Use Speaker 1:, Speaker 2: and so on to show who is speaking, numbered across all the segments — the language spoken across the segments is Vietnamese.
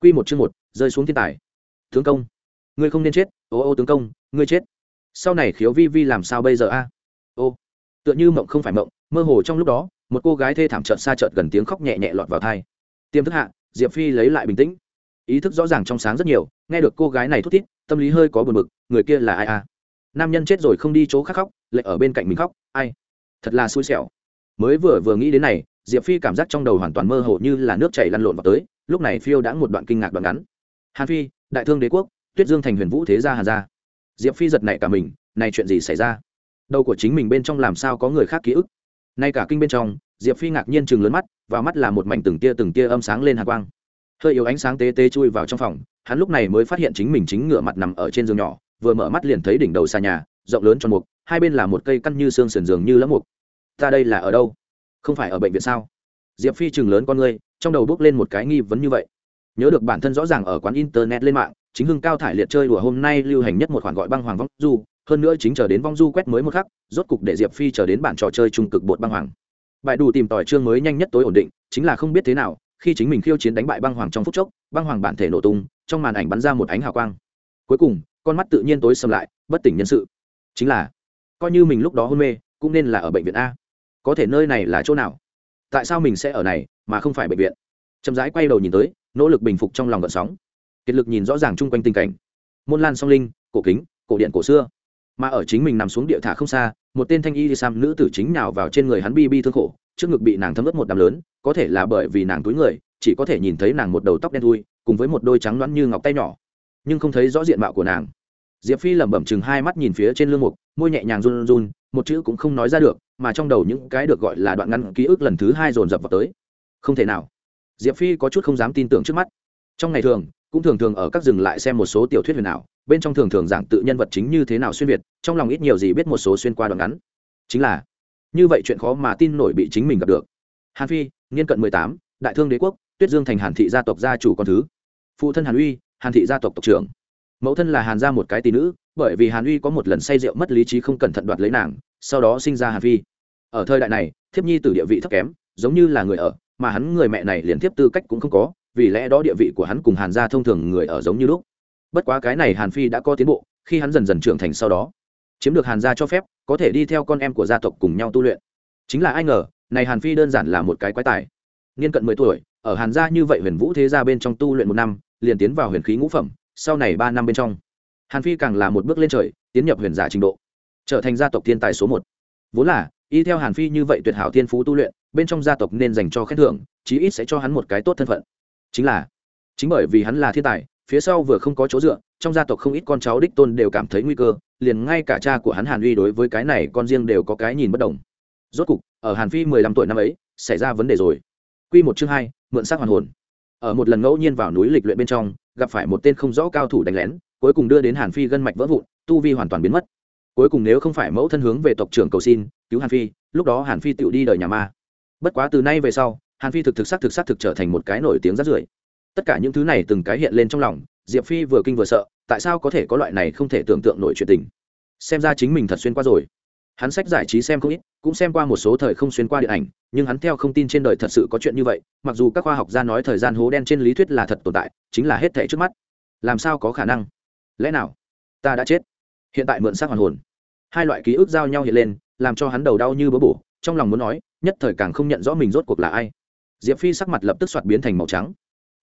Speaker 1: Quy một chương một, rơi xuống thiên tài. Tướng công, ngươi không nên chết, ô ô tướng công, ngươi chết. Sau này khiếu vi vi làm sao bây giờ a? Ô, tựa như mộng không phải mộng, mơ hồ trong lúc đó, một cô gái thê thảm chợt xa chợt gần tiếng khóc nhẹ nhẹ lọt vào tai. Tiêm thức hạ, Diệp Phi lấy lại bình tĩnh, ý thức rõ ràng trong sáng rất nhiều, nghe được cô gái này thút thít, tâm lý hơi có buồn bực, người kia là ai a? Nam nhân chết rồi không đi chỗ khác khóc, lại ở bên cạnh mình khóc, ai? Thật là xui xẻo. Mới vừa vừa nghĩ đến này, Diệp Phi cảm giác trong đầu hoàn toàn mơ hồ như là nước chảy lăn lộn vào tới, lúc này phiêu đã một đoạn kinh ngạc đoạn ngắn. Hàn phi, đại thương đế quốc, tuyết dương thành huyền vũ thế gia hàn gia. Diệp phi giật nảy cả mình, này chuyện gì xảy ra? Đầu của chính mình bên trong làm sao có người khác ký ức? Nay cả kinh bên trong, diệp phi ngạc nhiên chừng lớn mắt và mắt là một mảnh từng tia từng tia âm sáng lên hạ quang. Hơi yếu ánh sáng tế tế chui vào trong phòng, hắn lúc này mới phát hiện chính mình chính ngửa mặt nằm ở trên giường nhỏ, vừa mở mắt liền thấy đỉnh đầu xa nhà, rộng lớn tròn mục, hai bên là một cây căn như xương sườn giường như lẫm mục. Ta đây là ở đâu? Không phải ở bệnh viện sao? Diệp phi chừng lớn con ngươi trong đầu bước lên một cái nghi vấn như vậy. Nhớ được bản thân rõ ràng ở quán internet lên mạng, chính hưng cao thải liệt chơi đùa hôm nay lưu hành nhất một khoản gọi băng hoàng vong du, hơn nữa chính chờ đến vong du quét mới một khắc, rốt cục để diệp phi chờ đến bản trò chơi trung cực bột băng hoàng. Bại đủ tìm tỏi chương mới nhanh nhất tối ổn định, chính là không biết thế nào, khi chính mình khiêu chiến đánh bại băng hoàng trong phút chốc, băng hoàng bản thể nổ tung, trong màn ảnh bắn ra một ánh hào quang. Cuối cùng, con mắt tự nhiên tối xâm lại, bất tỉnh nhân sự. Chính là, coi như mình lúc đó hôn mê, cũng nên là ở bệnh viện a. Có thể nơi này là chỗ nào? Tại sao mình sẽ ở này mà không phải bệnh viện? Chậm rãi quay đầu nhìn tới, nỗ lực bình phục trong lòng gợn sóng. Kiệt lực nhìn rõ ràng chung quanh tình cảnh. Môn lan song linh, cổ kính, cổ điện cổ xưa. Mà ở chính mình nằm xuống địa thả không xa, một tên thanh y đi sam nữ tử chính nào vào trên người hắn bi bi thương khổ, trước ngực bị nàng thấm ướt một đám lớn, có thể là bởi vì nàng túi người, chỉ có thể nhìn thấy nàng một đầu tóc đen thui, cùng với một đôi trắng loãng như ngọc tay nhỏ. Nhưng không thấy rõ diện mạo của nàng. Diệp phi lẩm bẩm chừng hai mắt nhìn phía trên lương mục, môi nhẹ nhàng run run, một chữ cũng không nói ra được mà trong đầu những cái được gọi là đoạn ngắn ký ức lần thứ hai dồn dập vào tới. Không thể nào. Diệp phi có chút không dám tin tưởng trước mắt. Trong ngày thường, cũng thường thường ở các rừng lại xem một số tiểu thuyết huyền ảo, bên trong thường thường giảng tự nhân vật chính như thế nào xuyên việt, trong lòng ít nhiều gì biết một số xuyên qua đoạn ngắn. Chính là, như vậy chuyện khó mà tin nổi bị chính mình gặp được. Hàn phi niên cận mười tám, đại thương đế quốc, tuyết dương thành hàn thị gia tộc gia chủ con thứ. Phụ thân hàn uy, hàn thị gia tộc tộc trưởng. Mẫu thân là hàn gia một cái tỷ nữ, bởi vì hàn uy có một lần say rượu mất lý trí không cẩn thận đoạt lấy nàng, sau đó sinh ra hàn phi ở thời đại này, thiếp nhi từ địa vị thấp kém, giống như là người ở, mà hắn người mẹ này liền tiếp tư cách cũng không có, vì lẽ đó địa vị của hắn cùng hàn gia thông thường người ở giống như lúc. Bất quá cái này hàn phi đã có tiến bộ, khi hắn dần dần trưởng thành sau đó, chiếm được hàn gia cho phép, có thể đi theo con em của gia tộc cùng nhau tu luyện. Chính là ai ngờ, này hàn phi đơn giản là một cái quái tài. Niên cận mười tuổi, ở hàn gia như vậy huyền vũ thế gia bên trong tu luyện một năm, liền tiến vào huyền khí ngũ phẩm, sau này ba năm bên trong, hàn phi càng là một bước lên trời, tiến nhập huyền giả trình độ, trở thành gia tộc thiên tài số một. Vốn là y theo hàn phi như vậy tuyệt hảo thiên phú tu luyện, bên trong gia tộc nên dành cho khen thưởng, chí ít sẽ cho hắn một cái tốt thân phận. Chính là, chính bởi vì hắn là thiên tài, phía sau vừa không có chỗ dựa, trong gia tộc không ít con cháu đích tôn đều cảm thấy nguy cơ, liền ngay cả cha của hắn hàn uy đối với cái này con riêng đều có cái nhìn bất đồng. Rốt cục, ở hàn phi mười lăm tuổi năm ấy, xảy ra vấn đề rồi. Q một chương hai, mượn xác hoàn hồn. Ở một lần ngẫu nhiên vào núi lịch luyện bên trong, gặp phải một tên không rõ cao thủ đánh lén, cuối cùng đưa đến hàn phi gân mạch vỡ vụn, tu vi hoàn toàn biến mất cuối cùng nếu không phải mẫu thân hướng về tộc trưởng cầu xin, cứu hàn phi, lúc đó hàn phi tự đi đời nhà ma. Bất quá từ nay về sau, hàn phi thực thực xác thực xác thực trở thành một cái nổi tiếng rất rưởi. Tất cả những thứ này từng cái hiện lên trong lòng, diệp phi vừa kinh vừa sợ, tại sao có thể có loại này không thể tưởng tượng nổi chuyện tình? Xem ra chính mình thật xuyên qua rồi. Hắn sách giải trí xem không ít, cũng xem qua một số thời không xuyên qua điện ảnh, nhưng hắn theo không tin trên đời thật sự có chuyện như vậy, mặc dù các khoa học gia nói thời gian hố đen trên lý thuyết là thật tồn tại, chính là hết thể trước mắt. Làm sao có khả năng? Lẽ nào ta đã chết? Hiện tại mượn xác hoàn hồn. Hai loại ký ức giao nhau hiện lên, làm cho hắn đầu đau như bớ bổ, trong lòng muốn nói, nhất thời càng không nhận rõ mình rốt cuộc là ai. Diệp phi sắc mặt lập tức soạt biến thành màu trắng.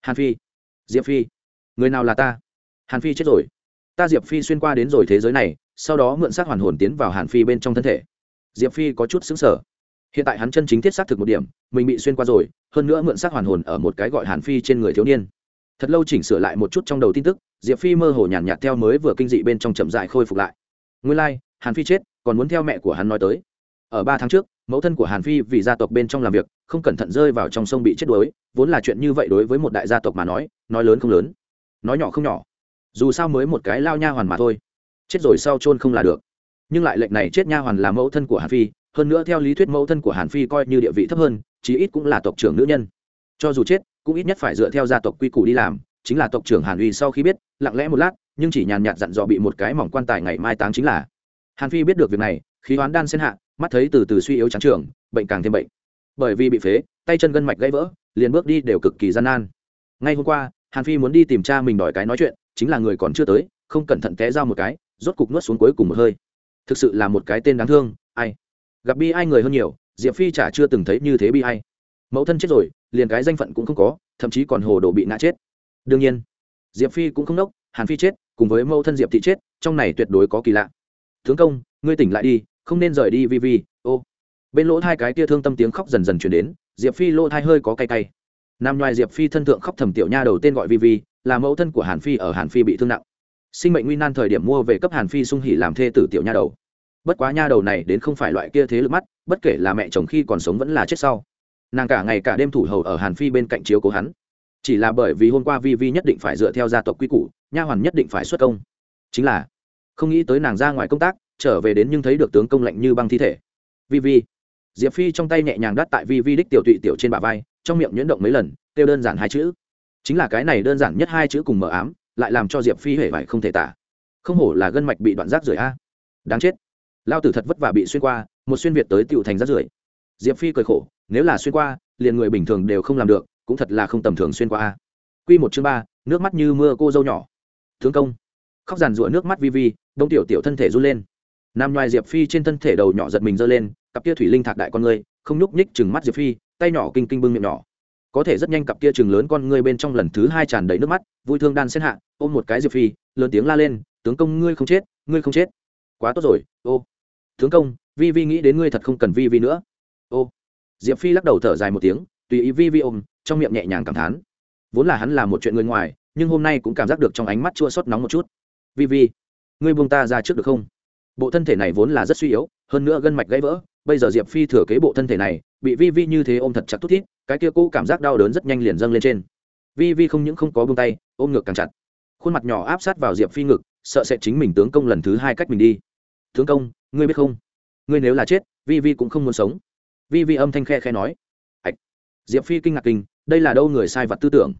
Speaker 1: Hàn phi. Diệp phi. Người nào là ta? Hàn phi chết rồi. Ta diệp phi xuyên qua đến rồi thế giới này, sau đó mượn xác hoàn hồn tiến vào hàn phi bên trong thân thể. Diệp phi có chút xứng sở hiện tại hắn chân chính thiết xác thực một điểm, mình bị xuyên qua rồi, hơn nữa mượn xác hoàn hồn ở một cái gọi hàn phi trên người thiếu niên thật lâu chỉnh sửa lại một chút trong đầu tin tức diệp phi mơ hồ nhàn nhạt, nhạt theo mới vừa kinh dị bên trong chậm dại khôi phục lại. Nguyên lai、like, hàn phi chết còn muốn theo mẹ của hắn nói tới. Ở ba tháng trước mẫu thân của hàn phi vì gia tộc bên trong làm việc không cẩn thận rơi vào trong sông bị chết đuối vốn là chuyện như vậy đối với một đại gia tộc mà nói nói lớn không lớn nói nhỏ không nhỏ. Dù sao mới một cái lao nha hoàn mà thôi. Chết rồi sau chôn không là được. Nhưng lại lệnh này chết nha hoàn là mẫu thân của hàn phi hơn nữa theo lý thuyết mẫu thân của hàn phi coi như địa vị thấp hơn chí ít cũng là tộc trưởng nữ nhân. Cho dù chết cũng ít nhất phải dựa theo gia tộc quy củ đi làm, chính là tộc trưởng hàn uy sau khi biết, lặng lẽ một lát, nhưng chỉ nhàn nhạt dặn dò bị một cái mỏng quan tài ngày mai táng chính là. Hàn phi biết được việc này, khí hoán đan xen hạ, mắt thấy từ từ suy yếu trắng trường, bệnh càng thêm bệnh. Bởi vì bị phế, tay chân gân mạch gãy vỡ, liền bước đi đều cực kỳ gian nan. Ngay hôm qua, hàn phi muốn đi tìm cha mình đòi cái nói chuyện, chính là người còn chưa tới, không cẩn thận té ra một cái, rốt cục nuốt xuống cuối cùng một hơi. Thực sự là một cái tên đáng thương, ai? Gặp bi ai người hơn nhiều, diệp phi chả chưa từng thấy như thế bi ai mẫu thân chết rồi, liền cái danh phận cũng không có, thậm chí còn hồ đồ bị ngã chết. Đương nhiên, diệp phi cũng không đốc hàn phi chết, cùng với mẫu thân diệp thị chết, trong này tuyệt đối có kỳ lạ. Tướng công, ngươi tỉnh lại đi, không nên rời đi vi vi, ô. Bên lỗ hai cái tia thương tâm tiếng khóc dần dần chuyển đến, diệp phi lỗ thai hơi có cay cay. Nằm ngoài diệp phi thân thượng khóc thầm tiểu nha đầu tên gọi vi vi, là mẫu thân của hàn phi ở hàn phi bị thương nặng. Sinh mệnh nguy nan thời điểm mua về cấp hàn phi sung hỉ làm thê tử tiểu nha đầu. Bất quá nha đầu này đến không phải loại kia thế lực mắt, bất kể là mẹ chồng khi còn sống vẫn là chết sau nàng cả ngày cả đêm thủ hầu ở hàn phi bên cạnh chiếu cố hắn. Chỉ là bởi vì hôm qua vi vi nhất định phải dựa theo gia tộc quy củ, nha hoàn nhất định phải xuất công. Chính là, không nghĩ tới nàng ra ngoài công tác, trở về đến nhưng thấy được tướng công lạnh như băng thi thể. Vi vi, diệp phi trong tay nhẹ nhàng đắt tại vi vi đích tiểu tụy tiểu trên bả vai, trong miệng nhuyễn động mấy lần, kêu đơn giản hai chữ. Chính là cái này đơn giản nhất hai chữ cùng mờ ám, lại làm cho diệp phi hể vải không thể tả. Không hổ là gân mạch bị đoạn rác rưởi a. Đáng chết. Lao tử thật vất vả bị xuyên qua, một xuyên việt tới tựu thành rác rưởi diệp phi cười khổ, nếu là xuyên qua, liền người bình thường đều không làm được, cũng thật là không tầm thường xuyên qua a. Q một chương ba, nước mắt như mưa cô dâu nhỏ. Thương công. Khóc giàn rụa nước mắt vi vi đông tiểu tiểu thân thể run lên. Nam ngoài diệp phi trên thân thể đầu nhỏ giật mình giơ lên, cặp kia thủy linh thạc đại con người không nhúc nhích chừng mắt diệp phi, tay nhỏ kinh kinh bưng miệng nhỏ. Có thể rất nhanh cặp kia chừng lớn con ngươi bên trong lần thứ hai tràn đầy nước mắt, vui thương đan xen hạ, ôm một cái diệp phi, lớn tiếng la lên, tướng công, ngươi không chết, ngươi không chết. Quá tốt rồi, ô. Tướng công, vi vi nghĩ đến ngươi thật không cần vi vi nữa ô. Diệp phi lắc đầu thở dài một tiếng, tùy ý vi vi ôm, trong miệng nhẹ nhàng cảm thán. Vốn là hắn là một chuyện người ngoài, nhưng hôm nay cũng cảm giác được trong ánh mắt chua xót nóng một chút. Vi vi, ngươi buông ta ra trước được không? Bộ thân thể này vốn là rất suy yếu, hơn nữa gân mạch gãy vỡ, bây giờ diệp phi thừa kế bộ thân thể này, bị vi vi như thế ôm thật chặt thút thít, cái kia cũ cảm giác đau đớn rất nhanh liền dâng lên trên. Vi vi không những không có buông tay, ôm ngược càng chặt. Khuôn mặt nhỏ áp sát vào diệp phi ngực, sợ sẽ chính mình tướng công lần thứ hai cách mình đi. Tướng công, ngươi biết không? Ngươi nếu là chết, vi vi cũng không muốn sống vi vi âm thanh khe khe nói. Ạch. Diệp phi kinh ngạc kinh đây là đâu người sai vật tư tưởng?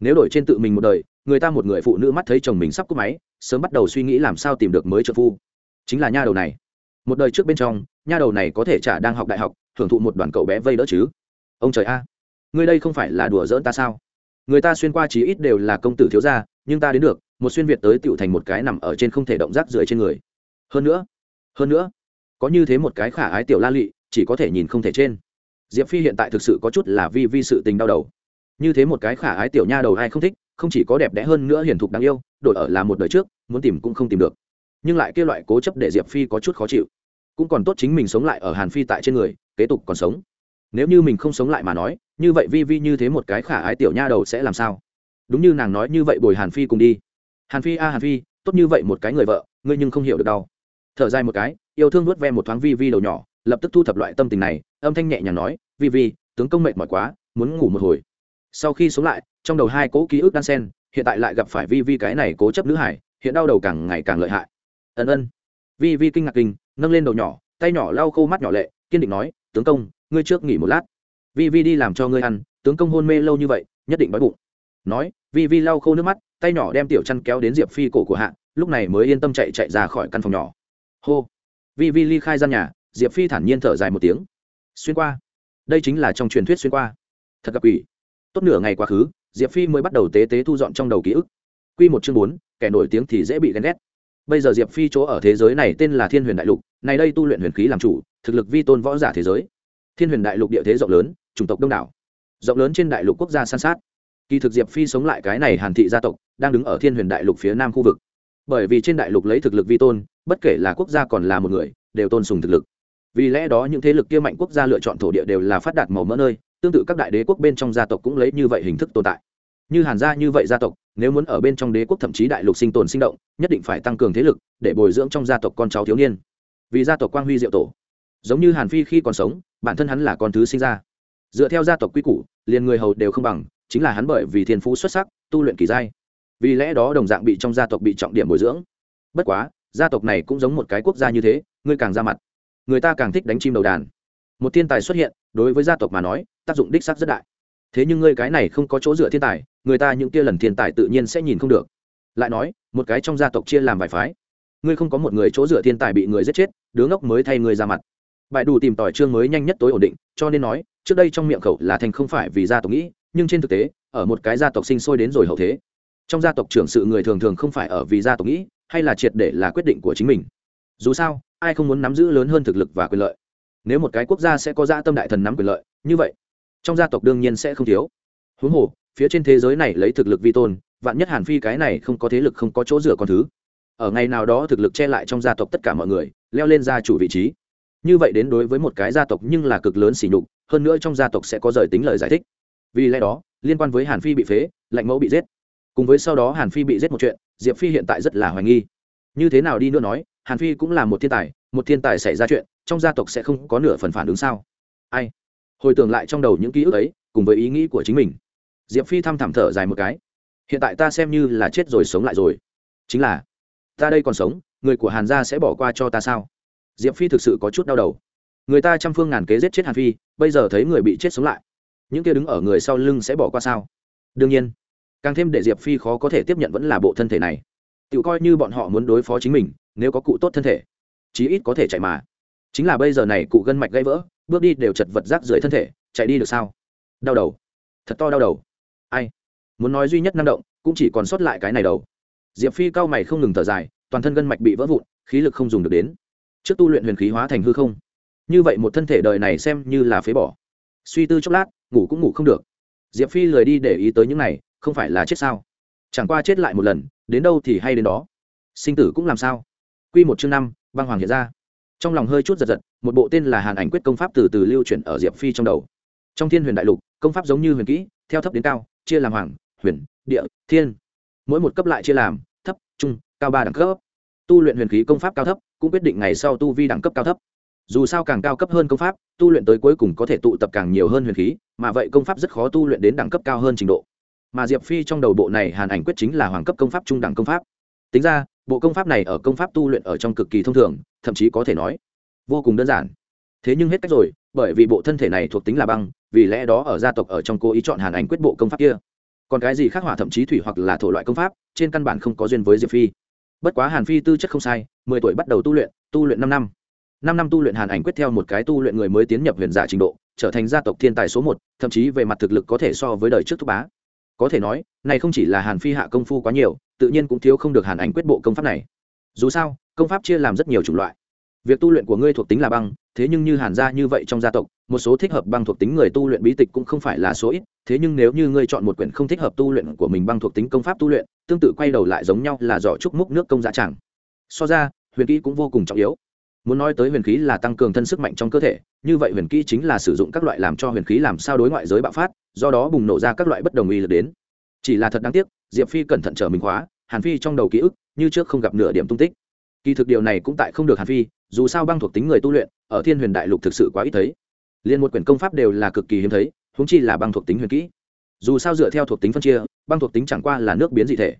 Speaker 1: Nếu đổi trên tự mình một đời người ta một người phụ nữ mắt thấy chồng mình sắp cúp máy sớm bắt đầu suy nghĩ làm sao tìm được mới trợ phu. Chính là nha đầu này. Một đời trước bên trong nha đầu này có thể chả đang học đại học hưởng thụ một đoàn cậu bé vây đỡ chứ? Ông trời a à, ngươi đây không phải là đùa giỡn ta sao? Người ta xuyên qua chí ít đều là công tử thiếu gia nhưng ta đến được một xuyên việt tới tựu thành một cái nằm ở trên không thể động rác rưởi trên người. Hơn nữa hơn nữa có như thế một cái khả ái tiểu la lị chỉ có thể nhìn không thể trên. Diệp phi hiện tại thực sự có chút là vi vi sự tình đau đầu. Như thế một cái khả ái tiểu nha đầu ai không thích, không chỉ có đẹp đẽ hơn nữa hiền thục đáng yêu, đổi ở là một đời trước, muốn tìm cũng không tìm được. Nhưng lại kêu loại cố chấp để diệp phi có chút khó chịu. Cũng còn tốt chính mình sống lại ở hàn phi tại trên người, kế tục còn sống. Nếu như mình không sống lại mà nói, như vậy vi vi như thế một cái khả ái tiểu nha đầu sẽ làm sao? Đúng như nàng nói như vậy bồi hàn phi cùng đi. Hàn phi a hàn phi, tốt như vậy một cái người vợ, ngươi nhưng không hiểu được đau. Thở dài một cái, yêu thương nuốt ve một thoáng vi vi đầu nhỏ lập tức thu thập loại tâm tình này, âm thanh nhẹ nhàng nói, vi vi, tướng công mệt mỏi quá, muốn ngủ một hồi. Sau khi sống lại, trong đầu hai cỗ ký ức đan sen, hiện tại lại gặp phải vi vi cái này cố chấp nữ hải, hiện đau đầu càng ngày càng lợi hại. Ân ân. Vi vi kinh ngạc kinh, nâng lên đầu nhỏ, tay nhỏ lau khô mắt nhỏ lệ, kiên định nói, tướng công, ngươi trước nghỉ một lát. Vi vi đi làm cho ngươi ăn, tướng công hôn mê lâu như vậy, nhất định đói bụng. Nói, vi vi lau khô nước mắt, tay nhỏ đem tiểu chăn kéo đến diệp phi cổ của hạ, lúc này mới yên tâm chạy chạy ra khỏi căn phòng nhỏ. Hô. Vi vi ly khai gian nhà diệp phi thản nhiên thở dài một tiếng. Xuyên qua. Đây chính là trong truyền thuyết xuyên qua. Thật gặp quỷ. Tốt nửa ngày quá khứ, diệp phi mới bắt đầu tế tế thu dọn trong đầu ký ức. Q một chương bốn, kẻ nổi tiếng thì dễ bị ghen ghét. Bây giờ diệp phi chỗ ở thế giới này tên là thiên huyền đại lục, này đây tu luyện huyền khí làm chủ, thực lực vi tôn võ giả thế giới. Thiên huyền đại lục địa thế rộng lớn, chủng tộc đông đảo. Rộng lớn trên đại lục quốc gia san sát. Kỳ thực diệp phi sống lại cái này hàn thị gia tộc, đang đứng ở thiên huyền đại lục phía nam khu vực. Bởi vì trên đại lục lấy thực lực vi tôn, bất kể là quốc gia còn là một người, đều tôn sùng thực lực vì lẽ đó những thế lực kia mạnh quốc gia lựa chọn thổ địa đều là phát đạt màu mỡ nơi, tương tự các đại đế quốc bên trong gia tộc cũng lấy như vậy hình thức tồn tại. Như hàn gia như vậy gia tộc, nếu muốn ở bên trong đế quốc thậm chí đại lục sinh tồn sinh động, nhất định phải tăng cường thế lực để bồi dưỡng trong gia tộc con cháu thiếu niên. Vì gia tộc quang huy diệu tổ, giống như hàn phi khi còn sống, bản thân hắn là con thứ sinh ra. Dựa theo gia tộc quy củ, liền người hầu đều không bằng, chính là hắn bởi vì thiên phú xuất sắc, tu luyện kỳ giai. Vì lẽ đó đồng dạng bị trong gia tộc bị trọng điểm bồi dưỡng. Bất quá, gia tộc này cũng giống một cái quốc gia như thế, ngươi càng ra mặt người ta càng thích đánh chim đầu đàn. Một thiên tài xuất hiện, đối với gia tộc mà nói, tác dụng đích sắc rất đại. Thế nhưng ngươi cái này không có chỗ dựa thiên tài, người ta những kia lần thiên tài tự nhiên sẽ nhìn không được. Lại nói, một cái trong gia tộc chia làm vài phái. Ngươi không có một người chỗ dựa thiên tài bị người giết chết, đứa ngốc mới thay người ra mặt. Bại đủ tìm tỏi chương mới nhanh nhất tối ổn định, cho nên nói, trước đây trong miệng khẩu là thành không phải vì gia tộc nghĩ, nhưng trên thực tế, ở một cái gia tộc sinh sôi đến rồi hậu thế. Trong gia tộc trưởng sự người thường thường không phải ở vì gia tộc nghĩ, hay là triệt để là quyết định của chính mình dù sao, ai không muốn nắm giữ lớn hơn thực lực và quyền lợi? Nếu một cái quốc gia sẽ có gia tâm đại thần nắm quyền lợi, như vậy, trong gia tộc đương nhiên sẽ không thiếu. Huống hồ, phía trên thế giới này lấy thực lực vi tôn, vạn nhất hàn phi cái này không có thế lực không có chỗ dựa con thứ. Ở ngày nào đó thực lực che lại trong gia tộc tất cả mọi người, leo lên gia chủ vị trí. Như vậy đến đối với một cái gia tộc nhưng là cực lớn xỉ nhục, hơn nữa trong gia tộc sẽ có rời tính lời giải thích. Vì lẽ đó, liên quan với hàn phi bị phế, lạnh mẫu bị giết. Cùng với sau đó hàn phi bị giết một chuyện, diệp phi hiện tại rất là hoài nghi. Như thế nào đi nữa nói hàn phi cũng là một thiên tài, một thiên tài xảy ra chuyện, trong gia tộc sẽ không có nửa phần phản ứng sao? Ai? Hồi tưởng lại trong đầu những ký ức ấy, cùng với ý nghĩ của chính mình, diệp phi thăm thảm thở dài một cái. Hiện tại ta xem như là chết rồi sống lại rồi. Chính là, ta đây còn sống, người của hàn gia sẽ bỏ qua cho ta sao? Diệp phi thực sự có chút đau đầu. Người ta trăm phương ngàn kế giết chết hàn phi, bây giờ thấy người bị chết sống lại. Những kia đứng ở người sau lưng sẽ bỏ qua sao? Đương nhiên, càng thêm để diệp phi khó có thể tiếp nhận vẫn là bộ thân thể này. Tự coi như bọn họ muốn đối phó chính mình nếu có cụ tốt thân thể, chí ít có thể chạy mà. Chính là bây giờ này cụ gân mạch gãy vỡ, bước đi đều chật vật rác rưởi thân thể, chạy đi được sao? Đau đầu. Thật to đau đầu. Ai? Muốn nói duy nhất năng động, cũng chỉ còn sót lại cái này đầu. Diệp phi cao mày không ngừng thở dài, toàn thân gân mạch bị vỡ vụn, khí lực không dùng được đến. Trước tu luyện huyền khí hóa thành hư không. Như vậy một thân thể đời này xem như là phế bỏ. Suy tư chốc lát, ngủ cũng ngủ không được. Diệp phi lười đi để ý tới những này, không phải là chết sao? Chẳng qua chết lại một lần, đến đâu thì hay đến đó. Sinh tử cũng làm sao? Quy một chương năm, băng hoàng hiện ra. Trong lòng hơi chút giật giật, một bộ tên là hàn ảnh quyết công pháp từ từ lưu chuyển ở diệp phi trong đầu. Trong thiên huyền đại lục, công pháp giống như huyền kỹ, theo thấp đến cao, chia làm hoàng, huyền, địa, thiên. Mỗi một cấp lại chia làm thấp, trung, cao ba đẳng cấp. Tu luyện huyền khí công pháp cao thấp, cũng quyết định ngày sau tu vi đẳng cấp cao thấp. Dù sao càng cao cấp hơn công pháp, tu luyện tới cuối cùng có thể tụ tập càng nhiều hơn huyền khí mà vậy công pháp rất khó tu luyện đến đẳng cấp cao hơn trình độ. Mà diệp phi trong đầu bộ này hàn ảnh quyết chính là hoàng cấp công pháp trung đẳng công pháp tính ra, bộ công pháp này ở công pháp tu luyện ở trong cực kỳ thông thường, thậm chí có thể nói, vô cùng đơn giản. Thế nhưng hết cách rồi, bởi vì bộ thân thể này thuộc tính là băng, vì lẽ đó ở gia tộc ở trong cố ý chọn hàn ảnh quyết bộ công pháp kia. Còn cái gì khác hỏa thậm chí thủy hoặc là thổ loại công pháp, trên căn bản không có duyên với diệp phi. Bất quá hàn phi tư chất không sai, mười tuổi bắt đầu tu luyện tu luyện năm năm. Năm năm tu luyện hàn ảnh quyết theo một cái tu luyện người mới tiến nhập huyền giả trình độ, trở thành gia tộc thiên tài số một, thậm chí về mặt thực lực có thể so với đời trước thúc bá. Có thể nói, này không chỉ là hàn phi hạ công phu quá nhiều tự nhiên cũng thiếu không được hàn ảnh quyết bộ công pháp này. Dù sao, công pháp chia làm rất nhiều chủng loại. Việc tu luyện của ngươi thuộc tính là băng, thế nhưng như hàn gia như vậy trong gia tộc, một số thích hợp băng thuộc tính người tu luyện bí tịch cũng không phải là số ít, thế nhưng nếu như ngươi chọn một quyển không thích hợp tu luyện của mình băng thuộc tính công pháp tu luyện, tương tự quay đầu lại giống nhau là giỏ trúc múc nước công giá chẳng. So ra, huyền kỹ cũng vô cùng trọng yếu. Muốn nói tới huyền khí là tăng cường thân sức mạnh trong cơ thể, như vậy huyền kỹ chính là sử dụng các loại làm cho huyền khí làm sao đối ngoại giới bạo phát, do đó bùng nổ ra các loại bất đồng uy lực đến. Chỉ là thật đáng tiếc diệp phi cẩn thận trở mình khóa, hàn phi trong đầu ký ức như trước không gặp nửa điểm tung tích. Kỳ thực điều này cũng tại không được hàn phi, dù sao băng thuộc tính người tu luyện, ở thiên huyền đại lục thực sự quá ít thấy. Liền một quyển công pháp đều là cực kỳ hiếm thấy húng chi là băng thuộc tính huyền kỹ. Dù sao dựa theo thuộc tính phân chia, băng thuộc tính chẳng qua là nước biến dị thể.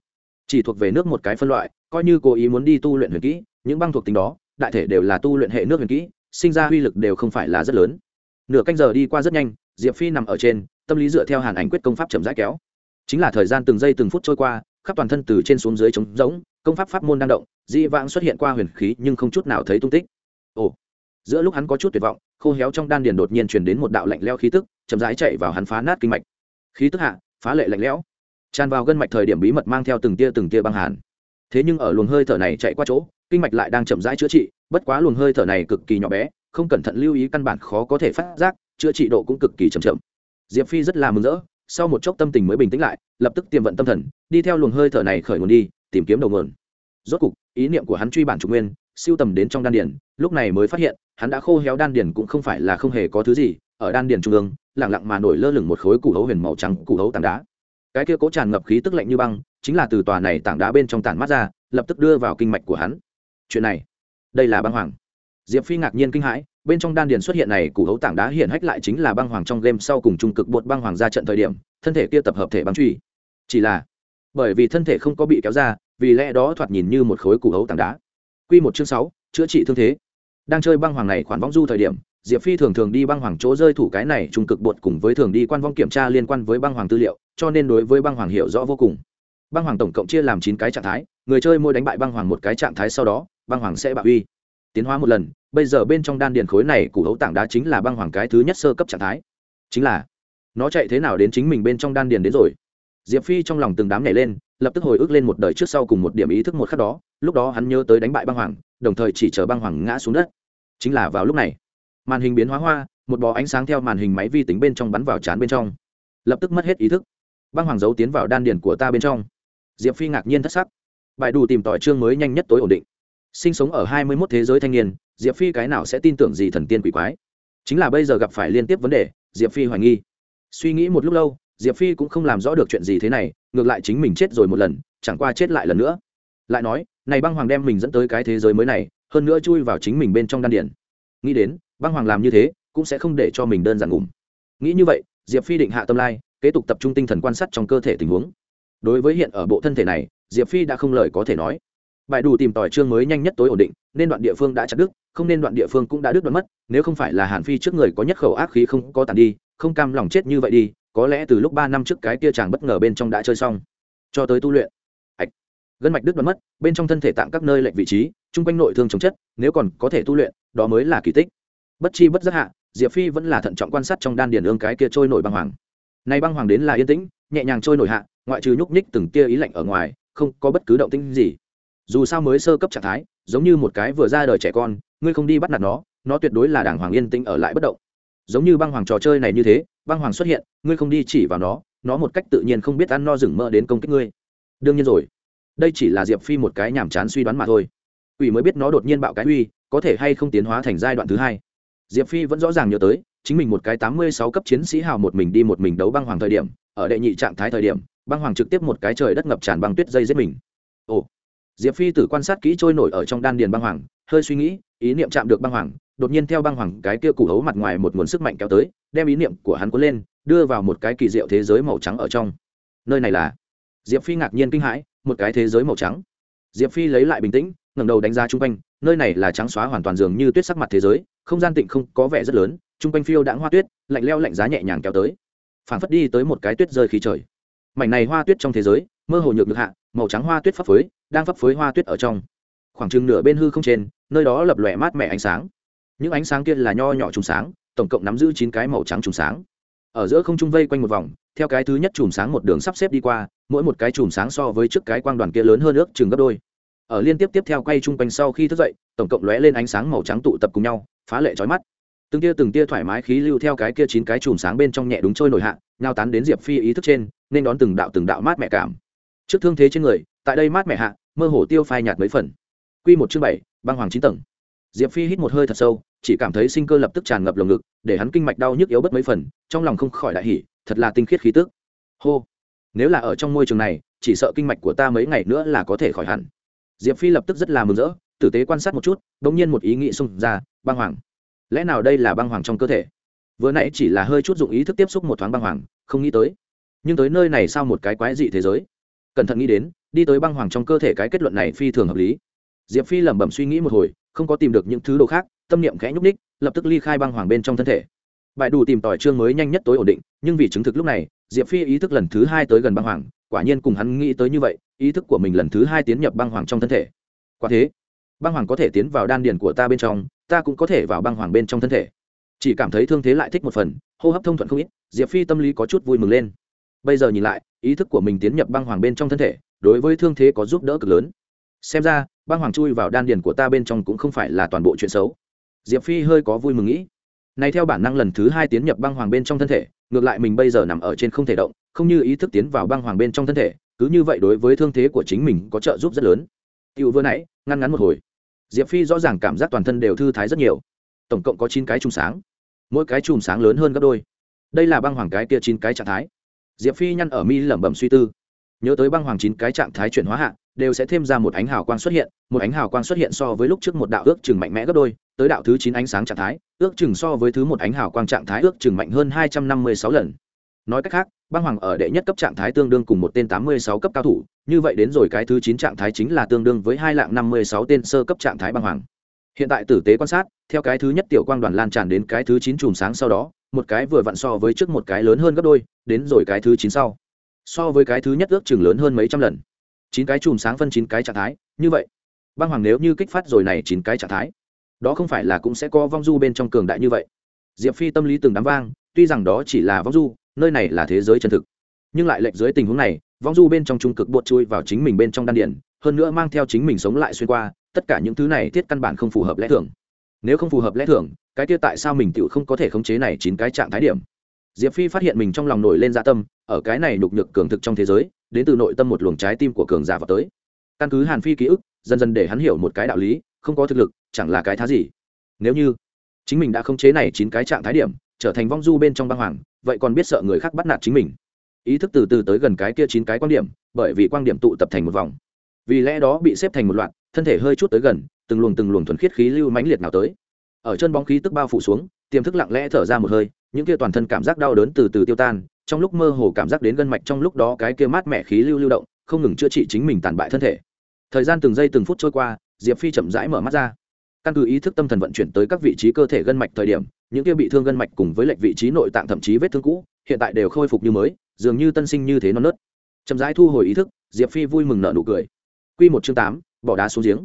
Speaker 1: Chỉ thuộc về nước một cái phân loại, coi như cố ý muốn đi tu luyện huyền kỹ, những băng thuộc tính đó, đại thể đều là tu luyện hệ nước huyền kỹ, sinh ra uy lực đều không phải là rất lớn. Nửa canh giờ đi qua rất nhanh, diệp phi nằm ở trên, tâm lý dựa theo hàn ảnh quyết công pháp chậm rãi kéo chính là thời gian từng giây từng phút trôi qua, khắp toàn thân từ trên xuống dưới trống rỗng, công pháp pháp môn đang động, dị vãng xuất hiện qua huyền khí nhưng không chút nào thấy tung tích. Ồ, giữa lúc hắn có chút tuyệt vọng, khô héo trong đan điền đột nhiên truyền đến một đạo lạnh leo khí tức, chậm rãi chạy vào hắn phá nát kinh mạch. Khí tức hạ, phá lệ lạnh lẽo. Tràn vào gân mạch thời điểm bí mật mang theo từng tia từng tia băng hàn. Thế nhưng ở luồng hơi thở này chạy qua chỗ, kinh mạch lại đang chậm rãi chữa trị, bất quá luồng hơi thở này cực kỳ nhỏ bé, không cẩn thận lưu ý căn bản khó có thể phát giác, chữa trị độ cũng cực kỳ chậm chậm. Diệp phi rất là mừng rỡ sau một chốc tâm tình mới bình tĩnh lại, lập tức tiềm vận tâm thần, đi theo luồng hơi thở này khởi nguồn đi, tìm kiếm đầu nguồn. Rốt cục, ý niệm của hắn truy bản trục nguyên, siêu tầm đến trong đan điền, lúc này mới phát hiện, hắn đã khô héo đan điền cũng không phải là không hề có thứ gì, ở đan điền trung ương, lặng lặng mà nổi lơ lửng một khối củ hấu huyền màu trắng, củ hấu tảng đá. Cái kia cố tràn ngập khí tức lạnh như băng, chính là từ tòa này tảng đá bên trong tản mát ra, lập tức đưa vào kinh mạch của hắn. Chuyện này, đây là băng hoàng. Diệp phi ngạc nhiên kinh hãi bên trong đan điền xuất hiện này củ hấu tảng đá hiện hách lại chính là băng hoàng trong game sau cùng trung cực bột băng hoàng ra trận thời điểm, thân thể kia tập hợp thể băng truy. Chỉ là, bởi vì thân thể không có bị kéo ra, vì lẽ đó thoạt nhìn như một khối củ hấu tảng đá. Q một chương sáu, chữa trị thương thế. Đang chơi băng hoàng này khoản vong du thời điểm, diệp phi thường thường đi băng hoàng chỗ rơi thủ cái này trung cực bột cùng với thường đi quan vong kiểm tra liên quan với băng hoàng tư liệu, cho nên đối với băng hoàng hiểu rõ vô cùng. Băng hoàng tổng cộng chia làm chín cái trạng thái, người chơi mỗi đánh bại băng hoàng một cái trạng thái sau đó, băng hoàng sẽ bạo uy. Tiến hóa một lần bây giờ bên trong đan điền khối này củ hấu tảng đá chính là băng hoàng cái thứ nhất sơ cấp trạng thái. Chính là, nó chạy thế nào đến chính mình bên trong đan điền đến rồi? Diệp phi trong lòng từng đám nhảy lên, lập tức hồi ức lên một đời trước sau cùng một điểm ý thức một khắc đó, lúc đó hắn nhớ tới đánh bại băng hoàng, đồng thời chỉ chờ băng hoàng ngã xuống đất. Chính là vào lúc này, màn hình biến hóa hoa, một bó ánh sáng theo màn hình máy vi tính bên trong bắn vào trán bên trong. Lập tức mất hết ý thức. Băng hoàng giấu tiến vào đan điền của ta bên trong. Diệp phi ngạc nhiên thất sắc. Bài đủ tìm tỏi chương mới nhanh nhất tối ổn định sinh sống ở hai mươi mốt thế giới thanh niên, diệp phi cái nào sẽ tin tưởng gì thần tiên quỷ quái? Chính là bây giờ gặp phải liên tiếp vấn đề, diệp phi hoài nghi. Suy nghĩ một lúc lâu, diệp phi cũng không làm rõ được chuyện gì thế này, ngược lại chính mình chết rồi một lần, chẳng qua chết lại lần nữa. Lại nói, này băng hoàng đem mình dẫn tới cái thế giới mới này, hơn nữa chui vào chính mình bên trong đan điển nghĩ đến, băng hoàng làm như thế, cũng sẽ không để cho mình đơn giản ngủm. Nghĩ như vậy, diệp phi định hạ tâm lai, kế tục tập trung tinh thần quan sát trong cơ thể tình huống. Đối với hiện ở bộ thân thể này, diệp phi đã không lời có thể nói bài đủ tìm tỏi chương mới nhanh nhất tối ổn định, nên đoạn địa phương đã chặt đứt, không nên đoạn địa phương cũng đã đứt đoạn mất, nếu không phải là hàn phi trước người có nhất khẩu ác khí không có tàn đi, không cam lòng chết như vậy đi, có lẽ từ lúc ba năm trước cái kia chàng bất ngờ bên trong đã chơi xong. Cho tới tu luyện. Ạch gân mạch đứt đoạn mất, bên trong thân thể tạm các nơi lệnh vị trí, chung quanh nội thương chống chất, nếu còn có thể tu luyện, đó mới là kỳ tích. Bất chi bất giác hạ, diệp phi vẫn là thận trọng quan sát trong đan điền ương cái kia trôi nổi băng hoàng. Nay băng hoàng đến là yên tĩnh, nhẹ nhàng trôi nổi hạ, ngoại trừ nhúc nhích từng tia ý lạnh ở ngoài, không có bất cứ động tĩnh gì dù sao mới sơ cấp trạng thái, giống như một cái vừa ra đời trẻ con, ngươi không đi bắt nạt nó nó tuyệt đối là đàng hoàng yên tĩnh ở lại bất động. Giống như băng hoàng trò chơi này như thế, băng hoàng xuất hiện, ngươi không đi chỉ vào nó nó một cách tự nhiên không biết ăn no rừng mơ đến công kích ngươi. Đương nhiên rồi, đây chỉ là diệp phi một cái nhàm chán suy đoán mà thôi. Ủy mới biết nó đột nhiên bạo cái uy, có thể hay không tiến hóa thành giai đoạn thứ hai. Diệp phi vẫn rõ ràng nhớ tới, chính mình một cái tám mươi sáu cấp chiến sĩ hào một mình đi một mình đấu băng hoàng thời điểm, ở đệ nhị trạng thái thời điểm, băng hoàng trực tiếp một cái trời đất ngập tràn băng tuyết dây giết mình. Ồ diệp phi tử quan sát kỹ trôi nổi ở trong đan điền băng hoàng, hơi suy nghĩ, ý niệm chạm được băng hoàng, đột nhiên theo băng hoàng cái kia củ hấu mặt ngoài một nguồn sức mạnh kéo tới, đem ý niệm của hắn cuốn lên, đưa vào một cái kỳ diệu thế giới màu trắng ở trong. Nơi này là? Diệp phi ngạc nhiên kinh hãi, một cái thế giới màu trắng. Diệp phi lấy lại bình tĩnh, ngẩng đầu đánh giá chung quanh, nơi này là trắng xóa hoàn toàn dường như tuyết sắc mặt thế giới, không gian tịnh không, có vẻ rất lớn, chung quanh phiêu đãng hoa tuyết, lạnh leo lạnh giá nhẹ nhàng kéo tới. Phảng phất đi tới một cái tuyết rơi khí trời. Mảnh này hoa tuyết trong thế giới, mơ hồ nhược được hạ, màu trắng hoa tuyết phấp phới đang phấp phới hoa tuyết ở trong. Khoảng chừng nửa bên hư không trên, nơi đó lập lòe mát mẻ ánh sáng. Những ánh sáng kia là nho nhỏ trùng sáng, tổng cộng nắm giữ chín cái màu trắng trùng sáng. Ở giữa không trung vây quanh một vòng, theo cái thứ nhất chùm sáng một đường sắp xếp đi qua, mỗi một cái chùm sáng so với trước cái quang đoàn kia lớn hơn ước chừng gấp đôi. Ở liên tiếp tiếp theo quay chung quanh sau khi thức dậy, tổng cộng lóe lên ánh sáng màu trắng tụ tập cùng nhau, phá lệ trói mắt. Từng tia từng tia thoải mái khí lưu theo cái kia chín cái chùm sáng bên trong nhẹ đúng trôi nổi hạ nhau tán đến diệp phi ý thức trên, nên đón từng đạo từng đạo mát mẹ cảm. Trước thương thế trên người, tại đây mát mẹ hạ mơ hồ tiêu phai nhạt mấy phần. Q một chương bảy, băng hoàng chín tầng. Diệp phi hít một hơi thật sâu, chỉ cảm thấy sinh cơ lập tức tràn ngập lồng ngực, để hắn kinh mạch đau nhức yếu bất mấy phần, trong lòng không khỏi đại hỉ, thật là tinh khiết khí tức. Hô, nếu là ở trong môi trường này, chỉ sợ kinh mạch của ta mấy ngày nữa là có thể khỏi hẳn. Diệp phi lập tức rất là mừng rỡ, tử tế quan sát một chút đ ỗ n g nhiên một ý nghĩ xung ra, băng hoàng. Lẽ nào đây là băng hoàng trong cơ thể? Vừa nãy chỉ là hơi chút dụng ý thức tiếp xúc một thoáng băng hoàng, không nghĩ tới. Nhưng tới nơi này sao một cái quái dị thế giới? Cẩn thận nghĩ đến đi tới băng hoàng trong cơ thể cái kết luận này phi thường hợp lý. Diệp phi lẩm bẩm suy nghĩ một hồi, không có tìm được những thứ đồ khác, tâm niệm khẽ nhúc ních lập tức ly khai băng hoàng bên trong thân thể. Bại đủ tìm tỏi chương mới nhanh nhất tối ổn định, nhưng vì chứng thực lúc này, diệp phi ý thức lần thứ hai tới gần băng hoàng, quả nhiên cùng hắn nghĩ tới như vậy, ý thức của mình lần thứ hai tiến nhập băng hoàng trong thân thể. Quả thế, băng hoàng có thể tiến vào đan điền của ta bên trong, ta cũng có thể vào băng hoàng bên trong thân thể. Chỉ cảm thấy thương thế lại thích một phần, hô hấp thông thuận không ít, diệp phi tâm lý có chút vui mừng lên. Bây giờ nhìn lại, ý thức của mình tiến nhập băng hoàng bên trong thân thể đối với thương thế có giúp đỡ cực lớn. Xem ra, băng hoàng chui vào đan điền của ta bên trong cũng không phải là toàn bộ chuyện xấu. Diệp phi hơi có vui mừng nghĩ. Này theo bản năng lần thứ hai tiến nhập băng hoàng bên trong thân thể, ngược lại mình bây giờ nằm ở trên không thể động, không như ý thức tiến vào băng hoàng bên trong thân thể, cứ như vậy đối với thương thế của chính mình có trợ giúp rất lớn. Tựu vừa nãy, ngăn ngắn một hồi. Diệp phi rõ ràng cảm giác toàn thân đều thư thái rất nhiều. Tổng cộng có chín cái chùm sáng. Mỗi cái chùm sáng lớn hơn gấp đôi. Đây là băng hoàng cái kia chín cái trạng thái. Diệp phi nhăn ở mi lẩm bẩm suy tư nhớ tới băng hoàng chín cái trạng thái chuyển hóa hạ, đều sẽ thêm ra một ánh hào quang xuất hiện, một ánh hào quang xuất hiện so với lúc trước một đạo ước chừng mạnh mẽ gấp đôi, tới đạo thứ chín ánh sáng trạng thái, ước chừng so với thứ một ánh hào quang trạng thái ước chừng mạnh hơn hai trăm năm mươi sáu lần. Nói cách khác, băng hoàng ở đệ nhất cấp trạng thái tương đương cùng một tên tám mươi sáu cấp cao thủ, như vậy đến rồi cái thứ chín trạng thái chính là tương đương với hai lạng năm mươi sáu tên sơ cấp trạng thái băng hoàng. Hiện tại tử tế quan sát, theo cái thứ nhất tiểu quang đoàn lan tràn đến cái thứ chín chùm sáng sau đó, một cái vừa vặn so với trước một cái lớn hơn gấp đôi, đến rồi cái thứ chín sau so với cái thứ nhất ước chừng lớn hơn mấy trăm lần. Chín cái chùm sáng phân chín cái trạng thái, như vậy. Băng hoàng nếu như kích phát rồi này chín cái trạng thái, đó không phải là cũng sẽ có vong du bên trong cường đại như vậy. Diệp phi tâm lý từng đám vang, tuy rằng đó chỉ là vong du, nơi này là thế giới chân thực. Nhưng lại lệch dưới tình huống này, vong du bên trong trung cực bột chui vào chính mình bên trong đan điển hơn nữa mang theo chính mình sống lại xuyên qua, tất cả những thứ này thiết căn bản không phù hợp lẽ thường. Nếu không phù hợp lẽ thường, cái kia tại sao mình tự không có thể khống chế này chín cái trạng thái điểm? Diệp phi phát hiện mình trong lòng nổi lên dạ tâm, ở cái này nhục nhược cường thực trong thế giới, đến từ nội tâm một luồng trái tim của cường giả vào tới. Căn cứ hàn phi ký ức, dần dần để hắn hiểu một cái đạo lý, không có thực lực, chẳng là cái thá gì. Nếu như chính mình đã khống chế này chín cái trạng thái điểm, trở thành vong du bên trong băng hoàng, vậy còn biết sợ người khác bắt nạt chính mình. Ý thức từ từ tới gần cái kia chín cái quan điểm, bởi vì quan điểm tụ tập thành một vòng. Vì lẽ đó bị xếp thành một loạt, thân thể hơi chút tới gần, từng luồng từng luồng thuần khiết khí lưu mãnh liệt nào tới. Ở chân bóng khí tức bao phủ xuống, tiềm thức lặng lẽ thở ra một hơi những kia toàn thân cảm giác đau đớn từ từ tiêu tan, trong lúc mơ hồ cảm giác đến gân mạch trong lúc đó cái kia mát mẻ khí lưu lưu động, không ngừng chữa trị chính mình tàn bại thân thể. Thời gian từng giây từng phút trôi qua, diệp phi chậm rãi mở mắt ra. Căn cứ ý thức tâm thần vận chuyển tới các vị trí cơ thể gân mạch thời điểm, những kia bị thương gân mạch cùng với lệch vị trí nội tạng thậm chí vết thương cũ, hiện tại đều khôi phục như mới, dường như tân sinh như thế non nớt. Chậm rãi thu hồi ý thức, diệp phi vui mừng nợ nụ cười. Q một chương tám, bỏ đá xuống giếng.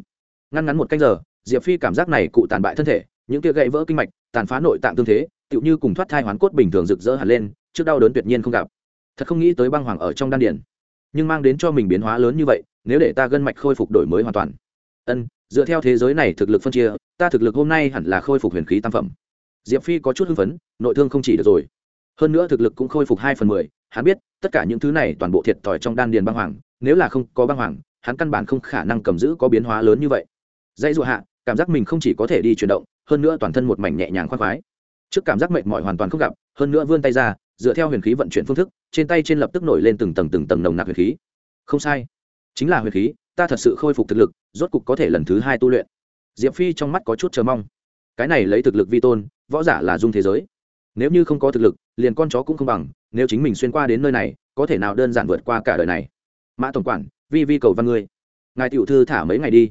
Speaker 1: Ngăn ngắn một canh giờ, diệp phi cảm giác này cụ tàn bại thân thể, những kia gãy vỡ kinh mạch, tàn phá nội tạng tương thế tựu như cùng thoát thai hoán cốt bình thường rực rỡ hẳn lên, trước đau đớn tuyệt nhiên không gặp. Thật không nghĩ tới băng hoàng ở trong đan điển nhưng mang đến cho mình biến hóa lớn như vậy, nếu để ta gân mạch khôi phục đổi mới hoàn toàn. Ân, dựa theo thế giới này thực lực phân chia, ta thực lực hôm nay hẳn là khôi phục huyền khí tam phẩm. Diệp phi có chút hưng phấn, nội thương không chỉ được rồi. Hơn nữa thực lực cũng khôi phục hai phần mười, hắn biết, tất cả những thứ này toàn bộ thiệt thòi trong đan điền băng hoàng, nếu là không có băng hoàng, hắn căn bản không khả năng cầm giữ có biến hóa lớn như vậy. Dãy dụ hạ, cảm giác mình không chỉ có thể đi chuyển động, hơn nữa toàn thân một mảnh nhẹ nhàng khoác khoái trước cảm giác mệt mỏi hoàn toàn không gặp, hơn nữa vươn tay ra, dựa theo huyền khí vận chuyển phương thức, trên tay trên lập tức nổi lên từng tầng từng tầng nồng nặc huyền khí. Không sai. Chính là huyền khí, ta thật sự khôi phục thực lực, rốt cục có thể lần thứ hai tu luyện. Diệp phi trong mắt có chút chờ mong. Cái này lấy thực lực vi tôn, võ giả là dung thế giới. Nếu như không có thực lực, liền con chó cũng không bằng, nếu chính mình xuyên qua đến nơi này, có thể nào đơn giản vượt qua cả đời này? Mã tổng quản, vi vi cầu văn ngươi. Ngài tiểu thư thả mấy ngày đi.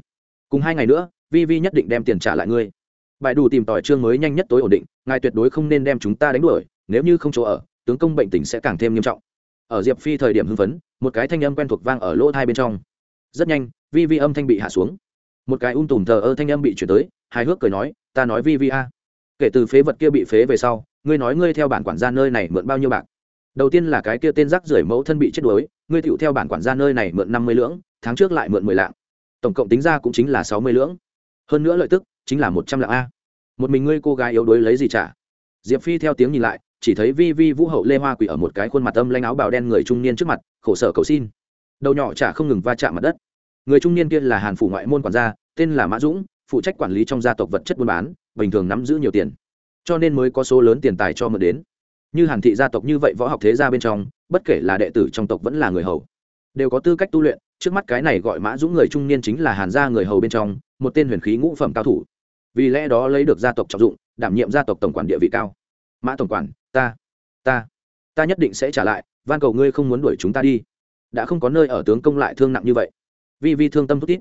Speaker 1: Cùng hai ngày nữa, vi vi nhất định đem tiền trả lại ngươi bài đủ tìm tỏi chương mới nhanh nhất tối ổn định, ngài tuyệt đối không nên đem chúng ta đánh đuổi, nếu như không chỗ ở, tướng công bệnh tình sẽ càng thêm nghiêm trọng. Ở diệp phi thời điểm hưng phấn, một cái thanh âm quen thuộc vang ở lỗ thai bên trong. Rất nhanh, vi vi âm thanh bị hạ xuống. Một cái ung tùm thờ ơ thanh âm bị chuyển tới, hài hước cười nói, ta nói vi vi a. Kể từ phế vật kia bị phế về sau, ngươi nói ngươi theo bản quản gia nơi này mượn bao nhiêu bạc? Đầu tiên là cái kia tên rác rưởi mẫu thân bị chết đuối, ngươi tựu theo bản quản gia nơi này mượn năm mươi lưỡng, tháng trước lại mượn mười lạng. Tổng cộng tính ra cũng chính là sáu mươi lưỡng. Hơn nữa lợi tức chính là một trăm lạng a. Một mình ngươi cô gái yếu đuối lấy gì trả? Diệp phi theo tiếng nhìn lại, chỉ thấy vi vi vũ hậu lê hoa quỷ ở một cái khuôn mặt âm lanh áo bào đen người trung niên trước mặt, khổ sở cầu xin. Đầu nhỏ chả không ngừng va chạm mặt đất. Người trung niên kia là hàn phủ ngoại môn quản gia, tên là mã dũng, phụ trách quản lý trong gia tộc vật chất buôn bán, bình thường nắm giữ nhiều tiền. Cho nên mới có số lớn tiền tài cho mượn đến. Như hàn thị gia tộc như vậy võ học thế gia bên trong, bất kể là đệ tử trong tộc vẫn là người hầu, đều có tư cách tu luyện. Trước mắt cái này gọi mã dũng người trung niên chính là hàn gia người hầu bên trong, một tên huyền khí ngũ phẩm cao thủ vì lẽ đó lấy được gia tộc trọng dụng, đảm nhiệm gia tộc tổng quản địa vị cao. Mã tổng quản, ta ta ta nhất định sẽ trả lại, van cầu ngươi không muốn đuổi chúng ta đi. Đã không có nơi ở tướng công lại thương nặng như vậy. Vi vi thương tâm thút tít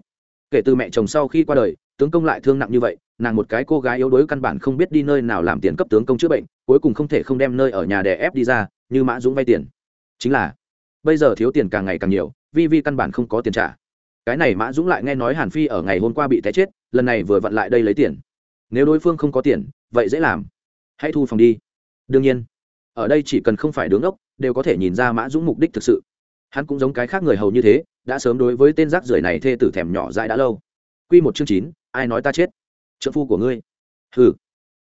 Speaker 1: kể từ mẹ chồng sau khi qua đời, tướng công lại thương nặng như vậy, nàng một cái cô gái yếu đuối căn bản không biết đi nơi nào làm tiền cấp tướng công chữa bệnh, cuối cùng không thể không đem nơi ở nhà đè ép đi ra, như mã dũng vay tiền. Chính là, bây giờ thiếu tiền càng ngày càng nhiều, vi vi căn bản không có tiền trả cái này mã dũng lại nghe nói hàn phi ở ngày hôm qua bị té chết lần này vừa vặn lại đây lấy tiền nếu đối phương không có tiền vậy dễ làm hãy thu phòng đi đương nhiên ở đây chỉ cần không phải đứng ốc đều có thể nhìn ra mã dũng mục đích thực sự hắn cũng giống cái khác người hầu như thế đã sớm đối với tên rác rưởi này thê tử thèm nhỏ dại đã lâu q một chương chín ai nói ta chết trợ phu của ngươi hừ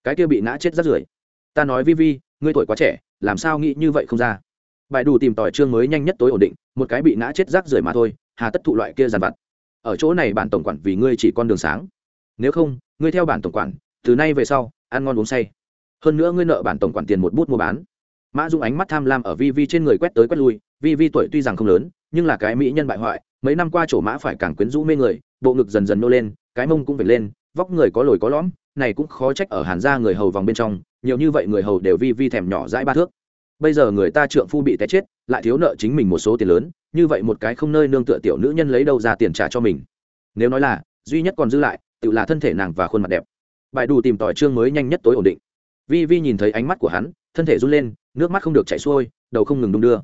Speaker 1: cái kia bị nã chết rác rưởi ta nói vi vi ngươi tuổi quá trẻ làm sao nghĩ như vậy không ra bài đủ tìm tỏi chương mới nhanh nhất tối ổn định một cái bị nã chết rác rưởi mà thôi hà tất thụ loại kia dàn vặt. Ở chỗ này bản tổng quản vì ngươi chỉ con đường sáng. Nếu không, ngươi theo bản tổng quản, từ nay về sau, ăn ngon uống say. Hơn nữa ngươi nợ bản tổng quản tiền một bút mua bán. Mã dung ánh mắt tham lam ở vi vi trên người quét tới quét lui, vi vi tuổi tuy rằng không lớn, nhưng là cái mỹ nhân bại hoại, mấy năm qua chỗ mã phải càng quyến rũ mê người, bộ ngực dần dần nô lên, cái mông cũng phải lên, vóc người có lồi có lõm, này cũng khó trách ở hàn gia người hầu vòng bên trong, nhiều như vậy người hầu đều vi vi thèm nhỏ dãi ba thước bây giờ người ta trượng phu bị té chết, lại thiếu nợ chính mình một số tiền lớn, như vậy một cái không nơi nương tựa tiểu nữ nhân lấy đâu ra tiền trả cho mình? Nếu nói là, duy nhất còn dư lại, tự là thân thể nàng và khuôn mặt đẹp. Bài đủ tìm tỏi chương mới nhanh nhất tối ổn định. Vi vi nhìn thấy ánh mắt của hắn, thân thể run lên, nước mắt không được chảy xuôi, đầu không ngừng đung đưa.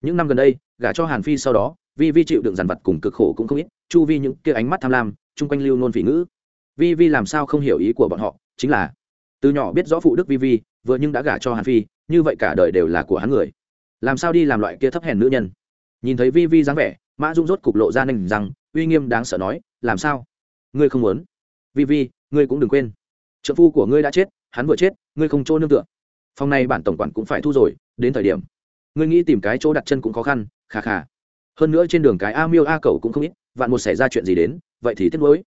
Speaker 1: Những năm gần đây, gả cho hàn phi sau đó, vi vi chịu đựng dằn vặt cùng cực khổ cũng không ít, chu vi những kia ánh mắt tham lam, chung quanh lưu nôn vị ngữ. Vi vi làm sao không hiểu ý của bọn họ, chính là, từ nhỏ biết rõ phụ đức vi vi vừa nhưng đã gả cho hàn phi, như vậy cả đời đều là của hắn người. Làm sao đi làm loại kia thấp hèn nữ nhân? Nhìn thấy vi vi dáng vẻ, mã dung rốt cục lộ ra nành rằng uy nghiêm đáng sợ nói, làm sao? Ngươi không muốn? Vi vi, ngươi cũng đừng quên. Trợ phu của ngươi đã chết, hắn vừa chết, ngươi không chỗ nương tựa. Phòng này bản tổng quản cũng phải thu rồi, đến thời điểm, ngươi nghĩ tìm cái chỗ đặt chân cũng khó khăn khà khà hơn nữa trên đường cái a miêu a cầu cũng không ít, vạn một xảy ra chuyện gì đến, vậy thì tiếc nuối.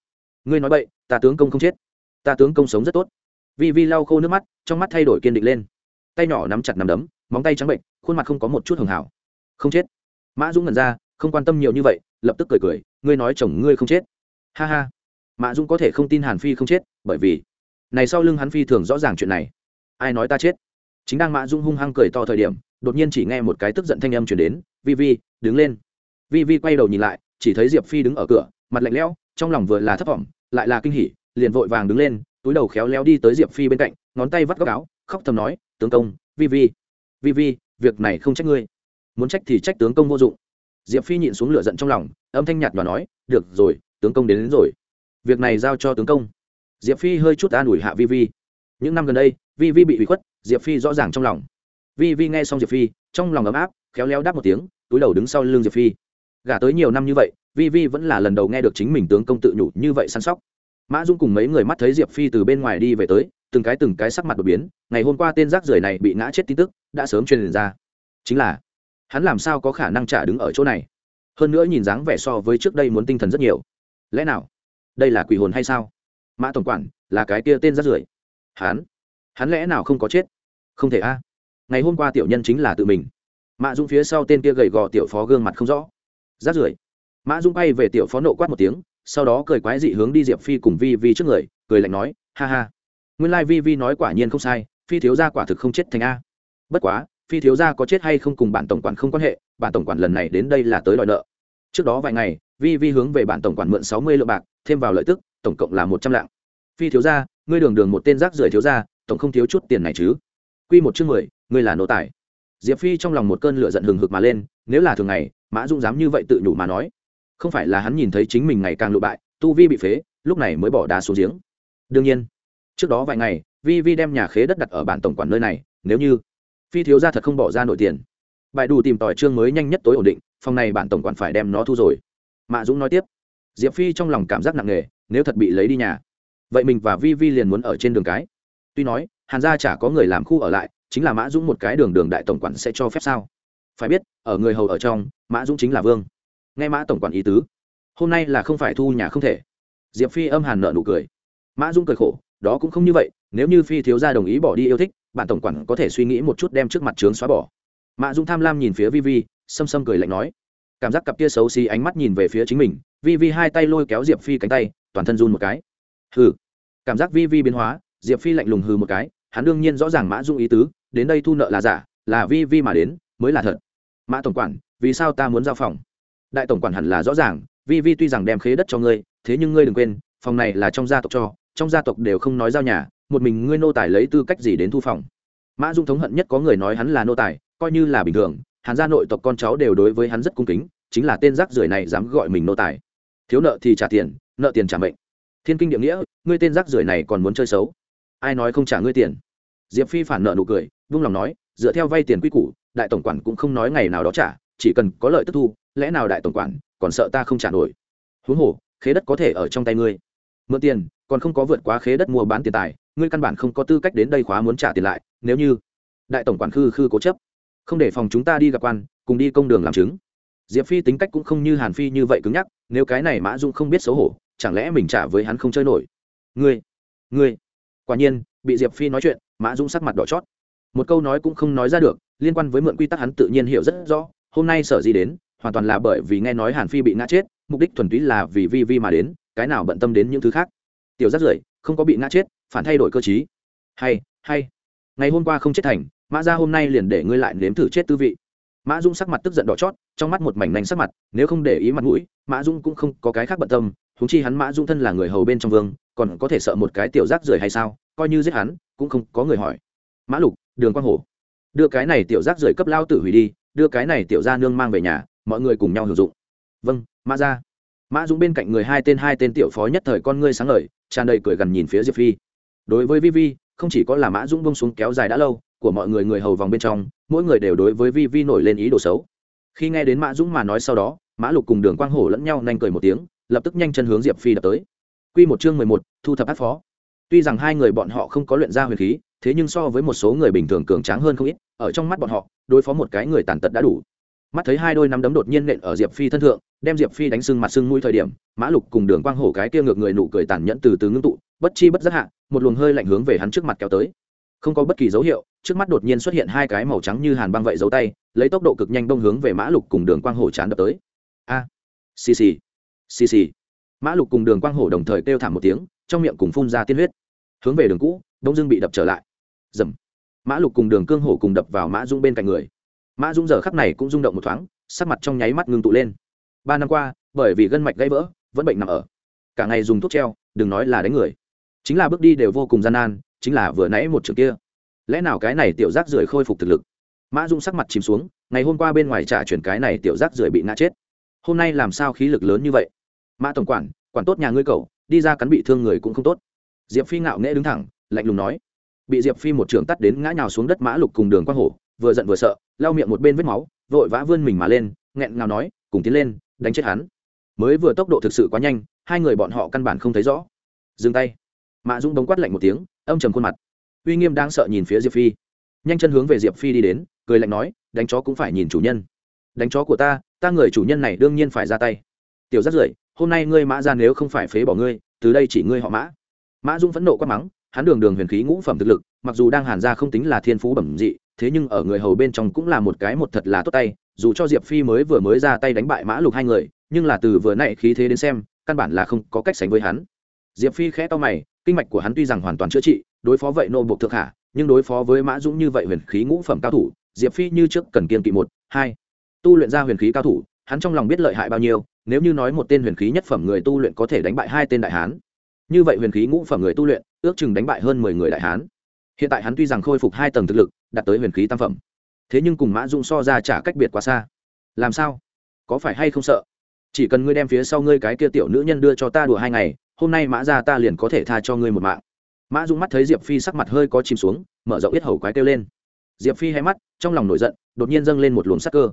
Speaker 1: Ngươi nói vậy ta tướng công không chết. Ta tướng công sống rất tốt vi vi lau khô nước mắt, trong mắt thay đổi kiên định lên. Tay nhỏ nắm chặt nằm đấm, móng tay trắng bệnh, khuôn mặt không có một chút hưởng hảo. Không chết. Mã dũng ngẩn ra, không quan tâm nhiều như vậy, lập tức cười cười, ngươi nói chồng ngươi không chết. Ha ha. Mã dũng có thể không tin hàn phi không chết, bởi vì, này sau lưng hắn phi thường rõ ràng chuyện này. Ai nói ta chết? Chính đang mã dũng hung hăng cười to thời điểm, đột nhiên chỉ nghe một cái tức giận thanh âm chuyển đến, vi vi, đứng lên. Vi vi quay đầu nhìn lại, chỉ thấy diệp phi đứng ở cửa, mặt lạnh lẽo, trong lòng vừa là thất vọng, lại là kinh hỉ, liền vội vàng đứng lên túi đầu khéo léo đi tới diệp phi bên cạnh ngón tay vắt góc áo khóc thầm nói tướng công vi vi vi vi việc này không trách ngươi. Muốn trách thì trách tướng công vô dụng. Diệp phi nhịn xuống lửa giận trong lòng âm thanh nhạt và nói được rồi tướng công đến, đến rồi. Việc này giao cho tướng công. Diệp phi hơi chút an ủi hạ vi vi. Những năm gần đây vi vi bị hủy khuất diệp phi rõ ràng trong lòng. Vi vi nghe xong diệp phi trong lòng ấm áp khéo léo đáp một tiếng túi đầu đứng sau lưng diệp phi. Gả tới nhiều năm như vậy vi vi vẫn là lần đầu nghe được chính mình tướng công tự nhủ như vậy săn sóc mã dung cùng mấy người mắt thấy diệp phi từ bên ngoài đi về tới, từng cái từng cái sắc mặt đột biến, ngày hôm qua tên rác rưởi này bị ngã chết tin tức, đã sớm truyền ra. Chính là, hắn làm sao có khả năng trả đứng ở chỗ này? Hơn nữa nhìn dáng vẻ so với trước đây muốn tinh thần rất nhiều. Lẽ nào, đây là quỷ hồn hay sao? Mã tổng quản, là cái kia tên rác rưởi. Hắn hắn lẽ nào không có chết? Không thể a. Ngày hôm qua tiểu nhân chính là tự mình. Mã dung phía sau tên kia gầy gò tiểu phó gương mặt không rõ. Rác rưởi. Mã dung bay về tiểu phó nộ quát một tiếng sau đó cười quái dị hướng đi diệp phi cùng vi vi trước người, cười lạnh nói, ha ha, nguyên lai、like、vi vi nói quả nhiên không sai, phi thiếu gia quả thực không chết thành a. Bất quá, phi thiếu gia có chết hay không cùng bản tổng quản không quan hệ, bản tổng quản lần này đến đây là tới đòi nợ. Trước đó vài ngày, vi vi hướng về bản tổng quản mượn sáu mươi lượng bạc, thêm vào lợi tức, tổng cộng là một trăm lạng. Phi thiếu gia, ngươi đường đường một tên rác rưởi thiếu gia, tổng không thiếu chút tiền này chứ? Q một chương mười, ngươi là nô tài. Diệp phi trong lòng một cơn lửa giận hừng hực mà lên, nếu là thường ngày, mã dung dám như vậy tự nhủ mà nói không phải là hắn nhìn thấy chính mình ngày càng lụ bại, tu vi bị phế, lúc này mới bỏ đá xuống giếng. Đương nhiên, trước đó vài ngày, vi vi đem nhà khế đất đặt ở bản tổng quản nơi này, nếu như phi thiếu gia thật không bỏ ra nổi tiền. Bài đủ tìm tỏi chương mới nhanh nhất tối ổn định, phòng này bản tổng quản phải đem nó thu rồi. Mạ dũng nói tiếp, diệp phi trong lòng cảm giác nặng nề, nếu thật bị lấy đi nhà, vậy mình và vi vi liền muốn ở trên đường cái. Tuy nói, hàn gia chả có người làm khu ở lại, chính là mã dũng một cái đường đường đại tổng quản sẽ cho phép sao? Phải biết, ở người hầu ở trong, mã dũng chính là vương nghe mã tổng quản ý tứ, hôm nay là không phải thu nhà không thể. Diệp phi âm hàn nợ nụ cười. Mã dung cười khổ, đó cũng không như vậy, nếu như phi thiếu gia đồng ý bỏ đi yêu thích, bạn tổng quản có thể suy nghĩ một chút đem trước mặt trướng xóa bỏ. Mã dung tham lam nhìn phía vi vi xâm xâm cười lạnh nói. Cảm giác cặp kia xấu xí ánh mắt nhìn về phía chính mình, vi vi hai tay lôi kéo diệp phi cánh tay, toàn thân run một cái. Hừ. Cảm giác vi vi biến hóa, diệp phi lạnh lùng hừ một cái, hắn đương nhiên rõ ràng mã dung ý tứ, đến đây thu nợ là giả, là vi vi mà đến, mới là thật. Mã tổng quản, vì sao ta muốn giao phòng? Đại tổng quản hẳn là rõ ràng, vi vi tuy rằng đem khế đất cho ngươi, thế nhưng ngươi đừng quên, phòng này là trong gia tộc cho, trong gia tộc đều không nói giao nhà, một mình ngươi nô tài lấy tư cách gì đến thu phòng. Mã dung thống hận nhất có người nói hắn là nô tài, coi như là bình thường hàn gia nội tộc con cháu đều đối với hắn rất cung kính, chính là tên rác rưởi này dám gọi mình nô tài. Thiếu nợ thì trả tiền, nợ tiền trả mệnh. Thiên kinh địa nghĩa, ngươi tên rác rưởi này còn muốn chơi xấu? Ai nói không trả ngươi tiền? Diệp phi phản nợ nụ cười, vung lòng nói, dựa theo vay tiền quy củ, đại tổng quản cũng không nói ngày nào đó trả, chỉ cần có lợi tức thu lẽ nào đại tổng quản còn sợ ta không trả nổi? Huống hồ, khế đất có thể ở trong tay ngươi. Mượn tiền, còn không có vượt quá khế đất mua bán tiền tài, ngươi căn bản không có tư cách đến đây khóa muốn trả tiền lại, nếu như đại tổng quản khư khư cố chấp. Không để phòng chúng ta đi gặp quan, cùng đi công đường làm chứng. Diệp phi tính cách cũng không như hàn phi như vậy cứng nhắc, nếu cái này mã dung không biết xấu hổ, chẳng lẽ mình trả với hắn không chơi nổi? Ngươi ngươi. Quả nhiên, bị diệp phi nói chuyện, mã dung sắc mặt đỏ chót. Một câu nói cũng không nói ra được, liên quan với mượn quy tắc hắn tự nhiên hiểu rất rõ, hôm nay sở gì đến hoàn toàn là bởi vì nghe nói hàn phi bị ngã chết, mục đích thuần túy là vì vi vi mà đến, cái nào bận tâm đến những thứ khác. Tiểu rắt rưởi, không có bị ngã chết, phản thay đổi cơ chí hay hay. Ngày hôm qua không chết thành, mã ra hôm nay liền để ngươi lại nếm thử chết tư vị. Mã dung sắc mặt tức giận đỏ chót, trong mắt một mảnh nành sắc mặt, nếu không để ý mặt mũi, mã dung cũng không có cái khác bận tâm húng chi hắn mã dung thân là người hầu bên trong vương, còn có thể sợ một cái tiểu rác rưởi hay sao, coi như giết hắn, cũng không có người hỏi. Mã lục, đường quang hổ. Đưa cái này tiểu rác rưởi cấp lao tử hủy đi, đưa cái này tiểu ra nương mang về nhà mọi người cùng nhau hưởng dụng. Vâng mã ra mã dũng bên cạnh người hai tên hai tên tiểu phó nhất thời con ngươi sáng lời tràn đầy cười gần nhìn phía diệp phi. Đối với vi vi không chỉ có là mã dũng bông xuống kéo dài đã lâu, của mọi người người hầu vòng bên trong, mỗi người đều đối với vi vi nổi lên ý đồ xấu. Khi nghe đến mã dũng mà nói sau đó, mã lục cùng đường quang hổ lẫn nhau nhanh cười một tiếng, lập tức nhanh chân hướng diệp phi đập tới. Q một chương mười một, thu thập áp phó. Tuy rằng hai người bọn họ không có luyện ra huyền khí, thế nhưng so với một số người bình thường cường tráng hơn không ít, ở trong mắt bọn họ, đối phó một cái người tàn tật đã đủ mắt thấy hai đôi nắm đấm đột nhiên nện ở diệp phi thân thượng, đem diệp phi đánh sưng mặt sưng mũi thời điểm, mã lục cùng đường quang hổ cái kia ngược người nụ cười tàn nhẫn từ từ ngưng tụ, bất chi bất giác hạ, một luồng hơi lạnh hướng về hắn trước mặt kéo tới. Không có bất kỳ dấu hiệu, trước mắt đột nhiên xuất hiện hai cái màu trắng như hàn băng vậy dấu tay, lấy tốc độ cực nhanh đông hướng về mã lục cùng đường quang hổ chán đập tới. A! Xì xì! Xì xì! Mã lục cùng đường quang hổ đồng thời kêu thảm một tiếng, trong miệng cùng phun ra tiên huyết. Hướng về đường cũ đông dương bị đập trở lại. Dầm! Mã lục cùng đường cương hổ cùng đập vào mã Dung bên cạnh người mã dũng giờ khắc này cũng rung động một thoáng, sắc mặt trong nháy mắt ngưng tụ lên. Ba năm qua, bởi vì gân mạch gãy vỡ, vẫn bệnh nằm ở. Cả ngày dùng thuốc treo, đừng nói là đánh người. Chính là bước đi đều vô cùng gian nan, chính là vừa nãy một trường kia. Lẽ nào cái này tiểu giác rưởi khôi phục thực lực? Mã dung sắc mặt chìm xuống, ngày hôm qua bên ngoài trả chuyển cái này tiểu giác rưởi bị ngã chết. Hôm nay làm sao khí lực lớn như vậy? Mã tổng quản quản tốt nhà ngươi cậu, đi ra cắn bị thương người cũng không tốt. Diệp phi ngạo nghễ đứng thẳng, lạnh lùng nói. Bị diệp phi một trường tắt đến ngã nhào xuống đất mã lục cùng đường quang hổ vừa giận vừa sợ, lau miệng một bên vết máu, vội vã vươn mình mà lên, nghẹn ngào nói, cùng tiến lên, đánh chết hắn. Mới vừa tốc độ thực sự quá nhanh, hai người bọn họ căn bản không thấy rõ. Dừng tay. Mã dũng bóng quát lạnh một tiếng, âm trầm khuôn mặt. Uy nghiêm đang sợ nhìn phía diệp phi. Nhanh chân hướng về diệp phi đi đến, cười lạnh nói, đánh chó cũng phải nhìn chủ nhân. Đánh chó của ta ta người chủ nhân này đương nhiên phải ra tay. Tiểu rất rưởi hôm nay ngươi mã ra nếu không phải phế bỏ ngươi, từ đây chỉ ngươi họ mã. Mã dung phẫn nộ quát mắng, hắn đường đường huyền khí ngũ phẩm thực lực, mặc dù đang hàn ra không tính là thiên phú bẩm dị thế nhưng ở người hầu bên trong cũng là một cái một thật là tốt tay, dù cho diệp phi mới vừa mới ra tay đánh bại mã lục hai người, nhưng là từ vừa nãy khí thế đến xem, căn bản là không có cách sánh với hắn. Diệp phi khẽ to mày, kinh mạch của hắn tuy rằng hoàn toàn chữa trị, đối phó vậy nô buộc thượng hạ, nhưng đối phó với mã dũng như vậy huyền khí ngũ phẩm cao thủ, diệp phi như trước cần kiên kỵ một, hai. Tu luyện ra huyền khí cao thủ, hắn trong lòng biết lợi hại bao nhiêu, nếu như nói một tên huyền khí nhất phẩm người tu luyện có thể đánh bại hai tên đại hán. Như vậy huyền khí ngũ phẩm người tu luyện, ước chừng đánh bại hơn mười người đại hán hiện tại hắn tuy rằng khôi phục hai tầng thực lực, đạt tới huyền khí tam phẩm, thế nhưng cùng mã dung so ra trả cách biệt quá xa. Làm sao? Có phải hay không sợ? Chỉ cần ngươi đem phía sau ngươi cái kia tiểu nữ nhân đưa cho ta đùa hai ngày, hôm nay mã ra ta liền có thể tha cho ngươi một mạng. Mã dung mắt thấy diệp phi sắc mặt hơi có chìm xuống, mở rộng ít hầu quái kêu lên. Diệp phi hay mắt, trong lòng nổi giận, đột nhiên dâng lên một luồng sắc cơ.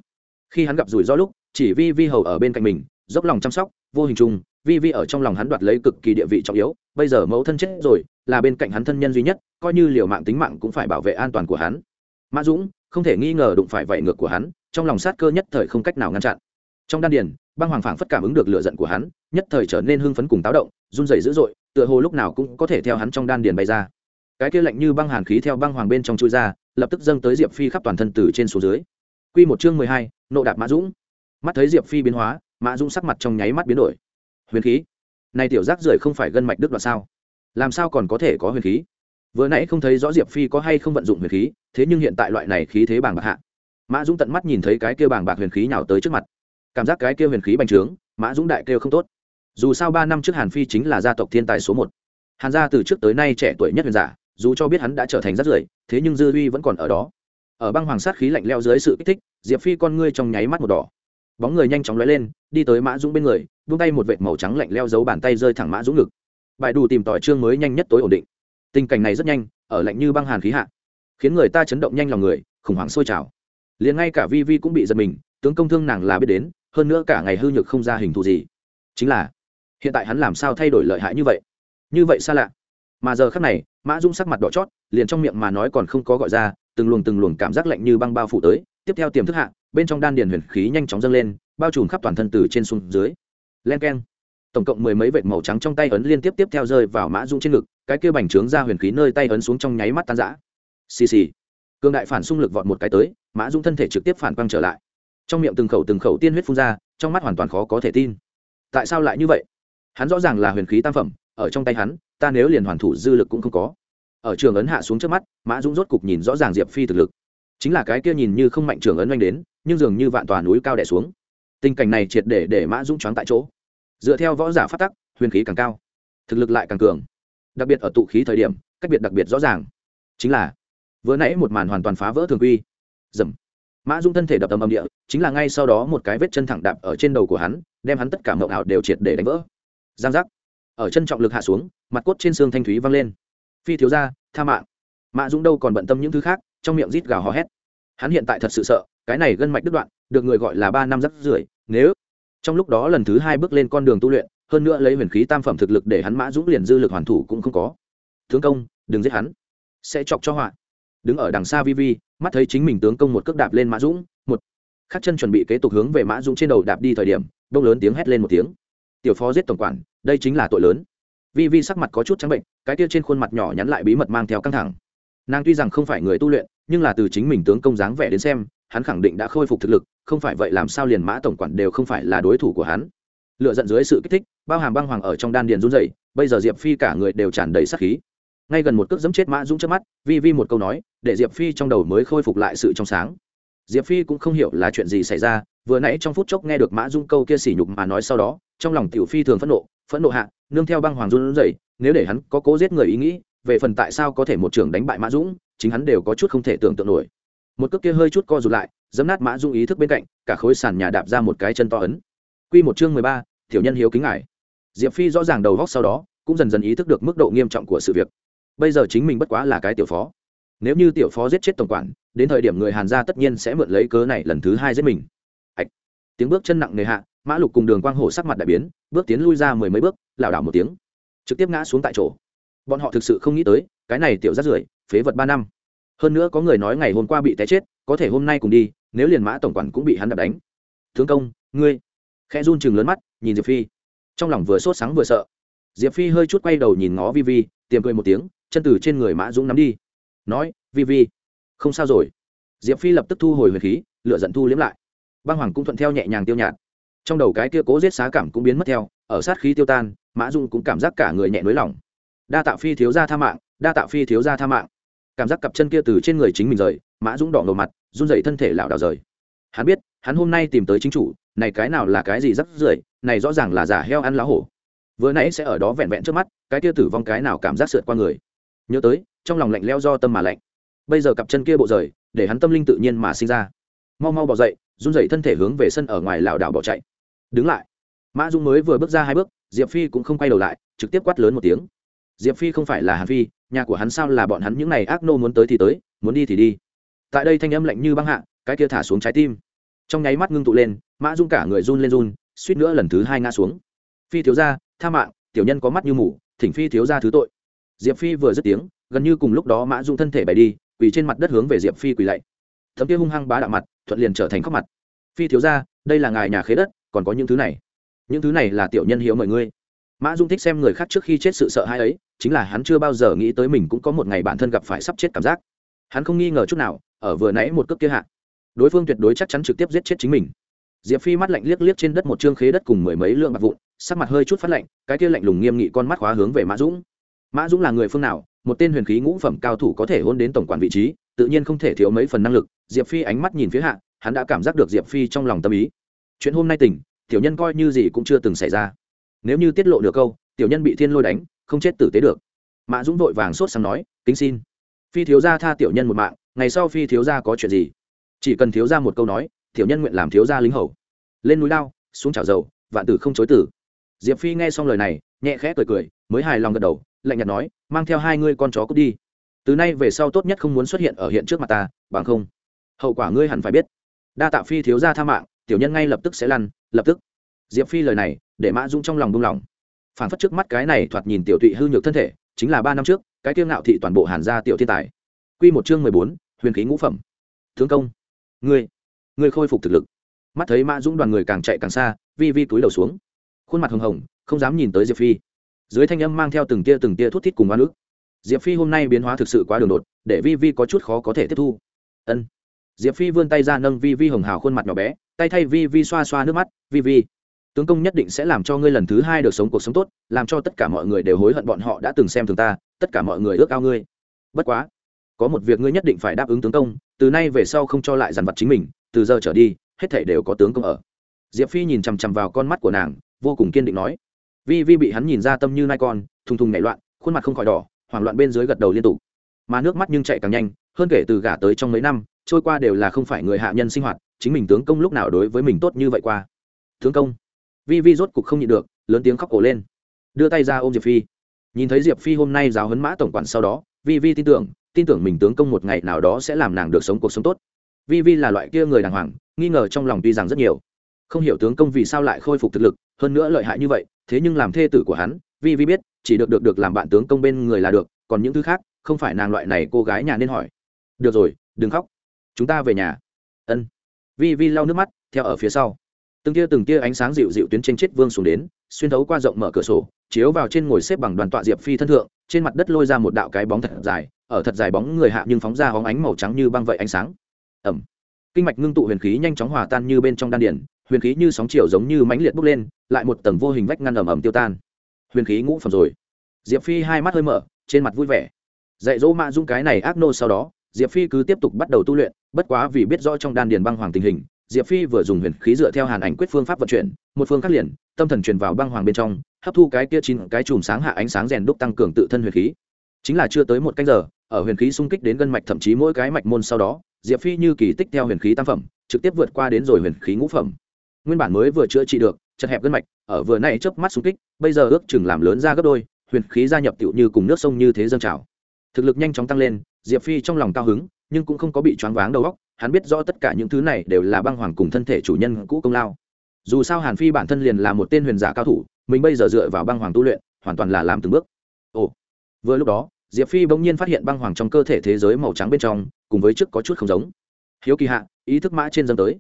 Speaker 1: Khi hắn gặp rủi ro lúc, chỉ vi vi hầu ở bên cạnh mình, dốc lòng chăm sóc, vô hình chung vi vi ở trong lòng hắn đoạt lấy cực kỳ địa vị trọng yếu, bây giờ mẫu thân chết rồi, là bên cạnh hắn thân nhân duy nhất, coi như liều mạng tính mạng cũng phải bảo vệ an toàn của hắn. Mã dũng, không thể nghi ngờ đụng phải vậy ngược của hắn, trong lòng sát cơ nhất thời không cách nào ngăn chặn. Trong đan điền, băng hoàng phảng phất cảm ứng được lựa giận của hắn, nhất thời trở nên hưng phấn cùng táo động, run rẩy dữ dội, tựa hồ lúc nào cũng có thể theo hắn trong đan điền bay ra. Cái kia lạnh như băng hàn khí theo băng hoàng bên trong chui ra, lập tức dâng tới diệp phi khắp toàn thân từ trên xuống dưới. Q một chương mười hai, nộ đạp mã dũng. Mắt thấy diệp phi biến hóa, mã dũng sắc mặt trong nháy mắt biến đổi huyền khí. Này tiểu rác rưởi không phải gân mạch đứt đoạn sao? Làm sao còn có thể có huyền khí? Vừa nãy không thấy rõ diệp phi có hay không vận dụng huyền khí, thế nhưng hiện tại loại này khí thế bàng bạc hạ. Mã dũng tận mắt nhìn thấy cái kia bàng bạc huyền khí nhào tới trước mặt. Cảm giác cái kia huyền khí bành trướng, mã dũng đại kêu không tốt. Dù sao ba năm trước hàn phi chính là gia tộc thiên tài số một. Hàn gia từ trước tới nay trẻ tuổi nhất huyền giả, dù cho biết hắn đã trở thành rác rưởi, thế nhưng dư uy vẫn còn ở đó. Ở băng hoàng sát khí lạnh leo dưới sự kích thích, diệp phi con ngươi trong nháy mắt một đỏ. Bóng người nhanh chóng lóe lên, đi tới mã dũng bên người vung tay một vệt màu trắng lạnh leo giấu bàn tay rơi thẳng mã dũng ngực. Bài đủ tìm tỏi trương mới nhanh nhất tối ổn định. Tình cảnh này rất nhanh, ở lạnh như băng hàn khí hạ, khiến người ta chấn động nhanh lòng người, khủng hoảng sôi trào. Liền ngay cả vi vi cũng bị giật mình, tướng công thương nàng là biết đến, hơn nữa cả ngày hư nhược không ra hình thù gì. Chính là, hiện tại hắn làm sao thay đổi lợi hại như vậy? Như vậy xa lạ. Mà giờ khác này, mã dung sắc mặt đỏ chót, liền trong miệng mà nói còn không có gọi ra, từng luồng từng luồng cảm giác lạnh như băng bao phủ tới. Tiếp theo tiềm thức hạ, bên trong đan điền huyền khí nhanh chóng dâng lên, bao trùm khắp toàn thân từ trên xuống dưới len k e n tổng cộng mười mấy vệt màu trắng trong tay ấn liên tiếp tiếp theo rơi vào mã dung trên ngực, cái kia bành trướng ra huyền khí nơi tay ấn xuống trong nháy mắt tan giã xì xì. Cương đại phản xung lực vọt một cái tới, mã dung thân thể trực tiếp phản quang trở lại. Trong miệng từng khẩu từng khẩu tiên huyết phun ra, trong mắt hoàn toàn khó có thể tin. Tại sao lại như vậy? Hắn rõ ràng là huyền khí tam phẩm, ở trong tay hắn, ta nếu liền hoàn thủ dư lực cũng không có. Ở trường ấn hạ xuống trước mắt, mã dũng rốt cục nhìn rõ ràng diệp phi thực lực. Chính là cái kia nhìn như không mạnh trường ấn oanh đến, nhưng dường như vạn tòa núi cao đẻ xuống tình cảnh này triệt để để mã dũng choáng tại chỗ. Dựa theo võ giả phát tắc, huyền khí càng cao, thực lực lại càng cường. Đặc biệt ở tụ khí thời điểm, cách biệt đặc biệt rõ ràng. Chính là, vừa nãy một màn hoàn toàn phá vỡ thường quy. Dầm. Mã dung thân thể đập tầm âm địa, chính là ngay sau đó một cái vết chân thẳng đạp ở trên đầu của hắn, đem hắn tất cả mậu ảo đều triệt để đánh vỡ. Giang giác. Ở chân trọng lực hạ xuống, mặt cốt trên xương thanh thúy văng lên. Phi thiếu ra tha mạng. Mã dũng đâu còn bận tâm những thứ khác, trong miệng rít gào hò hét. Hắn hiện tại thật sự sợ, cái này gân mạch đứt đoạn, được người gọi là ba năm rắc rưởi nếu trong lúc đó lần thứ hai bước lên con đường tu luyện, hơn nữa lấy huyền khí tam phẩm thực lực để hắn mã dũng liền dư lực hoàn thủ cũng không có. Tướng công, đừng giết hắn. Sẽ chọc cho họa. Đứng ở đằng xa vi vi, mắt thấy chính mình tướng công một cước đạp lên mã dũng, một khắc chân chuẩn bị kế tục hướng về mã dũng trên đầu đạp đi thời điểm đông lớn tiếng hét lên một tiếng. Tiểu phó giết tổng quản, đây chính là tội lớn. Vi vi sắc mặt có chút trắng bệnh, cái kia trên khuôn mặt nhỏ nhắn lại bí mật mang theo căng thẳng. Nàng tuy rằng không phải người tu luyện, nhưng là từ chính mình tướng công dáng vẻ đến xem hắn khẳng định đã khôi phục thực lực, không phải vậy làm sao liền mã tổng quản đều không phải là đối thủ của hắn. Lựa giận dưới sự kích thích, bao hàm băng hoàng ở trong đan điền run rẩy. bây giờ diệp phi cả người đều tràn đầy sắc khí. Ngay gần một cước dẫm chết mã dũng trước mắt, vi vi một câu nói, để diệp phi trong đầu mới khôi phục lại sự trong sáng. Diệp phi cũng không hiểu là chuyện gì xảy ra, vừa nãy trong phút chốc nghe được mã dung câu kia sỉ nhục mà nói sau đó, trong lòng tiểu phi thường phẫn nộ phẫn nộ hạ, nương theo băng hoàng run rẩy, nếu để hắn có cố giết người ý nghĩ, về phần tại sao có thể một trưởng đánh bại mã dũng, chính hắn đều có chút không thể tưởng tượng nổi một cước kia hơi chút co rụt lại, dẫm nát mã dung ý thức bên cạnh, cả khối sàn nhà đạp ra một cái chân to ấn. Quy một chương mười ba, tiểu nhân hiếu kính ngài. Diệp phi rõ ràng đầu góc sau đó, cũng dần dần ý thức được mức độ nghiêm trọng của sự việc. Bây giờ chính mình bất quá là cái tiểu phó. Nếu như tiểu phó giết chết tổng quản, đến thời điểm người hàn gia tất nhiên sẽ mượn lấy cớ này lần thứ hai giết mình. Ạch. Tiếng bước chân nặng nề hạ, mã lục cùng đường quang hổ sắc mặt đại biến, bước tiến lui ra mười mấy bước, lảo đảo một tiếng. Trực tiếp ngã xuống tại chỗ. Bọn họ thực sự không nghĩ tới, cái này tiểu rát rưởi, phế vật ba năm hơn nữa có người nói ngày hôm qua bị té chết, có thể hôm nay cùng đi, nếu liền mã tổng quản cũng bị hắn đập đánh. Thương công, ngươi. Khẽ run chừng lớn mắt, nhìn diệp phi. Trong lòng vừa sốt sáng vừa sợ. Diệp phi hơi chút quay đầu nhìn ngó vi vi tiềm cười một tiếng, chân từ trên người mã dũng nắm đi. Nói vi vi không sao rồi. Diệp phi lập tức thu hồi huyền khí lựa dẫn thu liếm lại. Băng hoàng cũng thuận theo nhẹ nhàng tiêu nhạt. Trong đầu cái kia cố giết xá cảm cũng biến mất theo, ở sát khí tiêu tan, mã dung cũng cảm giác cả người nhẹ nới lỏng. Đa tạo phi thiếu ra tha mạng, đa tạo phi thiếu ra tha mạng cảm giác cặp chân kia từ trên người chính mình rời, mã dũng đỏ ngầu mặt, run dậy thân thể lảo đảo rời. Hắn biết, hắn hôm nay tìm tới chính chủ, này cái nào là cái gì rắc rưởi, này rõ ràng là giả heo ăn lá hổ. Vừa nãy sẽ ở đó vẹn vẹn trước mắt, cái kia tử vong cái nào cảm giác sượt qua người. Nhớ tới, trong lòng lạnh leo do tâm mà lạnh. Bây giờ cặp chân kia bộ rời, để hắn tâm linh tự nhiên mà sinh ra. Mau mau bỏ dậy, run dậy thân thể hướng về sân ở ngoài lảo đảo bỏ chạy. Đứng lại. Mã dung mới vừa bước ra hai bước, diệp phi cũng không quay đầu lại, trực tiếp quát lớn một tiếng diệp phi không phải là hàn phi, nhà của hắn sao là bọn hắn những n à y ác nô muốn tới thì tới, muốn đi thì đi. Tại đây thanh âm lạnh như băng hạ, cái kia thả xuống trái tim. Trong nháy mắt ngưng tụ lên, mã dung cả người run lên run, suýt nữa lần thứ hai ngã xuống. Phi thiếu ra tha mạng, tiểu nhân có mắt như mủ thỉnh phi thiếu ra thứ tội. Diệp phi vừa dứt tiếng, gần như cùng lúc đó mã dung thân thể bày đi, quỳ trên mặt đất hướng về diệp phi quỳ lạy. Thấm kia hung hăng bá đạo mặt, thuận liền trở thành khóc mặt. Phi thiếu ra đây là ngài nhà khế đất, còn có những thứ này. Những thứ này là tiểu nhân hiếu mời ngươi mã dung thích xem người khác trước khi chết sự sợ hãi ấy, chính là hắn chưa bao giờ nghĩ tới mình cũng có một ngày bản thân gặp phải sắp chết cảm giác. Hắn không nghi ngờ chút nào, ở vừa nãy một cước kia hạ, đối phương tuyệt đối chắc chắn trực tiếp giết chết chính mình. Diệp phi mắt lạnh liếc liếc trên đất một chương khế đất cùng mười mấy lượng bạc vụn, sắc mặt hơi chút phát lạnh, cái kia lạnh lùng nghiêm nghị con mắt khóa hướng về mã dũng mã dũng là người phương nào, một tên huyền khí ngũ phẩm cao thủ có thể hôn đến tổng quản vị trí, tự nhiên không thể thiếu mấy phần năng lực. Diệp phi ánh mắt nhìn phía hạ, hắn đã cảm giác được diệp phi trong lòng tâm ý. Chuyện hôm nay tỉnh, tiểu nhân coi như gì cũng chưa từng xảy ra nếu như tiết lộ được câu, tiểu nhân bị thiên lôi đánh, không chết tử tế được. Mã dũng vội vàng sốt sáng nói, kính xin. Phi thiếu gia tha tiểu nhân một mạng, ngày sau phi thiếu gia có chuyện gì? Chỉ cần thiếu gia một câu nói, tiểu nhân nguyện làm thiếu gia lính hầu. Lên núi lao, xuống chảo dầu, vạn tử không chối tử. Diệp phi nghe xong lời này, nhẹ khẽ cười cười, mới hài lòng gật đầu, lạnh nhạt nói, mang theo hai ngươi con chó cút đi. Từ nay về sau tốt nhất không muốn xuất hiện ở hiện trước mặt ta, bằng không, hậu quả ngươi hẳn phải biết. Đa tạ phi thiếu gia tha mạng, tiểu nhân ngay lập tức sẽ lăn, lập tức. Diệp phi lời này để mã dung trong lòng buông lòng, phản phất trước mắt cái này thoạt nhìn tiểu tụy hư nhược thân thể chính là ba năm trước cái kiêng ngạo thị toàn bộ hàn gia tiểu thiên tài. Quy một chương mười bốn huyền khí ngũ phẩm. Thương công ngươi ngươi khôi phục thực lực. Mắt thấy mã dũng đoàn người càng chạy càng xa vi vi túi đầu xuống. Khuôn mặt hồng hồng không dám nhìn tới diệp phi. Dưới thanh âm mang theo từng tia từng tia thút thít cùng oan ức. Diệp phi hôm nay biến hóa thực sự quá đường đột để vi vi có chút khó có thể tiếp thu. Ân. Diệp phi vươn tay ra nâng vi vi hồng hào khuôn mặt nhỏ bé tay thay vi vi xoa xoa nước mắt vi vi tướng công nhất định sẽ làm cho ngươi lần thứ hai được sống cuộc sống tốt, làm cho tất cả mọi người đều hối hận bọn họ đã từng xem thường ta, tất cả mọi người ước ao ngươi. Bất quá, có một việc ngươi nhất định phải đáp ứng tướng công, từ nay về sau không cho lại dằn vặt chính mình, từ giờ trở đi, hết thể đều có tướng công ở. Diệp phi nhìn chằm chằm vào con mắt của nàng, vô cùng kiên định nói. Vi vi bị hắn nhìn ra tâm như nai con, thùng thùng nhảy loạn, khuôn mặt không khỏi đỏ, hoảng loạn bên dưới gật đầu liên tục. Mà nước mắt nhưng chạy càng nhanh, hơn kể từ gả tới trong mấy năm, trôi qua đều là không phải người hạ nhân sinh hoạt, chính mình tướng công lúc nào đối với mình tốt như vậy qua? Tướng công vi vi rốt cục không nhịn được, lớn tiếng khóc cổ lên. Đưa tay ra ôm diệp phi. Nhìn thấy diệp phi hôm nay giáo huấn mã tổng quản sau đó, vi vi tin tưởng tin tưởng mình tướng công một ngày nào đó sẽ làm nàng được sống cuộc sống tốt. Vi vi là loại kia người đàng hoàng, nghi ngờ trong lòng tuy rằng rất nhiều. Không hiểu tướng công vì sao lại khôi phục thực lực, hơn nữa lợi hại như vậy, thế nhưng làm thê tử của hắn, vi vi biết, chỉ được được được làm bạn tướng công bên người là được, còn những thứ khác, không phải nàng loại này cô gái nhà nên hỏi. Được rồi, đừng khóc. Chúng ta về nhà. Ân. Vi vi lau nước mắt, theo ở phía sau từng tia từng tia ánh sáng dịu dịu tuyến trên chết vương xuống đến, xuyên thấu qua rộng mở cửa sổ, chiếu vào trên ngồi xếp bằng đoàn tọa diệp phi thân thượng, trên mặt đất lôi ra một đạo cái bóng thật dài, ở thật dài bóng người hạ nhưng phóng ra hóng ánh màu trắng như băng vậy ánh sáng. Ẩm kinh mạch ngưng tụ huyền khí nhanh chóng hòa tan như bên trong đan điển huyền khí như sóng chiều giống như mãnh liệt bốc lên, lại một tầng vô hình vách ngăn ẩm ẩm tiêu tan. Huyền khí ngũ phẩm rồi. Diệp phi hai mắt hơi mở, trên mặt vui vẻ. Dạy dỗ mạ dung cái này ác nô sau đó, diệp phi cứ tiếp tục bắt đầu tu luyện, bất quá vì biết rõ trong đan điền băng hoàng tình hình diệp phi vừa dùng huyền khí dựa theo hàn ảnh quyết phương pháp vận chuyển, một phương khắc liền, tâm thần truyền vào băng hoàng bên trong, hấp thu cái kia chín cái chùm sáng hạ ánh sáng rèn đúc tăng cường tự thân huyền khí. Chính là chưa tới một canh giờ, ở huyền khí xung kích đến gân mạch thậm chí mỗi cái mạch môn sau đó, diệp phi như kỳ tích theo huyền khí tam phẩm, trực tiếp vượt qua đến rồi huyền khí ngũ phẩm. Nguyên bản mới vừa chữa trị được, chật hẹp gân mạch, ở vừa nay chớp mắt xung kích, bây giờ ước chừng làm lớn ra gấp đôi, huyền khí gia nhập tựu như cùng nước sông như thế dâng trào thực lực nhanh chóng tăng lên, diệp phi trong lòng cao hứng, nhưng cũng không có bị choáng váng đầu óc, hắn biết rõ tất cả những thứ này đều là băng hoàng cùng thân thể chủ nhân cũ công lao. Dù sao hàn phi bản thân liền là một tên huyền giả cao thủ, mình bây giờ dựa vào băng hoàng tu luyện, hoàn toàn là làm từng bước. Ồ. Vừa lúc đó, diệp phi bỗng nhiên phát hiện băng hoàng trong cơ thể thế giới màu trắng bên trong, cùng với trước có chút không giống. Hiếu kỳ hạ, ý thức mã trên dâng tới.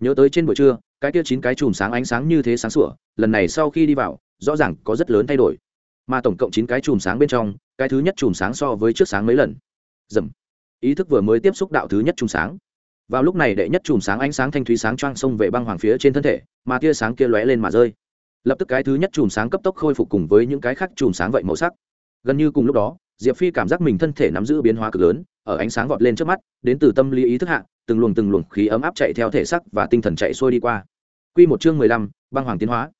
Speaker 1: Nhớ tới trên buổi trưa, cái kia chín cái chùm sáng ánh sáng như thế sáng sủa, lần này sau khi đi vào, rõ ràng có rất lớn thay đổi mà tổng cộng chín cái chùm sáng bên trong, cái thứ nhất chùm sáng so với trước sáng mấy lần. Dầm. Ý thức vừa mới tiếp xúc đạo thứ nhất chùm sáng. Vào lúc này đệ nhất chùm sáng ánh sáng thanh thúy sáng choang xông về băng hoàng phía trên thân thể, mà tia sáng kia lóe lên mà rơi. Lập tức cái thứ nhất chùm sáng cấp tốc khôi phục cùng với những cái khác chùm sáng vậy màu sắc. Gần như cùng lúc đó, diệp phi cảm giác mình thân thể nắm giữ biến hóa cực lớn, ở ánh sáng vọt lên trước mắt, đến từ tâm lý ý thức hạ, từng luồng từng luồng khí ấm áp chạy theo thể sắc và tinh thần chạy xuôi đi qua. Q một chương mười lăm, băng hoàng tiến hóa.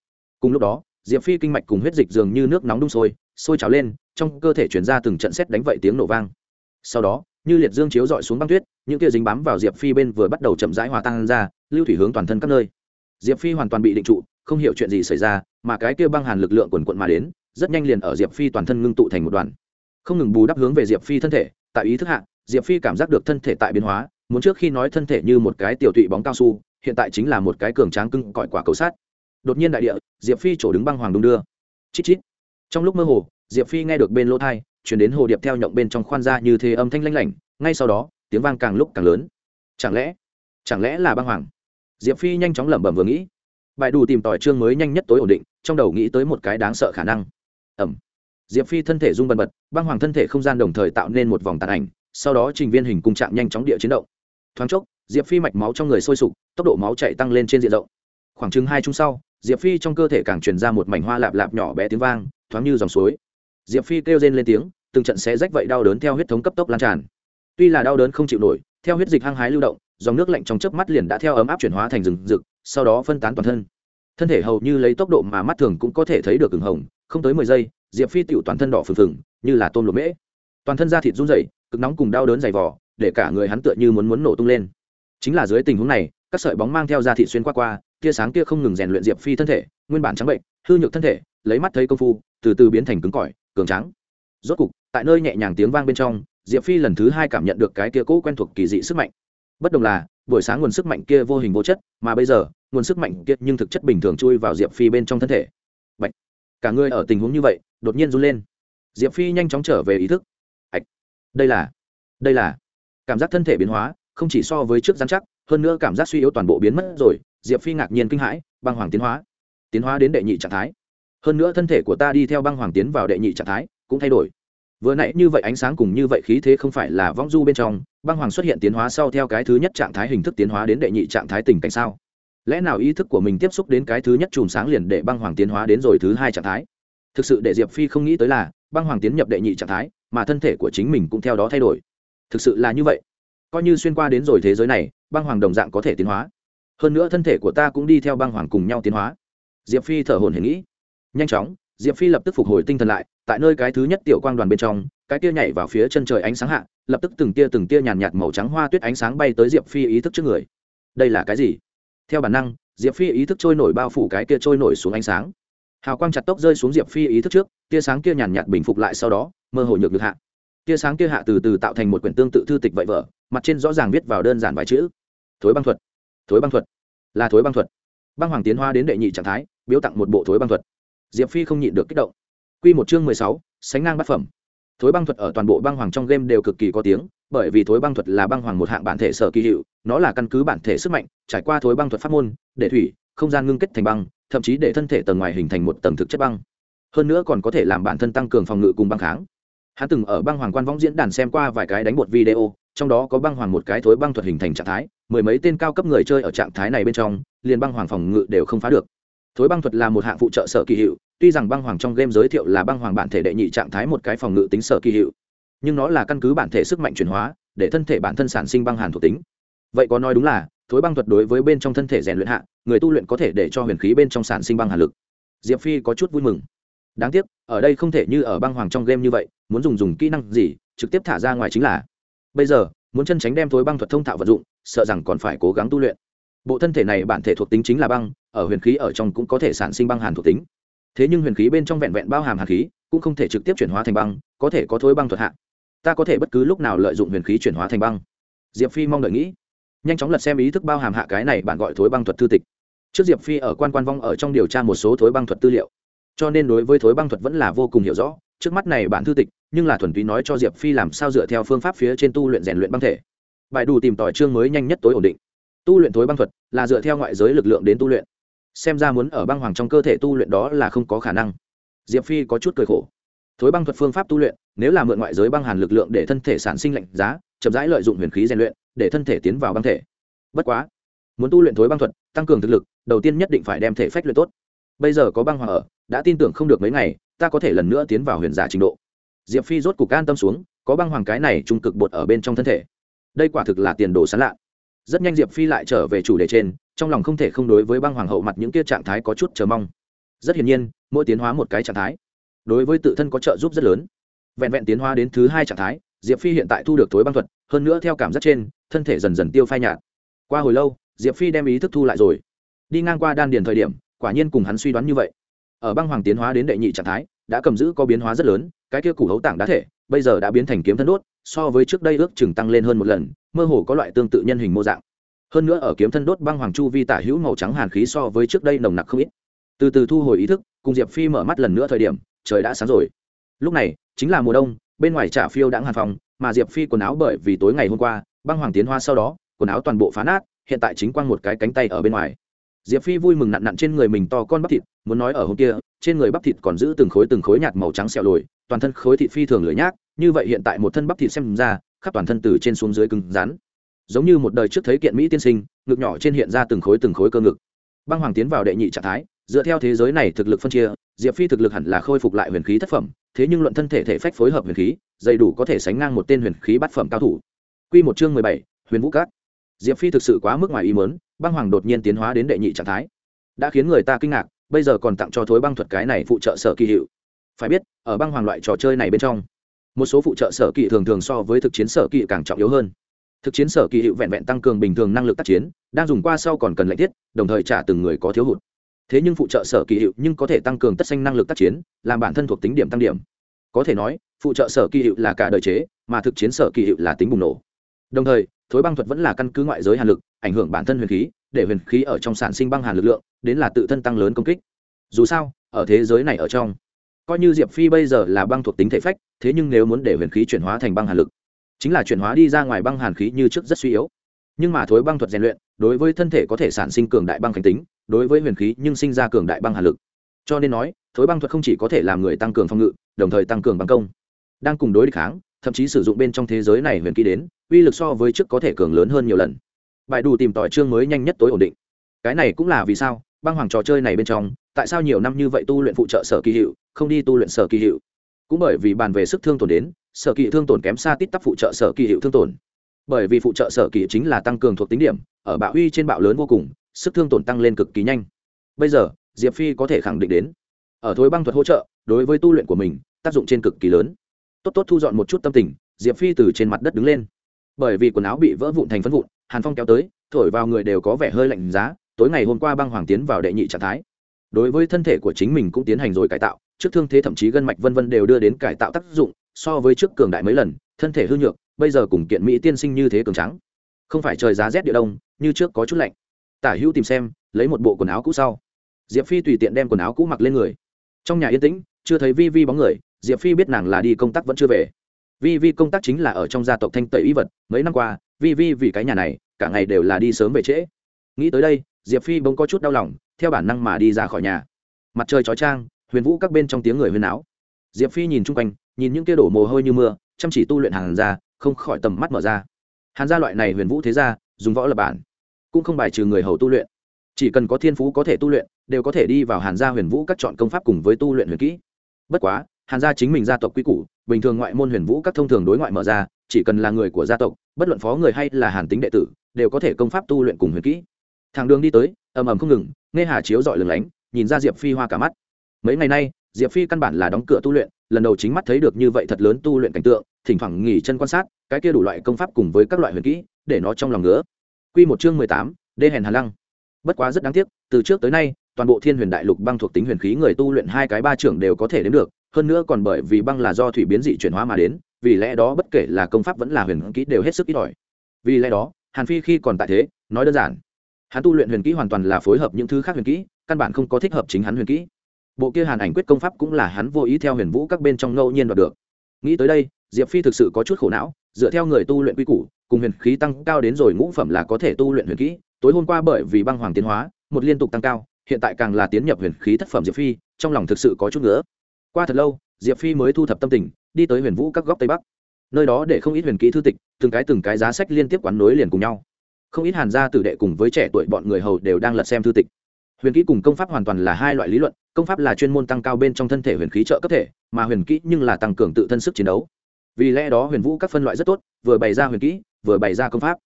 Speaker 1: Cùng lúc đó diệp phi kinh mạch cùng huyết dịch dường như nước nóng đun sôi sôi trào lên, trong cơ thể chuyển ra từng trận xét đánh vậy tiếng nổ vang. Sau đó, như liệt dương chiếu dọi xuống băng tuyết, những kia dính bám vào diệp phi bên vừa bắt đầu chậm rãi hòa tan ra, lưu thủy hướng toàn thân các nơi. Diệp phi hoàn toàn bị định trụ, không hiểu chuyện gì xảy ra, mà cái kia băng hàn lực lượng quần quận mà đến, rất nhanh liền ở diệp phi toàn thân ngưng tụ thành một đoàn. Không ngừng bù đắp hướng về diệp phi thân thể, tại ý thức hạ, diệp phi cảm giác được thân thể tại biến hóa, muốn trước khi nói thân thể như một cái tiểu tụy bóng cao su, hiện tại chính là một cái cường tráng cưng cõi quả cầu sát đột nhiên đại địa, diệp phi chỗ đứng băng hoàng đung đưa. Chít chít. Trong lúc mơ hồ, diệp phi nghe được bên lỗ thai, chuyển đến hồ điệp theo nhộng bên trong khoan ra như thế âm thanh lanh lảnh, ngay sau đó, tiếng vang càng lúc càng lớn. Chẳng lẽ chẳng lẽ là băng hoàng? Diệp phi nhanh chóng lẩm bẩm vừa nghĩ. Bài đủ tìm tỏi chương mới nhanh nhất tối ổn định, trong đầu nghĩ tới một cái đáng sợ khả năng. Ẩm diệp phi thân thể rung bần bật, băng hoàng thân thể không gian đồng thời tạo nên một vòng tàn ảnh, sau đó trình viên hình cung trạng nhanh chóng địa chiến động. Thoáng chốc, diệp phi mạch máu trong người sôi sục, tốc độ máu chạy tăng lên trên diện rộng. Khoảng chừng hai chung sau diệp phi trong cơ thể càng truyền ra một mảnh hoa lạp lạp nhỏ bé tiếng vang, thoáng như dòng suối. Diệp phi kêu rên lên tiếng, từng trận xé rách vậy đau đớn theo huyết thống cấp tốc lan tràn. Tuy là đau đớn không chịu nổi, theo huyết dịch hăng hái lưu động, dòng nước lạnh trong chớp mắt liền đã theo ấm áp chuyển hóa thành rừng rực, sau đó phân tán toàn thân. Thân thể hầu như lấy tốc độ mà mắt thường cũng có thể thấy được ửng hồng, không tới mười giây, diệp phi tựu toàn thân đỏ phừng phừng, như là tôm lỗ mễ. Toàn thân da thịt run rẩy, cực nóng cùng đau đớn dày vỏ để cả người hắn tựa như muốn muốn nổ tung lên. Chính là dưới tình huống này, các sợi bóng mang theo da thịt xuyên qua qua tia sáng kia không ngừng rèn luyện diệp phi thân thể, nguyên bản trắng bệnh, hư nhược thân thể, lấy mắt thấy công phu, từ từ biến thành cứng cỏi, cường trắng rốt cục, tại nơi nhẹ nhàng tiếng vang bên trong, diệp phi lần thứ hai cảm nhận được cái kia cũ quen thuộc kỳ dị sức mạnh. Bất đồng là, buổi sáng nguồn sức mạnh kia vô hình vô chất, mà bây giờ, nguồn sức mạnh kia nhưng thực chất bình thường chui vào diệp phi bên trong thân thể. Bạch. cả người ở tình huống như vậy, đột nhiên run lên. Diệp phi nhanh chóng trở về ý thức. Ạch đây là đây là, cảm giác thân thể biến hóa, không chỉ so với trước giám chắc, hơn nữa cảm giác suy yếu toàn bộ biến mất rồi diệp phi ngạc nhiên kinh hãi băng hoàng tiến hóa tiến hóa đến đệ nhị trạng thái hơn nữa thân thể của ta đi theo băng hoàng tiến vào đệ nhị trạng thái cũng thay đổi vừa nãy như vậy ánh sáng cùng như vậy khí thế không phải là vong du bên trong băng hoàng xuất hiện tiến hóa sau theo cái thứ nhất trạng thái hình thức tiến hóa đến đệ nhị trạng thái tình cảnh sao lẽ nào ý thức của mình tiếp xúc đến cái thứ nhất chùm sáng liền để băng hoàng tiến hóa đến rồi thứ hai trạng thái thực sự để diệp phi không nghĩ tới là băng hoàng tiến nhập đệ nhị trạng thái mà thân thể của chính mình cũng theo đó thay đổi thực sự là như vậy coi như xuyên qua đến rồi thế giới này băng hoàng đồng dạng có thể tiến hóa hơn nữa thân thể của ta cũng đi theo băng hoàng cùng nhau tiến hóa. Diệp phi thở hồn hển nghĩ. Nhanh chóng, diệp phi lập tức phục hồi tinh thần lại, tại nơi cái thứ nhất tiểu quang đoàn bên trong, cái tia nhảy vào phía chân trời ánh sáng hạ, lập tức từng tia từng tia nhàn nhạt màu trắng hoa tuyết ánh sáng bay tới diệp phi ý thức trước người. Đây là cái gì? Theo bản năng, diệp phi ý thức trôi nổi bao phủ cái kia trôi nổi xuống ánh sáng. Hào quang chặt tốc rơi xuống diệp phi ý thức trước, tia sáng kia nhàn nhạt bình phục lại sau đó, mơ hồ nhược được hạ. Tia sáng kia hạ từ từ tạo thành một quyển tương tự thư tịch vậy vở mặt trên rõ ràng viết vào đơn giản vài chữ. Thối băng thuật thối băng thuật. Là thối băng thuật. Băng hoàng tiến hoa đến đệ nhị trạng thái, biếu tặng một bộ thối băng thuật. Diệp phi không nhịn được kích động. Q một chương mười sáu, sánh ngang bát phẩm. Thối băng thuật ở toàn bộ băng hoàng trong game đều cực kỳ có tiếng, bởi vì thối băng thuật là băng hoàng một hạng bản thể sở kỳ hiệu, nó là căn cứ bản thể sức mạnh, trải qua thối băng thuật pháp môn, để thủy, không gian ngưng kết thành băng, thậm chí để thân thể tầng ngoài hình thành một tầng thực chất băng. Hơn nữa còn có thể làm bản thân tăng cường phòng ngự cùng băng kháng hắn từng ở băng hoàng quan võng diễn đàn xem qua vài cái đánh bột video, trong đó có băng hoàng một cái thối băng thuật hình thành trạng thái, mười mấy tên cao cấp người chơi ở trạng thái này bên trong, liền băng hoàng phòng ngự đều không phá được. Thối băng thuật là một hạng phụ trợ sở kỳ hiệu, tuy rằng băng hoàng trong game giới thiệu là băng hoàng bản thể đệ nhị trạng thái một cái phòng ngự tính sở kỳ hiệu, nhưng nó là căn cứ bản thể sức mạnh chuyển hóa, để thân thể bản thân sản sinh băng hàn thuộc tính. Vậy có nói đúng là, thối băng thuật đối với bên trong thân thể rèn luyện hạ, người tu luyện có thể để cho huyền khí bên trong sản sinh băng hàn lực. Diệp phi có chút vui mừng. Đáng tiếc, ở đây không thể như ở băng hoàng trong game như vậy muốn dùng dùng kỹ năng gì, trực tiếp thả ra ngoài chính là, bây giờ, muốn chân tránh đem thối băng thuật thông thạo vận dụng, sợ rằng còn phải cố gắng tu luyện. Bộ thân thể này bản thể thuộc tính chính là băng, ở huyền khí ở trong cũng có thể sản sinh băng hàn thuộc tính. Thế nhưng huyền khí bên trong vẹn vẹn bao hàm hàn khí, cũng không thể trực tiếp chuyển hóa thành băng, có thể có thối băng thuật hạ. Ta có thể bất cứ lúc nào lợi dụng huyền khí chuyển hóa thành băng. Diệp phi mong đợi nghĩ. Nhanh chóng lật xem ý thức bao hàm hạ cái này bạn gọi thối băng thuật thư tịch. Trước diệp phi ở quan quan vong ở trong điều tra một số thối băng thuật tư liệu cho nên đối với thối băng thuật vẫn là vô cùng hiểu rõ, trước mắt này bản thư tịch, nhưng là thuần túy nói cho diệp phi làm sao dựa theo phương pháp phía trên tu luyện rèn luyện băng thể. Bài đủ tìm tòi chương mới nhanh nhất tối ổn định. Tu luyện thối băng thuật là dựa theo ngoại giới lực lượng đến tu luyện. Xem ra muốn ở băng hoàng trong cơ thể tu luyện đó là không có khả năng. Diệp phi có chút cười khổ. Thối băng thuật phương pháp tu luyện, nếu là mượn ngoại giới băng hàn lực lượng để thân thể sản sinh lạnh giá, chậm rãi lợi dụng huyền khí rèn luyện, để thân thể tiến vào băng thể. Bất quá, muốn tu luyện thối băng thuật, tăng cường thực lực, đầu tiên nhất định phải đem thể phách luyện tốt bây giờ có băng hoàng ở, đã tin tưởng không được mấy ngày, ta có thể lần nữa tiến vào huyền giả trình độ. Diệp phi rốt cục an tâm xuống, có băng hoàng cái này trung cực bột ở bên trong thân thể. Đây quả thực là tiền đồ sán lạ. Rất nhanh diệp phi lại trở về chủ đề trên, trong lòng không thể không đối với băng hoàng hậu mặt những kia trạng thái có chút chờ mong. Rất hiển nhiên, mỗi tiến hóa một cái trạng thái, đối với tự thân có trợ giúp rất lớn. Vẹn vẹn tiến hóa đến thứ hai trạng thái, diệp phi hiện tại thu được tối băng thuật, hơn nữa theo cảm giác trên, thân thể dần dần tiêu phai nhạt. Qua hồi lâu, diệp phi đem ý thức thu lại rồi. Đi ngang qua đan điền thời điểm quả nhiên cùng hắn suy đoán như vậy. Ở băng hoàng tiến hóa đến đệ nhị trạng thái, đã cầm giữ có biến hóa rất lớn, cái kia củ hấu tảng đá thể, bây giờ đã biến thành kiếm thân đốt, so với trước đây ước chừng tăng lên hơn một lần, mơ hồ có loại tương tự nhân hình mô dạng. Hơn nữa ở kiếm thân đốt băng hoàng chu vi tả hữu màu trắng hàn khí so với trước đây nồng nặc không ít. Từ từ thu hồi ý thức, cùng diệp phi mở mắt lần nữa thời điểm, trời đã sáng rồi. Lúc này, chính là mùa đông, bên ngoài trả phiêu đãng hàn phòng, mà diệp phi quần áo bởi vì tối ngày hôm qua, băng hoàng tiến hoa sau đó, quần áo toàn bộ phá nát, hiện tại chính quang một cái cánh tay ở bên ngoài diệp phi vui mừng nặn nặn trên người mình to con bắp thịt, muốn nói ở hôm kia, trên người bắp thịt còn giữ từng khối từng khối nhạt màu trắng xẹo lồi, toàn thân khối thịt phi thường lưỡi nhác, như vậy hiện tại một thân bắp thịt xem ra, khắp toàn thân từ trên xuống dưới cứng rắn. Giống như một đời trước thấy kiện mỹ tiên sinh, ngực nhỏ trên hiện ra từng khối từng khối cơ ngực. Băng hoàng tiến vào đệ nhị trạng thái, dựa theo thế giới này thực lực phân chia, diệp phi thực lực hẳn là khôi phục lại huyền khí thất phẩm, thế nhưng luận thân thể thể phách phối hợp huyền khí đầy đủ có thể sánh ngang một tên huyền khí bát phẩm cao thủ. Quy một chương mười bảy, huyền vũ cát diệp phi thực sự quá mức ngoài ý mớn băng hoàng đột nhiên tiến hóa đến đệ nhị trạng thái. Đã khiến người ta kinh ngạc, bây giờ còn tặng cho thối băng thuật cái này phụ trợ sở kỳ hiệu. Phải biết, ở băng hoàng loại trò chơi này bên trong, một số phụ trợ sở kỳ thường thường so với thực chiến sở kỳ càng trọng yếu hơn. Thực chiến sở kỳ hiệu vẹn vẹn tăng cường bình thường năng lực tác chiến, đang dùng qua sau còn cần lệnh thiết, đồng thời trả từng người có thiếu hụt. Thế nhưng phụ trợ sở kỳ hiệu nhưng có thể tăng cường tất xanh năng lực tác chiến, làm bản thân thuộc tính điểm tăng điểm. Có thể nói, phụ trợ sở kỳ hiệu là cả đời chế, mà thực chiến sở kỳ hiệu là tính bùng nổ đồng thời, thối băng thuật vẫn là căn cứ ngoại giới hàn lực, ảnh hưởng bản thân huyền khí, để huyền khí ở trong sản sinh băng hàn lực lượng, đến là tự thân tăng lớn công kích. Dù sao, ở thế giới này ở trong, coi như diệp phi bây giờ là băng thuộc tính thể phách, thế nhưng nếu muốn để huyền khí chuyển hóa thành băng hàn lực, chính là chuyển hóa đi ra ngoài băng hàn khí như trước rất suy yếu. Nhưng mà thối băng thuật rèn luyện, đối với thân thể có thể sản sinh cường đại băng khánh tính, đối với huyền khí nhưng sinh ra cường đại băng hàn lực. Cho nên nói, thối băng thuật không chỉ có thể làm người tăng cường phòng ngự, đồng thời tăng cường băng công. Đang cùng đối địch kháng, thậm chí sử dụng bên trong thế giới này huyền khí đến uy lực so với trước có thể cường lớn hơn nhiều lần. Bài đủ tìm tỏi chương mới nhanh nhất tối ổn định. Cái này cũng là vì sao, băng hoàng trò chơi này bên trong, tại sao nhiều năm như vậy tu luyện phụ trợ sở kỳ hiệu, không đi tu luyện sở kỳ hiệu? Cũng bởi vì bàn về sức thương tổn đến, sở kỳ thương tổn kém xa tít tắp phụ trợ sở kỳ hiệu thương tổn. Bởi vì phụ trợ sở kỳ chính là tăng cường thuộc tính điểm, ở bạo uy trên bạo lớn vô cùng, sức thương tổn tăng lên cực kỳ nhanh. Bây giờ, diệp phi có thể khẳng định đến, ở thối băng thuật hỗ trợ, đối với tu luyện của mình, tác dụng trên cực kỳ lớn. Tốt tốt thu dọn một chút tâm tình, diệp phi từ trên mặt đất đứng lên bởi vì quần áo bị vỡ vụn thành phân vụn, hàn phong kéo tới, thổi vào người đều có vẻ hơi lạnh giá, tối ngày hôm qua băng hoàng tiến vào đệ nhị trạng thái. Đối với thân thể của chính mình cũng tiến hành rồi cải tạo, trước thương thế thậm chí gân mạch vân vân đều đưa đến cải tạo tác dụng, so với trước cường đại mấy lần, thân thể hư nhược, bây giờ cùng kiện mỹ tiên sinh như thế cường trắng không phải trời giá rét địa đông, như trước có chút lạnh. Tả hữu tìm xem, lấy một bộ quần áo cũ sau. Diệp phi tùy tiện đem quần áo cũ mặc lên người. Trong nhà yên tĩnh, chưa thấy vi vi bóng người, diệp phi biết nàng là đi công tác vẫn chưa về vi vi công tác chính là ở trong gia tộc thanh tẩy y vật, mấy năm qua, vi vi vì cái nhà này, cả ngày đều là đi sớm về trễ. Nghĩ tới đây, diệp phi bỗng có chút đau lòng, theo bản năng mà đi ra khỏi nhà. Mặt trời chói trang huyền vũ các bên trong tiếng người huyền áo diệp phi nhìn chung quanh, nhìn những kia đổ mồ hôi như mưa, chăm chỉ tu luyện hàn ra, không khỏi tầm mắt mở ra. Hàn gia loại này huyền vũ thế gia dùng võ lập bản, cũng không bài trừ người hầu tu luyện. Chỉ cần có thiên phú có thể tu luyện, đều có thể đi vào hàn gia huyền vũ các chọn công pháp cùng với tu luyện huyền kỹ. Bất quá hàn gia chính mình gia tộc quy củ, bình thường ngoại môn huyền vũ các thông thường đối ngoại mở ra, chỉ cần là người của gia tộc, bất luận phó người hay là hàn tính đệ tử, đều có thể công pháp tu luyện cùng huyền kỹ. Thằng đường đi tới, ầm ầm không ngừng, nghe hà chiếu dọi lừng lánh, nhìn ra diệp phi hoa cả mắt. Mấy ngày nay, diệp phi căn bản là đóng cửa tu luyện, lần đầu chính mắt thấy được như vậy thật lớn tu luyện cảnh tượng, thỉnh thoảng nghỉ chân quan sát, cái kia đủ loại công pháp cùng với các loại huyền kỹ, để nó trong lòng ngứa. Q một chương mười tám, đê hèn hà lăng. Bất quá rất đáng tiếc, từ trước tới nay, toàn bộ thiên huyền đại lục băng thuộc tính huyền khí người tu luyện hai cái ba trưởng đều có thể đến được hơn nữa còn bởi vì băng là do thủy biến dị chuyển hóa mà đến, vì lẽ đó bất kể là công pháp vẫn là huyền kỹ đều hết sức ít ỏi. Vì lẽ đó, hàn phi khi còn tại thế, nói đơn giản, hắn tu luyện huyền kỹ hoàn toàn là phối hợp những thứ khác huyền kỹ, căn bản không có thích hợp chính hắn huyền kỹ. Bộ kia hàn ảnh quyết công pháp cũng là hắn vô ý theo huyền vũ các bên trong ngẫu nhiên đoạt được. Nghĩ tới đây, diệp phi thực sự có chút khổ não, dựa theo người tu luyện quy củ, cùng huyền khí tăng cao đến rồi ngũ phẩm là có thể tu luyện huyền kỹ, tối hôm qua bởi vì băng hoàng tiến hóa, một liên tục tăng cao, hiện tại càng là tiến nhập huyền khí thất phẩm diệp phi, trong lòng thực sự có chút nữa qua thật lâu, diệp phi mới thu thập tâm tình, đi tới huyền vũ các góc tây bắc. Nơi đó để không ít huyền kỹ thư tịch, từng cái từng cái giá sách liên tiếp quán nối liền cùng nhau. Không ít hàn gia tử đệ cùng với trẻ tuổi bọn người hầu đều đang lật xem thư tịch. Huyền kỹ cùng công pháp hoàn toàn là hai loại lý luận, công pháp là chuyên môn tăng cao bên trong thân thể huyền khí trợ cấp thể, mà huyền kỹ nhưng là tăng cường tự thân sức chiến đấu. Vì lẽ đó huyền vũ các phân loại rất tốt, vừa bày ra huyền kỹ, vừa bày ra công pháp.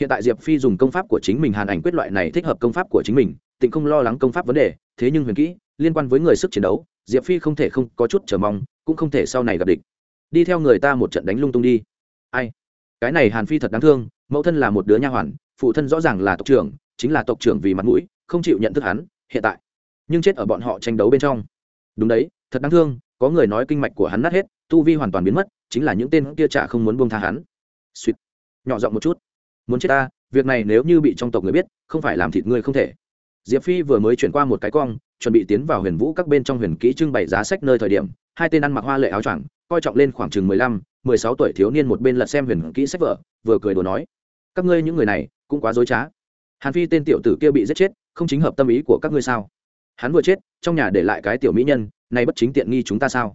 Speaker 1: Hiện tại diệp phi dùng công pháp của chính mình hàn ảnh quyết loại này thích hợp công pháp của chính mình, tịnh không lo lắng công pháp vấn đề, thế nhưng huyền kỹ liên quan với người sức chiến đấu diệp phi không thể không có chút chờ mong, cũng không thể sau này gặp địch. Đi theo người ta một trận đánh lung tung đi. Ai? Cái này hàn phi thật đáng thương, mẫu thân là một đứa nha hoàn, phụ thân rõ ràng là tộc trưởng, chính là tộc trưởng vì mặt mũi, không chịu nhận thức hắn, hiện tại. Nhưng chết ở bọn họ tranh đấu bên trong. Đúng đấy, thật đáng thương, có người nói kinh mạch của hắn nát hết, tu vi hoàn toàn biến mất, chính là những tên kia chả không muốn buông tha hắn. Suýt. Nhỏ giọng một chút. Muốn chết ta, việc này nếu như bị trong tộc người biết, không phải làm thịt ngươi không thể diệp phi vừa mới chuyển qua một cái cong, chuẩn bị tiến vào huyền vũ các bên trong huyền kỹ trưng bày giá sách nơi thời điểm, hai tên ăn mặc hoa lệ áo choàng, coi trọng lên khoảng chừng mười lăm, mười sáu tuổi thiếu niên một bên lật xem huyền kỹ sách vở, vừa cười đùa nói, các ngươi những người này cũng quá dối trá. Hàn phi tên tiểu tử kia bị giết chết, không chính hợp tâm ý của các ngươi sao? Hắn vừa chết, trong nhà để lại cái tiểu mỹ nhân, nay bất chính tiện nghi chúng ta sao?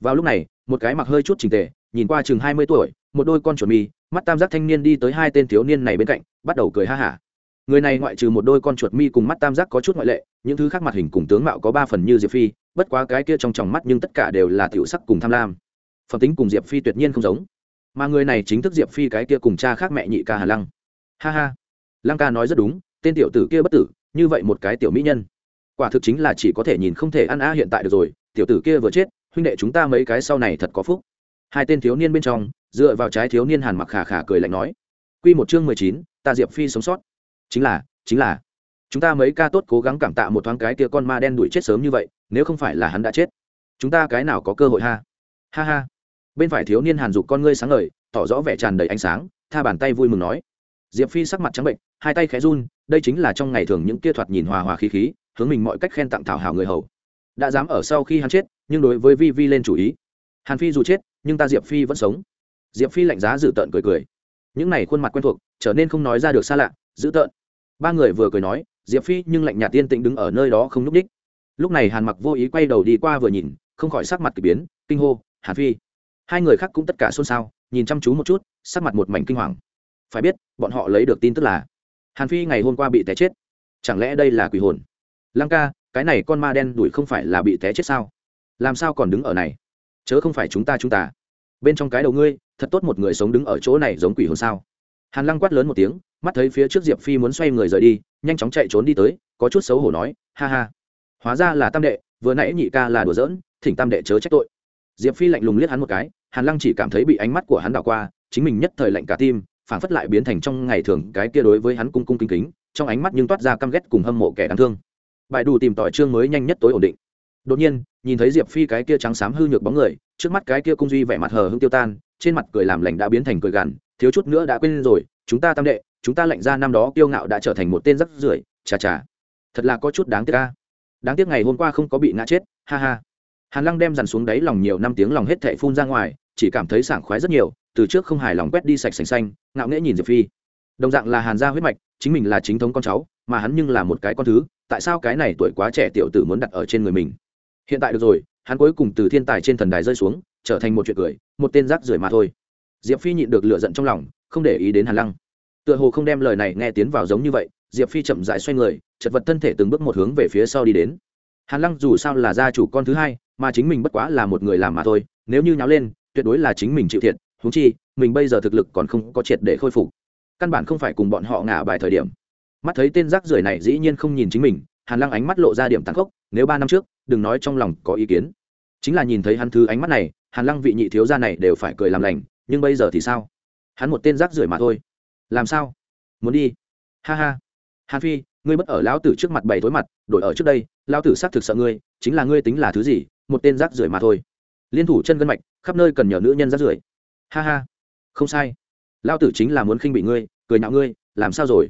Speaker 1: Vào lúc này, một cái mặc hơi chút trình tề, nhìn qua chừng hai mươi tuổi, một đôi con chuẩn mi mắt tam giác thanh niên đi tới hai tên thiếu niên này bên cạnh, bắt đầu cười ha hả người này ngoại trừ một đôi con chuột mi cùng mắt tam giác có chút ngoại lệ, những thứ khác mặt hình cùng tướng mạo có ba phần như diệp phi, bất quá cái kia trong tròng mắt nhưng tất cả đều là tiểu sắc cùng tham lam. Phẩm tính cùng diệp phi tuyệt nhiên không giống. Mà người này chính thức diệp phi cái kia cùng cha khác mẹ nhị ca hà lăng. Ha ha. Lăng ca nói rất đúng, tên tiểu tử kia bất tử, như vậy một cái tiểu mỹ nhân. Quả thực chính là chỉ có thể nhìn không thể ăn a hiện tại được rồi, tiểu tử kia vừa chết, huynh đệ chúng ta mấy cái sau này thật có phúc. Hai tên thiếu niên bên trong, dựa vào trái thiếu niên hàn mặc khả khả cười lạnh nói. Q một chương mười chín, ta diệp phi sống sót chính là chính là. Chúng ta mấy ca tốt cố gắng cảm tạ một thoáng cái kia con ma đen đuổi chết sớm như vậy, nếu không phải là hắn đã chết. Chúng ta cái nào có cơ hội ha? Ha ha. Bên phải thiếu niên hàn dục con ngươi sáng ngời, tỏ rõ vẻ tràn đầy ánh sáng, tha bàn tay vui mừng nói. Diệp phi sắc mặt trắng bệnh, hai tay khẽ run, đây chính là trong ngày thường những kia thoạt nhìn hòa hòa khí khí, hướng mình mọi cách khen tặng thảo hảo người hầu. Đã dám ở sau khi hắn chết, nhưng đối với vi vi lên chủ ý. Hàn phi dù chết, nhưng ta diệp phi vẫn sống. Diệp phi lạnh giá dữ tợn cười cười. Những này khuôn mặt quen thuộc, trở nên không nói ra được xa lạ, dữ tợn ba người vừa cười nói, diệp phi, nhưng lạnh nhạt tiên tĩnh đứng ở nơi đó không nhúc ních lúc này hàn mặc vô ý quay đầu đi qua vừa nhìn, không khỏi sắc mặt k ỳ biến, kinh hô, hàn phi. Hai người khác cũng tất cả xôn xao, nhìn chăm chú một chút, sắc mặt một mảnh kinh hoàng. Phải biết, bọn họ lấy được tin tức là, hàn phi ngày hôm qua bị té chết. Chẳng lẽ đây là quỷ hồn? Lăng ca, cái này con ma đen đuổi không phải là bị té chết sao? Làm sao còn đứng ở này? Chớ không phải chúng ta chúng ta. Bên trong cái đầu ngươi, thật tốt một người sống đứng ở chỗ này giống quỷ hồn sao? Hàn lăng quát lớn một tiếng, mắt thấy phía trước diệp phi muốn xoay người rời đi, nhanh chóng chạy trốn đi tới, có chút xấu hổ nói, ha ha, hóa ra là tam đệ, vừa nãy nhị ca là đùa giỡn, thỉnh tam đệ chớ trách tội. Diệp phi lạnh lùng liếc hắn một cái, hàn lăng chỉ cảm thấy bị ánh mắt của hắn đảo qua, chính mình nhất thời lạnh cả tim phản phất lại biến thành trong ngày thường cái kia đối với hắn cung cung kính kính, trong ánh mắt nhưng toát ra căm ghét cùng hâm mộ kẻ đáng thương. Bài đủ tìm tỏi chương mới nhanh nhất tối ổn định. Đột nhiên, nhìn thấy diệp phi cái kia trắng xám hư nhược bóng người, trước mắt cái kia cung duy vẻ mặt hờ hững tiêu tan, trên mặt cười làm lành đã biến thành cười gằn thiếu chút nữa đã quên rồi, chúng ta tam đệ, chúng ta lệnh ra năm đó kiêu ngạo đã trở thành một tên rắc rưởi, chà chà. Thật là có chút đáng tiếc ca đáng tiếc ngày hôm qua không có bị ngã chết, ha ha. Hàn lăng đem dằn xuống đáy lòng nhiều năm tiếng lòng hết thệ phun ra ngoài, chỉ cảm thấy sảng khoái rất nhiều, từ trước không hài lòng quét đi sạch sành xanh, ngạo nghễ nhìn diệp phi. Đồng dạng là hàn gia huyết mạch, chính mình là chính thống con cháu, mà hắn nhưng là một cái con thứ, tại sao cái này tuổi quá trẻ tiểu tử muốn đặt ở trên người mình? Hiện tại được rồi, hắn cuối cùng từ thiên tài trên thần đài rơi xuống, trở thành một chuyện cười, một tên rác rưởi mà thôi diệp phi nhịn được lựa giận trong lòng, không để ý đến hàn lăng. Tựa hồ không đem lời này nghe tiến vào giống như vậy, diệp phi chậm dại xoay người, chật vật thân thể từng bước một hướng về phía sau đi đến. Hàn lăng dù sao là gia chủ con thứ hai, mà chính mình bất quá là một người làm mà thôi, nếu như nháo lên, tuyệt đối là chính mình chịu thiệt húng chi, mình bây giờ thực lực còn không có triệt để khôi phục. Căn bản không phải cùng bọn họ ngả bài thời điểm. Mắt thấy tên rác rưởi này dĩ nhiên không nhìn chính mình, hàn lăng ánh mắt lộ ra điểm tàn khốc, nếu ba năm trước, đừng nói trong lòng có ý kiến. Chính là nhìn thấy hắn thứ ánh mắt này, hàn lăng vị nhị thiếu gia này đều phải cười làm lành nhưng bây giờ thì sao? Hắn một tên rác rưởi mà thôi. Làm sao? Muốn đi? Ha ha. Hàn phi, ngươi bất ở lão tử trước mặt bày thối mặt, đổi ở trước đây, lão tử xác thực sợ ngươi, chính là ngươi tính là thứ gì, một tên rác rưởi mà thôi. Liên thủ chân gân mạch, khắp nơi cần nhờ nữ nhân rác rưởi. Ha ha. Không sai. Lão tử chính là muốn khinh bị ngươi, cười nhạo ngươi, làm sao rồi?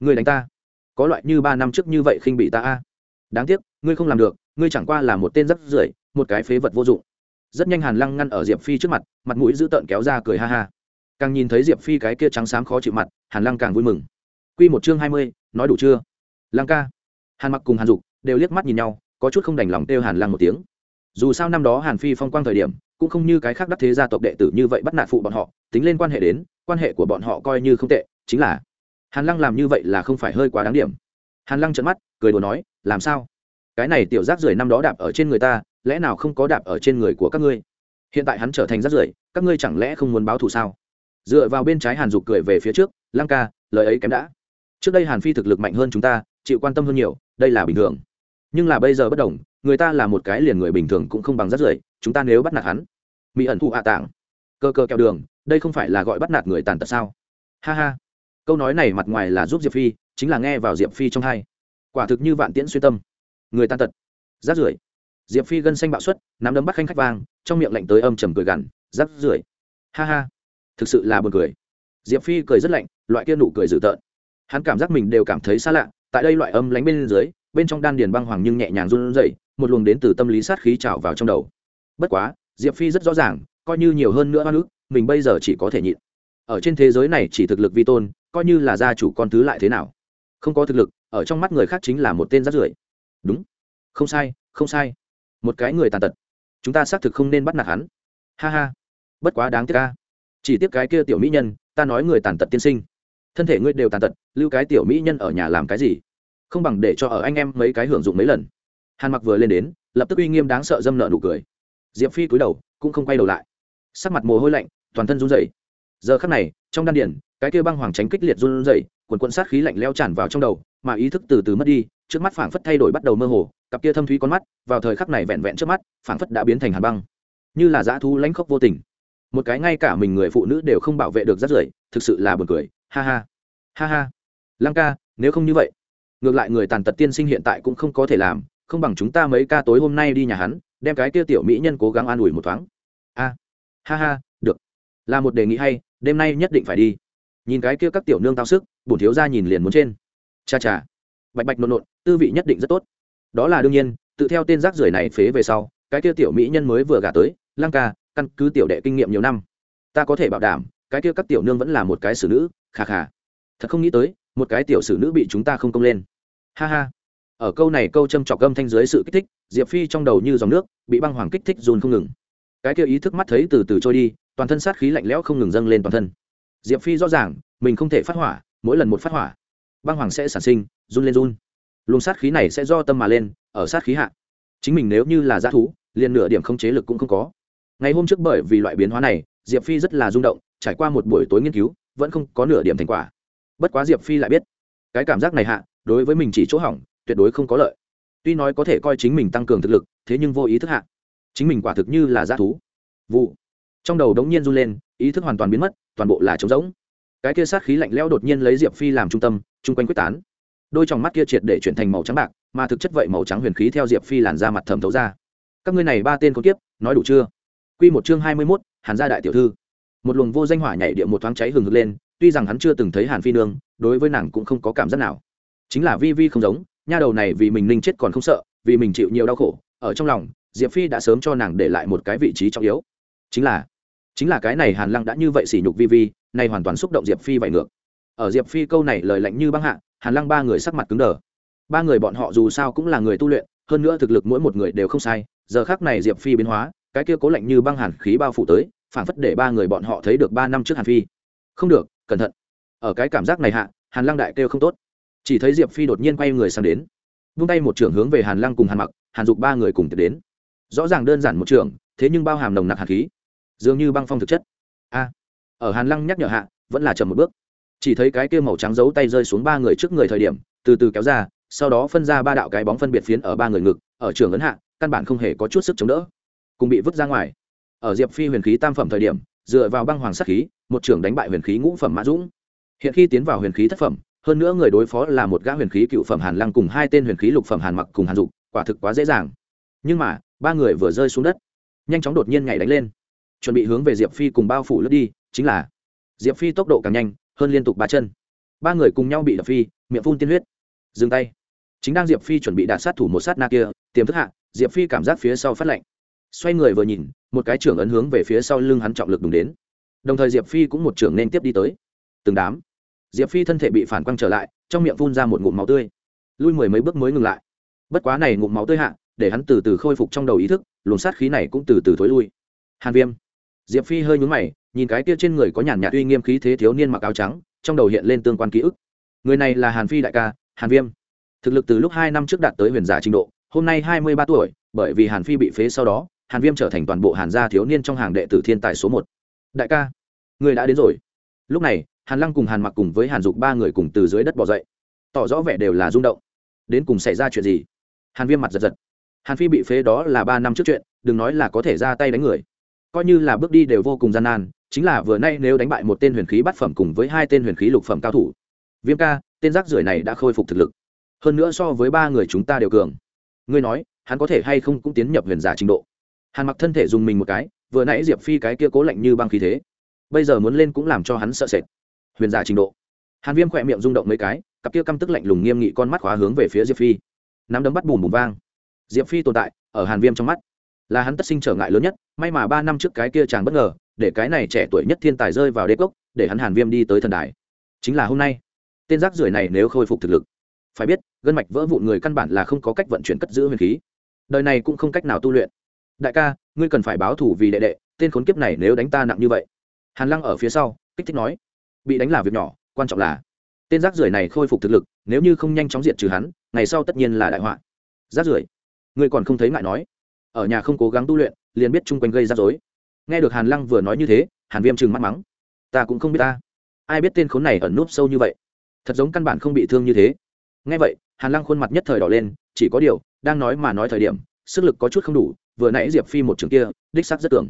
Speaker 1: Ngươi đánh ta. Có loại như ba năm trước như vậy khinh bị ta a. Đáng tiếc, ngươi không làm được, ngươi chẳng qua là một tên rác rưởi, một cái phế vật vô dụng rất nhanh hàn lăng ngăn ở diệp phi trước mặt mặt mũi dữ tợn kéo ra cười ha ha. Càng nhìn thấy diệp phi cái kia trắng xám khó chịu mặt, hàn lăng càng vui mừng. Q một chương hai mươi, nói đủ chưa? Lăng ca. Hàn mặc cùng hàn dục đều liếc mắt nhìn nhau, có chút không đành lòng kêu hàn lăng một tiếng. Dù sao năm đó hàn phi phong quang thời điểm, cũng không như cái khác đắc thế gia tộc đệ tử như vậy bắt nạt phụ bọn họ, tính lên quan hệ đến, quan hệ của bọn họ coi như không tệ, chính là hàn lăng làm như vậy là không phải hơi quá đáng điểm. Hàn lăng trận mắt, cười đùa nói, làm sao? Cái này tiểu rác rưởi năm đó đạp ở trên người ta lẽ nào không có đạp ở trên người của các ngươi? Hiện tại hắn trở thành rắt rưởi, các ngươi chẳng lẽ không muốn báo thù sao? Dựa vào bên trái hàn dục cười về phía trước, lăng ca, lời ấy kém đã. Trước đây hàn phi thực lực mạnh hơn chúng ta, chịu quan tâm hơn nhiều, đây là bình thường. Nhưng là bây giờ bất đồng, người ta là một cái liền người bình thường cũng không bằng rắt rưởi, chúng ta nếu bắt nạt hắn, mỹ ẩn thụ hạ tạng cơ cơ kẹo đường, đây không phải là gọi bắt nạt người tàn tật sao? Ha ha. Câu nói này mặt ngoài là giúp diệp phi, chính là nghe vào diệp phi trong hai. Quả thực như vạn tiễn xuyên tâm. Người tàn tật rát rưởi diệp phi gân xanh bạo suất nắm đấm bắt khanh khách vang, trong miệng lạnh tới âm trầm cười gằn, rắc rưởi. Ha ha, thực sự là buồn cười. Diệp phi cười rất lạnh, loại kia nụ cười dữ tợn. Hắn cảm giác mình đều cảm thấy xa lạ, tại đây loại âm lánh bên dưới, bên trong đan điền băng hoàng nhưng nhẹ nhàng run rẩy, một luồng đến từ tâm lý sát khí trào vào trong đầu. Bất quá, diệp phi rất rõ ràng, coi như nhiều hơn nữa hoa nước mình bây giờ chỉ có thể nhịn. Ở trên thế giới này chỉ thực lực vi tôn, coi như là gia chủ con thứ lại thế nào? Không có thực lực, ở trong mắt người khác chính là một tên rát rưởi. Đúng. Không sai không sai một cái người tàn tật. Chúng ta xác thực không nên bắt nạt hắn. Ha ha. Bất quá đáng tiếc ca chỉ tiếc cái kia tiểu mỹ nhân, ta nói người tàn tật tiên sinh. Thân thể ngươi đều tàn tật, lưu cái tiểu mỹ nhân ở nhà làm cái gì? Không bằng để cho ở anh em mấy cái hưởng dụng mấy lần. Hàn mặc vừa lên đến, lập tức uy nghiêm đáng sợ dâm nợ nụ cười. Diệp phi cúi đầu, cũng không quay đầu lại. Sắc mặt mồ hôi lạnh, toàn thân run rẩy. Giờ khắc này, trong đan điển cái kia băng hoàng tránh kích liệt run rẩy quần quận sát khí lạnh leo tràn vào trong đầu, mà ý thức từ từ mất đi, trước mắt phảng phất thay đổi bắt đầu mơ hồ cặp kia thâm thúy con mắt, vào thời khắc này vẹn vẹn trước mắt, phảng phất đã biến thành hàn băng. Như là dã thú lãnh khốc vô tình. Một cái ngay cả mình người phụ nữ đều không bảo vệ được rất rưởi, thực sự là buồn cười. Ha ha. Ha ha. Lăng ca, nếu không như vậy, ngược lại người tàn tật tiên sinh hiện tại cũng không có thể làm, không bằng chúng ta mấy ca tối hôm nay đi nhà hắn, đem cái kia tiểu mỹ nhân cố gắng an ủi một thoáng. A. Ha ha, được. Là một đề nghị hay, đêm nay nhất định phải đi. Nhìn cái kia các tiểu nương tao sức, bổn thiếu ra nhìn liền muốn trên. Cha cha. Bạch bạch nộn nộn, tư vị nhất định rất tốt đó là đương nhiên, tự theo tên rác rưởi này phế về sau, cái kia tiểu mỹ nhân mới vừa gả tới, lăng ca, căn cứ tiểu đệ kinh nghiệm nhiều năm. Ta có thể bảo đảm, cái kia các tiểu nương vẫn là một cái xử nữ khà khà thật không nghĩ tới, một cái tiểu xử nữ bị chúng ta không công lên. Ha ha. Ở câu này câu châm trọc gâm thanh dưới sự kích thích, diệp phi trong đầu như dòng nước, bị băng hoàng kích thích dồn không ngừng. Cái kia ý thức mắt thấy từ từ trôi đi, toàn thân sát khí lạnh lẽo không ngừng dâng lên toàn thân. Diệp phi rõ ràng, mình không thể phát hỏa, mỗi lần một phát hỏa, băng hoàng sẽ sản sinh, run lên run luồng sát khí này sẽ do tâm mà lên, ở sát khí hạ. Chính mình nếu như là g thú, liền nửa điểm không chế lực cũng không có. Ngày hôm trước bởi vì loại biến hóa này, diệp phi rất là rung động, trải qua một buổi tối nghiên cứu, vẫn không có nửa điểm thành quả. Bất quá diệp phi lại biết, cái cảm giác này hạ, đối với mình chỉ chỗ hỏng, tuyệt đối không có lợi. Tuy nói có thể coi chính mình tăng cường thực lực, thế nhưng vô ý thức hạ. Chính mình quả thực như là g thú. Vụ. Trong đầu đống nhiên run lên, ý thức hoàn toàn biến mất, toàn bộ là trống rỗng. Cái kia sát khí lạnh lẽo đột nhiên lấy diệp phi làm trung tâm, chung quanh quyết tán đôi t mắt kia triệt để chuyển thành màu trắng bạc mà thực chất vậy màu trắng huyền khí theo diệp phi làn ra mặt thẩm thấu ra các ngươi này ba tên có kiếp nói đủ chưa Quy một chương hai mươi mốt Hàn gia đại tiểu thư. Một luồng vô danh hỏa nhảy địa một thoáng cháy hừng hực lên, tuy rằng hắn chưa từng thấy Hàn Phi nương, đối với nàng cũng không có cảm giác nào. Chính là Vi Vi không giống, nha đầu này vì mình ninh chết còn không sợ, vì mình chịu nhiều đau khổ, ở trong lòng, Diệp Phi đã sớm cho nàng để lại một cái vị trí trọng yếu. Chính là, chính là cái này Hàn Lăng đã như vậy sỉ nhục Vi Vi, này hoàn toàn xúc động Diệp Phi vậy ngược. Ở Diệp Phi câu này lời lạnh như băng hạ, Hàn Lăng ba người sắc mặt cứng đờ. Ba người bọn họ dù sao cũng là người tu luyện, hơn nữa thực lực mỗi một người đều không sai, giờ khắc này Diệp Phi biến hóa, cái kia cố lạnh như băng hàn khí bao phủ tới phảng phất để ba người bọn họ thấy được ba năm trước hàn phi. Không được cẩn thận. Ở cái cảm giác này hạ hàn lăng đại kêu không tốt. Chỉ thấy diệp phi đột nhiên quay người sang đến. Vung tay một trưởng hướng về hàn lăng cùng hàn mặc hàn dục ba người cùng tiếp đến. Rõ ràng đơn giản một trưởng thế nhưng bao hàm nồng nặc hàn khí. Dường như băng phong thực chất. A. Ở hàn lăng nhắc nhở hạ vẫn là chậm một bước chỉ thấy cái kia màu trắng giấu tay rơi xuống ba người trước người thời điểm, từ từ kéo ra, sau đó phân ra ba đạo cái bóng phân biệt phiến ở ba người ngực, ở trường ấn hạ, căn bản không hề có chút sức chống đỡ. Cùng bị vứt ra ngoài. Ở diệp phi huyền khí tam phẩm thời điểm, dựa vào băng hoàng sắc khí, một trưởng đánh bại huyền khí ngũ phẩm mã dũng. Hiện khi tiến vào huyền khí thất phẩm, hơn nữa người đối phó là một gã huyền khí cựu phẩm hàn lăng cùng hai tên huyền khí lục phẩm hàn mặc cùng hàn dục, quả thực quá dễ dàng. Nhưng mà, ba người vừa rơi xuống đất, nhanh chóng đột nhiên nhảy đánh lên. Chuẩn bị hướng về diệp phi cùng bao phủ lướt đi, chính là diệp phi tốc độ càng nhanh hơn liên tục ba chân. Ba người cùng nhau bị đập phi, miệng phun tiên huyết. Dừng tay. Chính đang diệp phi chuẩn bị đạt sát thủ một sát na kia, tiềm thức hạ, diệp phi cảm giác phía sau phát lạnh. Xoay người vừa nhìn, một cái trưởng ấn hướng về phía sau lưng hắn trọng lực đúng đến. Đồng thời diệp phi cũng một trưởng nên tiếp đi tới. Từng đám. Diệp phi thân thể bị phản quăng trở lại, trong miệng phun ra một ngụm máu tươi. Lui mười mấy bước mới ngừng lại. Bất quá này ngụm máu tươi hạ, để hắn từ từ khôi phục trong đầu ý thức, luồng sát khí này cũng từ từ thối lui. Hàn viêm. Diệp phi hơi nhúng mày nhìn cái kia trên người có nhàn nhạt uy nghiêm khí thế thiếu niên mặc áo trắng, trong đầu hiện lên tương quan ký ức. Người này là hàn phi đại ca, hàn viêm. Thực lực từ lúc hai năm trước đạt tới huyền giả trình độ, hôm nay hai mươi ba tuổi, bởi vì hàn phi bị phế sau đó, hàn viêm trở thành toàn bộ hàn gia thiếu niên trong hàng đệ tử thiên tài số một. Đại ca, người đã đến rồi. Lúc này, hàn lăng cùng hàn mặc cùng với hàn dục ba người cùng từ dưới đất bỏ dậy. Tỏ rõ vẻ đều là rung động. Đến cùng xảy ra chuyện gì? Hàn viêm mặt giật giật. Hàn phi bị phế đó là ba năm trước chuyện, đừng nói là có thể ra tay đánh người. Coi như là bước đi đều vô cùng gian nan chính là vừa nay nếu đánh bại một tên huyền khí bát phẩm cùng với hai tên huyền khí lục phẩm cao thủ. Viêm ca, tên rác rưởi này đã khôi phục thực lực. Hơn nữa so với ba người chúng ta đều cường. Ngươi nói, hắn có thể hay không cũng tiến nhập huyền giả trình độ? Hàn mặc thân thể dùng mình một cái, vừa nãy diệp phi cái kia cố lạnh như băng khí thế, bây giờ muốn lên cũng làm cho hắn sợ sệt. Huyền giả trình độ. Hàn viêm khỏe miệng rung động mấy cái, cặp kia căm tức lạnh lùng nghiêm nghị con mắt khóa hướng về phía diệp phi. Nắm đấm bắt bùm bùm vang. Diệp phi tồn tại, ở hàn viêm trong mắt, là hắn tất sinh trở ngại lớn nhất, may mà ba năm trước cái kia chàng bất ngờ để cái này trẻ tuổi nhất thiên tài rơi vào đế cốc, để hắn hàn viêm đi tới thần đài. Chính là hôm nay, tên rác rưởi này nếu khôi phục thực lực, phải biết, gân mạch vỡ vụn người căn bản là không có cách vận chuyển cất giữ huyền khí. Đời này cũng không cách nào tu luyện. Đại ca, ngươi cần phải báo thủ vì đệ đệ, tên khốn kiếp này nếu đánh ta nặng như vậy. Hàn lăng ở phía sau, kích thích nói, bị đánh là việc nhỏ, quan trọng là, tên rác rưởi này khôi phục thực lực, nếu như không nhanh chóng diệt trừ hắn, ngày sau tất nhiên là đại họa. Rác rưởi, ngươi còn không thấy ngại nói. Ở nhà không cố gắng tu luyện, liền biết chung quanh gây ra dối nghe được hàn lăng vừa nói như thế, hàn viêm trừng mắt mắng. Ta cũng không biết ta. Ai biết tên khốn này ẩn núp sâu như vậy? Thật giống căn bản không bị thương như thế. Nghe vậy, hàn lăng khuôn mặt nhất thời đỏ lên, chỉ có điều, đang nói mà nói thời điểm, sức lực có chút không đủ, vừa nãy diệp phi một trường kia, đích sắc rất tưởng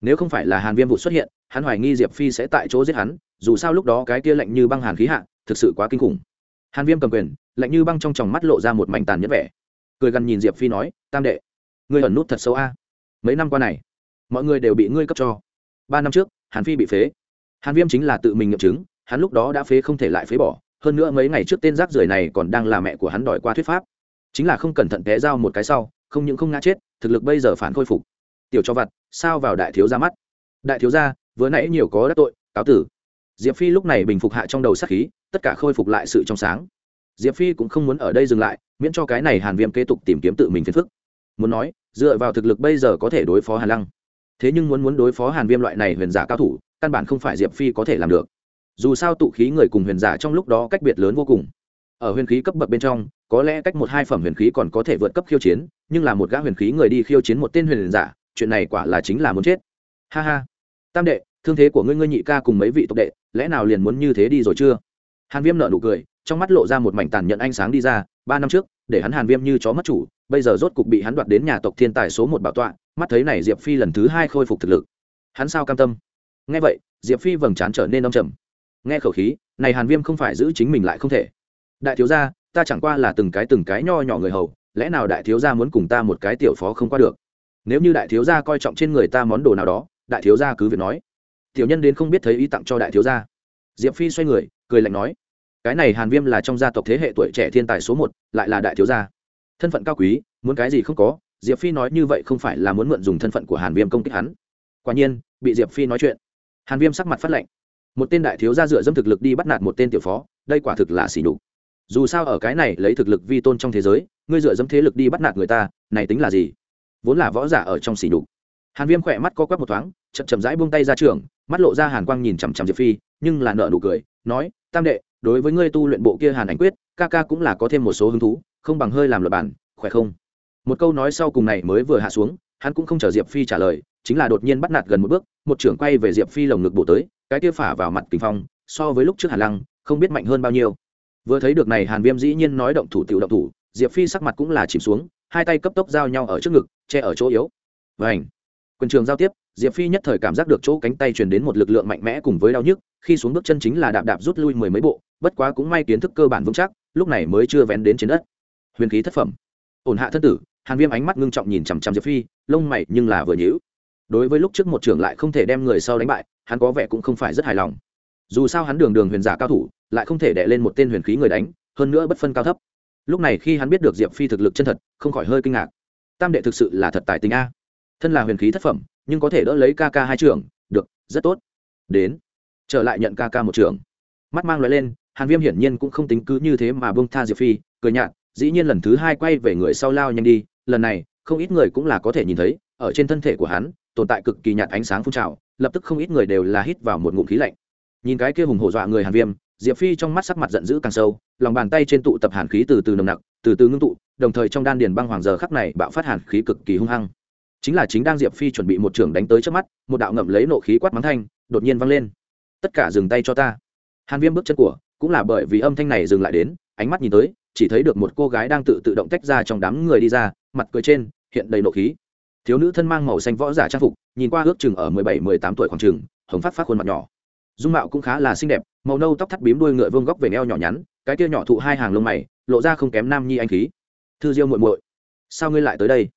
Speaker 1: nếu không phải là hàn viêm vụ xuất hiện, hắn hoài nghi diệp phi sẽ tại chỗ giết hắn, dù sao lúc đó cái kia lạnh như băng hàn khí hạ, thực sự quá kinh khủng. Hàn viêm cầm quyền, lạnh như băng trong tròng mắt lộ ra một mảnh tàn nhất vẻ. Cười gần nhìn diệp phi nói, tam đệ, ngươi ẩn nút thật xấu a. Mấy năm qua này mọi người đều bị ngươi cấp cho. Ba năm trước, hàn phi bị phế. Hàn viêm chính là tự mình nghiệm chứng, hắn lúc đó đã phế không thể lại phế bỏ, hơn nữa mấy ngày trước tên rác rưởi này còn đang là mẹ của hắn đòi qua thuyết pháp. Chính là không cẩn thận té dao một cái sau, không những không ngã chết, thực lực bây giờ phản khôi phục. Tiểu cho vặt, sao vào đại thiếu ra mắt? Đại thiếu gia, vừa nãy nhiều có đắc tội, cáo tử. Diệp phi lúc này bình phục hạ trong đầu sát khí, tất cả khôi phục lại sự trong sáng. Diệp phi cũng không muốn ở đây dừng lại, miễn cho cái này hàn viêm kế tục tìm kiếm tự mình phiền phức. Muốn nói, dựa vào thực lực bây giờ có thể đối phó hàn lăng thế nhưng muốn muốn đối phó hàn viêm loại này huyền giả cao thủ, căn bản không phải diệp phi có thể làm được. Dù sao tụ khí người cùng huyền giả trong lúc đó cách biệt lớn vô cùng. Ở huyền khí cấp bậc bên trong, có lẽ cách một hai phẩm huyền khí còn có thể vượt cấp khiêu chiến, nhưng là một gã huyền khí người đi khiêu chiến một tên huyền giả, chuyện này quả là chính là muốn chết. Ha ha. Tam đệ, thương thế của ngươi ngươi nhị ca cùng mấy vị tộc đệ, lẽ nào liền muốn như thế đi rồi chưa? Hàn viêm nợ nụ cười, trong mắt lộ ra một mảnh tàn nhận ánh sáng đi ra, ba năm trước, để hắn hàn viêm như chó mất chủ bây giờ rốt cục bị hắn đoạt đến nhà tộc thiên tài số một bảo tọa, mắt thấy này diệp phi lần thứ hai khôi phục thực lực. Hắn sao cam tâm? Nghe vậy, diệp phi vầng trán trở nên đông trầm. Nghe khẩu khí, này hàn viêm không phải giữ chính mình lại không thể. Đại thiếu gia, ta chẳng qua là từng cái từng cái nho nhỏ người hầu, lẽ nào đại thiếu gia muốn cùng ta một cái tiểu phó không qua được? Nếu như đại thiếu gia coi trọng trên người ta món đồ nào đó, đại thiếu gia cứ việc nói. Tiểu nhân đến không biết thấy ý tặng cho đại thiếu gia. Diệp phi xoay người, cười lạnh nói, cái này hàn viêm là trong gia tộc thế hệ tuổi trẻ thiên tài số một, lại là đại thiếu gia thân phận cao quý, muốn cái gì không có, diệp phi nói như vậy không phải là muốn mượn dùng thân phận của hàn viêm công kích hắn. Quả nhiên, bị diệp phi nói chuyện. Hàn viêm sắc mặt phát lệnh một tên đại thiếu gia dựa dâm thực lực đi bắt nạt một tên tiểu phó, đây quả thực là xỉ đục dù sao ở cái này lấy thực lực vi tôn trong thế giới, ngươi dựa dâm thế lực đi bắt nạt người ta, này tính là gì? Vốn là võ giả ở trong xỉ đục hàn viêm khỏe mắt co quắp một thoáng, chậm chậm rãi buông tay ra trường, mắt lộ ra hàn quang nhìn chằm chằm diệp phi, nhưng là nợ nụ cười, nói, tam đệ, đối với ngươi tu luyện bộ kia hàn ảnh quyết, ca ca cũng là có thêm một số hứng thú không bằng hơi làm luật bản, khỏe không? Một câu nói sau cùng này mới vừa hạ xuống, hắn cũng không chờ diệp phi trả lời, chính là đột nhiên bắt nạt gần một bước, một trưởng quay về diệp phi lồng ngực bổ tới, cái kia phả vào mặt kinh phong, so với lúc trước hàn lăng, không biết mạnh hơn bao nhiêu. Vừa thấy được này hàn viêm dĩ nhiên nói động thủ tiểu động thủ, diệp phi sắc mặt cũng là chìm xuống, hai tay cấp tốc giao nhau ở trước ngực, che ở chỗ yếu. Vảnh quân trường giao tiếp, diệp phi nhất thời cảm giác được chỗ cánh tay truyền đến một lực lượng mạnh mẽ cùng với đau nhức, khi xuống bước chân chính là đạp đạp rút lui mười mấy bộ, bất quá cũng may kiến thức cơ bản vững chắc, lúc này mới chưa vén đến trên đất huyền khí thất phẩm. Ổn hạ thân tử, hàn viêm ánh mắt ngưng trọng nhìn chằm chằm diệp phi, lông mày nhưng là vừa nhữ đối với lúc trước một trưởng lại không thể đem người sau đánh bại, hắn có vẻ cũng không phải rất hài lòng. Dù sao hắn đường đường huyền giả cao thủ, lại không thể đè lên một tên huyền khí người đánh, hơn nữa bất phân cao thấp. Lúc này khi hắn biết được diệp phi thực lực chân thật, không khỏi hơi kinh ngạc. Tam đệ thực sự là thật tài tình a. Thân là huyền khí thất phẩm, nhưng có thể đỡ lấy ca ca hai trưởng, được, rất tốt. Đến, trở lại nhận ca ca một trưởng. Mắt mang loại lên, hàn viêm hiển nhiên cũng không tính cứ như thế mà bông tha diệp phi, cười nhạt dĩ nhiên lần thứ hai quay về người sau lao nhanh đi, lần này, không ít người cũng là có thể nhìn thấy, ở trên thân thể của hắn, tồn tại cực kỳ nhạt ánh sáng phun trào, lập tức không ít người đều là hít vào một ngụm khí lạnh. Nhìn cái kia hùng hổ dọa người hàn viêm, diệp phi trong mắt sắc mặt giận dữ càng sâu, lòng bàn tay trên tụ tập hàn khí từ từ nồng nặc, từ từ ngưng tụ, đồng thời trong đan điền băng hoàng giờ khắc này bạo phát hàn khí cực kỳ hung hăng. Chính là chính đang diệp phi chuẩn bị một trường đánh tới trước mắt, một đạo ngậm lấy nộ khí quát mắng thanh, đột nhiên vang lên. Tất cả dừng tay cho ta. Hàn viêm bước chân của, cũng là bởi vì âm thanh này dừng lại đến, ánh mắt nhìn tới chỉ thấy được một cô gái đang tự tự động tách ra trong đám người đi ra, mặt cười trên, hiện đầy nộ khí. Thiếu nữ thân mang màu xanh võ giả trang phục, nhìn qua ước chừng ở mười bảy, mười tám tuổi khoảng chừng, hồng phát phát khuôn mặt nhỏ. Dung mạo cũng khá là xinh đẹp, màu nâu tóc thắt bím đuôi ngựa vương góc về neo nhỏ nhắn, cái kia nhỏ thụ hai hàng lông mày, lộ ra không kém nam nhi anh khí. Thư diêu muội muội, sao ngươi lại tới đây?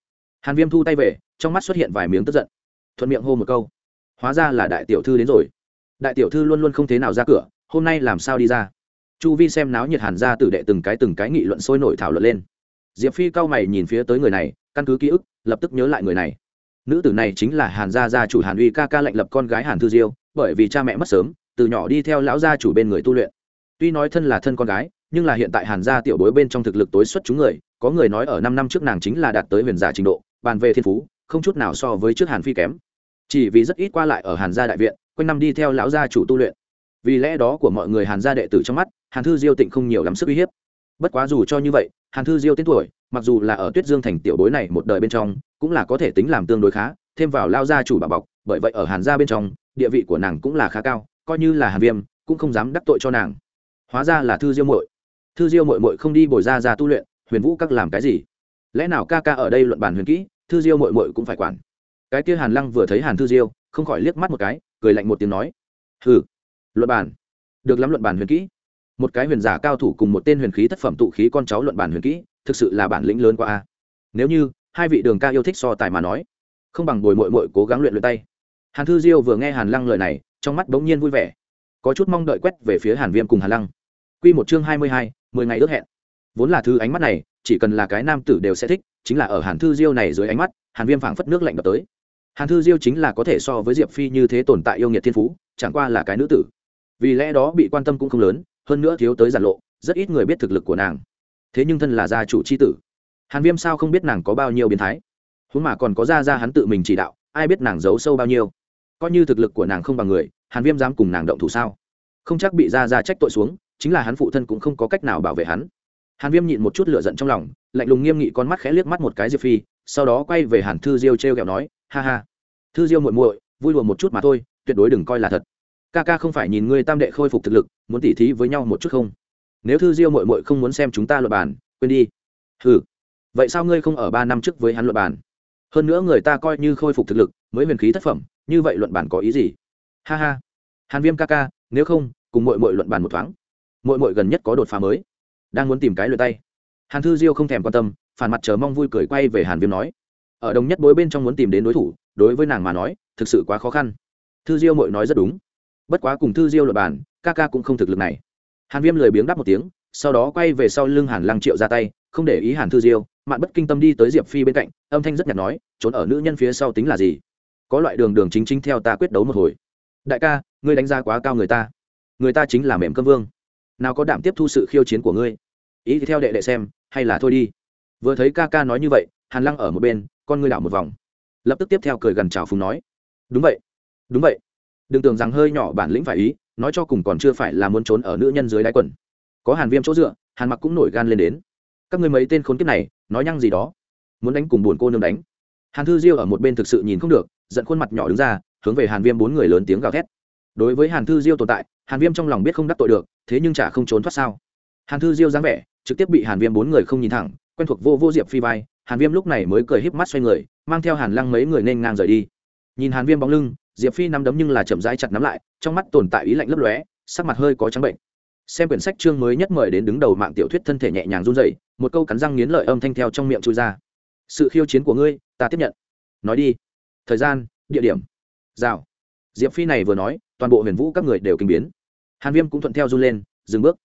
Speaker 1: Hàn viêm thu tay về, trong mắt xuất hiện vài miếng tức giận. Thuận miệng hô một câu. Hóa ra là đại tiểu thư đến rồi. Đại tiểu thư luôn luôn không thế nào ra cửa, hôm nay làm sao đi ra? Chu vi xem náo nhiệt hàn ra tử đệ từng cái từng cái nghị luận sôi nổi thảo luận lên. Diệp phi cao mày nhìn phía tới người này, căn cứ ký ức, lập tức nhớ lại người này. Nữ tử này chính là hàn gia gia chủ hàn uy ca ca lệnh lập con gái hàn thư diêu, bởi vì cha mẹ mất sớm, từ nhỏ đi theo lão gia chủ bên người tu luyện. Tuy nói thân là thân con gái, nhưng là hiện tại hàn gia tiểu bối bên trong thực lực tối xuất chúng người, có người nói ở năm năm trước nàng chính là đạt tới huyền giả trình độ, bàn về thiên phú, không chút nào so với trước hàn phi kém. Chỉ vì rất ít qua lại ở hàn gia đại viện, quanh năm đi theo lão gia chủ tu luyện vì lẽ đó của mọi người hàn gia đệ tử trong mắt, hàn thư diêu tịnh không nhiều lắm sức uy hiếp. Bất quá dù cho như vậy, hàn thư diêu tên tuổi, mặc dù là ở tuyết dương thành tiểu bối này một đời bên trong, cũng là có thể tính làm tương đối khá, thêm vào lao gia chủ bà bọc, bởi vậy ở hàn gia bên trong, địa vị của nàng cũng là khá cao, coi như là hàn viêm, cũng không dám đắc tội cho nàng. Hóa ra là thư diêu muội. Thư diêu muội muội không đi bồi ra ra tu luyện, huyền vũ các làm cái gì? Lẽ nào ca ca ở đây luận bàn huyền kỹ, thư diêu muội muội cũng phải quản. Cái kia hàn lăng vừa thấy hàn thư diêu, không khỏi liếc mắt một cái, cười lạnh một tiếng nói. Hừ luận bản được lắm luận bản huyền kỹ. Một cái huyền giả cao thủ cùng một tên huyền khí thất phẩm tụ khí con cháu luận bản huyền kỹ, thực sự là bản lĩnh lớn qua a. Nếu như hai vị đường ca yêu thích so tài mà nói, không bằng bồi mội mội cố gắng luyện luyện tay. Hàn thư diêu vừa nghe hàn lăng lời này, trong mắt bỗng nhiên vui vẻ. Có chút mong đợi quét về phía hàn viêm cùng hàn lăng. Q một chương hai mươi hai, mười ngày ước hẹn. Vốn là thư ánh mắt này, chỉ cần là cái nam tử đều sẽ thích, chính là ở hàn thư diêu này dưới ánh mắt, hàn viêm phảng phất nước lạnh đập tới. Hàn thư diêu chính là có thể so với diệp phi như thế tồn tại yêu nghiệt thiên phú, chẳng qua là cái nữ tử vì lẽ đó bị quan tâm cũng không lớn, hơn nữa thiếu tới giản lộ, rất ít người biết thực lực của nàng. Thế nhưng thân là gia chủ c h i tử, hàn viêm sao không biết nàng có bao nhiêu biến thái? Huống mà còn có ra ra hắn tự mình chỉ đạo, ai biết nàng giấu sâu bao nhiêu? Coi như thực lực của nàng không bằng người, hàn viêm dám cùng nàng động thủ sao? Không chắc bị ra ra trách tội xuống, chính là hắn phụ thân cũng không có cách nào bảo vệ hắn. Hàn viêm nhịn một chút lựa giận trong lòng, lạnh lùng nghiêm nghị con mắt khẽ liếc mắt một cái diệp phi, sau đó quay về hàn thư diêu t r e o kẹo nói, ha ha, thư diêu muội muội, vui đùa một chút mà thôi, tuyệt đối đừng coi là thật ca ca không phải nhìn ngươi tam đệ khôi phục thực lực, muốn tỉ thí với nhau một chút không? Nếu thư diêu muội muội không muốn xem chúng ta luật bàn quên đi. Ừ vậy sao ngươi không ở ba năm trước với hắn luật bàn hơn nữa người ta coi như khôi phục thực lực, mới huyền khí thất phẩm, như vậy luận bàn có ý gì? Ha ha. Hàn viêm ca ca, nếu không, cùng mội mội luận bàn một thoáng. Mội mội gần nhất có đột phá mới. Đang muốn tìm cái luyện tay. Hàn thư diêu không thèm quan tâm, phản mặt chờ mong vui cười quay về hàn viêm nói. Ở đồng nhất bối bên trong muốn tìm đến đối thủ, đối với nàng mà nói, thực sự quá khó khăn. Thư diêu mội nói rất đúng bất quá cùng thư diêu luật bàn, ca ca cũng không thực lực này. Hàn viêm lười biếng đáp một tiếng, sau đó quay về sau lưng hàn lăng triệu ra tay, không để ý hàn thư diêu, mạn bất kinh tâm đi tới diệp phi bên cạnh, âm thanh rất nhạt nói, trốn ở nữ nhân phía sau tính là gì? Có loại đường đường chính chính theo ta quyết đấu một hồi. Đại ca, ngươi đánh giá quá cao người ta. Người ta chính là mềm cơm vương. Nào có đảm tiếp thu sự khiêu chiến của ngươi. Ý thì theo đệ đệ xem, hay là thôi đi. Vừa thấy ca ca nói như vậy, hàn lăng ở một bên, con ngươi đảo một vòng. Lập tức tiếp theo cười gần chào phùng nói, đúng vậy. Đúng vậy đừng tưởng rằng hơi nhỏ bản lĩnh phải ý, nói cho cùng còn chưa phải là muốn trốn ở nữ nhân dưới đáy quần. Có hàn viêm chỗ dựa, hàn mặc cũng nổi gan lên đến. Các người mấy tên khốn kiếp này, nói nhăng gì đó. Muốn đánh cùng buồn cô nương đánh. Hàn thư diêu ở một bên thực sự nhìn không được, giận khuôn mặt nhỏ đứng ra, hướng về hàn viêm bốn người lớn tiếng gào thét. Đối với hàn thư diêu tồn tại, hàn viêm trong lòng biết không đắc tội được, thế nhưng chả không trốn thoát sao. Hàn thư diêu dáng vẻ, trực tiếp bị hàn viêm bốn người không nhìn thẳng, quen thuộc vô vô diệp phi vai, hàn viêm lúc này mới cười híp mắt xoay người, mang theo hàn lăng mấy người nên ngang rời đi. Nhìn hàn viêm bóng lưng diệp phi nắm đấm nhưng là chậm rãi chặt nắm lại trong mắt tồn tại ý lạnh lấp lóe sắc mặt hơi có trắng bệnh. Xem quyển sách chương mới nhất mời đến đứng đầu mạng tiểu thuyết thân thể nhẹ nhàng run rẩy, một câu cắn răng nghiến lợi âm thanh theo trong miệng trôi ra. Sự khiêu chiến của ngươi ta tiếp nhận. Nói đi. Thời gian địa điểm. Rào. Diệp phi này vừa nói toàn bộ huyền vũ các người đều kinh biến. Hàn viêm cũng thuận theo run lên dừng bước.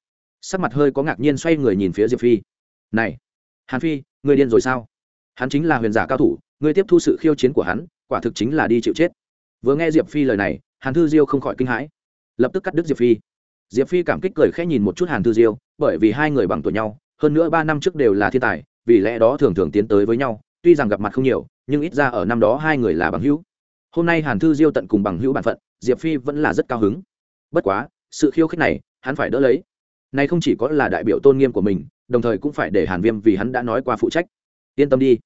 Speaker 1: Sắc mặt hơi có ngạc nhiên xoay người nhìn phía diệp phi. Này hàn phi người điên rồi sao? Hắn chính là huyền giả cao thủ người tiếp thu sự khiêu chiến của hắn quả thực chính là đi chịu chết vừa nghe diệp phi lời này hàn thư diêu không khỏi kinh hãi lập tức cắt đứt diệp phi diệp phi cảm kích cười khẽ nhìn một chút hàn thư diêu bởi vì hai người bằng tuổi nhau hơn nữa ba năm trước đều là thiên tài vì lẽ đó thường thường tiến tới với nhau tuy rằng gặp mặt không nhiều nhưng ít ra ở năm đó hai người là bằng hữu hôm nay hàn thư diêu tận cùng bằng hữu bản phận diệp phi vẫn là rất cao hứng bất quá sự khiêu khích này hắn phải đỡ lấy nay không chỉ có là đại biểu tôn nghiêm của mình đồng thời cũng phải để hàn viêm vì hắn đã nói qua phụ trách yên tâm đi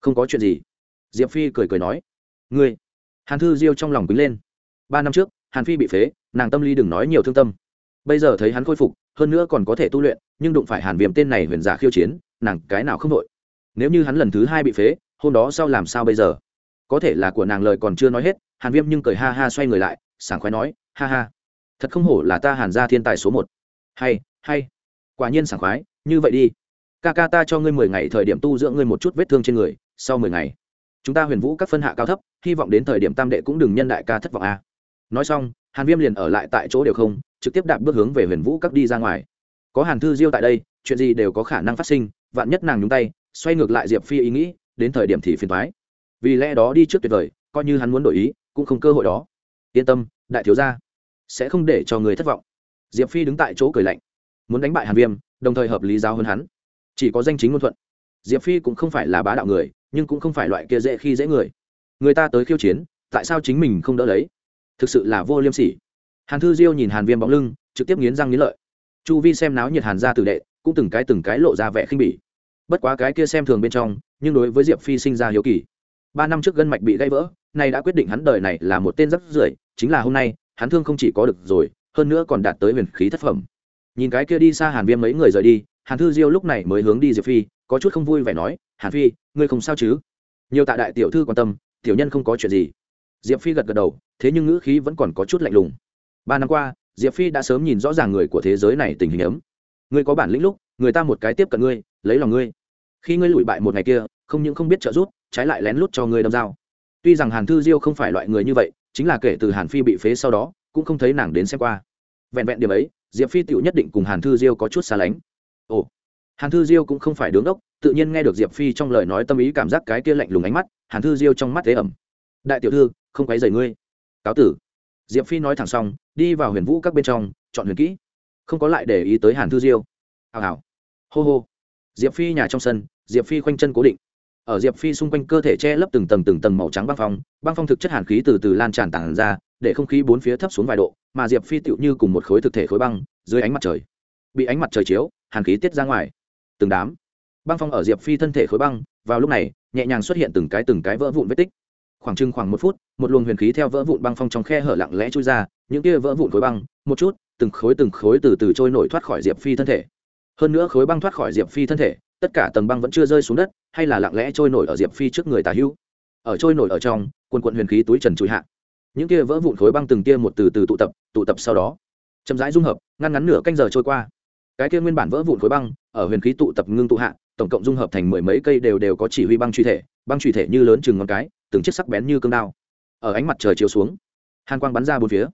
Speaker 1: không có chuyện gì diệp phi cười cười nói ngươi hàn thư diêu trong lòng quýnh lên. Ba năm trước, hàn phi bị phế, nàng tâm lý đừng nói nhiều thương tâm. Bây giờ thấy hắn khôi phục, hơn nữa còn có thể tu luyện, nhưng đụng phải hàn viêm tên này huyền giả khiêu chiến, nàng cái nào không đội nếu như hắn lần thứ hai bị phế, hôm đó sau làm sao bây giờ? Có thể là của nàng lời còn chưa nói hết, hàn viêm nhưng cười ha ha xoay người lại, sảng khoái nói, ha ha, thật không hổ là ta hàn gia thiên tài số một. Hay hay, quả nhiên sảng khoái, như vậy đi. Ca ca ta cho ngươi mười ngày thời điểm tu dưỡng ngươi một chút vết thương trên người, sau mười ngày chúng ta huyền vũ các phân hạ cao thấp, hy vọng đến thời điểm tam đệ cũng đừng nhân đại ca thất vọng a. Nói xong, hàn viêm liền ở lại tại chỗ đều không, trực tiếp đạp bước hướng về huyền vũ các đi ra ngoài. Có hàn thư diêu tại đây, chuyện gì đều có khả năng phát sinh, vạn nhất nàng nhúng tay, xoay ngược lại diệp phi ý nghĩ, đến thời điểm thì phiền thoái vì lẽ đó đi trước tuyệt vời, coi như hắn muốn đổi ý, cũng không cơ hội đó. Yên tâm, đại thiếu gia sẽ không để cho người thất vọng. Diệp phi đứng tại chỗ cười lạnh. Muốn đánh bại hàn viêm, đồng thời hợp lý giáo hơn hắn. Chỉ có danh chính ngôn thuận. Diệp phi cũng không phải là bá đạo người nhưng cũng không phải loại kia dễ khi dễ người. Người ta tới khiêu chiến, tại sao chính mình không đỡ lấy? Thực sự là vô liêm sỉ. Hàn thư diêu nhìn hàn viêm bóng lưng, trực tiếp nghiến răng nghiến lợi. Chu vi xem náo nhiệt hàn ra tử đệ, cũng từng cái từng cái lộ ra vẻ khinh bỉ. Bất quá cái kia xem thường bên trong, nhưng đối với diệp phi sinh ra hiếu kỳ. Ba năm trước gân mạch bị gãy vỡ, nay đã quyết định hắn đời này là một tên rất rưởi, chính là hôm nay, hắn thương không chỉ có được rồi, hơn nữa còn đạt tới huyền khí thất phẩm. Nhìn cái kia đi xa hàn viêm mấy người rời đi, hàn thư diêu lúc này mới hướng đi diệp phi có chút không vui vẻ nói, hàn phi, ngươi không sao chứ? Nhiều tạ đại tiểu thư quan tâm, tiểu nhân không có chuyện gì. Diệp phi gật gật đầu, thế nhưng ngữ khí vẫn còn có chút lạnh lùng. Ba năm qua, diệp phi đã sớm nhìn rõ ràng người của thế giới này tình hình ấm. Ngươi có bản lĩnh lúc, người ta một cái tiếp cận ngươi, lấy lòng ngươi. Khi ngươi lụi bại một ngày kia, không những không biết trợ giúp, trái lại lén lút cho ngươi đâm dao. Tuy rằng hàn thư diêu không phải loại người như vậy, chính là kể từ hàn phi bị phế sau đó, cũng không thấy nàng đến xem qua. Vẹn vẹn điểm ấy, diệp phi tựu nhất định cùng hàn thư diêu có chút xa lánh. Ồ hàn thư diêu cũng không phải đứng đốc, tự nhiên nghe được diệp phi trong lời nói tâm ý cảm giác cái kia lạnh lùng ánh mắt, hàn thư diêu trong mắt thế ẩm. Đại tiểu thư, không quấy rầy ngươi. Cáo tử. Diệp phi nói thẳng xong, đi vào huyền vũ các bên trong, chọn huyền kỹ. Không có lại để ý tới hàn thư diêu. Hào hào. Hô hô. Diệp phi nhà trong sân, diệp phi khoanh chân cố định. Ở diệp phi xung quanh cơ thể che lấp từng tầng từng tầng màu trắng băng phong băng phong thực chất hàn khí từ từ lan tràn tản ra, để không khí bốn phía thấp xuống vài độ, mà diệp phi tựu như cùng một khối thực thể khối băng, dưới ánh mặt trời. Bị ánh mặt trời chiếu, hàn khí tiết ra ngoài từng đám. Băng phong ở diệp phi thân thể khối băng, vào lúc này, nhẹ nhàng xuất hiện từng cái từng cái vỡ vụn vết tích. Khoảng chừng khoảng một phút, một luồng huyền khí theo vỡ vụn băng phong trong khe hở lặng lẽ trôi ra, những kia vỡ vụn khối băng, một chút, từng khối từng khối từ từ trôi nổi thoát khỏi diệp phi thân thể. Hơn nữa khối băng thoát khỏi diệp phi thân thể, tất cả tầng băng vẫn chưa rơi xuống đất, hay là lặng lẽ trôi nổi ở diệp phi trước người tà hữu. Ở trôi nổi ở trong, quần quận huyền khí túi trần trụi hạ. Những kia vỡ vụn khối băng từng kia một từ từ tụ tập tụ tập sau đó. Chậm rãi dung hợp, ngăn ngắn nửa canh giờ trôi qua. Cái kia nguyên bản vỡ vụn khối băng ở huyền khí tụ tập ngưng tụ hạ, tổng cộng dung hợp thành mười mấy cây đều đều có chỉ huy băng truy thể, băng truy thể như lớn chừng ngón cái, từng chiếc sắc bén như cương đao. Ở ánh mặt trời chiếu xuống, hàn quang bắn ra bốn phía.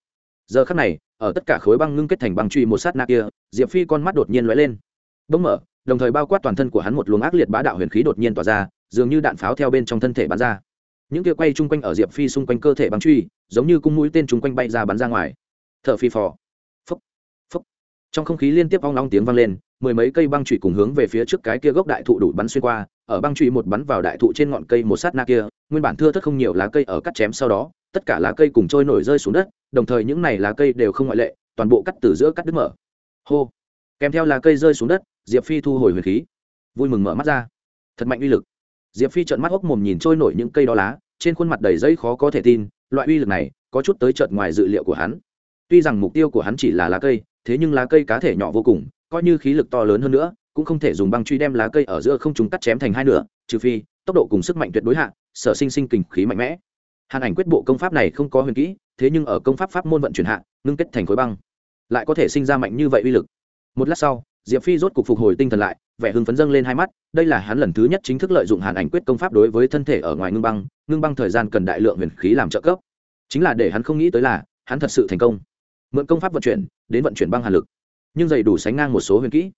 Speaker 1: Giờ khắc này, ở tất cả khối băng ngưng kết thành băng truy một sát na kia, diệp phi con mắt đột nhiên lóe lên. Bỗng mở, đồng thời bao quát toàn thân của hắn một luồng ác liệt bá đạo huyền khí đột nhiên tỏa ra, dường như đạn pháo theo bên trong thân thể bắn ra. Những kia quay chung quanh ở diệp phi xung quanh cơ thể băng truy, giống như cung mũi tên chung quanh bay ra bắn ra ngoài. T h ở phi phò. Phúc phúc trong không khí liên tiếp ong long tiếng vang lên mười mấy cây băng chùy cùng hướng về phía trước cái kia gốc đại thụ đủ bắn xuyên qua, ở băng chùy một bắn vào đại thụ trên ngọn cây một sát na kia, nguyên bản thưa thất không nhiều lá cây ở cắt chém sau đó, tất cả lá cây cùng trôi nổi rơi xuống đất, đồng thời những này lá cây đều không ngoại lệ, toàn bộ cắt từ giữa cắt đứt mở. Hô! Kèm theo lá cây rơi xuống đất, diệp phi thu hồi huyền khí. Vui mừng mở mắt ra. Thật mạnh uy lực. Diệp phi trợn mắt hốc mồm nhìn trôi nổi những cây đó lá, trên khuôn mặt đầy dây khó có thể tin, loại uy lực này, có chút tới trợt ngoài dự liệu của hắn. Tuy rằng mục tiêu của hắn chỉ là lá cây, thế nhưng lá cây cá thể nhỏ vô cùng coi như khí lực to lớn hơn nữa, cũng không thể dùng băng truy đem lá cây ở giữa không chúng cắt chém thành hai nửa, trừ phi, tốc độ cùng sức mạnh tuyệt đối hạ, sở sinh sinh kình khí mạnh mẽ. Hàn ảnh quyết bộ công pháp này không có huyền kỹ, thế nhưng ở công pháp pháp môn vận chuyển hạ, ngưng kết thành khối băng, lại có thể sinh ra mạnh như vậy uy lực. Một lát sau, diệp phi rốt cục phục hồi tinh thần lại, vẻ hưng phấn dâng lên hai mắt, đây là hắn lần thứ nhất chính thức lợi dụng hàn ảnh quyết công pháp đối với thân thể ở ngoài ngưng băng ngưng băng thời gian cần đại lượng huyền khí làm trợ cấp. Chính là để hắn không nghĩ tới là, hắn thật sự thành công. Mượn công pháp vận chuyển, đến vận chuyển băng hàn lực nhưng dày đủ sánh ngang một số huyền kỹ.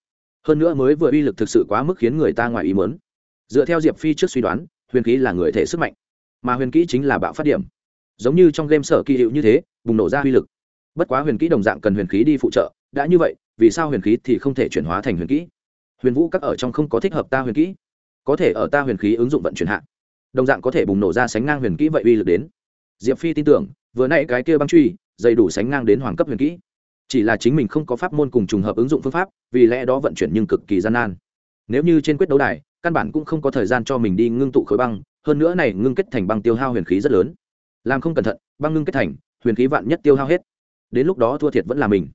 Speaker 1: Hơn nữa mới vừa uy lực thực sự quá mức khiến người ta ngoài ý mớn dựa theo diệp phi trước suy đoán, huyền kỹ là người thể sức mạnh, mà huyền kỹ chính là bạo phát điểm. Giống như trong game sở kỳ hiệu như thế, bùng nổ ra uy lực. Bất quá huyền kỹ đồng dạng cần huyền khí đi phụ trợ, đã như vậy, vì sao huyền khí thì không thể chuyển hóa thành huyền kỹ? Huyền vũ các ở trong không có thích hợp ta huyền kỹ. Có thể ở ta huyền khí ứng dụng vận chuyển hạn đồng dạng có thể bùng nổ ra sánh ngang huyền kỹ vậy uy lực đến. Diệp phi tin tưởng, vừa nãy cái kia băng truy, dày đủ sánh ngang đến hoàng cấp huyền kỹ chỉ là chính mình không có pháp môn cùng trùng hợp ứng dụng phương pháp, vì lẽ đó vận chuyển nhưng cực kỳ gian nan. Nếu như trên quyết đấu đài, căn bản cũng không có thời gian cho mình đi ngưng tụ khối băng, hơn nữa này ngưng kết thành băng tiêu hao huyền khí rất lớn. Làm không cẩn thận, băng ngưng kết thành, huyền khí vạn nhất tiêu hao hết. Đến lúc đó thua thiệt vẫn là mình.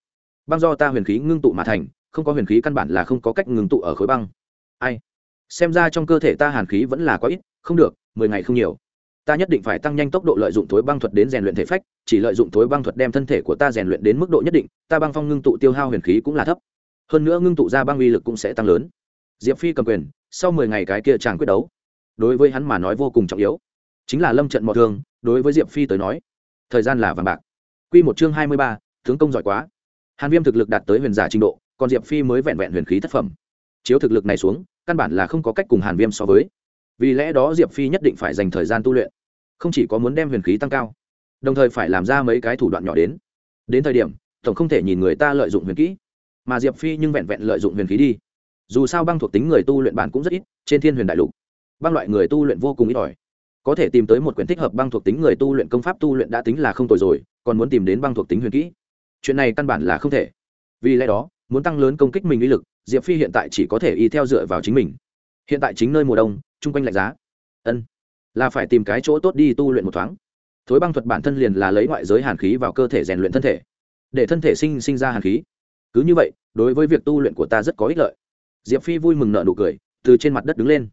Speaker 1: Băng do ta huyền khí ngưng tụ mà thành, không có huyền khí căn bản là không có cách ngưng tụ ở khối băng. Ai? Xem ra trong cơ thể ta hàn khí vẫn là quá ít, không được, mười ngày không nhiều ta nhất định phải tăng nhanh tốc độ lợi dụng thối băng thuật đến rèn luyện thể phách, chỉ lợi dụng thối băng thuật đem thân thể của ta rèn luyện đến mức độ nhất định, ta băng phong ngưng tụ tiêu hao huyền khí cũng là thấp. Hơn nữa ngưng tụ ra băng uy lực cũng sẽ tăng lớn. Diệp phi cầm quyền, sau mười ngày cái kia chàng quyết đấu. Đối với hắn mà nói vô cùng trọng yếu. Chính là lâm trận mọi thương, đối với diệp phi tới nói, thời gian là vàng bạc. Q một chương hai mươi ba, tướng công giỏi quá. Hàn viêm thực lực đạt tới huyền giả trình độ, còn diệp phi mới vẹn vẹn huyền khí thất phẩm. Chiếu thực lực này xuống, căn bản là không có cách cùng hàn viêm so với. Vì lẽ đó diệp phi nhất định phải dành thời gian tu luyện không chỉ có muốn đem huyền khí tăng cao, đồng thời phải làm ra mấy cái thủ đoạn nhỏ đến. Đến thời điểm, tổng không thể nhìn người ta lợi dụng huyền kỹ, mà diệp phi nhưng vẹn vẹn lợi dụng huyền khí đi. Dù sao băng thuộc tính người tu luyện bản cũng rất ít, trên thiên huyền đại lục, băng loại người tu luyện vô cùng ít ỏi. Có thể tìm tới một quyển thích hợp băng thuộc tính người tu luyện công pháp tu luyện đã tính là không tồi rồi, còn muốn tìm đến băng thuộc tính huyền kỹ. Chuyện này căn bản là không thể. Vì lẽ đó, muốn tăng lớn công kích mình uy lực, diệp phi hiện tại chỉ có thể y theo dựa vào chính mình. Hiện tại chính nơi mùa đông, chung quanh lạnh giá. Ân là phải tìm cái chỗ tốt đi tu luyện một thoáng. Thối băng thuật bản thân liền là lấy ngoại giới hàn khí vào cơ thể rèn luyện thân thể, để thân thể sinh sinh ra hàn khí. Cứ như vậy, đối với việc tu luyện của ta rất có ích lợi. Diệp phi vui mừng nợ nụ cười, từ trên mặt đất đứng lên.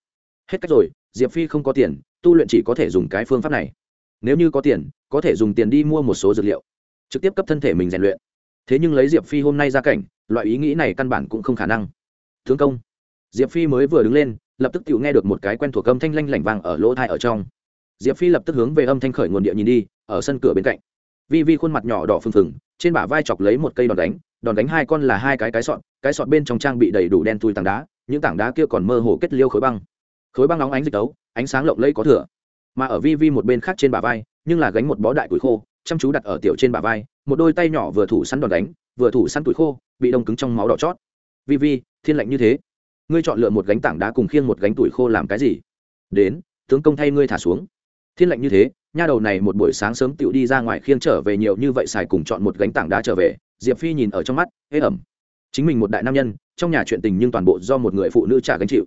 Speaker 1: Hết cách rồi, diệp phi không có tiền, tu luyện chỉ có thể dùng cái phương pháp này. Nếu như có tiền, có thể dùng tiền đi mua một số dược liệu, trực tiếp cấp thân thể mình rèn luyện. Thế nhưng lấy diệp phi hôm nay ra cảnh, loại ý nghĩ này căn bản cũng không khả năng. Thương công. Diệp phi mới vừa đứng lên lập tức tự nghe được một cái quen thuộc âm thanh lanh lảnh vàng ở lỗ thai ở trong. Diệp phi lập tức hướng về âm thanh khởi nguồn địa nhìn đi, ở sân cửa bên cạnh. Vi vi khuôn mặt nhỏ đỏ phừng phừng, trên bả vai chọc lấy một cây đòn đánh đòn đánh hai con là hai cái cái sọn cái sọt bên trong trang bị đầy đủ đen thui tảng đá, những tảng đá kia còn mơ hồ kết liêu khối băng. Khối băng nóng ánh dịch tấu, ánh sáng lộng lẫy có thừa. Mà ở vi vi một bên khác trên bả vai, nhưng là gánh một bó đại củi khô, chăm chú đặt ở tiểu trên bả vai, một đôi tay nhỏ vừa thủ sắn đòn đánh, vừa thủ sắn tuổi khô, bị đông cứng trong máu đỏ chót. Vi vi, thiên lạnh như thế ngươi chọn lựa một gánh tảng đá cùng khiêng một gánh tuổi khô làm cái gì? Đến, tướng công thay ngươi thả xuống. Thiên lệnh như thế, nha đầu này một buổi sáng sớm tựu đi ra ngoài khiêng trở về nhiều như vậy xài cùng chọn một gánh tảng đá trở về, diệp phi nhìn ở trong mắt ế ẩm. Chính mình một đại nam nhân, trong nhà chuyện tình nhưng toàn bộ do một người phụ nữ trả gánh chịu.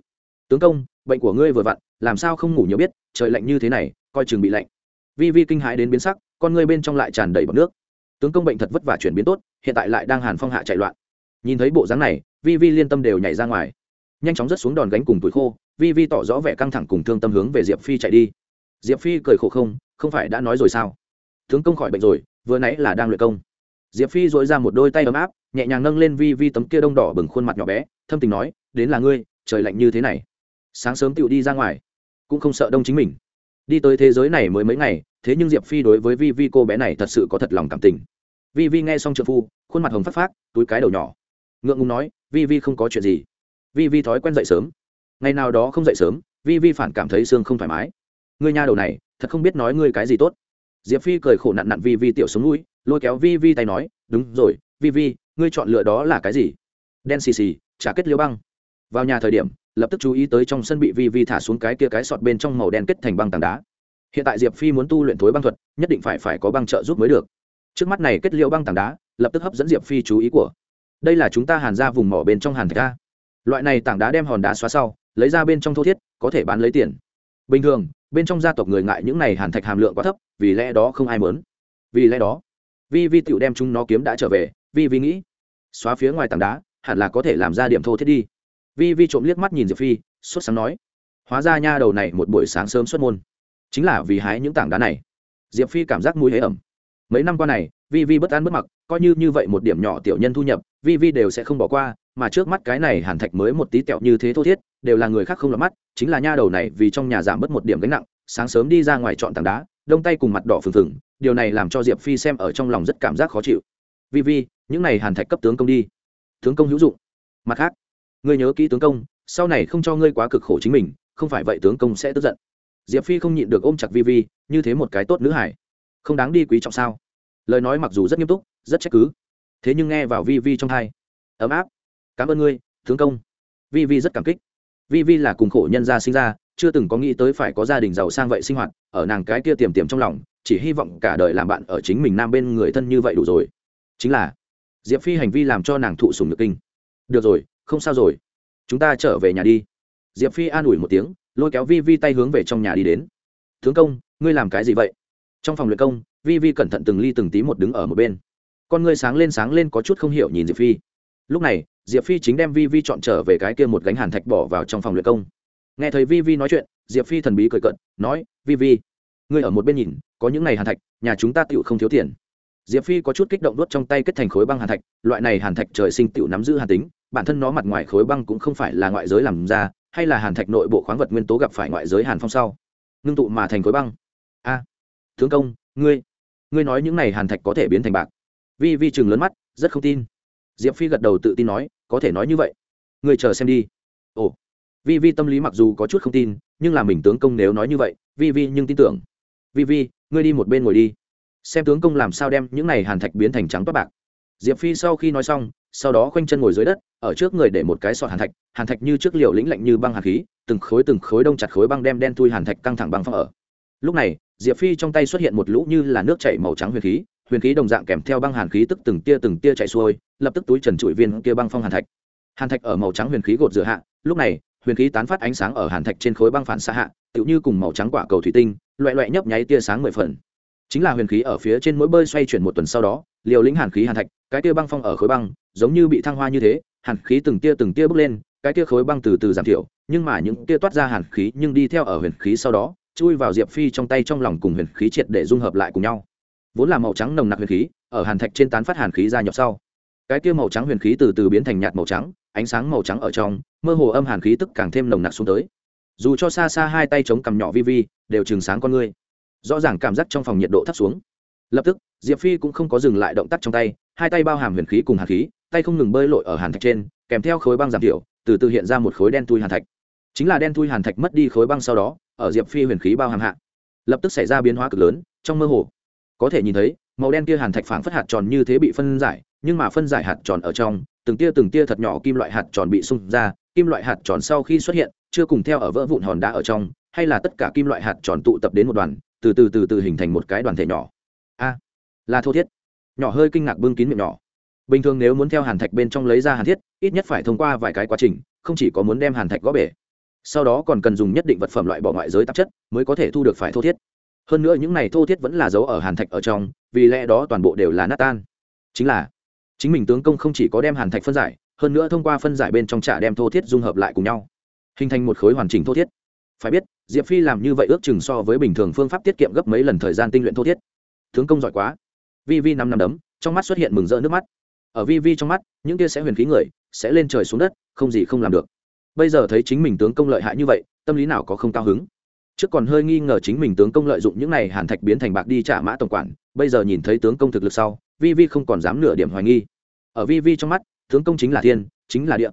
Speaker 1: Tướng công, bệnh của ngươi vừa vặn, làm sao không ngủ nhiều biết, trời lạnh như thế này, coi chừng bị lạnh. Vi vi kinh hãi đến biến sắc, con ngươi bên trong lại tràn đầy bọc nước. Tướng công bệnh thật vất vả chuyển biến tốt, hiện tại lại đang hàn phong hạ chạy loạn. Nhìn thấy bộ dáng này, vi vi liên tâm đều nhảy ra ngoài nhanh chóng rớt xuống đòn gánh cùng tuổi khô, vi vi tỏ rõ vẻ căng thẳng cùng thương tâm hướng về diệp phi chạy đi. Diệp phi cười khổ không không phải đã nói rồi sao? Tướng công khỏi bệnh rồi, vừa nãy là đang luyện công. Diệp phi dội ra một đôi tay ấm áp, nhẹ nhàng nâng lên vi vi tấm kia đông đỏ bừng khuôn mặt nhỏ bé, thâm tình nói, đến là ngươi, trời lạnh như thế này. Sáng sớm tựu đi ra ngoài, cũng không sợ đông chính mình. Đi tới thế giới này mới mấy ngày, thế nhưng diệp phi đối với vi vi cô bé này thật sự có thật lòng cảm tình. Vi vi nghe xong trợ phu, khuôn mặt hồng phát phát túi cái đầu nhỏ. Ngượng ngùng nói, vi vi không có chuyện gì vi vi thói quen dậy sớm. Ngày nào đó không dậy sớm, vi vi phản cảm thấy xương không thoải mái. Ngươi nhà đầu này, thật không biết nói ngươi cái gì tốt. Diệp phi cười khổ nặn nặn vi vi tiểu xuống núi, lôi kéo vi vi tay nói, đúng rồi, vi vi, ngươi chọn lựa đó là cái gì? Đen xì xì, trả kết liêu băng. Vào nhà thời điểm, lập tức chú ý tới trong sân bị vi vi thả xuống cái kia cái sọt bên trong màu đen kết thành băng tảng đá. Hiện tại diệp phi muốn tu luyện thối băng thuật, nhất định phải phải có băng trợ giúp mới được. Trước mắt này kết liêu băng tảng đá, lập tức hấp dẫn diệp phi chú ý của. Đây là chúng ta hàn ra vùng mỏ bên trong hàn thạch ca loại này tảng đá đem hòn đá xóa sau, lấy ra bên trong thô thiết, có thể bán lấy tiền. Bình thường, bên trong gia tộc người ngại những này hàn thạch hàm lượng quá thấp, vì lẽ đó không ai mớn vì lẽ đó, vi vi tựu đem chúng nó kiếm đã trở về, vi vi nghĩ, xóa phía ngoài tảng đá, hẳn là có thể làm ra điểm thô thiết đi. Vi vi trộm liếc mắt nhìn diệp phi, sốt sáng nói, hóa ra nha đầu này một buổi sáng sớm xuất môn. Chính là vì hái những tảng đá này. Diệp phi cảm giác mũi hế ẩm mấy năm qua này, vi vi bất an bất mặc, coi như như vậy một điểm nhỏ tiểu nhân thu nhập, vi vi đều sẽ không bỏ qua, mà trước mắt cái này hàn thạch mới một tí tẹo như thế thô thiết, đều là người khác không lọt mắt, chính là nha đầu này vì trong nhà giảm bớt một điểm gánh nặng, sáng sớm đi ra ngoài chọn tảng đá, đông tay cùng mặt đỏ phừng phừng, điều này làm cho diệp phi xem ở trong lòng rất cảm giác khó chịu. Vi vi, những này hàn thạch cấp tướng công đi. Tướng công hữu dụng. Mặt khác, ngươi nhớ kỹ tướng công, sau này không cho ngươi quá cực khổ chính mình, không phải vậy tướng công sẽ tức giận. Diệp phi không nhịn được ôm chặt vi vi, như thế một cái tốt nữ hải không đáng đi quý trọng sao? Lời nói mặc dù rất nghiêm túc, rất trách cứ, thế nhưng nghe vào vi vi trong thai ấm áp, cảm ơn ngươi, tướng công. Vi vi rất cảm kích. Vi vi là cùng khổ nhân gia sinh ra, chưa từng có nghĩ tới phải có gia đình giàu sang vậy sinh hoạt, ở nàng cái kia tiềm tiềm trong lòng, chỉ hy vọng cả đời làm bạn ở chính mình nam bên người thân như vậy đủ rồi. Chính là, diệp phi hành vi làm cho nàng thụ sùng nhược kinh. Được rồi, không sao rồi. Chúng ta trở về nhà đi. Diệp phi an ủi một tiếng, lôi kéo vi vi tay hướng về trong nhà đi đến. Tướng công, ngươi làm cái gì vậy? Trong phòng luyện công, vi vi cẩn thận từng ly từng tí một đứng ở một bên. Con ngươi sáng lên sáng lên có chút không hiểu nhìn diệp phi. Lúc này, diệp phi chính đem vi vi chọn trở về cái kia một gánh hàn thạch bỏ vào trong phòng luyện công. Nghe thấy vi vi nói chuyện, diệp phi thần bí cười cận nói, vi vi, ngươi ở một bên nhìn, có những ngày hàn thạch, nhà chúng ta tựu không thiếu tiền. Diệp phi có chút kích động đốt trong tay kết thành khối băng hàn thạch, loại này hàn thạch trời sinh tựu nắm giữ hàn tính, bản thân nó mặt ngoài khối băng cũng không phải là ngoại giới làm ra, hay là hàn thạch nội bộ khoáng vật nguyên tố gặp phải ngoại giới hàn phong sau. Ngưng tụ mà thành khối băng tướng công, ngươi ngươi nói những này hàn thạch có thể biến thành bạc. Vi vi chừng lớn mắt, rất không tin. Diệp phi gật đầu tự tin nói, có thể nói như vậy. Ngươi chờ xem đi. Ồ. Vi vi tâm lý mặc dù có chút không tin, nhưng là mình tướng công nếu nói như vậy, vi vi nhưng tin tưởng. Vi vi, ngươi đi một bên ngồi đi. Xem tướng công làm sao đem những này hàn thạch biến thành trắng toát bạc. Diệp phi sau khi nói xong, sau đó khoanh chân ngồi dưới đất, ở trước người để một cái sọt hàn thạch hàn thạch như trước liều lĩnh lạnh như băng hàn khí, từng khối từng khối đông chặt khối băng đem đen thui hàn thạch căng thẳng băng phong ở lúc này, diệp phi trong tay xuất hiện một lũ như là nước chảy màu trắng huyền khí huyền khí đồng dạng kèm theo băng hàn khí tức từng tia từng tia chạy xuôi, lập tức túi trần trụi viên kia băng phong hàn thạch. Hàn thạch ở màu trắng huyền khí gột rửa hạ, lúc này, huyền khí tán phát ánh sáng ở hàn thạch trên khối băng phản xạ hạ, tựu như cùng màu trắng quả cầu thủy tinh, loẹ loẹ nhấp nháy tia sáng mười phần. Chính là huyền khí ở phía trên mỗi bơi xoay chuyển một tuần sau đó, liều lĩnh hàn khí hàn thạch, cái tia băng phong ở khối băng, giống như bị thăng hoa như thế, hàn khí từng tia từng tia bốc lên, cái tia khối băng từ từ giảm thiểu, nhưng mà những tia toát ra hàn khí nhưng đi theo ở huyền khí sau đó chui vào diệp phi trong tay trong lòng cùng huyền khí triệt để dung hợp lại cùng nhau. Vốn là màu trắng nồng nặc huyền khí, ở hàn thạch trên tán phát hàn khí ra nhập sau. Cái kia màu trắng huyền khí từ từ biến thành nhạt màu trắng, ánh sáng màu trắng ở trong, mơ hồ âm hàn khí tức càng thêm nồng nặc xuống tới. Dù cho xa xa hai tay chống cằm nhỏ vi vi, đều chừng sáng con ngươi. Rõ ràng cảm giác trong phòng nhiệt độ thấp xuống. Lập tức, diệp phi cũng không có dừng lại động tác trong tay, hai tay bao hàm huyền khí cùng hàn khí, tay không ngừng bơi lội ở hàn thạch trên, kèm theo khối băng giảm thiểu, từ từ hiện ra một khối đen tui hàn thạch chính là đen thui hàn thạch mất đi khối băng sau đó, ở diệp phi huyền khí bao hàm hạ, lập tức xảy ra biến hóa cực lớn, trong mơ hồ, có thể nhìn thấy, màu đen kia hàn thạch phảng phất hạt tròn như thế bị phân giải, nhưng mà phân giải hạt tròn ở trong, từng tia từng tia thật nhỏ kim loại hạt tròn bị xung ra, kim loại hạt tròn sau khi xuất hiện, chưa cùng theo ở vỡ vụn hòn đá ở trong, hay là tất cả kim loại hạt tròn tụ tập đến một đoàn, từ từ từ từ hình thành một cái đoàn thể nhỏ. A, là thô thiết. Nhỏ hơi kinh ngạc bưng kín miệng nhỏ. Bình thường nếu muốn theo hàn thạch bên trong lấy ra hàn thiết, ít nhất phải thông qua vài cái quá trình, không chỉ có muốn đem hàn thạch gõ bể sau đó còn cần dùng nhất định vật phẩm loại bỏ ngoại giới tạp chất mới có thể thu được phải thô thiết. Hơn nữa những này thô thiết vẫn là giấu ở hàn thạch ở trong, vì lẽ đó toàn bộ đều là nát tan. Chính là, chính mình tướng công không chỉ có đem hàn thạch phân giải, hơn nữa thông qua phân giải bên trong trả đem thô thiết dung hợp lại cùng nhau, hình thành một khối hoàn chỉnh thô thiết. Phải biết, diệp phi làm như vậy ước chừng so với bình thường phương pháp tiết kiệm gấp mấy lần thời gian tinh luyện thô thiết. Tướng công giỏi quá. Vi vi năm năm đấm, trong mắt xuất hiện mừng rỡ nước mắt. Ở vi vi trong mắt, những kia sẽ huyền khí người sẽ lên trời xuống đất, không gì không làm được bây giờ thấy chính mình tướng công lợi hại như vậy, tâm lý nào có không cao hứng? Trước còn hơi nghi ngờ chính mình tướng công lợi dụng những này hàn thạch biến thành bạc đi trả mã tổng quản, bây giờ nhìn thấy tướng công thực lực sau, vi vi không còn dám nửa điểm hoài nghi. Ở vi vi trong mắt, tướng công chính là thiên, chính là địa.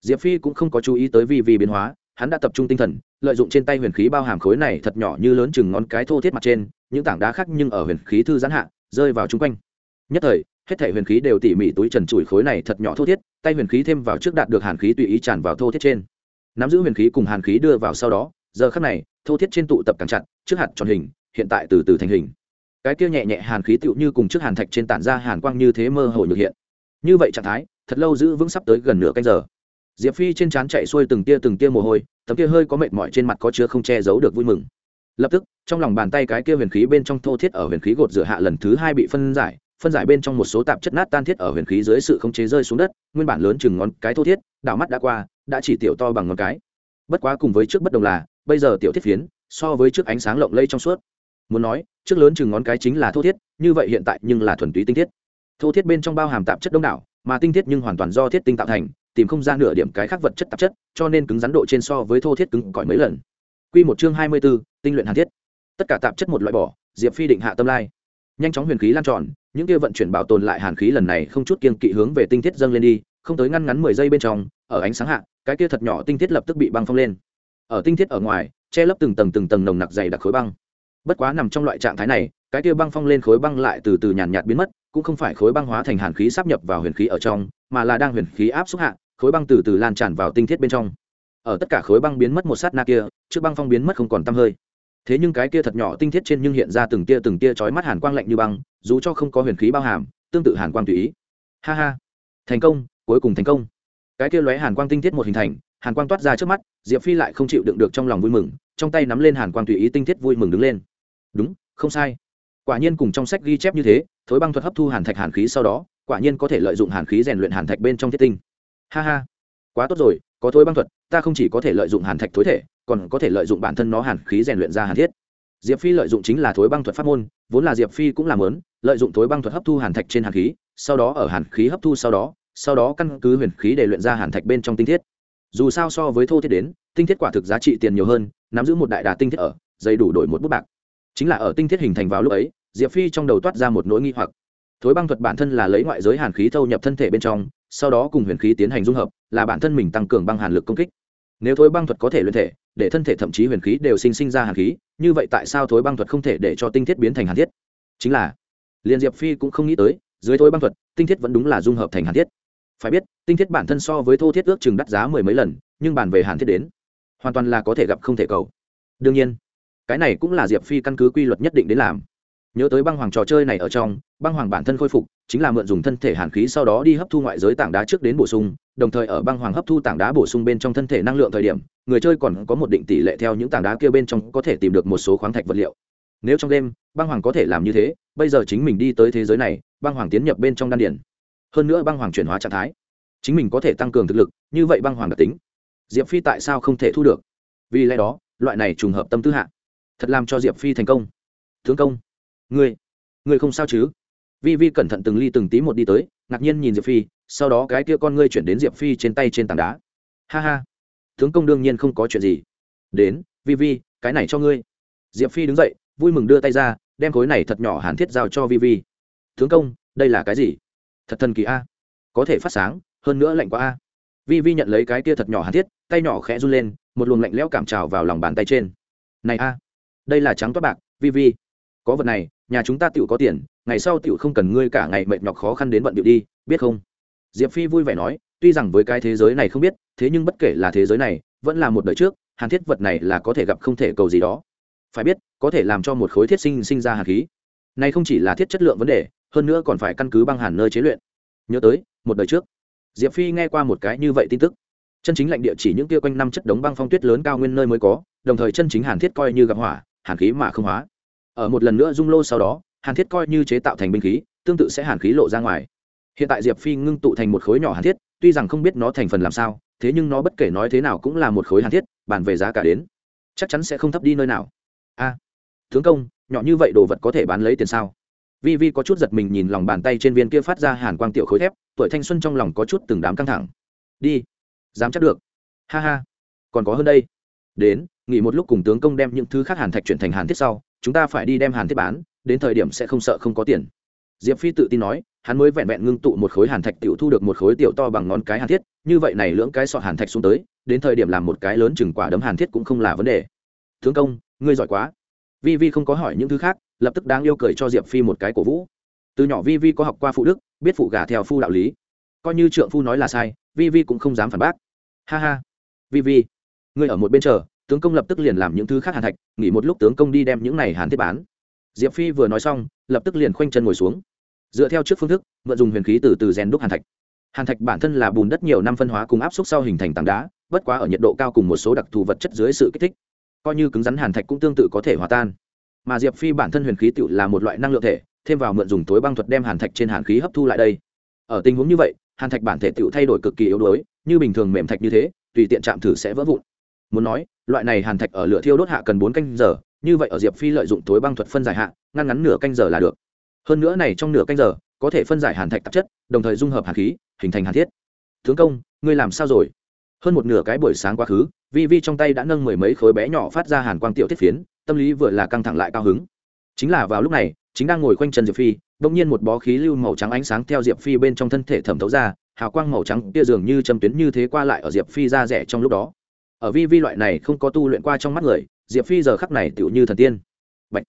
Speaker 1: Diệp phi cũng không có chú ý tới vi vi biến hóa, hắn đã tập trung tinh thần, lợi dụng trên tay huyền khí bao hàm khối này thật nhỏ như lớn chừng ngón cái thô thiết mặt trên, những tảng đá khác nhưng ở huyền khí thư giãn hạ, rơi vào chung quanh. Nhất thời hết thể huyền khí đều tỉ mỉ túi trần trụi khối này thật nhỏ thô thiết, tay huyền khí thêm vào trước đạt được hàn khí tùy ý tràn vào thô thiết trên. Nắm giữ huyền khí cùng hàn khí đưa vào sau đó, giờ khắc này, thô thiết trên tụ tập càng chặt, trước hạt tròn hình, hiện tại từ từ thành hình. Cái kia nhẹ nhẹ hàn khí tựu như cùng trước hàn thạch trên tản ra hàn quang như thế mơ hồ nhược hiện. Như vậy trạng thái, thật lâu giữ vững sắp tới gần nửa canh giờ. Diệp phi trên trán chạy xuôi từng tia từng tia mồ hôi, tấm kia hơi có mệt mỏi trên mặt có chứa không che giấu được vui mừng. Lập tức, trong lòng bàn tay cái kia huyền khí bên trong thô thiết ở huyền khí gột rửa hạ lần thứ hai bị phân giải phân giải bên trong một số tạp chất nát tan thiết ở huyền khí dưới sự không chế rơi xuống đất nguyên bản lớn chừng ngón cái thô thiết đảo mắt đã qua đã chỉ tiểu to bằng ngón cái bất quá cùng với trước bất đồng là bây giờ tiểu thiết phiến so với trước ánh sáng lộng lây trong suốt muốn nói trước lớn chừng ngón cái chính là thô thiết như vậy hiện tại nhưng là thuần túy tinh thiết thô thiết bên trong bao hàm tạp chất đông đảo mà tinh thiết nhưng hoàn toàn do thiết tinh tạo thành tìm không ra nửa điểm cái khác vật chất tạp chất cho nên cứng rắn độ trên so với thô thiết cứng cỏi mấy lần Quy một chương hai mươi 24, tinh luyện hàn thiết. Tất cả tạp chất một loại bỏ, Diệp Phi định hạ tâm lai. Nhanh chóng huyền khí lan tròn, những kia vận chuyển bảo tồn lại hàn khí lần này không chút kiên kỵ hướng về tinh thiết dâng lên đi, không tới ngăn ngắn mười giây bên trong, ở ánh sáng hạ, cái kia thật nhỏ tinh thiết lập tức bị băng phong lên. Ở tinh thiết ở ngoài, che lấp từng tầng từng tầng nồng nặc dày đặc khối băng. Bất quá nằm trong loại trạng thái này, cái kia băng phong lên khối băng lại từ từ nhàn nhạt biến mất, cũng không phải khối băng hóa thành hàn khí sắp nhập vào huyền khí ở trong, mà là đang huyền khí áp xúc hạ, khối băng từ từ lan tràn vào tinh thiết bên trong ở tất cả khối băng biến mất một sát na kia trước băng phong biến mất không còn tăm hơi thế nhưng cái kia thật nhỏ tinh thiết trên nhưng hiện ra từng tia từng tia chói mắt hàn quang lạnh như băng, dù cho không có huyền khí bao hàm, tương tự hàn quang tùy ý. Ha ha. Thành công, cuối cùng thành công. Cái kia lóe hàn quang tinh thiết một hình thành, hàn quang toát ra trước mắt, diệp phi lại không chịu đựng được trong lòng vui mừng, trong tay nắm lên hàn quang tùy ý tinh thiết vui mừng đứng lên. Đúng, không sai. Quả nhiên cùng trong sách ghi chép như thế, thối băng thuật hấp thu hàn thạch hàn khí sau đó, quả nhiên có thể lợi dụng hàn khí rèn luyện hàn thạch bên trong thiết tinh. Ha ha. Quá tốt rồi, có thối băng thuật, ta không chỉ có thể lợi dụng hàn thạch thối thể còn có thể lợi dụng bản thân nó hàn khí rèn luyện ra hàn thiết. Diệp phi lợi dụng chính là thối băng thuật pháp môn, vốn là diệp phi cũng làm lớn, lợi dụng thối băng thuật hấp thu hàn thạch trên hàn khí, sau đó ở hàn khí hấp thu sau đó sau đó căn cứ huyền khí để luyện ra hàn thạch bên trong tinh thiết. Dù sao so với thô thiết đến, tinh thiết quả thực giá trị tiền nhiều hơn, nắm giữ một đại đà tinh thiết ở dây đủ đổi một bút bạc. Chính là ở tinh thiết hình thành vào lúc ấy, diệp phi trong đầu toát ra một nỗi nghi hoặc. Thối băng thuật bản thân là lấy ngoại giới hàn khí thâu nhập thân thể bên trong, sau đó cùng huyền khí tiến hành dung hợp, là bản thân mình tăng cường băng hàn lực công kích nếu thối băng thuật có thể luyện thể, để thân thể thậm chí huyền khí đều sinh sinh ra hàn khí, như vậy tại sao thối băng thuật không thể để cho tinh thiết biến thành hàn thiết? Chính là, liên diệp phi cũng không nghĩ tới, dưới thối băng thuật, tinh thiết vẫn đúng là dung hợp thành hàn thiết. Phải biết, tinh thiết bản thân so với thô thiết ước chừng đắt giá mười mấy lần, nhưng bàn về hàn thiết đến, hoàn toàn là có thể gặp không thể cầu. Đương nhiên, cái này cũng là diệp phi căn cứ quy luật nhất định đến làm nhớ tới băng hoàng trò chơi này ở trong, băng hoàng bản thân khôi phục, chính là mượn dùng thân thể hàn khí sau đó đi hấp thu ngoại giới tảng đá trước đến bổ sung, đồng thời ở băng hoàng hấp thu tảng đá bổ sung bên trong thân thể năng lượng thời điểm, người chơi còn có một định tỷ lệ theo những tảng đá kia bên trong có thể tìm được một số khoáng thạch vật liệu. Nếu trong đêm, băng hoàng có thể làm như thế, bây giờ chính mình đi tới thế giới này, băng hoàng tiến nhập bên trong đan điển hơn nữa băng hoàng chuyển hóa trạng thái, chính mình có thể tăng cường thực lực, như vậy băng hoàng đặc tính, diệp phi tại sao không thể thu được? Vì lẽ đó, loại này trùng hợp tâm tư hạ, thật làm cho diệp phi thành công. Thương công ngươi ngươi không sao chứ? Vi vi cẩn thận từng ly từng tí một đi tới, ngạc nhiên nhìn diệp phi, sau đó cái kia con ngươi chuyển đến diệp phi trên tay trên tảng đá. Ha ha, tướng công đương nhiên không có chuyện gì. Đến, vi vi, cái này cho ngươi. Diệp phi đứng dậy, vui mừng đưa tay ra, đem khối này thật nhỏ hàn thiết giao cho vi vi. Tướng công, đây là cái gì? Thật thần kỳ a. Có thể phát sáng, hơn nữa lạnh quá a. Vi vi nhận lấy cái kia thật nhỏ hàn thiết, tay nhỏ khẽ run lên, một luồng lạnh lẽo cảm trào vào lòng bàn tay trên. Này a, đây là trắng toát bạc, vi vi có vật này, nhà chúng ta tựu có tiền, ngày sau tựu không cần ngươi cả ngày mệt nhọc khó khăn đến bận điệu đi, biết không? Diệp phi vui vẻ nói, tuy rằng với cái thế giới này không biết, thế nhưng bất kể là thế giới này, vẫn là một đời trước, hàn thiết vật này là có thể gặp không thể cầu gì đó. Phải biết, có thể làm cho một khối thiết sinh sinh ra hàn khí. Này không chỉ là thiết chất lượng vấn đề, hơn nữa còn phải căn cứ băng hàn nơi chế luyện. Nhớ tới, một đời trước. Diệp phi nghe qua một cái như vậy tin tức. Chân chính lạnh địa chỉ những kia quanh năm chất đống băng phong tuyết lớn cao nguyên nơi mới có, đồng thời chân chính hàn thiết coi như gặp hỏa, hàn khí mà không hóa ở một lần nữa dung lô sau đó hàn thiết coi như chế tạo thành binh khí tương tự sẽ hàn khí lộ ra ngoài. Hiện tại diệp phi ngưng tụ thành một khối nhỏ hàn thiết tuy rằng không biết nó thành phần làm sao thế nhưng nó bất kể nói thế nào cũng là một khối hàn thiết bàn về giá cả đến chắc chắn sẽ không thấp đi nơi nào. A à, tướng công nhỏ như vậy đồ vật có thể bán lấy tiền sao? Vi vi có chút giật mình nhìn lòng bàn tay trên viên kia phát ra hàn quang tiểu khối thép tuổi thanh xuân trong lòng có chút từng đám căng thẳng. Đi dám chắc được. Ha ha còn có hơn đây. Đến nghỉ một lúc cùng tướng công đem những thứ khác hàn thạch chuyển thành hàn thiết sau chúng ta phải đi đem hàn thiết bán, đến thời điểm sẽ không sợ không có tiền. Diệp phi tự tin nói, hắn mới vẹn vẹn ngưng tụ một khối hàn thạch tiểu thu được một khối tiểu to bằng ngón cái hàn thiết, như vậy này lưỡng cái sọ hàn thạch xuống tới, đến thời điểm làm một cái lớn chừng quả đấm hàn thiết cũng không là vấn đề. Thương công, ngươi giỏi quá. Vi vi không có hỏi những thứ khác, lập tức đáng yêu cười cho diệp phi một cái cổ vũ. Từ nhỏ vi vi có học qua phụ đức, biết phụ gả theo phu đạo lý. Coi như trượng phu nói là sai, vi vi cũng không dám phản bác. Ha ha. Vi vi, ngươi ở một bên chờ tướng công lập tức liền làm những thứ khác hàn thạch, nghỉ một lúc tướng công đi đem những này hàn thiết bán. Diệp phi vừa nói xong, lập tức liền khoanh chân ngồi xuống. Dựa theo trước phương thức, mượn dùng huyền khí từ từ rèn đúc hàn thạch. Hàn thạch bản thân là bùn đất nhiều năm phân hóa cùng áp suất sau hình thành tảng đá, bất quá ở nhiệt độ cao cùng một số đặc thù vật chất dưới sự kích thích, coi như cứng rắn hàn thạch cũng tương tự có thể hòa tan. Mà diệp phi bản thân huyền khí tự là một loại năng lượng thể, thêm vào mượn dùng tối băng thuật đem hàn thạch trên hàn khí hấp thu lại đây. Ở tình huống như vậy, hàn thạch bản thể tự thay đổi cực kỳ yếu đuối, như bình thường mềm thạch như thế, tùy tiện chạm thử sẽ vỡ vụn muốn nói, loại này hàn thạch ở lửa thiêu đốt hạ cần bốn canh giờ, như vậy ở diệp phi lợi dụng tối băng thuật phân giải hạ, ngăn ngắn nửa canh giờ là được. Hơn nữa này trong nửa canh giờ, có thể phân giải hàn thạch tạp chất, đồng thời dung hợp hàn khí, hình thành hàn thiết. Tướng công, ngươi làm sao rồi? Hơn một nửa cái buổi sáng quá khứ, vi vi trong tay đã nâng mười mấy khối bé nhỏ phát ra hàn quang tiểu thiết phiến, tâm lý vừa là căng thẳng lại cao hứng. Chính là vào lúc này, chính đang ngồi quanh chân diệp phi, đột nhiên một bó khí lưu màu trắng ánh sáng theo diệp phi bên trong thân thể thẩm thấu ra, hào quang màu trắng kia dường như châm tuyến như thế qua lại ở diệp phi ra rẻ trong lúc đó ở vi vi loại này không có tu luyện qua trong mắt người, diệp phi giờ khắc này tựu như thần tiên. Bạch.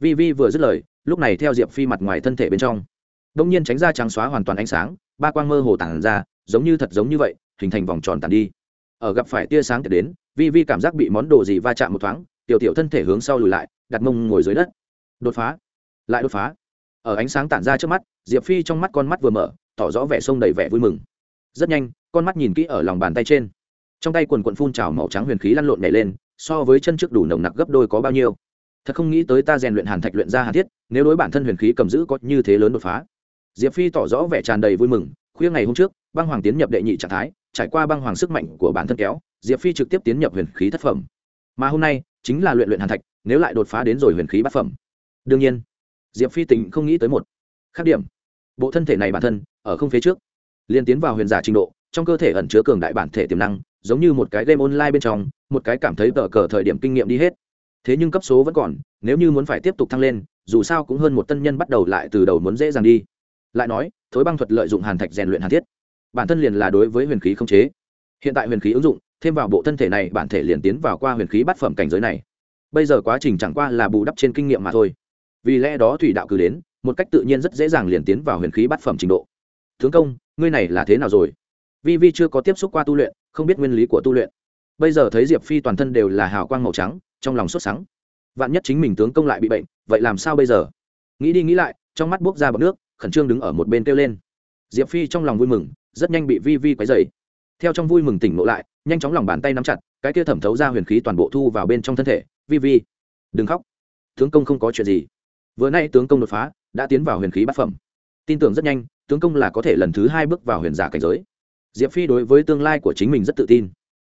Speaker 1: vi vi vừa dứt lời, lúc này theo diệp phi mặt ngoài thân thể bên trong đông nhiên tránh ra trắng xóa hoàn toàn ánh sáng, ba quang mơ hồ tản ra, giống như thật giống như vậy, hình thành vòng tròn tàn đi. Ở gặp phải tia sáng đến, vi vi cảm giác bị món đồ gì va chạm một thoáng, tiểu tiểu thân thể hướng sau lùi lại, đặt mông ngồi dưới đất. Đột phá. Lại đột phá. Ở ánh sáng tản ra trước mắt, diệp phi trong mắt con mắt vừa mở, tỏ rõ vẻ sông đầy vẻ vui mừng. Rất nhanh, con mắt nhìn kỹ ở lòng bàn tay trên trong tay quần quần phun trào màu trắng huyền khí lăn lộn nhảy lên, so với chân trước đủ nồng nặc gấp đôi có bao nhiêu. Thật không nghĩ tới ta rèn luyện hàn thạch luyện ra hàn thiết, nếu đối bản thân huyền khí cầm giữ có như thế lớn đột phá. Diệp phi tỏ rõ vẻ tràn đầy vui mừng, khuya ngày hôm trước, băng hoàng tiến nhập đệ nhị trạng thái, trải qua băng hoàng sức mạnh của bản thân kéo, diệp phi trực tiếp tiến nhập huyền khí thất phẩm. Mà hôm nay, chính là luyện luyện hàn thạch, nếu lại đột phá đến rồi huyền khí bát phẩm. Đương nhiên, diệp phi tình không nghĩ tới một khác điểm. Bộ thân thể này bản thân, ở không phía trước liên tiến vào huyền giả trình độ, trong cơ thể ẩn chứa cường đại bản thể tiềm năng giống như một cái game online bên trong, một cái cảm thấy tờ cờ thời điểm kinh nghiệm đi hết. Thế nhưng cấp số vẫn còn, nếu như muốn phải tiếp tục thăng lên, dù sao cũng hơn một tân nhân bắt đầu lại từ đầu muốn dễ dàng đi. Lại nói, thối băng thuật lợi dụng hàn thạch rèn luyện hàn thiết. Bản thân liền là đối với huyền khí không chế. Hiện tại huyền khí ứng dụng, thêm vào bộ thân thể này, bản thể liền tiến vào qua huyền khí bát phẩm cảnh giới này. Bây giờ quá trình chẳng qua là bù đắp trên kinh nghiệm mà thôi. Vì lẽ đó thủy đạo cứ đến, một cách tự nhiên rất dễ dàng liền tiến vào huyền khí bát phẩm trình độ. Tướng công, ngươi này là thế nào rồi? Vi vi chưa có tiếp xúc qua tu luyện, không biết nguyên lý của tu luyện. Bây giờ thấy diệp phi toàn thân đều là hào quang màu trắng, trong lòng sốt sắng. Vạn nhất chính mình tướng công lại bị bệnh, vậy làm sao bây giờ? Nghĩ đi nghĩ lại, trong mắt buốc ra bọc nước, khẩn trương đứng ở một bên kêu lên. Diệp phi trong lòng vui mừng, rất nhanh bị vi vi quấy dày theo trong vui mừng tỉnh ngộ lại, nhanh chóng lòng bàn tay nắm chặt, cái kia thẩm thấu ra huyền khí toàn bộ thu vào bên trong thân thể. Vi vi, đừng khóc. Tướng công không có chuyện gì. Vừa nay tướng công đột phá, đã tiến vào huyền khí bát phẩm. Tin tưởng rất nhanh, tướng công là có thể lần thứ hai bước vào huyền giả cảnh giới diệp phi đối với tương lai của chính mình rất tự tin.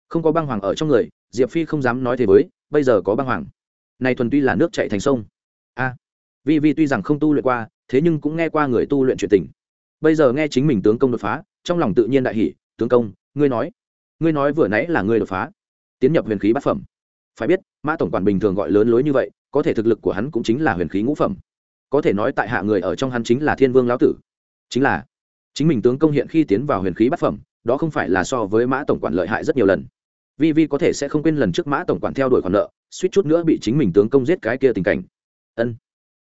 Speaker 1: Không có băng hoàng ở trong người, diệp phi không dám nói thế với, bây giờ có băng hoàng. Này thuần tuy là nước chạy thành sông. A. Vi vi tuy rằng không tu luyện qua, thế nhưng cũng nghe qua người tu luyện chuyện tình. Bây giờ nghe chính mình tướng công đột phá, trong lòng tự nhiên đại hỷ tướng công, ngươi nói ngươi nói vừa nãy là ngươi đột phá. Tiến nhập huyền khí bát phẩm. Phải biết, mã tổng quản bình thường gọi lớn lối như vậy, có thể thực lực của hắn cũng chính là huyền khí ngũ phẩm. Có thể nói tại hạ người ở trong hắn chính là thiên vương lão tử. Chính là, chính mình tướng công hiện khi tiến vào huyền khí bát phẩm đó không phải là so với mã tổng quản lợi hại rất nhiều lần. Vi vi có thể sẽ không quên lần trước mã tổng quản theo đuổi khoản nợ, suýt chút nữa bị chính mình tướng công giết cái kia tình cảnh. Ân.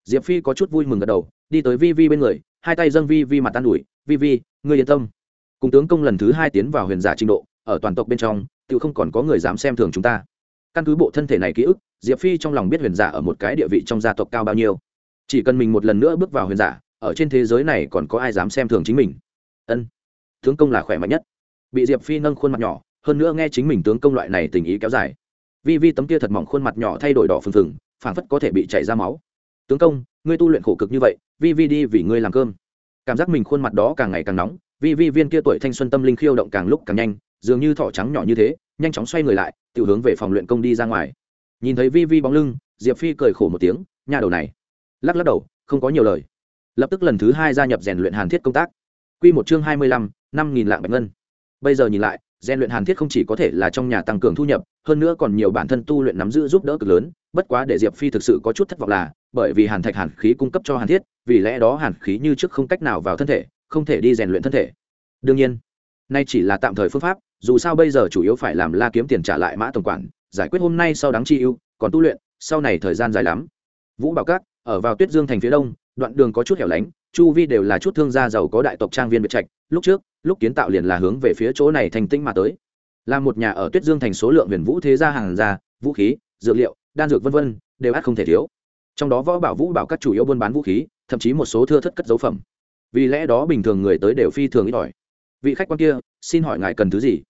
Speaker 1: Diệp phi có chút vui mừng gật đầu, đi tới vi vi bên người, hai tay dâng vi vi mặt tan ủi, vi vi, ngươi yên tâm. Cùng tướng công lần thứ hai tiến vào huyền giả trình độ, ở toàn tộc bên trong, tự không còn có người dám xem thường chúng ta. Căn cứ bộ thân thể này ký ức, diệp phi trong lòng biết huyền giả ở một cái địa vị trong gia tộc cao bao nhiêu. Chỉ cần mình một lần nữa bước vào huyền giả, ở trên thế giới này còn có ai dám xem thường chính mình? Ân tướng công là khỏe mạnh nhất. Bị diệp phi nâng khuôn mặt nhỏ, hơn nữa nghe chính mình tướng công loại này tình ý kéo dài. Vi vi tấm kia thật mỏng khuôn mặt nhỏ thay đổi đỏ phừng phừng, phảng phất có thể bị chảy ra máu. Tướng công, ngươi tu luyện khổ cực như vậy, vi vi đi vì ngươi làm cơm. Cảm giác mình khuôn mặt đó càng ngày càng nóng, vi vi viên kia tuổi thanh xuân tâm linh khiêu động càng lúc càng nhanh, dường như thỏ trắng nhỏ như thế, nhanh chóng xoay người lại tự hướng về phòng luyện công đi ra ngoài. Nhìn thấy vi vi bóng lưng, diệp phi cười khổ một tiếng nhà đầu này. Lắc lắc đầu, không có nhiều lời. Lập tức lần thứ hai gia nhập rèn luyện hàn thiết công tác. Q một chương hai mươi lăm năm nghìn lạng bạch ngân. Bây giờ nhìn lại, gen luyện hàn thiết không chỉ có thể là trong nhà tăng cường thu nhập, hơn nữa còn nhiều bản thân tu luyện nắm giữ giúp đỡ cực lớn, bất quá để diệp phi thực sự có chút thất vọng là, bởi vì hàn thạch hàn khí cung cấp cho hàn thiết, vì lẽ đó hàn khí như trước không cách nào vào thân thể, không thể đi rèn luyện thân thể. Đương nhiên, nay chỉ là tạm thời phương pháp, dù sao bây giờ chủ yếu phải làm la kiếm tiền trả lại mã tổng quản, giải quyết hôm nay sau đáng chi ưu, còn tu luyện, sau này thời gian dài lắm. Vũ bảo cát ở vào tuyết dương thành phía đông đoạn đường có chút hẻo lánh, chu vi đều là chút thương gia giàu có đại tộc trang viên biệt trạch, lúc trước, lúc kiến tạo liền là hướng về phía chỗ này thành tinh mà tới. Là một nhà ở tuyết dương thành số lượng huyền vũ thế gia hàng gia, vũ khí, dược liệu, đan dược vân vân, đều ắt không thể thiếu. Trong đó võ bảo vũ bảo các chủ yếu buôn bán vũ khí, thậm chí một số thưa thất cất dấu phẩm. Vì lẽ đó bình thường người tới đều phi thường ít ỏi. Vị khách quan kia, xin hỏi ngài cần thứ gì?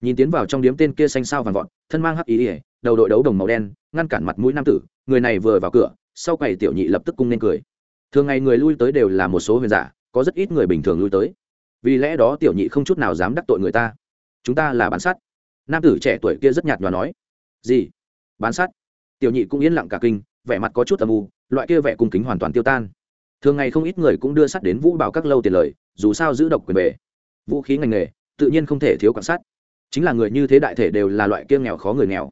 Speaker 1: Nhìn tiến vào trong điếm tên kia xanh sao vàng vọt, thân mang hắc ý ỉa đầu đội đấu đồng màu đen, ngăn cản mặt mũi nam tử, người này vừa vào cửa, sau quầy tiểu nhị lập tức cung nên cười thường ngày người lui tới đều là một số huyền giả, có rất ít người bình thường lui tới. Vì lẽ đó tiểu nhị không chút nào dám đắc tội người ta. Chúng ta là bán sắt. Nam tử trẻ tuổi kia rất nhạt nhòa nói. Gì? Bán sắt? Tiểu nhị cũng yên lặng cả kinh, vẻ mặt có chút âm u, loại kia vẻ cung kính hoàn toàn tiêu tan. Thường ngày không ít người cũng đưa sắt đến vũ bảo các lâu tiền lời, dù sao giữ độc quyền về. vũ khí ngành nghề, tự nhiên không thể thiếu quan sát chính là người như thế đại thể đều là loại kia nghèo khó người nghèo.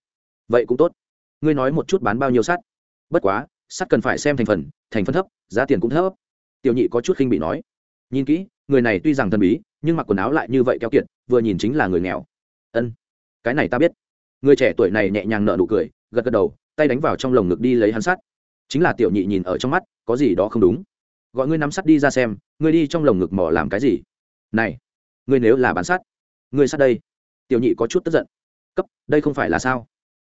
Speaker 1: Vậy cũng tốt. Ngươi nói một chút bán bao nhiêu sắt? Bất quá sắt cần phải xem thành phần thành phần thấp, giá tiền cũng thấp. Tiểu nhị có chút khinh bị nói. Nhìn kỹ, người này tuy rằng thần bí, nhưng mặc quần áo lại như vậy keo kiệt, vừa nhìn chính là người nghèo. Ân, cái này ta biết. Người trẻ tuổi này nhẹ nhàng nợ nụ cười, gật gật đầu, tay đánh vào trong lồng ngực đi lấy hắn sắt. Chính là tiểu nhị nhìn ở trong mắt, có gì đó không đúng. Gọi ngươi nắm sắt đi ra xem, ngươi đi trong lồng ngực mỏ làm cái gì? Này, ngươi nếu là bán sắt, ngươi sắt đây. Tiểu nhị có chút tức giận. Cấp, đây không phải là sao?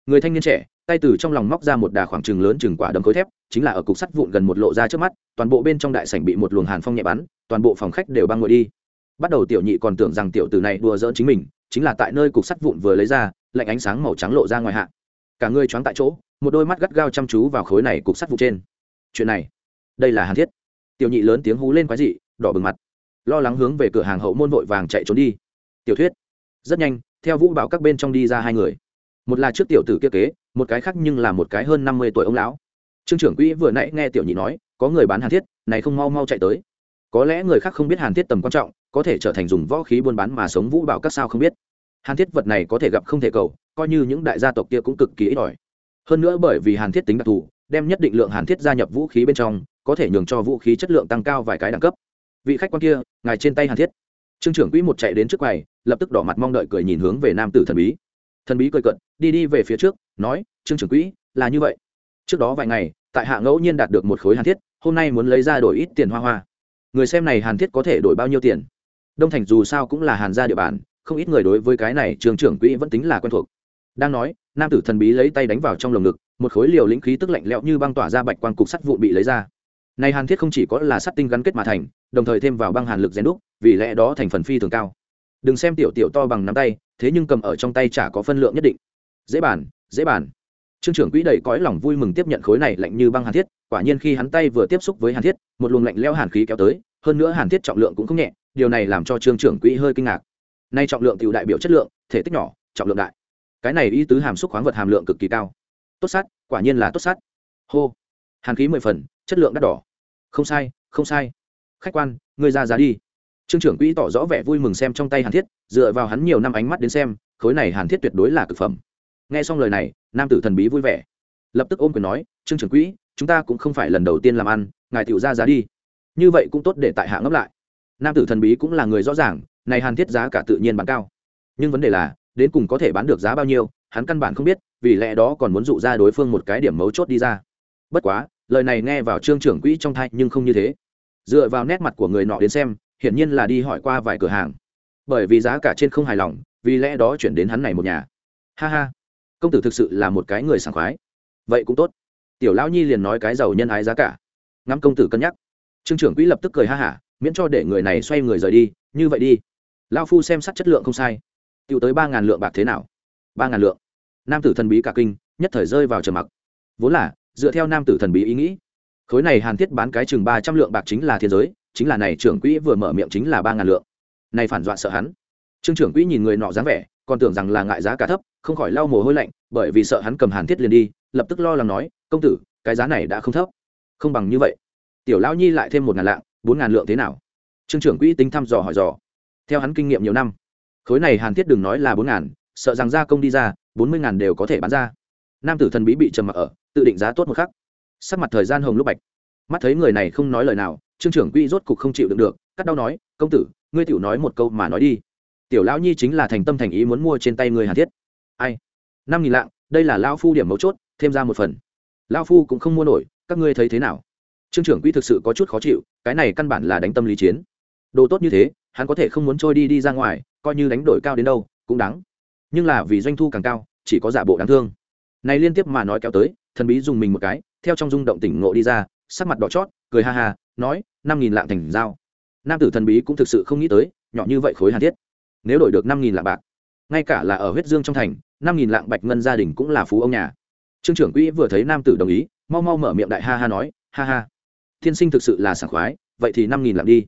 Speaker 1: Người thanh niên trẻ, tay từ trong lòng móc ra một đà khoảng trừng lớn chừng quả đấm khối thép, chính là ở cục sắt vụn gần một lộ ra trước mắt, toàn bộ bên trong đại sảnh bị một luồng hàn phong nhẹ bắn, toàn bộ phòng khách đều băng ngồi đi. Bắt đầu tiểu nhị còn tưởng rằng tiểu tử này đùa giỡn chính mình, chính là tại nơi cục sắt vụn vừa lấy ra, lạnh ánh sáng màu trắng lộ ra ngoài hạ. Cả người choáng tại chỗ, một đôi mắt gắt gao chăm chú vào khối này cục sắt vụn trên. Chuyện này, đây là hàn thiết. Tiểu nhị lớn tiếng hú lên quái dị, đỏ bừng mặt. Lo lắng hướng về cửa hàng hậu môn vội vàng chạy trốn đi. Tiểu thuyết, rất nhanh, theo vũ bảo các bên trong đi ra hai người một là trước tiểu tử kia kế, một cái khác nhưng là một cái hơn năm mươi tuổi ông lão. Trương trưởng quỹ vừa nãy nghe tiểu nhị nói, có người bán hàn thiết, này không mau mau chạy tới. Có lẽ người khác không biết hàn thiết tầm quan trọng, có thể trở thành dùng võ khí buôn bán mà sống vũ bảo các sao không biết. Hàn thiết vật này có thể gặp không thể cầu, coi như những đại gia tộc kia cũng cực kỳ ít ỏi. Hơn nữa bởi vì hàn thiết tính đặc thù, đem nhất định lượng hàn thiết gia nhập vũ khí bên trong, có thể nhường cho vũ khí chất lượng tăng cao vài cái đẳng cấp. Vị khách quan kia, ngài trên tay hàn thiết. Trương trưởng quỹ một chạy đến trước quầy, lập tức đỏ mặt mong đợi cười nhìn hướng về nam tử thần bí thần bí cười cận đi đi về phía trước, nói, trương trưởng quỹ, là như vậy. Trước đó vài ngày, tại hạ ngẫu nhiên đạt được một khối hàn thiết, hôm nay muốn lấy ra đổi ít tiền hoa hoa. Người xem này hàn thiết có thể đổi bao nhiêu tiền? Đông thành dù sao cũng là hàn gia địa bàn, không ít người đối với cái này trường trưởng quỹ vẫn tính là quen thuộc. Đang nói, nam tử thần bí lấy tay đánh vào trong lồng ngực, một khối liều lĩnh khí tức lạnh lẽo như băng tỏa ra bạch quang cục sắt vụn bị lấy ra. Này hàn thiết không chỉ có là sắt tinh gắn kết mà thành, đồng thời thêm vào băng hàn lực rèn đúc, vì lẽ đó thành phần phi thường cao đừng xem tiểu tiểu to bằng nắm tay, thế nhưng cầm ở trong tay chả có phân lượng nhất định. Dễ bàn dễ bàn. Trương trưởng quỹ đầy cõi lòng vui mừng tiếp nhận khối này lạnh như băng hàn thiết, quả nhiên khi hắn tay vừa tiếp xúc với hàn thiết, một luồng lạnh leo hàn khí kéo tới, hơn nữa hàn thiết trọng lượng cũng không nhẹ, điều này làm cho trương trưởng quỹ hơi kinh ngạc. Nay trọng lượng tiểu đại biểu chất lượng, thể tích nhỏ, trọng lượng đại. Cái này y tứ hàm xúc khoáng vật hàm lượng cực kỳ cao. Tốt sắt quả nhiên là tốt sắt hô. Hàn khí mười phần, chất lượng đắt đỏ. Không sai không sai. Khách quan, ngươi ra giá đi trương trưởng quỹ tỏ rõ vẻ vui mừng xem trong tay hàn thiết, dựa vào hắn nhiều năm ánh mắt đến xem, khối này hàn thiết tuyệt đối là cực phẩm. Nghe xong lời này, nam tử thần bí vui vẻ. Lập tức ôm quyền nói, trương trưởng quỹ, chúng ta cũng không phải lần đầu tiên làm ăn, ngài tiểu ra giá đi. Như vậy cũng tốt để tại hạ ngấp lại. Nam tử thần bí cũng là người rõ ràng, này hàn thiết giá cả tự nhiên bán cao. Nhưng vấn đề là, đến cùng có thể bán được giá bao nhiêu, hắn căn bản không biết, vì lẽ đó còn muốn dụ ra đối phương một cái điểm mấu chốt đi ra. Bất quá, lời này nghe vào trương trưởng quỹ trong thai nhưng không như thế. Dựa vào nét mặt của người nọ đến xem hiển nhiên là đi hỏi qua vài cửa hàng. Bởi vì giá cả trên không hài lòng, vì lẽ đó chuyển đến hắn này một nhà. Ha ha, công tử thực sự là một cái người sảng khoái. Vậy cũng tốt. Tiểu lão nhi liền nói cái giàu nhân ái giá cả. Ngắm công tử cân nhắc. Trương trưởng quỹ lập tức cười ha hả, miễn cho để người này xoay người rời đi, như vậy đi. Lao phu xem sắc chất lượng không sai. Tiêu tới ba ngàn lượng bạc thế nào? Ba ngàn lượng. Nam tử thần bí cả kinh, nhất thời rơi vào trầm mặc. Vốn là, dựa theo nam tử thần bí ý nghĩ, khối này hàn thiết bán cái chừng ba trăm lượng bạc chính là thiên giới chính là này trưởng quỹ vừa mở miệng chính là ba ngàn lượng. Này phản dọa sợ hắn. Trương trưởng quỹ nhìn người nọ dáng vẻ, còn tưởng rằng là ngại giá cả thấp, không khỏi lau mồ hôi lạnh, bởi vì sợ hắn cầm hàn thiết liền đi, lập tức lo lắng nói, công tử, cái giá này đã không thấp. Không bằng như vậy. Tiểu lão nhi lại thêm một ngàn lạng, bốn ngàn lượng thế nào? Trương trưởng quỹ tính thăm dò hỏi dò. Theo hắn kinh nghiệm nhiều năm, khối này hàn thiết đừng nói là bốn ngàn, sợ rằng gia công đi ra, bốn mươi ngàn đều có thể bán ra. Nam tử thần bí bị trầm mặc ở, tự định giá tốt một khắc. Sắc mặt thời gian hồng lúc bạch. Mắt thấy người này không nói lời nào trương trưởng quỹ rốt cục không chịu đựng được, cắt đau nói, công tử, ngươi tiểu nói một câu mà nói đi. Tiểu lão nhi chính là thành tâm thành ý muốn mua trên tay người hàn thiết. Ai? Năm nghìn lạng, đây là lão phu điểm mấu chốt, thêm ra một phần. Lão phu cũng không mua nổi, các ngươi thấy thế nào? Trương trưởng quỹ thực sự có chút khó chịu, cái này căn bản là đánh tâm lý chiến. Đồ tốt như thế, hắn có thể không muốn trôi đi đi ra ngoài, coi như đánh đổi cao đến đâu, cũng đáng. Nhưng là vì doanh thu càng cao, chỉ có giả bộ đáng thương. Này liên tiếp mà nói kéo tới, thần bí dùng mình một cái, theo trong rung động tỉnh ngộ đi ra, sắc mặt đỏ chót cười ha ha, nói, năm nghìn lạng thành dao nam tử thần bí cũng thực sự không nghĩ tới, nhỏ như vậy khối hàn thiết. Nếu đổi được năm nghìn lạng bạc, ngay cả là ở huyết dương trong thành, năm nghìn lạng bạch ngân gia đình cũng là phú ông nhà. Trương trưởng quỹ vừa thấy nam tử đồng ý, mau mau mở miệng đại ha ha nói, ha ha. Tiên sinh thực sự là sảng khoái, vậy thì năm nghìn lạng đi.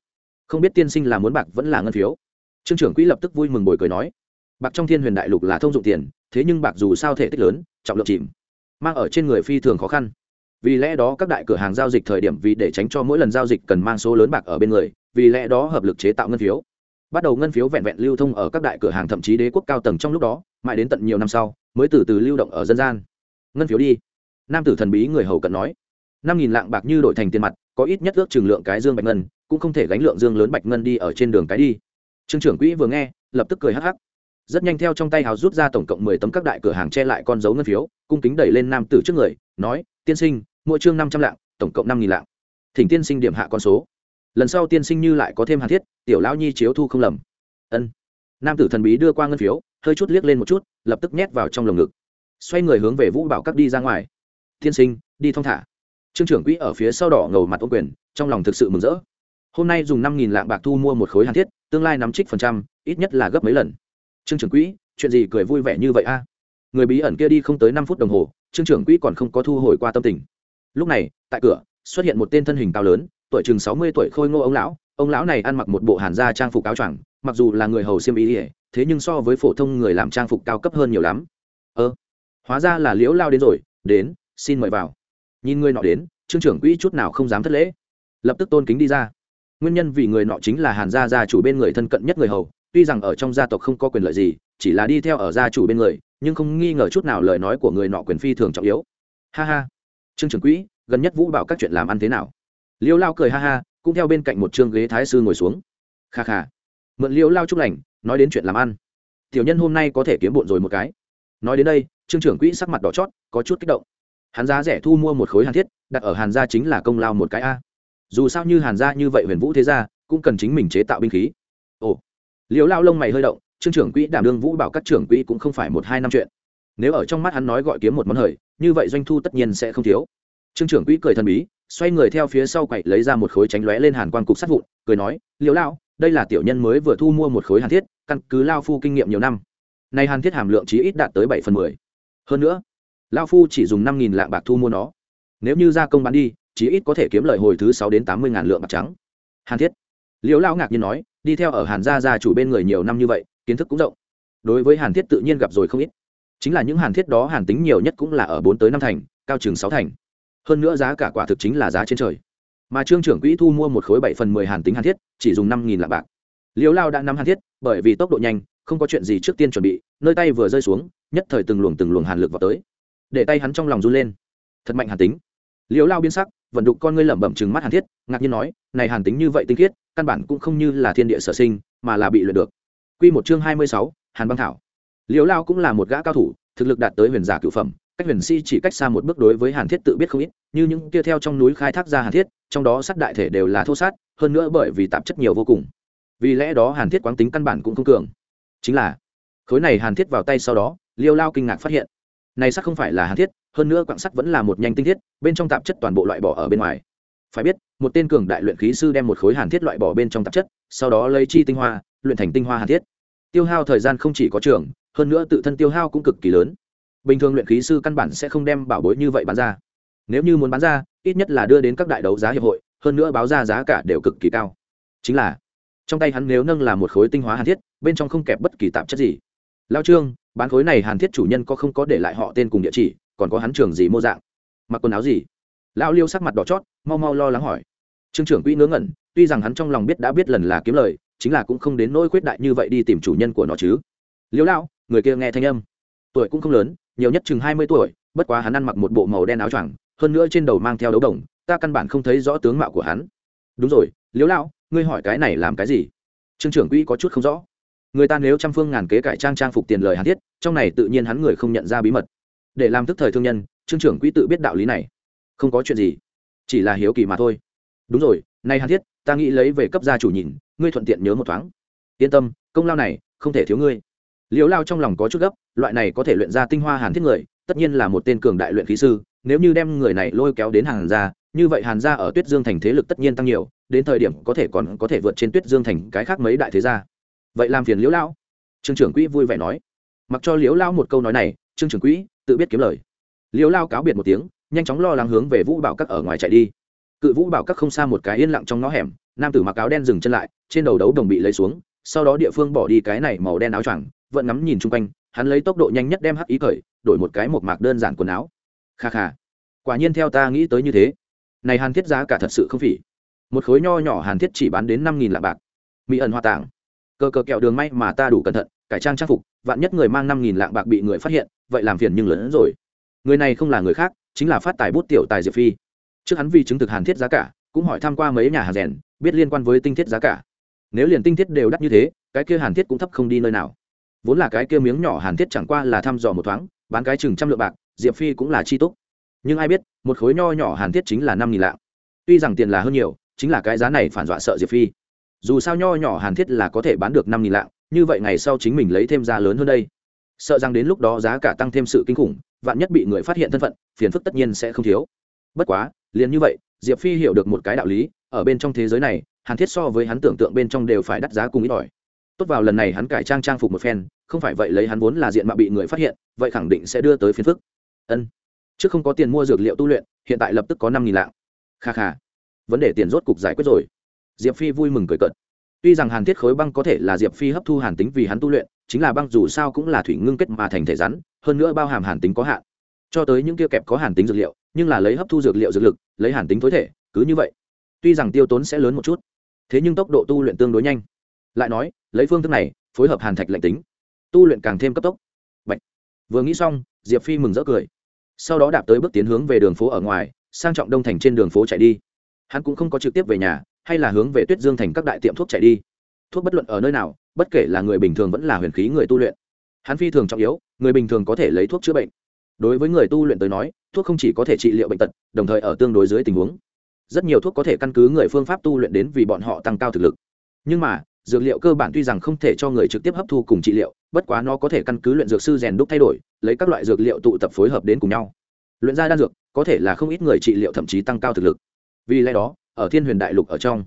Speaker 1: Không biết tiên sinh là muốn bạc vẫn là ngân phiếu. Trương trưởng quỹ lập tức vui mừng bồi cười nói, bạc trong thiên huyền đại lục là thông dụng tiền, thế nhưng bạc dù sao thể tích lớn, trọng lượng chìm, mang ở trên người phi thường khó khăn vì lẽ đó các đại cửa hàng giao dịch thời điểm vì để tránh cho mỗi lần giao dịch cần mang số lớn bạc ở bên người, vì lẽ đó hợp lực chế tạo ngân phiếu. Bắt đầu ngân phiếu vẹn vẹn lưu thông ở các đại cửa hàng thậm chí đế quốc cao tầng trong lúc đó, mãi đến tận nhiều năm sau, mới từ từ lưu động ở dân gian. Ngân phiếu đi. Nam tử thần bí người hầu cận nói, năm nghìn lạng bạc như đổi thành tiền mặt, có ít nhất ước chừng lượng cái dương bạch ngân, cũng không thể gánh lượng dương lớn bạch ngân đi ở trên đường cái đi. Trương trưởng quỹ vừa nghe, lập tức cười hắc hắc. Rất nhanh theo trong tay hào rút ra tổng cộng mười tấm các đại cửa hàng che lại con dấu ngân phiếu, cung kính đẩy lên nam tử trước người, nói, tiên sinh mỗi chương năm trăm lạng, tổng cộng năm nghìn lạng. Thỉnh tiên sinh điểm hạ con số. Lần sau tiên sinh như lại có thêm hàn thiết, tiểu lão nhi chiếu thu không lầm. Ân. Nam tử thần bí đưa qua ngân phiếu, hơi chút liếc lên một chút, lập tức nhét vào trong lồng ngực. Xoay người hướng về vũ bảo các đi ra ngoài. Tiên sinh, đi thong thả. Trương trưởng quỹ ở phía sau đỏ ngầu mặt ô quyền, trong lòng thực sự mừng rỡ. Hôm nay dùng năm nghìn lạng bạc thu mua một khối hàn thiết, tương lai nắm trích phần trăm, ít nhất là gấp mấy lần. Trương trưởng quỹ, chuyện gì cười vui vẻ như vậy a? Người bí ẩn kia đi không tới năm phút đồng hồ, trương trưởng quỹ còn không có thu hồi qua tâm tình lúc này, tại cửa, xuất hiện một tên thân hình cao lớn, tuổi chừng sáu mươi tuổi khôi ngô ông lão. Ông lão này ăn mặc một bộ hàn gia trang phục áo choàng, mặc dù là người hầu xiêm ý ỉa thế nhưng so với phổ thông người làm trang phục cao cấp hơn nhiều lắm. Ơ, hóa ra là liễu lao đến rồi. Đến, xin mời vào. Nhìn người nọ đến, trương trưởng quỹ chút nào không dám thất lễ. Lập tức tôn kính đi ra. Nguyên nhân vì người nọ chính là hàn gia gia chủ bên người thân cận nhất người hầu. Tuy rằng ở trong gia tộc không có quyền lợi gì, chỉ là đi theo ở gia chủ bên người, nhưng không nghi ngờ chút nào lời nói của người nọ quyền phi thường trọng yếu. Ha ha trương trưởng quỹ, gần nhất vũ bảo các chuyện làm ăn thế nào? Liêu lao cười ha ha, cũng theo bên cạnh một chương ghế thái sư ngồi xuống. Kha kha. Mượn liêu lao chúc lành, nói đến chuyện làm ăn. Tiểu nhân hôm nay có thể kiếm bộn rồi một cái. Nói đến đây, trương trưởng quỹ sắc mặt đỏ chót, có chút kích động. Hắn giá rẻ thu mua một khối hàn thiết, đặt ở hàn gia chính là công lao một cái a. Dù sao như hàn gia như vậy huyền vũ thế gia, cũng cần chính mình chế tạo binh khí. Ồ. Liêu lao lông mày hơi động, trương trưởng quỹ đảm đương vũ bảo các trưởng quỹ cũng không phải một hai năm chuyện nếu ở trong mắt hắn nói gọi kiếm một món hời, như vậy doanh thu tất nhiên sẽ không thiếu. Trương trưởng quỹ cười thần bí, xoay người theo phía sau quậy lấy ra một khối tránh lóe lên hàn quan cục sát vụn, cười nói, liễu lao đây là tiểu nhân mới vừa thu mua một khối hàn thiết, căn cứ lao phu kinh nghiệm nhiều năm. Nay hàn thiết hàm lượng chỉ ít đạt tới bảy phần mười. Hơn nữa lao phu chỉ dùng năm nghìn lạng bạc thu mua nó. Nếu như gia công bán đi chỉ ít có thể kiếm lợi hồi thứ sáu đến tám mươi ngàn lượng bạc trắng. Hàn thiết. Liễu lao ngạc nhiên nói, đi theo ở hàn gia gia chủ bên người nhiều năm như vậy, kiến thức cũng rộng. Đối với hàn thiết tự nhiên gặp rồi không ít chính là những hàn thiết đó hàn tính nhiều nhất cũng là ở bốn tới năm thành, cao chừng sáu thành. Hơn nữa giá cả quả thực chính là giá trên trời. Mà trương trưởng quỹ thu mua một khối bảy phần mười hàn tính hàn thiết, chỉ dùng năm nghìn lạng bạc. Liều lao đã nắm hàn thiết, bởi vì tốc độ nhanh, không có chuyện gì trước tiên chuẩn bị, nơi tay vừa rơi xuống, nhất thời từng luồng từng luồng hàn lực vào tới. Để tay hắn trong lòng run lên. Thật mạnh hàn tính. Liều lao biên sắc, vận đục con ngươi lẩm bẩm chừng mắt hàn thiết, ngạc nhiên nói, này hàn tính như vậy tinh khiết, căn bản cũng không như là thiên địa sở sinh, mà là bị luyện được. Quy một chương hai mươi sáu, hàn băng thảo liều lao cũng là một gã cao thủ, thực lực đạt tới huyền giả cửu phẩm, cách huyền si chỉ cách xa một bước đối với hàn thiết tự biết không ít, như những kia theo trong núi khai thác ra hàn thiết, trong đó sắt đại thể đều là thô sát, hơn nữa bởi vì tạp chất nhiều vô cùng. Vì lẽ đó hàn thiết quán tính căn bản cũng không cường. Chính là, khối này hàn thiết vào tay sau đó, liêu lao kinh ngạc phát hiện, này sắt không phải là hàn thiết, hơn nữa quặng sắt vẫn là một nhanh tinh thiết, bên trong tạp chất toàn bộ loại bỏ ở bên ngoài. Phải biết, một tên cường đại luyện khí sư đem một khối hàn thiết loại bỏ bên trong tạp chất, sau đó lấy chi tinh hoa, luyện thành tinh hoa hàn thiết. Tiêu hao thời gian không chỉ có trường hơn nữa tự thân tiêu hao cũng cực kỳ lớn. Bình thường luyện khí sư căn bản sẽ không đem bảo bối như vậy bán ra. Nếu như muốn bán ra, ít nhất là đưa đến các đại đấu giá hiệp hội, hơn nữa báo ra giá cả đều cực kỳ cao. Chính là, trong tay hắn nếu nâng là một khối tinh hóa hàn thiết, bên trong không kẹp bất kỳ tạp chất gì. Lao trương, bán khối này hàn thiết chủ nhân có không có để lại họ tên cùng địa chỉ, còn có hắn trường gì mô dạng? Mặc quần áo gì? Lão liêu sắc mặt đỏ chót, mau mau lo lắng hỏi. Trương trưởng quỹ ngớ ngẩn, tuy rằng hắn trong lòng biết đã biết lần là kiếm lời, chính là cũng không đến nỗi khuyết đại như vậy đi tìm chủ nhân của nó chứ. Liêu lão người kia nghe thanh âm. Tuổi cũng không lớn, nhiều nhất chừng hai mươi tuổi, bất quá hắn ăn mặc một bộ màu đen áo choàng, hơn nữa trên đầu mang theo đấu đồng, ta căn bản không thấy rõ tướng mạo của hắn. Đúng rồi, liễu lão, ngươi hỏi cái này làm cái gì? Trương trưởng quỹ có chút không rõ. Người ta nếu trăm phương ngàn kế cải trang trang phục tiền lời hàn thiết, trong này tự nhiên hắn người không nhận ra bí mật. Để làm thức thời thương nhân, trương trưởng quỹ tự biết đạo lý này. Không có chuyện gì, chỉ là hiếu kỳ mà thôi. Đúng rồi nay hàn thiết, ta nghĩ lấy về cấp gia chủ nhìn, ngươi thuận tiện nhớ một thoáng. Yên tâm, công lao này không thể thiếu ngươi liễu lao trong lòng có chút gấp, loại này có thể luyện ra tinh hoa hàn thiết người, tất nhiên là một tên cường đại luyện khí sư, nếu như đem người này lôi kéo đến hàn gia, như vậy hàn gia ở tuyết dương thành thế lực tất nhiên tăng nhiều, đến thời điểm có thể còn có thể vượt trên tuyết dương thành cái khác mấy đại thế gia. Vậy làm phiền liễu lão trương trưởng quỹ vui vẻ nói. Mặc cho liễu lão một câu nói này, trương trưởng quỹ tự biết kiếm lời. Liễu lao cáo biệt một tiếng, nhanh chóng lo lắng hướng về vũ bảo các ở ngoài chạy đi. Cự vũ bảo các không xa một cái yên lặng trong ngõ hẻm, nam tử mặc áo đen dừng chân lại, trên đầu đấu đồng bị lấy xuống, sau đó địa phương bỏ đi cái này màu đen áo choàng vẫn ngắm nhìn chung quanh, hắn lấy tốc độ nhanh nhất đem hắc ý cởi, đổi một cái một mạc đơn giản quần áo. Kha kha, quả nhiên theo ta nghĩ tới như thế. Này hàn thiết giá cả thật sự không phỉ. Một khối nho nhỏ hàn thiết chỉ bán đến năm nghìn lạng bạc. Mỹ ẩn hoa tảng cờ cờ kẹo đường may mà ta đủ cẩn thận, cải trang trang phục, vạn nhất người mang năm nghìn lạng bạc bị người phát hiện, vậy làm phiền nhưng lớn hơn rồi. Người này không là người khác, chính là phát tài bút tiểu tài diệp phi. Trước hắn vì chứng thực hàn thiết giá cả, cũng hỏi tham q u a mấy nhà hàng rèn, biết liên quan với tinh thiết giá cả. Nếu liền tinh thiết đều đắt như thế, cái kia hàn thiết cũng thấp không đi nơi nào vốn là cái kia miếng nhỏ hàn thiết chẳng qua là thăm dò một thoáng, bán cái chừng trăm lượng bạc, diệp phi cũng là chi túc. Nhưng ai biết, một khối nho nhỏ hàn thiết chính là năm nghìn lạng. Tuy rằng tiền là hơn nhiều, chính là cái giá này phản dọa sợ diệp phi. Dù sao nho nhỏ hàn thiết là có thể bán được năm nghìn lạng, như vậy ngày sau chính mình lấy thêm giá lớn hơn đây. Sợ rằng đến lúc đó giá cả tăng thêm sự kinh khủng, vạn nhất bị người phát hiện thân phận, phiền phức tất nhiên sẽ không thiếu. Bất quá, liền như vậy, diệp phi hiểu được một cái đạo lý, ở bên trong thế giới này, hàn thiết so với hắn tưởng tượng bên trong đều phải đắt giá cùng ít ỏi tốt vào lần này hắn cải trang trang phục một phen, không phải vậy lấy hắn vốn là diện mạo bị người phát hiện, vậy khẳng định sẽ đưa tới phiền phức. Ân. Trước không có tiền mua dược liệu tu luyện, hiện tại lập tức có năm nghìn lạng. Kha kha. Vấn đề tiền rốt cục giải quyết rồi. Diệp phi vui mừng cười cợt. Tuy rằng hàn thiết khối băng có thể là diệp phi hấp thu hàn tính vì hắn tu luyện, chính là băng dù sao cũng là thủy ngưng kết mà thành thể rắn, hơn nữa bao hàm hàn tính có hạn. Cho tới những kia kẹp có hàn tính dược liệu, nhưng là lấy hấp thu dược liệu dược lực, lấy hàn tính tối thể, cứ như vậy. Tuy rằng tiêu tốn sẽ lớn một chút, thế nhưng tốc độ tu luyện tương đối nhanh lại nói, lấy phương thức này, phối hợp hàn thạch lạnh tính, tu luyện càng thêm cấp tốc. Bạch. vừa nghĩ xong, diệp phi mừng rỡ cười. Sau đó đạp tới bước tiến hướng về đường phố ở ngoài, sang trọng đông thành trên đường phố chạy đi. Hắn cũng không có trực tiếp về nhà, hay là hướng về tuyết dương thành các đại tiệm thuốc chạy đi. Thuốc bất luận ở nơi nào, bất kể là người bình thường vẫn là huyền khí người tu luyện. Hắn phi thường trọng yếu, người bình thường có thể lấy thuốc chữa bệnh. Đối với người tu luyện tới nói, thuốc không chỉ có thể trị liệu bệnh tật, đồng thời ở tương đối dưới tình huống. Rất nhiều thuốc có thể căn cứ người phương pháp tu luyện đến vì bọn họ tăng cao thực lực. Nhưng mà dược liệu cơ bản tuy rằng không thể cho người trực tiếp hấp thu cùng trị liệu, bất quá nó có thể căn cứ luyện dược sư rèn đúc thay đổi, lấy các loại dược liệu tụ tập phối hợp đến cùng nhau. Luyện ra đan dược, có thể là không ít người trị liệu thậm chí tăng cao thực lực. Vì lẽ đó, ở thiên huyền đại lục ở trong,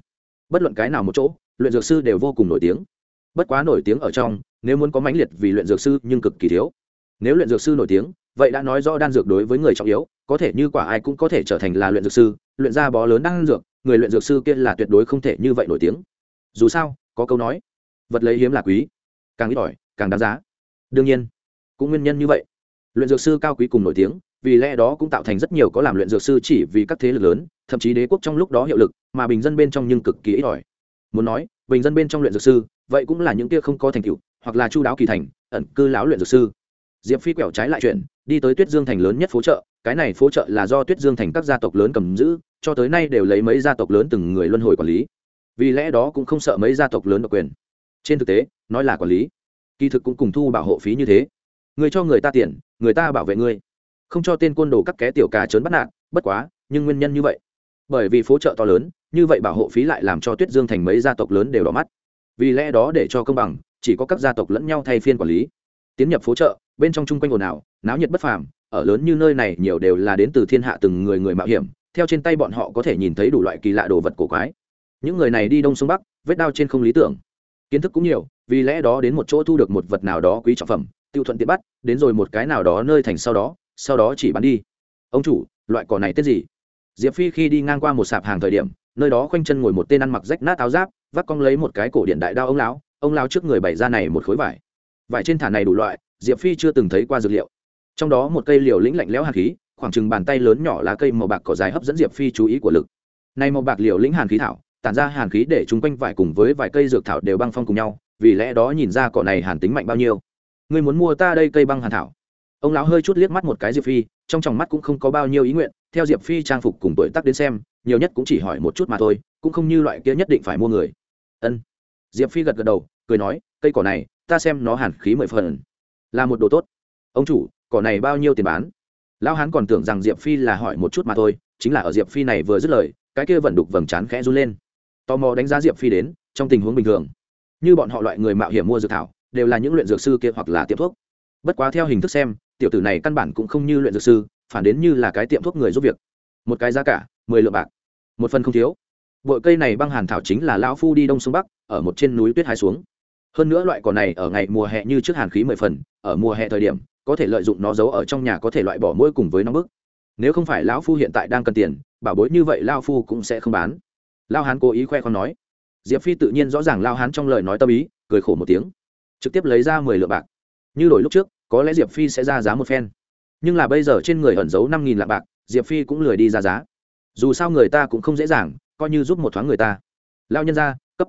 Speaker 1: bất luận cái nào một chỗ, luyện dược sư đều vô cùng nổi tiếng. Bất quá nổi tiếng ở trong, nếu muốn có mãnh liệt vì luyện dược sư nhưng cực kỳ thiếu. Nếu luyện dược sư nổi tiếng, vậy đã nói rõ đan dược đối với người trọng yếu, có thể như quả ai cũng có thể trở thành là luyện dược sư, luyện ra bó lớn đan dược, người luyện dược sư kia là tuyệt đối không thể như vậy nổi tiếng. Dù sao có câu nói, vật lấy hiếm là quý, càng ít ỏi, càng đáng giá. Đương nhiên, cũng nguyên nhân như vậy. Luyện dược sư cao quý cùng nổi tiếng, vì lẽ đó cũng tạo thành rất nhiều có làm luyện dược sư chỉ vì các thế lực lớn, thậm chí đế quốc trong lúc đó hiệu lực, mà bình dân bên trong nhưng cực kỳ ít ỏi. Muốn nói, bình dân bên trong luyện dược sư, vậy cũng là những kia không có thành tựu, hoặc là chu đáo kỳ thành, ẩn cư láo luyện dược sư. Diệp phi quẹo trái lại chuyện, đi tới tuyết dương thành lớn nhất phố chợ, cái này phố chợ là do tuyết dương thành các gia tộc lớn cầm giữ, cho tới nay đều lấy mấy gia tộc lớn từng người luân hồi quản lý vì lẽ đó cũng không sợ mấy gia tộc lớn độc quyền. Trên thực tế, nói là quản lý, kỳ thực cũng cùng thu bảo hộ phí như thế. Người cho người ta tiền, người ta bảo vệ ngươi. Không cho tên côn đồ các ké tiểu cà trớn bắt nạt, bất quá, nhưng nguyên nhân như vậy. Bởi vì phố chợ to lớn, như vậy bảo hộ phí lại làm cho tuyết dương thành mấy gia tộc lớn đều đỏ mắt. Vì lẽ đó để cho công bằng, chỉ có các gia tộc lẫn nhau thay phiên quản lý. Tiến nhập phố chợ, bên trong chung quanh ồn ào, náo nhiệt bất phàm, ở lớn như nơi này nhiều đều là đến từ thiên hạ từng người người mạo hiểm, theo trên tay bọn họ có thể nhìn thấy đủ loại kỳ lạ đồ vật cổ quái những người này đi đông sông bắc, vết đao trên không lý tưởng. Kiến thức cũng nhiều, vì lẽ đó đến một chỗ thu được một vật nào đó quý trọng phẩm, tiêu thuận tiện bắt, đến rồi một cái nào đó nơi thành sau đó sau đó chỉ bán đi. Ông chủ, loại cỏ này tên gì? Diệp phi khi đi ngang qua một sạp hàng thời điểm, nơi đó khoanh chân ngồi một tên ăn mặc rách nát áo giáp, vác cong lấy một cái cổ điện đại đao ông lão ông lão trước người bày ra này một khối vải. Vải trên thả này đủ loại, diệp phi chưa từng thấy qua dược liệu. Trong đó một cây liều lĩnh lạnh lẽo hạt khí, khoảng chừng bàn tay lớn nhỏ lá cây màu bạc cỏ dài hấp dẫn diệp phi chú ý của lực. Này màu bạc liều lĩnh hàn khí thảo tản ra hàn khí để chúng quanh vải cùng với vài cây dược thảo đều băng phong cùng nhau, vì lẽ đó nhìn ra cỏ này hàn tính mạnh bao nhiêu. Ngươi muốn mua ta đây cây băng hàn thảo? Ông lão hơi chút liếc mắt một cái diệp phi, trong tròng mắt cũng không có bao nhiêu ý nguyện, theo diệp phi trang phục cùng tuổi tác đến xem, nhiều nhất cũng chỉ hỏi một chút mà thôi, cũng không như loại kia nhất định phải mua người. Ân. Diệp phi gật gật đầu, cười nói, cây cỏ này, ta xem nó hàn khí mười phần. Là một đồ tốt. Ông chủ, cỏ này bao nhiêu tiền bán? Lão hán còn tưởng rằng diệp phi là hỏi một chút mà thôi, chính là ở diệp phi này vừa dứt lời, cái kia vẫn đục vầng trán khẽ run lên tò mò đánh giá diệp phi đến trong tình huống bình thường như bọn họ loại người mạo hiểm mua dược thảo đều là những luyện dược sư kia hoặc là tiệm thuốc bất quá theo hình thức xem tiểu tử này căn bản cũng không như luyện dược sư phản đến như là cái tiệm thuốc người giúp việc một cái giá cả mười lượng bạc một phần không thiếu bội cây này băng hàn thảo chính là lão phu đi đông sông bắc ở một trên núi tuyết hai xuống hơn nữa loại cỏ này ở ngày mùa hè như trước hàn khí mười phần ở mùa hè thời điểm có thể lợi dụng nó giấu ở trong nhà có thể loại bỏ mũi cùng với nóng bức nếu không phải lão phu hiện tại đang cần tiền bảo bối như vậy lao phu cũng sẽ không bán lao hán cố ý khoe con nói. Diệp phi tự nhiên rõ ràng lao hán trong lời nói tâm ý, cười khổ một tiếng. Trực tiếp lấy ra mười lượng bạc. Như đổi lúc trước, có lẽ diệp phi sẽ ra giá một phen. Nhưng là bây giờ trên người ẩn giấu năm nghìn lạng bạc, diệp phi cũng lười đi ra giá. Dù sao người ta cũng không dễ dàng, coi như giúp một thoáng người ta. Lao nhân ra, cấp.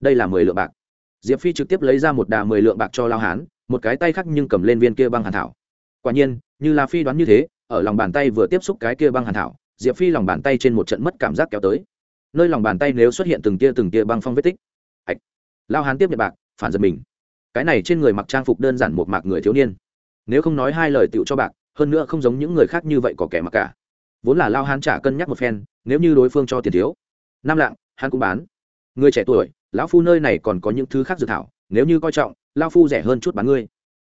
Speaker 1: Đây là mười lượng bạc. Diệp phi trực tiếp lấy ra một đà mười lượng bạc cho lao hán, một cái tay khác nhưng cầm lên viên kia băng hàn thảo. Quả nhiên, như là phi đoán như thế, ở lòng bàn tay vừa tiếp xúc cái kia băng hàn thảo, diệp phi lòng bàn tay trên một trận mất cảm giác kéo tới nơi lòng bàn tay nếu xuất hiện từng tia từng tia băng phong vết tích. Ạch lao hán tiếp nhận bạc, phản giật mình. Cái này trên người mặc trang phục đơn giản một mạc người thiếu niên. Nếu không nói hai lời tựu cho bạc, hơn nữa không giống những người khác như vậy có kẻ mặc cả. Vốn là lao hán trả cân nhắc một phen, nếu như đối phương cho tiền thiếu. Năm lạng, hắn cũng bán. Người trẻ tuổi, lão phu nơi này còn có những thứ khác dự thảo, nếu như coi trọng lao phu rẻ hơn chút bán ngươi.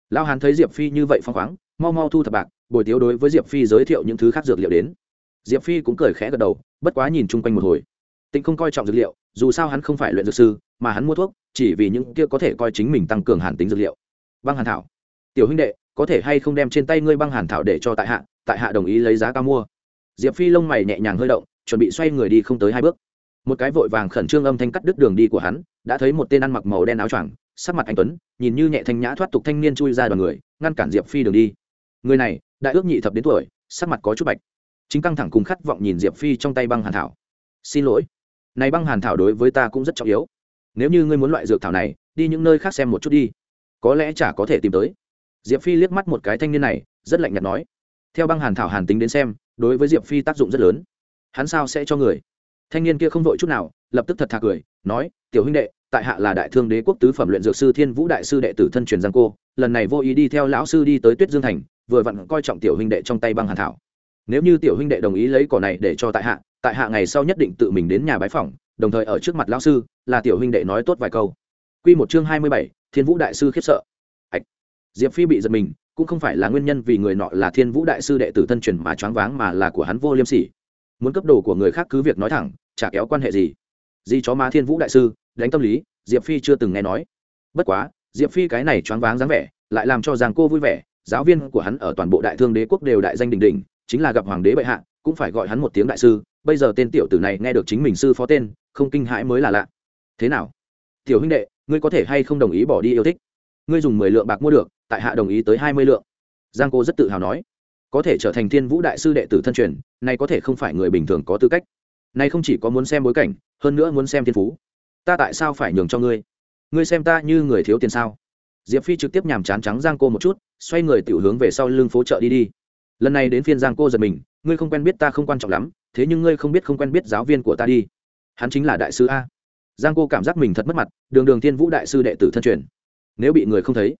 Speaker 1: Lao hán thấy diệp phi như vậy phong khoáng, mau mau thu thập bạc, bồi tiếu đối với diệp phi giới thiệu những thứ khác dược liệu đến. Diệp phi cũng cười khẽ gật đầu, bất quá nhìn chung quanh một hồi tịnh không coi trọng dược liệu, dù sao hắn không phải luyện dược sư, mà hắn mua thuốc, chỉ vì những kia có thể coi chính mình tăng cường hàn tính dược liệu. Băng hàn thảo. Tiểu huynh đệ, có thể hay không đem trên tay ngươi băng hàn thảo để cho tại hạ tại hạ đồng ý lấy giá cao mua. Diệp phi lông mày nhẹ nhàng hơi động, chuẩn bị xoay người đi không tới hai bước. Một cái vội vàng khẩn trương âm thanh cắt đứt đường đi của hắn, đã thấy một tên ăn mặc màu đen áo choàng, sắc mặt anh tuấn, nhìn như nhẹ thanh nhã thoát tục thanh niên chui ra đoàn người, ngăn cản diệp phi đường đi. Người này, đại ước nhị thập đến tuổi, sắc mặt có chút bạch. Chính căng thẳng cùng khát vọng nhìn diệp phi trong tay băng hàn thảo. Xin lỗi này băng hàn thảo đối với ta cũng rất trọng yếu. Nếu như ngươi muốn loại dược thảo này, đi những nơi khác xem một chút đi. Có lẽ chả có thể tìm tới. Diệp phi liếc mắt một cái thanh niên này, rất lạnh nhạt nói. Theo băng hàn thảo hàn tính đến xem, đối với diệp phi tác dụng rất lớn. Hắn sao sẽ cho người? Thanh niên kia không vội chút nào, lập tức thật thà cười, nói, tiểu huynh đệ, tại hạ là đại thương đế quốc tứ phẩm luyện dược sư thiên vũ đại sư đệ tử thân truyền giang cô, lần này vô ý đi theo lão sư đi tới tuyết dương thành, vừa vặn coi trọng tiểu huynh đệ trong tay băng hàn thảo. Nếu như tiểu huynh đệ đồng ý lấy cỏ này để cho tại hạ tại hạ ngày sau nhất định tự mình đến nhà bái phỏng đồng thời ở trước mặt lão sư là tiểu huynh đệ nói tốt vài câu Quy một chương hai mươi bảy, Thiên Vũ đại sư khiếp sợ. Hạch. Diệp Phi bị giật mình, cũng không phải là nguyên nhân vì người nọ là Thiên Vũ đại sư đệ tử thân truyền mà choáng váng mà là của hắn vô liêm sỉ. Muốn cấp đồ của người khác cứ việc nói thẳng, chả kéo quan hệ gì. Di chó má Thiên Vũ đại sư, đánh tâm lý, Diệp Phi chưa từng nghe nói. Bất quá, Diệp Phi cái này choáng váng dáng vẻ, lại làm cho Giang cô vui vẻ, giáo viên của hắn ở toàn bộ đại thương đế quốc đều đại danh đỉnh đỉnh, chính là gặp hoàng đế bệ hạ, cũng phải gọi hắn một tiếng đại sư, bây giờ tên tiểu tử này nghe được chính mình sư phó tên, không kinh hãi mới là lạ. Thế nào? Tiểu huynh đệ, ngươi có thể hay không đồng ý bỏ đi yêu thích? Ngươi dùng mười lượng bạc mua được, tại hạ đồng ý tới hai mươi lượng. Giang cô rất tự hào nói, có thể trở thành Thiên Vũ đại sư đệ tử thân truyền, này có thể không phải người bình thường có tư cách. Này không chỉ có muốn xem bối cảnh, hơn nữa muốn xem thiên phú. Ta tại sao phải nhường cho ngươi? Ngươi xem ta như người thiếu tiền sao? Diệp Phi trực tiếp nhàm chán trắng Giang cô một chút, xoay người tiểu hướng về sau lưng phố chợ đi đi lần này đến phiên giang cô giật mình ngươi không quen biết ta không quan trọng lắm, thế nhưng ngươi không biết không quen biết giáo viên của ta đi. Hắn chính là đại sư a. Giang cô cảm giác mình thật mất mặt, đường đường thiên vũ đại sư đệ tử thân truyền. Nếu bị người không thấy,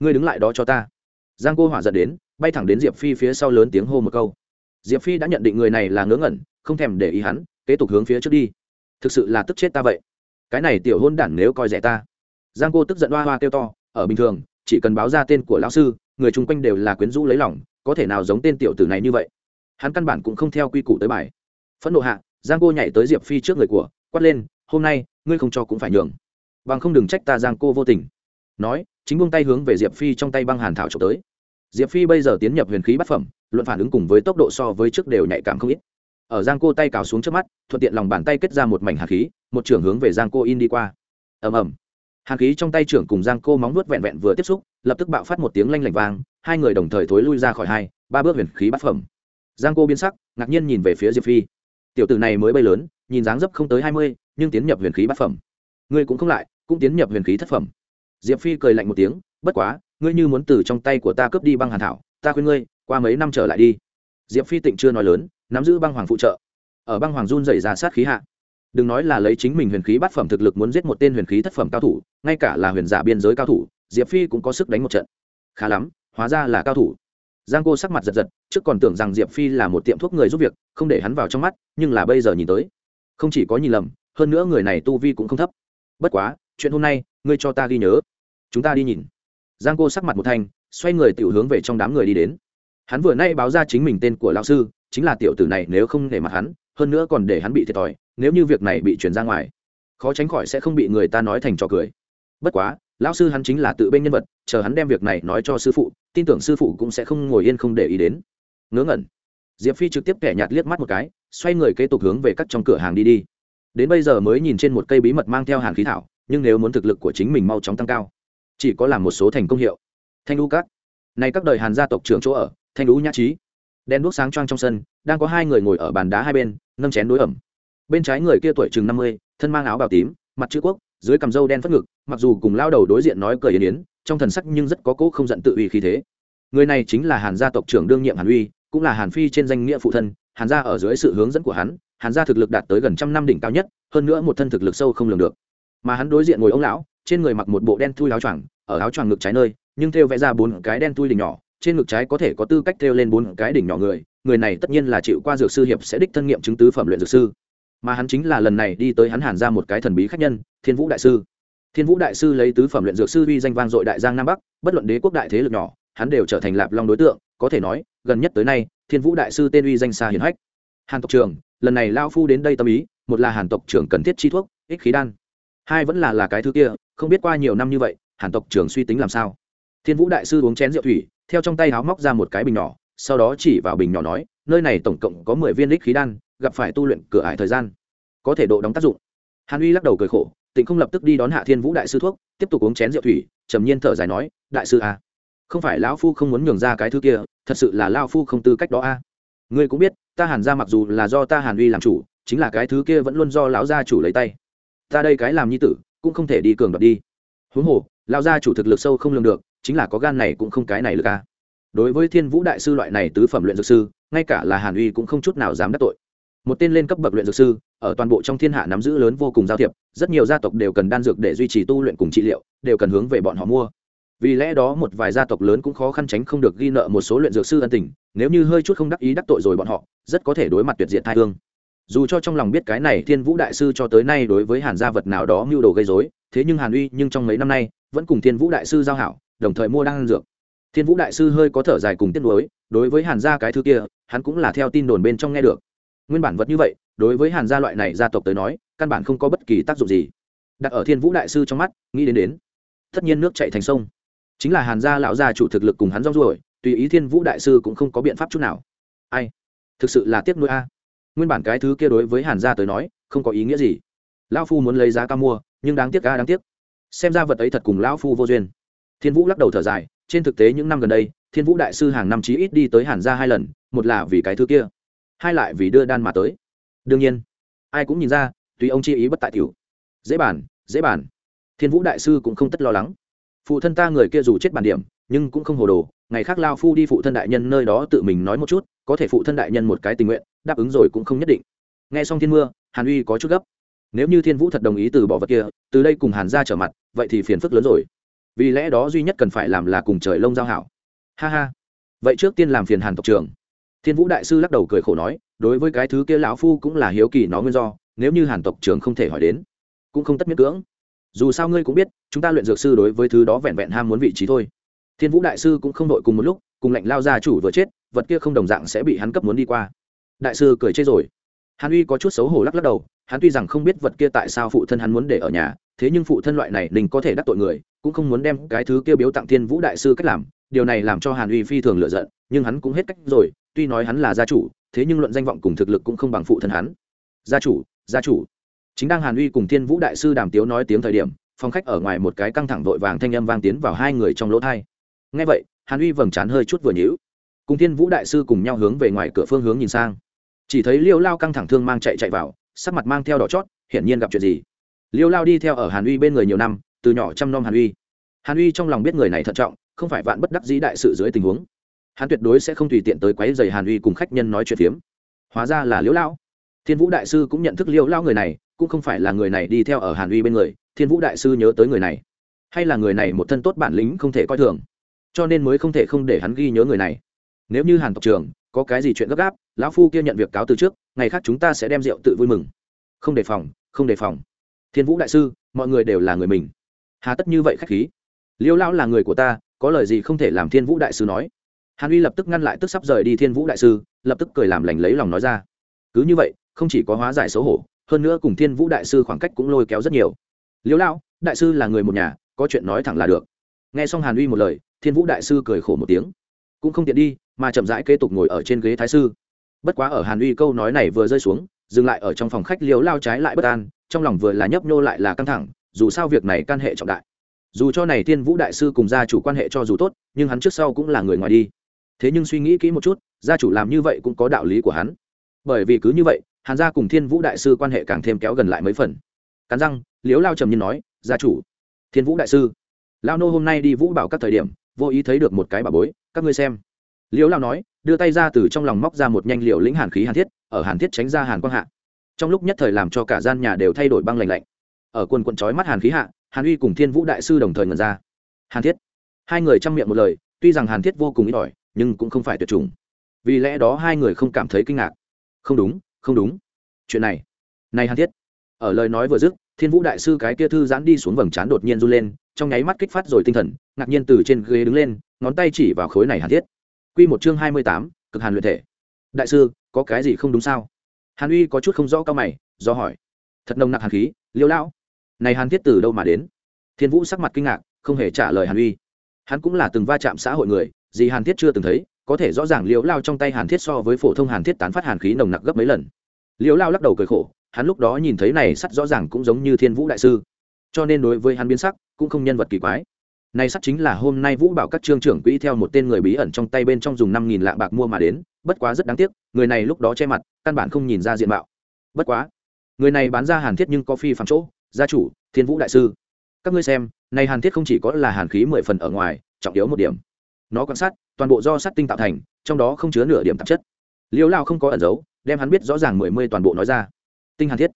Speaker 1: ngươi đứng lại đó cho ta. Giang cô hỏa giận đến, bay thẳng đến diệp phi phía sau lớn tiếng hô một câu. Diệp phi đã nhận định người này là ngớ ngẩn, không thèm để ý hắn, kế tục hướng phía trước đi. Thực sự là tức chết ta vậy. Cái này tiểu hôn đản nếu coi rẻ ta. Giang cô tức giận hoa hoa kêu to, ở bình thường, chỉ cần báo ra tên của lão sư, người chung quanh đều là quyến rũ lấy lòng, có thể nào giống tên tiểu tử này như vậy? Hắn căn bản cũng không theo quy củ tới bài. Phẫn nộ hạ, giang cô nhảy tới diệp phi trước người của, quát lên, hôm nay, ngươi không cho cũng phải nhường. Bằng không đừng trách ta giang cô vô tình. Nói, chính buông tay hướng về diệp phi trong tay băng hàn thảo trộm tới. Diệp phi bây giờ tiến nhập huyền khí bát phẩm, luận phản ứng cùng với tốc độ so với trước đều nhạy cảm không ít. Ở giang cô tay cào xuống trước mắt, thuận tiện lòng bàn tay kết ra một mảnh hạt khí, một trưởng hướng về giang cô in đi qua. Ầm ầm. Hàn khí trong tay trưởng cùng giang cô móng nuốt vẹn vẹn vừa tiếp xúc, lập tức bạo phát một tiếng lanh lảnh vang, hai người đồng thời thối lui ra khỏi hai, ba bước huyền khí bát phẩm giang cô biến sắc, ngạc nhiên nhìn về phía diệp phi. Tiểu tử này mới bay lớn, nhìn dáng dấp không tới hai mươi, nhưng tiến nhập huyền khí bát phẩm. Ngươi cũng không lại, cũng tiến nhập huyền khí thất phẩm. Diệp phi cười lạnh một tiếng, bất quá, ngươi như muốn từ trong tay của ta cướp đi băng hàn thảo, ta khuyên ngươi, qua mấy năm trở lại đi. Diệp phi tịnh chưa nói lớn, nắm giữ băng hoàng phụ trợ. Ở băng hoàng run dày ra sát khí hạ. Đừng nói là lấy chính mình huyền khí bát phẩm thực lực muốn giết một tên huyền khí thất phẩm cao thủ, ngay cả là huyền giả biên giới cao thủ, diệp phi cũng có sức đánh một trận. Khá lắm, hóa ra là cao thủ giang cô sắc mặt giật giật, trước còn tưởng rằng diệp phi là một tiệm thuốc người giúp việc, không để hắn vào trong mắt, nhưng là bây giờ nhìn tới, không chỉ có nhìn lầm, hơn nữa người này tu vi cũng không thấp. Bất quá, chuyện hôm nay, ngươi cho ta ghi nhớ. Chúng ta đi nhìn. Giang cô sắc mặt một thanh, xoay người tiểu hướng về trong đám người đi đến. Hắn vừa nay báo ra chính mình tên của lão sư, chính là tiểu tử này nếu không để mặt hắn, hơn nữa còn để hắn bị thiệt thòi, nếu như việc này bị truyền ra ngoài, khó tránh khỏi sẽ không bị người ta nói thành trò cười. Bất quá lão sư hắn chính là tự bên nhân vật, chờ hắn đem việc này nói cho sư phụ, tin tưởng sư phụ cũng sẽ không ngồi yên không để ý đến. Ngớ ngẩn. Diệp phi trực tiếp kẻ nhạt liếc mắt một cái, xoay người kế tục hướng về các trong cửa hàng đi đi. Đến bây giờ mới nhìn trên một cây bí mật mang theo hàn khí thảo, nhưng nếu muốn thực lực của chính mình mau chóng tăng cao, chỉ có làm một số thành công hiệu. Thanh lũ các. Này các đời hàn gia tộc trưởng chỗ ở, thanh lũ nhã trí đen đuốc sáng choang trong sân, đang có hai người ngồi ở bàn đá hai bên, nâng chén đối ẩm. Bên trái người kia tuổi chừng năm mươi, thân mang áo bào tím, mặt chữ quốc, dưới cằm râu đen phất ngực mặc dù cùng lao đầu đối diện nói cười yên yến, trong thần sắc nhưng rất có cỗ không giận tự uy khí thế. Người này chính là hàn gia tộc trưởng đương nhiệm hàn uy, cũng là hàn phi trên danh nghĩa phụ thân, hàn gia ở dưới sự hướng dẫn của hắn, hàn gia thực lực đạt tới gần trăm năm đỉnh cao nhất, hơn nữa một thân thực lực sâu không lường được. Mà hắn đối diện ngồi ông lão, trên người mặc một bộ đen thui áo choàng, ở áo choàng ngực trái nơi, nhưng thêu vẽ ra bốn cái đen thui đỉnh nhỏ, trên ngực trái có thể có tư cách thêu lên bốn cái đỉnh nhỏ người người này tất nhiên là chịu qua dược sư hiệp sẽ đích thân nghiệm chứng tứ phẩm luyện dược sư. Mà hắn chính là lần này đi tới hắn hàn ra một cái thần bí khách nhân, thiên vũ đại sư thiên vũ đại sư lấy tứ phẩm luyện dược sư uy danh vang dội đại giang nam bắc, bất luận đế quốc đại thế lực nhỏ, hắn đều trở thành lạp long đối tượng, có thể nói, gần nhất tới nay, thiên vũ đại sư tên uy danh xa hiển hách. Hàn tộc trưởng, lần này lao phu đến đây tâm ý, một là hàn tộc trưởng cần thiết chi thuốc, ích khí đan. Hai vẫn là là cái thứ kia, không biết qua nhiều năm như vậy, hàn tộc trưởng suy tính làm sao. Thiên vũ đại sư uống chén rượu thủy, theo trong tay háo móc ra một cái bình nhỏ, sau đó chỉ vào bình nhỏ nói, nơi này tổng cộng có mười viên ích khí đan, gặp phải tu luyện cửa ải thời gian, có thể độ đóng tác dụng. Hàn uy lắc đầu cười khổ tịnh không lập tức đi đón hạ thiên vũ đại sư thuốc tiếp tục uống chén rượu thủy trầm nhiên thở dài nói đại sư à, không phải lão phu không muốn nhường ra cái thứ kia thật sự là lao phu không tư cách đó a ngươi cũng biết ta hàn ra mặc dù là do ta hàn uy làm chủ chính là cái thứ kia vẫn luôn do lão gia chủ lấy tay. Ta đây cái làm nhi tử cũng không thể đi cường đoạt đi. Huống hồ lão gia chủ thực lực sâu không lường được chính là có gan này cũng không cái này lực a đối với thiên vũ đại sư loại này tứ phẩm luyện dược sư ngay cả là hàn uy cũng không chút nào dám đắc tội một tên lên cấp bậc luyện dược sư, ở toàn bộ trong thiên hạ nắm giữ lớn vô cùng giao thiệp, rất nhiều gia tộc đều cần đan dược để duy trì tu luyện cùng trị liệu, đều cần hướng về bọn họ mua. Vì lẽ đó một vài gia tộc lớn cũng khó khăn tránh không được ghi nợ một số luyện dược sư ân tình, nếu như hơi chút không đắc ý đắc tội rồi bọn họ, rất có thể đối mặt tuyệt diện thai hương. Dù cho trong lòng biết cái này thiên vũ đại sư cho tới nay đối với hàn gia vật nào đó mưu đồ gây dối thế nhưng hàn uy nhưng trong mấy năm nay, vẫn cùng thiên vũ đại sư giao hảo, đồng thời mua đan dược. Thiên vũ đại sư hơi có thở dài cùng tiết đối đối với hàn gia cái thứ kia, hắn cũng là theo tin đồn bên trong nghe được nguyên bản vật như vậy, đối với hàn gia loại này gia tộc tới nói, căn bản không có bất kỳ tác dụng gì. Đặt ở thiên vũ đại sư trong mắt, nghĩ đến đến, tất nhiên nước chạy thành sông. Chính là hàn gia lão gia chủ thực lực cùng hắn rong ruổi, tùy ý thiên vũ đại sư cũng không có biện pháp chút nào. Ai? Thực sự là tiếc nuôi a. Nguyên bản cái thứ kia đối với hàn gia tới nói, không có ý nghĩa gì. Lão phu muốn lấy giá cao mua, nhưng đáng tiếc a, đáng tiếc. Xem ra vật ấy thật cùng lão phu vô duyên. Thiên vũ lắc đầu thở dài, trên thực tế những năm gần đây, thiên vũ đại sư hàng năm chí ít đi tới hàn gia hai lần, một là vì cái thứ kia hai lại vì đưa đan mà tới. Đương nhiên, ai cũng nhìn ra, tùy ông chi ý bất tại tiểu. Dễ bản dễ bản. Thiên vũ đại sư cũng không tất lo lắng. Phụ thân ta người kia dù chết bản điểm, nhưng cũng không hồ đồ. Ngày khác lao phu đi phụ thân đại nhân nơi đó tự mình nói một chút, có thể phụ thân đại nhân một cái tình nguyện, đáp ứng rồi cũng không nhất định. Nghe xong thiên mưa, hàn uy có chút gấp. Nếu như thiên vũ thật đồng ý từ bỏ vật kia, từ đây cùng hàn ra trở mặt, vậy thì phiền phức lớn rồi. Vì lẽ đó duy nhất cần phải làm là cùng trời lông giao hảo. Ha ha. Vậy trước tiên làm phiền hàn tộc trưởng thiên vũ đại sư lắc đầu cười khổ nói, đối với cái thứ kia lão phu cũng là hiếu kỳ nó nguyên do, nếu như hàn tộc trưởng không thể hỏi đến, cũng không tất miết cưỡng. Dù sao ngươi cũng biết, chúng ta luyện dược sư đối với thứ đó vẹn vẹn ham muốn vị trí thôi. Thiên vũ đại sư cũng không đội cùng một lúc, cùng lệnh lao gia chủ vừa chết, vật kia không đồng dạng sẽ bị hắn cấp muốn đi qua. Đại sư cười chết rồi. Hàn uy có chút xấu hổ lắc lắc đầu, hắn tuy rằng không biết vật kia tại sao phụ thân hắn muốn để ở nhà, thế nhưng phụ thân loại này đình có thể đắc tội người, cũng không muốn đem cái thứ kia biếu tặng thiên vũ đại sư cách làm, điều này làm cho hàn uy phi thường lựa giận, nhưng hắn cũng hết cách rồi tuy nói hắn là gia chủ, thế nhưng luận danh vọng cùng thực lực cũng không bằng phụ thân hắn. Gia chủ gia chủ. Chính đang hàn uy cùng thiên vũ đại sư đàm tiếu nói tiếng thời điểm, phòng khách ở ngoài một cái căng thẳng vội vàng thanh âm vang tiến vào hai người trong lỗ thai. Ngay vậy, hàn uy vầng trán hơi chút vừa nhữ cùng thiên vũ đại sư cùng nhau hướng về ngoài cửa phương hướng nhìn sang. Chỉ thấy liêu lao căng thẳng thương mang chạy chạy vào, sắc mặt mang theo đỏ chót, hiển nhiên gặp chuyện gì. Liêu lao đi theo ở hàn uy bên người nhiều năm, từ nhỏ chăm nom hàn uy. Hàn uy trong lòng biết người này thận trọng, không phải vạn bất đắc dĩ đại sự dưới tình huống hắn tuyệt đối sẽ không tùy tiện tới quấy giày hàn uy cùng khách nhân nói chuyện phiếm. Hóa ra là liễu lão. Thiên vũ đại sư cũng nhận thức liễu lão người này, cũng không phải là người này đi theo ở hàn uy bên người, thiên vũ đại sư nhớ tới người này. Hay là người này một thân tốt bản lĩnh không thể coi thường. Cho nên mới không thể không để hắn ghi nhớ người này. Nếu như hàn tộc trường có cái gì chuyện gấp gáp, lão phu kia nhận việc cáo từ trước, ngày khác chúng ta sẽ đem rượu tự vui mừng. Không đề phòng, không đề phòng. Thiên vũ đại sư, mọi người đều là người mình. Hà tất như vậy khách khí. Liêu lão là người của ta, có lời gì không thể làm thiên vũ đại sư nói hàn uy lập tức ngăn lại tức sắp rời đi thiên vũ đại sư, lập tức cười làm lành lấy lòng nói ra. Cứ như vậy, không chỉ có hóa giải xấu hổ, hơn nữa cùng thiên vũ đại sư khoảng cách cũng lôi kéo rất nhiều. Liêu lão, đại sư là người một nhà, có chuyện nói thẳng là được. Nghe xong hàn uy một lời, thiên vũ đại sư cười khổ một tiếng. Cũng không tiện đi, mà chậm rãi kế tục ngồi ở trên ghế thái sư. Bất quá ở hàn uy câu nói này vừa rơi xuống, dừng lại ở trong phòng khách liếu lao trái lại bất an, trong lòng vừa là nhấp nhô lại là căng thẳng, dù sao việc này can hệ trọng đại. Dù cho này thiên vũ đại sư cùng gia chủ quan hệ cho dù tốt, nhưng hắn trước sau cũng là người ngoài đi thế nhưng suy nghĩ kỹ một chút, gia chủ làm như vậy cũng có đạo lý của hắn. Bởi vì cứ như vậy, hàn gia cùng thiên vũ đại sư quan hệ càng thêm kéo gần lại mấy phần. Cắn răng liếu lao trầm nhiên nói, gia chủ, thiên vũ đại sư, lao nô hôm nay đi vũ bảo các thời điểm, vô ý thấy được một cái bà bối, các ngươi xem. Liếu lao nói, đưa tay ra từ trong lòng móc ra một nhanh liệu lĩnh hàn khí hàn thiết, ở hàn thiết tránh ra hàn quang hạ. Trong lúc nhất thời làm cho cả gian nhà đều thay đổi băng lạnh lạnh. Ở quần quận trói mắt hàn khí hạ, hàn uy cùng thiên vũ đại sư đồng thời ngần ra. Hàn thiết? Hai người chăm miệng một lời, tuy rằng hàn thiết vô cùng ít ỏi nhưng cũng không phải tuyệt chủng. Vì lẽ đó hai người không cảm thấy kinh ngạc. Không đúng không đúng. Chuyện này này hàn thiết. Ở lời nói vừa dứt, thiên vũ đại sư cái kia thư giãn đi xuống vầng trán đột nhiên run lên, trong nháy mắt kích phát rồi tinh thần, ngạc nhiên từ trên ghế đứng lên, ngón tay chỉ vào khối này hàn thiết. Q một chương hai mươi tám, cực hàn luyện thể. Đại sư, có cái gì không đúng sao? Hàn uy có chút không rõ cao mày, do hỏi. Thật nồng nặc hàn khí, liêu lão. Này hàn thiết từ đâu mà đến? Thiên vũ sắc mặt kinh ngạc, không hề trả lời hàn uy. Hắn cũng là từng va chạm xã hội người gì hàn thiết chưa từng thấy, có thể rõ ràng liễu lao trong tay hàn thiết so với phổ thông hàn thiết tán phát hàn khí nồng nặc gấp mấy lần. Liễu lao lắc đầu cười khổ, hắn lúc đó nhìn thấy này sắt rõ ràng cũng giống như thiên vũ đại sư. Cho nên đối với hắn biến sắc, cũng không nhân vật kỳ quái. Này sắt chính là hôm nay vũ bảo các trương trưởng quỹ theo một tên người bí ẩn trong tay bên trong dùng năm nghìn lạng bạc mua mà đến, bất quá rất đáng tiếc, người này lúc đó che mặt, căn bản không nhìn ra diện mạo. Bất quá, người này bán ra hàn thiết nhưng có phi phạm chỗ, gia chủ, thiên vũ đại sư. Các ngươi xem, này hàn thiết không chỉ có là hàn khí mười phần ở ngoài, trọng yếu một điểm nó quan sát, toàn bộ do sắt tinh tạo thành, trong đó không chứa nửa điểm tạp chất. Liêu lao không có ẩn giấu, đem hắn biết rõ ràng mười mươi toàn bộ nói ra. Tinh hàn thiết,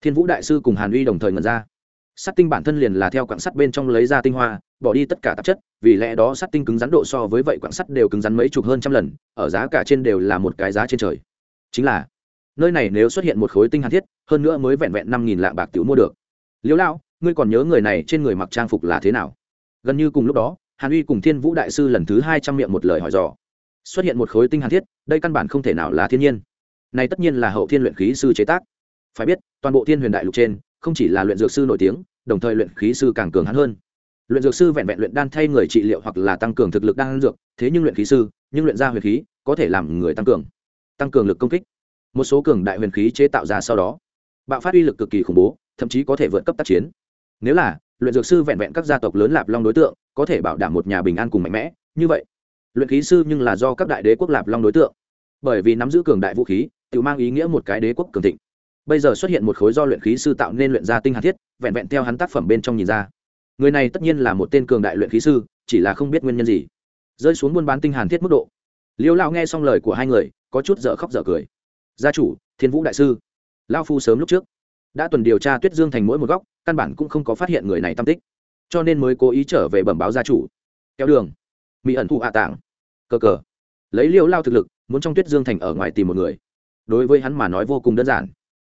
Speaker 1: thiên vũ đại sư cùng hàn uy đồng thời ngẩn ra. Sắt tinh bản thân liền là theo quạng sắt bên trong lấy ra tinh hoa, bỏ đi tất cả tạp chất, vì lẽ đó sắt tinh cứng rắn độ so với vậy quạng sắt đều cứng rắn mấy chục hơn trăm lần, ở giá cả trên đều là một cái giá trên trời. Chính là, nơi này nếu xuất hiện một khối tinh hàn thiết, hơn nữa mới vẹn vẹn năm nghìn lạng bạc tiểu mua được. Liễu lao, ngươi còn nhớ người này trên người mặc trang phục là thế nào? Gần như cùng lúc đó hàn uy cùng thiên vũ đại sư lần thứ hai trăm miệng một lời hỏi dò. Xuất hiện một khối tinh hàn thiết, đây căn bản không thể nào là thiên nhiên. Này tất nhiên là hậu thiên luyện khí sư chế tác. Phải biết, toàn bộ thiên huyền đại lục trên, không chỉ là luyện dược sư nổi tiếng, đồng thời luyện khí sư càng cường hắn hơn. Luyện dược sư vẹn vẹn luyện đan thay người trị liệu hoặc là tăng cường thực lực đan dược, thế nhưng luyện khí sư, nhưng luyện ra huyền khí, có thể làm người tăng cường tăng cường lực công kích. Một số cường đại huyền khí chế tạo ra sau đó, bạo phát uy lực cực kỳ khủng bố, thậm chí có thể vượt cấp tác chiến. Nếu là luyện dược sư vẹn vẹn các gia tộc lớn lạp long đối tượng, có thể bảo đảm một nhà bình an cùng mạnh mẽ. Như vậy, luyện khí sư nhưng là do các đại đế quốc lạp long đối tượng. Bởi vì nắm giữ cường đại vũ khí tự mang ý nghĩa một cái đế quốc cường thịnh. Bây giờ xuất hiện một khối do luyện khí sư tạo nên luyện ra tinh hạt thiết, vẹn vẹn theo hắn tác phẩm bên trong nhìn ra. Người này tất nhiên là một tên cường đại luyện khí sư, chỉ là không biết nguyên nhân gì. Rơi xuống buôn bán tinh hàn thiết mức độ. Liêu lao nghe xong lời của hai người, có chút dở khóc dở cười. Gia chủ, thiên vũ đại sư lao phu sớm lúc trước đã tuần điều tra tuyết dương thành mỗi một góc, căn bản cũng không có phát hiện người này tam tích. Cho nên mới cố ý trở về bẩm báo gia chủ. Kéo đường. Mỹ ẩn thụ hạ tảng. Cờ cờ. Lấy liêu lao thực lực, muốn trong tuyết dương thành ở ngoài tìm một người. Đối với hắn mà nói vô cùng đơn giản.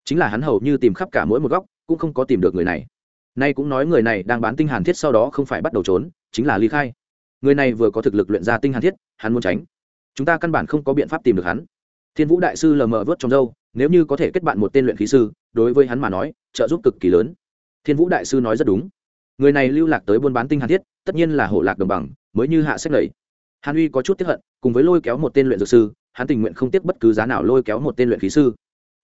Speaker 1: Chính là hắn hầu như tìm khắp cả mỗi một góc, cũng không có tìm được người này. Nay cũng nói người này đang bán tinh hàn thiết sau đó không phải bắt đầu trốn, chính là ly khai. Người này vừa có thực lực luyện ra tinh hàn thiết, hắn muốn tránh. Chúng ta căn bản không có biện pháp tìm được hắn. Thiên vũ đại sư lờ mờ vớt trong dâu nếu như có thể kết bạn một tên luyện khí sư, đối với hắn mà nói, trợ giúp cực kỳ lớn. Thiên vũ đại sư nói rất đúng. Người này lưu lạc tới buôn bán tinh hàn thiết, tất nhiên là hổ lạc đồng bằng, mới như hạ sách lầy. Hàn uy có chút tiếp hận, cùng với lôi kéo một tên luyện dược sư, hắn tình nguyện không tiếp bất cứ giá nào lôi kéo một tên luyện khí sư.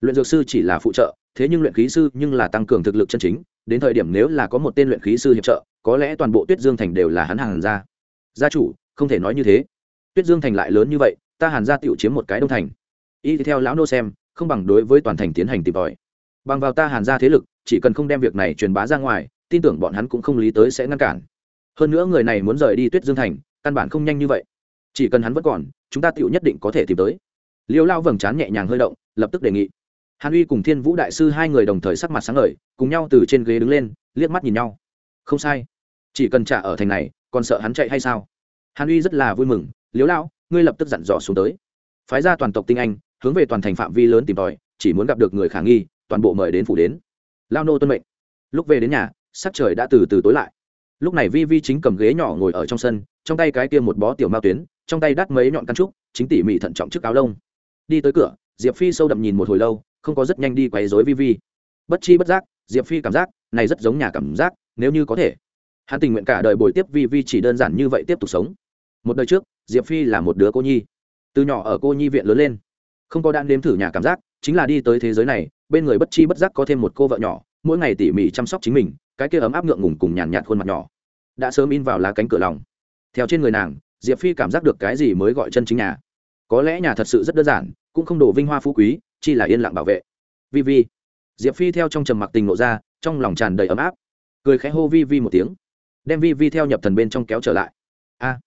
Speaker 1: Luyện dược sư chỉ là phụ trợ, thế nhưng luyện khí sư nhưng là tăng cường thực lực chân chính, đến thời điểm nếu là có một tên luyện khí sư hiệp trợ, có lẽ toàn bộ tuyết dương thành đều là hắn hàng gia gia chủ, không thể nói như thế. Tuyết dương thành lại lớn như vậy, ta hàn gia tựu chiếm một cái đông thành. Y theo lão nô xem không bằng đối với toàn thành tiến hành tìm tòi. Bằng vào ta hàn ra thế lực, chỉ cần không đem việc này truyền bá ra ngoài, tin tưởng bọn hắn cũng không lý tới sẽ ngăn cản. Hơn nữa người này muốn rời đi tuyết dương thành, căn bản không nhanh như vậy. Chỉ cần hắn vẫn còn, chúng ta tựu nhất định có thể tìm tới. Liêu lao vầng trán nhẹ nhàng hơi động, lập tức đề nghị. Hàn uy cùng thiên vũ đại sư hai người đồng thời sắc mặt sáng ngời, cùng nhau từ trên ghế đứng lên, liếc mắt nhìn nhau. Không sai. Chỉ cần trả ở thành này, còn sợ hắn chạy hay sao? Hàn uy rất là vui mừng liếu lao, ngươi lập tức dặn dò xuống tới. Phái ra toàn tộc tinh anh hướng về toàn thành phạm vi lớn tìm tòi, chỉ muốn gặp được người khả nghi, toàn bộ mời đến phủ đến. Lao nô tuân mệnh. Lúc về đến nhà, sắc trời đã từ từ tối lại. Lúc này vi vi chính cầm ghế nhỏ ngồi ở trong sân, trong tay cái kia một bó tiểu mao tuyến, trong tay đắt mấy nhọn căn trúc, chính tỉ mỉ thận trọng trước áo lông. Đi tới cửa, diệp phi sâu đậm nhìn một hồi lâu, không có rất nhanh đi quấy dối vi vi. Bất chi bất giác, diệp phi cảm giác này rất giống nhà cảm giác, nếu như có thể. Hắn tình nguyện cả đời bồi tiếp vi vi chỉ đơn giản như vậy tiếp tục sống. Một đời trước, diệp phi là một đứa cô nhi. Từ nhỏ ở cô nhi viện lớn lên không có đan đếm thử nhà cảm giác, chính là đi tới thế giới này, bên người bất chi bất giác có thêm một cô vợ nhỏ, mỗi ngày tỉ mỉ chăm sóc chính mình, cái kia ấm áp ngượng ngùng cùng nhàn nhạt khuôn mặt nhỏ. Đã sớm in vào lá cánh cửa lòng. Theo trên người nàng, diệp phi cảm giác được cái gì mới gọi chân chính nhà. Có lẽ nhà thật sự rất đơn giản, cũng không đổ vinh hoa phú quý, chỉ là yên lặng bảo vệ. Vi vi. Diệp phi theo trong trầm mặc tình nộ ra, trong lòng tràn đầy ấm áp. Cười khẽ hô vi vi một tiếng. Đem vi vi theo nhập thần bên trong kéo trở lại. A.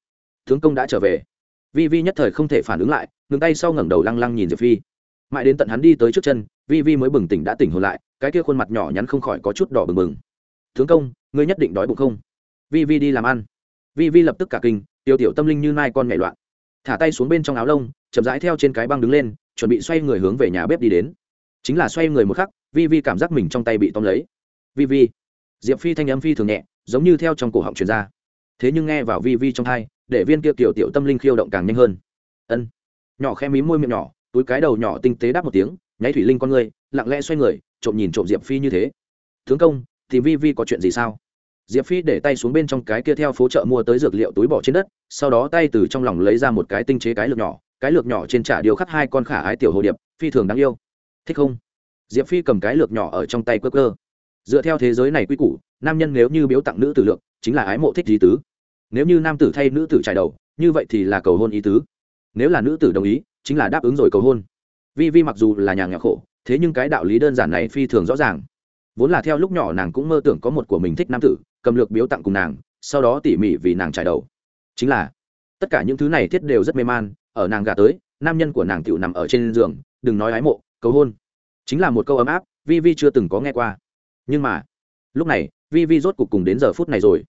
Speaker 1: Tướng công đã trở về vi vi nhất thời không thể phản ứng lại, ngừng tay sau ngẩng đầu lăng lăng nhìn diệp phi. Mãi đến tận hắn đi tới trước chân, vi vi mới bừng tỉnh đã tỉnh hồn lại, cái kia khuôn mặt nhỏ nhắn không khỏi có chút đỏ bừng bừng. Tướng công, ngươi nhất định đói bụng không? Vi vi đi làm ăn. Vi vi lập tức cả kinh, tiểu tiểu tâm linh như nai con nhảy loạn. Thả tay xuống bên trong áo lông, chậm rãi theo trên cái băng đứng lên, chuẩn bị xoay người hướng về nhà bếp đi đến. Chính là xoay người một khắc, vi vi cảm giác mình trong tay bị tóm lấy. Vi vi. Diệp phi thanh âm phi thường nhẹ, giống như theo trong cổ họng truyền ra. Thế nhưng nghe vào vi vi trong thai để viên kia tiểu tiểu tâm linh khiêu động càng nhanh hơn. Ân. Nhỏ khe mí môi miệng nhỏ túi cái đầu nhỏ tinh tế đáp một tiếng nháy thủy linh con người lặng lẽ xoay người trộm nhìn trộm diệp phi như thế. Tướng công thì vi vi có chuyện gì sao? Diệp phi để tay xuống bên trong cái kia theo phố chợ mua tới dược liệu túi bỏ trên đất sau đó tay từ trong lòng lấy ra một cái tinh chế cái lược nhỏ cái lược nhỏ trên trả điều khắc hai con khả ái tiểu hồ điệp phi thường đáng yêu. Thích không? Diệp phi cầm cái lược nhỏ ở trong tay cơ cơ dựa theo thế giới này quy củ nam nhân nếu như biếu tặng nữ tử lược, chính là ái mộ thích lý tứ nếu như nam tử thay nữ tử trải đầu, như vậy thì là cầu hôn ý tứ. Nếu là nữ tử đồng ý, chính là đáp ứng rồi cầu hôn. Vi vi mặc dù là nhà nghèo khổ, thế nhưng cái đạo lý đơn giản này phi thường rõ ràng. Vốn là theo lúc nhỏ nàng cũng mơ tưởng có một của mình thích nam tử, cầm lược biếu tặng cùng nàng, sau đó tỉ mỉ vì nàng trải đầu. Chính là, tất cả những thứ này thiết đều rất mê man, ở nàng gà tới, nam nhân của nàng tựu nằm ở trên giường, đừng nói ái mộ, cầu hôn. Chính là một câu ấm áp, vi vi chưa từng có nghe qua. Nhưng mà, lúc này, vi vi rốt cuộc cùng đến giờ phút này rồi.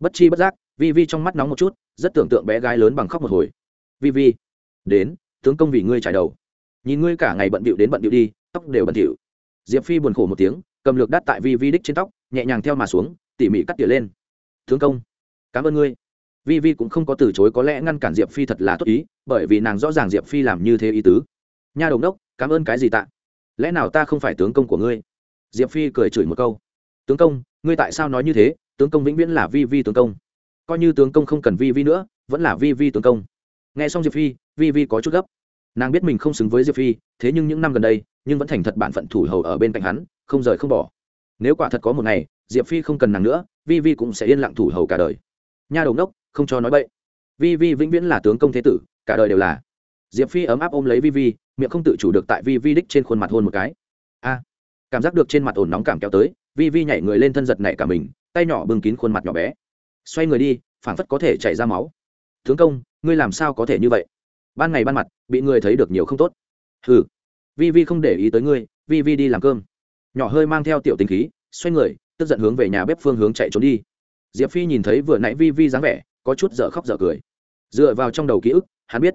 Speaker 1: Bất chi bất giác vi vi trong mắt nóng một chút, rất tưởng tượng bé gái lớn bằng khóc một hồi. Vi vi, đến, tướng công vì ngươi trải đầu. Nhìn ngươi cả ngày bận bịu đến bận bịu đi, tóc đều bận thỉu. Diệp phi buồn khổ một tiếng, cầm lược đắt tại vi vi đích trên tóc, nhẹ nhàng theo mà xuống, tỉ mỉ cắt tỉa lên. Tướng công, cảm ơn ngươi. Vi vi cũng không có từ chối, có lẽ ngăn cản diệp phi thật là tốt ý, bởi vì nàng rõ ràng diệp phi làm như thế ý tứ. Nha đồng đốc, cảm ơn cái gì tạ? Lẽ nào ta không phải tướng công của ngươi? Diệp phi cười chửi một câu. Tướng công, ngươi tại sao nói như thế? Tướng công vĩnh viễn là vi vi tướng công coi như tướng công không cần vi vi nữa vẫn là vi vi tướng công. Nghe xong diệp phi vi vi có chút gấp. Nàng biết mình không xứng với diệp phi thế nhưng những năm gần đây nhưng vẫn thành thật bản phận thủ hầu ở bên cạnh hắn không rời không bỏ. Nếu quả thật có một ngày diệp phi không cần nàng nữa vi vi cũng sẽ yên lặng thủ hầu cả đời. Nha đầu nốc, không cho nói bậy. Vi vi vĩnh viễn là tướng công thế tử cả đời đều là. Diệp phi ấm áp ôm lấy vi vi miệng không tự chủ được tại vi vi đích trên khuôn mặt hôn một cái. A cảm giác được trên mặt ổn nóng cảm kéo tới vi vi nhảy người lên thân giật nảy cả mình tay nhỏ bưng kín khuôn mặt nhỏ bé xoay người đi, phảng phất có thể chảy ra máu. Tướng công, ngươi làm sao có thể như vậy? Ban ngày ban mặt, bị người thấy được nhiều không tốt. Hừ. Vi vi không để ý tới ngươi, vi vi đi làm cơm. Nhỏ hơi mang theo tiểu tình khí, xoay người, tức giận hướng về nhà bếp phương hướng chạy trốn đi. Diệp phi nhìn thấy vừa nãy vi vi dáng vẻ, có chút dở khóc dở cười. Dựa vào trong đầu ký ức, hắn biết,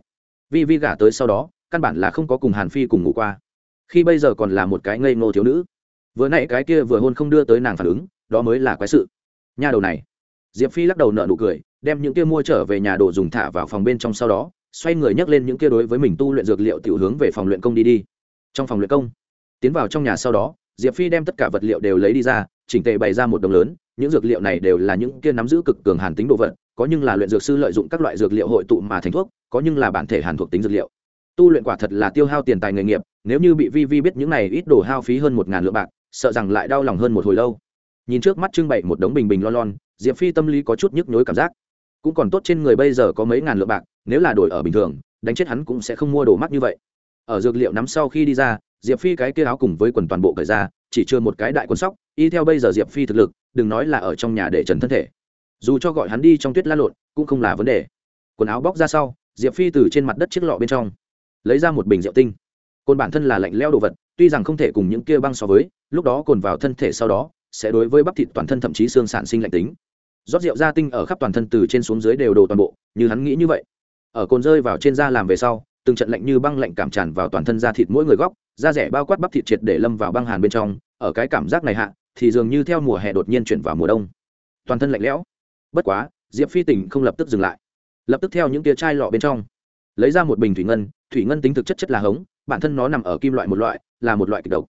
Speaker 1: vi vi gả tới sau đó, căn bản là không có cùng hàn phi cùng ngủ qua. Khi bây giờ còn là một cái ngây ngô thiếu nữ. Vừa nãy cái kia vừa hôn không đưa tới nàng phản ứng, đó mới là quái sự. Nhà đầu này diệp phi lắc đầu nợ nụ cười, đem những kia mua trở về nhà đồ dùng thả vào phòng bên trong sau đó, xoay người nhấc lên những kia đối với mình tu luyện dược liệu tiểu hướng về phòng luyện công đi đi. Trong phòng luyện công, tiến vào trong nhà sau đó, diệp phi đem tất cả vật liệu đều lấy đi ra, chỉnh tề bày ra một đồng lớn, những dược liệu này đều là những kia nắm giữ cực cường hàn tính đồ vật, có nhưng là luyện dược sư lợi dụng các loại dược liệu hội tụ mà thành thuốc, có nhưng là bản thể hàn thuộc tính dược liệu. Tu luyện quả thật là tiêu hao tiền tài nghề nghiệp, nếu như bị vi vi biết những này ít đồ hao phí hơn một ngàn lượng bạc, sợ rằng lại đau lòng hơn một hồi lâu. Nhìn trước mắt trưng bày một đống bình bình lon lon diệp phi tâm lý có chút nhức nhối cảm giác. Cũng còn tốt trên người bây giờ có mấy ngàn lượng bạc, nếu là đổi ở bình thường, đánh chết hắn cũng sẽ không mua đồ mắc như vậy. Ở dược liệu nắm sau khi đi ra, diệp phi cái kia áo cùng với quần toàn bộ cởi ra, chỉ chưa một cái đại quần sóc, y theo bây giờ diệp phi thực lực, đừng nói là ở trong nhà để trần thân thể. Dù cho gọi hắn đi trong tuyết la lộn, cũng không là vấn đề. Quần áo bóc ra sau, diệp phi từ trên mặt đất chiếc lọ bên trong, lấy ra một bình rượu tinh. Cồn bản thân là lạnh leo đồ vật, tuy rằng không thể cùng những kia băng so với, lúc đó cồn vào thân thể sau đó, sẽ đối với bắp thịt toàn thân thậm chí xương sản sinh lạnh tính rót rượu da tinh ở khắp toàn thân từ trên xuống dưới đều đồ toàn bộ, như hắn nghĩ như vậy. Ở cồn rơi vào trên da làm về sau, từng trận lạnh như băng lạnh cảm tràn vào toàn thân da thịt mỗi người góc, da rẻ bao quát bắp thịt triệt để lâm vào băng hàn bên trong, ở cái cảm giác này hạ, thì dường như theo mùa hè đột nhiên chuyển vào mùa đông. Toàn thân lạnh lẽo. Bất quá, diệp phi tỉnh không lập tức dừng lại. Lập tức theo những tia chai lọ bên trong, lấy ra một bình thủy ngân thủy ngân tính thực chất chất là hống, bản thân nó nằm ở kim loại một loại, là một loại kịch độc.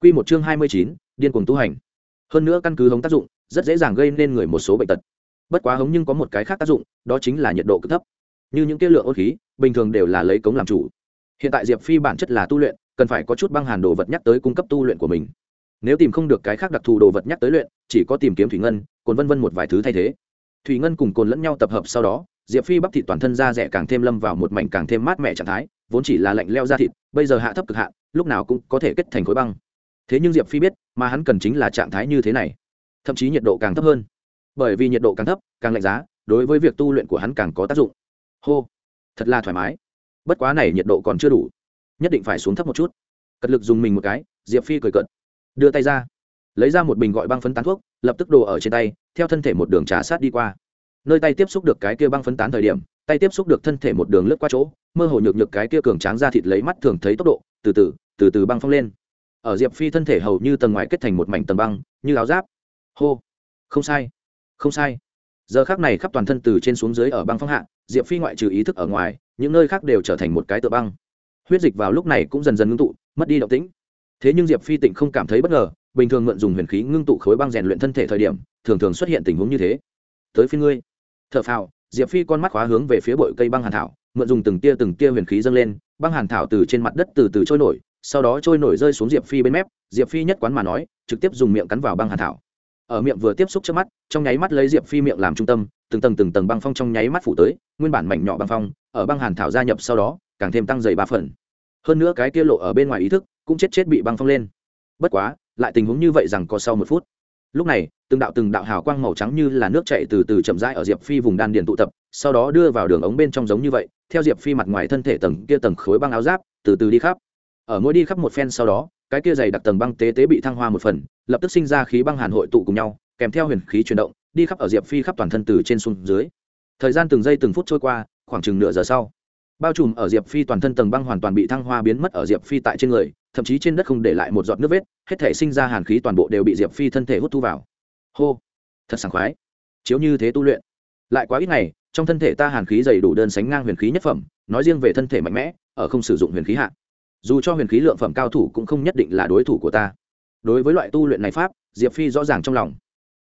Speaker 1: Q một chương hai mươi chín, điên cuồng tu hành. Hơn nữa căn cứ hống tác dụng rất dễ dàng gây nên người một số bệnh tật. Bất quá hống nhưng có một cái khác tác dụng, đó chính là nhiệt độ cực thấp. Như những tiết lượng ôn khí bình thường đều là lấy cống làm chủ. Hiện tại diệp phi bản chất là tu luyện, cần phải có chút băng hàn đồ vật nhắc tới cung cấp tu luyện của mình. Nếu tìm không được cái khác đặc thù đồ vật nhắc tới luyện, chỉ có tìm kiếm thủy ngân, cồn vân vân một vài thứ thay thế. Thủy ngân cùng cồn lẫn nhau tập hợp sau đó, diệp phi bắp thịt toàn thân da rẻ càng thêm lâm vào một mảnh càng thêm mát mẻ trạng thái, vốn chỉ là lạnh leo da thịt, bây giờ hạ thấp cực hạn, lúc nào cũng có thể kết thành khối băng. Thế nhưng diệp phi biết, mà hắn cần chính là trạng thái như thế này thậm chí nhiệt độ càng thấp hơn. Bởi vì nhiệt độ càng thấp, càng lạnh giá, đối với việc tu luyện của hắn càng có tác dụng. Hô, thật là thoải mái. Bất quá này nhiệt độ còn chưa đủ. Nhất định phải xuống thấp một chút. Cật lực dùng mình một cái, diệp phi cười cợt. Đưa tay ra, lấy ra một bình gọi băng phấn tán thuốc, lập tức đồ ở trên tay, theo thân thể một đường trà sát đi qua. Nơi tay tiếp xúc được cái kia băng phấn tán thời điểm, tay tiếp xúc được thân thể một đường lướt qua chỗ, mơ hồ nhược nhược cái kia cường tráng ra thịt lấy mắt thường thấy tốc độ, từ từ từ từ băng phong lên. Ở diệp phi thân thể hầu như tầng ngoài kết thành một mảnh tầng băng, như áo giáp hô. Không sai. Không sai. Giờ khác này khắp toàn thân từ trên xuống dưới ở băng phong hạ, diệp phi ngoại trừ ý thức ở ngoài, những nơi khác đều trở thành một cái tựa băng. Huyết dịch vào lúc này cũng dần dần ngưng tụ, mất đi động tĩnh. Thế nhưng diệp phi tịnh không cảm thấy bất ngờ, bình thường mượn dùng huyền khí ngưng tụ khối băng rèn luyện thân thể thời điểm, thường thường xuất hiện tình huống như thế. Tới phía ngươi. T h ở phào, diệp phi con mắt khóa hướng về phía bội cây băng hàn thảo, mượn dùng từng tia từng tia huyền khí dâng lên, băng hàn thảo từ trên mặt đất từ từ trôi nổi, sau đó trôi nổi rơi xuống diệp phi bên mép. Diệp phi nhất quán mà nói, trực tiếp dùng miệng cắn vào băng hàn thảo ở miệng vừa tiếp xúc trước mắt, trong nháy mắt lấy diệp phi miệng làm trung tâm, từng tầng từng tầng băng phong trong nháy mắt phủ tới, nguyên bản mảnh nhỏ băng phong, ở băng hàn thảo gia nhập sau đó, càng thêm tăng dày ba phần. Hơn nữa cái kia lộ ở bên ngoài ý thức, cũng chết chết bị băng phong lên. Bất quá, lại tình huống như vậy rằng có sau một phút. Lúc này, từng đạo từng đạo hào quang màu trắng như là nước chạy từ từ chậm rãi ở diệp phi vùng đan điền tụ tập, sau đó đưa vào đường ống bên trong giống như vậy, theo diệp phi mặt ngoài thân thể tầng kia tầng khối băng áo giáp, từ từ đi khắp. Ở mỗi đi khắp một phen sau đó, cái kia dày đặc tầng băng tế tế bị thăng hoa một phần lập tức sinh ra khí băng hàn hội tụ cùng nhau, kèm theo huyền khí chuyển động, đi khắp ở diệp phi khắp toàn thân từ trên xuống dưới. Thời gian từng giây từng phút trôi qua, khoảng chừng nửa giờ sau, bao trùm ở diệp phi toàn thân tầng băng hoàn toàn bị thăng hoa biến mất ở diệp phi tại trên người, thậm chí trên đất không để lại một giọt nước vết, hết thể sinh ra hàn khí toàn bộ đều bị diệp phi thân thể hút thu vào. Hô, thật sảng khoái. Chiếu như thế tu luyện, lại quá ít ngày, trong thân thể ta hàn khí dày đủ đơn sánh ngang huyền khí nhất phẩm, nói riêng về thân thể mạnh mẽ, ở không sử dụng huyền khí hạ. Dù cho huyền khí lượng phẩm cao thủ cũng không nhất định là đối thủ của ta đối với loại tu luyện này pháp, diệp phi rõ ràng trong lòng.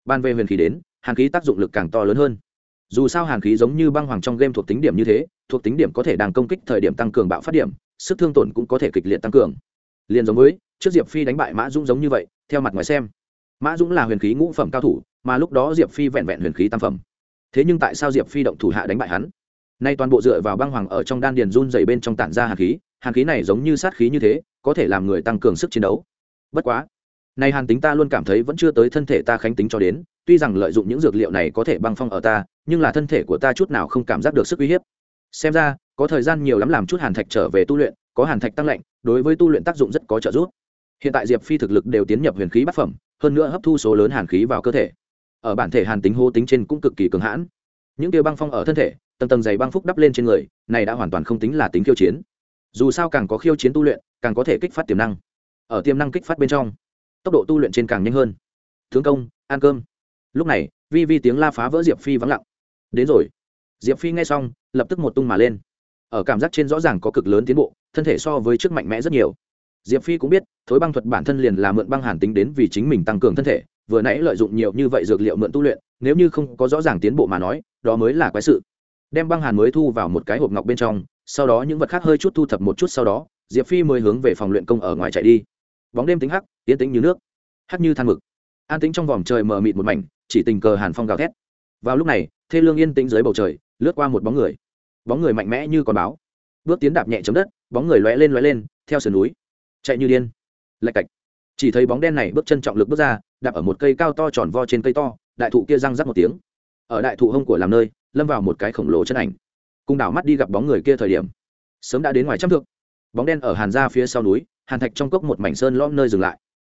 Speaker 1: Ban về huyền khí đến, hàn khí tác dụng lực càng to lớn hơn. Dù sao hàn khí giống như băng hoàng trong game thuộc tính điểm như thế, thuộc tính điểm có thể đang công kích thời điểm tăng cường bạo phát điểm, sức thương tổn cũng có thể kịch liệt tăng cường. Liền giống với, trước diệp phi đánh bại mã dũng giống như vậy, theo mặt ngoài xem, mã dũng là huyền khí ngũ phẩm cao thủ, mà lúc đó diệp phi vẹn vẹn huyền khí tam phẩm. Thế nhưng tại sao diệp phi động thủ hạ đánh bại hắn? Nay toàn bộ dựa vào băng hoàng ở trong đan điền run dày bên trong tản ra hàn khí hàn khí này giống như sát khí như thế, có thể làm người tăng cường sức chiến đấu. Bất quá này hàn tính ta luôn cảm thấy vẫn chưa tới thân thể ta khánh tính cho đến, tuy rằng lợi dụng những dược liệu này có thể băng phong ở ta, nhưng là thân thể của ta chút nào không cảm giác được sức uy hiếp. Xem ra, có thời gian nhiều lắm làm chút hàn thạch trở về tu luyện, có hàn thạch tăng lạnh, đối với tu luyện tác dụng rất có trợ giúp. Hiện tại diệp phi thực lực đều tiến nhập huyền khí bát phẩm, hơn nữa hấp thu số lớn hàn khí vào cơ thể. Ở bản thể hàn tính hô tính trên cũng cực kỳ cường hãn. Những tiêu băng phong ở thân thể, tầng tầng dày băng phúc đắp lên trên người, này đã hoàn toàn không tính là tính khiêu chiến. Dù sao càng có khiêu chiến tu luyện, càng có thể kích phát tiềm năng. Ở tiềm năng kích phát bên trong tốc độ tu luyện trên càng nhanh hơn. Tướng công, ăn cơm. Lúc này, vi vi tiếng la phá vỡ diệp phi vắng lặng. Đến rồi. Diệp phi nghe xong, lập tức một tung mà lên. Ở cảm giác trên rõ ràng có cực lớn tiến bộ, thân thể so với trước mạnh mẽ rất nhiều. Diệp phi cũng biết, thối băng thuật bản thân liền là mượn băng hàn tính đến vì chính mình tăng cường thân thể, vừa nãy lợi dụng nhiều như vậy dược liệu mượn tu luyện, nếu như không có rõ ràng tiến bộ mà nói, đó mới là quái sự. Đem băng hàn mới thu vào một cái hộp ngọc bên trong, sau đó những vật khác hơi chút thu thập một chút sau đó, diệp phi mới hướng về phòng luyện công ở ngoài chạy đi bóng đêm tính hắc tiến tính như nước. Hắc như than mực. An tính trong vòng trời mờ mịt một mảnh, chỉ tình cờ hàn phong gào thét. Vào lúc này, thê lương yên tĩnh dưới bầu trời, lướt qua một bóng người. Bóng người mạnh mẽ như con báo. Bước tiến đạp nhẹ chấm đất, bóng người lóe lên lóe lên, theo sườn núi. Chạy như điên. Lạch cạch. Chỉ thấy bóng đen này bước chân trọng lực bước ra, đạp ở một cây cao to tròn vo trên cây to, đại thụ kia răng rắc một tiếng. Ở đại thụ hông của làm nơi, lâm vào một cái khổng lồ chân ảnh. Cùng đảo mắt đi gặp bóng người kia thời điểm. Sớm đã đến ngoài trăm thước. Bóng đen ở hàn ra phía sau núi hàn thạch trong cốc một mảnh sơn lõm nơi dừng lại.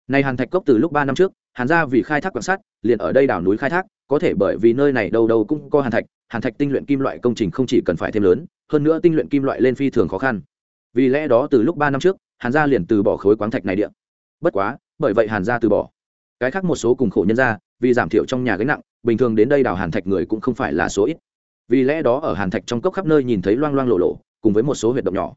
Speaker 1: Này hàn thạch cốc từ lúc ba năm trước, hàn ra vì khai thác quan sát, liền ở đây đảo núi khai thác, có thể bởi vì nơi này đâu đâu cũng có hàn thạch hàn thạch tinh luyện kim loại công trình không chỉ cần phải thêm lớn, hơn nữa tinh luyện kim loại lên phi thường khó khăn. Vì lẽ đó từ lúc ba năm trước, hàn gia liền từ bỏ khối quáng thạch này điện bất quá, bởi vậy hàn gia từ bỏ. Cái khác một số cùng khổ nhân gia, vì giảm thiểu trong nhà gánh nặng, bình thường đến đây đào hàn thạch người cũng không phải là số ít. Vì lẽ đó ở hàn thạch trong cốc khắp nơi nhìn thấy loang loang lộ lộ, cùng với một số huyệt động nhỏ.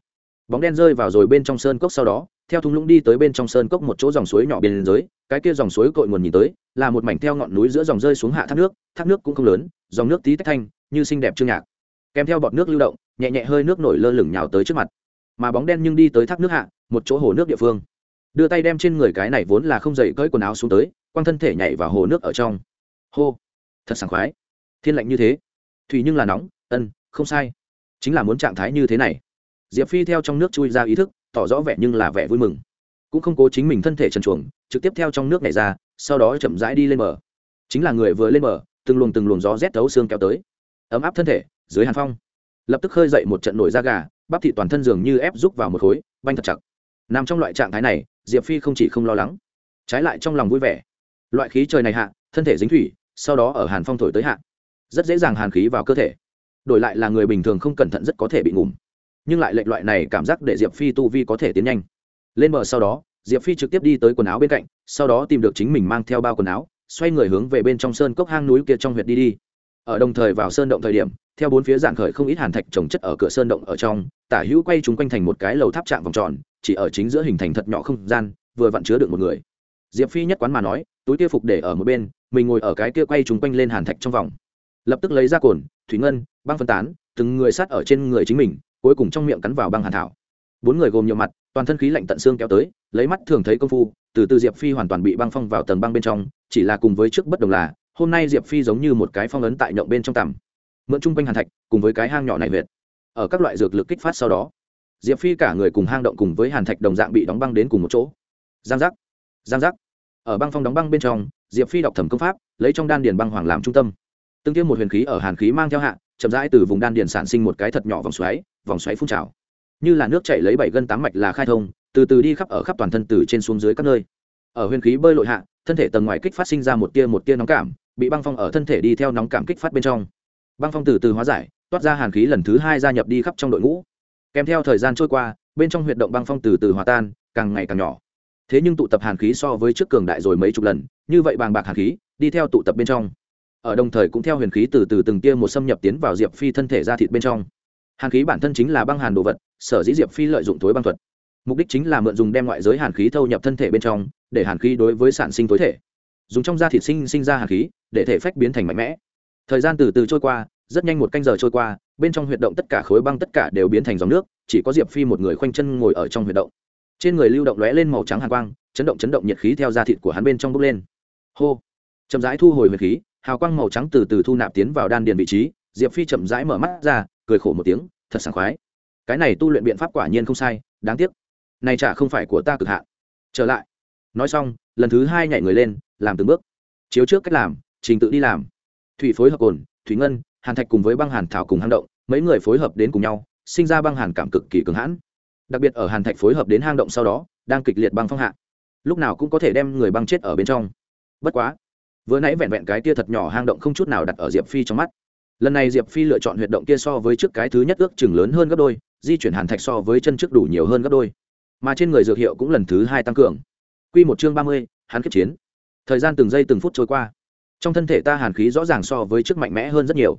Speaker 1: Bóng đen rơi vào rồi bên trong sơn cốc sau đó theo thung lũng đi tới bên trong sơn cốc một chỗ dòng suối nhỏ bên dưới, cái kia dòng suối cội nguồn nhìn tới, là một mảnh theo ngọn núi giữa dòng rơi xuống hạ thác nước thác nước cũng không lớn, dòng nước tí tách thanh, như xinh đẹp trương nhạc. Kèm theo bọt nước lưu động, nhẹ nhẹ hơi nước nổi lơ lửng nhào tới trước mặt. Mà bóng đen nhưng đi tới thác nước hạ, một chỗ hồ nước địa phương. Đưa tay đem trên người cái này vốn là không dậy cởi quần áo xuống tới quang thân thể nhảy vào hồ nước ở trong. Hô! Thật sảng khoái. Thiên lạnh như thế. Thủy nhưng là nóng, ân, không sai. Chính là muốn trạng thái như thế này. Diệp phi theo trong nước chui ra ý thức tỏ rõ vẻ nhưng là vẻ vui mừng. Cũng không cố chính mình thân thể trần chuồng, trực tiếp theo trong nước này ra, sau đó chậm rãi đi lên bờ. Chính là người vừa lên bờ, từng luồng từng luồng gió rét thấu xương kéo tới. Ấm áp thân thể, dưới hàn phong. Lập tức khơi dậy một trận nổi da gà, bắp thị toàn thân dường như ép rúc vào một khối, banh thật chặt. Nằm trong loại trạng thái này, diệp phi không chỉ không lo lắng, trái lại trong lòng vui vẻ. Loại khí trời này hạ, thân thể dính thủy, sau đó ở hàn phong thổi tới hạ. Rất dễ dàng hàn khí vào cơ thể. Đổi lại là người bình thường không cẩn thận rất có thể bị ngủm nhưng lại lệnh loại này cảm giác để diệp phi tu vi có thể tiến nhanh. Lên bờ sau đó, diệp phi trực tiếp đi tới quần áo bên cạnh, sau đó tìm được chính mình mang theo bao quần áo, xoay người hướng về bên trong sơn cốc hang núi kia trong huyệt đi đi. Ở đồng thời vào sơn động thời điểm, theo bốn phía dạng khởi không ít hàn thạch trồng chất ở cửa sơn động ở trong, tả hữu quay chúng quanh thành một cái lầu tháp trạng vòng tròn, chỉ ở chính giữa hình thành thật nhỏ không gian, vừa vặn chứa được một người. Diệp phi nhất quán mà nói, túi kia phục để ở một bên, mình ngồi ở cái kia quay chúng quanh lên hàn thạch trong vòng. Lập tức lấy ra cồn, thủy ngân, băng phân tán, từng người sát ở trên người chính mình cuối cùng trong miệng cắn vào băng hàn thảo. Bốn người gồm nhiều mặt, toàn thân khí lạnh tận xương kéo tới, lấy mắt thường thấy công phu, từ từ diệp phi hoàn toàn bị băng phong vào tầng băng bên trong, chỉ là cùng với trước bất đồng là, hôm nay diệp phi giống như một cái phong ấn tại nhộng bên trong tầm mượn chung quanh hàn thạch, cùng với cái hang nhỏ này việt ở các loại dược lực kích phát sau đó, diệp phi cả người cùng hang động cùng với hàn thạch đồng dạng bị đóng băng đến cùng một chỗ. Giang giác giang giác. Ở băng phong đóng băng bên trong, diệp phi đọc thẩm công pháp, lấy trong đan điền băng hoàng làm trung tâm. Tương tiêu một huyền khí ở hàn khí mang theo hạ, chậm rãi từ vùng đan điền sản sinh một cái thật nhỏ vòng xoáy vòng xoáy phun trào. Như là nước chảy lấy bảy gân tám mạch là khai thông, từ từ đi khắp ở khắp toàn thân từ trên xuống dưới các nơi. Ở huyền khí bơi lội hạ, thân thể tầng ngoài kích phát sinh ra một tia một tia nóng cảm, bị băng phong ở thân thể đi theo nóng cảm kích phát bên trong. Băng phong từ từ hóa giải, toát ra hàn khí lần thứ hai gia nhập đi khắp trong đội ngũ. Kèm theo thời gian trôi qua, bên trong huyệt động băng phong từ từ hòa tan, càng ngày càng nhỏ. Thế nhưng tụ tập hàn khí so với trước cường đại rồi mấy chục lần, như vậy bàng bạc hàn khí, đi theo tụ tập bên trong. Ở đồng thời cũng theo huyền khí từ từ từng tia một xâm nhập tiến vào diệp phi thân thể ra thịt bên trong hàn khí bản thân chính là băng hàn đồ vật, sở dĩ diệp phi lợi dụng thối băng thuật. Mục đích chính là mượn dùng đem ngoại giới hàn khí thâu nhập thân thể bên trong, để hàn khí đối với sản sinh tối thể. Dùng trong da thịt sinh sinh ra hàn khí, để thể phách biến thành mạnh mẽ. Thời gian từ từ trôi qua, rất nhanh một canh giờ trôi qua, bên trong huyệt động tất cả khối băng tất cả đều biến thành dòng nước, chỉ có diệp phi một người khoanh chân ngồi ở trong huyệt động. Trên người lưu động lóe lên màu trắng hàn quang, chấn động chấn động nhiệt khí theo da thịt của hắn bên trong bốc lên. Hô! Chậm rãi thu hồi huyệt khí, hào quang màu trắng từ từ thu nạp tiến vào đan điền vị trí, diệp phi chậm rãi mở mắt ra cười khổ một tiếng, thật sảng khoái. Cái này tu luyện biện pháp quả nhiên không sai, đáng tiếc. Này chả không phải của ta cực hạn. Trở lại. Nói xong, lần thứ hai nhảy người lên, làm từng bước. Chiếu trước cách làm, trình tự đi làm. Thủy phối hợp cồn, thủy ngân, hàn thạch cùng với băng hàn thảo cùng hang động, mấy người phối hợp đến cùng nhau, sinh ra băng hàn cảm cực kỳ cứng hãn. Đặc biệt ở hàn thạch phối hợp đến hang động sau đó, đang kịch liệt băng phong hạ. Lúc nào cũng có thể đem người băng chết ở bên trong. Bất quá, vừa nãy vẹn vẹn cái tia thật nhỏ hang động không chút nào đặt ở diệp phi trong mắt lần này diệp phi lựa chọn huyệt động kia so với trước cái thứ nhất ước chừng lớn hơn gấp đôi, di chuyển hàn thạch so với chân trước đủ nhiều hơn gấp đôi. Mà trên người dược hiệu cũng lần thứ hai tăng cường. Q một chương ba mươi, hắn kiếp chiến. Thời gian từng giây từng phút trôi qua. Trong thân thể ta hàn khí rõ ràng so với trước mạnh mẽ hơn rất nhiều.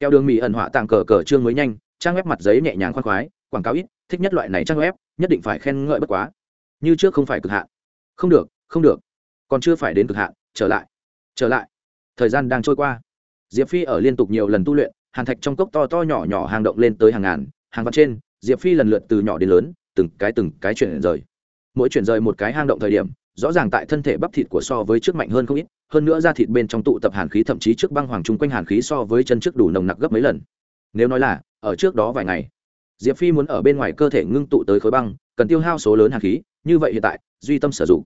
Speaker 1: Keo đường mỹ ẩn họa tàng cờ cờ chương mới nhanh, trang web mặt giấy nhẹ nhàng khoan khoái, quảng cáo ít, thích nhất loại này trang web, nhất định phải khen ngợi bất quá. Như trước không phải cực hạn. Không được không được. Còn chưa phải đến cực hạn, trở lại. Trở lại. Thời gian đang trôi qua diệp phi ở liên tục nhiều lần tu luyện, hàn thạch trong cốc to to nhỏ nhỏ hàng động lên tới hàng ngàn, hàng vạn trên, diệp phi lần lượt từ nhỏ đến lớn, từng cái từng cái chuyển rời. Mỗi chuyển rời một cái hang động thời điểm, rõ ràng tại thân thể bắp thịt của so với trước mạnh hơn không ít, hơn nữa da thịt bên trong tụ tập hàn khí thậm chí trước băng hoàng chung quanh hàn khí so với chân trước đủ nồng nặc gấp mấy lần. Nếu nói là, ở trước đó vài ngày, diệp phi muốn ở bên ngoài cơ thể ngưng tụ tới khối băng, cần tiêu hao số lớn hàn khí, như vậy hiện tại, duy tâm sử dụng.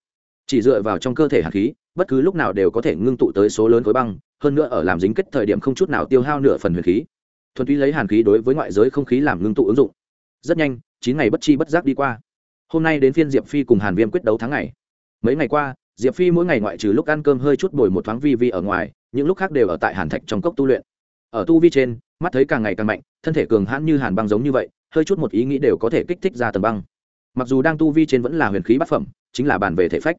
Speaker 1: Chỉ dựa vào trong cơ thể hàn khí bất cứ lúc nào đều có thể ngưng tụ tới số lớn khối băng, hơn nữa ở làm dính kết thời điểm không chút nào tiêu hao nửa phần huyền khí. Thuần túy lấy hàn khí đối với ngoại giới không khí làm ngưng tụ ứng dụng. Rất nhanh, chín ngày bất chi bất giác đi qua. Hôm nay đến phiên diệp phi cùng hàn viêm quyết đấu tháng ngày. Mấy ngày qua, diệp phi mỗi ngày ngoại trừ lúc ăn cơm hơi chút bồi một thoáng vi vi ở ngoài, những lúc khác đều ở tại hàn thạch trong cốc tu luyện. Ở tu vi trên, mắt thấy càng ngày càng mạnh, thân thể cường hãn như hàn băng giống như vậy, hơi chút một ý nghĩ đều có thể kích thích ra tầng băng. Mặc dù đang tu vi trên vẫn là huyền khí bát phẩm, chính là bàn về thể phách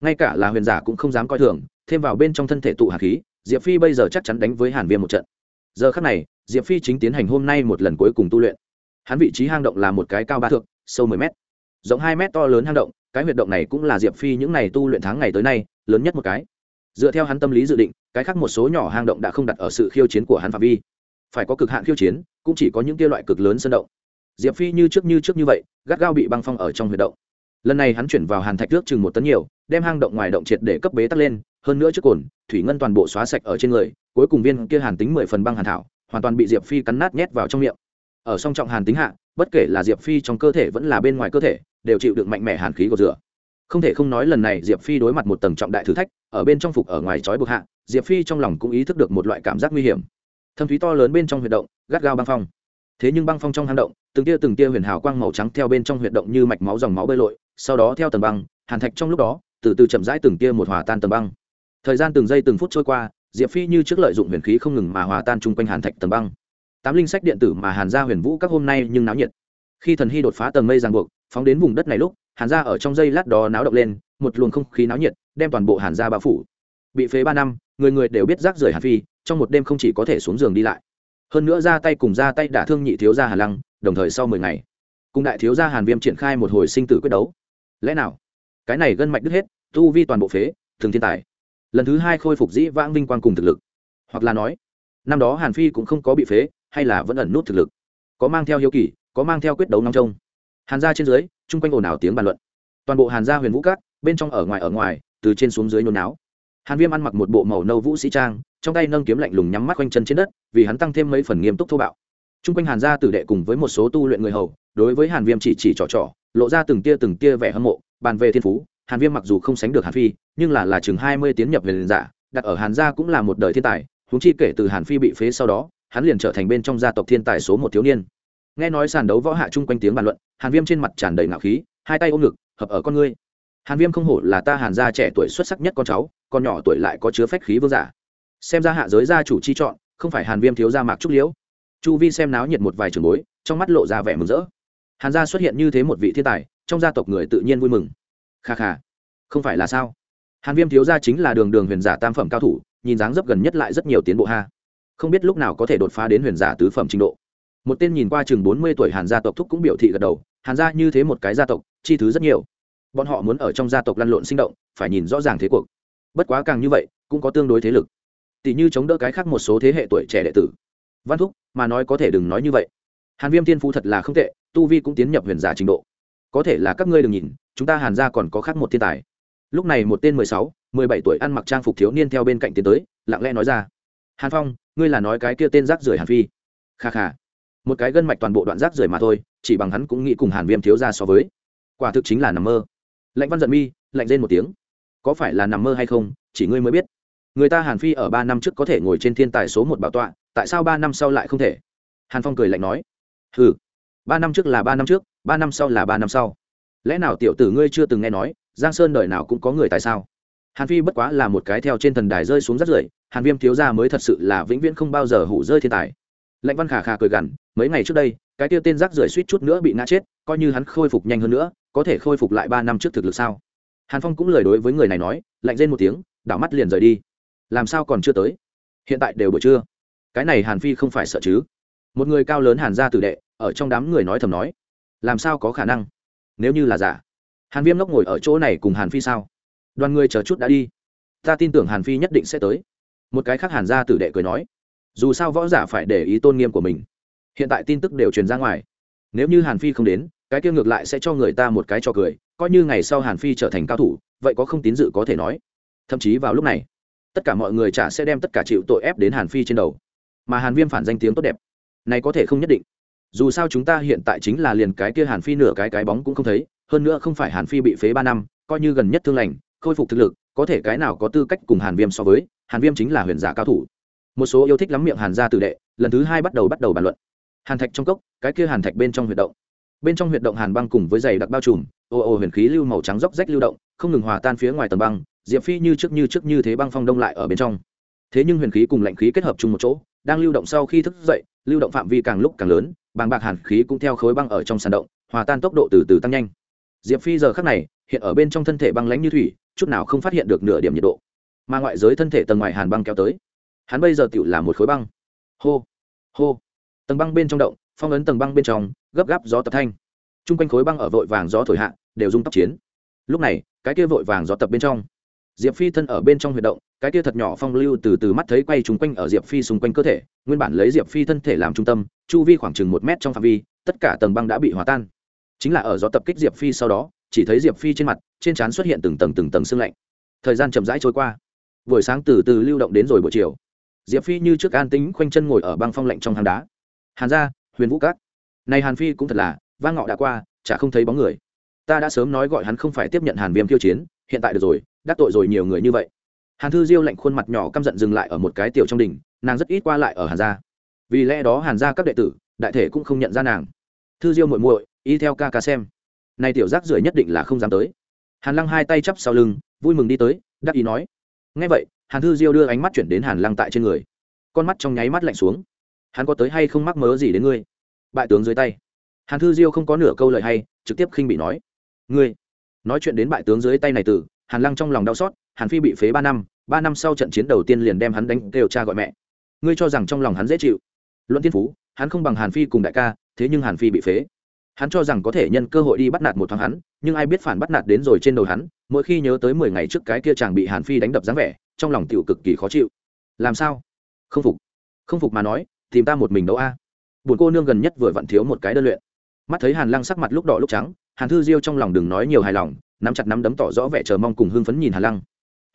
Speaker 1: ngay cả là huyền giả cũng không dám coi thường, thêm vào bên trong thân thể tụ hạt khí, diệp phi bây giờ chắc chắn đánh với hàn viêm một trận. Giờ khắc này, diệp phi chính tiến hành hôm nay một lần cuối cùng tu luyện. Hắn vị trí hang động là một cái cao ba thước, sâu mười m rộng hai m to lớn hang động, cái huyệt động này cũng là diệp phi những ngày tu luyện tháng ngày tới nay, lớn nhất một cái. Dựa theo hắn tâm lý dự định, cái khác một số nhỏ hang động đã không đặt ở sự khiêu chiến của hắn phạm vi. Phải có cực hạn khiêu chiến, cũng chỉ có những kia loại cực lớn sân động. Diệp phi như trước như trước như vậy, gắt gao bị băng phong ở trong huyệt động lần này hắn chuyển vào hàn thạch nước chừng một tấn nhiều, đem hang động ngoài động triệt để cấp bế tắc lên, hơn nữa trước cồn, thủy ngân toàn bộ xóa sạch ở trên người, cuối cùng viên kia hàn tính mười phần băng hàn thảo, hoàn toàn bị diệp phi cắn nát nhét vào trong miệng. Ở song trọng hàn tính hạ, bất kể là diệp phi trong cơ thể vẫn là bên ngoài cơ thể, đều chịu được mạnh mẽ hàn khí của rửa. Không thể không nói lần này diệp phi đối mặt một tầng trọng đại thử thách, ở bên trong phục ở ngoài trói buộc hạ, diệp phi trong lòng cũng ý thức được một loại cảm giác nguy hiểm. Thâm thúy to lớn bên trong huyệt động, gắt gao băng phong. Thế nhưng băng phong trong hang động, từng tia từng tia huyền hào quang màu trắng theo bên trong huyệt động như mạch máu dòng máu bơi lội sau đó theo tầng băng, hàn thạch trong lúc đó, từ từ chậm rãi từng tia một hòa tan tầng băng. Thời gian từng giây từng phút trôi qua, diệp phi như trước lợi dụng huyền khí không ngừng mà hòa tan chung quanh hàn thạch tầng băng. Tám linh sách điện tử mà hàn gia huyền vũ các hôm nay nhưng náo nhiệt. Khi thần hy đột phá tầng mây ràng buộc, phóng đến vùng đất này lúc, hàn gia ở trong dây lát đó náo động lên, một luồng không khí náo nhiệt, đem toàn bộ hàn gia bao phủ. Bị phế ba năm, người người đều biết rác rưởi hàn phi, trong một đêm không chỉ có thể xuống giường đi lại. Hơn nữa ra tay cùng ra tay đả thương nhị thiếu gia hàn lăng, đồng thời sau mười ngày, cùng đại thiếu gia hàn viêm triển khai một hồi sinh tử quyết đấu lẽ nào? Cái này gân mạch đứt hết, tu vi toàn bộ phế, thường thiên tài. Lần thứ hai khôi phục dĩ vãng vinh quang cùng thực lực. Hoặc là nói, năm đó hàn phi cũng không có bị phế, hay là vẫn ẩn nút thực lực. Có mang theo hiếu kỳ, có mang theo quyết đấu nóng trông. Hàn gia trên dưới, chung quanh ồn ào tiếng bàn luận. Toàn bộ hàn gia huyền vũ cát bên trong ở ngoài ở ngoài, từ trên xuống dưới nôn náo. Hàn viêm ăn mặc một bộ màu nâu vũ sĩ trang, trong tay nâng kiếm lạnh lùng nhắm mắt quanh chân trên đất, vì hắn tăng thêm mấy phần nghiêm túc thô bạo. Chung quanh hàn gia tử đệ cùng với một số tu luyện người hầu, đối với hàn viêm chỉ chỉ trò trò lộ ra từng tia từng tia vẻ hâm mộ, bàn về thiên phú, hàn viêm mặc dù không sánh được hàn phi, nhưng là là chừng hai mươi tiến nhập về liền giả đặt ở hàn gia cũng là một đời thiên tài húng chi kể từ hàn phi bị phế sau đó, hắn liền trở thành bên trong gia tộc thiên tài số một thiếu niên. Nghe nói sàn đấu võ hạ chung quanh tiếng bàn luận, hàn viêm trên mặt tràn đầy ngạo khí, hai tay ôm ngực, hợp ở con ngươi. Hàn viêm không hổ là ta hàn gia trẻ tuổi xuất sắc nhất con cháu con nhỏ tuổi lại có chứa phách khí vương giả. Xem ra hạ giới gia chủ chi chọn, không phải hàn viêm thiếu gia mạc trúc liễu. Chu vi xem náo nhiệt một vài trường bối, trong mắt lộ ra vẻ mừng rỡ hàn gia xuất hiện như thế một vị thiên tài, trong gia tộc người tự nhiên vui mừng. Kha kha, không phải là sao? Hàn viêm thiếu gia chính là đường đường huyền giả tam phẩm cao thủ, nhìn dáng dấp gần nhất lại rất nhiều tiến bộ ha. Không biết lúc nào có thể đột phá đến huyền giả tứ phẩm trình độ. Một tên nhìn qua chừng bốn mươi tuổi hàn gia tộc thúc cũng biểu thị gật đầu, hàn gia như thế một cái gia tộc, chi thứ rất nhiều. Bọn họ muốn ở trong gia tộc lăn lộn sinh động, phải nhìn rõ ràng thế cuộc. Bất quá càng như vậy, cũng có tương đối thế lực. Tỷ như chống đỡ cái khác một số thế hệ tuổi trẻ đệ tử. Văn thúc, mà nói có thể đừng nói như vậy hàn viêm thiên phú thật là không tệ, tu vi cũng tiến nhập huyền giả trình độ. Có thể là các ngươi đừng nhìn, chúng ta hàn gia còn có khác một thiên tài. Lúc này một tên mười sáu, mười bảy tuổi ăn mặc trang phục thiếu niên theo bên cạnh tiến tới, lặng lẽ nói ra. Hàn phong, ngươi là nói cái kia tên rác rưởi hàn phi? Kha kha. Một cái gân mạch toàn bộ đoạn rác rưởi mà thôi, chỉ bằng hắn cũng nghĩ cùng hàn viêm thiếu ra so với. Quả thực chính là nằm mơ. Lạnh văn giận mi, lạnh rên một tiếng. Có phải là nằm mơ hay không, chỉ ngươi mới biết. Người ta hàn phi ở ba năm trước có thể ngồi trên thiên tài số một bảo tọa, tại sao ba năm sau lại không thể? Hàn phong cười lạnh nói hừ. Ba năm trước là ba năm trước, ba năm sau là ba năm sau. Lẽ nào tiểu tử ngươi chưa từng nghe nói, giang sơn đời nào cũng có người tại sao? Hàn phi bất quá là một cái theo trên thần đài rơi xuống rất rưởi, hàn viêm thiếu gia mới thật sự là vĩnh viễn không bao giờ hủ rơi thiên tài. Lãnh văn khả khả cười gằn, mấy ngày trước đây, cái tiêu tên rác rưởi suýt chút nữa bị ngã chết, coi như hắn khôi phục nhanh hơn nữa, có thể khôi phục lại ba năm trước thực lực sao? Hàn phong cũng lời đối với người này nói, lạnh rên một tiếng, đảo mắt liền rời đi. Làm sao còn chưa tới? Hiện tại đều buổi trưa. Cái này hàn phi không phải sợ chứ? Một người cao lớn hàn gia tử đệ ở trong đám người nói thầm nói, làm sao có khả năng? Nếu như là giả, hàn viêm ngốc ngồi ở chỗ này cùng hàn phi sao? Đoàn người chờ chút đã đi. Ta tin tưởng hàn phi nhất định sẽ tới. Một cái khác hàn gia tử đệ cười nói, dù sao võ giả phải để ý tôn nghiêm của mình. Hiện tại tin tức đều truyền ra ngoài. Nếu như hàn phi không đến, cái kia ngược lại sẽ cho người ta một cái cho cười, coi như ngày sau hàn phi trở thành cao thủ, vậy có không tín dự có thể nói. Thậm chí vào lúc này, tất cả mọi người chả sẽ đem tất cả chịu tội ép đến hàn phi trên đầu. Mà hàn viêm phản danh tiếng tốt đẹp, này có thể không nhất định dù sao chúng ta hiện tại chính là liền cái kia hàn phi nửa cái cái bóng cũng không thấy, hơn nữa không phải hàn phi bị phế ba năm, coi như gần nhất thương lành, khôi phục thực lực, có thể cái nào có tư cách cùng hàn viêm so với, hàn viêm chính là huyền giả cao thủ. Một số yêu thích lắm miệng hàn gia tử đệ, lần thứ hai bắt đầu bắt đầu bàn luận. Hàn thạch trong cốc, cái kia hàn thạch bên trong huyệt động. Bên trong huyệt động hàn băng cùng với giày đặc bao trùm ồ ồ huyền khí lưu màu trắng róc rách lưu động, không ngừng hòa tan phía ngoài tầng băng, diệp phi như trước như trước như thế băng phong đông lại ở bên trong. Thế nhưng huyền khí cùng lạnh khí kết hợp chung một chỗ, đang lưu động sau khi thức dậy lưu động phạm vi càng lúc càng lớn, bàng bạc hàn khí cũng theo khối băng ở trong sàn động, hòa tan tốc độ từ từ tăng nhanh. Diệp phi giờ khắc này, hiện ở bên trong thân thể băng lãnh như thủy, chút nào không phát hiện được nửa điểm nhiệt độ. Mà ngoại giới thân thể tầng ngoài hàn băng kéo tới. Hắn bây giờ tựu là một khối băng. Hô hô. Tầng băng bên trong động, phong ấn tầng băng bên trong, gấp gáp gió tập thanh. T r u n g quanh khối băng ở vội vàng gió thổi hạ, đều rung tóc chiến. Lúc này, cái kia vội vàng gió tập bên trong. Diệp phi thân ở bên trong huy động cái kia thật nhỏ phong lưu từ từ mắt thấy quay trúng quanh ở diệp phi xung quanh cơ thể, nguyên bản lấy diệp phi thân thể làm trung tâm, chu vi khoảng chừng một mét trong phạm vi, tất cả tầng băng đã bị hòa tan. Chính là ở gió tập kích diệp phi sau đó, chỉ thấy diệp phi trên mặt, trên trán xuất hiện từng tầng từng tầng sương lạnh. Thời gian chậm rãi trôi qua. Buổi sáng từ từ lưu động đến rồi buổi chiều. Diệp phi như trước an tính khoanh chân ngồi ở băng phong lạnh trong hang đá. Hàn gia, huyền vũ cát này hàn phi cũng thật là, vang ngọ đã qua, chả không thấy bóng người. Ta đã sớm nói gọi hắn không phải tiếp nhận hàn viêm tiêu chiến, hiện tại được rồi, đắc tội rồi nhiều người như vậy hàn thư diêu lạnh khuôn mặt nhỏ căm giận dừng lại ở một cái tiểu trong đình, nàng rất ít qua lại ở hàn gia. Vì lẽ đó hàn gia các đệ tử đại thể cũng không nhận ra nàng. Thư diêu muội muội y theo ca ca xem. Này tiểu giác rưởi nhất định là không dám tới. Hàn lăng hai tay chắp sau lưng vui mừng đi tới đắc ý nói. Ngay vậy hàn thư diêu đưa ánh mắt chuyển đến hàn lăng tại trên người. Con mắt trong nháy mắt lạnh xuống. Hắn có tới hay không mắc mớ gì đến ngươi? Bại tướng dưới tay. Hàn thư diêu không có nửa câu lời hay trực tiếp khinh bị nói. Ngươi nói chuyện đến bại tướng dưới tay này từ hàn lăng trong lòng đau xót hàn phi bị phế ba năm ba năm sau trận chiến đầu tiên liền đem hắn đánh kêu cha gọi mẹ. Ngươi cho rằng trong lòng hắn dễ chịu? Luận thiên phú, hắn không bằng hàn phi cùng đại ca, thế nhưng hàn phi bị phế. Hắn cho rằng có thể nhân cơ hội đi bắt nạt một thoáng hắn, nhưng ai biết phản bắt nạt đến rồi trên đầu hắn, mỗi khi nhớ tới mười ngày trước cái kia chàng bị hàn phi đánh đập dáng vẻ, trong lòng tiểu cực kỳ khó chịu. Làm sao? Không phục. Không phục mà nói, tìm ta một mình đấu a. À. buồn cô nương gần nhất vừa vặn thiếu một cái đơn luyện. Mắt thấy hàn lăng sắc mặt lúc đỏ lúc trắng, hàn thư diêu trong lòng đừng nói nhiều hài lòng, nắm chặt nắm đấm tỏ rõ vẻ chờ mong cùng hưng phấn nhìn hàn lăng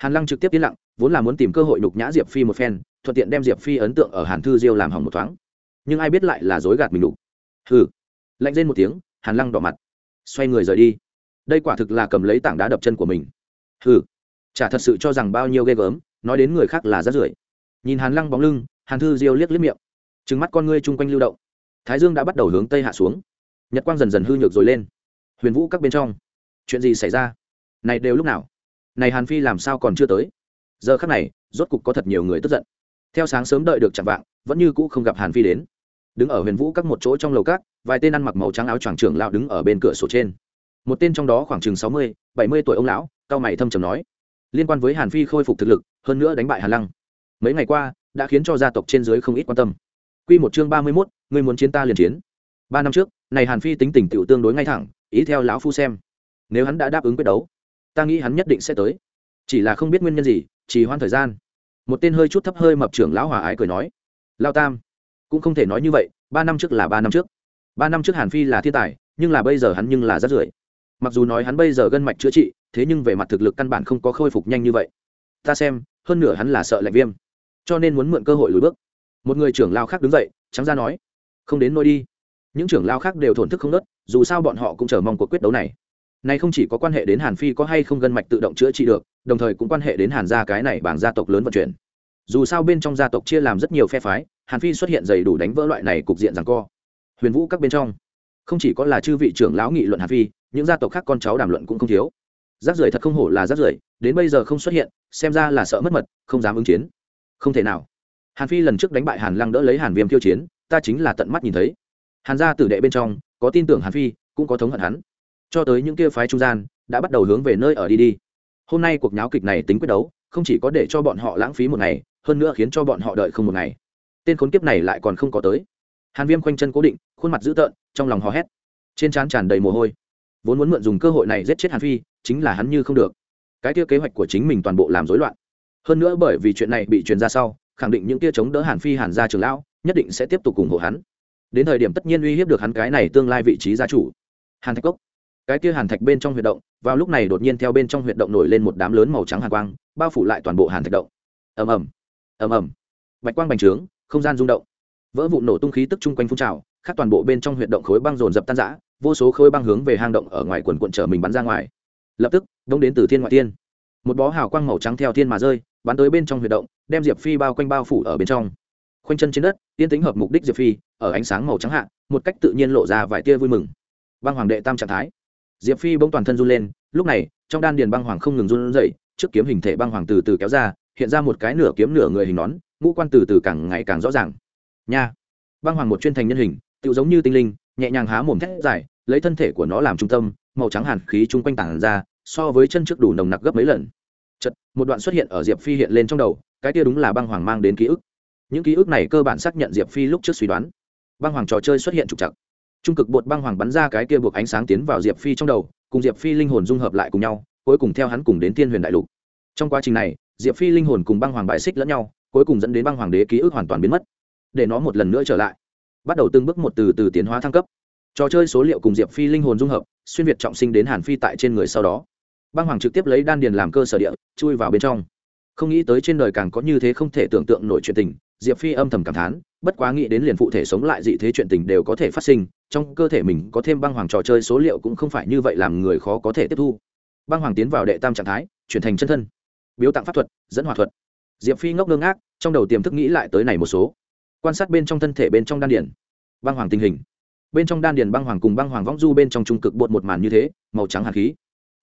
Speaker 1: hàn lăng trực tiếp yên lặng, vốn là muốn tìm cơ hội nhục nhã diệp phi một phen, thuận tiện đem diệp phi ấn tượng ở hàn thư diêu làm hỏng một thoáng. Nhưng ai biết lại là dối gạt mình đủ hừ. Lạnh lên một tiếng, hàn lăng đỏ mặt. Xoay người rời đi. Đây quả thực là cầm lấy tảng đá đập chân của mình. Hừ. Chả thật sự cho rằng bao nhiêu ghê gớm, nói đến người khác là rát rưởi. Nhìn hàn lăng bóng lưng, hàn thư diêu liếc liếc miệng. Trừng mắt con ngươi chung quanh lưu động. Thái dương đã bắt đầu hướng tây hạ xuống. Nhật quang dần dần hư nhược rồi lên. Huyền vũ các bên trong. Chuyện gì xảy ra? Này đều lúc nào? Này hàn phi làm sao còn chưa tới? Giờ khắc này rốt cục có thật nhiều người tức giận. Theo sáng sớm đợi được chạm vạng vẫn như cũ không gặp hàn phi đến. Đứng ở huyền vũ các một chỗ trong lầu cát vài tên ăn mặc màu trắng áo choàng trưởng lão đứng ở bên cửa sổ trên. Một tên trong đó khoảng chừng sáu mươi bảy mươi tuổi ông lão cao mày thâm trầm nói liên quan với hàn phi khôi phục thực lực hơn nữa đánh bại hàn lăng. Mấy ngày qua đã khiến cho gia tộc trên dưới không ít quan tâm. Quy một chương ba mươi mốt người muốn chiến ta liền chiến. Ba năm trước, này Hàn Phi tính tình tựu tương đối ngay thẳng, ý theo lão phu xem, nếu hắn đã đáp ứng quyết đấu, ta nghĩ hắn nhất định sẽ tới. Chỉ là không biết nguyên nhân gì, chỉ hoãn thời gian. Một tên hơi chút thấp hơi mập trưởng lão hòa ái cười nói, "Lão Tam, cũng không thể nói như vậy, ba năm trước là ba năm trước. Ba năm trước Hàn Phi là thiên tài, nhưng là bây giờ hắn nhưng là rất rưởi. Mặc dù nói hắn bây giờ gân mạch chữa trị, thế nhưng về mặt thực lực căn bản không có khôi phục nhanh như vậy. Ta xem, hơn nửa hắn là sợ lạnh viêm, cho nên muốn mượn cơ hội lùi bước một người trưởng lao khác đứng dậy trắng ra nói không đến nôi đi những trưởng lao khác đều thổn thức không nớt dù sao bọn họ cũng chờ mong cuộc quyết đấu này này không chỉ có quan hệ đến hàn phi có hay không gân mạch tự động chữa trị được, đồng thời cũng quan hệ đến hàn gia cái này bảng gia tộc lớn vận chuyển. Dù sao bên trong gia tộc chia làm rất nhiều phe phái, hàn phi xuất hiện đầy đủ đánh vỡ loại này cục diện rằng co. Huyền vũ các bên trong, không chỉ có là chư vị trưởng lão nghị luận hàn phi, những gia tộc khác con cháu đàm luận cũng không thiếu. Rác rưởi thật không hổ là rác rưởi, đến bây giờ không xuất hiện, xem ra là sợ mất mật, không dám ứng chiến. Không thể nào. Hàn phi lần trước đánh bại hàn lăng đỡ lấy hàn viêm tiêu chiến, ta chính là tận mắt nhìn thấy. Hàn gia tử đệ bên trong, có tin tưởng hàn phi, cũng có thống hận hắn cho tới những kia phái trung gian, đã bắt đầu hướng về nơi ở đi đi. Hôm nay cuộc nháo kịch này tính quyết đấu, không chỉ có để cho bọn họ lãng phí một ngày, hơn nữa khiến cho bọn họ đợi không một ngày. Tên khốn kiếp này lại còn không có tới. Hàn viêm khoanh chân cố định, khuôn mặt dữ tợn, trong lòng hò hét. Trên trán tràn đầy mồ hôi. Vốn muốn mượn dùng cơ hội này giết chết hàn phi, chính là hắn như không được. Cái kia kế hoạch của chính mình toàn bộ làm rối loạn. Hơn nữa bởi vì chuyện này bị truyền ra sau, khẳng định những kia chống đỡ hàn phi hàn gia trường lão, nhất định sẽ tiếp tục ủng hộ hắn. Đến thời điểm tất nhiên uy hiếp được hắn cái này tương lai vị trí gia chủ. Hàn thạch cốc cái kia hàn thạch bên trong huyệt động, vào lúc này đột nhiên theo bên trong huyệt động nổi lên một đám lớn màu trắng hàn quang, bao phủ lại toàn bộ hàn thạch động. Ầm ầm ầm ầm. Bạch quang bành trướng, không gian rung động. Vỡ vụ nổ tung khí tức chung quanh phun trào khác toàn bộ bên trong huyệt động khối băng dồn dập tan rã, vô số khối băng hướng về hang động ở ngoài quần quận trở mình bắn ra ngoài. Lập tức đông đến từ thiên ngoại tiên một bó hào quang màu trắng theo thiên mà rơi, bắn tới bên trong huyệt động, đem diệp phi bao quanh bao phủ ở bên trong. Khoanh chân trên đất tiên tính hợp mục đích diệp phi, ở ánh sáng màu trắng hạ, một cách tự nhiên lộ ra vài tia vui mừng. Băng hoàng đệ tam trạng thái diệp phi bỗng toàn thân run lên, lúc này, trong đan điền băng hoàng không ngừng run rẩy, trước kiếm hình thể băng hoàng từ từ kéo ra, hiện ra một cái nửa kiếm nửa người hình nón, ngũ quan từ từ càng ngày càng rõ ràng. Nha! Băng hoàng một chuyên thành nhân hình tự giống như tinh linh, nhẹ nhàng há mồm thét dài, lấy thân thể của nó làm trung tâm, màu trắng hàn khí chung quanh tảng ra, so với chân trước đủ nồng nặc gấp mấy lần. Chật một đoạn xuất hiện ở diệp phi hiện lên trong đầu, cái kia đúng là băng hoàng mang đến ký ức. Những ký ức này cơ bản xác nhận diệp phi lúc trước suy đoán. Băng hoàng trò chơi xuất hiện trục chặt trung cực bột băng hoàng bắn ra cái kia buộc ánh sáng tiến vào diệp phi trong đầu, cùng diệp phi linh hồn dung hợp lại cùng nhau, cuối cùng theo hắn cùng đến thiên huyền đại lục. Trong quá trình này, diệp phi linh hồn cùng băng hoàng bại xích lẫn nhau, cuối cùng dẫn đến băng hoàng đế ký ức hoàn toàn biến mất. Để nó một lần nữa trở lại. Bắt đầu từng bước một từ từ tiến hóa thăng cấp. Trò chơi số liệu cùng diệp phi linh hồn dung hợp, xuyên việt trọng sinh đến hàn phi tại trên người sau đó. Băng hoàng trực tiếp lấy đan điền làm cơ sở địa, chui vào bên trong. Không nghĩ tới trên đời càng có như thế không thể tưởng tượng nổi chuyện tình, diệp phi âm thầm cảm thán bất quá nghĩ đến liền phụ thể sống lại dị thế chuyện tình đều có thể phát sinh, trong cơ thể mình có thêm băng hoàng trò chơi số liệu cũng không phải như vậy làm người khó có thể tiếp thu. Băng hoàng tiến vào đệ tam trạng thái, chuyển thành chân thân. Biếu tặng pháp thuật, dẫn hòa thuật. Diệp phi ngốc ngơ ngác, trong đầu tiềm thức nghĩ lại tới này một số. Quan sát bên trong thân thể bên trong đan điển băng hoàng tình hình. Bên trong đan điền băng hoàng cùng băng hoàng võng du bên trong trung cực bột một màn như thế, màu trắng hàn khí.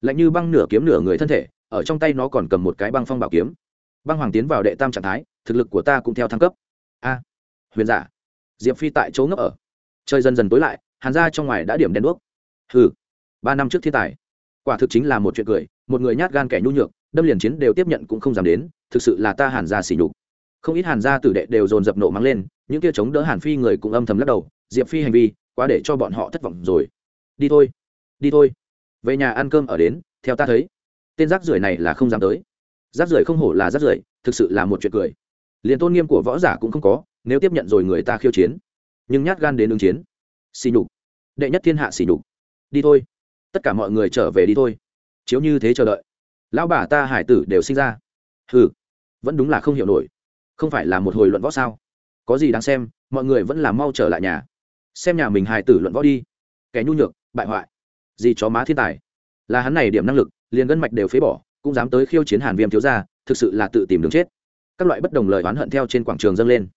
Speaker 1: Lạnh như băng nửa kiếm nửa người thân thể, ở trong tay nó còn cầm một cái băng phong bảo kiếm. Băng hoàng tiến vào đệ tam trạng thái, thực lực của ta cũng theo thăng cấp. A huyền giả. Diệp phi tại chỗ ngấp ở. Trời dần dần tối lại, hàn ra trong ngoài đã điểm đen đuốc. Hừ, ba năm trước thiên tài. Quả thực chính là một chuyện cười, một người nhát gan kẻ nhu nhược, đâm liền chiến đều tiếp nhận cũng không dám đến, thực sự là ta hàn ra xỉ nhục. Không ít hàn gia tử đệ đều dồn dập nộ mắng lên, những kia chống đỡ hàn phi người cũng âm thầm lắc đầu, diệp phi hành vi, quá để cho bọn họ thất vọng rồi. Đi thôi đi thôi. Về nhà ăn cơm ở đến, theo ta thấy, tên rác rưởi này là không dám tới. Rác rưởi không hổ là rác rưởi, thực sự là một chuyện cười. Liền tôn nghiêm của võ giả cũng không có nếu tiếp nhận rồi người ta khiêu chiến. Nhưng nhát gan đến ứng chiến. Xì nhục. Đệ nhất thiên hạ xì nhục. Đi thôi. Tất cả mọi người trở về đi thôi. Chiếu như thế chờ đợi. Lão bà ta hải tử đều sinh ra. Hừ. Vẫn đúng là không hiểu nổi. Không phải là một hồi luận võ sao? Có gì đáng xem, mọi người vẫn là mau trở lại nhà. Xem nhà mình hải tử luận võ đi. Kẻ nhu nhược, bại hoại. Gì chó má thiên tài. Là hắn này điểm năng lực, liền gân mạch đều phế bỏ, cũng dám tới khiêu chiến hàn viêm thiếu gia, thực sự là tự tìm đường chết. Các loại bất đồng lời oán hận theo trên quảng trường dâng lên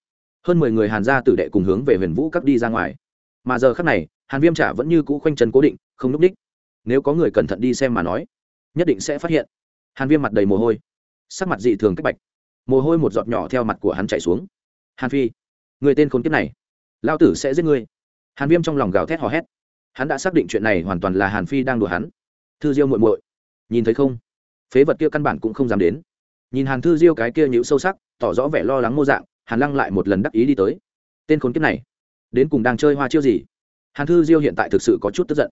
Speaker 1: hơn mười người hàn gia tử đệ cùng hướng về huyền vũ các đi ra ngoài. Mà giờ khắc này, hàn viêm trả vẫn như cũ khoanh chân cố định, không núp đích nếu có người cẩn thận đi xem mà nói, nhất định sẽ phát hiện. Hàn viêm mặt đầy mồ hôi, sắc mặt dị thường cách bạch. Mồ hôi một giọt nhỏ theo mặt của hắn chạy xuống. Hàn phi, người tên khốn kiếp này lao tử sẽ giết ngươi. Hàn viêm trong lòng gào thét hò hét. Hắn đã xác định chuyện này hoàn toàn là hàn phi đang đùa hắn. Thư diêu muội muội, nhìn thấy không? Phế vật kia căn bản cũng không dám đến. Nhìn hàn thư diêu cái kia nhữ sâu sắc, tỏ rõ vẻ lo lắng mô dạng hàn lăng lại một lần đắc ý đi tới. Tên khốn kiếp này, đến cùng đang chơi hoa chiêu gì? Hàn thư diêu hiện tại thực sự có chút tức giận,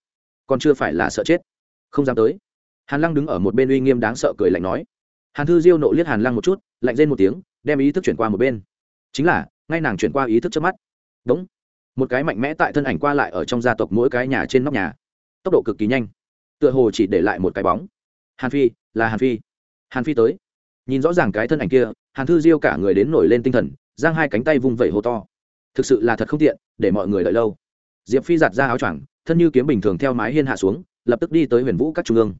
Speaker 1: còn chưa phải là sợ chết. Không dám tới. Hàn lăng đứng ở một bên uy nghiêm đáng sợ cười lạnh nói. Hàn thư diêu nộ liếc hàn lăng một chút, lạnh lên một tiếng, đem ý thức chuyển qua một bên. Chính là, ngay nàng chuyển qua ý thức trước mắt. Đúng. Một cái mạnh mẽ tại thân ảnh qua lại ở trong gia tộc mỗi cái nhà trên nóc nhà. Tốc độ cực kỳ nhanh. Tựa hồ chỉ để lại một cái bóng. Hàn phi, là hàn phi. Hàn phi tới. Nhìn rõ ràng cái thân ảnh kia hàn thư diêu cả người đến nổi lên tinh thần, giang hai cánh tay vung vẩy hô to. Thực sự là thật không tiện, để mọi người đợi lâu. Diệp phi giặt ra áo choàng, thân như kiếm bình thường theo mái hiên hạ xuống, lập tức đi tới huyền vũ các trung ương.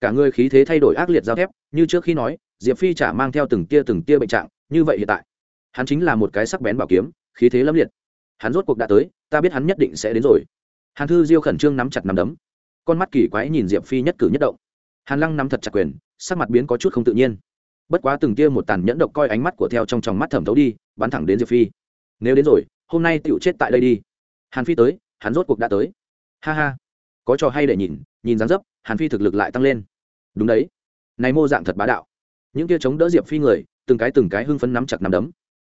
Speaker 1: Cả người khí thế thay đổi ác liệt giao thép, như trước khi nói, diệp phi chả mang theo từng tia từng tia bệnh trạng, như vậy hiện tại. Hắn chính là một cái sắc bén bảo kiếm, khí thế lâm liệt. Hắn rốt cuộc đã tới, ta biết hắn nhất định sẽ đến rồi. Hàn thư diêu khẩn trương nắm chặt nắm đấm. Con mắt kỳ quái nhìn diệp phi nhất cử nhất động. Hàn lăng nắm thật chặt quyền, sắc mặt biến có chút không tự nhiên bất quá từng tia một tàn nhẫn độc coi ánh mắt của theo trong tròng mắt thẩm thấu đi, bắn thẳng đến diệp phi. Nếu đến rồi, hôm nay tựu chết tại đây đi. Hàn phi tới, hắn rốt cuộc đã tới. Ha ha. Có trò hay để nhìn nhìn dáng dấp, hàn phi thực lực lại tăng lên. Đúng đấy. Này mô dạng thật bá đạo. Những kia chống đỡ diệp phi người, từng cái từng cái hưng phấn nắm chặt nắm đấm.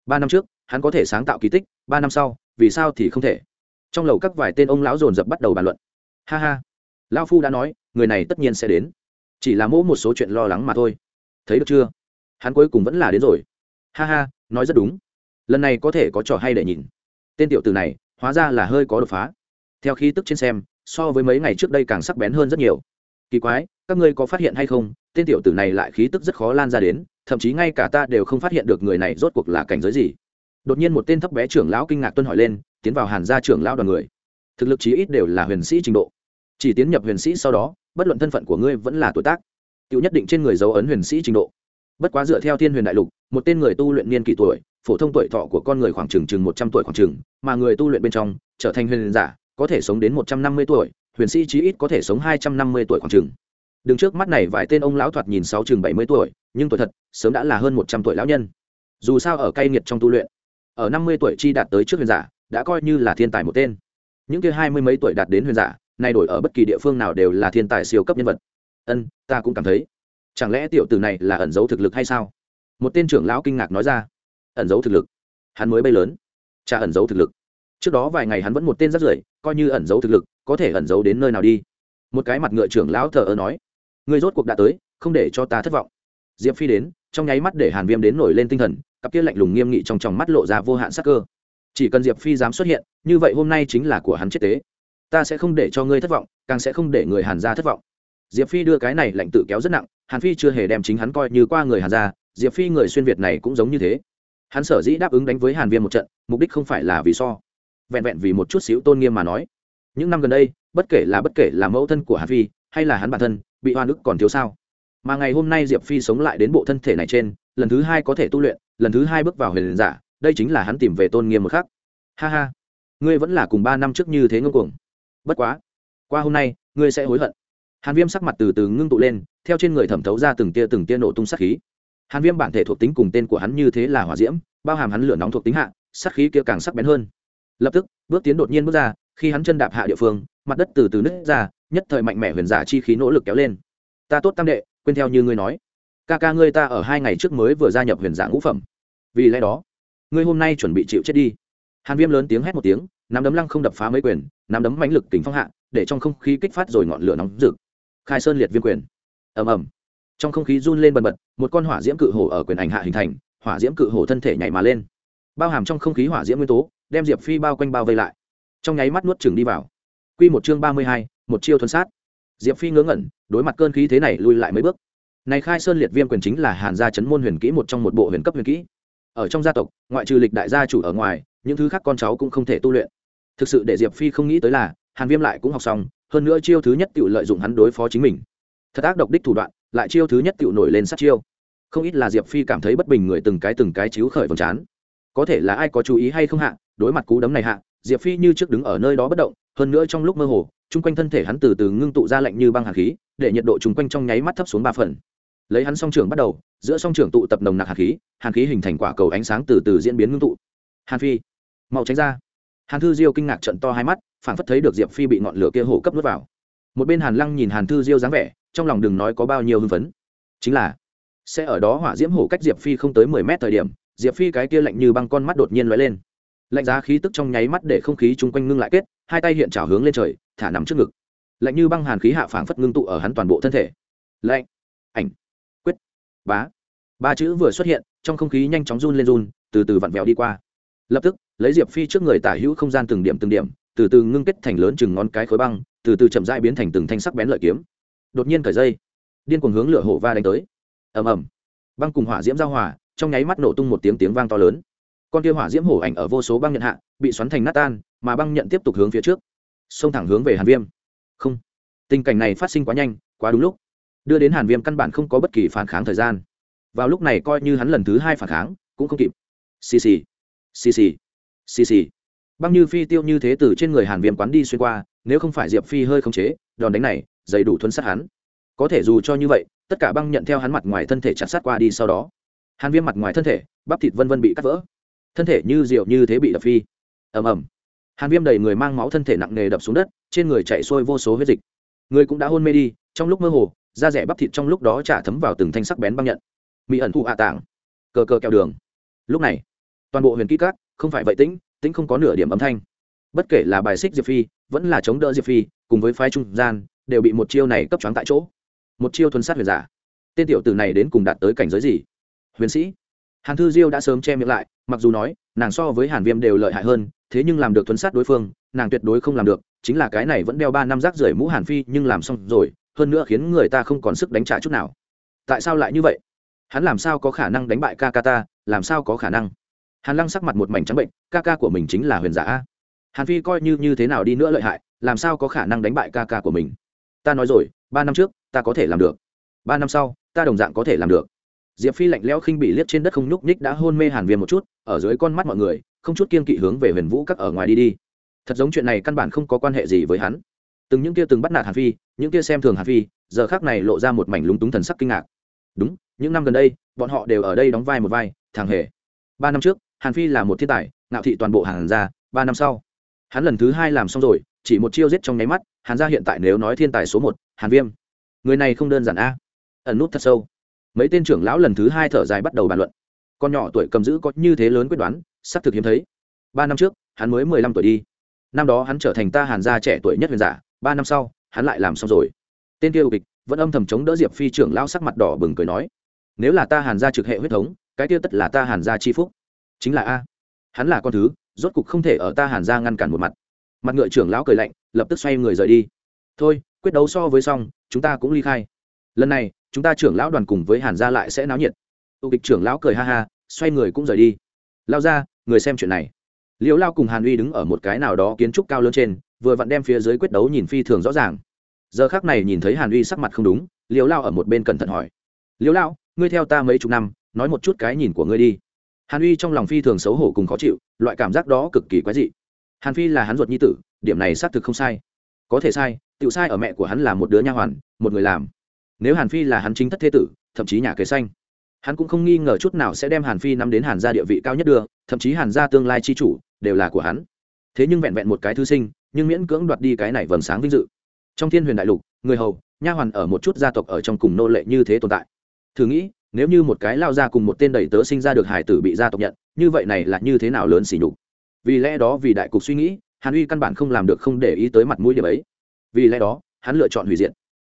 Speaker 1: Ba năm trước, hắn có thể sáng tạo kỳ tích, ba năm sau, vì sao thì không thể? Trong lầu các vài tên ông lão dồn dập bắt đầu bàn luận. Ha ha. Lao phu đã nói, người này tất nhiên sẽ đến. Chỉ là mỗ một số chuyện lo lắng mà thôi. Thấy được chưa? Hắn cuối cùng vẫn là đến rồi. Ha ha, nói rất đúng. Lần này có thể có trò hay để nhìn. Tên tiểu từ này, hóa ra là hơi có đột phá. Theo khí tức trên xem, so với mấy ngày trước đây càng sắc bén hơn rất nhiều. Kỳ quái, các ngươi có phát hiện hay không? Tên tiểu tử này lại khí tức rất khó lan ra đến, thậm chí ngay cả ta đều không phát hiện được người này rốt cuộc là cảnh giới gì. Đột nhiên một tên thấp bé trưởng lão kinh ngạc tuân hỏi lên, tiến vào hàn gia trưởng lão đoàn người. Thực lực chí ít đều là huyền sĩ trình độ. Chỉ tiến nhập huyền sĩ sau đó, bất luận thân phận của ngươi vẫn là tuổi tác tự nhất định trên người dấu ấn huyền sĩ trình độ bất quá dựa theo thiên huyền đại lục, một tên người tu luyện niên kỷ tuổi, phổ thông tuổi thọ của con người khoảng chừng chừng một trăm tuổi khoảng chừng, mà người tu luyện bên trong, trở thành huyền giả, có thể sống đến một trăm năm mươi tuổi, huyền sĩ chí ít có thể sống hai trăm năm mươi tuổi khoảng chừng. Đứng trước mắt này vài tên ông lão thoạt nhìn sáu chừng bảy mươi tuổi, nhưng tuổi thật, sớm đã là hơn một trăm tuổi lão nhân. Dù sao ở cay nghiệt trong tu luyện, ở năm mươi tuổi chi đạt tới trước huyền giả, đã coi như là thiên tài một tên. Những kia hai mươi mấy tuổi đạt đến huyền giả, nay đổi ở bất kỳ địa phương nào đều là thiên tài siêu cấp nhân vật. Ân, ta cũng cảm thấy chẳng lẽ tiểu tử này là ẩn giấu thực lực hay sao? Một tên trưởng lão kinh ngạc nói ra. Ẩn giấu thực lực? Hắn mới bay lớn. Cha ẩn giấu thực lực. Trước đó vài ngày hắn vẫn một tên rất rưởi, coi như ẩn giấu thực lực, có thể ẩn giấu đến nơi nào đi? Một cái mặt ngựa trưởng lão thờ ơ nói. Người rốt cuộc đã tới, không để cho ta thất vọng. Diệp phi đến, trong nháy mắt để hàn viêm đến nổi lên tinh thần, cặp kia lạnh lùng nghiêm nghị trong tròng mắt lộ ra vô hạn sắc cơ. Chỉ cần diệp phi dám xuất hiện, như vậy hôm nay chính là của hắn chết tế. Ta sẽ không để cho ngươi thất vọng, càng sẽ không để người hàn gia thất vọng diệp phi đưa cái này lạnh tự kéo rất nặng, hàn phi chưa hề đem chính hắn coi như qua người hàn gia, diệp phi người xuyên việt này cũng giống như thế. Hắn sở dĩ đáp ứng đánh với hàn viêm một trận, mục đích không phải là vì so. Vẹn vẹn vì một chút xíu tôn nghiêm mà nói. Những năm gần đây, bất kể là bất kể là mẫu thân của hàn phi, hay là hắn bản thân, bị oan ức còn thiếu sao. Mà ngày hôm nay diệp phi sống lại đến bộ thân thể này trên, lần thứ hai có thể tu luyện, lần thứ hai bước vào huyền giả, đây chính là hắn tìm về tôn nghiêm một khác ha ha. Ngươi vẫn là cùng ba năm trước như thế ngông cuồng. Bất quá. Qua hôm nay, ngươi sẽ hối hận hàn viêm sắc mặt từ từ ngưng tụ lên, theo trên người thẩm thấu ra từng tia từng tia nổ tung sát khí. Hàn viêm bản thể thuộc tính cùng tên của hắn như thế là hỏa diễm, bao hàm hắn lửa nóng thuộc tính hạ, sát khí kia càng sắc bén hơn. Lập tức, bước tiến đột nhiên bước ra, khi hắn chân đạp hạ địa phương, mặt đất từ từ nứt ra, nhất thời mạnh mẽ huyền giả chi khí nỗ lực kéo lên. Ta tốt tam đệ, quên theo như ngươi nói. Ca ca ngươi ta ở hai ngày trước mới vừa gia nhập huyền giả ngũ phẩm. Vì lẽ đó, ngươi hôm nay chuẩn bị chịu chết đi. Hàn viêm lớn tiếng hét một tiếng, nắm đấm lăng không đập phá mấy quyền, nắm đấm mãnh lực kính phong hạ, để trong không khí kích phát rồi ngọn lửa nóng rực khai sơn liệt viêm quyền. Ầm ầm. Trong không khí run lên bần bật, một con hỏa diễm cự hổ ở quyền ảnh hạ hình thành, hỏa diễm cự hổ thân thể nhảy mà lên. Bao hàm trong không khí hỏa diễm nguyên tố, đem diệp phi bao quanh bao vây lại. Trong nháy mắt nuốt chừng đi vào. Q một chương ba mươi hai, một chiêu thuần sát. Diệp phi ngớ ngẩn, đối mặt cơn khí thế này lui lại mấy bước. Này khai sơn liệt viêm quyền chính là hàn gia chấn môn huyền kỹ một trong một bộ huyền cấp huyền kỹ. Ở trong gia tộc, ngoại trừ lịch đại gia chủ ở ngoài, những thứ khác con cháu cũng không thể tu luyện. Thực sự để diệp phi không nghĩ tới là, hàn viêm lại cũng học xong hơn nữa chiêu thứ nhất tự lợi dụng hắn đối phó chính mình. Thật ác độc đích thủ đoạn, lại chiêu thứ nhất tự nổi lên sát chiêu. Không ít là diệp phi cảm thấy bất bình người từng cái từng cái chiếu khởi vòng trán. Có thể là ai có chú ý hay không hạ, đối mặt cú đấm này hạ, diệp phi như trước đứng ở nơi đó bất động, hơn nữa trong lúc mơ hồ, chung quanh thân thể hắn từ từ ngưng tụ ra lạnh như băng hạt khí, để nhiệt độ chung quanh trong nháy mắt thấp xuống ba phần. Lấy hắn song trưởng bắt đầu, giữa song trưởng tụ tập nồng nặc hạt khí, hàn khí hình thành quả cầu ánh sáng từ từ diễn biến ngưng tụ. Hàn phi, mau tránh ra hàn thư diêu kinh ngạc trận to hai mắt phản phất thấy được diệp phi bị ngọn lửa kia hổ cấp nuốt vào. Một bên hàn lăng nhìn hàn thư diêu dáng vẻ, trong lòng đừng nói có bao nhiêu hưng phấn. Chính là, sẽ ở đó hỏa diễm hổ cách diệp phi không tới mười mét thời điểm, diệp phi cái kia lạnh như băng con mắt đột nhiên lóe lên. Lạnh giá khí tức trong nháy mắt để không khí chung quanh ngưng lại kết, hai tay hiện trào hướng lên trời, thả nằm trước ngực. Lạnh như băng hàn khí hạ phảng phất ngưng tụ ở hắn toàn bộ thân thể. Lạnh, ảnh, quyết, bá. Ba chữ vừa xuất hiện, trong không khí nhanh chóng run lên run, từ từ vặn vẹo đi qua lập tức, lấy diệp phi trước người tả hữu không gian từng điểm từng điểm, từ từ ngưng kết thành lớn chừng ngón cái khối băng, từ từ chậm rãi biến thành từng thanh sắc bén lợi kiếm. Đột nhiên cởi dây, điên cuồng hướng lửa hổ va đánh tới. Ầm ầm. Băng cùng hỏa diễm giao hòa, trong nháy mắt nổ tung một tiếng tiếng vang to lớn. Con kia hỏa diễm hổ ảnh ở vô số băng nhận hạ, bị xoắn thành nát tan, mà băng nhận tiếp tục hướng phía trước, xông thẳng hướng về hàn viêm. Không. Tình cảnh này phát sinh quá nhanh, quá đúng lúc. Đưa đến hàn viêm căn bản không có bất kỳ phản kháng thời gian. Vào lúc này coi như hắn lần thứ hai phản kháng, cũng không kịp. Xì xì xì xì. Xì xì. Băng như phi tiêu như thế từ trên người hàn viêm quán đi xuyên qua, nếu không phải diệp phi hơi khống chế, đòn đánh này, dày đủ thuấn sát hắn. Có thể dù cho như vậy, tất cả băng nhận theo hắn mặt ngoài thân thể chặt sát qua đi sau đó. Hàn viêm mặt ngoài thân thể, bắp thịt vân vân bị cắt vỡ. Thân thể như rượu như thế bị đập phi. Ầm ầm. Hàn viêm đầy người mang máu thân thể nặng nề đập xuống đất, trên người chạy sôi vô số huyết dịch. Người cũng đã hôn mê đi, trong lúc mơ hồ, da rẻ bắp thịt trong lúc đó trả thấm vào từng thanh sắc bén băng nhận. Mỹ ẩn thụ hạ tảng. Cờ cờ kẹo đường. Lúc này toàn bộ huyền kỹ cát không phải vậy tĩnh tĩnh không có nửa điểm âm thanh. Bất kể là bài xích diệp phi, vẫn là chống đỡ diệp phi, cùng với phái trung gian, đều bị một chiêu này cấp choáng tại chỗ. Một chiêu thuần sát huyền giả. Tên tiểu tử này đến cùng đạt tới cảnh giới gì? Huyền sĩ. Hàn thư diêu đã sớm che miệng lại, mặc dù nói, nàng so với hàn viêm đều lợi hại hơn, thế nhưng làm được thuấn sát đối phương, nàng tuyệt đối không làm được, chính là cái này vẫn đeo ba năm rác rưởi mũ hàn phi, nhưng làm xong rồi, hơn nữa khiến người ta không còn sức đánh trả chút nào. Tại sao lại như vậy? Hắn làm sao có khả năng đánh bại ca ca ta làm sao có khả năng? Hàn lăng sắc mặt một mảnh trắng bệnh, ca ca của mình chính là huyền dạ giả hàn phi coi như như thế nào đi nữa lợi hại, làm sao có khả năng đánh bại ca ca của mình? Ta nói rồi, ba năm trước, ta có thể làm được. Ba năm sau, ta đồng dạng có thể làm được. Diệp phi lạnh lẽo khinh bị liếc trên đất không nhúc nhích đã hôn mê hàn viêm một chút, ở dưới con mắt mọi người, không chút kiên kỵ hướng về huyền vũ các ở ngoài đi đi. Thật giống chuyện này căn bản không có quan hệ gì với hắn. Từng những kia từng bắt nạt hàn phi, những kia xem thường hàn phi, giờ khác này lộ ra một mảnh lúng túng thần sắc kinh ngạc. Đúng, những năm gần đây, bọn họ đều ở đây đóng vai một vai, thằng hề. Ba năm trước hàn phi là một thiên tài, ngạo thị toàn bộ hàn gia, ba năm sau. Hắn lần thứ hai làm xong rồi, chỉ một chiêu giết trong nháy mắt, hàn gia hiện tại nếu nói thiên tài số một, hàn viêm. Người này không đơn giản a. Ẩn nút thật sâu. Mấy tên trưởng lão lần thứ hai thở dài bắt đầu bàn luận. Con nhỏ tuổi cầm giữ có như thế lớn quyết đoán sắp thực hiếm thấy. Ba năm trước, hắn mới mười lăm tuổi đi. Năm đó hắn trở thành ta hàn gia trẻ tuổi nhất huyền giả, ba năm sau, hắn lại làm xong rồi. Tên kia kịch, vẫn âm thầm chống đỡ diệp phi trưởng lão sắc mặt đỏ bừng cười nói, nếu là ta hàn gia trực hệ huyết thống, cái kia tất là ta hàn gia chi phúc chính là a, hắn là con thứ, rốt cục không thể ở ta hàn gia ngăn cản một mặt. Mặt ngựa trưởng lão cười lạnh, lập tức xoay người rời đi. Thôi, quyết đấu so với xong, chúng ta cũng ly khai. Lần này, chúng ta trưởng lão đoàn cùng với hàn gia lại sẽ náo nhiệt. Tụ kịch trưởng lão cười ha ha, xoay người cũng rời đi. Lao ra, người xem chuyện này. Liễu lao cùng hàn uy đứng ở một cái nào đó kiến trúc cao lớn trên, vừa vặn đem phía dưới quyết đấu nhìn phi thường rõ ràng. Giờ khác này nhìn thấy hàn uy sắc mặt không đúng liễu lao ở một bên cẩn thận hỏi. Liễu lao, ngươi theo ta mấy chục năm, nói một chút cái nhìn của ngươi đi hàn uy trong lòng phi thường xấu hổ cùng khó chịu, loại cảm giác đó cực kỳ quái dị. Hàn phi là hắn ruột nhi tử, điểm này xác thực không sai. Có thể sai tự sai ở mẹ của hắn là một đứa nha hoàn, một người làm. Nếu hàn phi là hắn chính thất thế tử, thậm chí nhà kế xanh hắn cũng không nghi ngờ chút nào sẽ đem hàn phi nắm đến hàn gia địa vị cao nhất đưa, thậm chí hàn gia tương lai chi chủ đều là của hắn. Thế nhưng vẹn vẹn một cái thư sinh, nhưng miễn cưỡng đoạt đi cái này vầng sáng vinh dự. Trong thiên huyền đại lục, người hầu, nha hoàn ở một chút gia tộc ở trong cùng nô lệ như thế tồn tại. Thử nghĩ nếu như một cái lao ra cùng một tên đầy tớ sinh ra được hải tử bị gia tộc nhận, như vậy này là như thế nào lớn xỉ nhục? Vì lẽ đó vì đại cục suy nghĩ, hàn uy căn bản không làm được không để ý tới mặt mũi điểm ấy. Vì lẽ đó, hắn lựa chọn hủy diệt.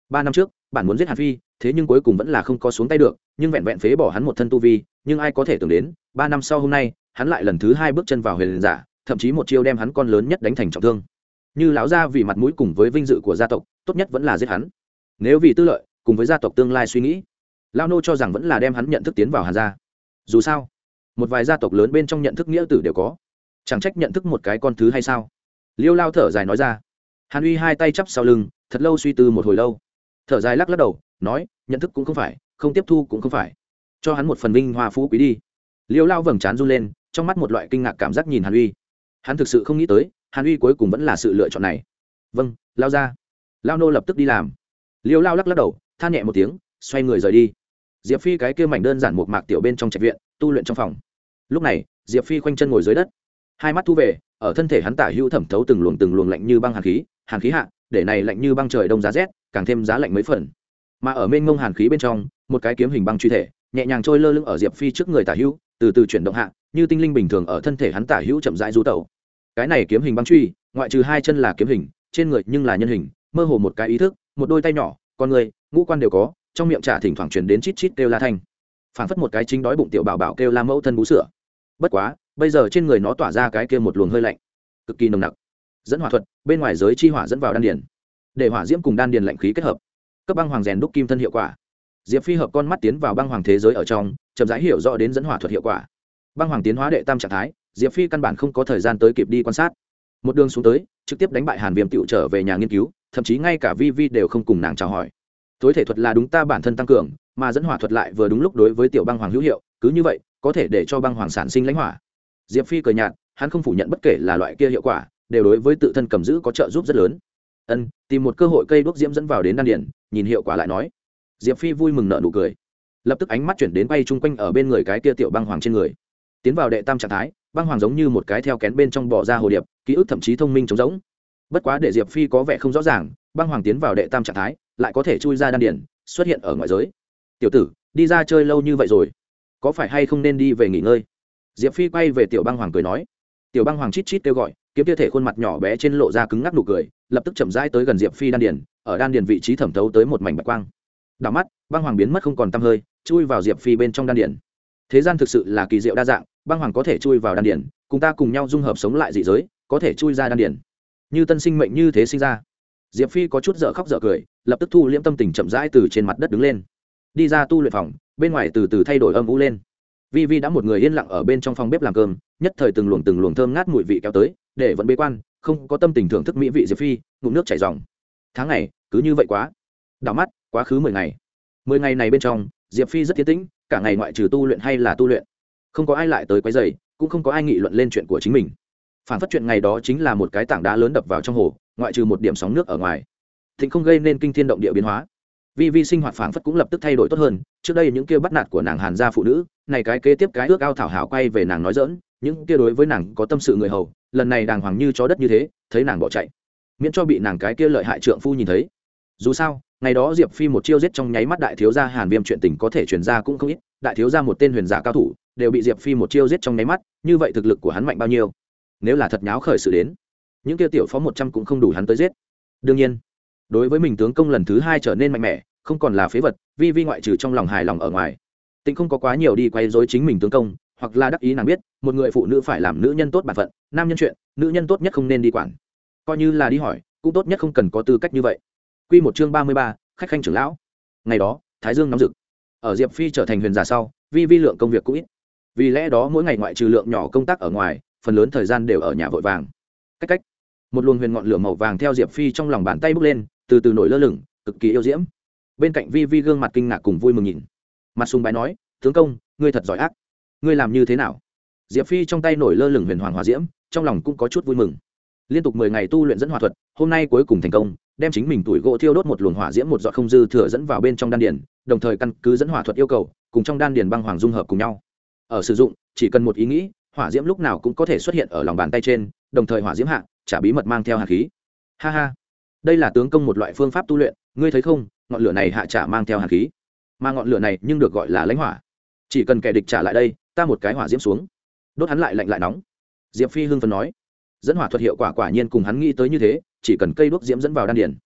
Speaker 1: Ba năm trước, bản muốn giết hàn phi, thế nhưng cuối cùng vẫn là không có xuống tay được, nhưng vẹn vẹn phế bỏ hắn một thân tu vi, nhưng ai có thể tưởng đến, ba năm sau hôm nay, hắn lại lần thứ hai bước chân vào huyền giả, thậm chí một chiêu đem hắn con lớn nhất đánh thành trọng thương. Như lão gia vì mặt mũi cùng với vinh dự của gia tộc, tốt nhất vẫn là giết hắn. Nếu vì tư lợi, cùng với gia tộc tương lai suy nghĩ lao nô cho rằng vẫn là đem hắn nhận thức tiến vào hàn gia. Dù sao, một vài gia tộc lớn bên trong nhận thức nghĩa tử đều có. Chẳng trách nhận thức một cái con thứ hay sao? Liêu lao thở dài nói ra. Hàn uy hai tay chắp sau lưng, thật lâu suy tư một hồi lâu. Thở dài lắc lắc đầu, nói, nhận thức cũng không phải, không tiếp thu cũng không phải. Cho hắn một phần vinh hoa phú quý đi. Liêu lao vầng trán run lên, trong mắt một loại kinh ngạc cảm giác nhìn hàn uy. Hắn thực sự không nghĩ tới, hàn uy cuối cùng vẫn là sự lựa chọn này. Vâng lao ra lao nô lập tức đi làm. Liêu lao lắc lắc đầu, than nhẹ một tiếng, xoay người rời đi diệp phi cái kia mảnh đơn giản một mạc tiểu bên trong trạch viện, tu luyện trong phòng. Lúc này, diệp phi khoanh chân ngồi dưới đất. Hai mắt thu về, ở thân thể hắn tả hữu thẩm thấu từng luồng từng luồng lạnh như băng hàn khí hàn khí hạ, để này lạnh như băng trời đông giá rét, càng thêm giá lạnh mấy phần. Mà ở bên ngông hàn khí bên trong, một cái kiếm hình băng truy thể, nhẹ nhàng trôi lơ lưng ở diệp phi trước người tả hữu, từ từ chuyển động hạ, như tinh linh bình thường ở thân thể hắn tả hữu chậm rãi du tẩu. Cái này kiếm hình băng truy, ngoại trừ hai chân là kiếm hình, trên người nhưng là nhân hình, mơ hồ một cái ý thức, một đôi tay nhỏ, con người, ngũ quan đều có trong miệng trả thỉnh thoảng truyền đến chít chít kêu la thanh. Phảng phất một cái chính đói bụng tiểu bảo bảo kêu la mẫu thân bú sữa. Bất quá, bây giờ trên người nó tỏa ra cái kia một luồng hơi lạnh. Cực kỳ nồng nặc. Dẫn hỏa thuật, bên ngoài giới chi hỏa dẫn vào đan điền. Để hỏa diễm cùng đan điền lạnh khí kết hợp. Cấp băng hoàng rèn đúc kim thân hiệu quả. Diệp phi hợp con mắt tiến vào băng hoàng thế giới ở trong, chậm rãi hiểu rõ đến dẫn hỏa thuật hiệu quả. Băng hoàng tiến hóa đệ tam trạng thái, diệp phi căn bản không có thời gian tới kịp đi quan sát. Một đường xuống tới, trực tiếp đánh bại hàn viêm tựu trở về nhà nghiên cứu, thậm chí ngay cả vi vi đều không cùng nàng chào hỏi tối thể thuật là đúng ta bản thân tăng cường, mà dẫn hỏa thuật lại vừa đúng lúc đối với tiểu băng hoàng hữu hiệu, cứ như vậy, có thể để cho băng hoàng sản sinh lãnh hỏa. Diệp phi cười nhạt, hắn không phủ nhận bất kể là loại kia hiệu quả, đều đối với tự thân cầm giữ có trợ giúp rất lớn. Ân, tìm một cơ hội cây đuốc diễm dẫn vào đến đan điển nhìn hiệu quả lại nói. Diệp phi vui mừng nợ nụ cười. Lập tức ánh mắt chuyển đến bay chung quanh ở bên người cái kia tiểu băng hoàng trên người. Tiến vào đệ tam trạng thái, băng hoàng giống như một cái theo kén bên trong bỏ ra hồ điệp, ký ức thậm chí thông minh trống rỗng. Bất quá để diệp phi có vẻ không rõ ràng, băng hoàng tiến vào đệ tam trạng thái lại có thể chui ra đan điển xuất hiện ở ngoài giới. Tiểu tử, đi ra chơi lâu như vậy rồi, có phải hay không nên đi về nghỉ ngơi? Diệp phi quay về tiểu băng hoàng cười nói. Tiểu băng hoàng chít chít kêu gọi, kiếm tiêu thể khuôn mặt nhỏ bé trên lộ ra cứng ngắc nụ cười, lập tức chậm rãi tới gần diệp phi đan điền, ở đan điền vị trí thẩm thấu tới một mảnh bạch quang. Đảo mắt, băng hoàng biến mất không còn t hơi, chui vào diệp phi bên trong đan điền. Thế gian thực sự là kỳ diệu đa dạng, băng hoàng có thể chui vào đan điền, cùng ta cùng nhau dung hợp sống lại dị giới, có thể chui ra đan điền. Như tân sinh mệnh như thế sinh ra diệp phi có chút dở khóc dở cười, lập tức thu liễm tâm tình chậm rãi từ trên mặt đất đứng lên. Đi ra tu luyện phòng, bên ngoài từ từ thay đổi âm vũ lên. Vi vi đã một người yên lặng ở bên trong phòng bếp làm cơm, nhất thời từng luồng từng luồng thơm ngát mùi vị kéo tới, để vẫn bế quan, không có tâm tình thưởng thức mỹ vị diệp phi, ngụm nước chảy dòng tháng này cứ như vậy quá. Đảo mắt, quá khứ mười ngày. Mười ngày này bên trong, diệp phi rất tiến tĩnh, cả ngày ngoại trừ tu luyện hay là tu luyện. Không có ai lại tới quấy dày cũng không có ai nghị luận lên chuyện của chính mình. Phản phát chuyện ngày đó chính là một cái tảng đá lớn đập vào trong hồ ngoại trừ một điểm sóng nước ở ngoài, thịnh không gây nên kinh thiên động địa biến hóa. Vi vi sinh hoạt phản phất cũng lập tức thay đổi tốt hơn, trước đây những kia bắt nạt của nàng hàn gia phụ nữ, này cái kế tiếp cái ước ao thảo hảo quay về nàng nói dỡn những kia đối với nàng có tâm sự người hầu, lần này đàng hoàng như chó đất như thế, thấy nàng bỏ chạy, miễn cho bị nàng cái kia lợi hại trượng phu nhìn thấy. Dù sao, ngày đó diệp phi một chiêu giết trong nháy mắt đại thiếu gia hàn viêm chuyện tình có thể truyền ra cũng không ít, đại thiếu gia một tên huyền giả cao thủ, đều bị diệp phi một chiêu giết trong nháy mắt, như vậy thực lực của hắn mạnh bao nhiêu? Nếu là thật nháo khởi sự đến những kia tiểu phó một trăm cũng không đủ hắn tới giết. Đương nhiên, đối với mình tướng công lần thứ hai trở nên mạnh mẽ, không còn là phế vật, vi vi ngoại trừ trong lòng hài lòng ở ngoài. Tịnh không có quá nhiều đi quay dối chính mình tướng công, hoặc là đắc ý nàng biết, một người phụ nữ phải làm nữ nhân tốt bản phận, nam nhân chuyện, nữ nhân tốt nhất không nên đi quản. Coi như là đi hỏi, cũng tốt nhất không cần có tư cách như vậy. Q một chương ba mươi ba, khách khanh trưởng lão. Ngày đó, thái dương nóng rực. Ở diệp phi trở thành huyền giả sau, vi vi lượng công việc cũng ít. Vì lẽ đó mỗi ngày ngoại trừ lượng nhỏ công tác ở ngoài, phần lớn thời gian đều ở nhà vội vàng. Cách cách một luồng huyền ngọn lửa màu vàng theo diệp phi trong lòng bàn tay bước lên, từ từ nổi lơ lửng, cực kỳ yêu diễm. Bên cạnh vi vi gương mặt kinh ngạc cùng vui mừng nhìn. Mặt sùng bái nói, tướng công, ngươi thật giỏi ác. Ngươi làm như thế nào? Diệp phi trong tay nổi lơ lửng huyền hoàng hòa diễm, trong lòng cũng có chút vui mừng. Liên tục mười ngày tu luyện dẫn hỏa thuật, hôm nay cuối cùng thành công, đem chính mình tuổi gỗ thiêu đốt một luồng hỏa diễm một giọt không dư thừa dẫn vào bên trong đan điền, đồng thời căn cứ dẫn hỏa thuật yêu cầu, cùng trong đan điền băng hoàng dung hợp cùng nhau. Ở sử dụng, chỉ cần một ý nghĩ, hỏa diễm lúc nào cũng có thể xuất hiện ở lòng bàn tay trên đồng thời hỏa diễm hạ, trả bí mật mang theo hạt khí. Ha ha. Đây là tướng công một loại phương pháp tu luyện, ngươi thấy không, ngọn lửa này hạ trả mang theo hạt khí. Mà ngọn lửa này nhưng được gọi là lãnh hỏa. Chỉ cần kẻ địch trả lại đây, ta một cái hỏa diễm xuống. Đốt hắn lại lạnh lại nóng. Diệp phi hưng phấn nói. Dẫn hỏa thuật hiệu quả quả nhiên cùng hắn nghĩ tới như thế, chỉ cần cây đuốc diễm dẫn vào đan điền.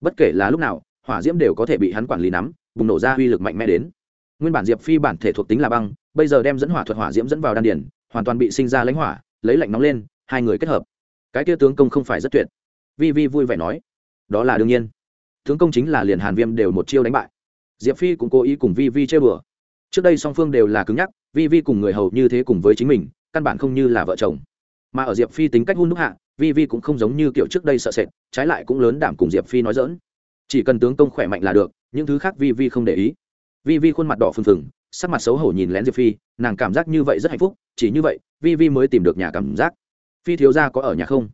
Speaker 1: Bất kể là lúc nào, hỏa diễm đều có thể bị hắn quản lý nắm, bùng nổ ra uy lực mạnh mẽ đến. Nguyên bản diệp phi bản thể thuộc tính là băng, bây giờ đem dẫn hỏa thuật hỏa diễm dẫn vào đan điền, hoàn toàn bị sinh ra lãnh hỏa, lấy lạnh nóng lên hai người kết hợp. Cái kia tướng công không phải rất tuyệt. Vi vi vui vẻ nói, đó là đương nhiên. Tướng công chính là liền hàn viêm đều một chiêu đánh bại. Diệp phi cũng cố ý cùng vi vi chơi bừa. Trước đây song phương đều là cứng nhắc, vi vi cùng người hầu như thế cùng với chính mình, căn bản không như là vợ chồng. Mà ở diệp phi tính cách hôn đúc hạ, vi vi cũng không giống như kiểu trước đây sợ sệt, trái lại cũng lớn đảm cùng diệp phi nói dỡn chỉ cần tướng công khỏe mạnh là được, những thứ khác vi vi không để ý. Vi vi khuôn mặt đỏ phừng phừng, sắc mặt xấu hổ nhìn lén diệp phi, nàng cảm giác như vậy rất hạnh phúc, chỉ như vậy, vi vi mới tìm được nhà cảm giác phi thiếu gia có ở nhà không?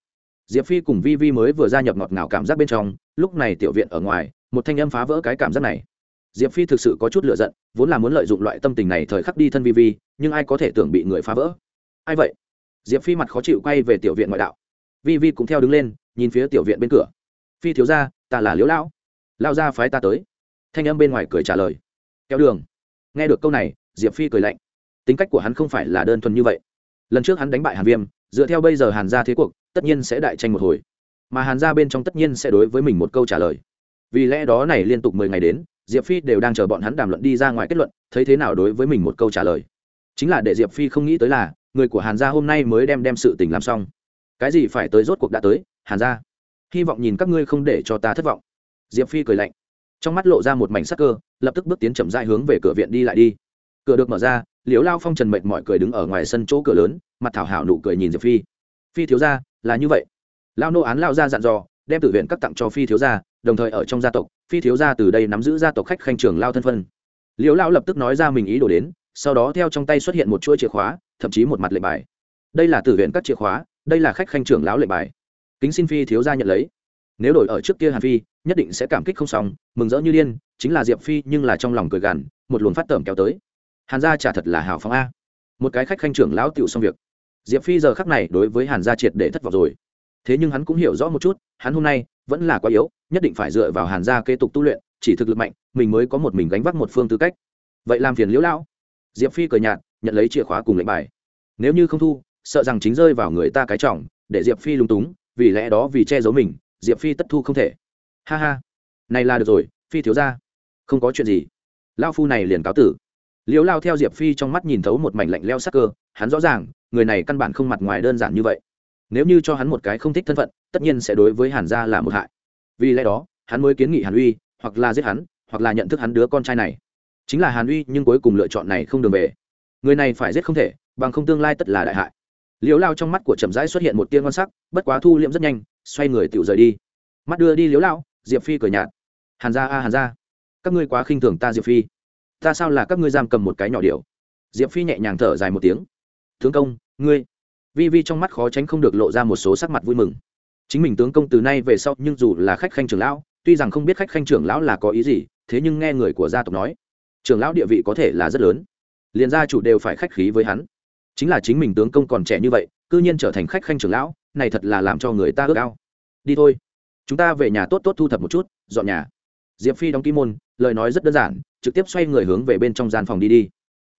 Speaker 1: Diệp phi cùng vi vi mới vừa gia nhập ngọt ngào cảm giác bên trong lúc này tiểu viện ở ngoài một thanh âm phá vỡ cái cảm giác này. Diệp phi thực sự có chút lựa giận vốn là muốn lợi dụng loại tâm tình này thời khắc đi thân vi vi nhưng ai có thể tưởng bị người phá vỡ? Ai vậy? Diệp phi mặt khó chịu quay về tiểu viện ngoại đạo. Vi vi cũng theo đứng lên nhìn phía tiểu viện bên cửa. Phi thiếu gia, ta là liễu lão. Lao ra phái ta tới. Thanh âm bên ngoài cười trả lời. Kéo đường. Nghe được câu này diệp phi cười lạnh. Tính cách của hắn không phải là đơn thuần như vậy. Lần trước hắn đánh bại hàn viêm dựa theo bây giờ hàn gia thế cuộc, tất nhiên sẽ đại tranh một hồi. Mà hàn gia bên trong tất nhiên sẽ đối với mình một câu trả lời. Vì lẽ đó này liên tục mười ngày đến, diệp phi đều đang chờ bọn hắn đàm luận đi ra ngoài kết luận, thấy thế nào đối với mình một câu trả lời. Chính là để diệp phi không nghĩ tới là, người của hàn gia hôm nay mới đem đem sự tình làm xong. Cái gì phải tới rốt cuộc đã tới, hàn gia? Hy vọng nhìn các ngươi không để cho ta thất vọng. Diệp phi cười lạnh. Trong mắt lộ ra một mảnh sắc cơ, lập tức bước tiến chậm dại hướng về cửa viện đi lại đi. Cửa được mở ra, liễu lao phong trần mệnh mọi cười đứng ở ngoài sân chỗ cửa lớn mặt thảo hảo nụ cười nhìn diệp phi. Phi thiếu gia, là như vậy. Lao nô án lao ra dặn dò, đem tử viện cắt tặng cho phi thiếu gia, đồng thời ở trong gia tộc, phi thiếu gia từ đây nắm giữ gia tộc khách khanh trường lao thân phân. Liễu lao lập tức nói ra mình ý đồ đến, sau đó theo trong tay xuất hiện một chuỗi chìa khóa, thậm chí một mặt lệnh bài. Đây là tử viện các chìa khóa, đây là khách khanh trưởng lão lệnh bài. Kính xin phi thiếu gia nhận lấy. Nếu đổi ở trước kia hàn phi, nhất định sẽ cảm kích không xong, mừng rỡ như điên, chính là diệp phi nhưng là trong lòng cười gằn, một luồng phát tởm kéo tới. Hàn gia chả thật là hào phóng a. Một cái khách khanh trưởng lão tiểu xong việc diệp phi giờ khắc này đối với hàn gia triệt để thất vọng rồi. Thế nhưng hắn cũng hiểu rõ một chút, hắn hôm nay vẫn là quá yếu, nhất định phải dựa vào hàn gia kế tục tu luyện, chỉ thực lực mạnh, mình mới có một mình gánh vác một phương tư cách. Vậy làm phiền liễu lão. Diệp phi cờ nhạt, nhận lấy chìa khóa cùng lệnh bài. Nếu như không thu, sợ rằng chính rơi vào người ta cái trọng, để diệp phi lung túng, vì lẽ đó vì che giấu mình, diệp phi tất thu không thể. Ha ha. Này là được rồi, phi thiếu ra không có chuyện gì. Lao phu này liền cáo tử. Liễu lao theo diệp phi trong mắt nhìn thấu một mảnh lạnh leo sắc cơ, hắn rõ ràng người này căn bản không mặt ngoài đơn giản như vậy. Nếu như cho hắn một cái không thích thân phận, tất nhiên sẽ đối với hàn gia là một hại. Vì lẽ đó, hắn mới kiến nghị hàn uy, hoặc là giết hắn, hoặc là nhận thức hắn đứa con trai này. Chính là hàn uy, nhưng cuối cùng lựa chọn này không đường về. Người này phải giết không thể, bằng không tương lai tất là đại hại. Liễu lao trong mắt của trầm rãi xuất hiện một tia ngon sắc, bất quá thu liễm rất nhanh, xoay người tự rời đi. Mắt đưa đi liễu lao, diệp phi cười nhạt. Hàn gia a, hàn gia. Các ngươi quá khinh thường ta, diệp phi. Ta sao là các ngươi giam cầm một cái nhỏ điều diệp phi nhẹ nhàng thở dài một tiếng. Tướng công ngươi. Vi vi trong mắt khó tránh không được lộ ra một số sắc mặt vui mừng. Chính mình tướng công từ nay về sau nhưng dù là khách khanh trưởng lão, tuy rằng không biết khách khanh trưởng lão là có ý gì, thế nhưng nghe người của gia tộc nói, trưởng lão địa vị có thể là rất lớn. Liền gia chủ đều phải khách khí với hắn. Chính là chính mình tướng công còn trẻ như vậy, cư nhiên trở thành khách khanh trưởng lão, này thật là làm cho người ta ước ao. Đi thôi. Chúng ta về nhà tốt tốt thu thập một chút, dọn nhà. Diệp phi đóng ký môn, lời nói rất đơn giản, trực tiếp xoay người hướng về bên trong gian phòng đi đi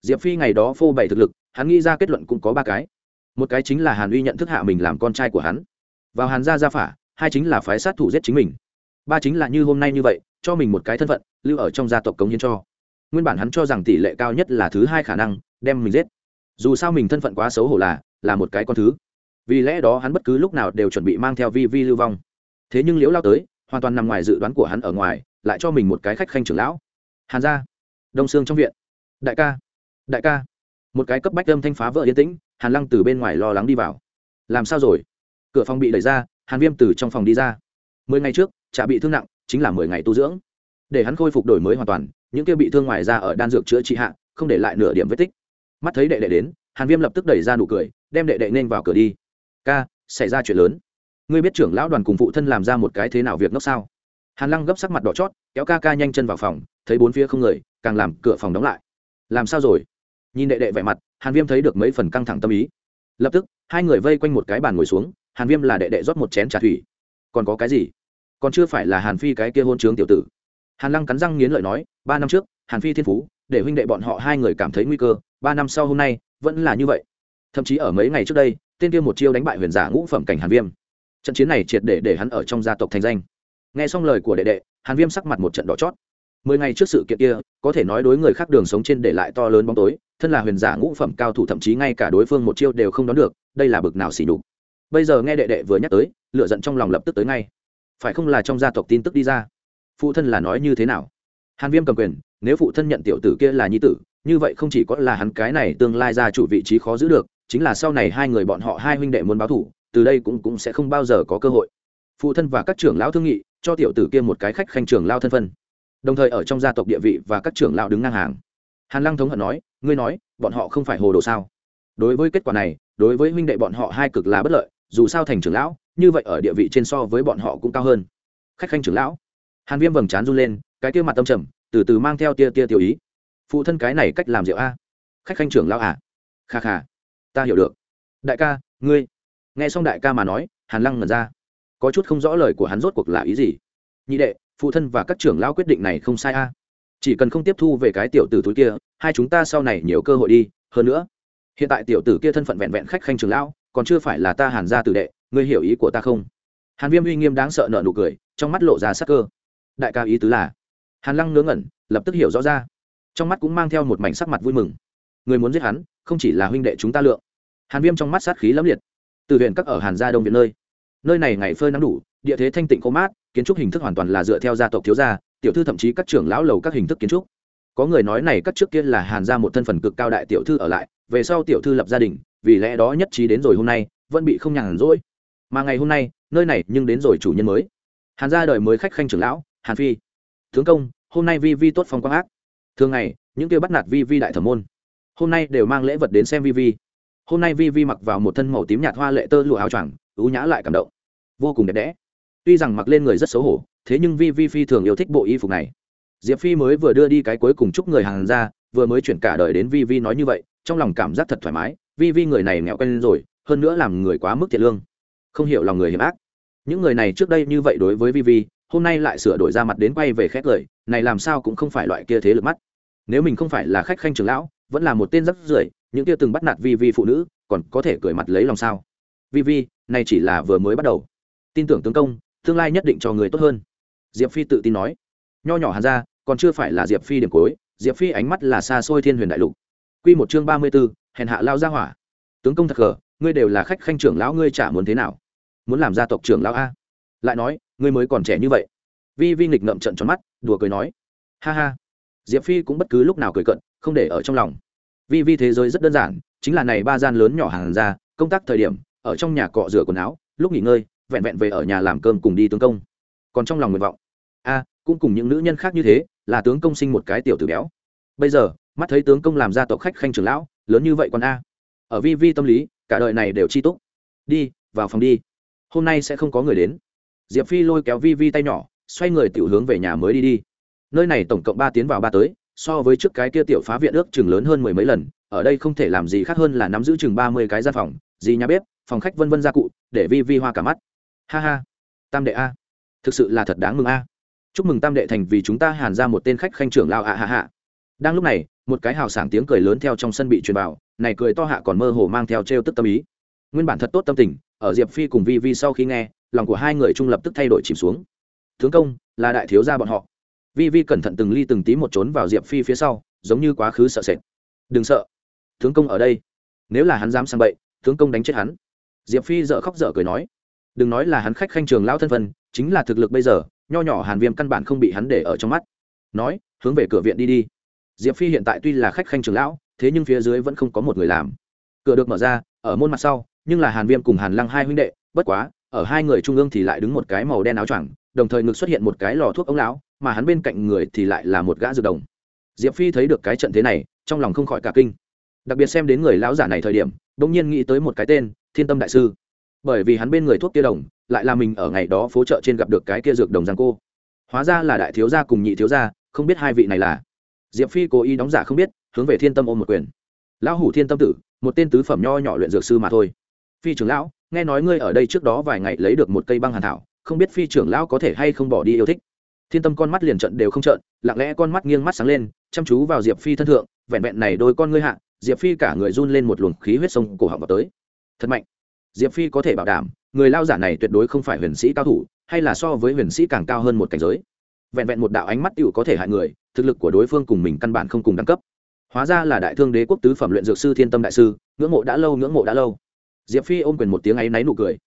Speaker 1: diệp phi ngày đó phô bày thực lực, hắn nghĩ ra kết luận cũng có ba cái. Một cái chính là hàn uy nhận thức hạ mình làm con trai của hắn. Vào hàn gia gia phả, hai chính là phái sát thủ giết chính mình. Ba chính là như hôm nay như vậy, cho mình một cái thân phận, lưu ở trong gia tộc cống hiến cho. Nguyên bản hắn cho rằng tỷ lệ cao nhất là thứ hai khả năng, đem mình giết. Dù sao mình thân phận quá xấu hổ là là một cái con thứ. Vì lẽ đó hắn bất cứ lúc nào đều chuẩn bị mang theo vi vi lưu vong. Thế nhưng liễu lao tới, hoàn toàn nằm ngoài dự đoán của hắn ở ngoài, lại cho mình một cái khách khanh trưởng lão. Hàn gia, đông sương trong viện. Đại ca đại ca. Một cái cấp bách âm thanh phá vỡ yên tĩnh, hàn lăng từ bên ngoài lo lắng đi vào. Làm sao rồi? Cửa phòng bị đẩy ra, hàn viêm từ trong phòng đi ra. Mười ngày trước chả bị thương nặng, chính là mười ngày tu dưỡng. Để hắn khôi phục đổi mới hoàn toàn, những kia bị thương ngoài ra ở đan dược chữa trị hạ, không để lại nửa điểm vết tích. Mắt thấy đệ đệ đến, hàn viêm lập tức đẩy ra nụ cười, đem đệ đệ nên vào cửa đi. Ca, xảy ra chuyện lớn. Ngươi biết trưởng lão đoàn cùng phụ thân làm ra một cái thế nào việc ngốc sao? Hàn lăng gấp sắc mặt đỏ chót, kéo ca ca nhanh chân vào phòng, thấy bốn phía không người, càng làm cửa phòng đóng lại. Làm sao rồi? Nhìn đệ đệ vẻ mặt, hàn viêm thấy được mấy phần căng thẳng tâm ý. Lập tức, hai người vây quanh một cái bàn ngồi xuống, hàn viêm là đệ đệ rót một chén trà thủy. Còn có cái gì? Còn chưa phải là hàn phi cái kia hôn trướng tiểu tử. Hàn lăng cắn răng nghiến lợi nói, ba năm trước, hàn phi thiên phú, để huynh đệ bọn họ hai người cảm thấy nguy cơ, ba năm sau hôm nay, vẫn là như vậy. Thậm chí ở mấy ngày trước đây, tên kia một chiêu đánh bại huyền giả ngũ phẩm cảnh hàn viêm. Trận chiến này triệt để để hắn ở trong gia tộc thành danh. Nghe xong lời của đệ đệ, hàn viêm sắc mặt một trận đỏ chót. Mười ngày trước sự kiện kia, có thể nói đối người khác đường sống trên để lại to lớn bóng tối thân là huyền giả ngũ phẩm cao thủ thậm chí ngay cả đối phương một chiêu đều không đón được, đây là bực nào xỉ đục bây giờ nghe đệ đệ vừa nhắc tới lựa giận trong lòng lập tức tới ngay. Phải không là trong gia tộc tin tức đi ra? Phụ thân là nói như thế nào? Hàn viêm cầm quyền, nếu phụ thân nhận tiểu tử kia là nhi tử, như vậy không chỉ có là hắn cái này tương lai ra chủ vị trí khó giữ được, chính là sau này hai người bọn họ hai huynh đệ muốn báo thủ, từ đây cũng cũng sẽ không bao giờ có cơ hội. Phụ thân và các trưởng lão thương nghị, cho tiểu tử kia một cái khách khanh trưởng lao thân phân đồng thời ở trong gia tộc địa vị và các trưởng lão đứng ngang hàng. Hàn lăng thống hận nói ngươi nói, bọn họ không phải hồ đồ sao? Đối với kết quả này, đối với huynh đệ bọn họ hai cực là bất lợi, dù sao thành trưởng lão, như vậy ở địa vị trên so với bọn họ cũng cao hơn. Khách khanh trưởng lão. Hàn viêm vầng trán run lên, cái tia mặt tâm trầm, từ từ mang theo tia tia tiểu ý. Phụ thân cái này cách làm rượu a? Khách khanh trưởng lão à? Kha kha, ta hiểu được. Đại ca, ngươi. Nghe xong đại ca mà nói, hàn lăng ngẩn ra. Có chút không rõ lời của hắn rốt cuộc là ý gì? Nhị đệ, phụ thân và các trưởng lão quyết định này không sai a chỉ cần không tiếp thu về cái tiểu tử túi kia, hai chúng ta sau này nhiều cơ hội đi, hơn nữa. Hiện tại tiểu tử kia thân phận vẹn vẹn khách khanh trưởng lão, còn chưa phải là ta hàn gia tử đệ, ngươi hiểu ý của ta không? Hàn viêm uy nghiêm đáng sợ nợ nụ cười, trong mắt lộ ra sắc cơ. Đại ca ý tứ là, hàn lăng ngớ ngẩn, lập tức hiểu rõ ra. Trong mắt cũng mang theo một mảnh sắc mặt vui mừng. Người muốn giết hắn, không chỉ là huynh đệ chúng ta lượng. Hàn viêm trong mắt sát khí lẫm liệt. Từ huyện các ở hàn gia đông viện nơi. Nơi này ngày phơi nắng đủ, địa thế thanh tịnh khô mát, kiến trúc hình thức hoàn toàn là dựa theo gia tộc thiếu gia tiểu thư thậm chí các trưởng lão lầu các hình thức kiến trúc. Có người nói này các trước kia là hàn gia một thân phần cực cao đại tiểu thư ở lại, về sau tiểu thư lập gia đình, vì lẽ đó nhất trí đến rồi hôm nay, vẫn bị không nhàn rỗi. Mà ngày hôm nay, nơi này nhưng đến rồi chủ nhân mới. Hàn gia đời mới khách khanh trưởng lão, hàn phi. Tướng công, hôm nay vi vi tốt phong quang ác. Thường ngày, những kia bắt nạt vi vi đại thẩm môn. Hôm nay đều mang lễ vật đến xem vi vi. Hôm nay vi vi mặc vào một thân màu tím nhạt hoa lệ tơ lụa áo choàng ú nhã lại cảm động. Vô cùng đẹp đẽ. Tuy rằng mặc lên người rất xấu hổ thế nhưng vi vi phi thường yêu thích bộ y phục này. Diệp phi mới vừa đưa đi cái cuối cùng chúc người hàng ra, vừa mới chuyển cả đời đến vi vi nói như vậy, trong lòng cảm giác thật thoải mái, vi vi người này nghèo quen rồi, hơn nữa làm người quá mức thiệt lương. Không hiểu lòng người hiểm ác. Những người này trước đây như vậy đối với vi vi, hôm nay lại sửa đổi ra mặt đến quay về khét lời, này làm sao cũng không phải loại kia thế lực mắt. Nếu mình không phải là khách khanh trưởng lão, vẫn là một tên rất rưởi, những kia từng bắt nạt vi vi phụ nữ, còn có thể cười mặt lấy lòng sao? Vi vi, này chỉ là vừa mới bắt đầu. Tin tưởng tướng công, tương lai nhất định cho người tốt hơn diệp phi tự tin nói. Nho nhỏ hàn ra, còn chưa phải là diệp phi điểm cuối, diệp phi ánh mắt là xa xôi thiên huyền đại lục. Q một chương ba mươi b ố hèn hạ lao ra hỏa. Tướng công thật gờ, ngươi đều là khách khanh trưởng lão, ngươi chả muốn thế nào? Muốn làm gia tộc trưởng lão a? Lại nói, ngươi mới còn trẻ như vậy. Vi vi nghịch ngậm trận tròn mắt, đùa cười nói. Ha ha. Diệp phi cũng bất cứ lúc nào cười cận không để ở trong lòng. Vi vi thế giới rất đơn giản, chính là này ba gian lớn nhỏ hàng ra, công tác thời điểm, ở trong nhà cọ rửa quần áo, lúc nghỉ ngơi, vẹn vẹn về ở nhà làm cơm cùng đi tướng công. Còn trong lòng nguyện vọng a cũng cùng những nữ nhân khác như thế, là tướng công sinh một cái tiểu tử béo. Bây giờ, mắt thấy tướng công làm ra tộc khách khanh trưởng lão, lớn như vậy còn a. Ở vi vi tâm lý, cả đời này đều chi túc. Đi, vào phòng đi. Hôm nay sẽ không có người đến. Diệp phi lôi kéo vi vi tay nhỏ, xoay người tiểu hướng về nhà mới đi đi. Nơi này tổng cộng ba tiến vào ba tới, so với trước cái kia tiểu phá viện ước chừng lớn hơn mười mấy lần, ở đây không thể làm gì khác hơn là nắm giữ chừng ba mươi cái gian phòng gì nhà bếp, phòng khách vân vân gia cụ, để vi vi hoa cả mắt. Ha ha. Tam đệ a. Thực sự là thật đáng mừng a chúc mừng tam đệ thành vì chúng ta hàn ra một tên khách khanh trưởng lao ạ hạ hạ. Đang lúc này, một cái hào sảng tiếng cười lớn theo trong sân bị truyền vào, này cười to hạ còn mơ hồ mang theo t tức tâm ý. Nguyên bản thật tốt tâm tình, ở diệp phi cùng vi vi sau khi nghe, lòng của hai người trung lập tức thay đổi chìm xuống. Tướng công, là đại thiếu gia bọn họ. Vi vi cẩn thận từng ly từng tí một trốn vào diệp phi phía sau, giống như quá khứ sợ sệt. Đừng sợ. Tướng công ở đây. Nếu là hắn dám sang bậy, tướng công đánh chết hắn. Diệp phi dợ khóc dở cười nói. Đừng nói là hắn khách khanh trường lao thân phân chính là thực lực bây giờ nho nhỏ hàn viêm căn bản không bị hắn để ở trong mắt. Nói, hướng về cửa viện đi đi. Diệp phi hiện tại tuy là khách khanh trường lão, thế nhưng phía dưới vẫn không có một người làm. Cửa được mở ra, ở môn mặt sau, nhưng là hàn viêm cùng hàn lăng hai huynh đệ, bất quá, ở hai người trung ương thì lại đứng một cái màu đen áo choàng, đồng thời ngực xuất hiện một cái lò thuốc ống lão, mà hắn bên cạnh người thì lại là một gã dược đồng. Diệp phi thấy được cái trận thế này, trong lòng không khỏi cả kinh. Đặc biệt xem đến người lão giả này thời điểm đ ỗ n g nhiên nghĩ tới một cái tên, thiên tâm đại sư. Bởi vì hắn bên người thuốc kia đồng lại là mình ở ngày đó phố chợ trên gặp được cái kia dược đồng giang cô. Hóa ra là đại thiếu gia cùng nhị thiếu gia, không biết hai vị này là. Diệp phi cố ý đóng giả không biết, hướng về thiên tâm ôm một quyền. Lão hủ thiên tâm tử, một tên tứ phẩm nho nhỏ luyện dược sư mà thôi. Phi trưởng lão, nghe nói ngươi ở đây trước đó vài ngày lấy được một cây băng hàn thảo, không biết phi trưởng lão có thể hay không bỏ đi yêu thích. Thiên tâm con mắt liền trận đều không trận lặng lẽ con mắt nghiêng mắt sáng lên, chăm chú vào diệp phi thân thượng, vẹn vẹn này đôi con ngươi hạ, diệp phi cả người run lên một luồng khí huyết sông cổ họng vào tới. Thật mạnh diệp phi có thể bảo đảm, người lao giả này tuyệt đối không phải huyền sĩ cao thủ, hay là so với huyền sĩ càng cao hơn một cảnh giới. Vẹn vẹn một đạo ánh mắt tựu có thể hại người, thực lực của đối phương cùng mình căn bản không cùng đẳng cấp. Hóa ra là đại thương đế quốc tứ phẩm luyện dược sư thiên tâm đại sư, ngưỡng mộ đã lâu, ngưỡng mộ đã lâu. Diệp phi ôm quyền một tiếng áy náy nụ cười.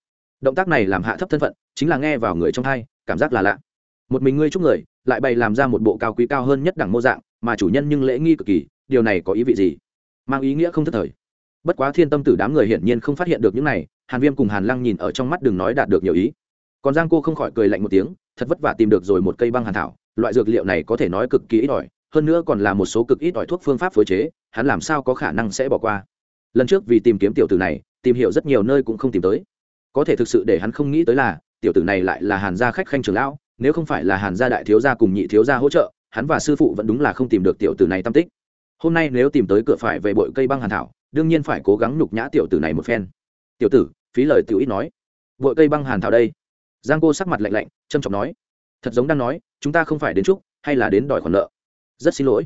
Speaker 1: Động tác này làm hạ thấp thân phận, chính là nghe vào người trong thai cảm giác là lạ. Một mình ngươi chúc người, lại bày làm ra một bộ cao quý cao hơn nhất đẳng mô dạng, mà chủ nhân nhưng lễ nghi cực kỳ, điều này có ý vị gì? Mang ý nghĩa không thất thời. Bất quá thiên tâm tử đám người hiển nhiên không phát hiện được những này hàn viêm cùng hàn lăng nhìn ở trong mắt đừng nói đạt được nhiều ý. Còn giang cô không khỏi cười lạnh một tiếng, thật vất vả tìm được rồi một cây băng hàn thảo, loại dược liệu này có thể nói cực kỳ ít ỏi, hơn nữa còn là một số cực ít ỏi thuốc phương pháp phối chế, hắn làm sao có khả năng sẽ bỏ qua. Lần trước vì tìm kiếm tiểu tử này, tìm hiểu rất nhiều nơi cũng không tìm tới. Có thể thực sự để hắn không nghĩ tới là, tiểu tử này lại là hàn gia khách khanh trưởng lão, nếu không phải là hàn gia đại thiếu gia cùng nhị thiếu gia hỗ trợ, hắn và sư phụ vẫn đúng là không tìm được tiểu tử này tâm tích. Hôm nay nếu tìm tới cửa phải về bội cây băng hàn thảo, đương nhiên phải cố gắng nhục nhã tiểu tử này một phen. Tiểu tử phí lời tiểu ít nói. Vội cây băng hàn thảo đây. Giang cô sắc mặt lạnh lạnh trâm trọng nói. Thật giống đang nói, chúng ta không phải đến chúc, hay là đến đòi khoản nợ. Rất xin lỗi.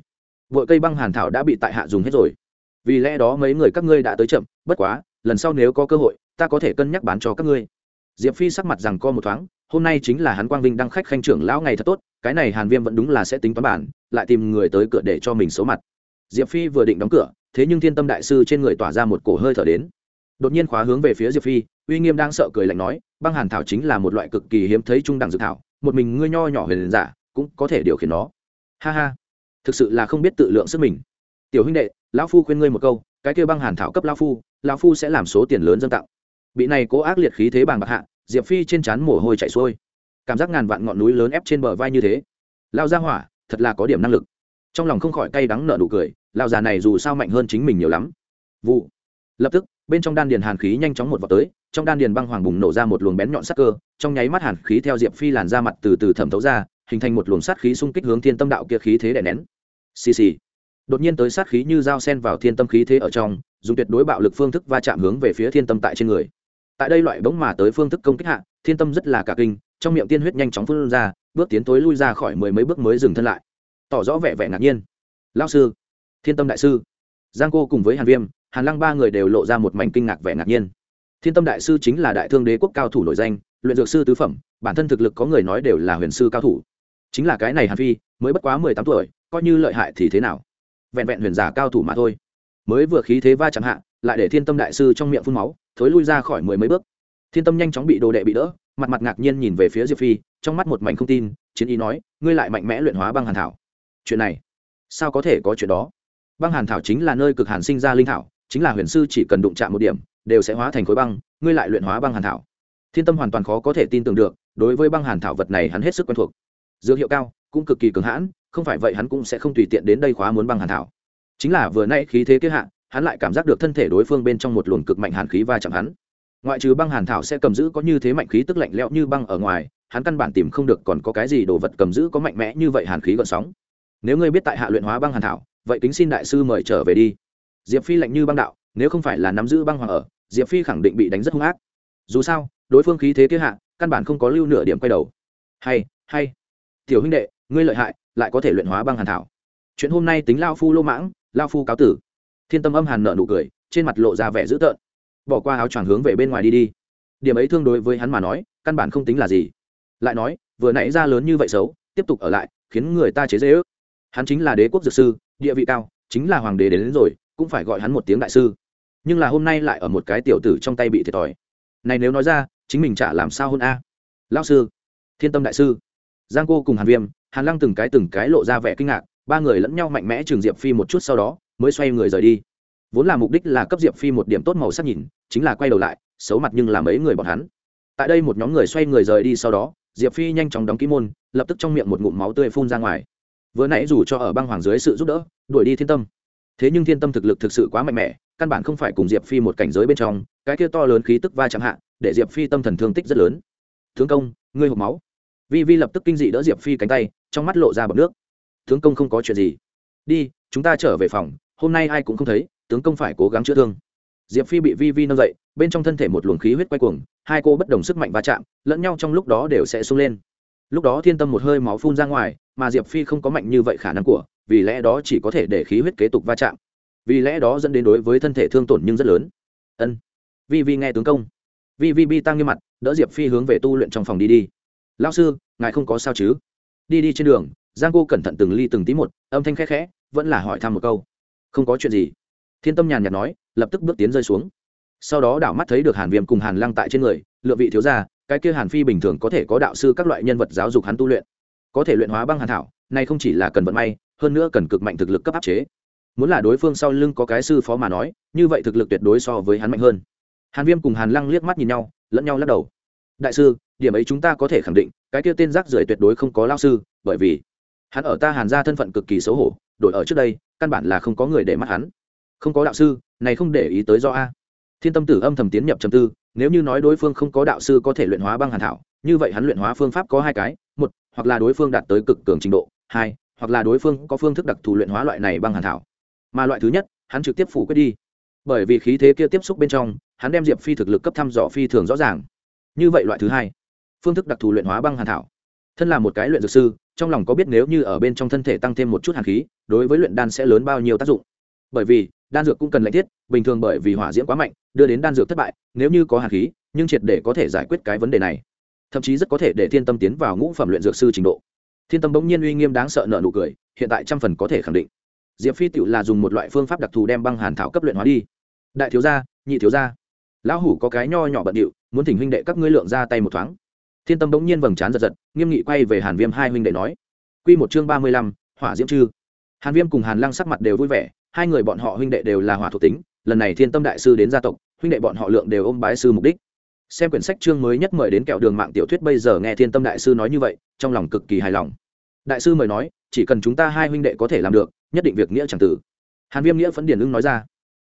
Speaker 1: Vội cây băng hàn thảo đã bị tại hạ dùng hết rồi. Vì lẽ đó mấy người các ngươi đã tới chậm, bất quá, lần sau nếu có cơ hội, ta có thể cân nhắc bán cho các ngươi. Diệp phi sắc mặt rằng co một thoáng, hôm nay chính là hắn quang vinh đăng khách khanh trưởng lão ngày thật tốt, cái này hàn viêm vẫn đúng là sẽ tính toán bản, lại tìm người tới cửa để cho mình xấu mặt. Diệp phi vừa định đóng cửa, thế nhưng thiên tâm đại sư trên người tỏa ra một cổ hơi thở đến đột nhiên khóa hướng về phía diệp phi, uy nghiêm đang sợ cười lạnh nói, băng hàn thảo chính là một loại cực kỳ hiếm thấy trung đẳng dự thảo, một mình ngươi nho nhỏ huyền giả, cũng có thể điều khiển nó. Ha ha, thực sự là không biết tự lượng sức mình. Tiểu huynh đệ, lão phu khuyên ngươi một câu, cái kêu băng hàn thảo cấp lão phu lão phu sẽ làm số tiền lớn dân tặng. Bị này cố ác liệt khí thế bàng bạc hạ, diệp phi trên trán mồ hôi chạy xuôi. Cảm giác ngàn vạn ngọn núi lớn ép trên bờ vai như thế. Lao ra hỏa, thật là có điểm năng lực. Trong lòng không khỏi cay đắng nở nụ cười lao già này dù sao mạnh hơn chính mình nhiều lắm. Vụ. Lập tức bên trong đan điền hàn khí nhanh chóng một vọt tới, trong đan điền băng hoàng bùng nổ ra một luồng bén nhọn sắc cơ, trong nháy mắt hàn khí theo diệp phi làn ra mặt từ từ thẩm thấu ra, hình thành một luồng sát khí xung kích hướng thiên tâm đạo kia khí thế đè nén. Xì xì. Đột nhiên tới sát khí như dao sen vào thiên tâm khí thế ở trong, dùng tuyệt đối bạo lực phương thức va chạm hướng về phía thiên tâm tại trên người. Tại đây loại bỗng mà tới phương thức công kích hạ, thiên tâm rất là cả kinh, trong miệng tiên huyết nhanh chóng phun ra, bước tiến tối lui ra khỏi mười mấy bước mới dừng thân lại. Tỏ rõ vẻ vẻ ngạc nhiên. Lao sư, thiên tâm đại sư. Giang cô cùng với hàn viêm hàn lăng ba người đều lộ ra một mảnh kinh ngạc vẻ ngạc nhiên. Thiên tâm đại sư chính là đại thương đế quốc cao thủ nổi danh, luyện dược sư tứ phẩm, bản thân thực lực có người nói đều là huyền sư cao thủ. Chính là cái này hàn phi, mới bất quá mười tám tuổi, coi như lợi hại thì thế nào? Vẹn vẹn huyền giả cao thủ mà thôi. Mới vừa khí thế va chẳng hạn lại để thiên tâm đại sư trong miệng phun máu, thối lui ra khỏi mười mấy bước. Thiên tâm nhanh chóng bị đồ đệ bị đỡ, mặt mặt ngạc nhiên nhìn về phía diệp phi, trong mắt một mảnh không tin, chiến ý nói, ngươi lại mạnh mẽ luyện hóa băng hàn thảo. Chuyện này, sao có thể có chuyện đó? Băng hàn thảo chính là nơi cực hàn sinh ra linh thảo chính là huyền sư chỉ cần đụng chạm một điểm, đều sẽ hóa thành khối băng, ngươi lại luyện hóa băng hàn thảo. Thiên tâm hoàn toàn khó có thể tin tưởng được, đối với băng hàn thảo vật này hắn hết sức quen thuộc. Dược hiệu cao, cũng cực kỳ cường hãn, không phải vậy hắn cũng sẽ không tùy tiện đến đây khóa muốn băng hàn thảo. Chính là vừa nay khí thế kế hạn hắn lại cảm giác được thân thể đối phương bên trong một luồng cực mạnh hàn khí va chạm hắn. Ngoại trừ băng hàn thảo sẽ cầm giữ có như thế mạnh khí tức lạnh lẽo như băng ở ngoài, hắn căn bản tìm không được còn có cái gì đồ vật cầm giữ có mạnh mẽ như vậy hàn khí gợn sóng. Nếu ngươi biết tại hạ luyện hóa băng hàn thảo, vậy kính xin đại sư mời trở về đi diệp phi lạnh như băng đạo nếu không phải là nắm giữ băng hoàng ở diệp phi khẳng định bị đánh rất hung ác. Dù sao đối phương khí thế kế hạ căn bản không có lưu nửa điểm quay đầu. Hay hay. Tiểu huynh đệ ngươi lợi hại lại có thể luyện hóa băng hàn thảo. Chuyện hôm nay tính lao phu lô mãng lao phu cáo tử. Thiên tâm âm hàn nợ nụ cười trên mặt lộ ra vẻ dữ tợn. Bỏ qua áo choàng hướng về bên ngoài đi đi. Điểm ấy thương đối với hắn mà nói căn bản không tính là gì. Lại nói vừa nãy ra lớn như vậy xấu tiếp tục ở lại khiến người ta chế dễ ước. Hắn chính là đế quốc dược sư địa vị cao chính là hoàng đế đến, đến rồi cũng phải gọi hắn một tiếng đại sư. Nhưng là hôm nay lại ở một cái tiểu tử trong tay bị thiệt thòi. Này nếu nói ra, chính mình chả làm sao hôn a. Lao sư, thiên tâm đại sư, giang cô cùng hàn viêm, hàn lăng từng cái từng cái lộ ra vẻ kinh ngạc, ba người lẫn nhau mạnh mẽ trường diệp phi một chút sau đó, mới xoay người rời đi. Vốn là mục đích là cấp diệp phi một điểm tốt màu sắc nhìn, chính là quay đầu lại, xấu mặt nhưng là mấy người bọn hắn. Tại đây một nhóm người xoay người rời đi sau đó, diệp phi nhanh chóng đóng ký môn, lập tức trong miệng một ngụm máu tươi phun ra ngoài. Vừa nãy dù cho ở băng hoàng dưới sự giúp đỡ, đuổi đi thiên tâm thế nhưng thiên tâm thực lực thực sự quá mạnh mẽ, căn bản không phải cùng diệp phi một cảnh giới bên trong, cái kia to lớn khí tức va chạm hạ, để diệp phi tâm thần thương tích rất lớn. Tướng công, ngươi hộp máu. Vi vi lập tức kinh dị đỡ diệp phi cánh tay, trong mắt lộ ra bọc nước. Tướng công không có chuyện gì. Đi, chúng ta trở về phòng, hôm nay ai cũng không thấy tướng công phải cố gắng chữa thương. Diệp phi bị vi vi nâng dậy, bên trong thân thể một luồng khí huyết quay cuồng, hai cô bất đồng sức mạnh va chạm, lẫn nhau trong lúc đó đều sẽ sung lên. Lúc đó thiên tâm một hơi máu phun ra ngoài, mà diệp phi không có mạnh như vậy khả năng của vì lẽ đó chỉ có thể để khí huyết kế tục va chạm. Vì lẽ đó dẫn đến đối với thân thể thương tổn nhưng rất lớn. Ân. Vi vi nghe tướng công. Vi vi bi tăng như mặt, đỡ diệp phi hướng về tu luyện trong phòng đi đi. Lao sư, ngài không có sao chứ? Đi đi trên đường, giang cô cẩn thận từng ly từng tí một, âm thanh khẽ khẽ, vẫn là hỏi thăm một câu. Không có chuyện gì. Thiên tâm nhàn nhạt nói, lập tức bước tiến rơi xuống. Sau đó đảo mắt thấy được hàn viêm cùng hàn lăng tại trên người, lựa vị thiếu gia, cái kia hàn phi bình thường có thể có đạo sư các loại nhân vật giáo dục hắn tu luyện. Có thể luyện hóa băng hàn thảo nay không chỉ là cần vận may hơn nữa cần cực mạnh thực lực cấp áp chế. Muốn là đối phương sau lưng có cái sư phó mà nói, như vậy thực lực tuyệt đối so với hắn mạnh hơn. Hàn viêm cùng hàn lăng liếc mắt nhìn nhau, lẫn nhau lắc đầu. Đại sư, điểm ấy chúng ta có thể khẳng định, cái kia tên rác rưởi tuyệt đối không có lao sư, bởi vì hắn ở ta hàn ra thân phận cực kỳ xấu hổ, đổi ở trước đây, căn bản là không có người để mắt hắn. Không có đạo sư, này không để ý tới do a. Thiên tâm tử âm thầm tiến nhập trầm tư, nếu như nói đối phương không có đạo sư có thể luyện hóa băng hàn thảo, như vậy hắn luyện hóa phương pháp có hai cái, một, hoặc là đối phương đạt tới cực cường trình độ, hai hoặc là đối phương có phương thức đặc thù luyện hóa loại này băng hàn thảo. Mà loại thứ nhất, hắn trực tiếp phủ quyết đi. Bởi vì khí thế kia tiếp xúc bên trong, hắn đem diệp phi thực lực cấp thăm dò phi thường rõ ràng. Như vậy loại thứ hai, phương thức đặc thù luyện hóa băng hàn thảo. Thân là một cái luyện dược sư, trong lòng có biết nếu như ở bên trong thân thể tăng thêm một chút hàn khí, đối với luyện đan sẽ lớn bao nhiêu tác dụng. Bởi vì, đan dược cũng cần lệnh thiết, bình thường bởi vì hỏa diễm quá mạnh, đưa đến đan dược thất bại, nếu như có hàn khí, nhưng triệt để có thể giải quyết cái vấn đề này. Thậm chí rất có thể để thiên tâm tiến vào ngũ phẩm luyện dược sư trình độ thiên tâm bỗng nhiên uy nghiêm đáng sợ nợ nụ cười, hiện tại trăm phần có thể khẳng định. Diệp phi tựu là dùng một loại phương pháp đặc thù đem băng hàn thảo cấp luyện hóa đi. Đại thiếu gia, nhị thiếu gia. Lão hủ có cái nho nhỏ bận điệu, muốn thỉnh huynh đệ các ngươi lượng ra tay một thoáng. Thiên tâm bỗng nhiên vầng trán giật giật, nghiêm nghị quay về hàn viêm hai huynh đệ nói. Q một chương ba mươi lăm, hỏa diễm chư. Hàn viêm cùng hàn lăng sắc mặt đều vui vẻ, hai người bọn họ huynh đệ đều là hỏa thuộc tính, lần này thiên tâm đại sư đến gia tộc, huynh đệ bọn họ lượng đều ôm bái sư mục đích. Xem quyển sách chương mới nhất mời đến kẹo đường mạng tiểu thuyết bây giờ nghe thiên tâm đại sư nói như vậy, trong lòng cực kỳ hài lòng đại sư mời nói, chỉ cần chúng ta hai huynh đệ có thể làm được, nhất định việc nghĩa chẳng tử. Hàn viêm nghĩa phấn điển ưng nói ra.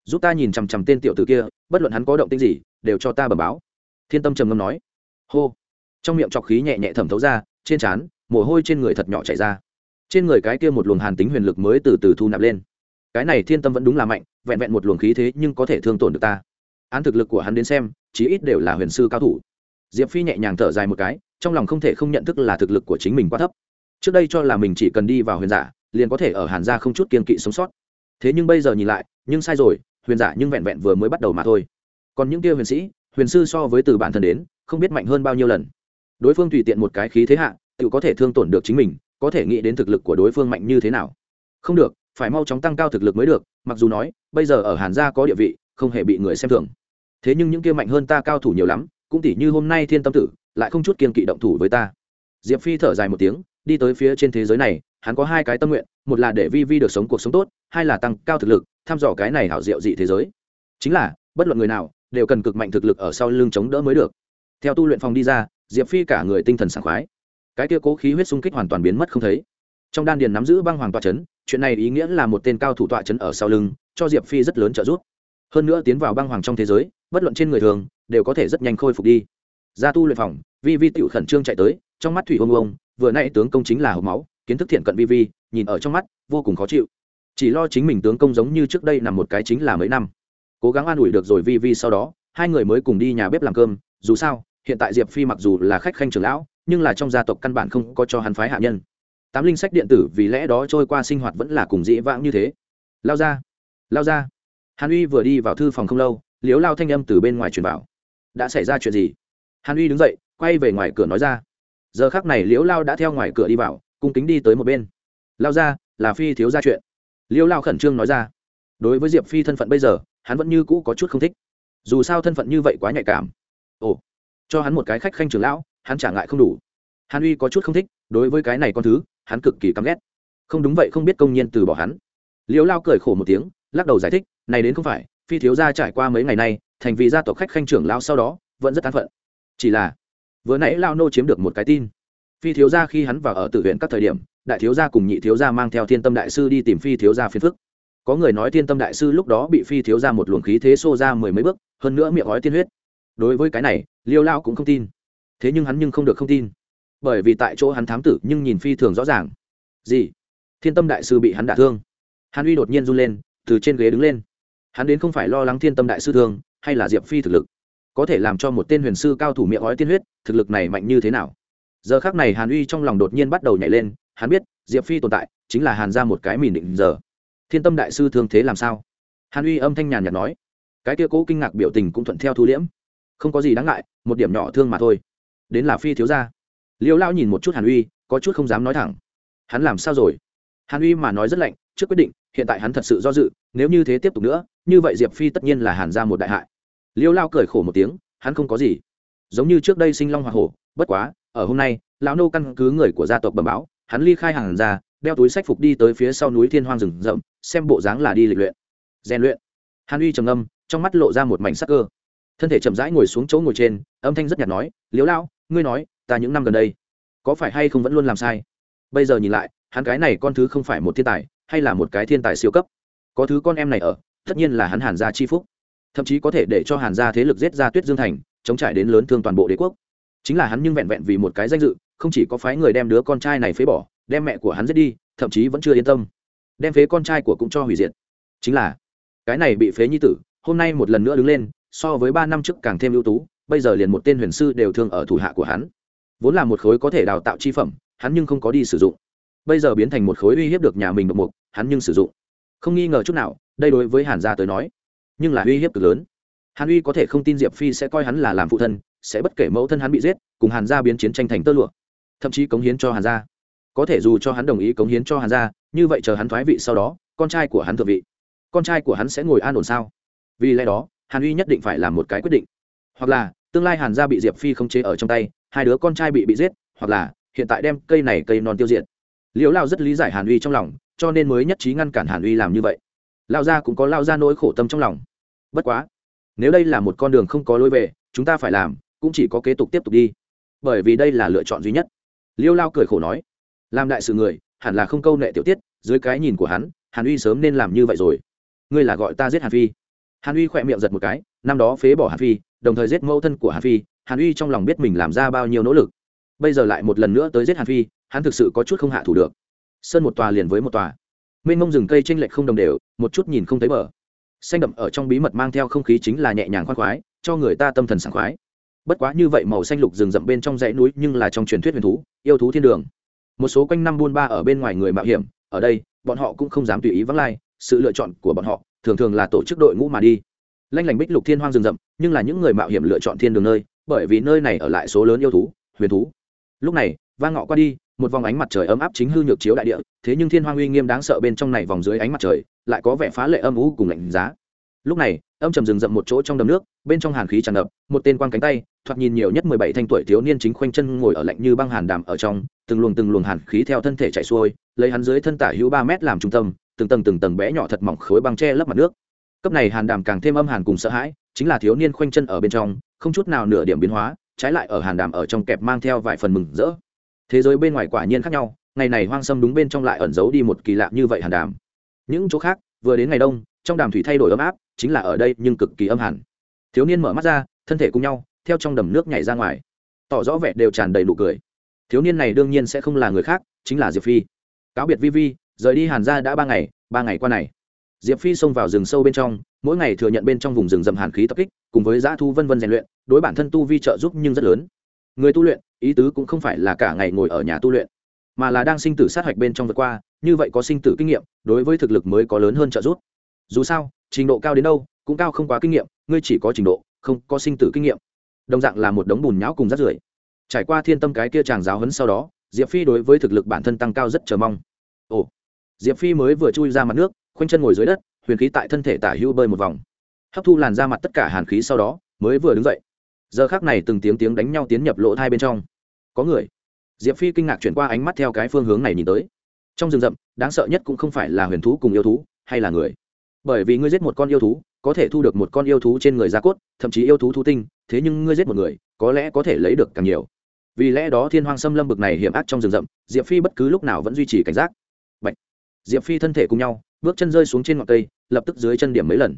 Speaker 1: Giúp ta nhìn chằm chằm tên tiểu tử kia, bất luận hắn có động tinh gì, đều cho ta bẩm báo. Thiên tâm trầm ngâm nói. Hô. Trong miệng trọc khí nhẹ nhẹ thẩm thấu ra, trên trán, mồ hôi trên người thật nhỏ chảy ra. Trên người cái kia một luồng hàn tính huyền lực mới từ từ thu nạp lên. Cái này thiên tâm vẫn đúng là mạnh, vẹn vẹn một luồng khí thế nhưng có thể thương tổn được ta. Án thực lực của hắn đến xem, chí ít đều là huyền sư cao thủ. Diệp phi nhẹ nhàng thở dài một cái, trong lòng không thể không nhận thức là thực lực của chính mình quá thấp trước đây cho là mình chỉ cần đi vào huyền giả, liền có thể ở hàn gia không chút kiên kỵ sống sót. Thế nhưng bây giờ nhìn lại, nhưng sai rồi, huyền giả nhưng vẹn vẹn vừa mới bắt đầu mà thôi. Còn những kia huyền sĩ, huyền sư so với từ bản thân đến, không biết mạnh hơn bao nhiêu lần. Đối phương tùy tiện một cái khí thế hạ, tự có thể thương tổn được chính mình, có thể nghĩ đến thực lực của đối phương mạnh như thế nào. Không được, phải mau chóng tăng cao thực lực mới được, mặc dù nói, bây giờ ở hàn gia có địa vị, không hề bị người xem thường. Thế nhưng những kia mạnh hơn ta cao thủ nhiều lắm, cũng tỉ như hôm nay thiên tâm tử, lại không chút kiên kỵ động thủ với ta. Diệp phi thở dài một tiếng đi tới phía trên thế giới này, hắn có hai cái tâm nguyện, một là để vi vi được sống cuộc sống tốt, hai là tăng cao thực lực, thăm dò cái này hảo diệu dị thế giới. Chính là, bất luận người nào, đều cần cực mạnh thực lực ở sau lưng chống đỡ mới được. Theo tu luyện phòng đi ra, diệp phi cả người tinh thần sảng khoái. Cái kia cố khí huyết xung kích hoàn toàn biến mất không thấy. Trong đan điền nắm giữ băng hoàng tọa chấn, chuyện này ý nghĩa là một tên cao thủ tọa chấn ở sau lưng, cho diệp phi rất lớn trợ giúp. Hơn nữa tiến vào băng hoàng trong thế giới, bất luận trên người thường, đều có thể rất nhanh khôi phục đi. Ra tu luyện phòng, vi vi tiểu khẩn trương chạy tới, trong mắt thủy ông ông vừa nãy tướng công chính là hộp máu, kiến thức thiện cận vi vi, nhìn ở trong mắt, vô cùng khó chịu. Chỉ lo chính mình tướng công giống như trước đây nằm một cái chính là mấy năm. Cố gắng an ủi được rồi vi vi sau đó, hai người mới cùng đi nhà bếp làm cơm, dù sao, hiện tại diệp phi mặc dù là khách khanh trưởng lão, nhưng là trong gia tộc căn bản không có cho hắn phái hạ nhân. Tám linh sách điện tử vì lẽ đó trôi qua sinh hoạt vẫn là cùng dĩ vãng như thế. Lao ra lao ra. Hàn uy vừa đi vào thư phòng không lâu liếu lao thanh âm từ bên ngoài truyền vào. Đã xảy ra chuyện gì? Hàn uy đứng dậy, quay về ngoài cửa nói ra giờ khác này liễu lao đã theo ngoài cửa đi vào, cung kính đi tới một bên. Lao ra, là phi thiếu ra chuyện. Liễu lao khẩn trương nói ra. Đối với diệp phi thân phận bây giờ, hắn vẫn như cũ có chút không thích. Dù sao thân phận như vậy quá nhạy cảm. Ồ, cho hắn một cái khách khanh trưởng lão, hắn trả ngại không đủ. Hàn uy có chút không thích, đối với cái này con thứ, hắn cực kỳ căm ghét. Không đúng vậy không biết công nhiên từ bỏ hắn. Liễu lao cười khổ một tiếng, lắc đầu giải thích, này đến không phải, phi thiếu gia trải qua mấy ngày nay, thành vì gia tộc khách khanh trưởng lao sau đó, vẫn rất tán phận. Chỉ là vừa nãy lao nô chiếm được một cái tin. Phi thiếu gia khi hắn vào ở tử huyện các thời điểm, đại thiếu gia cùng nhị thiếu gia mang theo thiên tâm đại sư đi tìm phi thiếu gia phiền phức. Có người nói thiên tâm đại sư lúc đó bị phi thiếu gia một luồng khí thế xô ra mười mấy bước, hơn nữa miệng ói tiên huyết. Đối với cái này, liêu lao cũng không tin. Thế nhưng hắn nhưng không được không tin. Bởi vì tại chỗ hắn thám tử nhưng nhìn phi thường rõ ràng. Gì? Thiên tâm đại sư bị hắn đả thương. Hắn uy đột nhiên run lên, từ trên ghế đứng lên. Hắn đến không phải lo lắng thiên tâm đại sư thương, hay là diệp phi thực lực có thể làm cho một tên huyền sư cao thủ miệng ói tiên huyết, thực lực này mạnh như thế nào? Giờ khác này hàn uy trong lòng đột nhiên bắt đầu nhảy lên, hắn biết, diệp phi tồn tại, chính là hàn ra một cái mìn định giờ. Thiên tâm đại sư thương thế làm sao? Hàn uy âm thanh nhàn nhạt nói. Cái kia cố kinh ngạc biểu tình cũng thuận theo thu liễm. Không có gì đáng ngại, một điểm nhỏ thương mà thôi. Đến là phi thiếu gia. Liêu lao nhìn một chút hàn uy, có chút không dám nói thẳng. Hắn làm sao rồi? Hàn uy mà nói rất lạnh, trước quyết định, hiện tại hắn thật sự do dự, nếu như thế tiếp tục nữa, như vậy diệp phi tất nhiên là hàn ra một đại hại liêu lao cười khổ một tiếng, hắn không có gì. Giống như trước đây sinh long hoa hổ, bất quá, ở hôm nay, lão nô căn cứ người của gia tộc bẩm báo, hắn ly khai hàng ra, đeo túi sách phục đi tới phía sau núi thiên hoang rừng rậm, xem bộ dáng là đi lịch luyện. Rèn luyện. Hàn uy trầm âm trong mắt lộ ra một mảnh sắc cơ. Thân thể chậm rãi ngồi xuống chỗ ngồi trên, âm thanh rất nhạt nói liếu lao, ngươi nói, ta những năm gần đây, có phải hay không vẫn luôn làm sai? Bây giờ nhìn lại, hắn cái này con thứ không phải một thiên tài, hay là một cái thiên tài siêu cấp? Có thứ con em này ở, tất nhiên là hắn hàn gia chi phúc thậm chí có thể để cho hàn gia thế lực giết ra tuyết dương thành, chống trải đến lớn thương toàn bộ đế quốc. Chính là hắn nhưng vẹn vẹn vì một cái danh dự, không chỉ có phái người đem đứa con trai này phế bỏ, đem mẹ của hắn giết đi, thậm chí vẫn chưa yên tâm. Đem phế con trai của cũng cho hủy diệt. Chính là, cái này bị phế nhi tử, hôm nay một lần nữa đứng lên, so với ba năm trước càng thêm ưu tú, bây giờ liền một tên huyền sư đều thương ở thủ hạ của hắn. Vốn là một khối có thể đào tạo chi phẩm, hắn nhưng không có đi sử dụng. Bây giờ biến thành một khối uy hiếp được nhà mình độc mục, hắn nhưng sử dụng. Không nghi ngờ chút nào, đây đối với hàn gia tới nói nhưng là uy hiếp cực lớn. Hàn uy có thể không tin diệp phi sẽ coi hắn là làm phụ thân, sẽ bất kể mẫu thân hắn bị giết, cùng hàn gia biến chiến tranh thành tơ lụa. Thậm chí cống hiến cho hàn gia. Có thể dù cho hắn đồng ý cống hiến cho hàn gia, như vậy chờ hắn thoái vị sau đó, con trai của hắn thượng vị. Con trai của hắn sẽ ngồi an ổn sao? Vì lẽ đó, hàn uy nhất định phải làm một cái quyết định. Hoặc là, tương lai hàn gia bị diệp phi không chế ở trong tay, hai đứa con trai bị bị giết, hoặc là, hiện tại đem cây này cây non tiêu diệt. Liễu lao rất lý giải hàn uy trong lòng, cho nên mới nhất trí ngăn cản hàn uy làm như vậy lao ra cũng có lao ra nỗi khổ tâm trong lòng. Bất quá, nếu đây là một con đường không có lối về, chúng ta phải làm, cũng chỉ có kế tục tiếp tục đi. Bởi vì đây là lựa chọn duy nhất. Liêu lao cười khổ nói, làm đại sự người, hẳn là không câu nệ tiểu tiết, dưới cái nhìn của hắn, hàn uy sớm nên làm như vậy rồi. Ngươi là gọi ta giết hàn phi. Hàn uy khỏe miệng giật một cái, năm đó phế bỏ hàn phi, đồng thời giết mẫu thân của hàn phi, hàn uy trong lòng biết mình làm ra bao nhiêu nỗ lực. Bây giờ lại một lần nữa tới giết hàn phi, hắn thực sự có chút không hạ thủ được. Sơn một tòa liền với một tòa mênh mông rừng cây tranh lệch không đồng đều, một chút nhìn không thấy bờ. Xanh đậm ở trong bí mật mang theo không khí chính là nhẹ nhàng khoan khoái, cho người ta tâm thần sảng khoái. Bất quá như vậy màu xanh lục rừng rậm bên trong dãy núi nhưng là trong truyền thuyết huyền thú, yêu thú thiên đường. Một số quanh năm buôn ba ở bên ngoài người mạo hiểm, ở đây, bọn họ cũng không dám tùy ý vắng lai, sự lựa chọn của bọn họ, thường thường là tổ chức đội ngũ mà đi. Lanh lảnh bích lục thiên hoang rừng rậm, nhưng là những người mạo hiểm lựa chọn thiên đường nơi, bởi vì nơi này ở lại số lớn yêu thú, huyền thú. Lúc này, vang ngọ qua đi một vòng ánh mặt trời ấm áp chính hư nhược chiếu đại địa, thế nhưng thiên hoang uy nghiêm đáng sợ bên trong này vòng dưới ánh mặt trời, lại có vẻ phá lệ âm u cùng lạnh giá. Lúc này, âm trầm rừng rậm một chỗ trong đầm nước, bên trong hàn khí tràn ngập, một tên quang cánh tay, thoạt nhìn nhiều nhất mười bảy thanh tuổi thiếu niên chính khoanh chân ngồi ở lạnh như băng hàn đàm ở trong, từng luồng từng luồng hàn khí theo thân thể chạy xuôi, lấy hắn dưới thân tả hữu ba mét làm trung tâm, từng tầng từng tầng bé nhỏ thật mỏng khối băng che lấp mặt nước. Cấp này hàn đàm càng thêm âm hàn cùng sợ hãi, chính là thiếu niên khoanh chân ở bên trong, không chút nào nửa điểm biến hóa, trái lại ở hàn đàm ở trong kẹp mang theo vài phần mừng rỡ thế giới bên ngoài quả nhiên khác nhau, ngày này hoang sâm đúng bên trong lại ẩn giấu đi một kỳ lạ như vậy hàn đàm. Những chỗ khác, vừa đến ngày đông, trong đàm thủy thay đổi ấm áp, chính là ở đây nhưng cực kỳ âm hẳn thiếu niên mở mắt ra, thân thể cùng nhau, theo trong đầm nước nhảy ra ngoài. Tỏ rõ vẻ đều tràn đầy nụ cười. Thiếu niên này đương nhiên sẽ không là người khác, chính là diệp phi. Cáo biệt vi vi, rời đi hàn ra đã ba ngày ba ngày qua này. Diệp phi xông vào rừng sâu bên trong, mỗi ngày thừa nhận bên trong vùng rừng rậm hàn khí tập kích, cùng với giã thu vân vân rèn luyện, đối bản thân tu vi trợ giúp nhưng rất lớn người tu luyện, ý tứ cũng không phải là cả ngày ngồi ở nhà tu luyện, mà là đang sinh tử sát hạch bên trong vượt qua, như vậy có sinh tử kinh nghiệm, đối với thực lực mới có lớn hơn trợ giúp. Dù sao, trình độ cao đến đâu, cũng cao không quá kinh nghiệm, ngươi chỉ có trình độ, không có sinh tử kinh nghiệm. Đồng dạng là một đống bùn nhão cùng rắt rưởi. Trải qua thiên tâm cái kia chàng giáo hấn sau đó, diệp phi đối với thực lực bản thân tăng cao rất chờ mong. Ồ, diệp phi mới vừa chui ra mặt nước, khoanh chân ngồi dưới đất, huyền khí tại thân thể tả hữu bơi một vòng. Hấp thu làn ra mặt tất cả hàn khí sau đó, mới vừa đứng dậy giờ khác này từng tiếng tiếng đánh nhau tiến nhập lỗ thai bên trong. Có người. Diệp phi kinh ngạc chuyển qua ánh mắt theo cái phương hướng này nhìn tới. Trong rừng rậm, đáng sợ nhất cũng không phải là huyền thú cùng yêu thú, hay là người. Bởi vì ngươi giết một con yêu thú, có thể thu được một con yêu thú trên người da cốt, thậm chí yêu thú thú tinh, thế nhưng ngươi giết một người, có lẽ có thể lấy được càng nhiều. Vì lẽ đó thiên hoang xâm lâm bực này hiểm ác trong rừng rậm, diệp phi bất cứ lúc nào vẫn duy trì cảnh giác. Bạch. diệp phi thân thể cùng nhau, bước chân rơi xuống trên ngọn cây, lập tức dưới chân điểm mấy lần.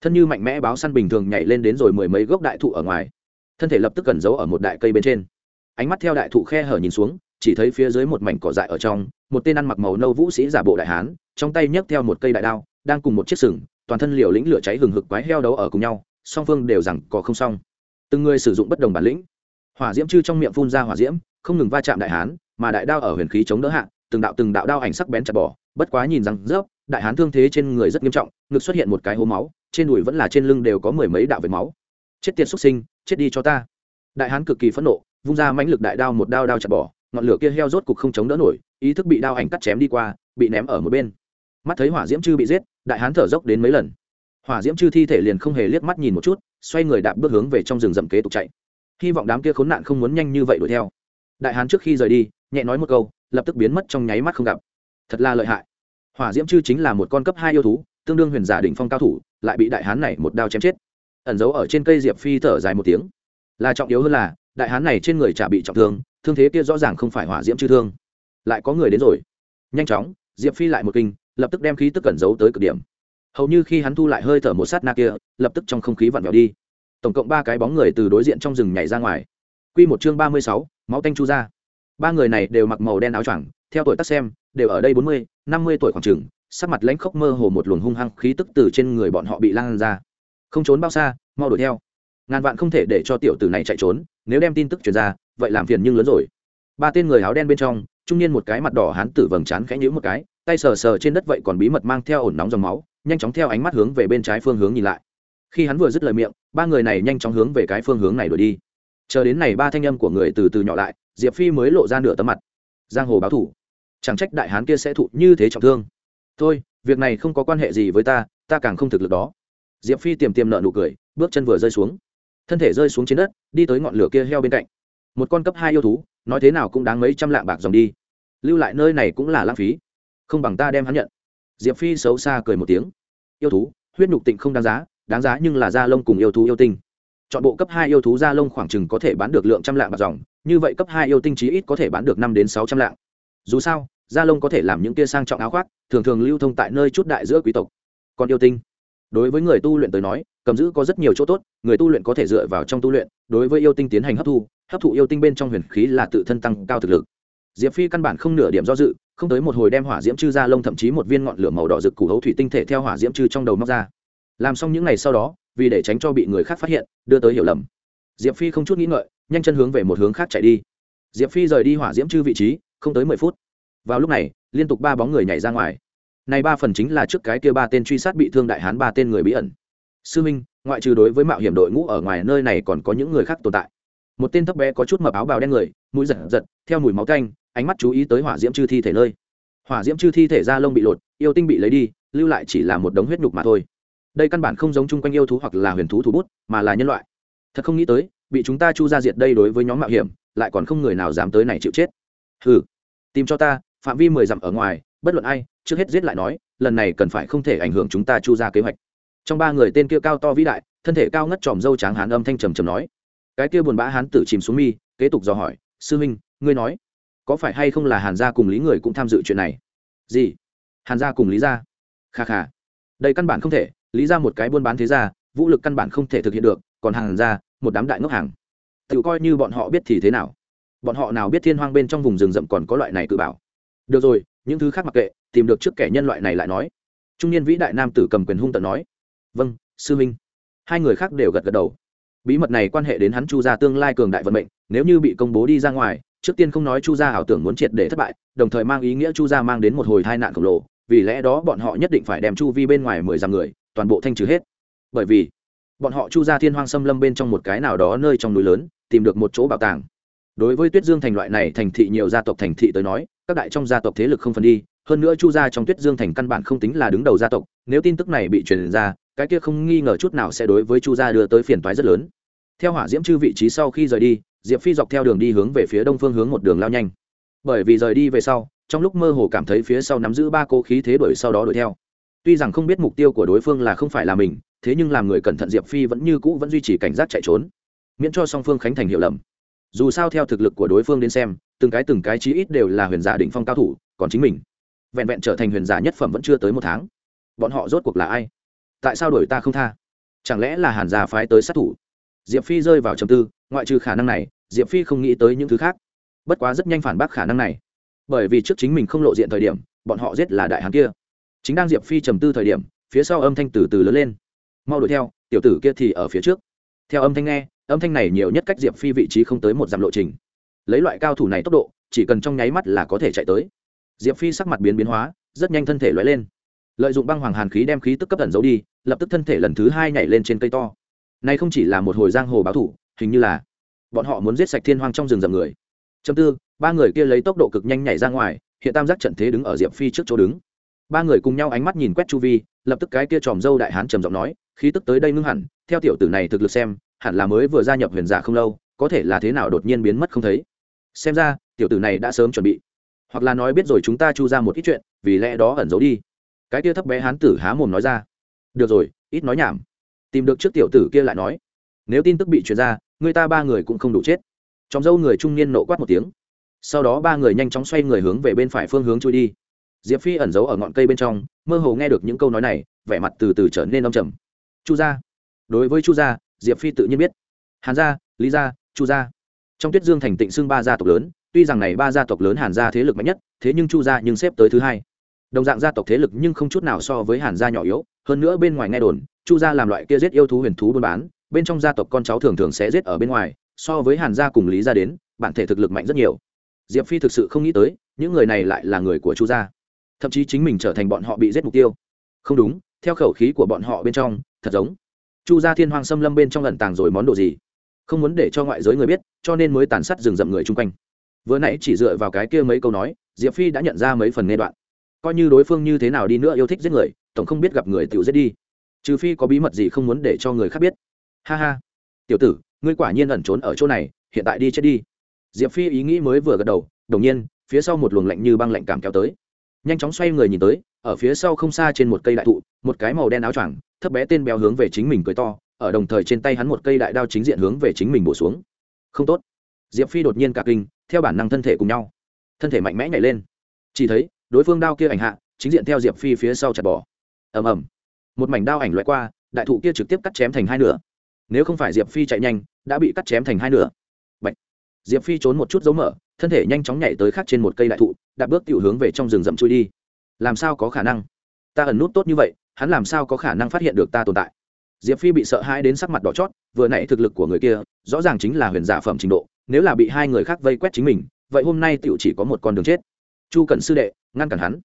Speaker 1: Thân như mạnh mẽ báo săn bình thường nhảy lên đến rồi mười mấy gốc đại thụ ở ngoài thân thể lập tức cẩn giấu ở một đại cây bên trên. Ánh mắt theo đại thụ khe hở nhìn xuống, chỉ thấy phía dưới một mảnh cỏ dại ở trong, một tên ăn mặc màu nâu vũ sĩ giả bộ đại hán, trong tay nhấc theo một cây đại đao, đang cùng một chiếc sừng, toàn thân liều lĩnh lửa cháy hừng hực quái heo đấu ở cùng nhau, song phương đều rằng có không xong. Từng người sử dụng bất đồng bản lĩnh. Hỏa diễm chư trong miệng phun ra hỏa diễm, không ngừng va chạm đại hán, mà đại đao ở huyền khí chống đỡ hạ, từng đạo từng đạo đao ảnh sắc bén chặt bỏ, bất quá nhìn rằng rớp, đại hán thương thế trên người rất nghiêm trọng, ngực xuất hiện một cái hố máu, trên đùi vẫn là trên lưng đều có mười mấy đạo vệt máu chết tiệt xuất sinh, chết đi cho ta. Đại hán cực kỳ phẫn nộ, vung ra mãnh lực đại đao một đao đao chặt bỏ, ngọn lửa kia heo rốt cục không chống đỡ nổi, ý thức bị đao ảnh cắt chém đi qua, bị ném ở một bên. Mắt thấy hỏa diễm chư bị giết, đại hán thở dốc đến mấy lần. Hỏa diễm chư thi thể liền không hề liếc mắt nhìn một chút, xoay người đạp bước hướng về trong rừng rậm kế tục chạy. Hy vọng đám kia khốn nạn không muốn nhanh như vậy đuổi theo. Đại hán trước khi rời đi, nhẹ nói một câu, lập tức biến mất trong nháy mắt không gặp. Thật là lợi hại. Hỏa diễm chư chính là một con cấp hai yêu thú, tương đương huyền giả đỉnh phong cao thủ, lại bị đại hán này một đao chém chết ẩn giấu ở trên cây diệp phi thở dài một tiếng. Là trọng yếu hơn là, đại hán này trên người chả bị trọng thương thương thế kia rõ ràng không phải hỏa diễm chư thương. Lại có người đến rồi. Nhanh chóng, diệp phi lại một kinh, lập tức đem khí tức cẩn giấu tới cực điểm. Hầu như khi hắn thu lại hơi thở một sát na kia, lập tức trong không khí vặn vẹo đi. Tổng cộng ba cái bóng người từ đối diện trong rừng nhảy ra ngoài. Q một chương ba mươi sáu, máu tanh chu ra. Ba người này đều mặc màu đen áo choàng, theo tuổi tác xem, đều ở đây bốn mươi, năm mươi tuổi khoảng trừng sắc mặt lãnh khốc mơ hồ một luồng hung hăng khí tức từ trên người bọn họ bị lan ra không trốn bao xa, mau đuổi theo. Ngàn vạn không thể để cho tiểu tử này chạy trốn, nếu đem tin tức truyền ra, vậy làm phiền nhưng lớn rồi. Ba tên người áo đen bên trong, trung niên một cái mặt đỏ hán tử vầng trán khẽ nhữ một cái, tay sờ sờ trên đất vậy còn bí mật mang theo ổn nóng dòng máu, nhanh chóng theo ánh mắt hướng về bên trái phương hướng nhìn lại. Khi hắn vừa dứt lời miệng, ba người này nhanh chóng hướng về cái phương hướng này đổi đi. Chờ đến này ba thanh âm của người từ từ nhỏ lại, diệp phi mới lộ ra nửa tấm mặt. Giang hồ báo thủ. Chẳng trách đại hán kia sẽ thụ như thế trọng thương. Thôi, việc này không có quan hệ gì với ta ta càng không thực lực đó diệp phi tiềm tiềm nợ nụ cười, bước chân vừa rơi xuống. Thân thể rơi xuống trên đất, đi tới ngọn lửa kia heo bên cạnh. Một con cấp hai yêu thú, nói thế nào cũng đáng mấy trăm lạng bạc dòng đi. Lưu lại nơi này cũng là lãng phí. Không bằng ta đem hắn nhận. Diệp phi xấu xa cười một tiếng. Yêu thú, huyết nhục tịnh không đáng giá đáng giá nhưng là da lông cùng yêu thú yêu tinh. Chọn bộ cấp hai yêu thú da lông khoảng chừng có thể bán được lượng trăm lạng bạc dòng, như vậy cấp hai yêu tinh chí ít có thể bán được năm đến sáu trăm lạng. Dù sao, da lông có thể làm những tia sang trọng áo khoác, thường thường lưu thông tại nơi chút đại giữa quý tộc. Còn yêu tinh? Đối với người tu luyện tới nói, cầm giữ có rất nhiều chỗ tốt, người tu luyện có thể dựa vào trong tu luyện, đối với yêu tinh tiến hành hấp thu, hấp thụ yêu tinh bên trong huyền khí là tự thân tăng cao thực lực. Diệp phi căn bản không nửa điểm do dự, không tới một hồi đem hỏa diễm chư ra lông thậm chí một viên ngọn lửa màu đỏ rực củ hấu thủy tinh thể theo hỏa diễm chư trong đầu móc ra. Làm xong những ngày sau đó, vì để tránh cho bị người khác phát hiện, đưa tới hiểu lầm. Diệp phi không chút nghĩ ngợi, nhanh chân hướng về một hướng khác chạy đi. Diệp phi rời đi hỏa diễm chư vị trí, không tới mười phút. Vào lúc này, liên tục ba bóng người nhảy ra ngoài này ba phần chính là trước cái kia ba tên truy sát bị thương đại hán ba tên người bí ẩn. Sư minh, ngoại trừ đối với mạo hiểm đội ngũ ở ngoài nơi này còn có những người khác tồn tại. Một tên thấp bé có chút mập áo bào đen người, mũi giật giật, theo mùi máu canh, ánh mắt chú ý tới hỏa diễm chư thi thể nơi. Hỏa diễm chư thi thể da lông bị lột, yêu tinh bị lấy đi, lưu lại chỉ là một đống huyết nhục mà thôi. Đây căn bản không giống chung quanh yêu thú hoặc là huyền thú thú bút, mà là nhân loại. Thật không nghĩ tới, bị chúng ta chu ra diệt đây đối với nhóm mạo hiểm, lại còn không người nào dám tới này chịu chết. Hừ, tìm cho ta, phạm vi mười dặm ở ngoài bất luận ai, trước hết giết lại nói, lần này cần phải không thể ảnh hưởng chúng ta chu ra kế hoạch. Trong ba người tên kia cao to vĩ đại, thân thể cao ngất tròm dâu tráng hán âm thanh trầm trầm nói. Cái kia buồn bã hán tử chìm xuống mi, kế tục dò hỏi, sư huynh ngươi nói, có phải hay không là hàn gia cùng lý người cũng tham dự chuyện này? Gì? Hàn gia cùng lý gia? Kha kha, đây căn bản không thể, lý ra một cái buôn bán thế gia, vũ lực căn bản không thể thực hiện được, còn hàn gia, một đám đại ngốc hàng. Tự coi như bọn họ biết thì thế nào? Bọn họ nào biết thiên hoang bên trong vùng rừng rậm còn có loại này cự bảo. Được rồi những thứ khác mặc kệ, tìm được trước kẻ nhân loại này lại nói. Trung niên vĩ đại nam tử cầm quyền hung tận nói vâng sư minh. Hai người khác đều gật gật đầu. Bí mật này quan hệ đến hắn chu gia tương lai cường đại vận mệnh, nếu như bị công bố đi ra ngoài, trước tiên không nói chu gia ảo tưởng muốn triệt để thất bại, đồng thời mang ý nghĩa chu gia mang đến một hồi tai nạn khổng lồ, vì lẽ đó bọn họ nhất định phải đem chu vi bên ngoài mười dặm người, toàn bộ thanh trừ hết. Bởi vì, bọn họ chu gia thiên hoang xâm lâm bên trong một cái nào đó nơi trong núi lớn, tìm được một chỗ bảo tàng đối với tuyết dương thành loại này thành thị nhiều gia tộc thành thị tới nói, các đại trong gia tộc thế lực không phần đi, hơn nữa chu gia trong tuyết dương thành căn bản không tính là đứng đầu gia tộc, nếu tin tức này bị truyền ra, cái kia không nghi ngờ chút nào sẽ đối với chu gia đưa tới phiền toái rất lớn. Theo hỏa diễm chư vị trí sau khi rời đi, diệp phi dọc theo đường đi hướng về phía đông phương hướng một đường lao nhanh. Bởi vì rời đi về sau, trong lúc mơ hồ cảm thấy phía sau nắm giữ ba cô khí thế đuổi sau đó đuổi theo. Tuy rằng không biết mục tiêu của đối phương là không phải là mình, thế nhưng làm người cẩn thận diệp phi vẫn như cũ vẫn duy trì cảnh giác chạy trốn. Miễn cho song phương khánh thành hiểu lầm dù sao theo thực lực của đối phương đến xem, từng cái từng cái chí ít đều là huyền giả định phong cao thủ, còn chính mình, vẹn vẹn trở thành huyền giả nhất phẩm vẫn chưa tới một tháng. Bọn họ rốt cuộc là ai? Tại sao đổi ta không tha? Chẳng lẽ là hàn già phái tới sát thủ? Diệp phi rơi vào trầm tư, ngoại trừ khả năng này, diệp phi không nghĩ tới những thứ khác. Bất quá rất nhanh phản bác khả năng này. Bởi vì trước chính mình không lộ diện thời điểm, bọn họ giết là đại hán kia. Chính đang diệp phi trầm tư thời điểm, phía sau âm thanh từ từ lớn lên. Mau đuổi theo, tiểu tử kia thì ở phía trước. Theo âm thanh nghe âm thanh này nhiều nhất cách diệp phi vị trí không tới một dặm lộ trình. Lấy loại cao thủ này tốc độ, chỉ cần trong nháy mắt là có thể chạy tới. Diệp phi sắc mặt biến biến hóa, rất nhanh thân thể l lên. Lợi dụng băng hoàng hàn khí đem khí tức cấp tẩn giấu đi, lập tức thân thể lần thứ hai nhảy lên trên cây to. Nay không chỉ là một hồi giang hồ báo thủ, hình như là bọn họ muốn giết sạch thiên hoang trong rừng rậm người. Châm tư, ba người kia lấy tốc độ cực nhanh nhảy ra ngoài, hiện tam giác trận thế đứng ở diệp phi trước chỗ đứng. Ba người cùng nhau ánh mắt nhìn quét chu vi, lập tức cái kia tròm dâu đại hán trầm giọng nói, khí tức tới đây ngưng hẳn, theo tiểu tử này thực lực xem hẳn là mới vừa gia nhập huyền giả không lâu, có thể là thế nào đột nhiên biến mất không thấy. Xem ra, tiểu tử này đã sớm chuẩn bị. Hoặc là nói biết rồi chúng ta chu ra một ít chuyện, vì lẽ đó ẩn giấu đi. Cái kia thấp bé hán tử há mồm nói ra. Được rồi, ít nói nhảm. Tìm được trước tiểu tử kia lại nói. Nếu tin tức bị truyền ra, người ta ba người cũng không đủ chết. Trong dâu người trung niên nộ quát một tiếng. Sau đó ba người nhanh chóng xoay người hướng về bên phải phương hướng trôi đi. Diệp phi ẩn giấu ở ngọn cây bên trong, mơ hồ nghe được những câu nói này, vẻ mặt từ từ trở nên âm trầm. Chu gia. Đối với chu gia diệp phi tự nhiên biết. Hàn gia, lý gia, chu gia. Trong tuyết dương thành tịnh xưng ba gia tộc lớn, tuy rằng này ba gia tộc lớn hàn gia thế lực mạnh nhất, thế nhưng chu gia nhưng xếp tới thứ hai. Đồng dạng gia tộc thế lực nhưng không chút nào so với hàn gia nhỏ yếu, hơn nữa bên ngoài nghe đồn, chu gia làm loại kia giết yêu thú huyền thú buôn bán, bên trong gia tộc con cháu thường thường sẽ giết ở bên ngoài, so với hàn gia cùng lý gia đến, bản thể thực lực mạnh rất nhiều. Diệp phi thực sự không nghĩ tới, những người này lại là người của chu gia. Thậm chí chính mình trở thành bọn họ bị giết mục tiêu. Không đúng, theo khẩu khí của bọn họ bên trong, thật giống chu gia thiên hoàng xâm lâm bên trong lần tàng rồi món đồ gì? Không muốn để cho ngoại giới người biết, cho nên mới tàn sát rừng rậm người chung quanh. Vừa nãy chỉ dựa vào cái kia mấy câu nói, diệp phi đã nhận ra mấy phần nghe đoạn. Coi như đối phương như thế nào đi nữa yêu thích giết người, tổng không biết gặp người tự giết đi. Trừ phi có bí mật gì không muốn để cho người khác biết. Ha ha. Tiểu tử, ngươi quả nhiên ẩn trốn ở chỗ này, hiện tại đi chết đi. Diệp phi ý nghĩ mới vừa gật đầu, đồng nhiên, phía sau một luồng lạnh như băng lạnh cảm kéo tới. Nhanh chóng xoay người nhìn tới, ở phía sau không xa trên một cây đại thụ, một cái màu đen áo choàng thấp bé tên béo hướng về chính mình cười to, ở đồng thời trên tay hắn một cây đại đao chính diện hướng về chính mình bổ xuống. Không tốt. Diệp phi đột nhiên cả kinh, theo bản năng thân thể cùng nhau. Thân thể mạnh mẽ nhảy lên. Chỉ thấy, đối phương đao kia ảnh hạ, chính diện theo diệp phi phía sau chặt bỏ. Ầm ầm. Một mảnh đao ảnh loại qua, đại thụ kia trực tiếp cắt chém thành hai nửa. Nếu không phải diệp phi chạy nhanh, đã bị cắt chém thành hai nửa. Bạch. diệp phi trốn một chút dấu mở, thân thể nhanh chóng nhảy tới khác trên một cây đại thụ, đạp bước tiểu hướng về trong rừng rậm chui đi. Làm sao có khả năng? Ta ẩn nút tốt như vậy, hắn làm sao có khả năng phát hiện được ta tồn tại? Diệp phi bị sợ hãi đến sắc mặt đỏ chót, vừa nãy thực lực của người kia, rõ ràng chính là huyền giả phẩm trình độ, nếu là bị hai người khác vây quét chính mình, vậy hôm nay tiểu chỉ có một con đường chết. Chu cẩn sư đệ, ngăn cản hắn.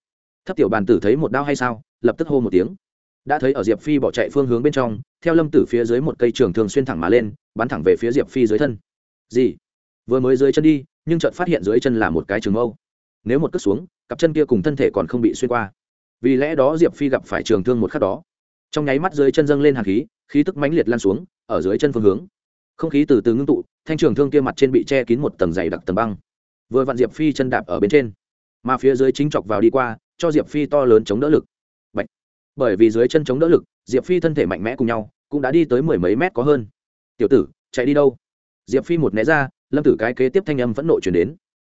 Speaker 1: Thấp tiểu bàn tử thấy một đao hay sao, lập tức hô một tiếng. Đã thấy ở diệp phi bỏ chạy phương hướng bên trong, theo lâm tử phía dưới một cây trường thường xuyên thẳng mà lên, bắn thẳng về phía diệp phi dưới thân. Gì? Vừa mới dưới chân đi, nhưng chợt phát hiện dưới chân là một cái trường mâu. Nếu một cất xuống, cặp chân kia cùng thân thể còn không bị xuyên qua vì lẽ đó diệp phi gặp phải trường thương một khắc đó. Trong nháy mắt dưới chân dâng lên hàn khí khí tức mãnh liệt lan xuống, ở dưới chân phương hướng. Không khí từ từ ngưng tụ, thanh trường thương kia mặt trên bị che kín một tầng dày đặc tầng băng. Vừa vặn diệp phi chân đạp ở bên trên, mà phía dưới chính chọc vào đi qua, cho diệp phi to lớn chống đỡ lực. Bạch. bởi vì dưới chân chống đỡ lực, diệp phi thân thể mạnh mẽ cùng nhau, cũng đã đi tới mười mấy mét có hơn. Tiểu tử, chạy đi đâu? Diệp phi một né ra, lâm tử cái kế tiếp thanh âm phẫn nộ chuyển đến.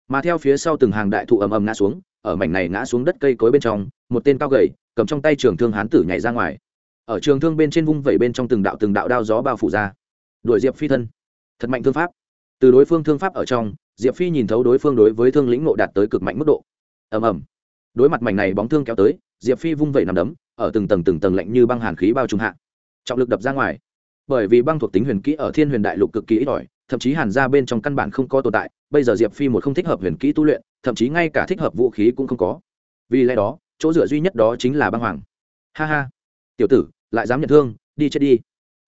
Speaker 1: Mà theo phía sau từng hàng đại thụ ầm ầm ngã xuống ở mảnh này ngã xuống đất cây cối bên trong, một tên cao gầy, cầm trong tay trường thương hán tử nhảy ra ngoài. Ở trường thương bên trên vung vẩy bên trong từng đạo từng đạo đao gió bao phủ ra. Đuổi diệp phi thân. Thật mạnh thương pháp. Từ đối phương thương pháp ở trong, diệp phi nhìn thấu đối phương đối với thương lĩnh ngộ đạt tới cực mạnh mức độ. Ầm ầm. Đối mặt mảnh này bóng thương kéo tới, diệp phi vung vẩy nằm đấm, ở từng tầng từng tầng lạnh như băng hàn khí bao trùm hạ. Trọng lực đập ra ngoài. Bởi vì băng thuộc tính huyền kỹ ở thiên huyền đại lục cực kỳ ít ỏi, thậm chí hàn ra bên trong căn bản không có tồn tại bây giờ diệp phi một không thích hợp huyền kỹ tu luyện, thậm chí ngay cả thích hợp vũ khí cũng không có. Vì lẽ đó, chỗ dựa duy nhất đó chính là băng hoàng. Ha ha. Tiểu tử, lại dám nhận thương, đi chết đi.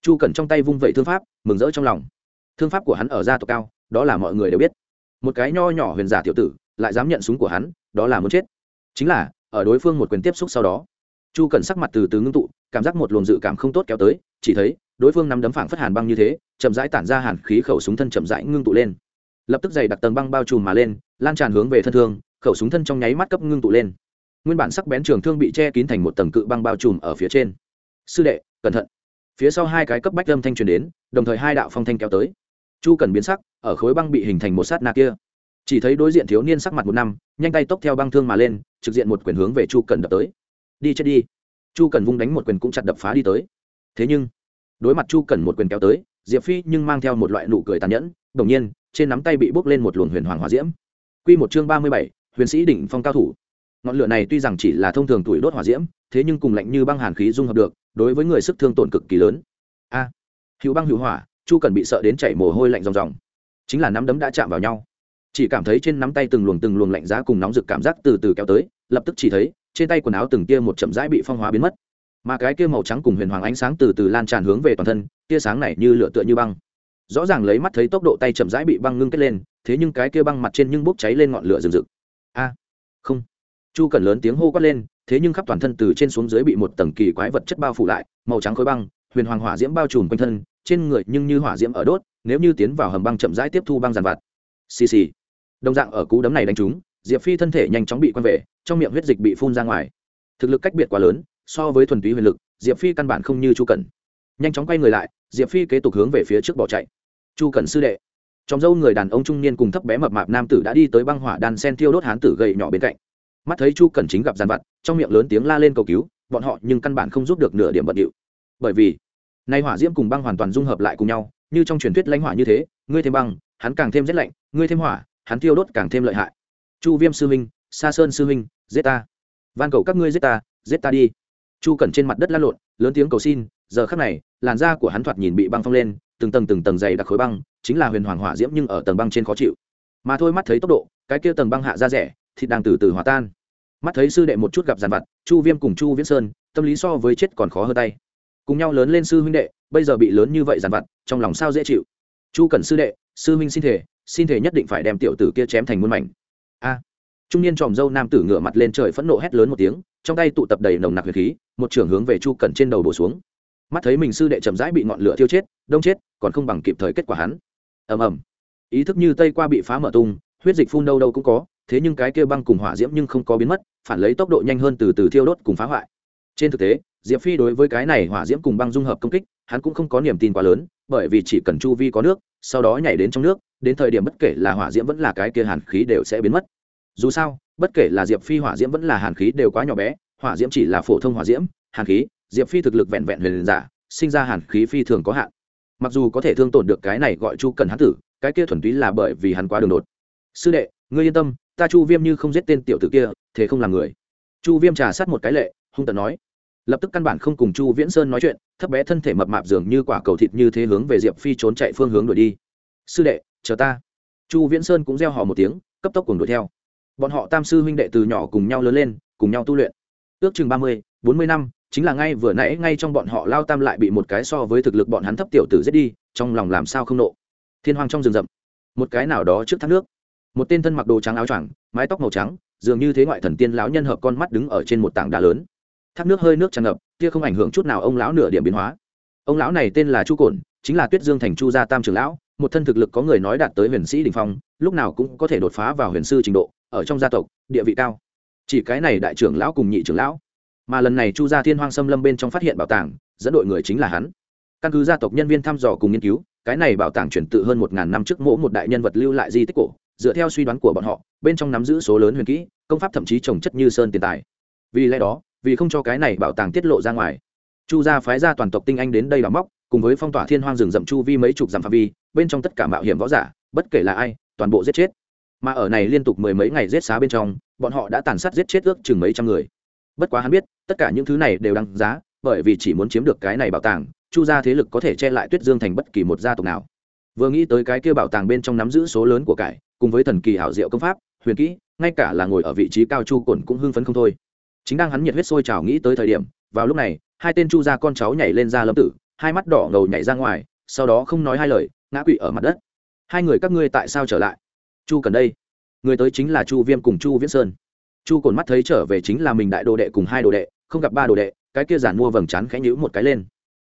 Speaker 1: Chu cẩn trong tay vung vẩy thương pháp, mừng rỡ trong lòng. Thương pháp của hắn ở gia tộc cao, đó là mọi người đều biết. Một cái nho nhỏ huyền giả tiểu tử, lại dám nhận súng của hắn, đó là muốn chết. Chính là, ở đối phương một quyền tiếp xúc sau đó, chu cẩn sắc mặt từ từ ngưng tụ, cảm giác một luồng dự cảm không tốt kéo tới, chỉ thấy, đối phương nắm đấm phảng phất hàn băng như thế, chậm rãi tản ra hàn khí khẩu súng thân chậm rãi ngưng tụ lên lập tức dày đặc tầng băng bao trùm mà lên, lan tràn hướng về thân thương, khẩu súng thân trong nháy mắt cấp ngưng tụ lên. Nguyên bản sắc bén trường thương bị che kín thành một tầng cự băng bao trùm ở phía trên. Sư đệ, cẩn thận. Phía sau hai cái cấp bách âm thanh truyền đến, đồng thời hai đạo phong thanh kéo tới. Chu cần biến sắc, ở khối băng bị hình thành một sát na kia. Chỉ thấy đối diện thiếu niên sắc mặt một năm, nhanh tay tốc theo băng thương mà lên, trực diện một quyền hướng về chu cần đập tới. Đi chết đi. Chu cần vung đánh một quyền cũng chặt đập phá đi tới. Thế nhưng, đối mặt chu cần một quyền kéo tới, diệp phi nhưng mang theo một loại nụ cười tàn nhẫn đồng nhiên trên nắm tay bị bốc lên một luồng huyền hoàng hòa diễm. Q một chương ba mươi bảy huyền sĩ đỉnh phong cao thủ. Ngọn lửa này tuy rằng chỉ là thông thường tuổi đốt hỏa diễm thế nhưng cùng lạnh như băng hàn khí dung hợp được đối với người sức thương tổn cực kỳ lớn. A à, hữu băng hữu hỏa chu cần bị sợ đến chảy mồ hôi lạnh ròng ròng. Chính là nắm đấm đã chạm vào nhau. Chỉ cảm thấy trên nắm tay từng luồng từng luồng lạnh giá cùng nóng rực cảm giác từ từ kéo tới lập tức chỉ thấy trên tay quần áo từng tia một chậm rãi bị phong hóa biến mất. Mà cái kia màu trắng cùng huyền hoàng ánh sáng từ từ lan tràn hướng về toàn thân tia sáng này như lửa tựa như băng rõ ràng lấy mắt thấy tốc độ tay chậm rãi bị băng ngưng kết lên, thế nhưng cái kia băng mặt trên nhưng bốc cháy lên ngọn lửa rừng rực. A, không. Chu cần lớn tiếng hô quát lên, thế nhưng khắp toàn thân từ trên xuống dưới bị một tầng kỳ quái vật chất bao phủ lại, màu trắng khối băng, huyền hoàng hỏa diễm bao trùm quanh thân, trên người nhưng như hỏa diễm ở đốt, nếu như tiến vào hầm băng chậm rãi tiếp thu băng giàn vặt. Xì xì. Đồng dạng ở cú đấm này đánh trúng, diệp phi thân thể nhanh chóng bị quăng về, trong miệng huyết dịch bị phun ra ngoài. Thực lực cách biệt quá lớn, so với thuần túy huyền lực, diệp phi căn bản không như chu cần nhanh chóng quay người lại, diệp phi kế tục hướng về phía trước bỏ chạy. Chu cần sư đệ, trong dâu người đàn ông trung niên cùng thấp bé mập mạp nam tử đã đi tới băng hỏa đan sen tiêu đốt hán tử gậy nhỏ bên cạnh. Mắt thấy chu cần chính gặp giàn vặt, trong miệng lớn tiếng la lên cầu cứu, bọn họ nhưng căn bản không giúp được nửa điểm bận điệu. Bởi vì, nay hỏa diễm cùng băng hoàn toàn dung hợp lại cùng nhau, như trong truyền thuyết lãnh hỏa như thế, ngươi thêm băng, hắn càng thêm rét lạnh, ngươi thêm hỏa, hắn tiêu đốt càng thêm lợi hại. Chu viêm sư huynh, sa sơn sư huynh, giết ta. Van cầu các ngươi giết ta giết ta đi. Chu cẩn trên mặt đất lăn lộn lớn tiếng cầu xin, giờ khắc này, làn da của hắn thoạt nhìn bị băng phong lên, từng tầng từng tầng dày đặc khối băng, chính là huyền hoàng hỏa diễm nhưng ở tầng băng trên khó chịu. Mà thôi mắt thấy tốc độ, cái kia tầng băng hạ ra rẻ thì đang từ từ hòa tan. Mắt thấy sư đệ một chút gặp giàn vặt, chu viêm cùng chu viễn sơn, tâm lý so với chết còn khó hơn tay. Cùng nhau lớn lên sư huynh đệ, bây giờ bị lớn như vậy giàn vặt, trong lòng sao dễ chịu? Chu cần sư đệ, sư huynh xin thể xin thể nhất định phải đem tiểu tử kia chém thành muôn mảnh. A trung niên tròm dâu nam tử ngửa mặt lên trời phẫn nộ hét lớn một tiếng, trong tay tụ tập đầy nồng nặc huyền khí, một trưởng hướng về chu cẩn trên đầu bổ xuống. Mắt thấy mình sư đệ chậm rãi bị ngọn lửa thiêu chết, đông chết, còn không bằng kịp thời kết quả hắn. Ầm ầm. Ý thức như tây qua bị phá mở tung, huyết dịch phun đâu đâu cũng có, thế nhưng cái kia băng cùng hỏa diễm nhưng không có biến mất, phản lấy tốc độ nhanh hơn từ từ thiêu đốt cùng phá hoại. Trên thực tế, diệp phi đối với cái này hỏa diễm cùng băng dung hợp công kích, hắn cũng không có niềm tin quá lớn, bởi vì chỉ cần chu vi có nước, sau đó nhảy đến trong nước, đến thời điểm bất kể là hỏa diễm vẫn là cái kia hàn khí đều sẽ biến mất dù sao, bất kể là diệp phi hỏa diễm vẫn là hàn khí đều quá nhỏ bé, hỏa diễm chỉ là phổ thông hỏa diễm, hàn khí, diệp phi thực lực vẹn vẹn huyền giả, sinh ra hàn khí phi thường có hạn. Mặc dù có thể thương tổn được cái này gọi chu cần hắn tử, cái kia thuần túy là bởi vì hắn quá đường đột. Sư đệ, ngươi yên tâm, ta chu viêm như không giết tên tiểu tử kia, thế không làm người. Chu viêm trà sát một cái lệ, hung tận nói. Lập tức căn bản không cùng chu viễn sơn nói chuyện, thấp bé thân thể mập mạp dường như quả cầu thịt như thế hướng về diệp phi trốn chạy phương hướng đuổi đi. Sư đệ, chờ ta. Chu viễn sơn cũng gieo họ một tiếng, cấp tốc cùng đuổi theo bọn họ tam sư huynh đệ từ nhỏ cùng nhau lớn lên, cùng nhau tu luyện. Ước chừng ba mươi, bốn mươi năm, chính là ngay vừa nãy, ngay trong bọn họ lao tam lại bị một cái so với thực lực bọn hắn thấp tiểu tử giết đi, trong lòng làm sao không nộ. Thiên hoàng trong rừng rậm. Một cái nào đó trước thác nước. Một tên thân mặc đồ trắng áo choàng, mái tóc màu trắng, dường như thế ngoại thần tiên lão nhân hợp con mắt đứng ở trên một tảng đá lớn. Thác nước hơi nước tràn ngập, kia không ảnh hưởng chút nào ông lão nửa điểm biến hóa. Ông lão này tên là chu cổn, chính là tuyết dương thành chu gia tam trưởng lão, một thân thực lực có người nói đạt tới huyền sĩ đình phong, lúc nào cũng có thể đột phá vào huyền sư trình độ ở trong gia tộc, địa vị cao. Chỉ cái này đại trưởng lão cùng nhị trưởng lão. Mà lần này chu gia thiên hoang xâm lâm bên trong phát hiện bảo tàng, dẫn đội người chính là hắn. Căn cứ gia tộc nhân viên thăm dò cùng nghiên cứu, cái này bảo tàng chuyển tự hơn một ngàn năm trước mỗ một đại nhân vật lưu lại di tích cổ, dựa theo suy đoán của bọn họ, bên trong nắm giữ số lớn huyền kỹ, công pháp thậm chí trồng chất như sơn tiền tài. Vì lẽ đó, vì không cho cái này bảo tàng tiết lộ ra ngoài, chu gia phái ra toàn tộc tinh anh đến đây đào móc, cùng với phong tỏa thiên hoang rừng rậm chu vi mấy chục dặm phạm vi, bên trong tất cả mạo hiểm võ giả, bất kể là ai, toàn bộ giết chết mà ở này liên tục mười mấy ngày giết xá bên trong, bọn họ đã tàn sát giết chết ước chừng mấy trăm người. Bất quá hắn biết, tất cả những thứ này đều đăng giá, bởi vì chỉ muốn chiếm được cái này bảo tàng, chu gia thế lực có thể che lại tuyết dương thành bất kỳ một gia tộc nào. Vừa nghĩ tới cái kia bảo tàng bên trong nắm giữ số lớn của cải, cùng với thần kỳ hảo diệu công pháp, huyền kỹ, ngay cả là ngồi ở vị trí cao chu cồn cũng hưng phấn không thôi. Chính đang hắn nhiệt huyết sôi trào nghĩ tới thời điểm, vào lúc này, hai tên chu gia con cháu nhảy lên ra lâm tử, hai mắt đỏ ngầu nhảy ra ngoài, sau đó không nói hai lời, ngã quỵ ở mặt đất. Hai người các ngươi tại sao trở lại? Chu cần đây. Người tới chính là chu viêm cùng chu viễn sơn. Chu cồn mắt thấy trở về chính là mình đại đồ đệ cùng hai đồ đệ, không gặp ba đồ đệ, cái kia giản mua vầng trán khẽ nhữ một cái lên.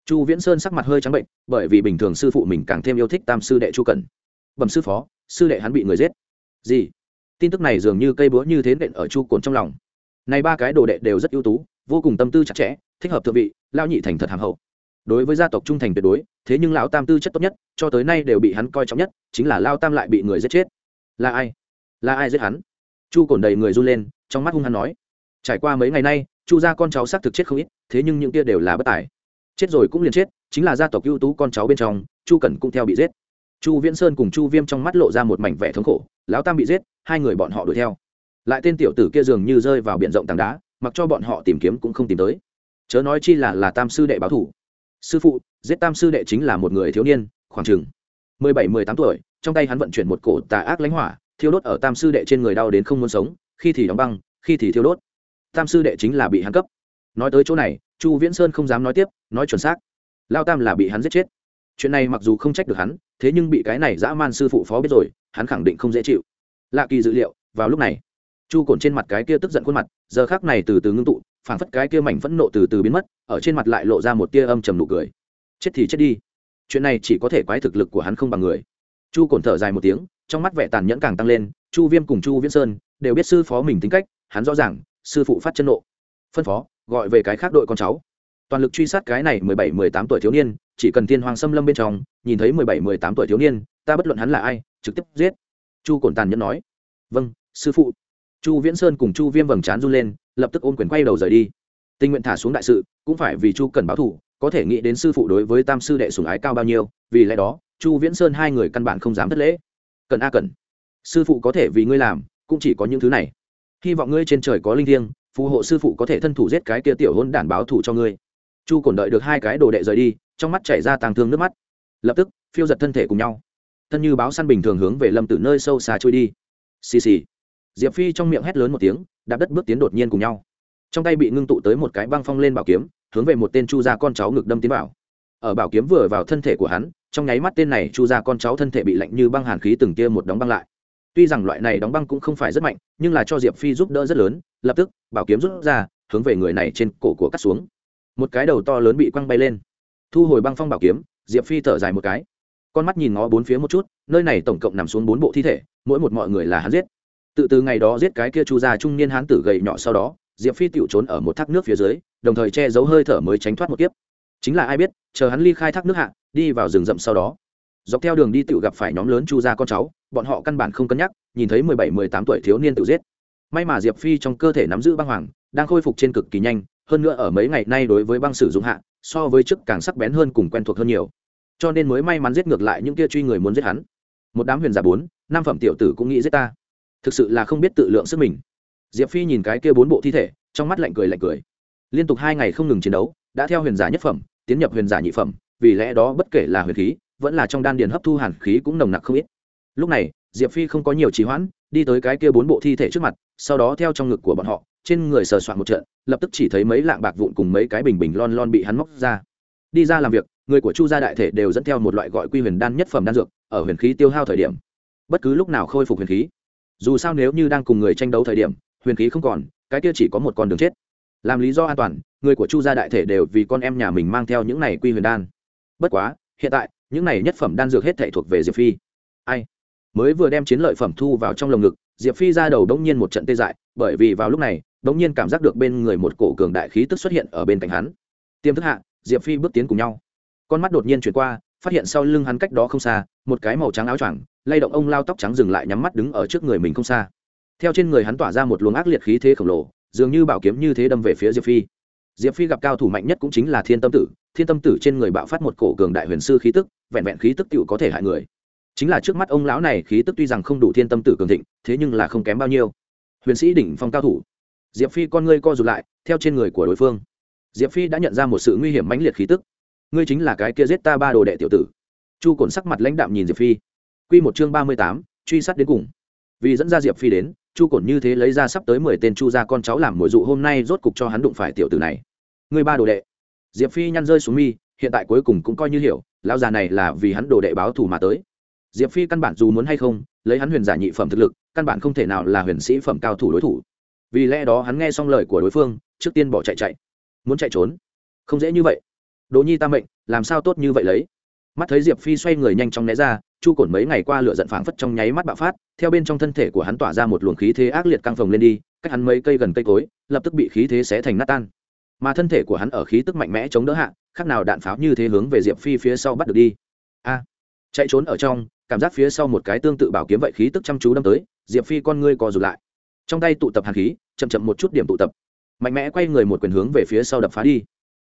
Speaker 1: Chu viễn sơn sắc mặt hơi trắng bệnh, bởi vì bình thường sư phụ mình càng thêm yêu thích tam sư đệ chu cần. Bẩm sư phó, sư đệ hắn bị người giết. Gì? Tin tức này dường như cây búa như thế nện ở chu cồn trong lòng. Này ba cái đồ đệ đều rất ưu tú, vô cùng tâm tư chặt chẽ, thích hợp thượng vị lao nhị thành thật hàng hậu. Đối với gia tộc trung thành tuyệt đối, thế nhưng lão tam tư chất tốt nhất, cho tới nay đều bị hắn coi trọng nhất, chính là lao tam lại bị người giết chết là ai? Là ai giết hắn? Chu cổn đầy người run lên, trong mắt hung hắn nói. Trải qua mấy ngày nay, chu gia con cháu xác thực chết không ít, thế nhưng những kia đều là bất tài. Chết rồi cũng liền chết, chính là gia tộc ưu tú con cháu bên trong, chu cẩn cũng theo bị giết. Chu viễn sơn cùng chu viêm trong mắt lộ ra một mảnh vẻ thống khổ, lão tam bị giết, hai người bọn họ đuổi theo. Lại tên tiểu tử kia dường như rơi vào biển rộng tảng đá, mặc cho bọn họ tìm kiếm cũng không tìm tới. Chớ nói chi là là tam sư đệ báo thủ. Sư phụ, giết tam sư đệ chính là một người thiếu niên, khoảng chừng mười bảy, mười tám tuổi, trong tay hắn vận chuyển một cổ tà ác lãnh hỏa, thiêu đốt ở tam sư đệ trên người đau đến không muốn sống, khi thì đóng băng, khi thì thiêu đốt. Tam sư đệ chính là bị hắn cấp. Nói tới chỗ này, chu viễn sơn không dám nói tiếp, nói chuẩn xác. Lao tam là bị hắn giết chết. Chuyện này mặc dù không trách được hắn, thế nhưng bị cái này dã man sư phụ phó biết rồi, hắn khẳng định không dễ chịu. Lạ kỳ dữ liệu, vào lúc này, chu cồn trên mặt cái kia tức giận khuôn mặt, giờ khác này từ từ ngưng tụ, phảng phất cái kia mảnh phẫn nộ từ từ biến mất, ở trên mặt lại lộ ra một tia âm trầm nụ cười. Chết thì chết đi chuyện này chỉ có thể quái thực lực của hắn không bằng người. Chu cồn thở dài một tiếng, trong mắt vẻ tàn nhẫn càng tăng lên, chu viêm cùng chu viễn sơn đều biết sư phó mình tính cách, hắn rõ ràng, sư phụ phát chân nộ. Phân phó, gọi về cái khác đội con cháu. Toàn lực truy sát cái này mười bảy, mười tám tuổi thiếu niên, chỉ cần thiên hoàng xâm lâm bên trong, nhìn thấy mười bảy, mười tám tuổi thiếu niên, ta bất luận hắn là ai, trực tiếp giết. Chu cồn tàn nhẫn nói. Vâng sư phụ. Chu viễn sơn cùng chu viêm vầng trán run lên, lập tức ôm quyền quay đầu rời đi. Tình nguyện thả xuống đại sự, cũng phải vì chu cần báo thủ có thể nghĩ đến sư phụ đối với tam sư đệ sùng ái cao bao nhiêu, vì lẽ đó, chu viễn sơn hai người căn bản không dám thất lễ. Cần a cần. Sư phụ có thể vì ngươi làm, cũng chỉ có những thứ này. Hy vọng ngươi trên trời có linh thiêng, phù hộ sư phụ có thể thân thủ giết cái kia tiểu hôn đản báo thủ cho ngươi. Chu cổn đợi được hai cái đồ đệ rời đi, trong mắt chảy ra tàng thương nước mắt. Lập tức, phiêu giật thân thể cùng nhau. Thân như báo săn bình thường hướng về lâm tử nơi sâu xa trôi đi. Xì xì. Diệp phi trong miệng hét lớn một tiếng, đạp đất bước tiến đột nhiên cùng nhau. Trong tay bị ngưng tụ tới một cái băng phong lên bảo kiếm hướng về một tên chu gia con cháu ngực đâm tiến vào. Ở bảo kiếm vừa vào thân thể của hắn, trong nháy mắt tên này chu gia con cháu thân thể bị lạnh như băng hàn khí từng tia một đóng băng lại. Tuy rằng loại này đóng băng cũng không phải rất mạnh, nhưng là cho diệp phi giúp đỡ rất lớn, lập tức, bảo kiếm rút ra, hướng về người này trên cổ của cắt xuống. Một cái đầu to lớn bị quăng bay lên. Thu hồi băng phong bảo kiếm, diệp phi thở dài một cái. Con mắt nhìn ngó bốn phía một chút, nơi này tổng cộng nằm xuống bốn bộ thi thể, mỗi một mọi người là hắn giết. Tự từ ngày đó giết cái kia chu gia trung niên hán tử gầy nhỏ sau đó diệp phi tựu trốn ở một thác nước phía dưới, đồng thời che giấu hơi thở mới tránh thoát một kiếp. Chính là ai biết, chờ hắn ly khai thác nước hạ, đi vào rừng rậm sau đó. Dọc theo đường đi tựu gặp phải nhóm lớn chu gia con cháu, bọn họ căn bản không cân nhắc, nhìn thấy mười bảy, mười tám tuổi thiếu niên tự giết. May mà diệp phi trong cơ thể nắm giữ băng hoàng, đang khôi phục trên cực kỳ nhanh, hơn nữa ở mấy ngày nay đối với băng sử dụng hạ, so với trước càng sắc bén hơn cùng quen thuộc hơn nhiều. Cho nên mới may mắn giết ngược lại những kia truy người muốn giết hắn. Một đám huyền giả bốn, năm phẩm tiểu tử cũng nghĩ giết ta. Thực sự là không biết tự lượng sức mình diệp phi nhìn cái kia bốn bộ thi thể, trong mắt lạnh cười lạnh cười. Liên tục hai ngày không ngừng chiến đấu, đã theo huyền giả nhất phẩm, tiến nhập huyền giả nhị phẩm, vì lẽ đó bất kể là huyền khí, vẫn là trong đan điền hấp thu hàn khí cũng nồng nặc không ít. Lúc này, diệp phi không có nhiều trì hoãn, đi tới cái kia bốn bộ thi thể trước mặt, sau đó theo trong ngực của bọn họ, trên người sờ soạn một trận, lập tức chỉ thấy mấy lạng bạc vụn cùng mấy cái bình bình lon lon bị hắn móc ra. Đi ra làm việc, người của chu gia đại thể đều dẫn theo một loại gọi quy huyền đan nhất phẩm đan dược, ở huyền khí tiêu hao thời điểm. Bất cứ lúc nào khôi phục huyền khí, dù sao nếu như đang cùng người tranh đấu thời điểm huyền khí không còn, cái kia chỉ có một con đường chết. Làm lý do an toàn, người của chu gia đại thể đều vì con em nhà mình mang theo những này quy huyền đan. Bất quá, hiện tại, những này nhất phẩm đan dược hết thể thuộc về diệp phi. Ai? Mới vừa đem chiến lợi phẩm thu vào trong lồng ngực, diệp phi ra đầu đống nhiên một trận tê dại, bởi vì vào lúc này, đống nhiên cảm giác được bên người một cổ cường đại khí tức xuất hiện ở bên cạnh hắn. Tiêm thức hạ, diệp phi bước tiến cùng nhau. Con mắt đột nhiên chuyển qua, phát hiện sau lưng hắn cách đó không xa, một cái màu trắng áo choàng, lay động ông lao tóc trắng dừng lại nhắm mắt đứng ở trước người mình không xa theo trên người hắn tỏa ra một luồng ác liệt khí thế khổng lồ, dường như bảo kiếm như thế đâm về phía diệp phi. Diệp phi gặp cao thủ mạnh nhất cũng chính là thiên tâm tử. Thiên tâm tử trên người bạo phát một cổ cường đại huyền sư khí tức, vẹn vẹn khí tức tựu có thể hại người. Chính là trước mắt ông lão này khí tức tuy rằng không đủ thiên tâm tử cường thịnh, thế nhưng là không kém bao nhiêu. Huyền sĩ đỉnh phong cao thủ. Diệp phi con ngươi co rụt lại, theo trên người của đối phương. Diệp phi đã nhận ra một sự nguy hiểm mãnh liệt khí tức. Ngươi chính là cái kia giết ta ba đồ đệ tiểu tử. Chu cồn sắc mặt lãnh đạm nhìn diệp phi. Q một chương ba mươi tám, truy sát đến cùng. Vì dẫn ra diệp phi đến chu cổn như thế lấy ra sắp tới mười tên chu gia con cháu làm mồi dụ, hôm nay rốt cục cho hắn đụng phải tiểu tử này. Người ba đồ đệ. Diệp phi nhăn rơi xuống mi, hiện tại cuối cùng cũng coi như hiểu, lão già này là vì hắn đồ đệ báo thù mà tới. Diệp phi căn bản dù muốn hay không, lấy hắn huyền giả nhị phẩm thực lực, căn bản không thể nào là huyền sĩ phẩm cao thủ đối thủ. Vì lẽ đó hắn nghe xong lời của đối phương, trước tiên bỏ chạy chạy. Muốn chạy trốn? Không dễ như vậy. Đỗ nhi ta mệnh, làm sao tốt như vậy lấy? Mắt thấy diệp phi xoay người nhanh chóng né ra, chu cổn mấy ngày qua lửa giận phảng phất trong nháy mắt bạo phát, theo bên trong thân thể của hắn tỏa ra một luồng khí thế ác liệt căng phồng lên đi, cách hắn mấy cây gần cây cối, lập tức bị khí thế xé thành nát tan. Mà thân thể của hắn ở khí tức mạnh mẽ chống đỡ hạ, khác nào đạn pháo như thế hướng về diệp phi phía sau bắt được đi. A, chạy trốn ở trong, cảm giác phía sau một cái tương tự bảo kiếm vậy khí tức chăm chú đâm tới, diệp phi con ngươi co rụt lại. Trong tay tụ tập hàn khí, chậm chậm một chút điểm tụ tập. Mạnh mẽ quay người một quyền hướng về phía sau đập phá đi.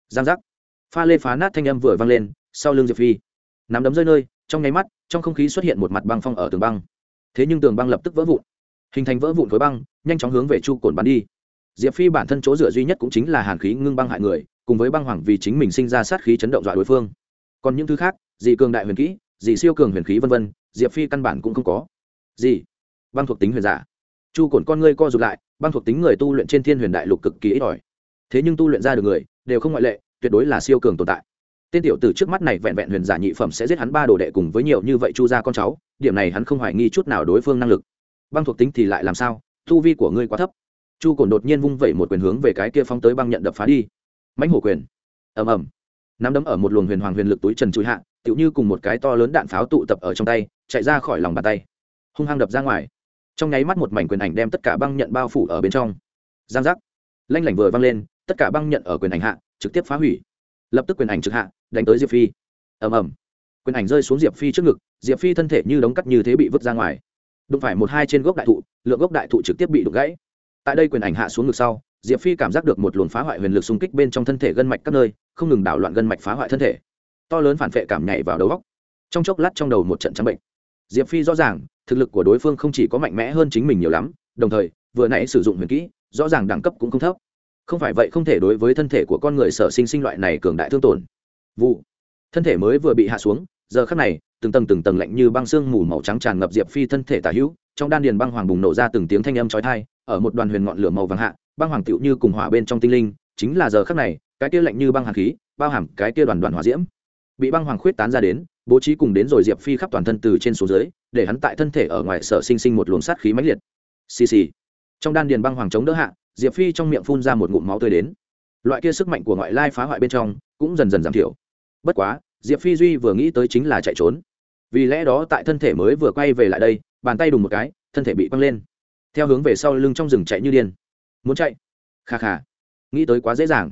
Speaker 1: Giang giác. Pha lê phá nát thanh âm vừa vang lên, sau lưng diệp phi nắm đấm rơi nơi, trong nháy mắt, trong không khí xuất hiện một mặt băng phong ở tường băng. Thế nhưng tường băng lập tức vỡ vụn, hình thành vỡ vụn khối băng, nhanh chóng hướng về chu cồn bắn đi. Diệp phi bản thân chỗ dựa duy nhất cũng chính là hàn khí ngưng băng hại người, cùng với băng hoàng vì chính mình sinh ra sát khí chấn động dọa đối phương. Còn những thứ khác, dị cường đại huyền kỹ, dị siêu cường huyền khí vân vân, diệp phi căn bản cũng không có. Gì? Băng thuộc tính huyền giả. Chu cồn con ngươi co rụt lại, băng thuộc tính người tu luyện trên thiên huyền đại lục cực kỳ ít ỏi. Thế nhưng tu luyện ra được người, đều không ngoại lệ, tuyệt đối là siêu cường tồn tại tên tiểu tử trước mắt này vẹn vẹn huyền giả nhị phẩm sẽ giết hắn ba đồ đệ cùng với nhiều như vậy chu ra con cháu, điểm này hắn không hoài nghi chút nào đối phương năng lực. Băng thuộc tính thì lại làm sao? Thu vi của ngươi quá thấp. Chu cổn đột nhiên vung vẩy một quyền hướng về cái kia phóng tới băng nhận đập phá đi. Mãnh hổ quyền. Ầm ầm. Nắm đấm ở một luồng huyền hoàng huyền lực túi trần chui hạ, tựu như cùng một cái to lớn đạn pháo tụ tập ở trong tay, chạy ra khỏi lòng bàn tay. Hung hăng đập ra ngoài. Trong nháy mắt một mảnh quyền ảnh đem tất cả băng nhận bao phủ ở bên trong. Giang giác. Lanh lảnh vừa văng lên, tất cả băng nhận ở quyền ảnh hạ, trực tiếp phá hủy. Lập tức quyền ảnh trực hạ đánh tới diệp phi ầm ầm quyền ảnh rơi xuống diệp phi trước ngực diệp phi thân thể như đống cắt như thế bị vứt ra ngoài đụng phải một hai trên gốc đại thụ lượng gốc đại thụ trực tiếp bị đục gãy tại đây quyền ảnh hạ xuống ngực sau diệp phi cảm giác được một luồng phá hoại huyền lực xung kích bên trong thân thể gân mạch các nơi không ngừng đảo loạn gân mạch phá hoại thân thể to lớn phản vệ cảm nhảy vào đầu góc trong chốc lát trong đầu một trận trắng bệnh diệp phi rõ ràng thực lực của đối phương không chỉ có mạnh mẽ hơn chính mình nhiều lắm đồng thời vừa nãy sử dụng huyền kỹ rõ ràng đẳng cấp cũng không thấp không phải vậy không thể đối với thân thể của con người sở sinh sinh loại này cường đại thương tổn vụ. Thân thể mới vừa bị hạ xuống, giờ khắc này, từng tầng từng tầng lạnh như băng xương mù màu trắng tràn ngập diệp phi thân thể tả hữu, trong đan điền băng hoàng bùng nổ ra từng tiếng thanh âm chói tai, ở một đoàn huyền ngọn lửa màu vàng hạ, băng hoàng tựu như cùng hỏa bên trong tinh linh, chính là giờ khắc này, cái kia lạnh như băng hàn khí, bao hàm cái kia đoàn đoàn hỏa diễm, bị băng hoàng khuyết tán ra đến, bố trí cùng đến rồi diệp phi khắp toàn thân từ trên xuống dưới, để hắn tại thân thể ở ngoài sở sinh sinh một luồng sát khí mãnh liệt. Xì xì. Trong đan điền băng hoàng chống đỡ hạ, diệp phi trong miệng phun ra một ngụm máu tươi đến. Loại kia sức mạnh của ngoại lai phá hoại bên trong, cũng dần dần giảm thiểu bất quá, diệp phi duy vừa nghĩ tới chính là chạy trốn. Vì lẽ đó tại thân thể mới vừa quay về lại đây, bàn tay đùng một cái, thân thể bị quăng lên. Theo hướng về sau lưng trong rừng chạy như điên. Muốn chạy? Kha kha. Nghĩ tới quá dễ dàng.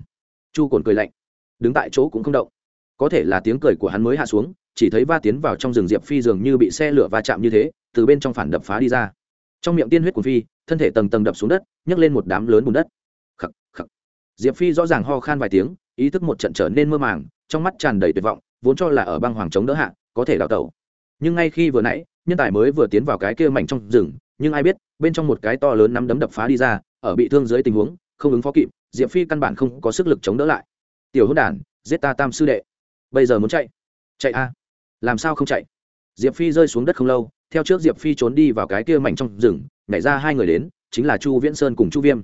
Speaker 1: Chu cồn cười lạnh. Đứng tại chỗ cũng không động. Có thể là tiếng cười của hắn mới hạ xuống, chỉ thấy va tiến vào trong rừng diệp phi dường như bị xe lửa va chạm như thế, từ bên trong phản đập phá đi ra. Trong miệng tiên huyết của phi, thân thể tầng tầng đập xuống đất, nhấc lên một đám lớn bùn đất. Khắc khắc. Diệp phi rõ ràng ho khan vài tiếng, ý thức một trận trở nên mơ màng trong mắt tràn đầy tuyệt vọng, vốn cho là ở băng hoàng chống đỡ hạ, có thể đào tẩu. Nhưng ngay khi vừa nãy, nhân tài mới vừa tiến vào cái kia mảnh trong rừng, nhưng ai biết, bên trong một cái to lớn nắm đấm đập phá đi ra, ở bị thương dưới tình huống, không ứng phó kịp, diệp phi căn bản không có sức lực chống đỡ lại. Tiểu hôn đản giết ta tam sư đệ. Bây giờ muốn chạy? Chạy a. Làm sao không chạy? Diệp phi rơi xuống đất không lâu, theo trước diệp phi trốn đi vào cái kia mảnh trong rừng, nhảy ra hai người đến, chính là chu viễn sơn cùng chu viêm.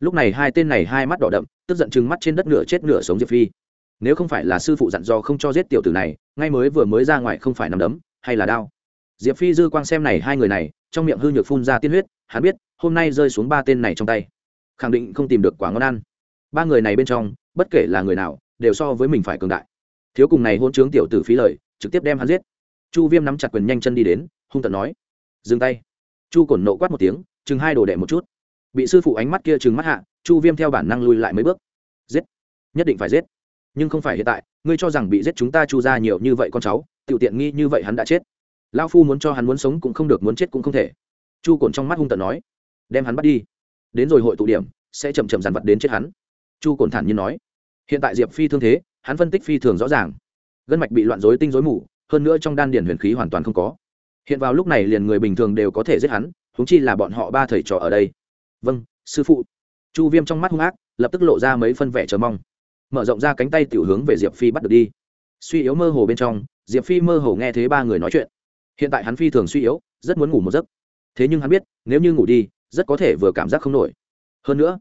Speaker 1: Lúc này hai tên này hai mắt đỏ đậm, tức giận chừng mắt trên đất nửa chết nửa sống diệp phi nếu không phải là sư phụ dặn dò không cho giết tiểu tử này, ngay mới vừa mới ra ngoài không phải nằm đấm, hay là đao diệp phi dư quang xem này hai người này, trong miệng hư nhược phun ra tiên huyết, hắn biết, hôm nay rơi xuống ba tên này trong tay. Khẳng định không tìm được quả ngon ăn. Ba người này bên trong, bất kể là người nào, đều so với mình phải cường đại. Thiếu cùng này hôn chướng tiểu tử phí lời, trực tiếp đem hắn giết. Chu viêm nắm chặt quyền nhanh chân đi đến, hung tận nói, dừng tay. Chu cổn nộ quát một tiếng, chừng hai đồ đệ một chút. Bị sư phụ ánh mắt kia chừng mắt hạ, chu viêm theo bản năng lui lại mấy bước. Giết, nhất định phải giết nhưng không phải hiện tại, ngươi cho rằng bị giết chúng ta chu ra nhiều như vậy con cháu tự tiện nghi như vậy hắn đã chết. Lao phu muốn cho hắn muốn sống cũng không được, muốn chết cũng không thể. Chu cồn trong mắt hung tận nói, đem hắn bắt đi. Đến rồi hội tụ điểm, sẽ chậm chậm dàn vật đến chết hắn. Chu cồn thản nhiên nói, hiện tại diệp phi thương thế, hắn phân tích phi thường rõ ràng. Gân mạch bị loạn rối tinh rối mù, hơn nữa trong đan điển huyền khí hoàn toàn không có. Hiện vào lúc này liền người bình thường đều có thể giết hắn húng chi là bọn họ ba thầy trò ở đây. Vâng sư phụ. Chu viêm trong mắt hung ác, lập tức lộ ra mấy phân vẻ chờ mong mở rộng ra cánh tay tiểu hướng về diệp phi bắt được đi. Suy yếu mơ hồ bên trong, diệp phi mơ hồ nghe thấy ba người nói chuyện. Hiện tại hắn phi thường suy yếu, rất muốn ngủ một giấc. Thế nhưng hắn biết, nếu như ngủ đi, rất có thể vừa cảm giác không nổi. Hơn nữa,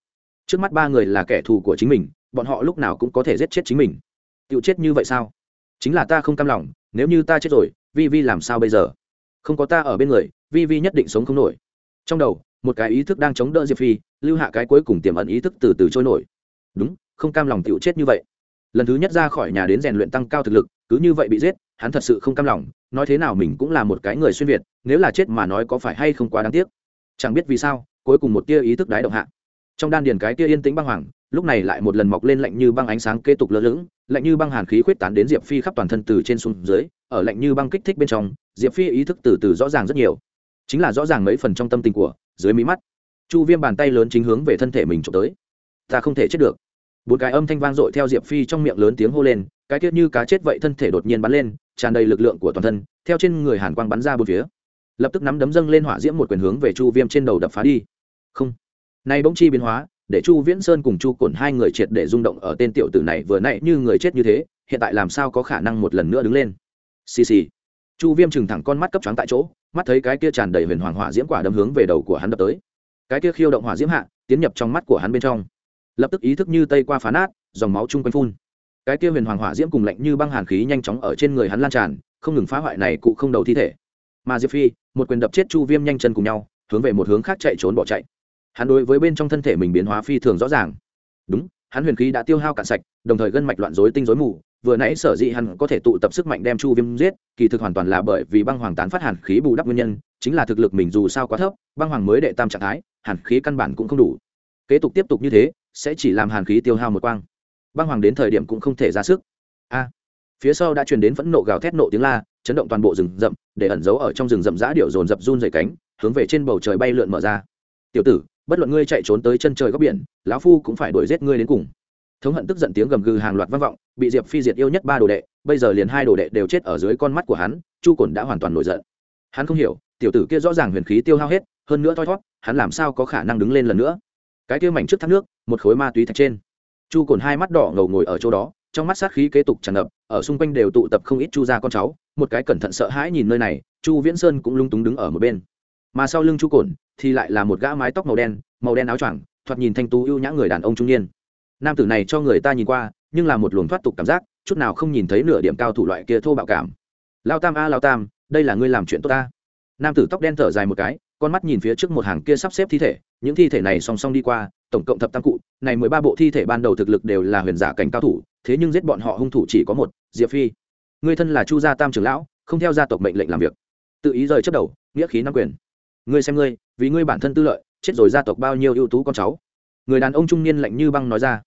Speaker 1: trước mắt ba người là kẻ thù của chính mình, bọn họ lúc nào cũng có thể giết chết chính mình. Tự chết như vậy sao? Chính là ta không cam lòng, nếu như ta chết rồi, vi vi làm sao bây giờ? Không có ta ở bên người, vi vi nhất định sống không nổi. Trong đầu, một cái ý thức đang chống đỡ diệp phi, lưu hạ cái cuối cùng tiềm ẩn ý thức từ từ trôi nổi. Đúng không cam lòng tựu chết như vậy. Lần thứ nhất ra khỏi nhà đến rèn luyện tăng cao thực lực, cứ như vậy bị giết, hắn thật sự không cam lòng, nói thế nào mình cũng là một cái người xuyên việt, nếu là chết mà nói có phải hay không quá đáng tiếc. Chẳng biết vì sao, cuối cùng một tia ý thức đái động hạ. Trong đan điền cái tia yên tĩnh băng hoàng, lúc này lại một lần mọc lên lạnh như băng ánh sáng kế tục lơ lửng, lạnh như băng hàn khí khuyết tán đến diệp phi khắp toàn thân từ trên xuống dưới, ở lạnh như băng kích thích bên trong, diệp phi ý thức từ từ rõ ràng rất nhiều. Chính là rõ ràng mấy phần trong tâm tình của, dưới mí mắt, chu viêm bàn tay lớn chính hướng về thân thể mình trộm tới. Ta không thể chết được bốn cái âm thanh vang dội theo diệp phi trong miệng lớn tiếng hô lên, cái tiết như cá chết vậy thân thể đột nhiên bắn lên, tràn đầy lực lượng của toàn thân, theo trên người hàn quang bắn ra bốn phía. Lập tức nắm đấm dâng lên hỏa diễm một quyền hướng về chu viêm trên đầu đập phá đi. Không. Nay bỗng chi biến hóa, để chu viễn sơn cùng chu cổn hai người triệt để rung động ở tên tiểu tử này vừa nãy như người chết như thế, hiện tại làm sao có khả năng một lần nữa đứng lên? Xì xì. Chu viêm trừng thẳng con mắt cấp trắng tại chỗ, mắt thấy cái kia tràn đầy huyền hoàng hỏa diễm quả đâm hướng về đầu của hắn đập tới. Cái kia khiêu động hỏa diễm hạ, tiến nhập trong mắt của hắn bên trong lập tức ý thức như tây qua phá nát, dòng máu chung quanh phun. Cái kia huyền hoàng hỏa diễm cùng lạnh như băng hàn khí nhanh chóng ở trên người hắn lan tràn, không ngừng phá hoại này cụ không đầu thi thể. Mà diệp phi, một quyền đập chết chu viêm nhanh chân cùng nhau, hướng về một hướng khác chạy trốn bỏ chạy. Hắn đối với bên trong thân thể mình biến hóa phi thường rõ ràng. Đúng, hắn huyền khí đã tiêu hao cạn sạch, đồng thời gân mạch loạn rối tinh rối mù, vừa nãy sở dĩ hắn có thể tụ tập sức mạnh đem chu viêm giết, kỳ thực hoàn toàn là bởi vì băng hoàng tán phát hàn khí bù đắp nguyên nhân, chính là thực lực mình dù sao quá thấp, băng hoàng mới đệ tam trạng thái, hàn khí căn bản cũng không đủ. Kế tục tiếp tục như thế sẽ chỉ làm hàn khí tiêu hao một quang. Băng hoàng đến thời điểm cũng không thể ra sức. A, phía sau đã truyền đến phẫn nộ gào thét nộ tiếng la, chấn động toàn bộ rừng rậm, để ẩn giấu ở trong rừng rậm giã điệu dồn dập run dày cánh, hướng về trên bầu trời bay lượn mở ra. Tiểu tử, bất luận ngươi chạy trốn tới chân trời góc biển, lão phu cũng phải đuổi giết ngươi đến cùng. Thống hận tức giận tiếng gầm gừ hàng loạt vang vọng, bị diệp phi diệt yêu nhất ba đồ đệ, bây giờ liền hai đồ đệ đều chết ở dưới con mắt của hắn, chu cổn đã hoàn toàn nổi giận. Hắn không hiểu, tiểu tử kia rõ ràng huyền khí tiêu hao hết, hơn nữa thoi thót, hắn làm sao có khả năng đứng lên lần nữa? Cái kia mảnh trước thác nước, một khối ma túy thạch trên. Chu cồn hai mắt đỏ ngầu ngồi ở chỗ đó, trong mắt sát khí kế tục tràn ngập, ở xung quanh đều tụ tập không ít chu gia con cháu, một cái cẩn thận sợ hãi nhìn nơi này, chu viễn sơn cũng lung túng đứng ở một bên. Mà sau lưng chu cồn thì lại là một gã mái tóc màu đen màu đen áo choàng, thoạt nhìn thanh tú ưu nhã người đàn ông trung niên. Nam tử này cho người ta nhìn qua, nhưng là một luồng thoát tục cảm giác, chút nào không nhìn thấy nửa điểm cao thủ loại kia thô bạo cảm. Lao tam a, lao tam, đây là ngươi làm chuyện tốt ta. Nam tử tóc đen thở dài một cái con mắt nhìn phía trước một hàng kia sắp xếp thi thể, những thi thể này song song đi qua, tổng cộng thập tam cụ, này mười ba bộ thi thể ban đầu thực lực đều là huyền giả cảnh cao thủ, thế nhưng giết bọn họ hung thủ chỉ có một, diệp phi. Người thân là chu gia tam trưởng lão, không theo gia tộc mệnh lệnh làm việc. Tự ý rời chất đầu, nghĩa khí nắm quyền. Ngươi xem ngươi, vì ngươi bản thân tư lợi, chết rồi gia tộc bao nhiêu ưu tú con cháu. Người đàn ông trung niên lạnh như băng nói ra.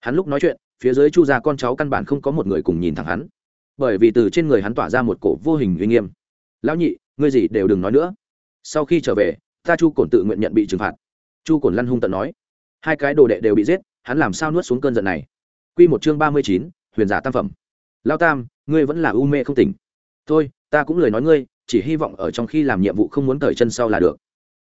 Speaker 1: Hắn lúc nói chuyện, phía dưới chu gia con cháu căn bản không có một người cùng nhìn thẳng hắn. Bởi vì từ trên người hắn tỏa ra một cổ vô hình uy nghiêm. Lão nhị, ngươi gì đều đừng nói nữa sau khi trở về, ta chu cổn tự nguyện nhận bị trừng phạt. Chu cổn lăn hung tận nói, hai cái đồ đệ đều bị giết, hắn làm sao nuốt xuống cơn giận này? Q một chương ba mươi chín, huyền giả tam phẩm. Lao tam, ngươi vẫn là u mê không tỉnh. Thôi, ta cũng lời nói ngươi, chỉ hy vọng ở trong khi làm nhiệm vụ không muốn cởi chân sau là được.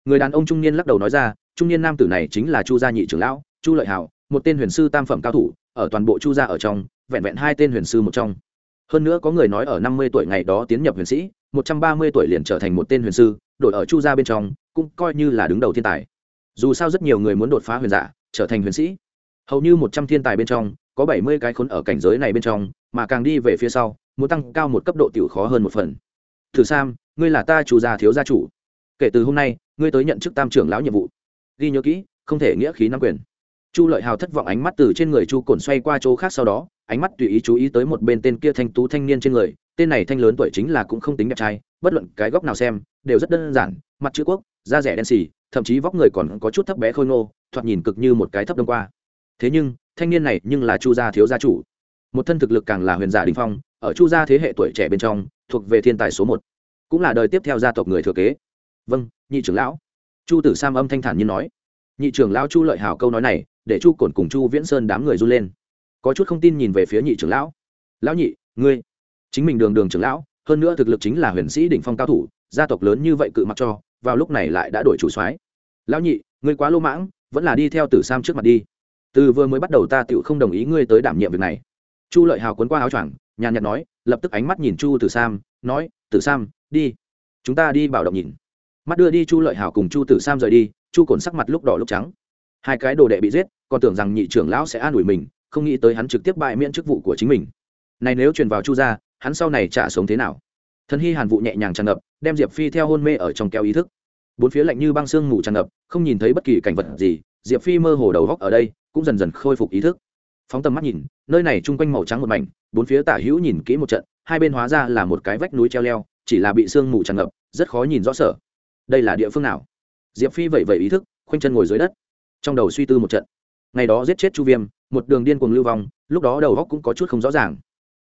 Speaker 1: Người đàn ông trung niên lắc đầu nói ra, trung niên nam tử này chính là chu gia nhị trưởng lão, chu lợi hảo, một tên huyền sư tam phẩm cao thủ, ở toàn bộ chu gia ở trong, vẹn vẹn hai tên huyền sư một trong. Hơn nữa có người nói ở năm mươi tuổi ngày đó tiến nhập huyền sĩ, một trăm ba mươi tuổi liền trở thành một tên huyền sư đổi ở chu gia bên trong, cũng coi như là đứng đầu thiên tài. Dù sao rất nhiều người muốn đột phá huyền giả, trở thành huyền sĩ. Hầu như một trăm thiên tài bên trong, có bảy mươi cái khốn ở cảnh giới này bên trong, mà càng đi về phía sau, muốn tăng cao một cấp độ tiểu khó hơn một phần. Thử sam, ngươi là ta chủ gia thiếu gia chủ. Kể từ hôm nay, ngươi tới nhận chức tam trưởng lão nhiệm vụ. Ghi nhớ kỹ, không thể nghĩa khí nắm quyền. Chu lợi hào thất vọng ánh mắt từ trên người chu cồn xoay qua chỗ khác sau đó, ánh mắt tùy ý chú ý tới một bên tên kia thanh tú thanh niên trên người. Tên này thanh lớn tuổi chính là cũng không tính đẹp trai, bất luận cái góc nào xem đều rất đơn giản, mặt chữ quốc, da rẻ đen xì, thậm chí vóc người còn có chút thấp bé khôi ngô, thoạt nhìn cực như một cái thấp đông qua. Thế nhưng, thanh niên này nhưng là chu gia thiếu gia chủ. Một thân thực lực càng là huyền giả đình phong, ở chu gia thế hệ tuổi trẻ bên trong, thuộc về thiên tài số một, cũng là đời tiếp theo gia tộc người thừa kế. Vâng nhị trưởng lão. Chu tử sam âm thanh thản như nói. Nhị trưởng lão chu lợi hào câu nói này, để chu cổn cùng chu viễn sơn đám người run lên. Có chút không tin nhìn về phía nhị trưởng lão. Lão nhị, ngươi, chính mình đường đường trưởng lão, hơn nữa thực lực chính là huyền sĩ đỉnh phong cao thủ gia tộc lớn như vậy cự mặc cho, vào lúc này lại đã đổi chủ soái. Lão nhị, ngươi quá lô mãng, vẫn là đi theo tử sam trước mặt đi. Từ vừa mới bắt đầu ta tựu không đồng ý ngươi tới đảm nhiệm việc này. Chu lợi hào cuốn qua áo choàng, nhàn nhạt nói, lập tức ánh mắt nhìn chu tử sam, nói, tử sam, đi. Chúng ta đi bảo động nhìn. Mắt đưa đi chu lợi hào cùng chu tử sam rời đi, chu cồn sắc mặt lúc đỏ lúc trắng. Hai cái đồ đệ bị giết, còn tưởng rằng nhị trưởng lão sẽ an ủi mình, không nghĩ tới hắn trực tiếp bại miễn chức vụ của chính mình. Này nếu truyền vào chu gia, hắn sau này trả sống thế nào? Thân hy hàn vụ nhẹ nhàng tràn ngập đem diệp phi theo hôn mê ở trong keo ý thức bốn phía lạnh như băng sương mù tràn ngập không nhìn thấy bất kỳ cảnh vật gì diệp phi mơ hồ đầu góc ở đây cũng dần dần khôi phục ý thức phóng tầm mắt nhìn nơi này chung quanh màu trắng một mảnh bốn phía tả hữu nhìn kỹ một trận hai bên hóa ra là một cái vách núi treo leo chỉ là bị sương mù tràn ngập rất khó nhìn rõ sở đây là địa phương nào diệp phi vẩy vẩy ý thức khoanh chân ngồi dưới đất trong đầu suy tư một trận ngày đó giết chết chu viêm một đường điên cuồng lưu vong lúc đó đầu góc cũng có chút không rõ ràng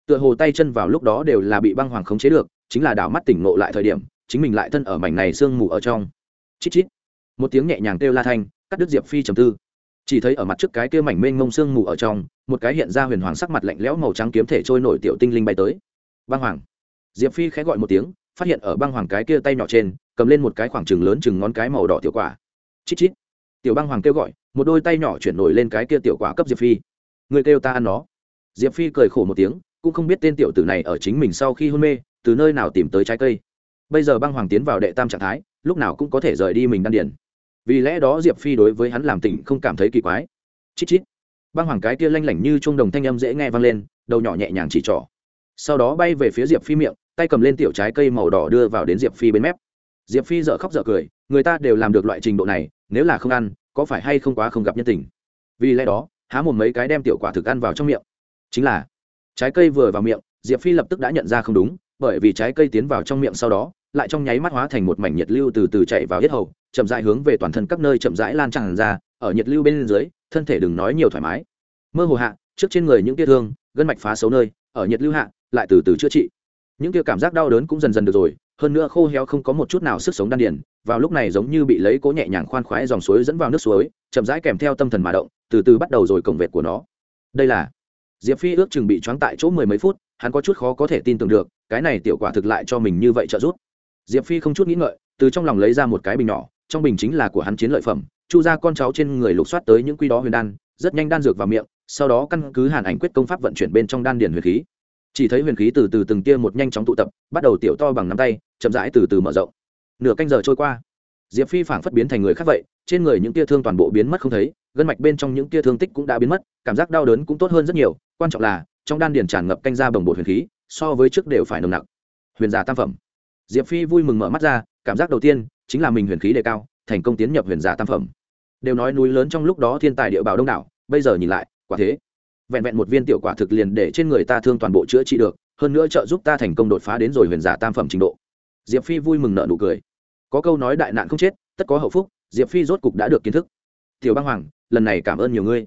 Speaker 1: tựa hồ tay chân vào lúc đó đều là bị băng hoàng khống chế được chính là đảo mắt tỉnh ngộ lại thời điểm, chính mình lại thân ở mảnh này sương mù ở trong. Chít chít. Một tiếng nhẹ nhàng kêu la thanh, cắt đứt diệp phi trầm tư. Chỉ thấy ở mặt trước cái kia mảnh mênh mông sương mù ở trong, một cái hiện ra huyền hoàng sắc mặt lạnh lẽo màu trắng kiếm thể trôi nổi tiểu tinh linh bay tới. Băng hoàng. Diệp phi khẽ gọi một tiếng, phát hiện ở băng hoàng cái kia tay nhỏ trên, cầm lên một cái khoảng trừng lớn chừng ngón cái màu đỏ tiểu quả. Chít chít. Tiểu băng hoàng kêu gọi, một đôi tay nhỏ chuyển nổi lên cái kia tiểu quả cấp diệp phi. Người kêu ta ăn nó. Diệp phi cười khổ một tiếng, cũng không biết tên tiểu tử này ở chính mình sau khi hôn mê từ nơi nào tìm tới trái cây. Bây giờ băng hoàng tiến vào đệ tam trạng thái, lúc nào cũng có thể rời đi mình đan điền. Vì lẽ đó diệp phi đối với hắn làm tỉnh không cảm thấy kỳ quái. Chít chít. Băng hoàng cái kia lanh lảnh như chuông đồng thanh âm dễ nghe vang lên, đầu nhỏ nhẹ nhàng chỉ trỏ. Sau đó bay về phía diệp phi miệng, tay cầm lên tiểu trái cây màu đỏ đưa vào đến diệp phi bên mép. Diệp phi dợ khóc dợ cười, người ta đều làm được loại trình độ này, nếu là không ăn, có phải hay không quá không gặp nhân tình? Vì lẽ đó, há một mấy cái đem tiểu quả thực ăn vào trong miệng. Chính là, trái cây vừa vào miệng, diệp phi lập tức đã nhận ra không đúng bởi vì trái cây tiến vào trong miệng sau đó, lại trong nháy mắt hóa thành một mảnh nhiệt lưu từ từ chạy vào hết hầu, chậm rãi hướng về toàn thân các nơi chậm rãi lan tràn ra, ở nhiệt lưu bên dưới, thân thể đừng nói nhiều thoải mái. Mơ hồ hạ, trước trên người những tia thương, gân mạch phá xấu nơi, ở nhiệt lưu hạ, lại từ từ chữa trị. Những tia cảm giác đau đớn cũng dần dần được rồi, hơn nữa khô héo không có một chút nào sức sống đan điền, vào lúc này giống như bị lấy cố nhẹ nhàng khoan khoái dòng suối dẫn vào nước suối, chậm rãi kèm theo tâm thần mà động, từ từ bắt đầu rồi cổng vệt của nó. Đây là diệp phi ước chừng bị choáng tại chỗ mười mấy phút, hắn có chút khó có thể tin tưởng được, cái này tiểu quả thực lại cho mình như vậy trợ giúp. Diệp phi không chút nghĩ ngợi, từ trong lòng lấy ra một cái bình nhỏ, trong bình chính là của hắn chiến lợi phẩm, chu ra con cháu trên người lục soát tới những quy đó huyền đan, rất nhanh đan dược vào miệng, sau đó căn cứ hàn ảnh quyết công pháp vận chuyển bên trong đan điền huyền khí. Chỉ thấy huyền khí từ từ từng tia một nhanh chóng tụ tập, bắt đầu tiểu to bằng nắm tay, chậm rãi từ từ mở rộng. Nửa canh giờ trôi qua, diệp phi phảng phất biến thành người khác vậy trên người những tia thương toàn bộ biến mất không thấy, gân mạch bên trong những tia thương tích cũng đã biến mất, cảm giác đau đớn cũng tốt hơn rất nhiều, quan trọng là, trong đan điền tràn ngập canh ra bồng bột huyền khí, so với trước đều phải nồng nặc. Huyền giả tam phẩm. Diệp phi vui mừng mở mắt ra, cảm giác đầu tiên chính là mình huyền khí đề cao, thành công tiến nhập huyền giả tam phẩm. Đều nói núi lớn trong lúc đó thiên tài địa bào đông đảo, bây giờ nhìn lại, quả thế. Vẹn vẹn một viên tiểu quả thực liền để trên người ta thương toàn bộ chữa trị được, hơn nữa trợ giúp ta thành công đột phá đến rồi huyền giả tam phẩm trình độ. Diệp phi vui mừng nợ nụ cười. Có câu nói đại nạn không chết, tất có hậu phúc diệp phi rốt cục đã được kiến thức. Tiểu băng hoàng, lần này cảm ơn nhiều ngươi.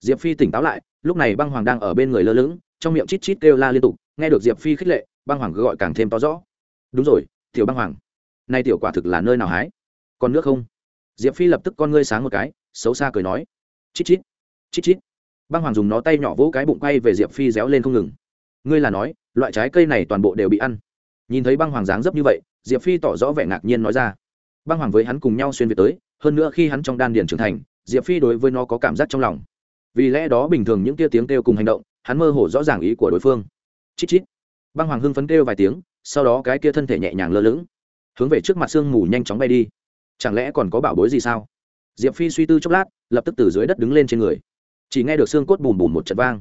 Speaker 1: Diệp phi tỉnh táo lại, lúc này băng hoàng đang ở bên người lơ lửng, trong miệng chít chít kêu la liên tục, nghe được diệp phi khích lệ, băng hoàng cứ gọi càng thêm to rõ. Đúng rồi, tiểu băng hoàng, nay tiểu quả thực là nơi nào hái? Còn nước không? Diệp phi lập tức con ngươi sáng một cái, xấu xa cười nói. Chít chít chít chít. Băng hoàng dùng nó tay nhỏ vỗ cái bụng quay về diệp phi réo lên không ngừng. Ngươi là nói, loại trái cây này toàn bộ đều bị ăn. Nhìn thấy băng hoàng dáng dấp như vậy, diệp phi tỏ rõ vẻ ngạc nhiên nói ra. Băng hoàng với hắn cùng nhau xuyên việt tới hơn nữa khi hắn trong đan điền trưởng thành, diệp phi đối với nó có cảm giác trong lòng. Vì lẽ đó bình thường những tia tiếng kêu cùng hành động, hắn mơ hồ rõ ràng ý của đối phương. Chít chít. Băng hoàng hưng phấn kêu vài tiếng, sau đó cái kia thân thể nhẹ nhàng lơ lửng, hướng về trước mặt sương mù nhanh chóng bay đi. Chẳng lẽ còn có bảo bối gì sao? Diệp phi suy tư chốc lát, lập tức từ dưới đất đứng lên trên người. Chỉ nghe được xương cốt bùm bùm một trận vang.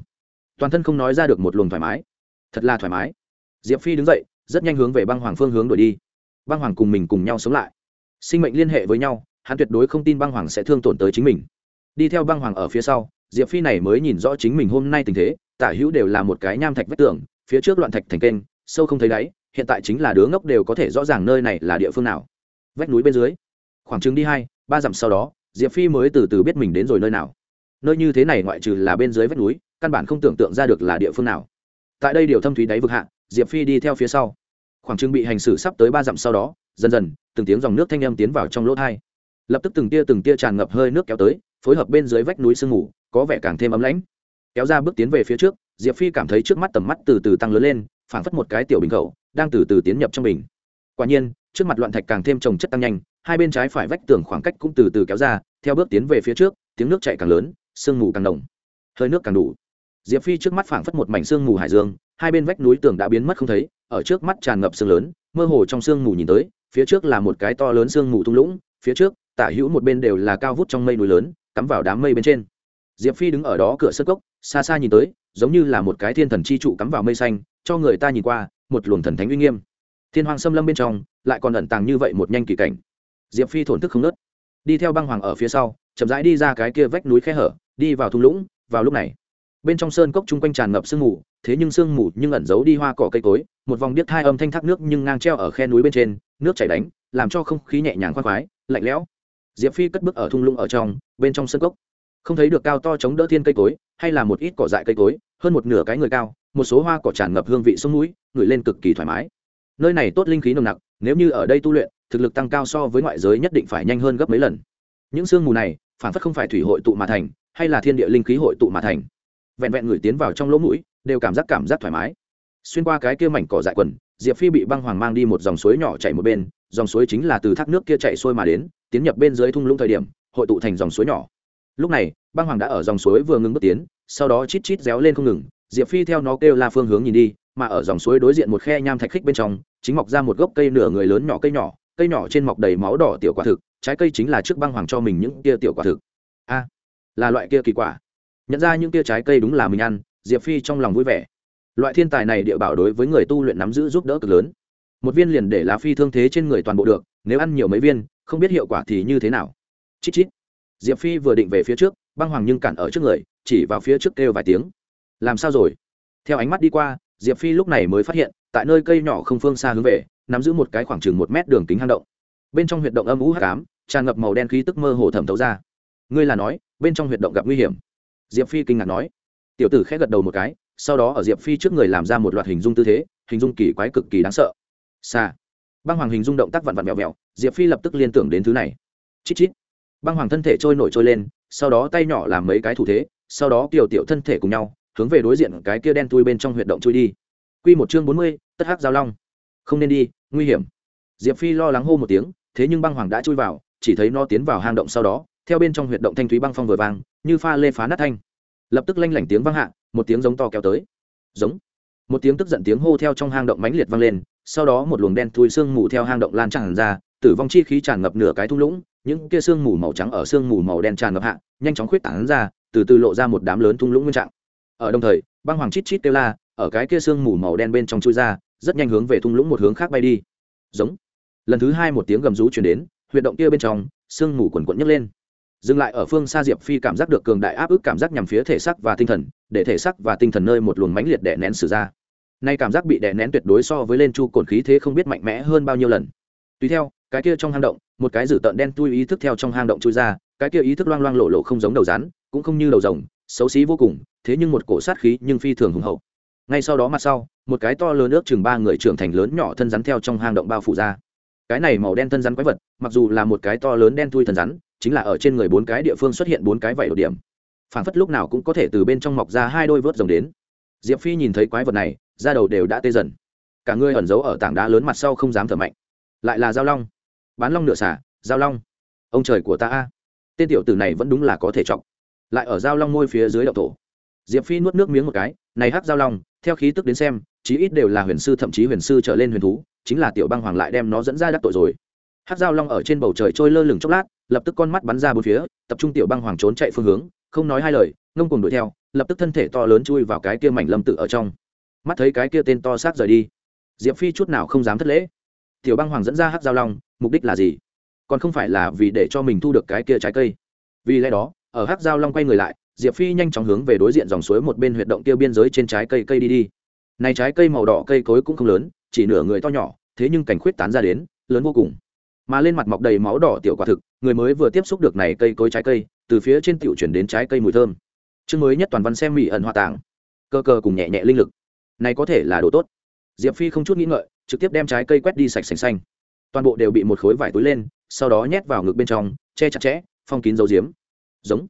Speaker 1: Toàn thân không nói ra được một luồng thoải mái. Thật là thoải mái. Diệp phi đứng dậy, rất nhanh hướng về băng hoàng phương hướng đổi đi. Băng hoàng cùng mình cùng nhau sống lại. Sinh mệnh liên hệ với nhau hắn tuyệt đối không tin băng hoàng sẽ thương tổn tới chính mình. Đi theo băng hoàng ở phía sau, diệp phi này mới nhìn rõ chính mình hôm nay tình thế, tả hữu đều là một cái nham thạch vách tường, phía trước loạn thạch thành kênh, sâu không thấy đáy, hiện tại chính là đứa ngốc đều có thể rõ ràng nơi này là địa phương nào. Vách núi bên dưới, khoảng chừng đi hai, ba dặm sau đó, diệp phi mới từ từ biết mình đến rồi nơi nào. Nơi như thế này ngoại trừ là bên dưới vách núi, căn bản không tưởng tượng ra được là địa phương nào. Tại đây điều thâm thúy đáy vực hạ, diệp phi đi theo phía sau. Khoảng chừng bị hành xử sắp tới ba dặm sau đó, dần dần, từng tiếng dòng nước thanh âm tiến vào trong lỗ thai lập tức từng tia từng tia tràn ngập hơi nước kéo tới, phối hợp bên dưới vách núi sương mù, có vẻ càng thêm ấm lãnh. Kéo ra bước tiến về phía trước, diệp phi cảm thấy trước mắt tầm mắt từ từ tăng lớn lên, phảng phất một cái tiểu bình khẩu đang từ từ tiến nhập trong bình. Quả nhiên, trước mặt loạn thạch càng thêm trồng chất tăng nhanh, hai bên trái phải vách tường khoảng cách cũng từ từ kéo ra, theo bước tiến về phía trước, tiếng nước chạy càng lớn, sương mù càng đồng hơi nước càng đủ. Diệp phi trước mắt phảng phất một mảnh sương mù hải dương, hai bên vách núi tường đã biến mất không thấy, ở trước mắt tràn ngập sương lớn, mơ hồ trong sương mù nhìn tới, phía trước là một cái to lớn sương mù thung lũng, phía trước tả hữu một bên đều là cao vút trong mây núi lớn, cắm vào đám mây bên trên. Diệp phi đứng ở đó cửa sơ cốc, xa xa nhìn tới, giống như là một cái thiên thần chi trụ cắm vào mây xanh, cho người ta nhìn qua, một luồng thần thánh uy nghiêm. Thiên hoàng xâm lâm bên trong, lại còn ẩn tàng như vậy một nhanh kỳ cảnh. Diệp phi thổn thức không nớt. Đi theo băng hoàng ở phía sau, chậm rãi đi ra cái kia vách núi khe hở, đi vào thung lũng, vào lúc này. Bên trong sơn cốc chung quanh tràn ngập sương mù, thế nhưng sương mù nhưng ẩn giấu đi hoa cỏ cây cối, một vòng điếc thai âm thanh thác nước nhưng ngang treo ở khe núi bên trên, nước chảy đánh, làm cho không khí nhẹ nhàng khoan khoái, lạnh lẽo diệp phi cất bước ở thung lũng ở trong, bên trong sân cốc. Không thấy được cao to chống đỡ thiên cây cối, hay là một ít cỏ dại cây cối, hơn một nửa cái người cao, một số hoa cỏ tràn ngập hương vị sông núi ngửi lên cực kỳ thoải mái. Nơi này tốt linh khí nồng nặc, nếu như ở đây tu luyện, thực lực tăng cao so với ngoại giới nhất định phải nhanh hơn gấp mấy lần. Những sương mù này, phản phất không phải thủy hội tụ mà thành, hay là thiên địa linh khí hội tụ mà thành. Vẹn vẹn người tiến vào trong lỗ mũi, đều cảm giác cảm giác thoải mái. Xuyên qua cái kia mảnh cỏ dại quần, diệp phi bị băng hoàng mang đi một dòng suối nhỏ chảy một bên, dòng suối chính là từ thác nước kia chạy xuôi mà đến tiến nhập bên dưới thung lũng thời điểm, hội tụ thành dòng suối nhỏ. Lúc này, băng hoàng đã ở dòng suối vừa ngừng bước tiến, sau đó chít chít réo lên không ngừng, diệp phi theo nó kêu la phương hướng nhìn đi, mà ở dòng suối đối diện một khe nham thạch khích bên trong, chính mọc ra một gốc cây nửa người lớn nhỏ cây nhỏ cây nhỏ trên mọc đầy máu đỏ tiểu quả thực, trái cây chính là trước băng hoàng cho mình những kia tiểu quả thực. A, là loại kia kỳ quả. Nhận ra những kia trái cây đúng là mình ăn, diệp phi trong lòng vui vẻ. Loại thiên tài này địa bảo đối với người tu luyện nắm giữ giúp đỡ cực lớn. Một viên liền để lá phi thương thế trên người toàn bộ được, nếu ăn nhiều mấy viên không biết hiệu quả thì như thế nào. Chít chít. Diệp phi vừa định về phía trước, băng hoàng nhưng cản ở trước người, chỉ vào phía trước kêu vài tiếng. Làm sao rồi? Theo ánh mắt đi qua, diệp phi lúc này mới phát hiện, tại nơi cây nhỏ không phương xa hướng về, nắm giữ một cái khoảng chừng một mét đường kính hang động. Bên trong huyệt động âm ú hắc ám, tràn ngập màu đen khí tức mơ hồ thẩm thấu ra. Ngươi là nói, bên trong huyệt động gặp nguy hiểm. Diệp phi kinh ngạc nói. Tiểu tử khẽ gật đầu một cái, sau đó ở diệp phi trước người làm ra một loạt hình dung tư thế, hình dung kỳ quái cực kỳ đáng sợ. Xa băng hoàng hình dung động tác vặn vặn vẹo vẹo diệp phi lập tức liên tưởng đến thứ này chít chít băng hoàng thân thể trôi nổi trôi lên sau đó tay nhỏ làm mấy cái thủ thế sau đó kiều tiểu thân thể cùng nhau hướng về đối diện cái kia đen tui bên trong huyệt động chui đi Quy một chương bốn mươi, tất hắc giao long. Không nên đi, nguy hiểm. Diệp Phi lo lắng hô một tiếng, thế nhưng băng hoàng đã chui vào, chỉ thấy nó tiến vào hang động sau đó, theo bên trong huyệt động thanh thúy băng phong vừa vang, như pha lê phá nát thanh. Lập tức lanh lảnh tiếng vang hạ, một tiếng giống to kéo tới. Giống. Một tiếng tức giận tiếng hô theo trong hang động mãnh liệt vang lên, sau đó một luồng đen thui sương mù theo hang động lan tràn ra, tử vong chi khí tràn ngập nửa cái thung lũng, những kia sương mù màu trắng ở sương mù màu đen tràn ngập hạ, nhanh chóng khuyết tán ra, từ từ lộ ra một đám lớn thung lũng nguyên trạng. Ở đồng thời, băng hoàng chít chít kêu la, ở cái kia sương mù màu đen bên trong chui ra, rất nhanh hướng về thung lũng một hướng khác bay đi. Giống. Lần thứ hai một tiếng gầm rú truyền đến, huyệt động kia bên trong, sương mù quần quần nhấc lên. Dừng lại ở phương xa Diệp Phi cảm giác được cường đại áp ức cảm giác nhằm phía thể xác và tinh thần, để thể xác và tinh thần nơi một luồng mãnh liệt đè nén xử ra. Nay cảm giác bị đè nén tuyệt đối so với lên chu cồn khí thế không biết mạnh mẽ hơn bao nhiêu lần. Tùy theo, cái kia trong hang động, một cái dử tợn đen tui ý thức theo trong hang động chui ra, cái kia ý thức loang loang lộ lộ không giống đầu rắn, cũng không như đầu rồng, xấu xí vô cùng, thế nhưng một cổ sát khí nhưng phi thường hùng hậu. Ngay sau đó mặt sau, một cái to lớn nước chừng ba người trưởng thành lớn nhỏ thân rắn theo trong hang động bao phủ ra. Cái này màu đen thân rắn quái vật, mặc dù là một cái to lớn đen tui thân rắn, chính là ở trên người bốn cái địa phương xuất hiện bốn cái vảy đột điểm. Phản phất lúc nào cũng có thể từ bên trong mọc ra hai đôi vớt rồng đến. Diệp Phi nhìn thấy quái vật này, da đầu đều đã tê dần. Cả người ẩn giấu ở tảng đá lớn mặt sau không dám thở mạnh. Lại là giao long. Bán long nửa xả, giao long. Ông trời của ta a. Tên tiểu tử này vẫn đúng là có thể trọng lại ở giao long môi phía dưới đậu thổ diệp phi nuốt nước miếng một cái này hắc giao long theo khí tức đến xem chí ít đều là huyền sư thậm chí huyền sư trở lên huyền thú chính là tiểu băng hoàng lại đem nó dẫn ra đắc tội rồi hắc giao long ở trên bầu trời trôi lơ lửng chốc lát lập tức con mắt bắn ra bốn phía tập trung tiểu băng hoàng trốn chạy phương hướng không nói hai lời ngông cùng đuổi theo, lập tức thân thể to lớn chui vào cái kia mảnh lâm tự ở trong. Mắt thấy cái kia tên to xác rời đi, diệp phi chút nào không dám thất lễ. Tiểu băng hoàng dẫn ra hắc giao long, mục đích là gì? Còn không phải là vì để cho mình thu được cái kia trái cây. Vì lẽ đó, ở hắc giao long quay người lại, diệp phi nhanh chóng hướng về đối diện dòng suối một bên huyệt động kia biên giới trên trái cây cây đi đi. Này trái cây màu đỏ cây cối cũng không lớn, chỉ nửa người to nhỏ, thế nhưng cảnh khuyết tán ra đến, lớn vô cùng. Mà lên mặt mọc đầy máu đỏ tiểu quả thực, người mới vừa tiếp xúc được này cây cối trái cây, từ phía trên tiểu chuyển đến trái cây mùi thơm chương mới nhất toàn văn xem mỹ ẩn hoa tàng cơ cơ cùng nhẹ nhẹ linh lực. Này có thể là đồ tốt. Diệp phi không chút nghĩ ngợi, trực tiếp đem trái cây quét đi sạch sành xanh. Toàn bộ đều bị một khối vải túi lên, sau đó nhét vào ngực bên trong, che chặt chẽ, phong kín dấu diếm. Giống.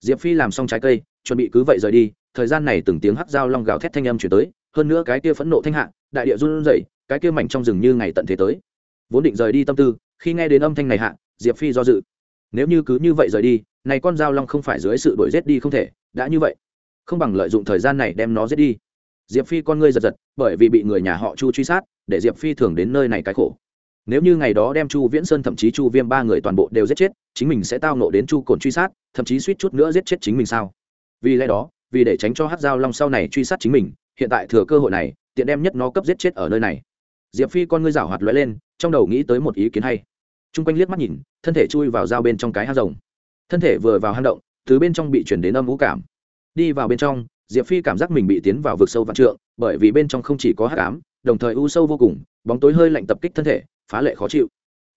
Speaker 1: Diệp phi làm xong trái cây, chuẩn bị cứ vậy rời đi, thời gian này từng tiếng hắc dao long gào thét thanh âm chuyển tới, hơn nữa cái kia phẫn nộ thanh hạ, đại địa run rẩy, cái kia mảnh trong rừng như ngày tận thế tới. Vốn định rời đi tâm tư, khi nghe đến âm thanh này hạ, diệp phi do dự. Nếu như cứ như vậy rời đi, này con dao long không phải dưới sự đuổi giết đi không thể đã như vậy, không bằng lợi dụng thời gian này đem nó giết đi. Diệp phi con ngươi giật giật, bởi vì bị người nhà họ chu truy sát, để diệp phi thường đến nơi này cái khổ. Nếu như ngày đó đem chu viễn sơn thậm chí chu viêm ba người toàn bộ đều giết chết, chính mình sẽ tao nộ đến chu cồn truy sát, thậm chí suýt chút nữa giết chết chính mình sao? Vì lẽ đó, vì để tránh cho hát dao long sau này truy sát chính mình, hiện tại thừa cơ hội này, tiện đem nhất nó cấp giết chết ở nơi này. Diệp phi con ngươi rảo hoạt lóe lên, trong đầu nghĩ tới một ý kiến hay. T r u n g quanh liếc mắt nhìn, thân thể chui vào dao bên trong cái hang rồng. Thân thể vừa vào hang động từ bên trong bị chuyển đến âm ngũ cảm. Đi vào bên trong, diệp phi cảm giác mình bị tiến vào vực sâu vạn trượng, bởi vì bên trong không chỉ có hát cám đồng thời u sâu vô cùng, bóng tối hơi lạnh tập kích thân thể, phá lệ khó chịu.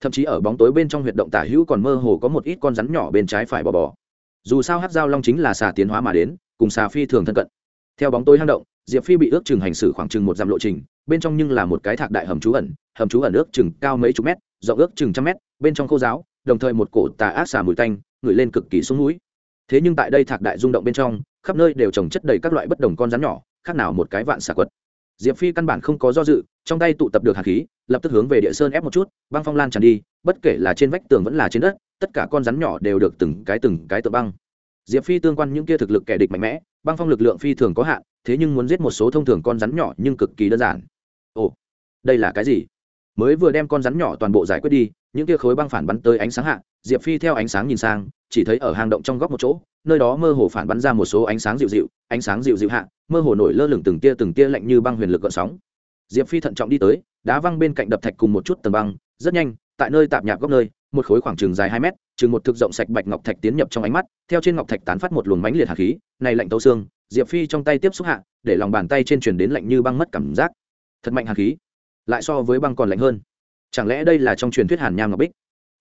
Speaker 1: Thậm chí ở bóng tối bên trong huyệt động tả hữu còn mơ hồ có một ít con rắn nhỏ bên trái phải bò bò. Dù sao hát dao long chính là xà tiến hóa mà đến, cùng xà phi thường thân cận. Theo bóng tối hang động, diệp phi bị ước chừng hành xử khoảng chừng một dặm lộ trình, bên trong nhưng là một cái thạc đại hầm trú ẩn, hầm trú ẩn ước chừng cao mấy chục mét, rộng ước chừng trăm mét, bên trong khô giáo, đồng thời một cổ tà ác xà mùi tanh, ngửi lên cực kỳ xuống núi thế nhưng tại đây thạc đại rung động bên trong, khắp nơi đều trồng chất đầy các loại bất đồng con rắn nhỏ, khác nào một cái vạn xà quật. Diệp phi căn bản không có do dự, trong tay tụ tập được hạt khí, lập tức hướng về địa sơn ép một chút, băng phong lan tràn đi, bất kể là trên vách tường vẫn là trên đất, tất cả con rắn nhỏ đều được từng cái từng cái tự băng. Diệp phi tương quan những kia thực lực kẻ địch mạnh mẽ, băng phong lực lượng phi thường có hạn, thế nhưng muốn giết một số thông thường con rắn nhỏ nhưng cực kỳ đơn giản. Ồ, đây là cái gì? Mới vừa đem con rắn nhỏ toàn bộ giải quyết đi, những kia khối băng phản bắn tới ánh sáng hạ, diệp phi theo ánh sáng nhìn sang chỉ thấy ở hang động trong góc một chỗ, nơi đó mơ hồ phản bắn ra một số ánh sáng dịu dịu, ánh sáng dịu dịu hạ, mơ hồ nổi lơ lửng từng tia từng tia lạnh như băng huyền lực gợn sóng. Diệp phi thận trọng đi tới, đá văng bên cạnh đập thạch cùng một chút tầng băng, rất nhanh, tại nơi tạm nhạp góc nơi, một khối khoảng chừng dài hai mét, chừng một thực rộng sạch bạch ngọc thạch tiến nhập trong ánh mắt, theo trên ngọc thạch tán phát một luồng mánh liệt hạt khí, này lạnh tấu xương, diệp phi trong tay tiếp xúc hạ, để lòng bàn tay trên truyền đến lạnh như băng mất cảm giác. Thật mạnh hạt khí, lại so với băng còn lạnh hơn. Chẳng lẽ đây là trong truyền thuyết hàn nham ngọc bích?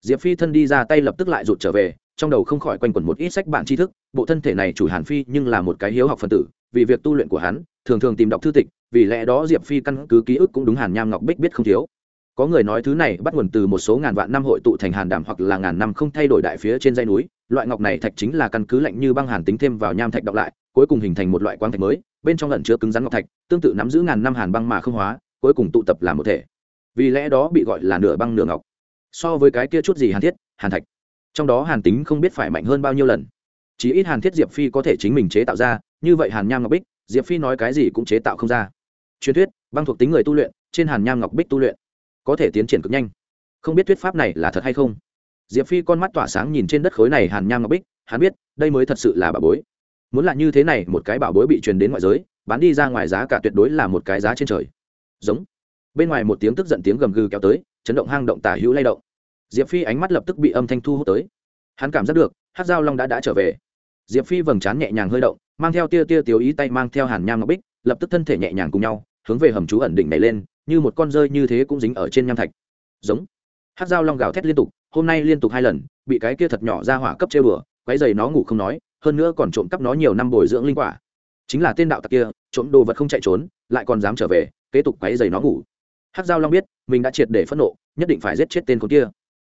Speaker 1: Diệp phi thân đi ra tay lập tức lại rụt trở về trong đầu không khỏi quanh quẩn một ít sách bản tri thức, bộ thân thể này chủ hàn phi nhưng là một cái hiếu học phân tử, vì việc tu luyện của hắn, thường thường tìm đọc thư tịch, vì lẽ đó diệp phi căn cứ ký ức cũng đúng hàn nham ngọc bích biết không thiếu. Có người nói thứ này bắt nguồn từ một số ngàn vạn năm hội tụ thành hàn đảm hoặc là ngàn năm không thay đổi đại phía trên dây núi, loại ngọc này thạch chính là căn cứ lạnh như băng hàn tính thêm vào nham thạch đọc lại, cuối cùng hình thành một loại quang thạch mới, bên trong lẩn chứa cứng rắn ngọc thạch, tương tự nắm giữ ngàn năm hàn băng mà không hóa, cuối cùng tụ tập làm một thể. Vì lẽ đó bị gọi là nửa băng nửa ngọc. So với cái kia chút gì hàn thiết, hàn thạch trong đó hàn tính không biết phải mạnh hơn bao nhiêu lần. Chỉ ít hàn thiết diệp phi có thể chính mình chế tạo ra, như vậy hàn nham ngọc bích, diệp phi nói cái gì cũng chế tạo không ra. Truyền thuyết, băng thuộc tính người tu luyện, trên hàn nham ngọc bích tu luyện, có thể tiến triển cực nhanh. Không biết thuyết pháp này là thật hay không? Diệp phi con mắt tỏa sáng nhìn trên đất khối này hàn nham ngọc bích, hắn biết, đây mới thật sự là bảo bối. Muốn là như thế này, một cái bảo bối bị truyền đến ngoại giới, bán đi ra ngoài giá cả tuyệt đối là một cái giá trên trời. Giống. Bên ngoài một tiếng tức giận tiếng gầm gừ kéo tới, chấn động hang động tả hữu lay động diệp phi ánh mắt lập tức bị âm thanh thu hút tới. Hắn cảm giác được hát dao long đã đã trở về. Diệp phi vầng trán nhẹ nhàng hơi động mang theo tia tia tiểu ý tay mang theo hàn nham ngọc bích lập tức thân thể nhẹ nhàng cùng nhau hướng về hầm trú ẩn định này lên như một con rơi như thế cũng dính ở trên nham thạch. Giống. Hát dao long gào thét liên tục hôm nay liên tục hai lần bị cái kia thật nhỏ ra hỏa cấp chơi đùa, quấy giày nó ngủ không nói hơn nữa còn trộm cắp nó nhiều năm bồi dưỡng linh quả. Chính là tên đạo tặc kia trộm đồ vật không chạy trốn lại còn dám trở về kế tục quấy giày nó ngủ. Hát dao long biết mình đã triệt để phẫn nộ nhất định phải giết chết tên con kia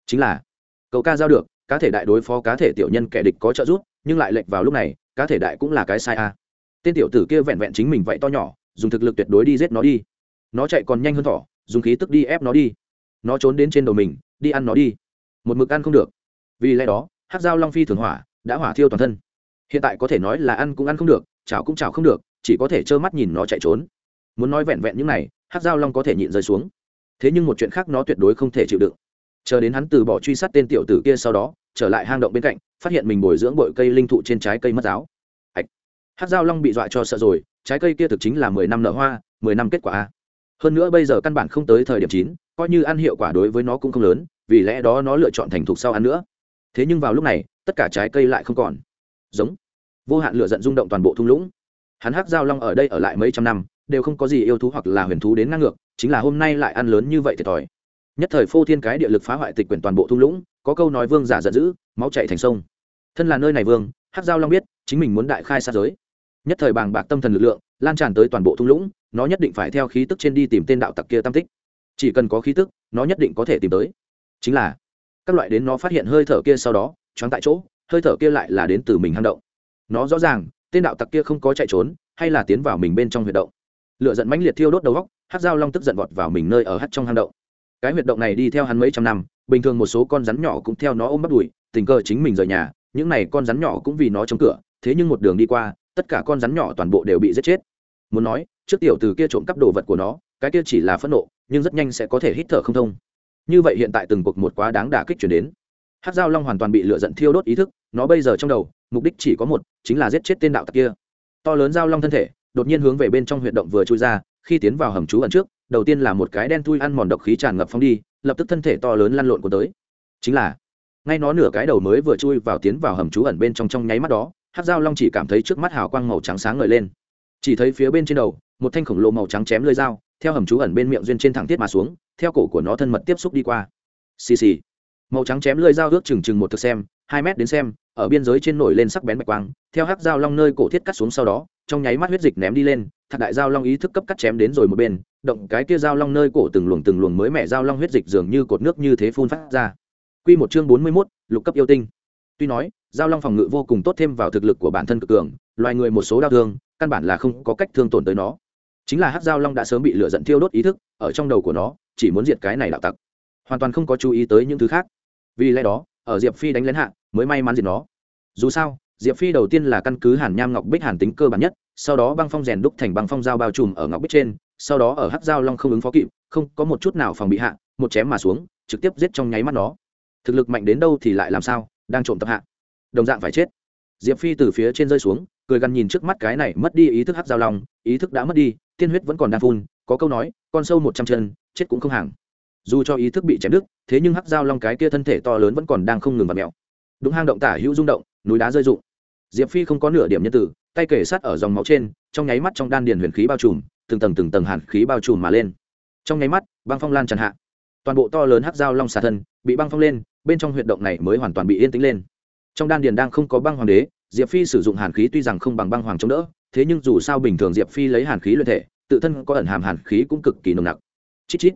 Speaker 1: chính là, cậu ca giao được, cá thể đại đối phó cá thể tiểu nhân kẻ địch có trợ giúp, nhưng lại lệch vào lúc này, cá thể đại cũng là cái sai a. Tên tiểu tử kia vẹn vẹn chính mình vậy to nhỏ, dùng thực lực tuyệt đối đi giết nó đi. Nó chạy còn nhanh hơn thỏ, dùng khí tức đi ép nó đi. Nó trốn đến trên đầu mình, đi ăn nó đi. Một mực ăn không được. Vì lẽ đó hát dao long phi thường hỏa, đã hỏa thiêu toàn thân. Hiện tại có thể nói là ăn cũng ăn không được, chảo cũng chảo không được, chỉ có thể trơ mắt nhìn nó chạy trốn. Muốn nói vẹn vẹn những này hát dao long có thể nhịn rơi xuống. Thế nhưng một chuyện khác nó tuyệt đối không thể chịu đựng chờ đến hắn từ bỏ truy sát tên tiểu tử kia sau đó, trở lại hang động bên cạnh, phát hiện mình bồi dưỡng bội cây linh thụ trên trái cây mất giáo. Ạch. Hát dao long bị dọa cho sợ rồi, trái cây kia thực chính là mười năm nở hoa, mười năm kết quả a. Hơn nữa bây giờ căn bản không tới thời điểm chín, coi như ăn hiệu quả đối với nó cũng không lớn, vì lẽ đó nó lựa chọn thành thục sau ăn nữa. Thế nhưng vào lúc này, tất cả trái cây lại không còn. Giống. Vô hạn lửa giận rung động toàn bộ thung lũng. Hắn hắc giao long ở đây ở lại mấy trăm năm, đều không có gì yêu thú hoặc là huyền thú đến ngang ngược, chính là hôm nay lại ăn lớn như vậy thiệt thòi nhất thời phô thiên cái địa lực phá hoại tịch quyển toàn bộ thung lũng, có câu nói vương giả giận dữ, máu chạy thành sông. Thân là nơi này vương, hắc giao long biết, chính mình muốn đại khai sát giới. Nhất thời bàng bạc tâm thần lực lượng, lan tràn tới toàn bộ thung lũng, nó nhất định phải theo khí tức trên đi tìm tên đạo tặc kia tam tích. Chỉ cần có khí tức, nó nhất định có thể tìm tới. Chính là, các loại đến nó phát hiện hơi thở kia sau đó, choáng tại chỗ, hơi thở kia lại là đến từ mình hang động. Nó rõ ràng, tên đạo tặc kia không có chạy trốn, hay là tiến vào mình bên trong huyệt động. Lựa giận mãnh liệt thiêu đốt đầu góc hát dao long tức giận vọt vào mình nơi ở hát trong hang động cái huyệt động này đi theo hắn mấy trăm năm, bình thường một số con rắn nhỏ cũng theo nó ôm bắt đùi, tình cờ chính mình rời nhà, những này con rắn nhỏ cũng vì nó chống cửa, thế nhưng một đường đi qua, tất cả con rắn nhỏ toàn bộ đều bị giết chết. Muốn nói, trước tiểu từ kia trộm cắp đồ vật của nó, cái kia chỉ là phẫn nộ, nhưng rất nhanh sẽ có thể hít thở không thông. Như vậy hiện tại từng cuộc một quá đáng đả kích chuyển đến. Hát dao long hoàn toàn bị lựa giận thiêu đốt ý thức, nó bây giờ trong đầu, mục đích chỉ có một, chính là giết chết tên đạo tặc kia. To lớn dao long thân thể, đột nhiên hướng về bên trong huyệt động vừa chui ra, khi tiến vào hầm trú ẩn trước đầu tiên là một cái đen thui ăn mòn độc khí tràn ngập phong đi, lập tức thân thể to lớn lăn lộn của tới. Chính là, ngay nó nửa cái đầu mới vừa chui vào tiến vào hầm trú ẩn bên trong trong nháy mắt đó hát dao long chỉ cảm thấy trước mắt hào quang màu trắng sáng ngời lên. Chỉ thấy phía bên trên đầu, một thanh khổng lồ màu trắng chém lưỡi dao, theo hầm trú ẩn bên miệng duyên trên thẳng tiết mà xuống, theo cổ của nó thân mật tiếp xúc đi qua. Xì xì. Màu trắng chém lưỡi dao ước chừng chừng một thực xem hai mét đến xem ở biên giới trên nổi lên sắc bén bạch quang theo hắc dao long nơi cổ thiết cắt xuống sau đó trong nháy mắt huyết dịch ném đi lên thạc đại dao long ý thức cấp cắt chém đến rồi một bên động cái kia dao long nơi cổ từng luồng từng luồng mới mẹ dao long huyết dịch dường như cột nước như thế phun phát ra. Quy một chương bốn mươi 41, lục cấp yêu tinh. Tuy nói dao long phòng ngự vô cùng tốt thêm vào thực lực của bản thân cực cường loài người một số đau thương căn bản là không có cách thương tổn tới nó. Chính là hắc dao long đã sớm bị lửa giận thiêu đốt ý thức ở trong đầu của nó chỉ muốn diệt cái này đạo tặc. Hoàn toàn không có chú ý tới những thứ khác. Vì lẽ đó ở diệp phi đánh lén hạ mới may mắn diệt nó. Dù sao, diệp phi đầu tiên là căn cứ hàn nham ngọc bích hàn tính cơ bản nhất, sau đó băng phong rèn đúc thành băng phong dao bao trùm ở ngọc bích trên, sau đó ở hát dao long không ứng phó kịp, không có một chút nào phòng bị hạ, một chém mà xuống, trực tiếp giết trong nháy mắt nó. Thực lực mạnh đến đâu thì lại làm sao, đang trộm tập hạ. Đồng dạng phải chết. Diệp phi từ phía trên rơi xuống, cười gằn nhìn trước mắt cái này mất đi ý thức hát dao long, ý thức đã mất đi, tiên huyết vẫn còn đang phun, có câu nói, con sâu một trăm chân, chết cũng không hàng. Dù cho ý thức bị chém đứt, thế nhưng hắc dao long cái kia thân thể to lớn vẫn còn đang không ngừng vặt mẹo đúng hang động tả hữu rung động, núi đá rơi rụng. Diệp phi không có nửa điểm nhân tử tay kể sát ở dòng máu trên, trong nháy mắt trong đan điền huyền khí bao trùm, từng tầng từng tầng hàn khí bao trùm mà lên. Trong nháy mắt, băng phong lan tràn hạ. Toàn bộ to lớn hắc dao long xà thân bị băng phong lên, bên trong huyệt động này mới hoàn toàn bị yên tĩnh lên. Trong đan điền đang không có băng hoàng đế, diệp phi sử dụng hàn khí tuy rằng không bằng băng hoàng chống đỡ, thế nhưng dù sao bình thường diệp phi lấy hàn khí luyện thể, tự thân có ẩn hàm hàn khí cũng cực kỳ nồng nặc. Chít chít.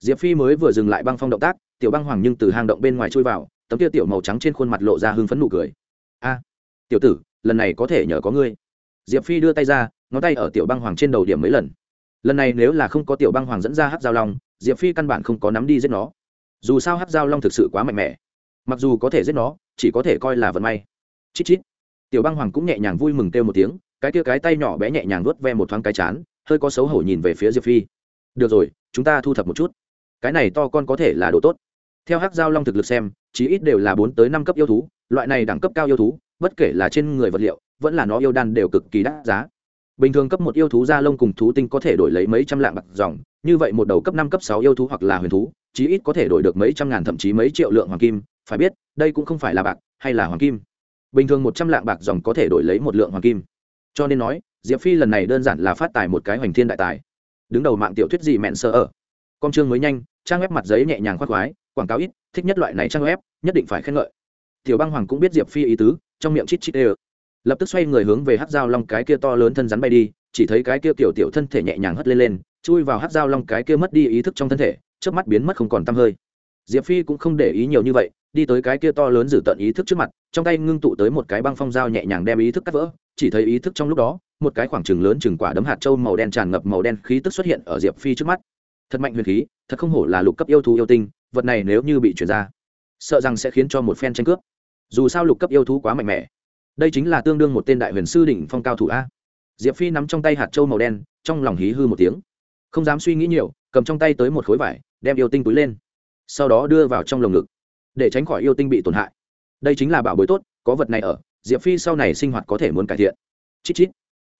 Speaker 1: Diệp phi mới vừa dừng lại băng phong động tác, tiểu băng hoàng nhưng từ hang động bên ngoài chui vào tấm kia tiểu màu trắng trên khuôn mặt lộ ra hưng phấn nụ cười. A, tiểu tử, lần này có thể nhờ có ngươi. Diệp phi đưa tay ra, ngón tay ở tiểu băng hoàng trên đầu điểm mấy lần. Lần này nếu là không có tiểu băng hoàng dẫn ra hát giao long, diệp phi căn bản không có nắm đi giết nó. Dù sao hát giao long thực sự quá mạnh mẽ. Mặc dù có thể giết nó, chỉ có thể coi là vận may. Chít chít. Tiểu băng hoàng cũng nhẹ nhàng vui mừng kêu một tiếng, cái kia cái tay nhỏ bé nhẹ nhàng vuốt ve một thoáng cái chán, hơi có xấu hổ nhìn về phía diệp phi. Được rồi, chúng ta thu thập một chút. Cái này to con có thể là đồ tốt theo hắc giao long thực lực xem, chí ít đều là bốn tới năm cấp yêu thú, loại này đẳng cấp cao yêu thú, bất kể là trên người vật liệu, vẫn là nó yêu đan đều cực kỳ đắt giá. Bình thường cấp một yêu thú da lông cùng thú tinh có thể đổi lấy mấy trăm lạng bạc dòng, như vậy một đầu cấp năm cấp sáu yêu thú hoặc là huyền thú, chí ít có thể đổi được mấy trăm ngàn thậm chí mấy triệu lượng hoàng kim, phải biết, đây cũng không phải là bạc hay là hoàng kim. Bình thường một trăm lạng bạc dòng có thể đổi lấy một lượng hoàng kim. Cho nên nói, diệp phi lần này đơn giản là phát tài một cái hoành thiên đại tài. Đứng đầu mạng tiểu thuyết gì mẹn sơ ở. Con chương mới nhanh trang web mặt giấy nhẹ nhàng khoác khoái, quảng cáo ít, thích nhất loại này trang web, nhất định phải khen ngợi. Tiểu băng hoàng cũng biết diệp phi ý tứ, trong miệng chít chít ê lập tức xoay người hướng về hát dao long cái kia to lớn thân rắn bay đi, chỉ thấy cái kia kiểu tiểu thân thể nhẹ nhàng hất lên lên, chui vào hát dao long cái kia mất đi ý thức trong thân thể trước mắt biến mất không còn t hơi. Diệp phi cũng không để ý nhiều như vậy, đi tới cái kia to lớn giữ tận ý thức trước mặt, trong tay ngưng tụ tới một cái băng phong dao nhẹ nhàng đem ý thức cắt vỡ, chỉ thấy ý thức trong lúc đó, một cái khoảng trừng lớn chừng quả đấm hạt trâu màu đen tràn ngập màu đen khí tức xuất hiện ở diệp phi trước mắt thật mạnh huyền khí, thật không hổ là lục cấp yêu thú yêu tinh, vật này nếu như bị chuyển ra, sợ rằng sẽ khiến cho một phen tranh cướp. Dù sao lục cấp yêu thú quá mạnh mẽ. Đây chính là tương đương một tên đại huyền sư đỉnh phong cao thủ a. Diệp phi nắm trong tay hạt trâu màu đen, trong lòng hí hư một tiếng. Không dám suy nghĩ nhiều, cầm trong tay tới một khối vải, đem yêu tinh túi lên. Sau đó đưa vào trong lồng ngực, để tránh khỏi yêu tinh bị tổn hại. Đây chính là bảo bối tốt, có vật này ở, diệp phi sau này sinh hoạt có thể muốn cải thiện. Chít chít.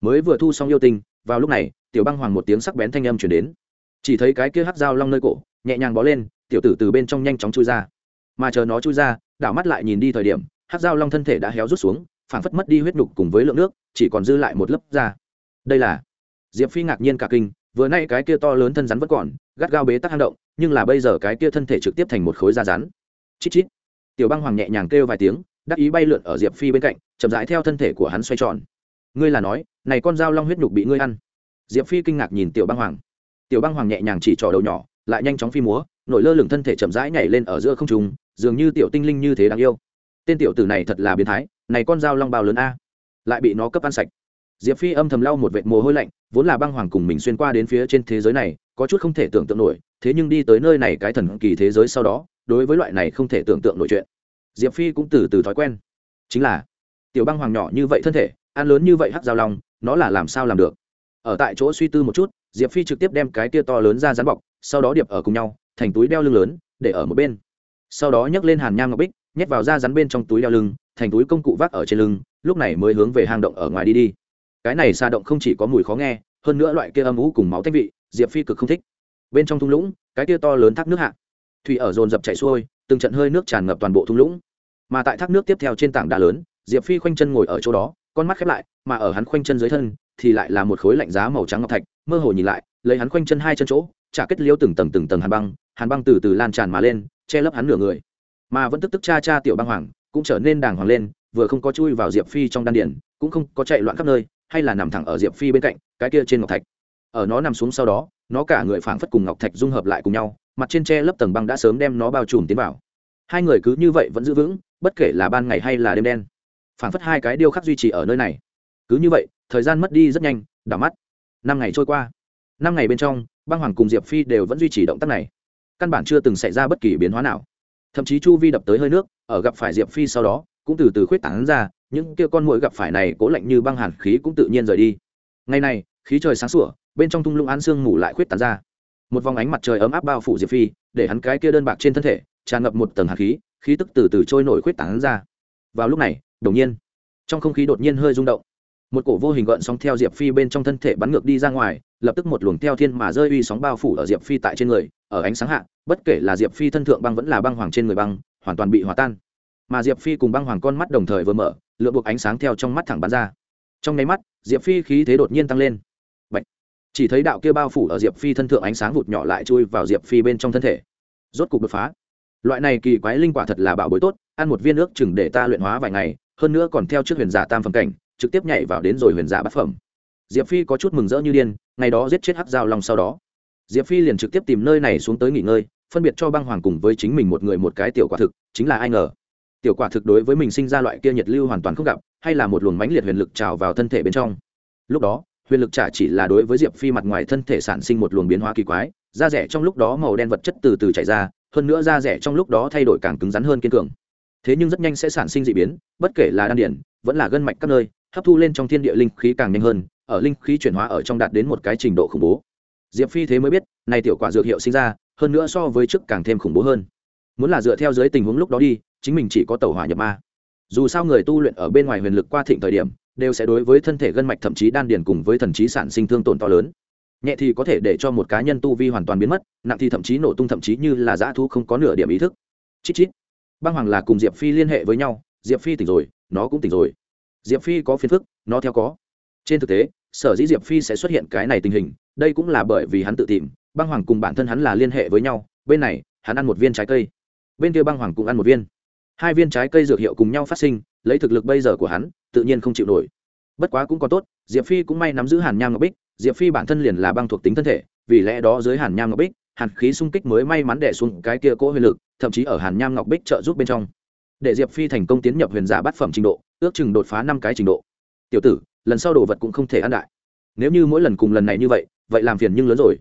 Speaker 1: Mới vừa thu xong yêu tinh, vào lúc này, tiểu băng hoàng một tiếng sắc bén thanh âm chuyển đến chỉ thấy cái kia hắc dao long nơi cổ, nhẹ nhàng bó lên, tiểu tử từ bên trong nhanh chóng chui ra. Mà chờ nó chui ra, đảo mắt lại nhìn đi thời điểm, hắc dao long thân thể đã héo rút xuống, phảng phất mất đi huyết nhục cùng với lượng nước, chỉ còn dư lại một lớp da. Đây là diệp phi ngạc nhiên cả kinh, vừa nay cái kia to lớn thân rắn vẫn còn, gắt gao bế tắc hang động, nhưng là bây giờ cái kia thân thể trực tiếp thành một khối da rắn. Chít chít. Tiểu băng hoàng nhẹ nhàng kêu vài tiếng, đắc ý bay lượn ở diệp phi bên cạnh, chậm rãi theo thân thể của hắn xoay tròn. Ngươi là nói, này con dao long huyết nhục bị ngươi ăn. Diệp phi kinh ngạc nhìn tiểu băng hoàng tiểu băng hoàng nhẹ nhàng chỉ trỏ đầu nhỏ, lại nhanh chóng phi múa, nổi lơ lửng thân thể chậm rãi nhảy lên ở giữa không trung, dường như tiểu tinh linh như thế đáng yêu. Tên tiểu tử này thật là biến thái, này con dao long bao lớn a. Lại bị nó cấp ăn sạch. Diệp phi âm thầm lau một vệt mồ hôi lạnh, vốn là băng hoàng cùng mình xuyên qua đến phía trên thế giới này, có chút không thể tưởng tượng nổi, thế nhưng đi tới nơi này cái thần kỳ thế giới sau đó, đối với loại này không thể tưởng tượng nổi chuyện. Diệp phi cũng từ từ thói quen. Chính là, tiểu băng hoàng nhỏ như vậy thân thể, ăn lớn như vậy hắc dao long, nó là làm sao làm được? Ở tại chỗ suy tư một chút diệp phi trực tiếp đem cái tia to lớn ra rán bọc, sau đó điệp ở cùng nhau, thành túi đeo lưng lớn, để ở một bên. Sau đó nhấc lên hàn nhang ngọc bích, nhét vào da rắn bên trong túi đeo lưng, thành túi công cụ vác ở trên lưng, lúc này mới hướng về hang động ở ngoài đi đi. Cái này xa động không chỉ có mùi khó nghe, hơn nữa loại kia âm ú cùng máu tách vị, diệp phi cực không thích. Bên trong thung lũng, cái kia to lớn thác nước hạ. Thủy ở dồn dập chảy xuôi, từng trận hơi nước tràn ngập toàn bộ thung lũng. Mà tại thác nước tiếp theo trên tảng đá lớn, diệp phi khoanh chân ngồi ở chỗ đó con mắt khép lại, mà ở hắn khoanh chân dưới thân, thì lại là một khối lạnh giá màu trắng ngọc thạch, mơ hồ nhìn lại, lấy hắn khoanh chân hai chân chỗ chả kết liêu từng tầng từng tầng hàn băng hàn băng từ từ lan tràn mà lên, che lấp hắn nửa người. Mà vẫn tức tức cha cha tiểu băng hoàng, cũng trở nên đàng hoàng lên, vừa không có chui vào diệp phi trong đan điển cũng không có chạy loạn khắp nơi, hay là nằm thẳng ở diệp phi bên cạnh, cái kia trên ngọc thạch. Ở nó nằm xuống sau đó, nó cả người phảng phất cùng ngọc thạch dung hợp lại cùng nhau, mặt trên tre lấp tầng băng đã sớm đem nó bao trùm tiến vào. Hai người cứ như vậy vẫn giữ vững, bất kể là ban ngày hay là đêm đen phảng phất hai cái điêu khắc duy trì ở nơi này. Cứ như vậy, thời gian mất đi rất nhanh, đảo mắt. Năm ngày trôi qua. Năm ngày bên trong, băng hoàng cùng diệp phi đều vẫn duy trì động tác này. Căn bản chưa từng xảy ra bất kỳ biến hóa nào. Thậm chí chu vi đập tới hơi nước, ở gặp phải diệp phi sau đó, cũng từ từ khuyết tảng ra, những kia con mũi gặp phải này cố lạnh như băng hàn khí cũng tự nhiên rời đi. Ngày này, khí trời sáng sủa, bên trong thung lũng án sương mù lại khuyết tán ra. Một vòng ánh mặt trời ấm áp bao phủ diệp phi, để hắn cái kia đơn bạc trên thân thể, tràn ngập một tầng hạt khí khí tức từ từ trôi nổi khuyết tán ra. Vào lúc này đột nhiên, trong không khí đột nhiên hơi rung động. Một cổ vô hình gợn sóng theo diệp phi bên trong thân thể bắn ngược đi ra ngoài, lập tức một luồng theo thiên mà rơi uy sóng bao phủ ở diệp phi tại trên người, ở ánh sáng hạ, bất kể là diệp phi thân thượng băng vẫn là băng hoàng trên người băng, hoàn toàn bị hòa tan. Mà diệp phi cùng băng hoàng con mắt đồng thời vừa mở lượng buộc ánh sáng theo trong mắt thẳng bắn ra. Trong nháy mắt, diệp phi khí thế đột nhiên tăng lên. Bạch. chỉ thấy đạo kia bao phủ ở diệp phi thân thượng ánh sáng vụt nhỏ lại chui vào diệp phi bên trong thân thể. Rốt cục đột phá loại này kỳ quái linh quả thật là bảo bối tốt, ăn một viên nước chừng để ta luyện hóa vài ngày, hơn nữa còn theo trước huyền giả tam phẩm cảnh, trực tiếp nhảy vào đến rồi huyền giả bát phẩm. Diệp phi có chút mừng rỡ như điên, ngày đó giết chết hắc giao long sau đó. Diệp phi liền trực tiếp tìm nơi này xuống tới nghỉ ngơi, phân biệt cho băng hoàng cùng với chính mình một người một cái tiểu quả thực, chính là ai ngờ. Tiểu quả thực đối với mình sinh ra loại kia nhiệt lưu hoàn toàn không gặp, hay là một luồng mãnh liệt huyền lực trào vào thân thể bên trong. Lúc đó, huyền lực trả chỉ là đối với diệp phi mặt ngoài thân thể sản sinh một luồng biến hóa kỳ quái, da rẻ trong lúc đó màu đen vật chất từ từ chảy ra hơn nữa da rẻ trong lúc đó thay đổi càng cứng rắn hơn kiên cường. Thế nhưng rất nhanh sẽ sản sinh d ị biến, bất kể là đan điển, vẫn là gân mạch các nơi, hấp thu lên trong thiên địa linh khí càng nhanh hơn, ở linh khí chuyển hóa ở trong đạt đến một cái trình độ khủng bố. Diệp phi thế mới biết, này tiểu quả dược hiệu sinh ra, hơn nữa so với trước càng thêm khủng bố hơn. Muốn là dựa theo dưới tình huống lúc đó đi, chính mình chỉ có tàu hỏa nhập ma. Dù sao người tu luyện ở bên ngoài huyền lực qua thịnh thời điểm, đều sẽ đối với thân thể gân mạch thậm chí đan điền cùng với thần trí sản sinh thương tổn to lớn nhẹ thì có thể để cho một cá nhân tu vi hoàn toàn biến mất, nặng thì thậm chí nổ tung thậm chí như là dã thu không có nửa điểm ý thức. Chít chít. Băng hoàng là cùng diệp phi liên hệ với nhau, diệp phi tỉnh rồi, nó cũng tỉnh rồi. Diệp phi có phiền phức, nó theo có. Trên thực tế, sở dĩ diệp phi sẽ xuất hiện cái này tình hình, đây cũng là bởi vì hắn tự tìm, băng hoàng cùng bản thân hắn là liên hệ với nhau, bên này, hắn ăn một viên trái cây. Bên kia băng hoàng cũng ăn một viên. Hai viên trái cây dược hiệu cùng nhau phát sinh, lấy thực lực bây giờ của hắn, tự nhiên không chịu nổi. Bất quá cũng có tốt, diệp phi cũng may nắm giữ hàn nham ngọc bích diệp phi bản thân liền là băng thuộc tính thân thể, vì lẽ đó dưới hàn nham ngọc bích, hàn khí xung kích mới may mắn đẻ xuống cái kia cỗ huyền lực, thậm chí ở hàn nham ngọc bích trợ giúp bên trong. Để diệp phi thành công tiến nhập huyền giả bát phẩm trình độ, ước chừng đột phá năm cái trình độ. Tiểu tử, lần sau đồ vật cũng không thể ăn đại. Nếu như mỗi lần cùng lần này như vậy vậy làm phiền nhưng lớn rồi.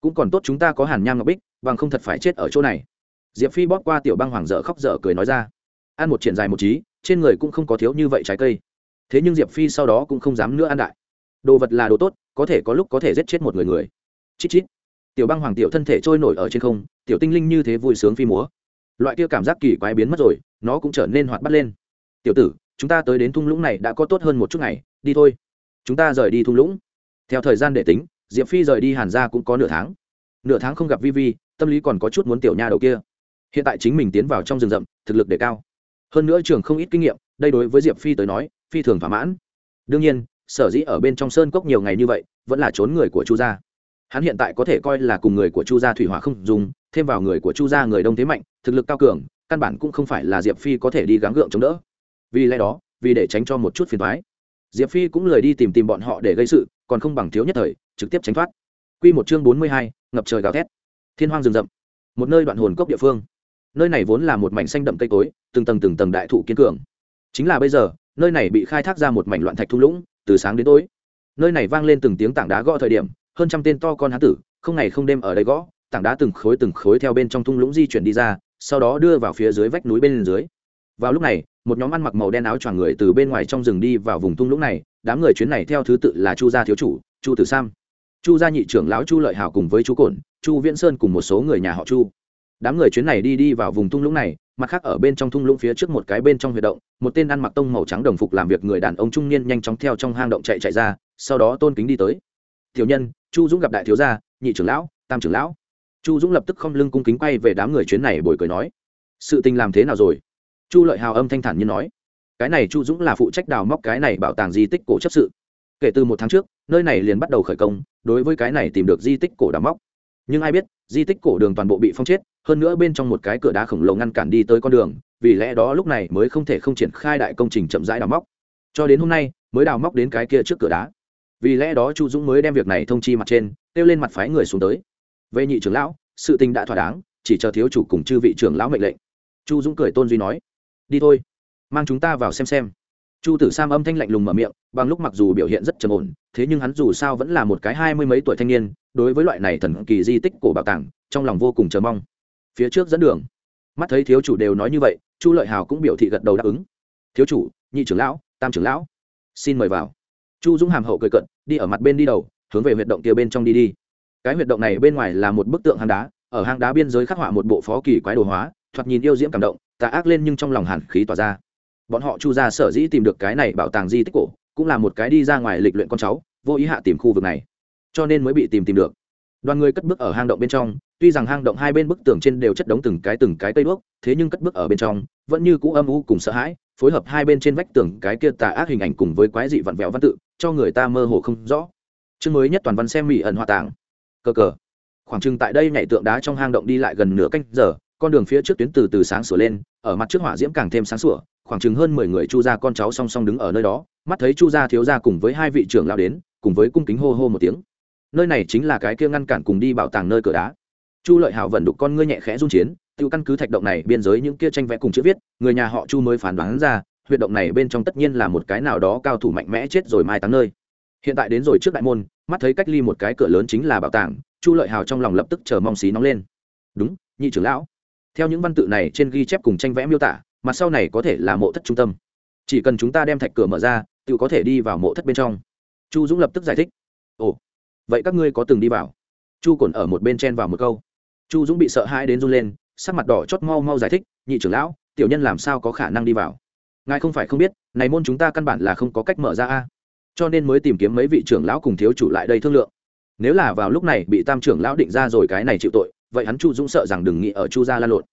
Speaker 1: Cũng còn tốt chúng ta có hàn nham ngọc bích, bằng không thật phải chết ở chỗ này. Diệp phi bóp qua tiểu băng hoàng dở khóc dở cười nói ra. Ăn một triển dài một trí, trên người cũng không có thiếu như vậy trái cây. Thế nhưng diệp phi sau đó cũng không dám nữa ăn đại. Đồ vật là đồ tốt có thể có lúc có thể giết chết một người người. Chít chít. Tiểu băng hoàng tiểu thân thể trôi nổi ở trên không, tiểu tinh linh như thế vui sướng phi múa. Loại kia cảm giác kỳ quái biến mất rồi, nó cũng trở nên hoạt bắt lên. Tiểu tử, chúng ta tới đến thung lũng này đã có tốt hơn một chút ngày, đi thôi. Chúng ta rời đi thung lũng. Theo thời gian để tính, diệp phi rời đi hàn ra cũng có nửa tháng. Nửa tháng không gặp vi vi, tâm lý còn có chút muốn tiểu nha đầu kia. Hiện tại chính mình tiến vào trong rừng rậm, thực lực đề cao. Hơn nữa trường không ít kinh nghiệm, đây đối với diệp phi tới nói, phi thường thỏa mãn. Đương nhiên sở dĩ ở bên trong sơn cốc nhiều ngày như vậy, vẫn là trốn người của chu gia. Hắn hiện tại có thể coi là cùng người của chu gia thủy hỏa không dùng, thêm vào người của chu gia người đông thế mạnh, thực lực cao cường, căn bản cũng không phải là diệp phi có thể đi gắng gượng chống đỡ. Vì lẽ đó, vì để tránh cho một chút phiền thoái diệp phi cũng lời đi tìm tìm bọn họ để gây sự, còn không bằng thiếu nhất thời, trực tiếp tránh thoát. Q một chương bốn mươi hai, ngập trời gào thét. Thiên hoang rừng rậm, một nơi đoạn hồn cốc địa phương. Nơi này vốn là một mảnh xanh đậm cây cối, từng tầng từng tầng đại thụ kiên cường. Chính là bây giờ, nơi này bị khai thác ra một mảnh loạn thạch thung lũng từ sáng đến tối. Nơi này vang lên từng tiếng tảng đá gõ thời điểm, hơn trăm tên to con hán tử, không ngày không đêm ở đây gõ, tảng đá từng khối từng khối theo bên trong thung lũng di chuyển đi ra, sau đó đưa vào phía dưới vách núi bên dưới. Vào lúc này, một nhóm ăn mặc màu đen áo choàng người từ bên ngoài trong rừng đi vào vùng thung lũng này, đám người chuyến này theo thứ tự là chu gia thiếu chủ, chu tử sam. Chu gia nhị trưởng lão chu lợi Hào cùng với chu cổn, chu viễn sơn cùng một số người nhà họ chu đám người chuyến này đi đi vào vùng thung lũng này, mặt khác ở bên trong thung lũng phía trước một cái bên trong huyệt động, một tên ăn mặc tông màu trắng đồng phục làm việc người đàn ông trung niên nhanh chóng theo trong hang động chạy chạy ra, sau đó tôn kính đi tới. Tiểu nhân, chu dũng gặp đại thiếu gia, nhị trưởng lão, tam trưởng lão. Chu dũng lập tức không lưng cung kính quay về đám người chuyến này bồi cười nói, sự tình làm thế nào rồi? Chu lợi hào âm thanh thản như nói, cái này chu dũng là phụ trách đào móc cái này bảo tàng di tích cổ chấp sự. Kể từ một tháng trước, nơi này liền bắt đầu khởi công, đối với cái này tìm được di tích cổ đào móc. Nhưng ai biết, di tích cổ đường toàn bộ bị phong chết hơn nữa bên trong một cái cửa đá khổng lồ ngăn cản đi tới con đường, vì lẽ đó lúc này mới không thể không triển khai đại công trình chậm rãi đào móc. Cho đến hôm nay, mới đào móc đến cái kia trước cửa đá. Vì lẽ đó chu dũng mới đem việc này thông chi mặt trên, kêu lên mặt phái người xuống tới. Về nhị trưởng lão, sự tình đã thỏa đáng, chỉ chờ thiếu chủ cùng chư vị trưởng lão mệnh lệnh. Chu dũng cười tôn duy nói, đi thôi, mang chúng ta vào xem xem. Chu tử sam âm thanh lạnh lùng mở miệng, bằng lúc mặc dù biểu hiện rất trầm ổn, thế nhưng hắn dù sao vẫn là một cái hai mươi mấy tuổi thanh niên, đối với loại này thần kỳ di tích cổ bảo tàng, trong lòng vô cùng chờ mong phía trước dẫn đường. Mắt thấy thiếu chủ đều nói như vậy, chu lợi hào cũng biểu thị gật đầu đáp ứng. Thiếu chủ, nhị trưởng lão, tam trưởng lão, xin mời vào. Chu dũng hàm hậu cười cận đi ở mặt bên đi đầu, hướng về huyệt động kia bên trong đi đi. Cái huyệt động này bên ngoài là một bức tượng hang đá, ở hang đá biên giới khắc họa một bộ phó kỳ quái đồ hóa, thoạt nhìn yêu diễm cảm động, tà ác lên nhưng trong lòng hàn khí tỏa ra. Bọn họ chu ra sở dĩ tìm được cái này bảo tàng di tích cổ, cũng là một cái đi ra ngoài lịch luyện con cháu, vô ý hạ tìm khu vực này, cho nên mới bị tìm tìm được. Đoàn người cất bước ở hang động bên trong tuy rằng hang động hai bên bức tường trên đều chất đống từng cái từng cái cây đuốc, thế nhưng cất bước ở bên trong, vẫn như cũ âm u cùng sợ hãi, phối hợp hai bên trên vách tường cái kia tà ác hình ảnh cùng với quái dị vặn vẹo văn tự, cho người ta mơ hồ không rõ. Chương mới nhất toàn văn xem mỹ ẩn hoa tàng cờ cờ. Khoảng chừng tại đây nhảy tượng đá trong hang động đi lại gần nửa canh giờ, con đường phía trước tuyến từ từ sáng sủa lên, ở mặt trước hỏa diễm càng thêm sáng sủa, khoảng chừng hơn mười người chu gia con cháu song song đứng ở nơi đó, mắt thấy chu gia thiếu gia cùng với hai vị trưởng lao đến, cùng với cung kính hô hô một tiếng. Nơi này chính là cái kia ngăn cản cùng đi bảo tàng nơi cửa đá chu lợi hào vận đục con ngươi nhẹ khẽ run chiến, tự căn cứ thạch động này biên giới những kia tranh vẽ cùng chữ viết, người nhà họ chu mới phán đoán ra, huyệt động này bên trong tất nhiên là một cái nào đó cao thủ mạnh mẽ chết rồi mai táng nơi. Hiện tại đến rồi trước đại môn, mắt thấy cách ly một cái cửa lớn chính là bảo tàng, chu lợi hào trong lòng lập tức chờ mong xí nóng lên. Đúng, nhị trưởng lão. Theo những văn tự này trên ghi chép cùng tranh vẽ miêu tả mặt sau này có thể là mộ thất trung tâm. Chỉ cần chúng ta đem thạch cửa mở ra, tự có thể đi vào mộ thất bên trong. Chu dũng lập tức giải thích. Ồ, vậy các ngươi có từng đi vào? Chu còn ở một bên chen vào một câu chu dũng bị sợ hãi đến run lên, sắc mặt đỏ chót mau mau giải thích, nhị trưởng lão, tiểu nhân làm sao có khả năng đi vào? Ngài không phải không biết, này môn chúng ta căn bản là không có cách mở ra a. Cho nên mới tìm kiếm mấy vị trưởng lão cùng thiếu chủ lại đây thương lượng. Nếu là vào lúc này bị tam trưởng lão định ra rồi cái này chịu tội, vậy hắn chu dũng sợ rằng đừng nghĩ ở chu gia lan lộn.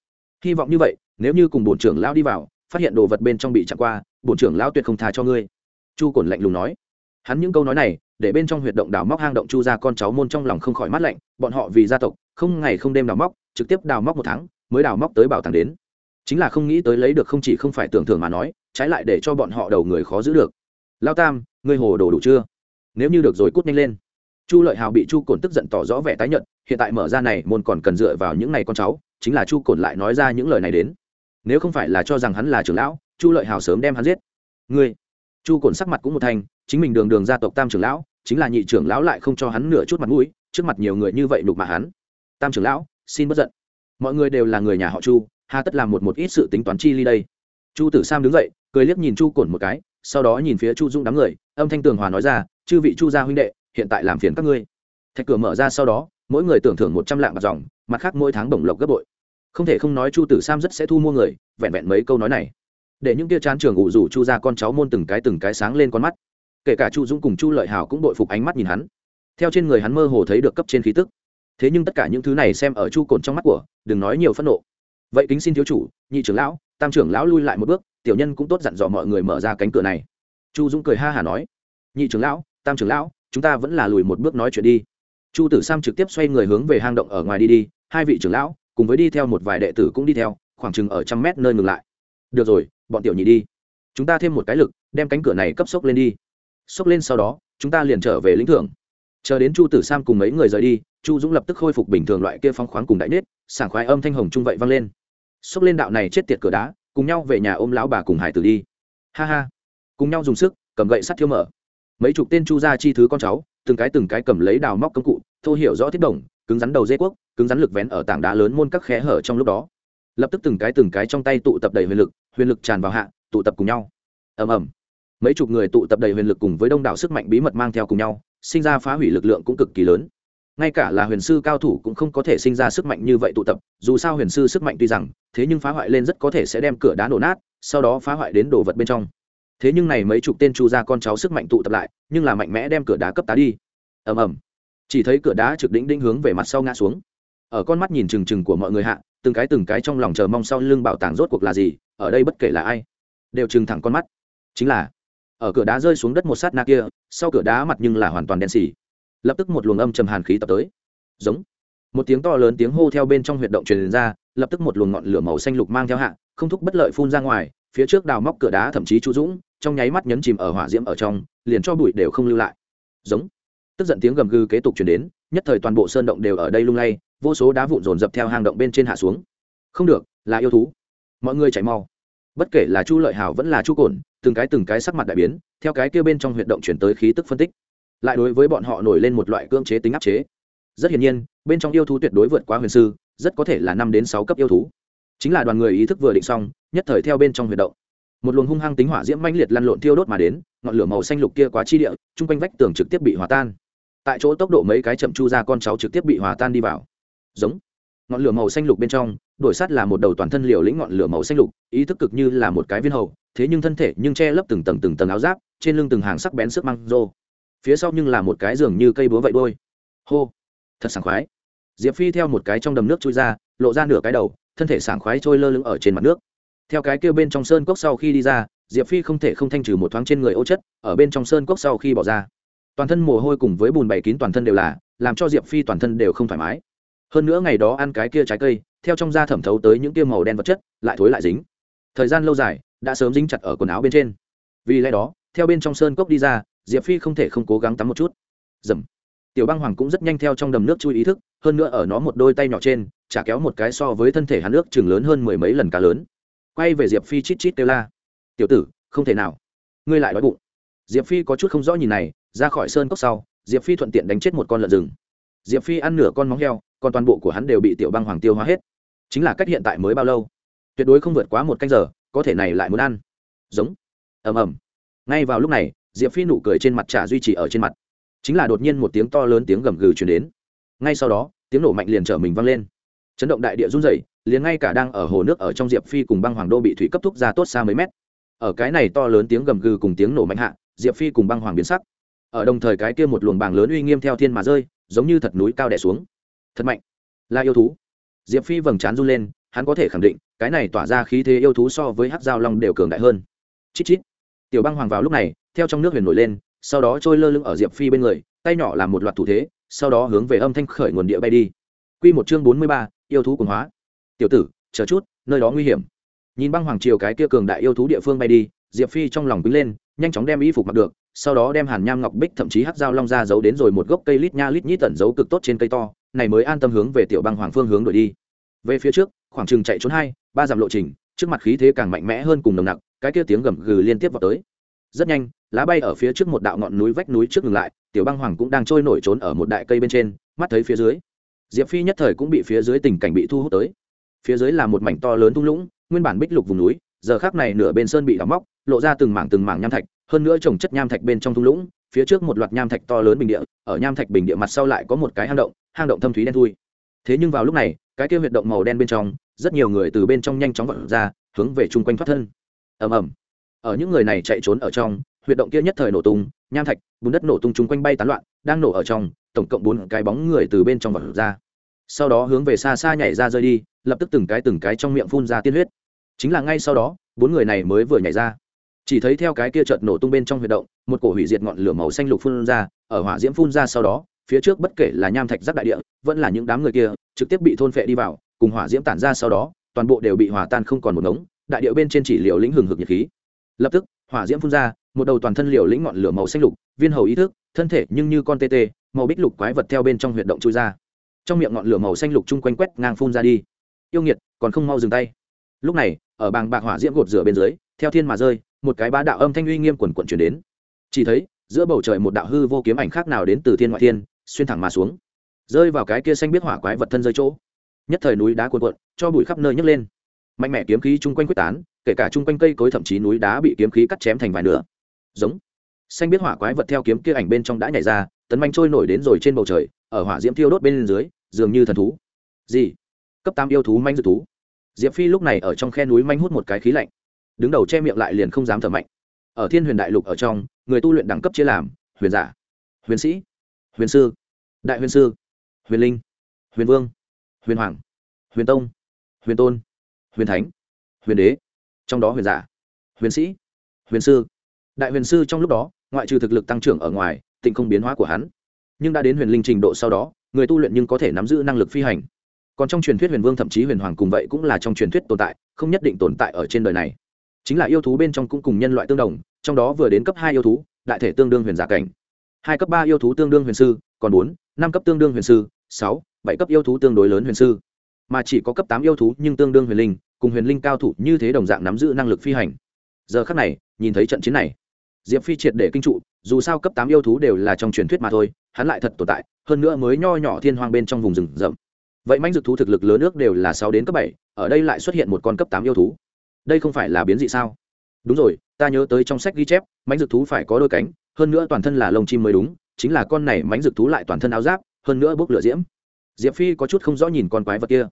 Speaker 1: Hy vọng như vậy, nếu như cùng bổn trưởng lão đi vào, phát hiện đồ vật bên trong bị chặn qua, bổn trưởng lão tuyệt không tha cho ngươi. Chu cổn lạnh lùng nói. Hắn những câu nói này, để bên trong huyệt động đào móc hang động chu ra con cháu môn trong lòng không khỏi mát lạnh, bọn họ vì gia tộc không ngày không đêm đào móc, trực tiếp đào móc một tháng, mới đào móc tới bảo tàng đến. Chính là không nghĩ tới lấy được không chỉ không phải tưởng thưởng mà nói, trái lại để cho bọn họ đầu người khó giữ được. Lao tam, ngươi hồ đồ đủ chưa? Nếu như được rồi cút nhanh lên. Chu lợi hào bị chu cồn tức giận tỏ rõ vẻ tái nhận hiện tại mở ra này, môn còn cần dựa vào những ngày con cháu, chính là chu cồn lại nói ra những lời này đến. Nếu không phải là cho rằng hắn là trưởng lão, chu lợi hào sớm đem hắn giết. Ngươi. Chu cồn sắc mặt cũng một thành, chính mình đường đường gia tộc tam trưởng lão, chính là nhị trưởng lão lại không cho hắn nửa chút mặt mũi, trước mặt nhiều người như vậy đục mà hắn tam trưởng lão, xin bất giận. Mọi người đều là người nhà họ chu, hà tất làm một một ít sự tính toán chi ly đây. Chu tử sam đứng dậy, cười liếc nhìn chu Cổn một cái, sau đó nhìn phía chu dung đám người, âm thanh tường hòa nói ra, chư vị chu gia huynh đệ, hiện tại làm phiền các ngươi. Thạch cửa mở ra sau đó, mỗi người tưởng thưởng một trăm lạng bạc dòng, mặt khác mỗi tháng bổng lộc gấp bội. Không thể không nói chu tử sam rất sẽ thu mua người, vẹn vẹn mấy câu nói này. Để những kia chán trường ủ rủ chu ra con cháu môn từng cái từng cái sáng lên con mắt. Kể cả chu dũng cùng chu lợi hào cũng đội phục ánh mắt nhìn hắn. Theo trên người hắn mơ hồ thấy được cấp trên khí tức thế nhưng tất cả những thứ này xem ở chu cồn trong mắt của, đừng nói nhiều phẫn nộ. Vậy kính xin thiếu chủ, nhị trưởng lão, tam trưởng lão lui lại một bước, tiểu nhân cũng tốt dặn dò mọi người mở ra cánh cửa này. Chu dũng cười ha hả nói, nhị trưởng lão, tam trưởng lão, chúng ta vẫn là lùi một bước nói chuyện đi. Chu tử sam trực tiếp xoay người hướng về hang động ở ngoài đi đi, hai vị trưởng lão, cùng với đi theo một vài đệ tử cũng đi theo, khoảng chừng ở trăm mét nơi ngừng lại. Được rồi, bọn tiểu nhị đi. Chúng ta thêm một cái lực, đem cánh cửa này cấp sốc lên đi. Sốc lên sau đó, chúng ta liền trở về lĩnh thưởng. Chờ đến chu tử sam cùng mấy người rời đi chu dũng lập tức khôi phục bình thường loại kia phong khoáng cùng đại nết, sảng khoái âm thanh hồng trung vậy vang lên. Xốc lên đạo này chết tiệt cửa đá, cùng nhau về nhà ôm lão bà cùng hải tử đi. Ha ha. Cùng nhau dùng sức, cầm gậy sắt thiêu mở. Mấy chục tên chu gia chi thứ con cháu, từng cái từng cái cầm lấy đào móc công cụ, thô hiểu rõ thiết đồng, cứng rắn đầu dây quốc, cứng rắn lực vén ở tảng đá lớn môn các khe hở trong lúc đó. Lập tức từng cái từng cái trong tay tụ tập đầy huyền lực huyền lực tràn vào hạ, tụ tập cùng nhau. Ầm ầm. Mấy chục người tụ tập đầy huyền lực cùng với đông đảo sức mạnh bí mật mang theo cùng nhau, sinh ra phá hủy lực lượng cũng cực kỳ lớn ngay cả là huyền sư cao thủ cũng không có thể sinh ra sức mạnh như vậy tụ tập, dù sao huyền sư sức mạnh tuy rằng, thế nhưng phá hoại lên rất có thể sẽ đem cửa đá nổ nát, sau đó phá hoại đến đồ vật bên trong. Thế nhưng này mấy chục tên chu gia con cháu sức mạnh tụ tập lại, nhưng là mạnh mẽ đem cửa đá cấp tá đi. Ầm ầm. Chỉ thấy cửa đá trực đỉnh đỉnh hướng về mặt sau ngã xuống. Ở con mắt nhìn trừng trừng của mọi người hạ, từng cái từng cái trong lòng chờ mong sau lưng bảo tàng rốt cuộc là gì, ở đây bất kể là ai, đều trừng thẳng con mắt. Chính là, ở cửa đá rơi xuống đất một sát na kia, sau cửa đá mặt nhưng là hoàn toàn đen xì lập tức một luồng âm trầm hàn khí tập tới. Giống. Một tiếng to lớn tiếng hô theo bên trong huyệt động truyền ra, lập tức một luồng ngọn lửa màu xanh lục mang theo hạ, không thúc bất lợi phun ra ngoài, phía trước đào móc cửa đá thậm chí chú dũng, trong nháy mắt nhấn chìm ở hỏa diễm ở trong, liền cho bụi đều không lưu lại. Giống. Tức giận tiếng gầm gừ kế tục chuyển đến, nhất thời toàn bộ sơn động đều ở đây lung lay, vô số đá vụn dồn dập theo hang động bên trên hạ xuống. Không được, là yêu thú. Mọi người chạy mau. Bất kể là chu lợi hảo vẫn là chu cồn từng cái từng cái sắc mặt đại biến, theo cái kia bên trong huyệt động chuyển tới khí tức phân tích lại đối với bọn họ nổi lên một loại cưỡng chế tính áp chế. Rất hiển nhiên, bên trong yêu thú tuyệt đối vượt quá huyền sư, rất có thể là năm đến sáu cấp yêu thú. Chính là đoàn người ý thức vừa định xong, nhất thời theo bên trong huyệt động. Một luồng hung hăng tính hỏa diễm mãnh liệt lăn lộn thiêu đốt mà đến, ngọn lửa màu xanh lục kia quá chi địa, chung quanh vách tường trực tiếp bị hòa tan. Tại chỗ tốc độ mấy cái chậm chu ra con cháu trực tiếp bị hòa tan đi vào. Giống. Ngọn lửa màu xanh lục bên trong, đổi sát là một đầu toàn thân liều lĩnh ngọn lửa màu xanh lục, ý thức cực như là một cái viên hầu, thế nhưng thân thể nhưng che lấp từng tầng từng tầng áo giáp, trên lưng từng hàng sắc bén sức măng rô phía sau nhưng là một cái giường như cây búa vậy đôi. Hô. Thật sảng khoái. Diệp phi theo một cái trong đầm nước trôi ra, lộ ra nửa cái đầu, thân thể sảng khoái trôi lơ lửng ở trên mặt nước. Theo cái kêu bên trong sơn cốc sau khi đi ra, diệp phi không thể không thanh trừ một thoáng trên người ô chất, ở bên trong sơn cốc sau khi bỏ ra. Toàn thân mồ hôi cùng với bùn bày kín toàn thân đều là, làm cho diệp phi toàn thân đều không thoải mái. Hơn nữa ngày đó ăn cái kia trái cây, theo trong da thẩm thấu tới những kia màu đen vật chất, lại thối lại dính. Thời gian lâu dài, đã sớm dính chặt ở quần áo bên trên. Vì lẽ đó, theo bên trong sơn cốc đi ra diệp phi không thể không cố gắng tắm một chút. Dầm. Tiểu băng hoàng cũng rất nhanh theo trong đầm nước chui ý thức, hơn nữa ở nó một đôi tay nhỏ trên, chả kéo một cái so với thân thể hắn nước chừng lớn hơn mười mấy lần cá lớn. Quay về diệp phi chít chít kêu la. Tiểu tử, không thể nào. Ngươi lại đói bụng. Diệp phi có chút không rõ nhìn này, ra khỏi sơn cốc sau, diệp phi thuận tiện đánh chết một con lợn rừng. Diệp phi ăn nửa con móng heo, còn toàn bộ của hắn đều bị tiểu băng hoàng tiêu hóa hết. Chính là cách hiện tại mới bao lâu? Tuyệt đối không vượt quá một canh giờ, có thể này lại muốn ăn. Giống. Ầm ầm. Ngay vào lúc này diệp phi nụ cười trên mặt trả duy trì ở trên mặt chính là đột nhiên một tiếng to lớn tiếng gầm gừ chuyển đến ngay sau đó tiếng nổ mạnh liền trở mình vang lên chấn động đại địa run rẩy, liền ngay cả đang ở hồ nước ở trong diệp phi cùng băng hoàng đô bị thủy cấp thúc ra tốt xa mấy mét ở cái này to lớn tiếng gầm gừ cùng tiếng nổ mạnh hạ diệp phi cùng băng hoàng biến sắc ở đồng thời cái kia một luồng bàng lớn uy nghiêm theo thiên mà rơi giống như thật núi cao đẻ xuống thật mạnh là yêu thú diệp phi vầng trán run lên hắn có thể khẳng định cái này tỏa ra khí thế yêu thú so với hát dao long đều cường đại hơn chít chít tiểu băng hoàng vào lúc này theo trong nước huyền nổi lên, sau đó trôi lơ lưng ở diệp phi bên người, tay nhỏ làm một loạt thủ thế, sau đó hướng về âm thanh khởi nguồn địa bay đi. Q một chương bốn mươi ba, yêu thú cường hóa. Tiểu tử, chờ chút, nơi đó nguy hiểm. Nhìn băng hoàng triều cái kia cường đại yêu thú địa phương bay đi, diệp phi trong lòng quýnh lên, nhanh chóng đem y phục mặc được, sau đó đem hàn nham ngọc bích thậm chí hát dao long ra giấu đến rồi một gốc cây lít nha lít nhít tẩn giấu cực tốt trên cây to, này mới an tâm hướng về tiểu băng hoàng phương hướng đổi đi. Về phía trước, khoảng chừng chạy trốn hai, ba dặm lộ trình, trước mặt khí thế càng mạnh mẽ hơn cùng nồng nặc, cái kia tiếng gầm gừ liên tiếp vào tới rất nhanh, lá bay ở phía trước một đạo ngọn núi vách núi trước ngừng lại, tiểu băng hoàng cũng đang trôi nổi trốn ở một đại cây bên trên, mắt thấy phía dưới. Diệp phi nhất thời cũng bị phía dưới tình cảnh bị thu hút tới. Phía dưới là một mảnh to lớn thung lũng, nguyên bản bích lục vùng núi, giờ khác này nửa bên sơn bị đóng móc, lộ ra từng mảng từng mảng nham thạch, hơn nữa trồng chất nham thạch bên trong thung lũng, phía trước một loạt nham thạch to lớn bình địa, ở nham thạch bình địa mặt sau lại có một cái hang động hang động thâm thúy đen thui. Thế nhưng vào lúc này, cái kia huyệt động màu đen bên trong, rất nhiều người từ bên trong nhanh chóng vọt ra, hướng về chung quanh thoát thân. Ầm ầm ở những người này chạy trốn ở trong, huyệt động kia nhất thời nổ tung, nham thạch, bùn đất nổ tung chung quanh bay tán loạn, đang nổ ở trong, tổng cộng bốn cái bóng người từ bên trong vật ra. Sau đó hướng về xa xa nhảy ra rơi đi, lập tức từng cái từng cái trong miệng phun ra tiên huyết. Chính là ngay sau đó, bốn người này mới vừa nhảy ra. Chỉ thấy theo cái kia chợt nổ tung bên trong huyệt động, một cổ hủy diệt ngọn lửa màu xanh lục phun ra, ở hỏa diễm phun ra sau đó, phía trước bất kể là nham thạch giáp đại địa, vẫn là những đám người kia, trực tiếp bị thôn phệ đi vào, cùng hỏa diễm tản ra sau đó, toàn bộ đều bị hòa tan không còn một ngống, đại địa bên trên chỉ liều lĩnh hừng hực nhiệt khí lập tức, hỏa diễm phun ra, một đầu toàn thân liều lĩnh ngọn lửa màu xanh lục, viên hầu ý thức, thân thể nhưng như con tê tê, màu bích lục quái vật theo bên trong huyệt động chui ra. Trong miệng ngọn lửa màu xanh lục chung quanh quét ngang phun ra đi. Yêu nghiệt, còn không mau dừng tay. Lúc này, ở bàng bạc hỏa diễm gột rửa bên dưới, theo thiên mà rơi, một cái bá đạo âm thanh uy nghiêm quần quận chuyển đến. Chỉ thấy, giữa bầu trời một đạo hư vô kiếm ảnh khác nào đến từ thiên ngoại thiên, xuyên thẳng mà xuống. Rơi vào cái kia xanh biết hỏa quái vật thân rơi chỗ. Nhất thời núi đá cuộn cuộn, cho bụi khắp nơi nhấc lên. Mạnh mẽ kiếm khí chung quanh quyết tán kể cả chung quanh cây cối thậm chí núi đá bị kiếm khí cắt chém thành vài nửa. Giống. Xanh biết hỏa quái vật theo kiếm kia ảnh bên trong đã nhảy ra, tấn manh trôi nổi đến rồi trên bầu trời, ở hỏa diễm thiêu đốt bên dưới, dường như thần thú. Gì? Cấp tám yêu thú manh dự thú. Diệp phi lúc này ở trong khe núi manh hút một cái khí lạnh. Đứng đầu che miệng lại liền không dám thở mạnh. Ở thiên huyền đại lục ở trong, người tu luyện đẳng cấp chia làm, huyền giả, huyền sĩ, huyền sư, đại huyền sư, huyền linh, huyền vương, huyền hoàng, huyền tông, huyền tôn, huyền thánh, huyền đế trong đó huyền giả, huyền sĩ, huyền sư. Đại huyền sư trong lúc đó, ngoại trừ thực lực tăng trưởng ở ngoài, tịnh không biến hóa của hắn. Nhưng đã đến huyền linh trình độ sau đó, người tu luyện nhưng có thể nắm giữ năng lực phi hành. Còn trong truyền thuyết huyền vương thậm chí huyền hoàng cùng vậy cũng là trong truyền thuyết tồn tại, không nhất định tồn tại ở trên đời này. Chính là yêu thú bên trong cũng cùng nhân loại tương đồng, trong đó vừa đến cấp hai yêu thú, đại thể tương đương huyền giả cảnh. Hai cấp ba yêu thú tương đương huyền sư, còn bốn, năm cấp tương đương huyền sư, sáu, bảy cấp yêu thú tương đối lớn huyền sư. Mà chỉ có cấp tám yêu thú nhưng tương đương huyền linh cùng huyền linh cao thủ như thế đồng dạng nắm giữ năng lực phi hành. Giờ khắc này, nhìn thấy trận chiến này, diệp phi triệt để kinh trụ, dù sao cấp tám yêu thú đều là trong truyền thuyết mà thôi, hắn lại thật tồn tại, hơn nữa mới nho nhỏ thiên hoang bên trong vùng rừng rậm. Vậy mãnh dược thú thực lực lớn ước đều là sáu đến cấp bảy, ở đây lại xuất hiện một con cấp tám yêu thú. Đây không phải là biến dị sao? Đúng rồi, ta nhớ tới trong sách ghi chép, mãnh dược thú phải có đôi cánh, hơn nữa toàn thân là lông chim mới đúng, chính là con này mãnh dược thú lại toàn thân áo giáp, hơn nữa bốc lửa diễm. Diệp phi có chút không rõ nhìn con quái vật kia.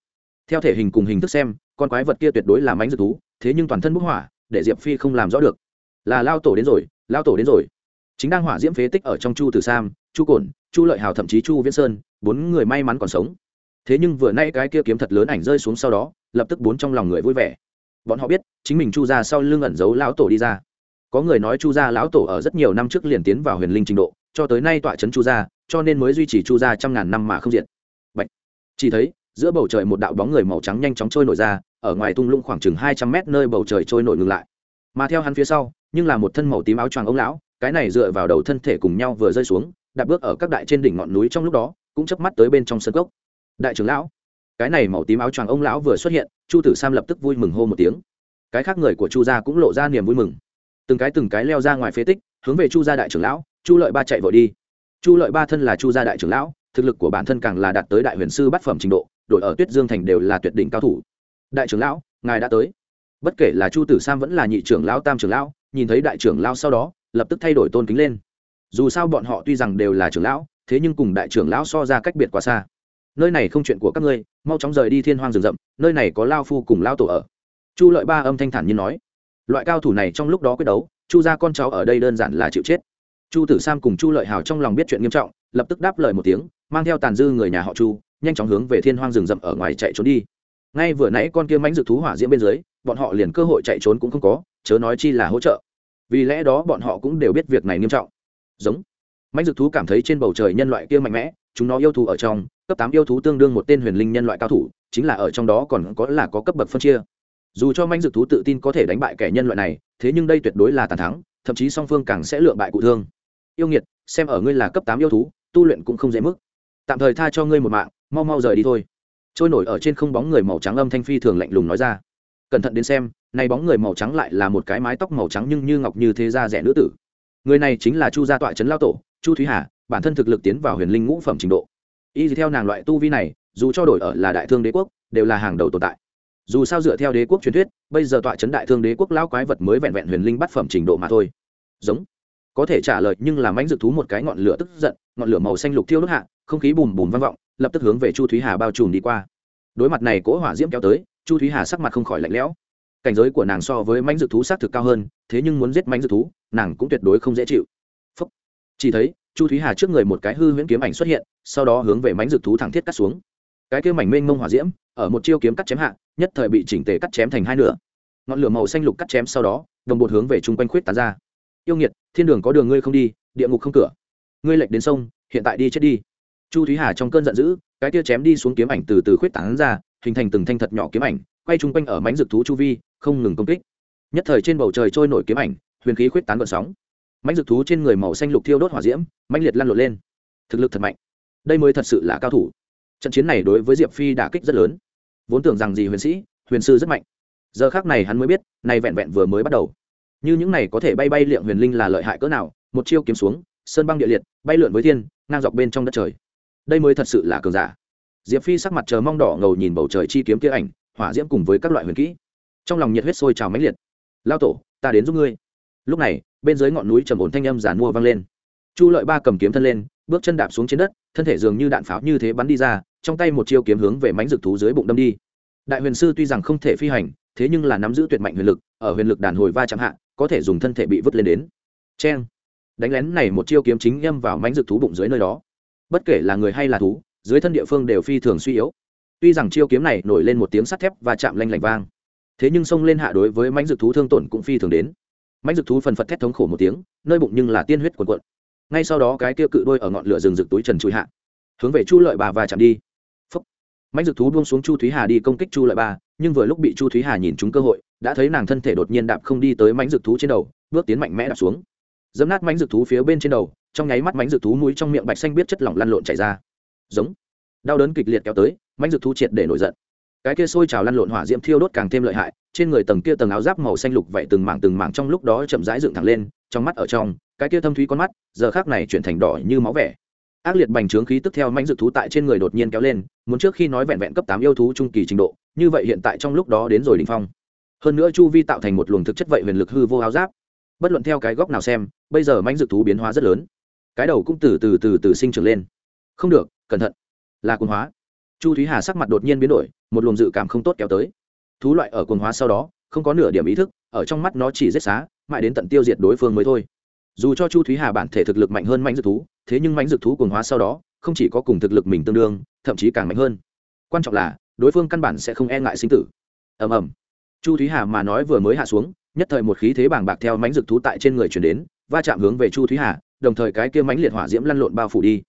Speaker 1: Theo thể hình cùng hình thức xem con quái vật kia tuyệt đối là mánh dược thú, thế nhưng toàn thân bốc hỏa, để diệp phi không làm rõ được. Là lao tổ đến rồi, lao tổ đến rồi. Chính đang hỏa diễm phế tích ở trong chu tử sam, chu cổn, chu lợi hào thậm chí chu viễn sơn, bốn người may mắn còn sống. Thế nhưng vừa nay cái kia kiếm thật lớn ảnh rơi xuống sau đó, lập tức bốn trong lòng người vui vẻ. Bọn họ biết, chính mình chu ra sau lưng ẩn giấu lão tổ đi ra. Có người nói chu gia lão tổ ở rất nhiều năm trước liền tiến vào huyền linh trình độ, cho tới nay tọa trấn chu gia, cho nên mới duy trì chu gia trăm ngàn năm mà không diệt. Bạch. chỉ thấy giữa bầu trời một đạo bóng người màu trắng nhanh chóng trôi nổi ra, ở ngoài tung lũng khoảng chừng hai trăm mét nơi bầu trời trôi nổi ngừng lại. Mà theo hắn phía sau, nhưng là một thân màu tím áo choàng ông lão, cái này dựa vào đầu thân thể cùng nhau vừa rơi xuống, đạp bước ở các đại trên đỉnh ngọn núi trong lúc đó, cũng chớp mắt tới bên trong sân cốc. Đại trưởng lão, cái này màu tím áo choàng ông lão vừa xuất hiện, chu tử sam lập tức vui mừng hô một tiếng. Cái khác người của chu gia cũng lộ ra niềm vui mừng. Từng cái từng cái leo ra ngoài phế tích, hướng về chu gia đại trưởng lão, chu lợi ba chạy vội đi. Chu lợi ba thân là chu gia đại trưởng lão, thực lực của bản thân càng là đạt tới đại huyền sư bát phẩm trình độ đội ở tuyết dương thành đều là tuyệt đỉnh cao thủ. Đại trưởng lão, ngài đã tới. Bất kể là chu tử sam vẫn là nhị trưởng lão, tam trưởng lão, nhìn thấy đại trưởng lão sau đó, lập tức thay đổi tôn kính lên. Dù sao bọn họ tuy rằng đều là trưởng lão, thế nhưng cùng đại trưởng lão so ra cách biệt quá xa. Nơi này không chuyện của các ngươi, mau chóng rời đi thiên hoang rừng rậm, nơi này có lao phu cùng lao tổ ở. Chu lợi ba âm thanh thản như nói. Loại cao thủ này trong lúc đó quyết đấu, chu ra con cháu ở đây đơn giản là chịu chết. Chu tử sam cùng chu lợi hào trong lòng biết chuyện nghiêm trọng, lập tức đáp lời một tiếng, mang theo tàn dư người nhà họ chu nhanh chóng hướng về thiên hoang rừng rậm ở ngoài chạy trốn đi. Ngay vừa nãy con kia mánh dược thú hỏa diễm bên dưới, bọn họ liền cơ hội chạy trốn cũng không có, chớ nói chi là hỗ trợ. Vì lẽ đó bọn họ cũng đều biết việc này nghiêm trọng. Giống. Mánh dược thú cảm thấy trên bầu trời nhân loại kia mạnh mẽ, chúng nó yêu thú ở trong, cấp tám yêu thú tương đương một tên huyền linh nhân loại cao thủ, chính là ở trong đó còn có là có cấp bậc phân chia. Dù cho manh dược thú tự tin có thể đánh bại kẻ nhân loại này, thế nhưng đây tuyệt đối là tàn thắng, thậm chí song phương càng sẽ lựa bại cụ thương. Yêu nghiệt, xem ở ngươi là cấp tám yêu thú, tu luyện cũng không dễ mức. Tạm thời tha cho ngươi một mạng mau mau rời đi thôi. Trôi nổi ở trên không bóng người màu trắng âm thanh phi thường lạnh lùng nói ra. Cẩn thận đến xem, này bóng người màu trắng lại là một cái mái tóc màu trắng nhưng như ngọc như thế ra rẻ nữ tử. Người này chính là chu gia tọa trấn lao tổ, chu thúy hà, bản thân thực lực tiến vào huyền linh ngũ phẩm trình độ. Y theo nàng loại tu vi này, dù cho đổi ở là đại thương đế quốc, đều là hàng đầu tồn tại. Dù sao dựa theo đế quốc truyền thuyết, bây giờ tọa chấn đại thương đế quốc lão quái vật mới vẹn vẹn huyền linh bắt phẩm trình độ mà thôi. Giống. Có thể trả lời nhưng làm ánh dự thú một cái ngọn lửa tức giận, ngọn lửa màu xanh lục thiêu đốt hạ, không khí bùm bùm vang vọng lập tức hướng về chu thúy hà bao trùm đi qua. Đối mặt này cỗ hỏa diễm kéo tới, chu thúy hà sắc mặt không khỏi lạnh lẽo. Cảnh giới của nàng so với mánh dược thú xác thực cao hơn, thế nhưng muốn giết mánh dược thú, nàng cũng tuyệt đối không dễ chịu. Phúc. chỉ thấy, chu thúy hà trước người một cái hư huyễn kiếm ảnh xuất hiện, sau đó hướng về mánh dược thú thẳng thiết cắt xuống. Cái kia mảnh mênh mông hỏa diễm, ở một chiêu kiếm cắt chém hạ, nhất thời bị chỉnh tề cắt chém thành hai nửa. Ngọn lửa màu xanh lục cắt chém sau đó, đồng bột hướng về chung quanh khuyết tán ra. Yêu nghiệt, thiên đường có đường ngươi không đi, địa ngục không cửa. Ngươi lệch đến sông, hiện tại đi chết đi chu thúy hà trong cơn giận dữ, cái tia chém đi xuống kiếm ảnh từ từ khuyết tảng ra, hình thành từng thanh thật nhỏ kiếm ảnh, quay chung quanh ở mảnh rực thú chu vi, không ngừng công kích. Nhất thời trên bầu trời trôi nổi kiếm ảnh, huyền khí khuyết tán vận sóng. Mảnh rực thú trên người màu xanh lục thiêu đốt hỏa diễm, mãnh liệt lăn lộn lên. Thực lực thật mạnh. Đây mới thật sự là cao thủ. Trận chiến này đối với diệp phi đả kích rất lớn. Vốn tưởng rằng gì huyền sĩ, huyền sư rất mạnh. Giờ khác này hắn mới biết, này vẹn vẹn vừa mới bắt đầu. Như những này có thể bay bay liệng huyền linh là lợi hại cỡ nào, một chiêu kiếm xuống, sơn băng địa liệt, bay lượn với thiên, ngang dọc bên trong đất trời đây mới thật sự là cường giả. Diệp phi sắc mặt chờ mong đỏ ngầu nhìn bầu trời chi kiếm kia ảnh, hỏa diễm cùng với các loại huyền kỹ. Trong lòng nhiệt huyết sôi trào mãnh liệt. Lao tổ, ta đến giúp ngươi. Lúc này, bên dưới ngọn núi trầm ổn thanh âm giàn mua vang lên. Chu lợi ba cầm kiếm thân lên, bước chân đạp xuống trên đất, thân thể dường như đạn pháo như thế bắn đi ra, trong tay một chiêu kiếm hướng về mánh rực thú dưới bụng đâm đi. Đại huyền sư tuy rằng không thể phi hành, thế nhưng là nắm giữ tuyệt mạnh huyền lực, ở huyền lực đàn hồi va chẳng hạn có thể dùng thân thể bị vứt lên đến. Cheng! Đánh lén này một chiêu kiếm chính nhâm vào mánh rực thú bụng dưới nơi đó bất kể là người hay là thú dưới thân địa phương đều phi thường suy yếu. Tuy rằng chiêu kiếm này nổi lên một tiếng sắt thép và chạm lanh lảnh vang thế nhưng xông lên hạ đối với mánh dược thú thương tổn cũng phi thường đến. Mánh dược thú phần phật thét thống khổ một tiếng nơi bụng nhưng là tiên huyết cuồn cuộn. Ngay sau đó cái kia cự đôi ở ngọn lửa rừng rực túi trần chui hạ hướng về chu lợi bà và chạm đi. Phúc. mánh dược thú buông xuống chu thúy hà đi công kích chu lợi bà, nhưng vừa lúc bị chu thúy hà nhìn trúng cơ hội đã thấy nàng thân thể đột nhiên đạp không đi tới mánh dược thú trên đầu bước tiến mạnh mẽ đạp xuống. Dẫm nát mánh dược thú phía bên trên đầu trong nháy mắt mánh dự thú mũi trong miệng bạch xanh biết chất lỏng lăn lộn chảy ra. Giống. Đau đớn kịch liệt kéo tới mánh dự thú triệt để nổi giận. Cái kia sôi trào lăn lộn hỏa diễm thiêu đốt càng thêm lợi hại, trên người tầng kia tầng áo giáp màu xanh lục vậy từng mảng từng mảng trong lúc đó chậm rãi dựng thẳng lên, trong mắt ở trong, cái kia thâm thúy con mắt, giờ khác này chuyển thành đỏ như máu vẻ. Ác liệt bành trướng khí tức theo mãnh dược thú tại trên người đột nhiên kéo lên, muốn trước khi nói vẹn vẹn cấp tám yêu thú trung kỳ trình độ, như vậy hiện tại trong lúc đó đến rồi đỉnh phong. Hơn nữa chu vi tạo thành một luồng thực chất vậy huyền lực hư vô áo giáp. Bất luận theo cái góc nào xem, bây giờ mãnh dược thú biến hóa rất lớn cái đầu cũng từ từ từ từ sinh trưởng lên. Không được, cẩn thận. Là cuồng hóa. Chu thúy hà sắc mặt đột nhiên biến đổi, một luồng dự cảm không tốt kéo tới. Thú loại ở cuồng hóa sau đó, không có nửa điểm ý thức, ở trong mắt nó chỉ giết xá, mãi đến tận tiêu diệt đối phương mới thôi. Dù cho chu thúy hà bản thể thực lực mạnh hơn Mạnh dược thú, thế nhưng Mạnh dược thú cuồng hóa sau đó, không chỉ có cùng thực lực mình tương đương, thậm chí càng mạnh hơn. Quan trọng là, đối phương căn bản sẽ không e ngại sinh tử. Ầm ầm. Chu thúy hà mà nói vừa mới hạ xuống, nhất thời một khí thế bàng bạc theo mánh dược thú tại trên người chuyển đến, va chạm hướng về chu thúy hà đồng thời cái kia mãnh liệt hỏa diễm lăn lộn bao phủ đi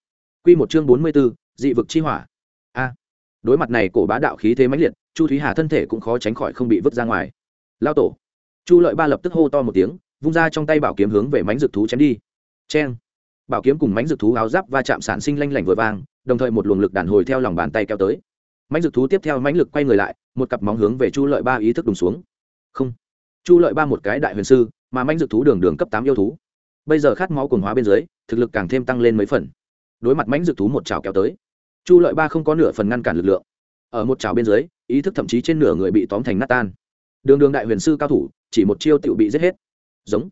Speaker 1: Quy một chương bốn mươi 44, dị vực chi hỏa. A. đối mặt này cổ bá đạo khí thế mãnh liệt, Chu Thúy Hà thân thể cũng khó tránh khỏi không bị vứt ra ngoài. Lao tổ. Chu Lợi Ba lập tức hô to một tiếng, vung ra trong tay bảo kiếm hướng về mãnh dược thú chém đi. Chen. Bảo kiếm cùng mãnh dược thú áo giáp va chạm sản sinh lanh lảnh vừa vang, đồng thời một luồng lực đàn hồi theo lòng bàn tay kéo tới. Mãnh dược thú tiếp theo mãnh lực quay người lại, một cặp móng hướng về Chu Lợi Ba ý thức đùng xuống. Không. Chu Lợi Ba một cái đại huyền sư, mà mãnh dược thú đường đường cấp tám yêu thú. Bây giờ khát máu cuồng hóa bên dưới, thực lực càng thêm tăng lên mấy phần. Đối mặt mãnh dược thú một chảo kéo tới chu lợi ba không có nửa phần ngăn cản lực lượng. Ở một chảo bên dưới ý thức thậm chí trên nửa người bị tóm thành nát tan. Đường đường đại huyền sư cao thủ chỉ một chiêu tựu bị giết hết. Giống.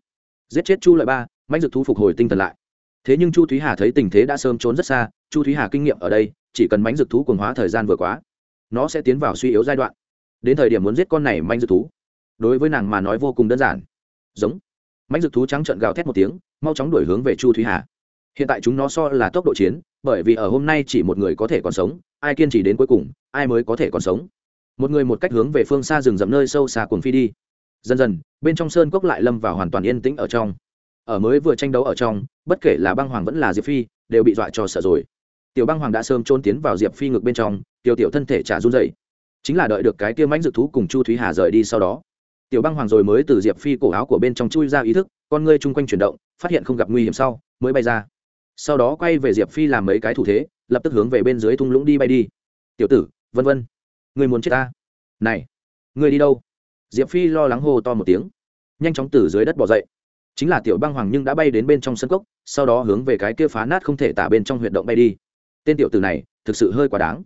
Speaker 1: Giết chết chu lợi ba mãnh dược thú phục hồi tinh thần lại. Thế nhưng chu thúy hà thấy tình thế đã sớm trốn rất xa chu thúy hà kinh nghiệm ở đây chỉ cần mãnh dược thú cuồng hóa thời gian vừa quá nó sẽ tiến vào suy yếu giai đoạn. Đến thời điểm muốn giết con này mãnh dược thú đối với nàng mà nói vô cùng đơn giản. Giống mãnh dược thú trắng trợn gào thét một tiếng, mau chóng đuổi hướng về chu thúy hà. Hiện tại chúng nó so là tốc độ chiến, bởi vì ở hôm nay chỉ một người có thể còn sống, ai kiên trì đến cuối cùng, ai mới có thể còn sống. Một người một cách hướng về phương xa rừng rậm nơi sâu xa cuồng phi đi. Dần dần, bên trong sơn cốc lại lâm vào hoàn toàn yên tĩnh ở trong. Ở mới vừa tranh đấu ở trong, bất kể là băng hoàng vẫn là diệp phi, đều bị dọa cho sợ rồi. Tiểu băng hoàng đã sớm trôn tiến vào diệp phi ngực bên trong, tiểu tiểu thân thể trả run dậy chính là đợi được cái kia mãnh dược thú cùng chu thúy hà rời đi sau đó tiểu băng hoàng rồi mới từ diệp phi cổ áo của bên trong chui ra ý thức, con ngươi chung quanh chuyển động, phát hiện không gặp nguy hiểm sau, mới bay ra. Sau đó quay về diệp phi làm mấy cái thủ thế, lập tức hướng về bên dưới thung lũng đi bay đi. Tiểu tử, vân vân người muốn chết ta? Này người đi đâu? Diệp phi lo lắng hô to một tiếng, nhanh chóng từ dưới đất bỏ dậy. Chính là tiểu băng hoàng nhưng đã bay đến bên trong sân cốc, sau đó hướng về cái kia phá nát không thể tả bên trong huyệt động bay đi. Tên tiểu tử này, thực sự hơi quá đáng.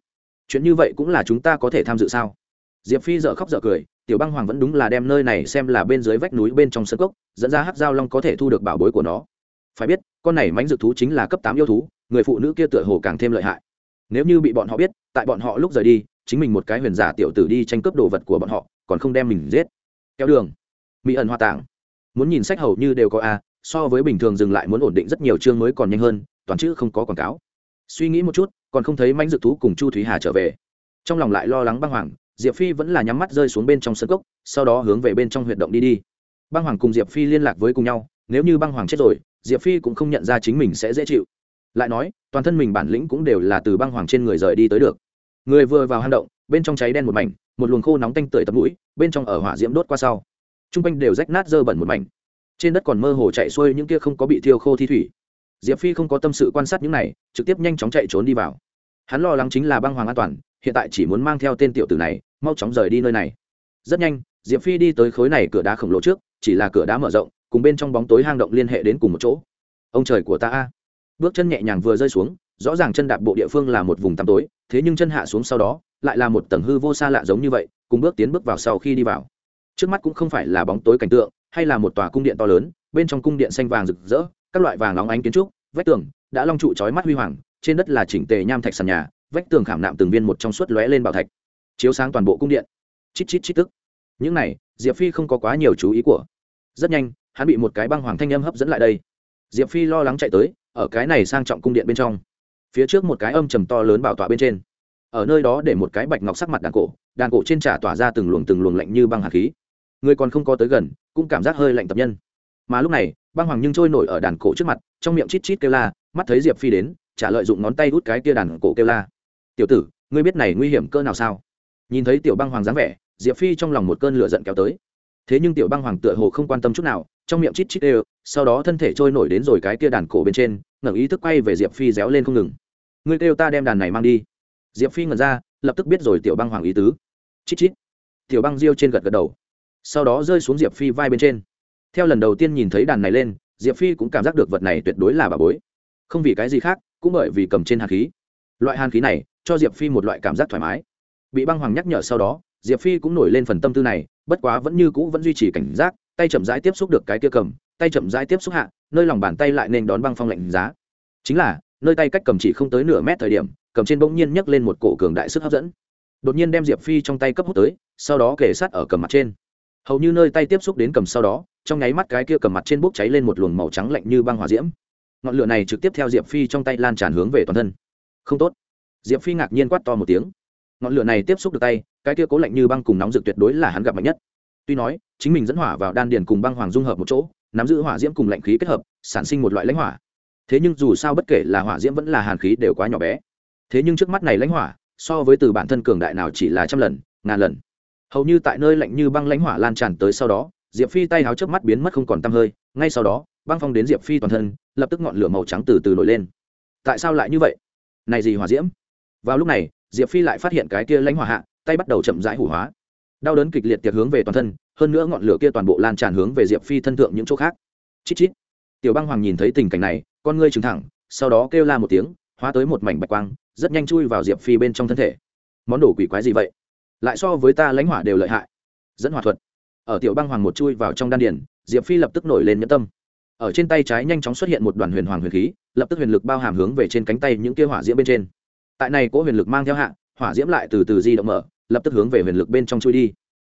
Speaker 1: Chuyện như vậy cũng là chúng ta có thể tham dự sao? Diệp phi dợ khóc dợ cười tiểu băng hoàng vẫn đúng là đem nơi này xem là bên dưới vách núi bên trong sân cốc, dẫn ra hát dao long có thể thu được bảo bối của nó. Phải biết, con này mãnh dược thú chính là cấp tám yêu thú, người phụ nữ kia tựa hồ càng thêm lợi hại. Nếu như bị bọn họ biết, tại bọn họ lúc rời đi, chính mình một cái huyền giả tiểu tử đi tranh cướp đồ vật của bọn họ, còn không đem mình giết. Kéo đường. Mỹ ẩn hoa tảng muốn nhìn sách hầu như đều có a, so với bình thường dừng lại muốn ổn định rất nhiều chương mới còn nhanh hơn, toàn chữ không có quảng cáo. Suy nghĩ một chút, còn không thấy mãnh dược thú cùng chu thúy hà trở về. Trong lòng lại lo lắng băng hoàng diệp phi vẫn là nhắm mắt rơi xuống bên trong sân cốc, sau đó hướng về bên trong huyệt động đi đi. Băng hoàng cùng diệp phi liên lạc với cùng nhau, nếu như băng hoàng chết rồi, diệp phi cũng không nhận ra chính mình sẽ dễ chịu. Lại nói, toàn thân mình bản lĩnh cũng đều là từ băng hoàng trên người rời đi tới được. Người vừa vào hang động, bên trong cháy đen một mảnh, một luồng khô nóng tanh tưởi tập mũi, bên trong ở hỏa diễm đốt qua sau. T r u n g quanh đều rách nát dơ bẩn một mảnh. Trên đất còn mơ hồ chạy xuôi những kia không có bị thiêu khô thi thủy. Diệp phi không có tâm sự quan sát những này, trực tiếp nhanh chóng chạy trốn đi vào. Hắn lo lắng chính là băng hoàng an toàn hiện tại chỉ muốn mang theo tên tiểu tử này, mau chóng rời đi nơi này. Rất nhanh, diệp phi đi tới khối này cửa đá khổng lồ trước, chỉ là cửa đá mở rộng, cùng bên trong bóng tối hang động liên hệ đến cùng một chỗ. Ông trời của ta a. Bước chân nhẹ nhàng vừa rơi xuống, rõ ràng chân đạp bộ địa phương là một vùng tăm tối, thế nhưng chân hạ xuống sau đó, lại là một tầng hư vô xa lạ giống như vậy, cùng bước tiến bước vào sau khi đi vào. Trước mắt cũng không phải là bóng tối cảnh tượng, hay là một tòa cung điện to lớn, bên trong cung điện xanh vàng rực rỡ, các loại vàng óng ánh kiến trúc, vách tường, đã long trụ chói mắt huy hoàng, trên đất là chỉnh tề nham thạch sàn nhà vách tường khảm nạm từng viên một trong suốt lóe lên bảo thạch, chiếu sáng toàn bộ cung điện. Chít chít chít tức. Những này, diệp phi không có quá nhiều chú ý của. Rất nhanh, hắn bị một cái băng hoàng thanh âm hấp dẫn lại đây. Diệp phi lo lắng chạy tới, ở cái này sang trọng cung điện bên trong. Phía trước một cái âm trầm to lớn bảo tọa bên trên. Ở nơi đó để một cái bạch ngọc sắc mặt đàn cổ đàn cổ trên trả tỏa ra từng luồng từng luồng lạnh như băng hạt khí. Người còn không có tới gần, cũng cảm giác hơi lạnh tập nhân. Mà lúc này, băng hoàng nhưng trôi nổi ở đàn cổ trước mặt, trong miệng chít chít kêu la, mắt thấy diệp phi đến, trả lợi dụng ngón tay hút cái kia đàn cổ kêu la tiểu tử, ngươi biết này nguy hiểm cơ nào sao? Nhìn thấy tiểu băng hoàng dáng vẻ, diệp phi trong lòng một cơn lửa giận kéo tới. Thế nhưng tiểu băng hoàng tựa hồ không quan tâm chút nào, trong miệng chít chít đều, sau đó thân thể trôi nổi đến rồi cái kia đàn cổ bên trên, ngẩng ý thức quay về diệp phi réo lên không ngừng. Ngươi kêu ta đem đàn này mang đi. Diệp phi ngẩn ra, lập tức biết rồi tiểu băng hoàng ý tứ. Chít chít. Tiểu băng diêu trên gật gật đầu. Sau đó rơi xuống diệp phi vai bên trên. Theo lần đầu tiên nhìn thấy đàn này lên, diệp phi cũng cảm giác được vật này tuyệt đối là bà bối. Không vì cái gì khác, cũng bởi vì cầm trên hàn khí. Loại hàn khí này cho diệp phi một loại cảm giác thoải mái. Bị băng hoàng nhắc nhở sau đó, diệp phi cũng nổi lên phần tâm tư này, bất quá vẫn như cũ vẫn duy trì cảnh giác, tay chậm rãi tiếp xúc được cái kia cầm, tay chậm rãi tiếp xúc hạ, nơi lòng bàn tay lại nên đón băng phong lạnh giá. Chính là, nơi tay cách cầm chỉ không tới nửa mét thời điểm, cầm trên bỗng nhiên nhấc lên một cổ cường đại sức hấp dẫn. Đột nhiên đem diệp phi trong tay cấp hút tới, sau đó kể sát ở cầm mặt trên. Hầu như nơi tay tiếp xúc đến cầm sau đó, trong nháy mắt cái kia cầm mặt trên bốc cháy lên một luồng màu trắng lạnh như băng hỏa diễm. Ngọn lửa này trực tiếp theo diệp phi trong tay lan tràn hướng về toàn thân. Không tốt diệp phi ngạc nhiên quát to một tiếng. Ngọn lửa này tiếp xúc được tay, cái kia cố lạnh như băng cùng nóng rực tuyệt đối là hắn gặp mạnh nhất. Tuy nói, chính mình dẫn hỏa vào đan điền cùng băng hoàng dung hợp một chỗ, nắm giữ hỏa diễm cùng lạnh khí kết hợp, sản sinh một loại lãnh hỏa. Thế nhưng dù sao bất kể là hỏa diễm vẫn là hàn khí đều quá nhỏ bé. Thế nhưng trước mắt này lãnh hỏa, so với từ bản thân cường đại nào chỉ là trăm lần, ngàn lần. Hầu như tại nơi lạnh như băng lãnh hỏa lan tràn tới sau đó, diệp phi tay háo trước mắt biến mất không còn t hơi, ngay sau đó, băng phong đến diệp phi toàn thân, lập tức ngọn lửa màu trắng từ từ nổi lên. Tại sao lại như vậy? Này gì hỏa diễm? Vào lúc này, diệp phi lại phát hiện cái kia lãnh hỏa hạ, tay bắt đầu chậm rãi hủ hóa. Đau đớn kịch liệt tiệc hướng về toàn thân, hơn nữa ngọn lửa kia toàn bộ lan tràn hướng về diệp phi thân thượng những chỗ khác. Chít chít. Tiểu băng hoàng nhìn thấy tình cảnh này, con ngươi trừng thẳng, sau đó kêu la một tiếng, hóa tới một mảnh bạch quang, rất nhanh chui vào diệp phi bên trong thân thể. Món đồ quỷ quái gì vậy? Lại so với ta lãnh hỏa đều lợi hại. Dẫn hỏa thuật. Ở tiểu băng hoàng một chui vào trong đan điển diệp phi lập tức nổi lên nhẫn tâm. Ở trên tay trái nhanh chóng xuất hiện một đoàn huyền hoàng huyền khí, lập tức huyền lực bao hàm hướng về trên cánh tay những kia hỏa diễm bên trên tại này cỗ huyền lực mang theo hạ, hỏa diễm lại từ từ di động mở, lập tức hướng về huyền lực bên trong chui đi.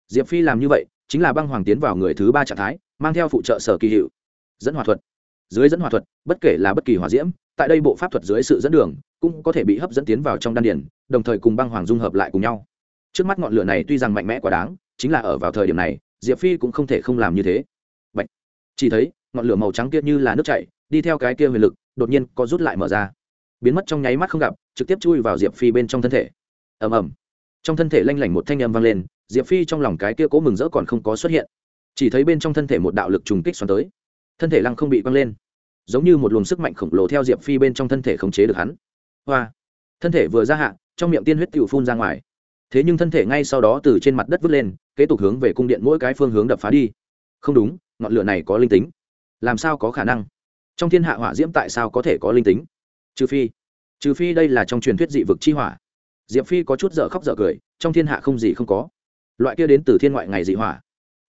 Speaker 1: Diệp phi làm như vậy, chính là băng hoàng tiến vào người thứ ba trạng thái, mang theo phụ trợ sở kỳ hiệu. Dẫn hỏa thuật. Dưới dẫn hỏa thuật, bất kể là bất kỳ hỏa diễm, tại đây bộ pháp thuật dưới sự dẫn đường, cũng có thể bị hấp dẫn tiến vào trong đan điển đồng thời cùng băng hoàng dung hợp lại cùng nhau. Trước mắt ngọn lửa này tuy rằng mạnh mẽ quá đáng, chính là ở vào thời điểm này, diệp phi cũng không thể không làm như thế. Bạch. chỉ thấy, ngọn lửa màu trắng kia như là nước chảy, đi theo cái kia huyền lực, đột nhiên có rút lại mở ra biến mất trong nháy mắt không gặp, trực tiếp chui vào diệp phi bên trong thân thể. Ầm ầm. Trong thân thể lanh lảnh một thanh âm vang lên, diệp phi trong lòng cái kia cố mừng rỡ còn không có xuất hiện. Chỉ thấy bên trong thân thể một đạo lực trùng kích xoắn tới. Thân thể lăng không bị văng lên. Giống như một luồng sức mạnh khổng lồ theo diệp phi bên trong thân thể khống chế được hắn. Hoa. Thân thể vừa ra hạ, trong miệng tiên huyết tự phun ra ngoài. Thế nhưng thân thể ngay sau đó từ trên mặt đất vứt lên, kế tục hướng về cung điện mỗi cái phương hướng đập phá đi. Không đúng, ngọn lửa này có linh tính. Làm sao có khả năng? Trong thiên hạ hỏa diễm tại sao có thể có linh tính? Trừ phi trừ phi đây là trong truyền thuyết dị vực chi hỏa. Diệp phi có chút dở khóc dở cười, trong thiên hạ không gì không có. Loại kia đến từ thiên ngoại ngày dị hỏa.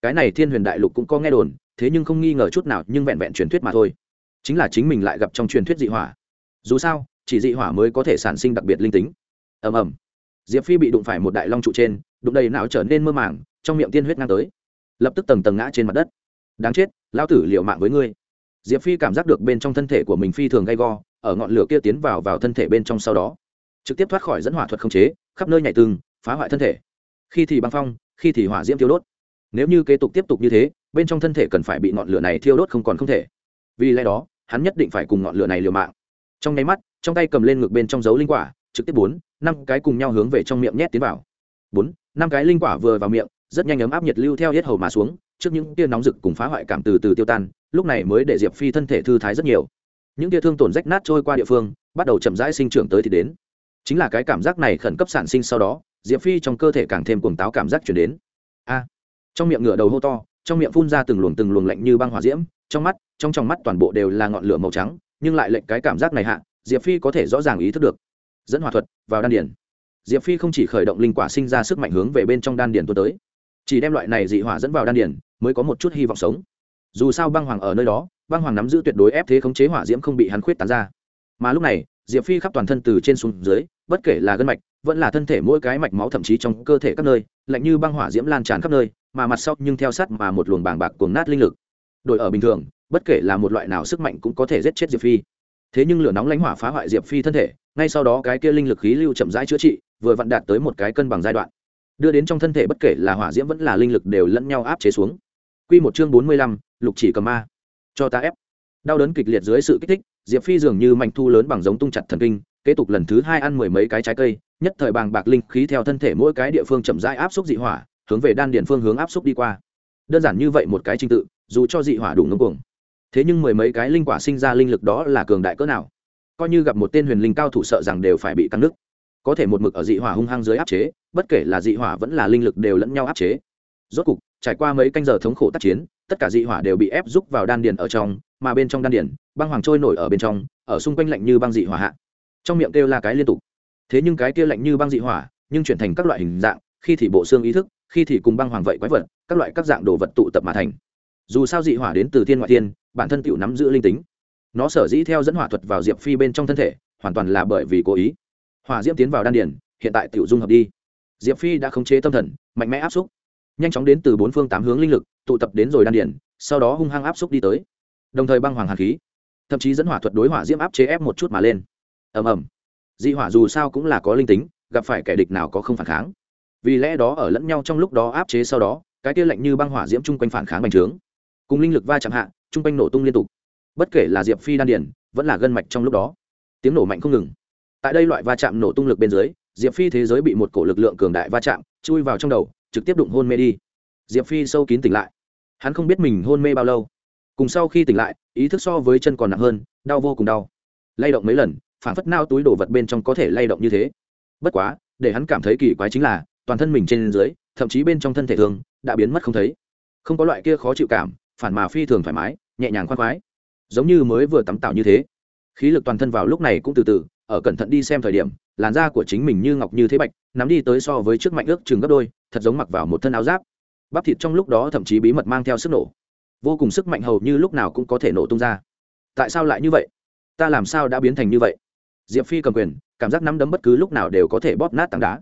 Speaker 1: Cái này thiên huyền đại lục cũng có nghe đồn, thế nhưng không nghi ngờ chút nào, nhưng vẹn vẹn truyền thuyết mà thôi. Chính là chính mình lại gặp trong truyền thuyết dị hỏa. Dù sao, chỉ dị hỏa mới có thể sản sinh đặc biệt linh tính. Ầm ầm. Diệp phi bị đụng phải một đại long trụ trên, đụng đầy não trở nên mơ màng, trong miệng tiên huyết ngang tới. Lập tức tầng tầng ngã trên mặt đất. Đáng chết lao tử liệu mạng với ngươi. Diệp phi cảm giác được bên trong thân thể của mình phi thường gay go ở ngọn lửa kia tiến vào vào thân thể bên trong sau đó, trực tiếp thoát khỏi dẫn hỏa thuật không chế, khắp nơi nhảy từng, phá hoại thân thể. Khi thì băng phong, khi thì hỏa diễm thiêu đốt. Nếu như kế tục tiếp tục như thế, bên trong thân thể cần phải bị ngọn lửa này thiêu đốt không còn không thể. Vì lẽ đó, hắn nhất định phải cùng ngọn lửa này liều mạng. Trong nháy mắt, trong tay cầm lên ngực bên trong dấu linh quả, trực tiếp bốn, năm cái cùng nhau hướng về trong miệng nhét tiến vào. Bốn, năm cái linh quả vừa vào miệng, rất nhanh ấm áp nhiệt lưu theo hết hầu mà xuống, trước những tia nóng rực cùng phá hoại cảm từ từ tiêu tan, lúc này mới để diệp phi thân thể thư thái rất nhiều những tia thương tổn rách nát trôi qua địa phương, bắt đầu chậm rãi sinh trưởng tới thì đến. Chính là cái cảm giác này khẩn cấp sản sinh sau đó, diệp phi trong cơ thể càng thêm cuồng táo cảm giác chuyển đến. A! Trong miệng ngựa đầu hô to, trong miệng phun ra từng luồng từng luồng lạnh như băng hỏa diễm, trong mắt, trong trong mắt toàn bộ đều là ngọn lửa màu trắng, nhưng lại lệnh cái cảm giác này hạ, diệp phi có thể rõ ràng ý thức được. Dẫn hỏa thuật vào đan điển diệp phi không chỉ khởi động linh quả sinh ra sức mạnh hướng về bên trong đan điển tuôn tới, chỉ đem loại này dị hỏa dẫn vào đan điển mới có một chút hy vọng sống. Dù sao băng hoàng ở nơi đó băng hoàng nắm giữ tuyệt đối ép thế khống chế hỏa diễm không bị hắn khuyết tán ra. Mà lúc này diệp phi khắp toàn thân từ trên xuống dưới bất kể là gân mạch vẫn là thân thể mỗi cái mạch máu thậm chí trong cơ thể các nơi lạnh như băng hỏa diễm lan tràn khắp nơi mà mặt sau nhưng theo sát mà một luồng bàng bạc cuồng nát linh lực. Đội ở bình thường bất kể là một loại nào sức mạnh cũng có thể giết chết diệp phi. Thế nhưng lửa nóng lãnh hỏa phá hoại diệp phi thân thể ngay sau đó cái kia linh lực khí lưu chậm rãi chữa trị vừa vặn đạt tới một cái cân bằng giai đoạn. Đưa đến trong thân thể bất kể là hỏa diễm vẫn là linh lực đều lẫn nhau áp chế xuống. Quy một chương bốn mươi lăm, lục chỉ cầm ma cho ta ép. Đau đớn kịch liệt dưới sự kích thích, diệp phi dường như mạnh thu lớn bằng giống tung chặt thần kinh, kế tục lần thứ hai ăn mười mấy cái trái cây, nhất thời bàng bạc linh khí theo thân thể mỗi cái địa phương chậm rãi áp xúc dị hỏa, hướng về đan điện phương hướng áp xúc đi qua. Đơn giản như vậy một cái trình tự, dù cho dị hỏa đủ ngưng cuồng. Thế nhưng mười mấy cái linh quả sinh ra linh lực đó là cường đại cỡ nào? Coi như gặp một tên huyền linh cao thủ sợ rằng đều phải bị căng nứt có thể một mực ở dị hỏa hung hăng dưới áp chế, bất kể là dị hỏa vẫn là linh lực đều lẫn nhau áp chế. Rốt cục, trải qua mấy canh giờ thống khổ tác chiến tất cả dị hỏa đều bị ép rúc vào đan điền ở trong, mà bên trong đan điền, băng hoàng trôi nổi ở bên trong, ở xung quanh lạnh như băng dị hỏa hạ. Trong miệng kêu là cái liên tục. Thế nhưng cái kia lạnh như băng dị hỏa, nhưng chuyển thành các loại hình dạng, khi thì bộ xương ý thức, khi thì cùng băng hoàng vậy quái vật, các loại các dạng đồ vật tụ tập mà thành. Dù sao dị hỏa đến từ thiên ngoại thiên, bản thân tiểu nắm giữ linh tính. Nó sở dĩ theo dẫn hỏa thuật vào diệp phi bên trong thân thể, hoàn toàn là bởi vì cố ý. Hỏa diễm tiến vào đan điền, hiện tại tiểu dung hợp đi. Diệp phi đã khống chế tâm thần, mạnh mẽ áp xúc nhanh chóng đến từ bốn phương tám hướng linh lực tụ tập đến rồi đan điển, sau đó hung hăng áp xúc đi tới. Đồng thời băng hoàng hàn khí thậm chí dẫn hỏa thuật đối hỏa diễm áp chế ép một chút mà lên. Ầm ầm. Dị hỏa dù sao cũng là có linh tính gặp phải kẻ địch nào có không phản kháng. Vì lẽ đó ở lẫn nhau trong lúc đó áp chế sau đó cái kia lạnh như băng hỏa diễm chung quanh phản kháng bành trướng. Cùng linh lực va chạm hạ chung quanh nổ tung liên tục. Bất kể là diệp phi đan điển vẫn là gân mạch trong lúc đó tiếng nổ mạnh không ngừng. Tại đây loại va chạm nổ tung lực bên dưới diệp phi thế giới bị một cổ lực lượng cường đại va chạm chui vào trong đầu trực tiếp đụng hôn mê đi. Diệp phi sâu kín tỉnh lại. Hắn không biết mình hôn mê bao lâu. Cùng sau khi tỉnh lại, ý thức so với chân còn nặng hơn, đau vô cùng đau. Lay động mấy lần, phản phất nao túi đổ vật bên trong có thể lay động như thế. Bất quá, để hắn cảm thấy kỳ quái chính là, toàn thân mình trên dưới, thậm chí bên trong thân thể thường, đã biến mất không thấy. Không có loại kia khó chịu cảm, phản mà phi thường thoải mái, nhẹ nhàng khoan khoái. Giống như mới vừa tắm tạo như thế. Khí lực toàn thân vào lúc này cũng từ từ, ở cẩn thận đi xem thời điểm, làn da của chính mình như ngọc như thế bạch, nắm đi tới so với trước mạnh ước chừng gấp đôi thật giống mặc vào một thân áo giáp. Bắp thịt trong lúc đó thậm chí bí mật mang theo sức nổ. Vô cùng sức mạnh hầu như lúc nào cũng có thể nổ tung ra. Tại sao lại như vậy? Ta làm sao đã biến thành như vậy? Diệp phi cầm quyền, cảm giác nắm đấm bất cứ lúc nào đều có thể bóp nát tảng đá.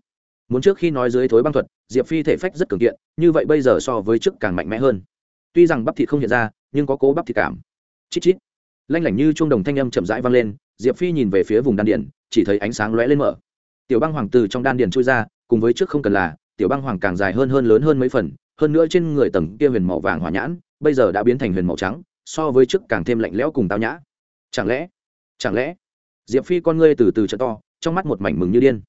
Speaker 1: Muốn trước khi nói dưới thối băng thuật, diệp phi thể phách rất cường kiện, như vậy bây giờ so với trước càng mạnh mẽ hơn. Tuy rằng bắp thịt không hiện ra, nhưng có cố bắp thịt cảm. Chít chít. Lanh lảnh như chuông đồng thanh âm chậm rãi vang lên, diệp phi nhìn về phía vùng đan điền, chỉ thấy ánh sáng lóe lên mở. Tiểu băng hoàng từ trong đan điền trôi ra, cùng với trước không cần là tiểu băng hoàng càng dài hơn hơn lớn hơn mấy phần, hơn nữa trên người tầng kia huyền màu vàng hỏa nhãn, bây giờ đã biến thành huyền màu trắng, so với trước càng thêm lạnh lẽo cùng tao nhã. Chẳng lẽ chẳng lẽ, diệp phi con ngươi từ từ trợ to, trong mắt một mảnh mừng như điên.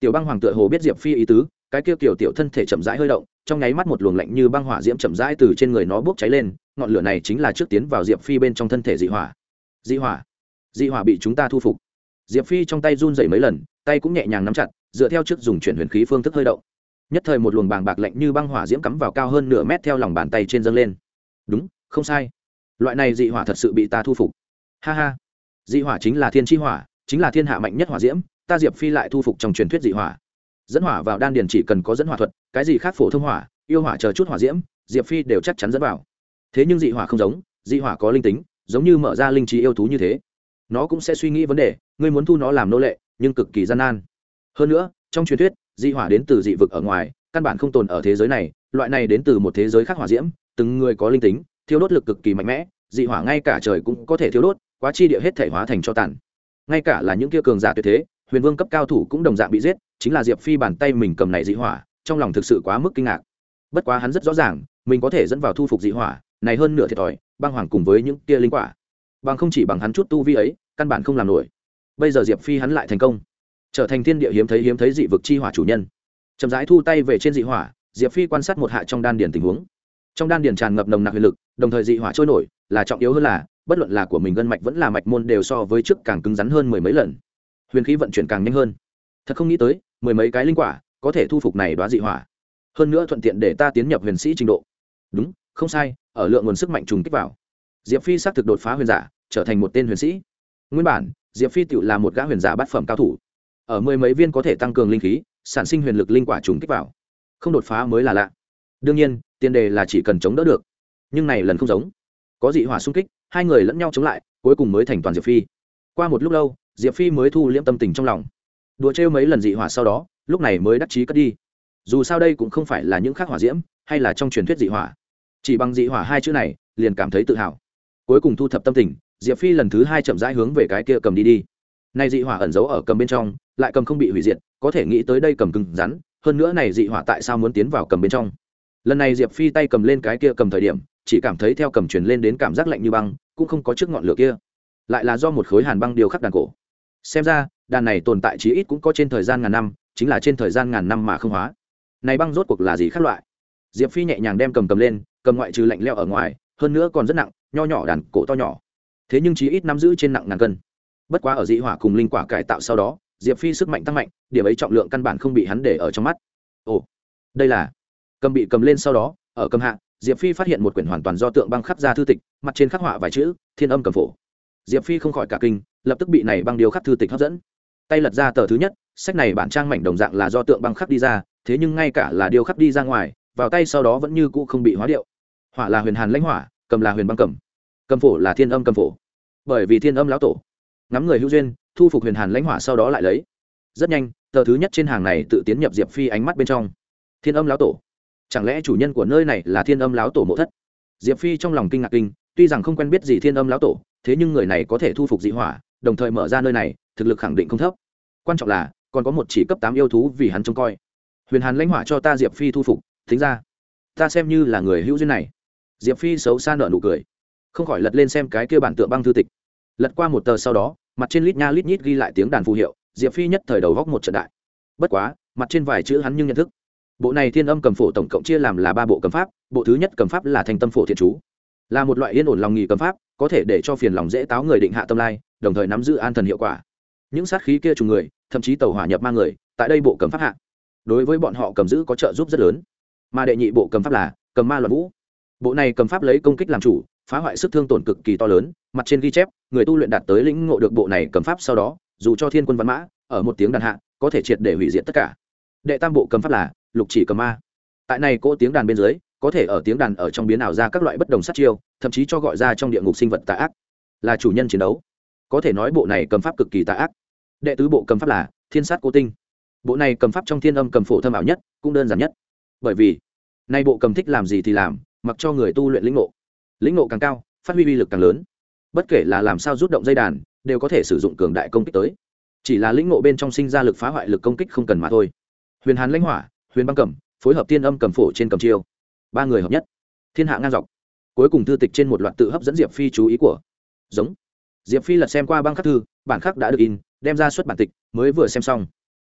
Speaker 1: Tiểu băng hoàng tựa hồ biết diệp phi ý tứ, cái kia kiểu tiểu thân thể chậm rãi hơi động, trong nháy mắt một luồng lạnh như băng hỏa diễm chậm rãi từ trên người nó bốc cháy lên, ngọn lửa này chính là trước tiến vào diệp phi bên trong thân thể dị hỏa. Dị hỏa dị hỏa bị chúng ta thu phục. Diệp phi trong tay run dày mấy lần, tay cũng nhẹ nhàng nắm chặt, dựa theo trước dùng chuyển huyền khí phương thức hơi động nhất thời một luồng bàng bạc lạnh như băng hỏa diễm cắm vào cao hơn nửa mét theo lòng bàn tay trên dâng lên. Đúng, không sai. Loại này dị hỏa thật sự bị ta thu phục. Ha ha. Dị hỏa chính là thiên tri hỏa, chính là thiên hạ mạnh nhất hỏa diễm, ta diệp phi lại thu phục trong truyền thuyết dị hỏa. Dẫn hỏa vào đan điền chỉ cần có dẫn hỏa thuật, cái gì khác phổ thông hỏa, yêu hỏa chờ chút hỏa diễm, diệp phi đều chắc chắn dẫn vào. Thế nhưng dị hỏa không giống, dị hỏa có linh tính, giống như mở ra linh trí yêu thú như thế. Nó cũng sẽ suy nghĩ vấn đề, ngươi muốn thu nó làm nô lệ, nhưng cực kỳ gian nan. Hơn nữa, trong truyền thuyết dị hỏa đến từ dị vực ở ngoài, căn bản không tồn ở thế giới này, loại này đến từ một thế giới khác hỏa diễm, từng người có linh tính, thiêu đốt lực cực kỳ mạnh mẽ, dị hỏa ngay cả trời cũng có thể thiêu đốt, quá chi địa hết thể hóa thành cho tàn. Ngay cả là những kia cường giả tuyệt thế, huyền vương cấp cao thủ cũng đồng dạng bị giết, chính là diệp phi bàn tay mình cầm này dị hỏa, trong lòng thực sự quá mức kinh ngạc. Bất quá hắn rất rõ ràng, mình có thể dẫn vào thu phục dị hỏa, này hơn nửa thiệt thòi, băng hoàng cùng với những kia linh quả. Bằng không chỉ bằng hắn chút tu vi ấy, căn bản không làm nổi. Bây giờ diệp phi hắn lại thành công trở thành thiên địa hiếm thấy hiếm thấy dị vực chi hỏa chủ nhân. Chậm rãi thu tay về trên dị hỏa, diệp phi quan sát một hạ trong đan điền tình huống. Trong đan điền tràn ngập nồng nặc huyền lực, đồng thời dị hỏa trôi nổi, là trọng yếu hơn là, bất luận là của mình gân mạch vẫn là mạch môn đều so với trước càng cứng rắn hơn mười mấy lần. Huyền khí vận chuyển càng nhanh hơn. Thật không nghĩ tới, mười mấy cái linh quả có thể thu phục này đoá dị hỏa. Hơn nữa thuận tiện để ta tiến nhập huyền sĩ trình độ. Đúng, không sai, ở lượng nguồn sức mạnh trùng kích vào. Diệp phi xác thực đột phá huyền giả, trở thành một tên huyền sĩ. Nguyên bản, diệp phi tự là một gã huyền giả bát phẩm cao thủ ở mười mấy viên có thể tăng cường linh khí, sản sinh huyền lực linh quả trùng kích vào. Không đột phá mới là lạ. Đương nhiên, tiền đề là chỉ cần chống đỡ được. Nhưng này lần không giống. Có dị hỏa xung kích, hai người lẫn nhau chống lại, cuối cùng mới thành toàn diệp phi. Qua một lúc lâu, diệp phi mới thu liễm tâm tình trong lòng. Đùa trêu mấy lần dị hỏa sau đó, lúc này mới đắc chí cất đi. Dù sao đây cũng không phải là những khác hỏa diễm, hay là trong truyền thuyết dị hỏa. Chỉ bằng dị hỏa hai chữ này, liền cảm thấy tự hào. Cuối cùng thu thập tâm tình, diệp phi lần thứ hai chậm rãi hướng về cái kia cầm đi đi. Nay dị hỏa ẩn giấu ở cầm bên trong lại cầm không bị hủy diệt, có thể nghĩ tới đây cầm cứng rắn, hơn nữa này dị hỏa tại sao muốn tiến vào cầm bên trong? Lần này diệp phi tay cầm lên cái kia cầm thời điểm, chỉ cảm thấy theo cầm truyền lên đến cảm giác lạnh như băng, cũng không có trước ngọn lửa kia. Lại là do một khối hàn băng điều khắc đàn cổ. Xem ra, đàn này tồn tại chí ít cũng có trên thời gian ngàn năm, chính là trên thời gian ngàn năm mà không hóa. Này băng rốt cuộc là gì khác loại? Diệp phi nhẹ nhàng đem cầm cầm lên, cầm ngoại trừ lạnh leo ở ngoài, hơn nữa còn rất nặng, nho nhỏ đàn cổ to nhỏ. Thế nhưng chí ít nắm giữ trên nặng ngàn cân. Bất quá ở dị hỏa cùng linh quả cải tạo sau đó diệp phi sức mạnh tăng mạnh, điểm ấy trọng lượng căn bản không bị hắn để ở trong mắt. Ồ, đây là, cầm bị cầm lên sau đó, ở cầm hạ, diệp phi phát hiện một quyển hoàn toàn do tượng băng khắc ra thư tịch, mặt trên khắc họa vài chữ, thiên âm cầm phổ. Diệp phi không khỏi cả kinh, lập tức bị này băng điêu khắc thư tịch hấp dẫn. Tay lật ra tờ thứ nhất, sách này bản trang mảnh đồng dạng là do tượng băng khắc đi ra, thế nhưng ngay cả là điêu khắc đi ra ngoài, vào tay sau đó vẫn như cũ không bị hóa điệu. Hỏa là huyền hàn lãnh hỏa, cầm là huyền băng cầm. Cầm phổ là thiên âm cầm phổ. Bởi vì thiên âm lão tổ, ngắm người hữu duyên thu phục huyền hàn lãnh hỏa sau đó lại lấy. Rất nhanh, tờ thứ nhất trên hàng này tự tiến nhập diệp phi ánh mắt bên trong. Thiên âm lão tổ. Chẳng lẽ chủ nhân của nơi này là thiên âm lão tổ mộ thất? Diệp phi trong lòng kinh ngạc kinh, tuy rằng không quen biết gì thiên âm lão tổ, thế nhưng người này có thể thu phục dị hỏa, đồng thời mở ra nơi này, thực lực khẳng định không thấp. Quan trọng là, còn có một chỉ cấp tám yêu thú vì hắn trông coi. Huyền hàn lãnh hỏa cho ta diệp phi thu phục, thính ra. Ta xem như là người hữu duyên này. Diệp phi xấu xa nợ nụ cười. Không khỏi lật lên xem cái kia bản tượng băng thư tịch. Lật qua một tờ sau đó mặt trên lít nha lít nhít ghi lại tiếng đàn phù hiệu, diệp phi nhất thời đầu góc một trận đại. Bất quá, mặt trên vài chữ hắn nhưng nhận thức. Bộ này thiên âm cầm phổ tổng cộng chia làm là ba bộ cầm pháp, bộ thứ nhất cầm pháp là thành tâm phổ thiện chú. Là một loại yên ổn lòng nghỉ cầm pháp, có thể để cho phiền lòng dễ táo người định hạ tâm lai, đồng thời nắm giữ an thần hiệu quả. Những sát khí kia trùng người, thậm chí tàu hỏa nhập ma người, tại đây bộ cầm pháp hạ, đối với bọn họ cầm giữ có trợ giúp rất lớn. Mà đệ nhị bộ cầm pháp là cầm ma loạn vũ. Bộ này cầm pháp lấy công kích làm chủ phá hoại sức thương tổn cực kỳ to lớn, mặt trên ghi chép, người tu luyện đạt tới lĩnh ngộ được bộ này cầm pháp sau đó, dù cho thiên quân văn mã, ở một tiếng đàn hạ, có thể triệt để hủy diệt tất cả. Đệ tam bộ cầm pháp là lục chỉ cầm ma. Tại này cỗ tiếng đàn bên dưới, có thể ở tiếng đàn ở trong biến ảo ra các loại bất đồng sát chiêu, thậm chí cho gọi ra trong địa ngục sinh vật tà ác. Là chủ nhân chiến đấu. Có thể nói bộ này cầm pháp cực kỳ tà ác. Đệ tứ bộ cầm pháp là thiên sát cố tinh. Bộ này cầm pháp trong thiên âm cầm phổ thâm ảo nhất, cũng đơn giản nhất. Bởi vì, nay bộ cầm thích làm gì thì làm, mặc cho người tu luyện lĩnh ngộ lĩnh ngộ càng cao, phát huy uy lực càng lớn. Bất kể là làm sao rút động dây đàn, đều có thể sử dụng cường đại công kích tới. Chỉ là lĩnh ngộ bên trong sinh ra lực phá hoại lực công kích không cần mà thôi. Huyền hàn lãnh hỏa, huyền băng cầm phối hợp thiên âm cầm phổ trên cầm chiêu. Ba người hợp nhất. Thiên hạ ngang dọc. Cuối cùng thư tịch trên một loạt tự hấp dẫn diệp phi chú ý của. Giống. Diệp phi lật xem qua băng khắc thư, bản khắc đã được in, đem ra xuất bản tịch, mới vừa xem xong.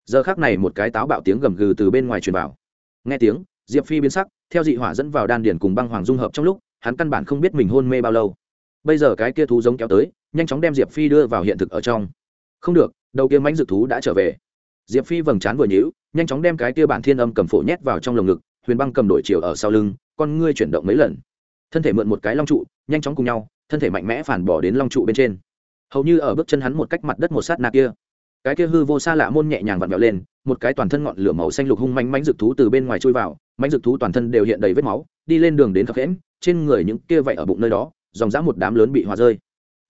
Speaker 1: Giờ khác này một cái táo bạo tiếng gầm gừ từ bên ngoài truyền vào. Nghe tiếng, diệp phi biến sắc, theo dị hỏa dẫn vào đan điển cùng băng hoàng dung hợp trong lúc hắn căn bản không biết mình hôn mê bao lâu. Bây giờ cái kia thú giống kéo tới, nhanh chóng đem diệp phi đưa vào hiện thực ở trong. Không được, đầu kia mánh dược thú đã trở về. Diệp phi vầng trán vừa nhíu, nhanh chóng đem cái kia bản thiên âm cầm phổ nhét vào trong lồng ngực, huyền băng cầm đổi chiều ở sau lưng, con ngươi chuyển động mấy lần. Thân thể mượn một cái long trụ, nhanh chóng cùng nhau, thân thể mạnh mẽ phản bỏ đến long trụ bên trên. Hầu như ở bước chân hắn một cách mặt đất một sát nạ kia. Cái kia hư vô xa lạ môn nhẹ nhàng vặn vẹo lên, một cái toàn thân ngọn lửa màu xanh lục hung manh mánh dược thú từ bên ngoài chui vào mánh dược thú toàn thân đều hiện đầy vết máu, đi lên đường đến khập khẽn trên người những kia vậy ở bụng nơi đó, dòng dã một đám lớn bị hòa rơi.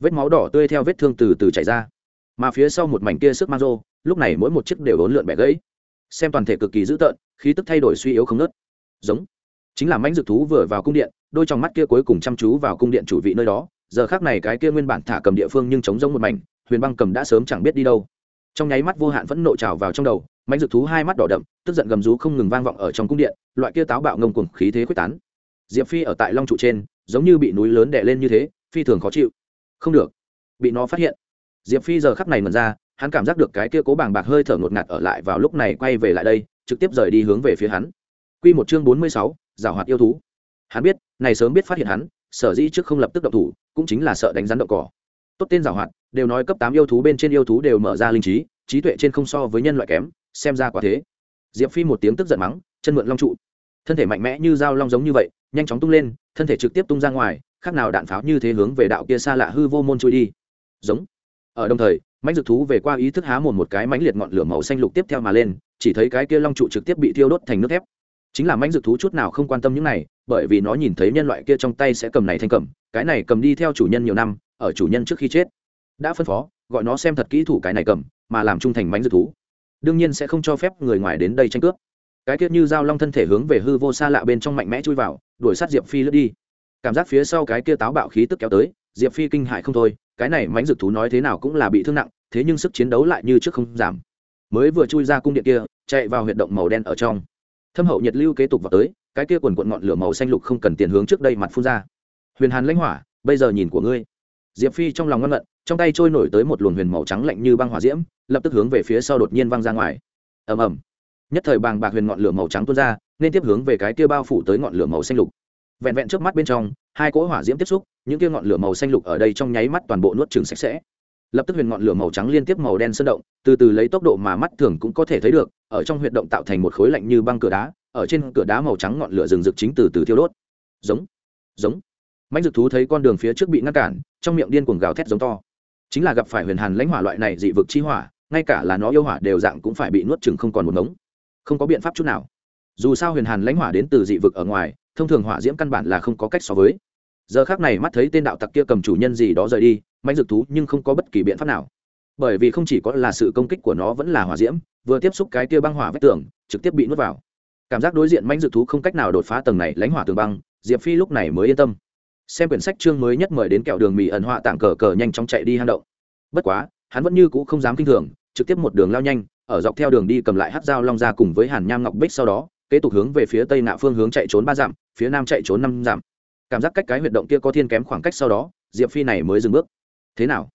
Speaker 1: Vết máu đỏ tươi theo vết thương từ từ chảy ra. Mà phía sau một mảnh kia sức mang rô, lúc này mỗi một chiếc đều ốn lượn bẻ gãy. Xem toàn thể cực kỳ dữ tợn, khí tức thay đổi suy yếu không nớt giống. Chính là mãnh dược thú vừa vào cung điện, đôi trong mắt kia cuối cùng chăm chú vào cung điện chủ vị nơi đó. Giờ khác này cái kia nguyên bản thả cầm địa phương nhưng chống giống một mảnh, huyền băng cầm đã sớm chẳng biết đi đâu. Trong nháy mắt vô hạn vẫn nộ trào vào trong đầu, mãnh dược thú hai mắt đỏ đậm, tức giận gầm rú không ngừng vang vọng ở trong cung điện, loại kia táo bạo ngông cuồng khí thế quyết tán diệp phi ở tại long trụ trên, giống như bị núi lớn đè lên như thế, phi thường khó chịu. Không được. Bị nó phát hiện. Diệp phi giờ khắc này mần ra, hắn cảm giác được cái kia cố bàng bạc hơi thở ngột ngạt ở lại vào lúc này quay về lại đây, trực tiếp rời đi hướng về phía hắn. Q một chương bốn mươi sáu, giảo hoạt yêu thú. Hắn biết, này sớm biết phát hiện hắn, sở dĩ trước không lập tức động thủ, cũng chính là sợ đánh rắn đậu cỏ. Tốt tên giảo hoạt, đều nói cấp tám yêu thú bên trên yêu thú đều mở ra linh trí trí tuệ trên không so với nhân loại kém, xem ra quả thế. Diệp phi một tiếng tức giận mắng, chân mượn long trụ. Thân thể mạnh mẽ như dao long giống như vậy nhanh chóng tung lên, thân thể trực tiếp tung ra ngoài, khác nào đạn pháo như thế hướng về đạo kia xa lạ hư vô môn trôi đi. Giống. Ở đồng thời, mãnh dược thú về qua ý thức há mồm một cái mãnh liệt ngọn lửa màu xanh lục tiếp theo mà lên, chỉ thấy cái kia long trụ trực tiếp bị thiêu đốt thành nước thép. Chính là mãnh dược thú chút nào không quan tâm những này, bởi vì nó nhìn thấy nhân loại kia trong tay sẽ cầm này thanh cầm, cái này cầm đi theo chủ nhân nhiều năm, ở chủ nhân trước khi chết, đã phân phó, gọi nó xem thật kỹ thủ cái này cầm, mà làm trung thành mãnh dược thú. Đương nhiên sẽ không cho phép người ngoài đến đây tranh cướp cái kia như dao long thân thể hướng về hư vô xa lạ bên trong mạnh mẽ chui vào, đuổi sát diệp phi lướt đi. Cảm giác phía sau cái kia táo bạo khí tức kéo tới, diệp phi kinh hại không thôi, cái này mánh dược thú nói thế nào cũng là bị thương nặng, thế nhưng sức chiến đấu lại như trước không giảm. Mới vừa chui ra cung điện kia, chạy vào huyệt động màu đen ở trong. Thâm hậu nhiệt lưu kế tục vào tới, cái kia quần quận ngọn lửa màu xanh lục không cần tiền hướng trước đây mặt phun ra. Huyền hàn lãnh hỏa, bây giờ nhìn của ngươi. Diệp phi trong lòng ngân ngận, trong tay trôi nổi tới một luồng huyền màu trắng lạnh như băng hỏa diễm, lập tức hướng về phía sau đột nhiên văng ra ngoài. Ầm ầm nhất thời bàng bạc huyền ngọn lửa màu trắng tuôn ra, nên tiếp hướng về cái kia bao phủ tới ngọn lửa màu xanh lục. Vẹn vẹn trước mắt bên trong, hai cỗ hỏa diễm tiếp xúc, những kia ngọn lửa màu xanh lục ở đây trong nháy mắt toàn bộ nuốt chừng sạch sẽ. Lập tức huyền ngọn lửa màu trắng liên tiếp màu đen sơn động, từ từ lấy tốc độ mà mắt thường cũng có thể thấy được, ở trong huyệt động tạo thành một khối lạnh như băng cửa đá, ở trên cửa đá màu trắng ngọn lửa rừng rực chính từ từ thiêu đốt. Giống giống. Mãnh dực thú thấy con đường phía trước bị ngăn cản, trong miệng điên cuồng gào thét giống to. Chính là gặp phải huyền hàn lãnh hỏa loại này dị vực chi hỏa, ngay cả là nó yêu hỏa đều dạng cũng phải bị nuốt chừng không còn một ngống không có biện pháp chút nào. Dù sao huyền hàn lãnh hỏa đến từ dị vực ở ngoài, thông thường hỏa diễm căn bản là không có cách so với. Giờ khác này mắt thấy tên đạo tặc kia cầm chủ nhân gì đó rời đi mạnh dược thú nhưng không có bất kỳ biện pháp nào. Bởi vì không chỉ có là sự công kích của nó vẫn là hỏa diễm, vừa tiếp xúc cái kia băng hỏa vách tường, trực tiếp bị nuốt vào. Cảm giác đối diện mạnh dược thú không cách nào đột phá tầng này lánh hỏa tường băng, diệp phi lúc này mới yên tâm. Xem quyển sách chương mới nhất mời đến kẹo đường mì ẩn họa tảng cờ cờ nhanh chóng chạy đi hang động. Bất quá, hắn vẫn như cũ không dám kinh thường, trực tiếp một đường lao nhanh ở dọc theo đường đi cầm lại hát dao long ra cùng với hàn nham ngọc bích sau đó, kế tục hướng về phía tây nạ phương hướng chạy trốn ba dặm, phía nam chạy trốn năm dặm. Cảm giác cách cái huyệt động kia có thiên kém khoảng cách sau đó, diệp phi này mới dừng bước. Thế nào?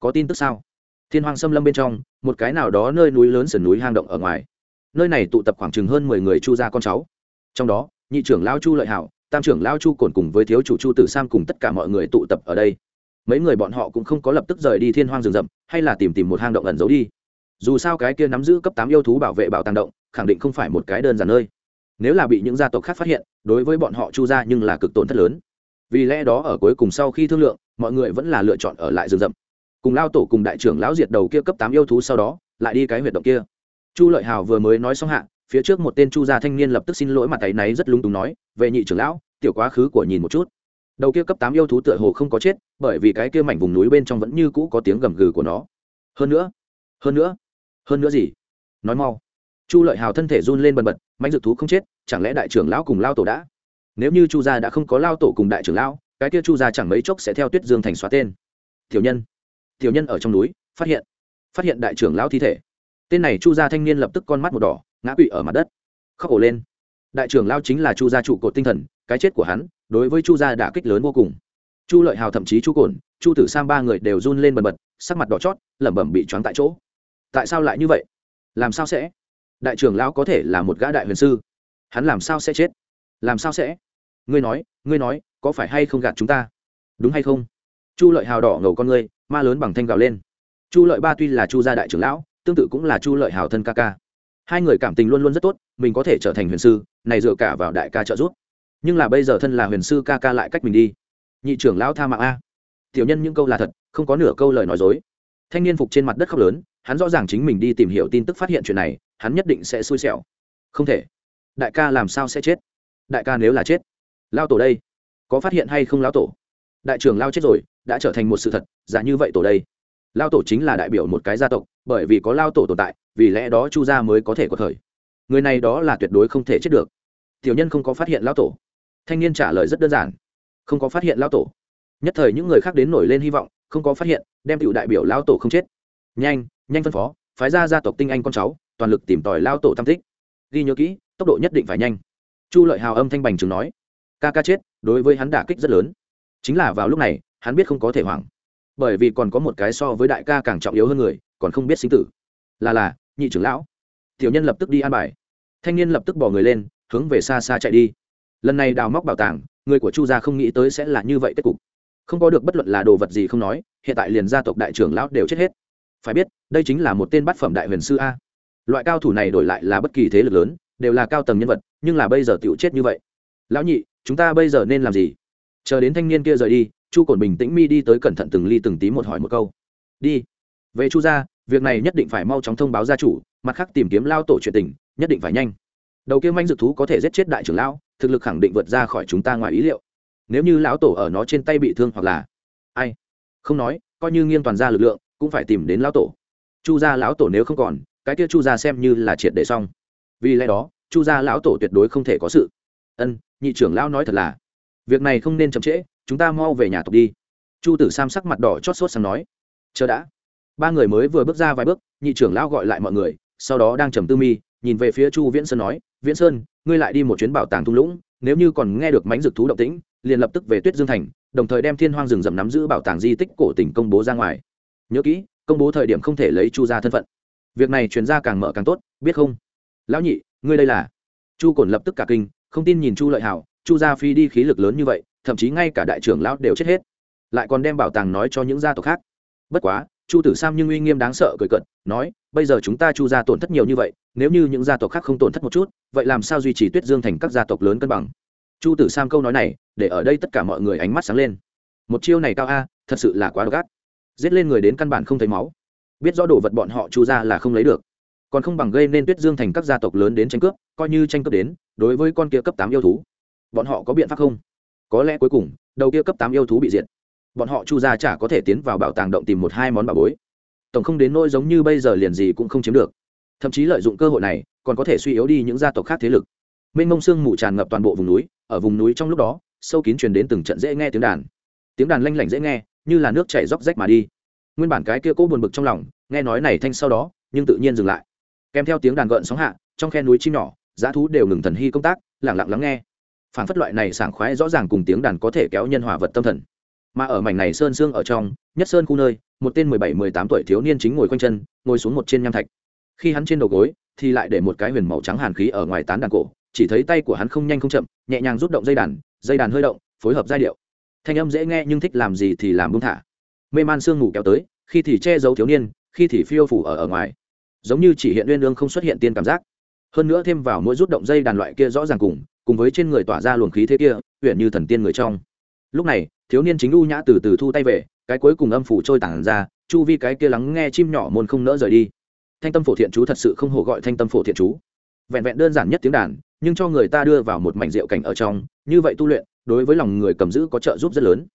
Speaker 1: Có tin tức sao? Thiên hoàng xâm lâm bên trong, một cái nào đó nơi núi lớn sườn núi hang động ở ngoài. Nơi này tụ tập khoảng chừng hơn mười người chu gia con cháu. Trong đó, nhị trưởng lao chu lợi hảo, tam trưởng lao chu cồn cùng với thiếu chủ chu tử sam cùng tất cả mọi người tụ tập ở đây. Mấy người bọn họ cũng không có lập tức rời đi thiên hoang rừng rậm, hay là tìm tìm một hang động ẩn giấu đi dù sao cái kia nắm giữ cấp tám yêu thú bảo vệ bảo tàng động, khẳng định không phải một cái đơn giản nơi. Nếu là bị những gia tộc khác phát hiện, đối với bọn họ chu ra nhưng là cực tổn thất lớn. Vì lẽ đó ở cuối cùng sau khi thương lượng, mọi người vẫn là lựa chọn ở lại rừng rậm. Cùng lao tổ cùng đại trưởng lão diệt đầu kia cấp tám yêu thú sau đó, lại đi cái huyệt động kia. Chu lợi hào vừa mới nói xong hạ, phía trước một tên chu gia thanh niên lập tức xin lỗi mặt tay náy rất lung túng nói về nhị trưởng lão, tiểu quá khứ của nhìn một chút. Đầu kia cấp tám yêu thú tựa hồ không có chết, bởi vì cái kia mảnh vùng núi bên trong vẫn như cũ có tiếng gầm gừ của nó. Hơn nữa hơn nữa hơn nữa gì? Nói mau. Chu lợi hào thân thể run lên bần bật mạnh dược thú không chết, chẳng lẽ đại trưởng lão cùng lao tổ đã? Nếu như chu gia đã không có lao tổ cùng đại trưởng lão, cái kia chu gia chẳng mấy chốc sẽ theo tuyết dương thành xóa tên. Tiểu nhân. Tiểu nhân ở trong núi, phát hiện. Phát hiện đại trưởng lão thi thể. Tên này chu gia thanh niên lập tức con mắt một đỏ, ngã quỵ ở mặt đất. Khóc ổ lên. Đại trưởng lão chính là chu gia trụ cột tinh thần, cái chết của hắn, đối với chu gia đã kích lớn vô cùng. Chu lợi hào thậm chí chu cồn, chu tử sam ba người đều run lên bần bật, sắc mặt đỏ chót, lẩm bẩm bị choáng tại chỗ tại sao lại như vậy? Làm sao sẽ? Đại trưởng lão có thể là một gã đại huyền sư. Hắn làm sao sẽ chết? Làm sao sẽ? Ngươi nói ngươi nói, có phải hay không gạt chúng ta? Đúng hay không? Chu lợi hào đỏ ngầu con ngươi, ma lớn bằng thanh gạo lên. Chu lợi ba tuy là chu gia đại trưởng lão, tương tự cũng là chu lợi hào thân ca ca. Hai người cảm tình luôn luôn rất tốt, mình có thể trở thành huyền sư, này dựa cả vào đại ca trợ giúp. Nhưng là bây giờ thân là huyền sư ca ca lại cách mình đi. Nhị trưởng lão tha mạng a. Tiểu nhân những câu là thật, không có nửa câu lời nói dối. Thanh niên phục trên mặt đất khóc lớn hắn rõ ràng chính mình đi tìm hiểu tin tức phát hiện chuyện này, hắn nhất định sẽ xui xẻo. Không thể. Đại ca làm sao sẽ chết? Đại ca nếu là chết, lao tổ đây, có phát hiện hay không lao tổ? Đại trưởng lao chết rồi, đã trở thành một sự thật, giả như vậy tổ đây. Lao tổ chính là đại biểu một cái gia tộc, bởi vì có lao tổ tồn tại, vì lẽ đó chu gia mới có thể có thời người này đó là tuyệt đối không thể chết được. Tiểu nhân không có phát hiện lao tổ. Thanh niên trả lời rất đơn giản. Không có phát hiện lao tổ. Nhất thời những người khác đến nổi lên hy vọng, không có phát hiện, đem cựu đại biểu lao tổ không chết. Nhanh nhanh phân phó, phái ra gia tộc tinh anh con cháu, toàn lực tìm tòi lao tổ tam tích. Ghi nhớ kỹ, tốc độ nhất định phải nhanh. Chu lợi hào âm thanh bành chứng nói, ca ca chết, đối với hắn đả kích rất lớn. Chính là vào lúc này, hắn biết không có thể hoảng. Bởi vì còn có một cái so với đại ca càng trọng yếu hơn người, còn không biết sinh tử. Là là, nhị trưởng lão. Tiểu nhân lập tức đi an bài. Thanh niên lập tức bỏ người lên, hướng về xa xa chạy đi. Lần này đào móc bảo tàng, người của chu gia không nghĩ tới sẽ là như vậy kết cục. Không có được bất luận là đồ vật gì không nói, hiện tại liền gia tộc đại trưởng lão đều chết hết phải biết, đây chính là một tên bát phẩm đại huyền sư a. Loại cao thủ này đổi lại là bất kỳ thế lực lớn, đều là cao tầng nhân vật, nhưng là bây giờ tựu chết như vậy. Lão nhị, chúng ta bây giờ nên làm gì? Chờ đến thanh niên kia rời đi, chu cổn bình tĩnh mi đi tới cẩn thận từng ly từng tí một hỏi một câu. Đi. Về chu gia, việc này nhất định phải mau chóng thông báo gia chủ, mặt khác tìm kiếm lao tổ chuyện tình, nhất định phải nhanh. Đầu kia manh dược thú có thể giết chết đại trưởng lão, thực lực khẳng định vượt ra khỏi chúng ta ngoài ý liệu. Nếu như lão tổ ở nó trên tay bị thương hoặc là ai? Không nói, coi như nghiêng toàn ra lực lượng cũng phải tìm đến lão tổ. Chu gia lão tổ nếu không còn, cái kia chu gia xem như là triệt để xong. Vì lẽ đó, chu gia lão tổ tuyệt đối không thể có sự. Ân, nhị trưởng lão nói thật là, việc này không nên chậm trễ, chúng ta mau về nhà tộc đi. Chu tử sam sắc mặt đỏ chót sốt sang nói, chờ đã. Ba người mới vừa bước ra vài bước, nhị trưởng lão gọi lại mọi người, sau đó đang trầm tư mi, nhìn về phía chu viễn sơn nói, viễn sơn, ngươi lại đi một chuyến bảo tàng thung lũng, nếu như còn nghe được mánh dược thú động tĩnh, liền lập tức về tuyết dương thành, đồng thời đem thiên hoang rừng rậm nắm giữ bảo tàng di tích cổ tỉnh công bố ra ngoài nhớ kỹ, công bố thời điểm không thể lấy chu ra thân phận. Việc này truyền ra càng mở càng tốt, biết không? Lão nhị, ngươi đây là? Chu cổn lập tức cả kinh, không tin nhìn chu lợi hảo, chu gia phi đi khí lực lớn như vậy, thậm chí ngay cả đại trưởng lão đều chết hết. Lại còn đem bảo tàng nói cho những gia tộc khác. Bất quá, chu tử sam nhưng uy nghiêm đáng sợ cười cận nói, bây giờ chúng ta chu gia tổn thất nhiều như vậy, nếu như những gia tộc khác không tổn thất một chút, vậy làm sao duy trì tuyết dương thành các gia tộc lớn cân bằng? Chu tử sam câu nói này, để ở đây tất cả mọi người ánh mắt sáng lên. Một chiêu này cao a, thật sự là quá độc ác giết lên người đến căn bản không thấy máu. Biết rõ đồ vật bọn họ chu ra là không lấy được. Còn không bằng gây nên tuyết dương thành các gia tộc lớn đến tranh cướp, coi như tranh cướp đến, đối với con kia cấp tám yêu thú, bọn họ có biện pháp không? Có lẽ cuối cùng, đầu kia cấp tám yêu thú bị diệt. Bọn họ chu ra chả có thể tiến vào bảo tàng động tìm một hai món bảo bối. Tổng không đến nỗi giống như bây giờ liền gì cũng không chiếm được. Thậm chí lợi dụng cơ hội này, còn có thể suy yếu đi những gia tộc khác thế lực. Mênh mông sương mù tràn ngập toàn bộ vùng núi, ở vùng núi trong lúc đó, sâu kín truyền đến từng trận dễ nghe tiếng đàn. Tiếng đàn lanh lảnh dễ nghe như là nước chảy róc rách mà đi. Nguyên bản cái kia cố buồn bực trong lòng, nghe nói này thanh sau đó, nhưng tự nhiên dừng lại. Kèm theo tiếng đàn gợn sóng hạ, trong khe núi chim nhỏ giá thú đều ngừng thần hy công tác lẳng lặng lắng nghe. Phản phất loại này sảng khoái rõ ràng cùng tiếng đàn có thể kéo nhân hòa vật tâm thần. Mà ở mảnh này sơn xương ở trong, nhất sơn khu nơi, một tên mười bảy, mười tám tuổi thiếu niên chính ngồi quanh chân, ngồi xuống một trên nham thạch. Khi hắn trên đầu gối, thì lại để một cái huyền màu trắng hàn khí ở ngoài tán đàn cổ, chỉ thấy tay của hắn không nhanh không chậm, nhẹ nhàng rút động dây đàn dây đàn hơi động, phối hợp giai điệu thanh âm dễ nghe nhưng thích làm gì thì làm buông thả. Mê man sương ngủ kéo tới, khi thì che giấu thiếu niên, khi thì phiêu phủ ở ở ngoài. Giống như chỉ hiện uyên ương không xuất hiện tiên cảm giác. Hơn nữa thêm vào mỗi rút động dây đàn loại kia rõ ràng cùng cùng với trên người tỏa ra luồng khí thế kia huyện như thần tiên người trong. Lúc này, thiếu niên chính u nhã từ từ thu tay về, cái cuối cùng âm phủ trôi tản ra, chu vi cái kia lắng nghe chim nhỏ môn không nỡ rời đi. Thanh tâm phổ thiện chú thật sự không hổ gọi thanh tâm phổ thiện chú. Vẹn vẹn đơn giản nhất tiếng đàn, nhưng cho người ta đưa vào một mảnh rượu cảnh ở trong, như vậy tu luyện đối với lòng người cầm giữ có trợ giúp rất lớn.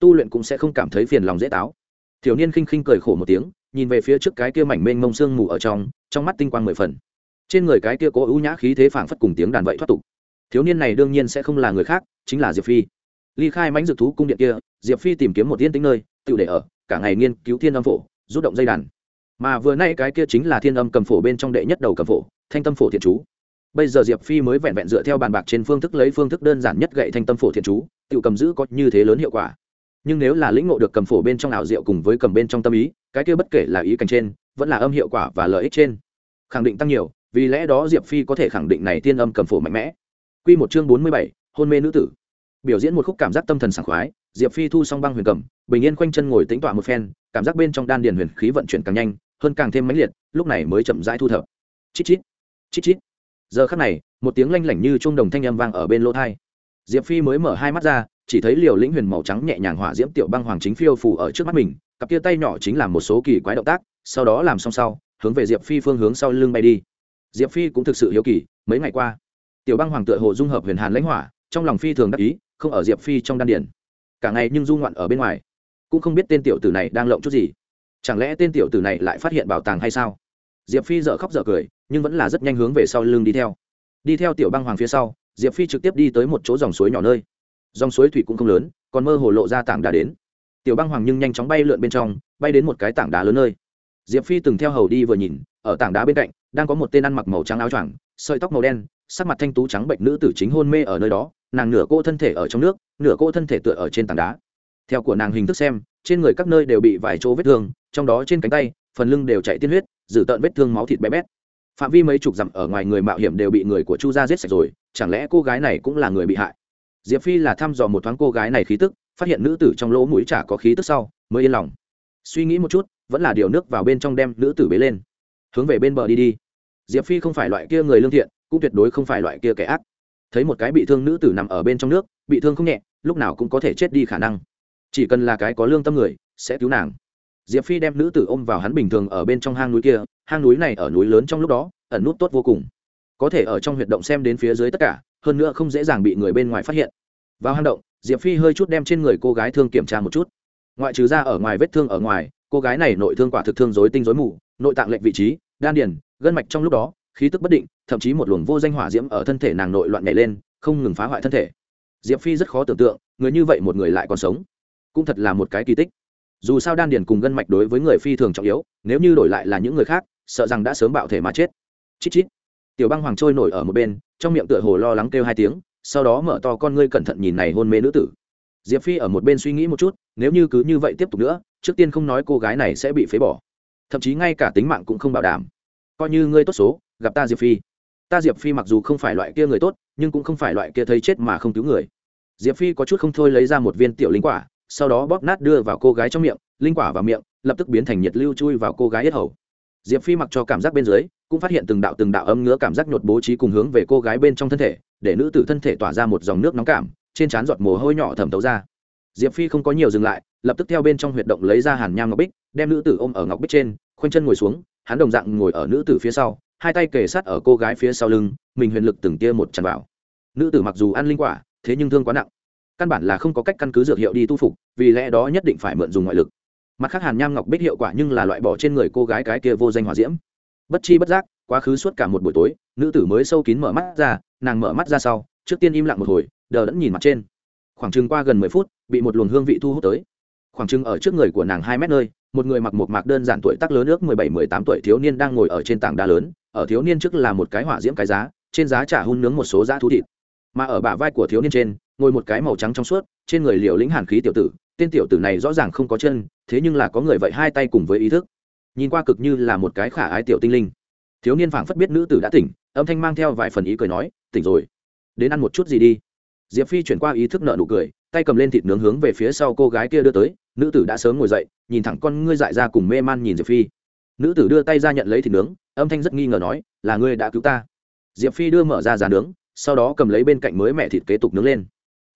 Speaker 1: Tu luyện cũng sẽ không cảm thấy phiền lòng dễ táo. Thiếu niên khinh khinh cười khổ một tiếng, nhìn về phía trước cái kia mảnh mênh mông sương mù ở trong trong mắt tinh quang mười phần. Trên người cái kia cố ưu nhã khí thế phảng phất cùng tiếng đàn vậy thoát tục. Thiếu niên này đương nhiên sẽ không là người khác, chính là diệp phi. Ly khai mãnh dược thú cung điện kia, diệp phi tìm kiếm một yên tĩnh nơi, tự để ở, cả ngày nghiên cứu thiên âm phổ, rút động dây đàn. Mà vừa nay cái kia chính là thiên âm cầm phổ bên trong đệ nhất đầu cầm phổ, thanh tâm phổ thiện chú bây giờ diệp phi mới vẹn vẹn dựa theo bàn bạc trên phương thức lấy phương thức đơn giản nhất gậy thanh tâm phổ thiện chú, tự cầm giữ có như thế lớn hiệu quả. Nhưng nếu là lĩnh ngộ được cầm phổ bên trong ảo diệu cùng với cầm bên trong tâm ý, cái kia bất kể là ý cảnh trên, vẫn là âm hiệu quả và lợi ích trên, khẳng định tăng nhiều, vì lẽ đó diệp phi có thể khẳng định này tiên âm cầm phổ mạnh mẽ. Q một chương bốn mươi bảy, hôn mê nữ tử. Biểu diễn một khúc cảm giác tâm thần sảng khoái, diệp phi thu xong băng huyền cầm, bình yên khoanh chân ngồi tính tọa một phen, cảm giác bên trong đan điền huyền khí vận chuyển càng nhanh, hơn càng thêm mãnh liệt, lúc này mới chậm rãi thu thập. Chít chít chít chít giờ khắc này, một tiếng lanh lảnh như chuông đồng thanh âm vang ở bên lỗ thai. Diệp phi mới mở hai mắt ra, chỉ thấy liều lĩnh huyền màu trắng nhẹ nhàng hỏa diễm tiểu băng hoàng chính phiêu phủ ở trước mắt mình, cặp kia tay nhỏ chính làm một số kỳ quái động tác, sau đó làm xong sau, hướng về diệp phi phương hướng sau lưng bay đi. Diệp phi cũng thực sự hiếu kỳ, mấy ngày qua, tiểu băng hoàng tựa hồ dung hợp huyền hàn lãnh hỏa, trong lòng phi thường đắc ý, không ở diệp phi trong đan điển cả ngày nhưng du ngoạn ở bên ngoài, cũng không biết tên tiểu tử này đang lộng chút gì. Chẳng lẽ tên tiểu tử này lại phát hiện bảo tàng hay sao? Diệp phi dợ khóc dợ cười, nhưng vẫn là rất nhanh hướng về sau lưng đi theo. Đi theo tiểu băng hoàng phía sau, diệp phi trực tiếp đi tới một chỗ dòng suối nhỏ nơi. Dòng suối thủy cũng không lớn, còn mơ hồ lộ ra tảng đá đến. Tiểu băng hoàng nhưng nhanh chóng bay lượn bên trong, bay đến một cái tảng đá lớn nơi. Diệp phi từng theo hầu đi vừa nhìn, ở tảng đá bên cạnh, đang có một tên ăn mặc màu trắng áo choàng, sợi tóc màu đen, sắc mặt thanh tú trắng bệnh nữ tử chính hôn mê ở nơi đó, nàng nửa cô thân thể ở trong nước, nửa cô thân thể tựa ở trên tảng đá. Theo của nàng hình thức xem, trên người các nơi đều bị vài chỗ vết thương, trong đó trên cánh tay, phần lưng đều chạy tiên huyết dự tợn vết thương máu thịt bé bét. Phạm vi mấy chục dặm ở ngoài người mạo hiểm đều bị người của chu gia giết sạch rồi, chẳng lẽ cô gái này cũng là người bị hại? Diệp phi là thăm dò một thoáng cô gái này khí tức, phát hiện nữ tử trong lỗ mũi chả có khí tức sau, mới yên lòng. Suy nghĩ một chút, vẫn là điều nước vào bên trong đem nữ tử bế lên. Hướng về bên bờ đi đi. Diệp phi không phải loại kia người lương thiện, cũng tuyệt đối không phải loại kia kẻ ác. Thấy một cái bị thương nữ tử nằm ở bên trong nước, bị thương không nhẹ, lúc nào cũng có thể chết đi khả năng. Chỉ cần là cái có lương tâm người, sẽ cứu nàng diệp phi đem nữ tử ôm vào hắn bình thường ở bên trong hang núi kia, hang núi này ở núi lớn trong lúc đó, ẩn nút tốt vô cùng. Có thể ở trong huyệt động xem đến phía dưới tất cả, hơn nữa không dễ dàng bị người bên ngoài phát hiện. Vào hang động, diệp phi hơi chút đem trên người cô gái thương kiểm tra một chút. Ngoại trừ ra ở ngoài vết thương ở ngoài, cô gái này nội thương quả thực thương dối tinh dối mù, nội tạng lệnh vị trí, đan điền, gân mạch trong lúc đó, khí tức bất định, thậm chí một luồng vô danh hỏa diễm ở thân thể nàng nội loạn nhảy lên, không ngừng phá hoại thân thể. Diệp phi rất khó tưởng tượng, người như vậy một người lại còn sống. Cũng thật là một cái kỳ tích dù sao đan điền cùng gân mạch đối với người phi thường trọng yếu, nếu như đổi lại là những người khác, sợ rằng đã sớm bạo thể mà chết. Chít chít. Tiểu băng hoàng trôi nổi ở một bên, trong miệng tựa hồ lo lắng kêu hai tiếng, sau đó mở to con ngươi cẩn thận nhìn này hôn mê nữ tử. Diệp phi ở một bên suy nghĩ một chút, nếu như cứ như vậy tiếp tục nữa, trước tiên không nói cô gái này sẽ bị phế bỏ. Thậm chí ngay cả tính mạng cũng không bảo đảm. Coi như ngươi tốt số, gặp ta diệp phi. Ta diệp phi mặc dù không phải loại kia người tốt, nhưng cũng không phải loại kia thấy chết mà không cứu người. Diệp phi có chút không thôi lấy ra một viên tiểu linh quả sau đó bóp nát đưa vào cô gái trong miệng, linh quả vào miệng, lập tức biến thành nhiệt lưu chui vào cô gái yết hầu. Diệp phi mặc cho cảm giác bên dưới, cũng phát hiện từng đạo từng đạo ấm ngứa cảm giác nhột bố trí cùng hướng về cô gái bên trong thân thể, để nữ tử thân thể tỏa ra một dòng nước nóng cảm, trên trán giọt mồ hôi nhỏ thẩm tấu ra. Diệp phi không có nhiều dừng lại, lập tức theo bên trong huyệt động lấy ra hàn nham ngọc bích, đem nữ tử ôm ở ngọc bích trên, khoanh chân ngồi xuống, hắn đồng dạng ngồi ở nữ tử phía sau, hai tay kề sát ở cô gái phía sau lưng, mình huyền lực từng tia một tràn vào. Nữ tử mặc dù ăn linh quả, thế nhưng thương quá nặng căn bản là không có cách căn cứ dược hiệu đi tu phục, vì lẽ đó nhất định phải mượn dùng ngoại lực. Mặt khác hàn nham ngọc bích hiệu quả nhưng là loại bỏ trên người cô gái cái kia vô danh hòa diễm. Bất chi bất giác, quá khứ suốt cả một buổi tối, nữ tử mới sâu kín mở mắt ra, nàng mở mắt ra sau, trước tiên im lặng một hồi, đờ đẫn nhìn mặt trên. Khoảng chừng qua gần mười phút, bị một luồng hương vị thu hút tới. Khoảng chừng ở trước người của nàng hai mét nơi, một người mặc một mạc đơn giản tuổi tác lớn ước mười bảy, mười tám tuổi thiếu niên đang ngồi ở trên tảng đá lớn, ở thiếu niên trước là một cái hỏa diễm cái giá, trên giá trả hun nướng một số giá thú thịt. Mà ở bả vai của thiếu niên trên ngồi một cái màu trắng trong suốt, trên người liều lĩnh hàn khí tiểu tử, tên tiểu tử này rõ ràng không có chân, thế nhưng là có người vậy hai tay cùng với ý thức. Nhìn qua cực như là một cái khả ái tiểu tinh linh. Thiếu niên phảng phất biết nữ tử đã tỉnh, âm thanh mang theo vài phần ý cười nói, tỉnh rồi. Đến ăn một chút gì đi. Diệp phi chuyển qua ý thức nợ nụ cười, tay cầm lên thịt nướng hướng về phía sau cô gái kia đưa tới, nữ tử đã sớm ngồi dậy, nhìn thẳng con ngươi dại ra cùng mê man nhìn diệp phi. Nữ tử đưa tay ra nhận lấy thịt nướng, âm thanh rất nghi ngờ nói, là ngươi đã cứu ta. Diệp phi đưa mở ra giá nướng, sau đó cầm lấy bên cạnh mới mẹ thịt kế tục nướng lên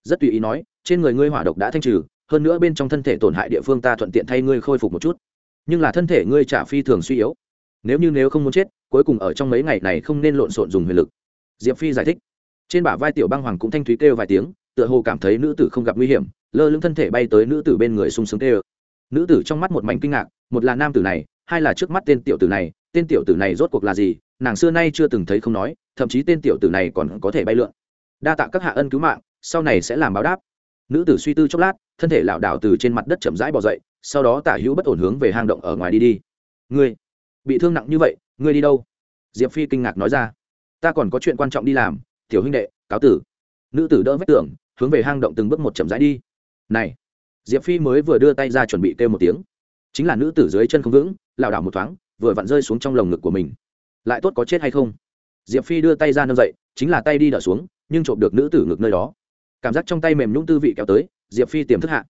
Speaker 1: rất tùy ý nói, trên người ngươi hỏa độc đã thanh trừ, hơn nữa bên trong thân thể tổn hại địa phương ta thuận tiện thay ngươi khôi phục một chút. Nhưng là thân thể ngươi trả phi thường suy yếu. Nếu như nếu không muốn chết, cuối cùng ở trong mấy ngày này không nên lộn xộn dùng huyền lực. Diệp phi giải thích. Trên bả vai tiểu băng hoàng cũng thanh thúy kêu vài tiếng, tựa hồ cảm thấy nữ tử không gặp nguy hiểm, lơ lưng thân thể bay tới nữ tử bên người sung sướng kêu. Nữ tử trong mắt một mảnh kinh ngạc, một là nam tử này, hai là trước mắt tên tiểu tử này, tên tiểu tử này rốt cuộc là gì, nàng xưa nay chưa từng thấy không nói, thậm chí tên tiểu tử này còn có thể bay lượn. Đa tạ các hạ ân cứu mạng sau này sẽ làm báo đáp. Nữ tử suy tư chốc lát, thân thể lảo đảo từ trên mặt đất chậm rãi bỏ dậy, sau đó tả hữu bất ổn hướng về hang động ở ngoài đi đi. Ngươi, bị thương nặng như vậy, ngươi đi đâu? Diệp phi kinh ngạc nói ra. Ta còn có chuyện quan trọng đi làm, tiểu huynh đệ, cáo tử. Nữ tử đỡ vách tường, hướng về hang động từng bước một chậm rãi đi. Này, diệp phi mới vừa đưa tay ra chuẩn bị kêu một tiếng. Chính là nữ tử dưới chân không vững, lảo đảo một thoáng, vừa vặn rơi xuống trong lồng ngực của mình. Lại tốt có chết hay không? Diệp phi đưa tay ra nâng dậy, chính là tay đi đỡ xuống, nhưng trộm được nữ tử ngực nơi đó cảm giác trong tay mềm nhũng tư vị kéo tới, diệp phi tiềm thức hạ.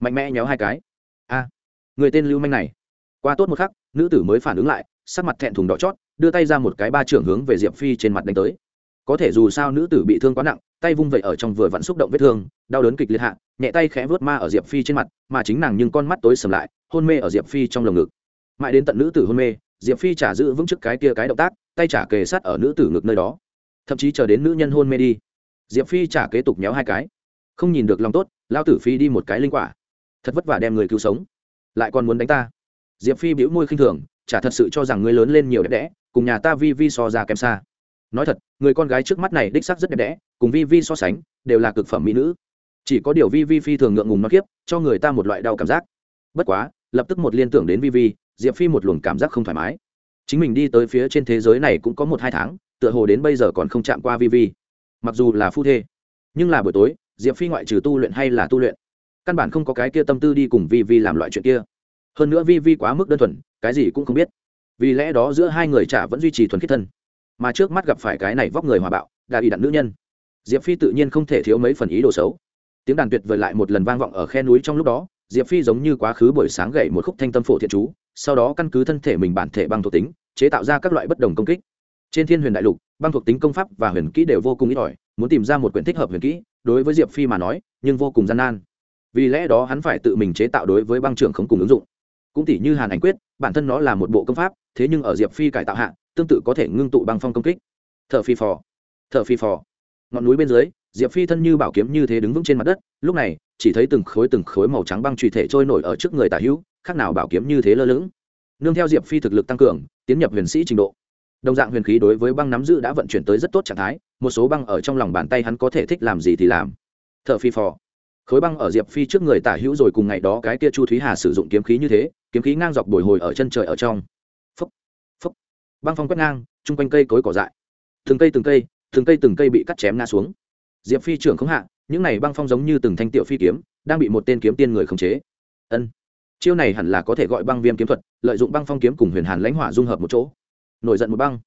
Speaker 1: Mạnh mẽ nhéo hai cái. A, người tên lưu manh này. Qua tốt một khắc, nữ tử mới phản ứng lại, sắc mặt thẹn thùng đỏ chót, đưa tay ra một cái ba trưởng hướng về diệp phi trên mặt đánh tới. Có thể dù sao nữ tử bị thương quá nặng, tay vung vậy ở trong vừa vặn xúc động vết thương, đau đớn kịch liệt hạ, nhẹ tay khẽ vớt ma ở diệp phi trên mặt, mà chính nàng nhưng con mắt tối sầm lại, hôn mê ở diệp phi trong lồng ngực. Mãi đến tận nữ tử hôn mê, diệp phi trả giữ vững trước cái kia cái động tác, tay trả kề sát ở nữ tử ngực nơi đó. Thậm chí chờ đến nữ nhân hôn mê đi diệp phi trả kế tục nhéo hai cái. Không nhìn được lòng tốt lao tử phi đi một cái linh quả. Thật vất vả đem người cứu sống. Lại còn muốn đánh ta. Diệp phi bĩu môi khinh thường, chả thật sự cho rằng ngươi lớn lên nhiều đẹp đẽ, cùng nhà ta vi vi so ra kém xa. Nói thật, người con gái trước mắt này đích sắc rất đẹp đẽ, cùng vi vi so sánh, đều là cực phẩm mỹ nữ. Chỉ có điều vi vi phi thường ngượng ngùng nó kiếp cho người ta một loại đau cảm giác. Bất quá, lập tức một liên tưởng đến vi vi, diệp phi một luồng cảm giác không thoải mái. Chính mình đi tới phía trên thế giới này cũng có một hai tháng, tựa hồ đến bây giờ còn không chạm qua vi vi mặc dù là phu thê, nhưng là buổi tối, diệp phi ngoại trừ tu luyện hay là tu luyện? Căn bản không có cái kia tâm tư đi cùng vi vi làm loại chuyện kia. Hơn nữa vi vi quá mức đơn thuần, cái gì cũng không biết. Vì lẽ đó giữa hai người chả vẫn duy trì thuần khiết thân. Mà trước mắt gặp phải cái này vóc người hòa bạo, đã bị đặn nữ nhân. Diệp phi tự nhiên không thể thiếu mấy phần ý đồ xấu. Tiếng đàn tuyệt vời lại một lần vang vọng ở khe núi trong lúc đó, diệp phi giống như quá khứ buổi sáng gậy một khúc thanh tâm phổ thiện chú, sau đó căn cứ thân thể mình bản thể băng thuộc tính, chế tạo ra các loại bất đồng công kích trên thiên huyền đại lục, băng thuộc tính công pháp và huyền kỹ đều vô cùng ít ỏi, muốn tìm ra một quyển thích hợp huyền kỹ, đối với diệp phi mà nói, nhưng vô cùng gian nan. Vì lẽ đó hắn phải tự mình chế tạo đối với băng trưởng không cùng ứng dụng. Cũng tỷ như hàn ảnh quyết, bản thân nó là một bộ công pháp, thế nhưng ở diệp phi cải tạo hạ, tương tự có thể ngưng tụ băng phong công kích. T h ở phi phò t h ở phi phò. Ngọn núi bên dưới, diệp phi thân như bảo kiếm như thế đứng vững trên mặt đất, lúc này, chỉ thấy từng khối từng khối màu trắng băng trùy thể trôi nổi ở trước người tả hữu, khác nào bảo kiếm như thế lơ lửng. Nương theo diệp phi thực lực tăng cường, tiến nhập huyền sĩ trình độ đồng dạng huyền khí đối với băng nắm giữ đã vận chuyển tới rất tốt trạng thái, một số băng ở trong lòng bàn tay hắn có thể thích làm gì thì làm. T h ở phi phò. Khối băng ở diệp phi trước người tả hữu rồi cùng ngày đó cái kia chu thúy hà sử dụng kiếm khí như thế, kiếm khí ngang dọc bồi hồi ở chân trời ở trong. Phấp phấp băng phong quét ngang, chung quanh cây cối cỏ dại. Từng cây từng cây từng cây từng cây bị cắt chém ngã xuống. Diệp phi trưởng không hạ, những này băng phong giống như từng thanh tiểu phi kiếm, đang bị một tên kiếm tiên người khống chế. Ân. Chiêu này hẳn là có thể gọi băng viêm kiếm thuật, lợi dụng băng phong kiếm cùng huyền hàn lãnh hỏa dung hợp một chỗ nổi giận một băng.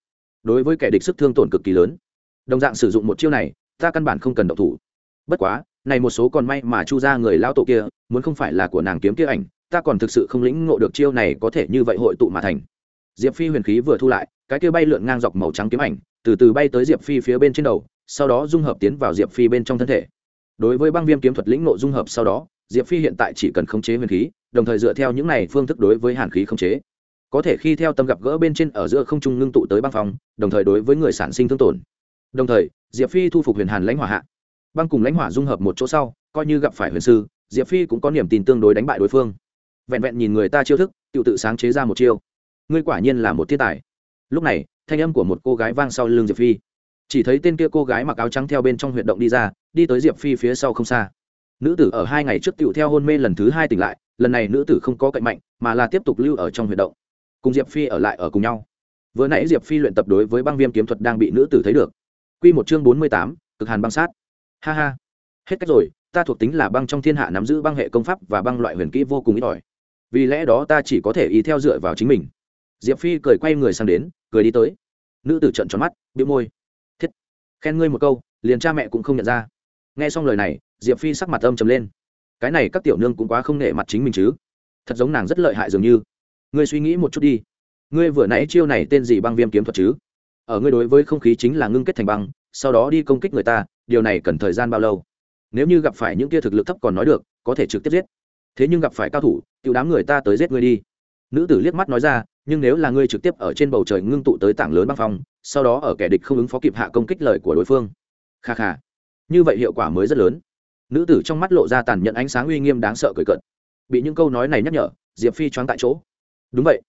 Speaker 1: Đối với kẻ địch sức thương tổn cực kỳ lớn. Đồng dạng sử dụng một chiêu này, ta căn bản không cần động thủ. Bất quá, này một số còn may mà chu ra người lao tổ kia, muốn không phải là của nàng kiếm kia ảnh, ta còn thực sự không lĩnh ngộ được chiêu này có thể như vậy hội tụ mà thành. Diệp phi huyền khí vừa thu lại, cái kia bay lượn ngang dọc màu trắng kiếm ảnh, từ từ bay tới diệp phi phía bên trên đầu, sau đó dung hợp tiến vào diệp phi bên trong thân thể. Đối với băng viêm kiếm thuật lĩnh ngộ dung hợp sau đó, diệp phi hiện tại chỉ cần khống chế huyền khí, đồng thời dựa theo những này phương thức đối với hàn khí khống chế có thể khi theo tâm gặp gỡ bên trên ở giữa không trung ngưng tụ tới băng phòng đồng thời đối với người sản sinh thương tổn. Đồng thời, diệp phi thu phục huyền hàn lãnh hỏa hạ. Băng cùng lãnh hỏa dung hợp một chỗ sau, coi như gặp phải huyền sư, diệp phi cũng có niềm tin tương đối đánh bại đối phương. Vẹn vẹn nhìn người ta chiêu thức tự tự sáng chế ra một chiêu. Ngươi quả nhiên là một thiên tài. Lúc này, thanh âm của một cô gái vang sau lưng diệp phi. Chỉ thấy tên kia cô gái mặc áo trắng theo bên trong huyệt động đi ra, đi tới diệp phi phía sau không xa. Nữ tử ở hai ngày trước tựu theo hôn mê lần thứ hai tỉnh lại, lần này nữ tử không có cậy mạnh, mà là tiếp tục lưu ở trong huyệt động cùng diệp phi ở lại ở cùng nhau. Vừa nãy diệp phi luyện tập đối với băng viêm kiếm thuật đang bị nữ tử thấy được. Q một chương bốn mươi tám, cực hàn băng sát. Ha ha. Hết cách rồi, ta thuộc tính là băng trong thiên hạ nắm giữ băng hệ công pháp và băng loại huyền kỹ vô cùng ít ỏi. Vì lẽ đó ta chỉ có thể ý theo dựa vào chính mình. Diệp phi cười quay người sang đến, cười đi tới. Nữ tử trận tròn mắt bị môi. Thiết. Khen ngươi một câu, liền cha mẹ cũng không nhận ra. Nghe xong lời này, diệp phi sắc mặt âm trầm lên. Cái này các tiểu nương cũng quá không nể mặt chính mình chứ. Thật giống nàng rất lợi hại dường như ngươi suy nghĩ một chút đi. Ngươi vừa nãy chiêu này tên gì băng viêm kiếm thuật chứ? Ở ngươi đối với không khí chính là ngưng kết thành băng, sau đó đi công kích người ta, điều này cần thời gian bao lâu? Nếu như gặp phải những kia thực lực thấp còn nói được, có thể trực tiếp giết. Thế nhưng gặp phải cao thủ tự đám người ta tới giết ngươi đi. Nữ tử liếc mắt nói ra, nhưng nếu là ngươi trực tiếp ở trên bầu trời ngưng tụ tới tảng lớn băng phong, sau đó ở kẻ địch không ứng phó kịp hạ công kích lời của đối phương. Kha kha. Như vậy hiệu quả mới rất lớn. Nữ tử trong mắt lộ ra tàn nhẫn ánh sáng uy nghiêm đáng sợ cười cợt. Bị những câu nói này nhắc nhở, diệp phi choáng tại chỗ đúng vậy.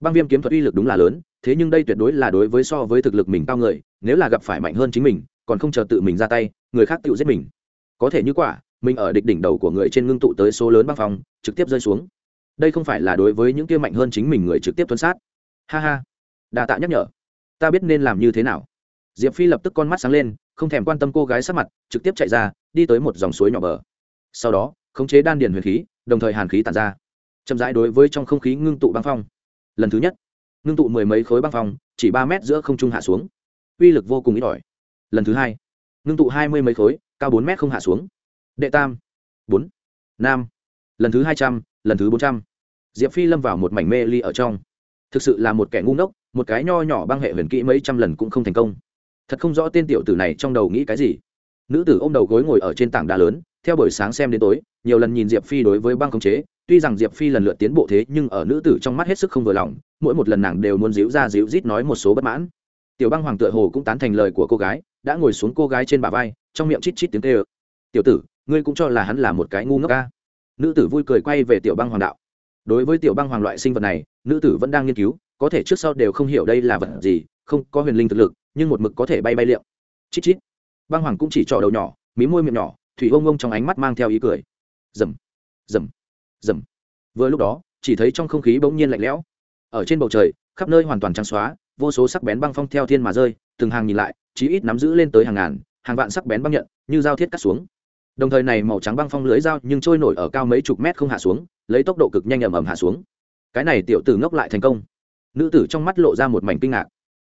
Speaker 1: Băng viêm kiếm thuật uy lực đúng là lớn, thế nhưng đây tuyệt đối là đối với so với thực lực mình cao người, nếu là gặp phải mạnh hơn chính mình, còn không chờ tự mình ra tay, người khác tự giết mình. Có thể như quả, mình ở địch đỉnh đầu của người trên ngưng tụ tới số lớn băng phòng trực tiếp rơi xuống. Đây không phải là đối với những kia mạnh hơn chính mình người trực tiếp tuân sát. Ha ha. Đà tạ nhắc nhở. Ta biết nên làm như thế nào. Diệp phi lập tức con mắt sáng lên, không thèm quan tâm cô gái sắc mặt, trực tiếp chạy ra, đi tới một dòng suối nhỏ bờ. Sau đó, khống chế đan điền huyền khí, đồng thời hàn khí tàn ra chậm rãi đối với trong không khí ngưng tụ băng phong. Lần thứ nhất, ngưng tụ mười mấy khối băng phong, chỉ ba mét giữa không trung hạ xuống. Uy lực vô cùng ít ỏi. Lần thứ hai, ngưng tụ hai mươi mấy khối, cao bốn mét không hạ xuống. Đệ tam, bốn nam lần thứ hai trăm, lần thứ bốn trăm. Diệp phi lâm vào một mảnh mê ly ở trong. Thực sự là một kẻ ngu ngốc, một cái nho nhỏ băng hệ huyền kỹ mấy trăm lần cũng không thành công. Thật không rõ tên tiểu tử này trong đầu nghĩ cái gì. Nữ tử ôm đầu gối ngồi ở trên tảng đá lớn, theo buổi sáng xem đến tối, nhiều lần nhìn diệp phi đối với băng khống chế tuy rằng diệp phi lần lượt tiến bộ thế nhưng ở nữ tử trong mắt hết sức không vừa lòng, mỗi một lần nàng đều muốn díu ra díu rít nói một số bất mãn. Tiểu băng hoàng tựa hồ cũng tán thành lời của cô gái, đã ngồi xuống cô gái trên bả vai, trong miệng chít chít tiếng tê ơ tiểu tử, ngươi cũng cho là hắn là một cái ngu ngốc ca nữ tử vui cười quay về tiểu băng hoàng đạo. Đối với tiểu băng hoàng loại sinh vật này, nữ tử vẫn đang nghiên cứu, có thể trước sau đều không hiểu đây là vật gì, không có huyền linh thực lực, nhưng một mực có thể bay bay liệu chít chít. Băng hoàng cũng chỉ trỏ đầu nhỏ, mí môi miệng nhỏ, thủy ông ông trong ánh mắt mang theo ý cười. Dầm. Dầm dầm. Vừa lúc đó, chỉ thấy trong không khí bỗng nhiên lạnh lẽo. Ở trên bầu trời, khắp nơi hoàn toàn trắng xóa, vô số sắc bén băng phong theo thiên mà rơi, từng hàng nhìn lại, chí ít nắm giữ lên tới hàng ngàn, hàng vạn sắc bén băng nhận, như dao thiết cắt xuống. Đồng thời này màu trắng băng phong lưới dao nhưng trôi nổi ở cao mấy chục mét không hạ xuống, lấy tốc độ cực nhanh ầm ầm hạ xuống. Cái này tiểu tử ngốc lại thành công. Nữ tử trong mắt lộ ra một mảnh kinh ngạc.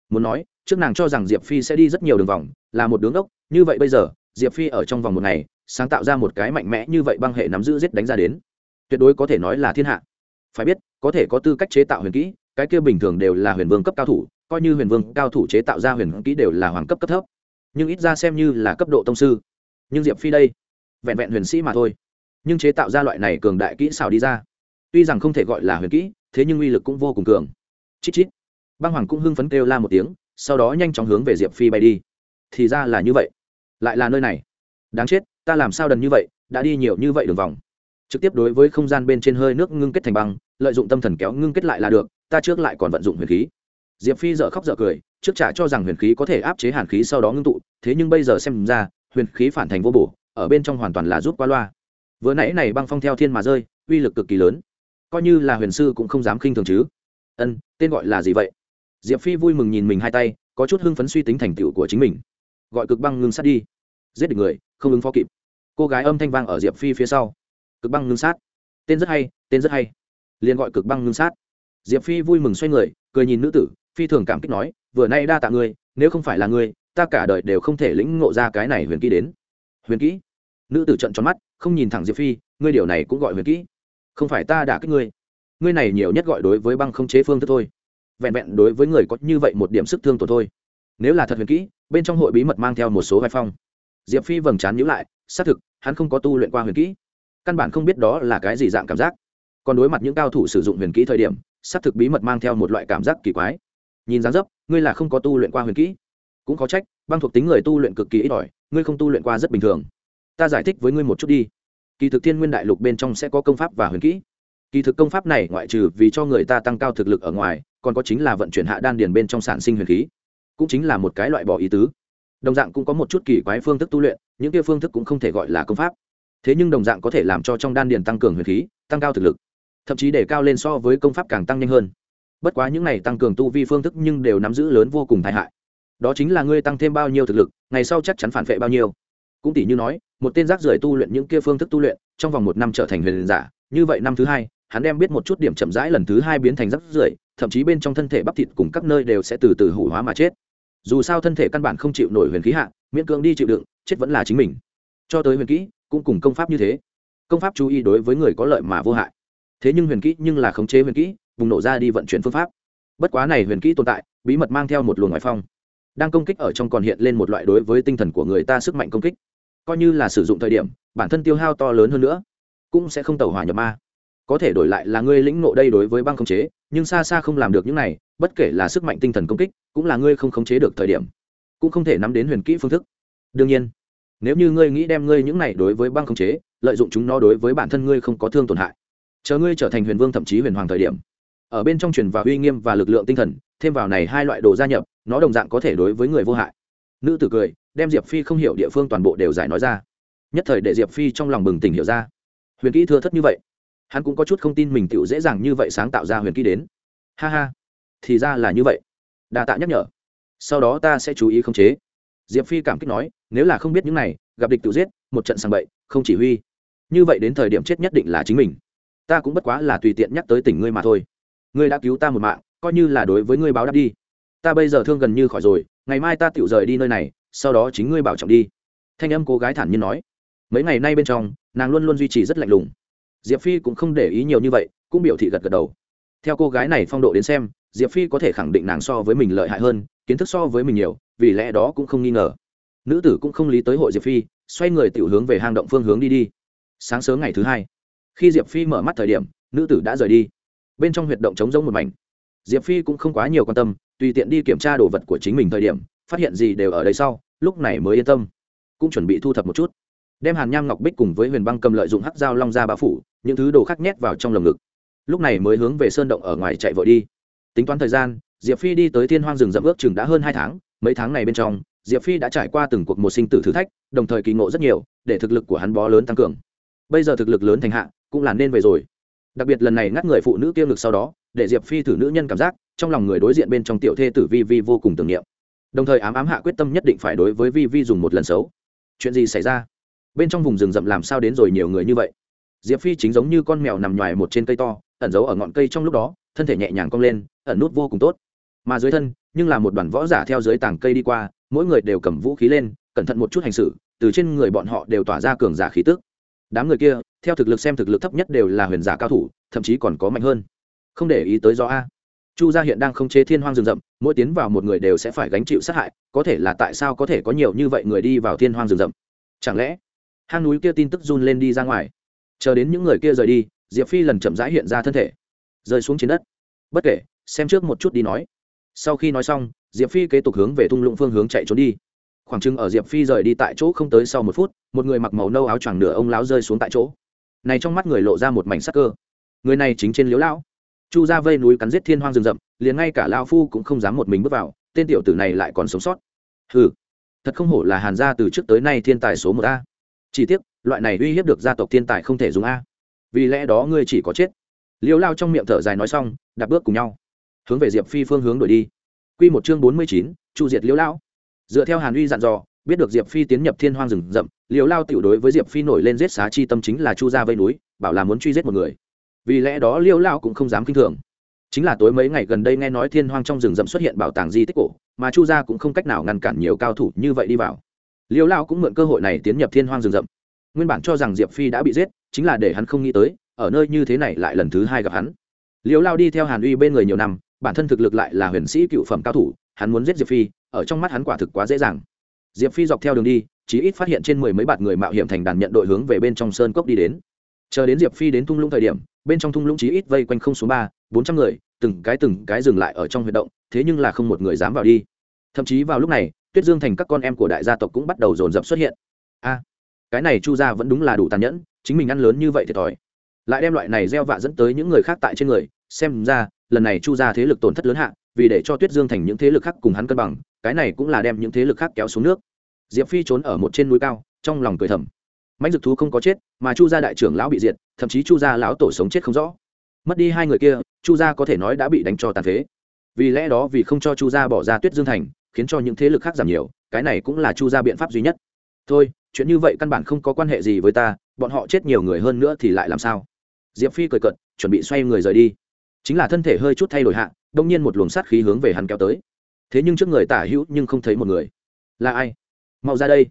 Speaker 1: Muốn nói, trước nàng cho rằng diệp phi sẽ đi rất nhiều đường vòng, là một đường ốc như vậy bây giờ, diệp phi ở trong vòng một ngày, sáng tạo ra một cái mạnh mẽ như vậy băng hệ nắm giữ giết đánh ra đến tuyệt đối có thể nói là thiên hạ. Phải biết, có thể có tư cách chế tạo huyền kỹ, cái kia bình thường đều là huyền vương cấp cao thủ, coi như huyền vương cao thủ chế tạo ra huyền kỹ đều là hoàng cấp cấp thấp. Nhưng ít ra xem như là cấp độ tông sư. Nhưng diệp phi đây, vẹn vẹn huyền sĩ mà thôi. Nhưng chế tạo ra loại này cường đại kỹ xảo đi ra, tuy rằng không thể gọi là huyền kỹ, thế nhưng uy lực cũng vô cùng cường. Chít chít. Băng hoàng cũng hưng phấn kêu la một tiếng, sau đó nhanh chóng hướng về diệp phi bay đi. Thì ra là như vậy. Lại là nơi này. Đáng chết, ta làm sao đần như vậy, đã đi nhiều như vậy đường vòng trực tiếp đối với không gian bên trên hơi nước ngưng kết thành băng, lợi dụng tâm thần kéo ngưng kết lại là được, ta trước lại còn vận dụng huyền khí. Diệp phi dợ khóc dợ cười, trước trả cho rằng huyền khí có thể áp chế hàn khí sau đó ngưng tụ, thế nhưng bây giờ xem ra, huyền khí phản thành vô bổ, ở bên trong hoàn toàn là rút qua loa. Vừa nãy này băng phong theo thiên mà rơi, uy lực cực kỳ lớn. Coi như là huyền sư cũng không dám khinh thường chứ. Ân, tên gọi là gì vậy? Diệp phi vui mừng nhìn mình hai tay, có chút hưng phấn suy tính thành tựu của chính mình. Gọi cực băng ngưng sát đi. Giết được người, không ứng phó kịp. Cô gái âm thanh vang ở diệp phi phía sau cực băng ngưng sát. Tên rất hay, tên rất hay. Liền gọi cực băng ngưng sát. Diệp phi vui mừng xoay người, cười nhìn nữ tử, phi thường cảm kích nói, vừa nay đa tạ ngươi, nếu không phải là ngươi, ta cả đời đều không thể lĩnh ngộ ra cái này huyền kỹ đến. Huyền kỹ? Nữ tử trận tròn mắt, không nhìn thẳng diệp phi, ngươi điều này cũng gọi huyền kỹ? Không phải ta đã kích ngươi. Ngươi này nhiều nhất gọi đối với băng không chế phương thức thôi. Vẹn vẹn đối với người có như vậy một điểm sức thương tổn thôi. Nếu là thật huyền kỹ, bên trong hội bí mật mang theo một số vai phong. Diệp phi vầng trán nhữ lại, xác thực, hắn không có tu luyện qua huyền kỹ căn bản không biết đó là cái gì dạng cảm giác. Còn đối mặt những cao thủ sử dụng huyền kỹ thời điểm xác thực bí mật mang theo một loại cảm giác kỳ quái. Nhìn dáng dấp, ngươi là không có tu luyện qua huyền kỹ. Cũng có trách, băng thuộc tính người tu luyện cực kỳ ít ỏi, ngươi không tu luyện qua rất bình thường. Ta giải thích với ngươi một chút đi. Kỳ thực thiên nguyên đại lục bên trong sẽ có công pháp và huyền kỹ. Kỳ thực công pháp này ngoại trừ vì cho người ta tăng cao thực lực ở ngoài, còn có chính là vận chuyển hạ đan điền bên trong sản sinh huyền khí cũng chính là một cái loại bỏ ý tứ. Đồng dạng cũng có một chút kỳ quái phương thức tu luyện, những kia phương thức cũng không thể gọi là công pháp thế nhưng đồng dạng có thể làm cho trong đan điền tăng cường huyền khí, tăng cao thực lực, thậm chí để cao lên so với công pháp càng tăng nhanh hơn. Bất quá những này tăng cường tu vi phương thức nhưng đều nắm giữ lớn vô cùng tai hại. Đó chính là ngươi tăng thêm bao nhiêu thực lực, ngày sau chắc chắn phản vệ bao nhiêu. Cũng tỷ như nói, một tên rác rưởi tu luyện những kia phương thức tu luyện, trong vòng một năm trở thành huyền giả, như vậy năm thứ hai, hắn đem biết một chút điểm chậm rãi lần thứ hai biến thành rác rưởi, thậm chí bên trong thân thể bắp thịt cùng các nơi đều sẽ từ từ hủ hóa mà chết. Dù sao thân thể căn bản không chịu nổi huyền khí hạ, miễn cưỡng đi chịu đựng, chết vẫn là chính mình. Cho tới huyền kỹ cũng cùng công pháp như thế. Công pháp chú ý đối với người có lợi mà vô hại. Thế nhưng huyền kỹ nhưng là khống chế huyền kỹ, bùng nổ ra đi vận chuyển phương pháp. Bất quá này huyền kỹ tồn tại, bí mật mang theo một luồng ngoại phong, đang công kích ở trong còn hiện lên một loại đối với tinh thần của người ta sức mạnh công kích. Coi như là sử dụng thời điểm, bản thân tiêu hao to lớn hơn nữa, cũng sẽ không tẩu hỏa nhập ma. Có thể đổi lại là ngươi lĩnh nộ đây đối với băng khống chế, nhưng xa xa không làm được những này, bất kể là sức mạnh tinh thần công kích, cũng là ngươi không khống chế được thời điểm, cũng không thể nắm đến huyền kỹ phương thức. Đương nhiên nếu như ngươi nghĩ đem ngươi những này đối với băng khống chế, lợi dụng chúng nó đối với bản thân ngươi không có thương tổn hại. Chờ ngươi trở thành huyền vương thậm chí huyền hoàng thời điểm. Ở bên trong truyền vào uy nghiêm và lực lượng tinh thần, thêm vào này hai loại đồ gia nhập, nó đồng dạng có thể đối với người vô hại. Nữ tử cười, đem diệp phi không hiểu địa phương toàn bộ đều giải nói ra. Nhất thời để diệp phi trong lòng bừng tỉnh hiểu ra. Huyền kỹ thưa thất như vậy, hắn cũng có chút không tin mình tựu dễ dàng như vậy sáng tạo ra huyền kỹ đến. Ha ha, thì ra là như vậy. Đa tạ nhắc nhở. Sau đó ta sẽ chú ý khống chế diệp phi cảm kích nói, nếu là không biết những này, gặp địch tự giết, một trận sang bậy, không chỉ huy. Như vậy đến thời điểm chết nhất định là chính mình. Ta cũng bất quá là tùy tiện nhắc tới tỉnh ngươi mà thôi. Ngươi đã cứu ta một mạng, coi như là đối với ngươi báo đáp đi. Ta bây giờ thương gần như khỏi rồi, ngày mai ta tự rời đi nơi này, sau đó chính ngươi bảo trọng đi. Thanh âm cô gái thản nhiên nói. Mấy ngày nay bên trong, nàng luôn luôn duy trì rất lạnh lùng. Diệp phi cũng không để ý nhiều như vậy, cũng biểu thị gật gật đầu. Theo cô gái này phong độ đến xem, diệp phi có thể khẳng định nàng so với mình lợi hại hơn kiến thức so với mình nhiều, vì lẽ đó cũng không nghi ngờ. Nữ tử cũng không lý tới hội diệp phi, xoay người tự hướng về hang động phương hướng đi đi. Sáng sớm ngày thứ hai, khi diệp phi mở mắt thời điểm, nữ tử đã rời đi. Bên trong huyệt động trống rỗng một mảnh. Diệp phi cũng không quá nhiều quan tâm, tùy tiện đi kiểm tra đồ vật của chính mình thời điểm, phát hiện gì đều ở đây sau, lúc này mới yên tâm. Cũng chuẩn bị thu thập một chút. Đem hàn nham ngọc bích cùng với huyền băng cầm lợi dụng hắc dao long ra bao phủ, những thứ đồ khác nhét vào trong lồng ngực. Lúc này mới hướng về sơn động ở ngoài chạy vội đi. Tính toán thời gian diệp phi đi tới thiên hoang rừng rậm ước chừng đã hơn hai tháng, mấy tháng này bên trong, diệp phi đã trải qua từng cuộc một sinh tử thử thách, đồng thời kỳ ngộ rất nhiều, để thực lực của hắn bó lớn tăng cường. Bây giờ thực lực lớn thành hạ, cũng là nên về rồi. Đặc biệt lần này ngắt người phụ nữ tiêu lực sau đó, để diệp phi thử nữ nhân cảm giác, trong lòng người đối diện bên trong tiểu thê tử vi vi vô cùng tưởng niệm. Đồng thời ám ám hạ quyết tâm nhất định phải đối với vi vi dùng một lần xấu. Chuyện gì xảy ra? Bên trong vùng rừng rậm làm sao đến rồi nhiều người như vậy? Diệp phi chính giống như con mèo nằm ngoài một trên cây to, ẩn giấu ở ngọn cây trong lúc đó, thân thể nhẹ nhàng cong lên, ẩn nút vô cùng tốt mà dưới thân, nhưng là một đoàn võ giả theo dưới tảng cây đi qua, mỗi người đều cầm vũ khí lên, cẩn thận một chút hành xử, từ trên người bọn họ đều tỏa ra cường giả khí tức. Đám người kia, theo thực lực xem thực lực thấp nhất đều là huyền giả cao thủ, thậm chí còn có mạnh hơn. Không để ý tới do a. Chu gia hiện đang không chế thiên hoang rừng rậm, mỗi tiến vào một người đều sẽ phải gánh chịu sát hại, có thể là tại sao có thể có nhiều như vậy người đi vào thiên hoang rừng rậm? Chẳng lẽ, hang núi kia tin tức run lên đi ra ngoài? Chờ đến những người kia rời đi, diệp phi lần chậm rãi hiện ra thân thể. Rơi xuống trên đất. Bất kể, xem trước một chút đi nói sau khi nói xong diệp phi kế tục hướng về thung lũng phương hướng chạy trốn đi. Khoảng chừng ở diệp phi rời đi tại chỗ không tới sau một phút một người mặc màu nâu áo choàng nửa ông lão rơi xuống tại chỗ. Này trong mắt người lộ ra một mảnh sắc cơ. Người này chính trên liếu lão. Chu ra vây núi cắn giết thiên hoang rừng rậm liền ngay cả lao phu cũng không dám một mình bước vào tên tiểu tử này lại còn sống sót. Hừ, thật không hổ là hàn gia từ trước tới nay thiên tài số một a. Chỉ tiếc loại này uy hiếp được gia tộc thiên tài không thể dùng a. Vì lẽ đó ngươi chỉ có chết. Liếu lao trong miệng thở dài nói xong đạp bước cùng nhau hướng về diệp phi phương hướng đổi đi. Q một chương bốn mươi chín, chu diệt liêu Lão. Dựa theo hàn uy dặn dò, biết được diệp phi tiến nhập thiên hoang rừng rậm, liêu lao tiểu đối với diệp phi nổi lên giết xá chi tâm chính là chu gia vây núi, bảo là muốn truy giết một người. Vì lẽ đó liêu lao cũng không dám kinh thường. Chính là tối mấy ngày gần đây nghe nói thiên hoang trong rừng rậm xuất hiện bảo tàng di tích cổ, mà chu gia cũng không cách nào ngăn cản nhiều cao thủ như vậy đi vào. Liêu lao cũng mượn cơ hội này tiến nhập thiên hoang rừng rậm. Nguyên bản cho rằng diệp phi đã bị giết, chính là để hắn không nghĩ tới, ở nơi như thế này lại lần thứ hai gặp hắn. Liêu lao đi theo hàn uy bên người nhiều năm bản thân thực lực lại là huyền sĩ cựu phẩm cao thủ, hắn muốn giết diệp phi, ở trong mắt hắn quả thực quá dễ dàng. Diệp phi dọc theo đường đi, chí ít phát hiện trên mười mấy bạt người mạo hiểm thành đàn nhận đội hướng về bên trong sơn cốc đi đến. Chờ đến diệp phi đến thung lũng thời điểm, bên trong thung lũng chí ít vây quanh không số ba, bốn trăm người, từng cái từng cái dừng lại ở trong huy động, thế nhưng là không một người dám vào đi. Thậm chí vào lúc này, tuyết dương thành các con em của đại gia tộc cũng bắt đầu dồn dập xuất hiện. A, cái này chu gia vẫn đúng là đủ tàn nhẫn, chính mình ăn lớn như vậy thiệt thòi lại đem loại này gieo vạ dẫn tới những người khác tại trên người, xem ra lần này chu gia thế lực tổn thất lớn hạ, vì để cho tuyết dương thành những thế lực khác cùng hắn cân bằng, cái này cũng là đem những thế lực khác kéo xuống nước. Diệp phi trốn ở một trên núi cao, trong lòng cười thầm. Mãnh dực thú không có chết, mà chu gia đại trưởng lão bị diệt, thậm chí chu gia lão tổ sống chết không rõ. Mất đi hai người kia, chu gia có thể nói đã bị đánh cho tàn phế. Vì lẽ đó vì không cho chu gia bỏ ra tuyết dương thành, khiến cho những thế lực khác giảm nhiều, cái này cũng là chu gia biện pháp duy nhất. Thôi, chuyện như vậy căn bản không có quan hệ gì với ta, bọn họ chết nhiều người hơn nữa thì lại làm sao? Diệp phi cười cận chuẩn bị xoay người rời đi chính là thân thể hơi chút thay đổi hạ, đông nhiên một luồng sát khí hướng về hắn kéo tới. Thế nhưng trước người tả hữu nhưng không thấy một người. Là ai? Mau ra đây.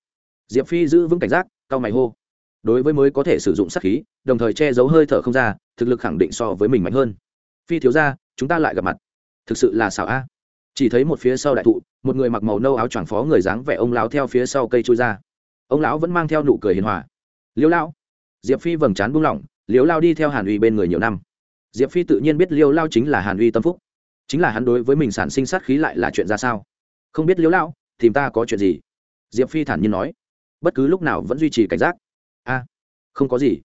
Speaker 1: Diệp phi giữ vững cảnh giác cao mày hô. Đối với mới có thể sử dụng sát khí, đồng thời che giấu hơi thở không ra, thực lực khẳng định so với mình mạnh hơn. Phi thiếu ra chúng ta lại gặp mặt. Thực sự là xảo a. Chỉ thấy một phía sau đại thụ, một người mặc màu nâu áo choàng phó người dáng vẻ ông lão theo phía sau cây trôi ra. Ông lão vẫn mang theo nụ cười hiền hòa. Liêu lão. Diệp phi vầng trán buông lỏng liễu lao đi theo hàn uy bên người nhiều năm diệp phi tự nhiên biết liêu lao chính là hàn uy tâm phúc. Chính là hắn đối với mình sản sinh sát khí lại là chuyện ra sao? Không biết liêu lao, tìm ta có chuyện gì? Diệp phi thản nhiên nói. Bất cứ lúc nào vẫn duy trì cảnh giác. A không có gì.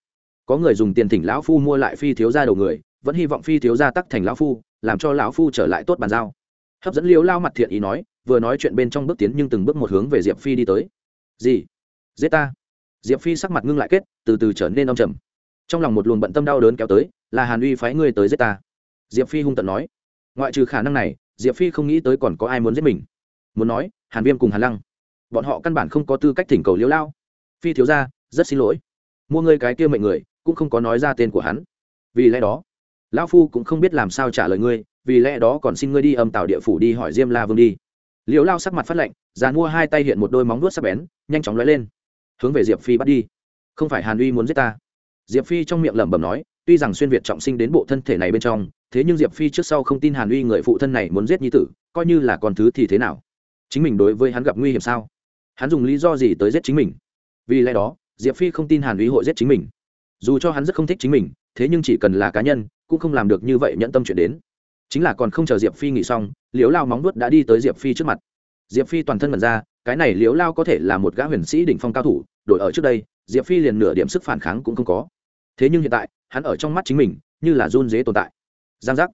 Speaker 1: Có người dùng tiền thỉnh lão phu mua lại phi thiếu ra đầu người vẫn hy vọng phi thiếu ra tắc thành lão phu làm cho lão phu trở lại tốt bàn giao. Hấp dẫn liêu lao mặt thiện ý nói vừa nói chuyện bên trong bước tiến nhưng từng bước một hướng về diệp phi đi tới. Gì? Giết ta. Diệp phi sắc mặt ngưng lại kết từ từ trở nên đông trầm trong lòng một luồng bận tâm đau đớn kéo tới, là hàn uy phái ngươi tới giết ta. Diệp phi hung tận nói, ngoại trừ khả năng này, diệp phi không nghĩ tới còn có ai muốn giết mình. Muốn nói, hàn viêm cùng hàn lăng, bọn họ căn bản không có tư cách thỉnh cầu liễu lao. Phi thiếu ra rất xin lỗi. Mua ngươi cái kia mệnh người, cũng không có nói ra tên của hắn. Vì lẽ đó, lão phu cũng không biết làm sao trả lời ngươi, vì lẽ đó còn xin ngươi đi âm tạo địa phủ đi hỏi diêm la vương đi. Liễu lao sắc mặt phát lạnh dàn mua hai tay hiện một đôi móng vuốt sắc bén, nhanh chóng lóe lên. Hướng về diệp phi bắt đi. Không phải hàn uy muốn giết ta diệp phi trong miệng lẩm bẩm nói, tuy rằng xuyên việt trọng sinh đến bộ thân thể này bên trong, thế nhưng diệp phi trước sau không tin hàn uy người phụ thân này muốn giết nhi tử, coi như là con thứ thì thế nào? Chính mình đối với hắn gặp nguy hiểm sao? Hắn dùng lý do gì tới giết chính mình? Vì lẽ đó, diệp phi không tin hàn uy hội giết chính mình. Dù cho hắn rất không thích chính mình, thế nhưng chỉ cần là cá nhân, cũng không làm được như vậy nhận tâm chuyện đến. Chính là còn không chờ diệp phi nghỉ xong liếu lao móng nuốt đã đi tới diệp phi trước mặt. Diệp phi toàn thân mật ra, cái này liếu lao có thể là một gã huyền sĩ đỉnh phong cao thủ, đổi ở trước đây, diệp phi liền nửa điểm sức phản kháng cũng không có thế nhưng hiện tại, hắn ở trong mắt chính mình, như là run dế tồn tại. Giang giác.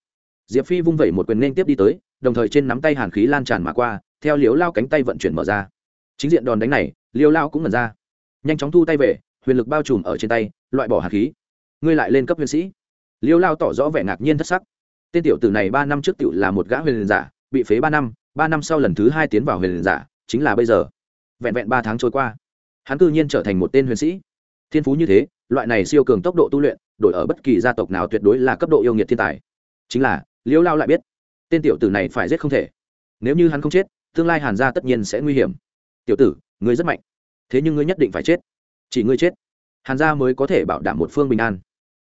Speaker 1: Diệp phi vung vẩy một quyền nên tiếp đi tới, đồng thời trên nắm tay hàn khí lan tràn mà qua, theo liếu lao cánh tay vận chuyển mở ra. Chính diện đòn đánh này liêu lao cũng ngần ra. Nhanh chóng thu tay về, huyền lực bao trùm ở trên tay, loại bỏ hạt khí. Ngươi lại lên cấp huyền sĩ. Liêu lao tỏ rõ vẻ ngạc nhiên thất sắc. Tên tiểu tử này ba năm trước tiểu là một gã huyền giả, bị phế ba năm ba năm sau lần thứ hai tiến vào huyền giả, chính là bây giờ. Vẹn vẹn ba tháng trôi qua, hắn cư nhiên trở thành một tên huyền sĩ. Thiên phú như thế loại này siêu cường tốc độ tu luyện, đổi ở bất kỳ gia tộc nào tuyệt đối là cấp độ yêu nghiệt thiên tài. Chính là liễu lao lại biết, tên tiểu tử này phải giết không thể. Nếu như hắn không chết, tương lai hàn gia tất nhiên sẽ nguy hiểm. Tiểu tử, ngươi rất mạnh. Thế nhưng ngươi nhất định phải chết. Chỉ ngươi chết, hàn gia mới có thể bảo đảm một phương bình an.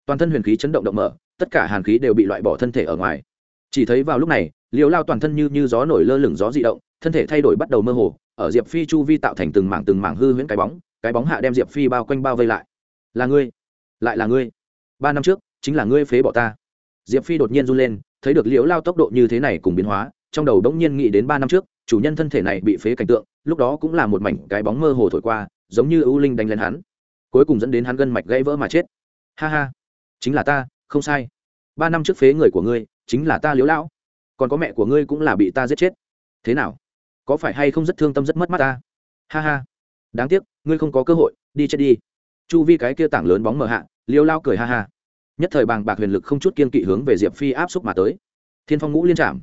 Speaker 1: Toàn thân huyền khí chấn động động mở, tất cả hàn khí đều bị loại bỏ thân thể ở ngoài. Chỉ thấy vào lúc này liều lao toàn thân như như gió nổi lơ lửng gió di động, thân thể thay đổi bắt đầu mơ hồ, ở diệp phi chu vi tạo thành từng mảng từng mảng hư huyễn cái bóng cái bóng hạ đem diệp phi bao quanh bao vây lại là ngươi. Lại là ngươi. Ba năm trước, chính là ngươi phế bỏ ta. Diệp phi đột nhiên run lên, thấy được liễu lao tốc độ như thế này cùng biến hóa, trong đầu đống nhiên nghĩ đến ba năm trước, chủ nhân thân thể này bị phế cảnh tượng, lúc đó cũng là một mảnh cái bóng mơ hồ thổi qua, giống như ưu linh đánh lên hắn. Cuối cùng dẫn đến hắn gân mạch gãy vỡ mà chết. Ha ha, chính là ta, không sai. Ba năm trước phế người của ngươi, chính là ta liễu lão. Còn có mẹ của ngươi cũng là bị ta giết chết. Thế nào? Có phải hay không rất thương tâm rất mất mắt ta? Ha ha. Đáng tiếc, ngươi không có cơ hội, đi chết đi chu vi cái kia tảng lớn bóng mờ hạ, liêu lao cười ha ha. Nhất thời bàng bạc huyền lực không chút kiên kỵ hướng về diệp phi áp xúc mà tới. Thiên phong ngũ liên trạm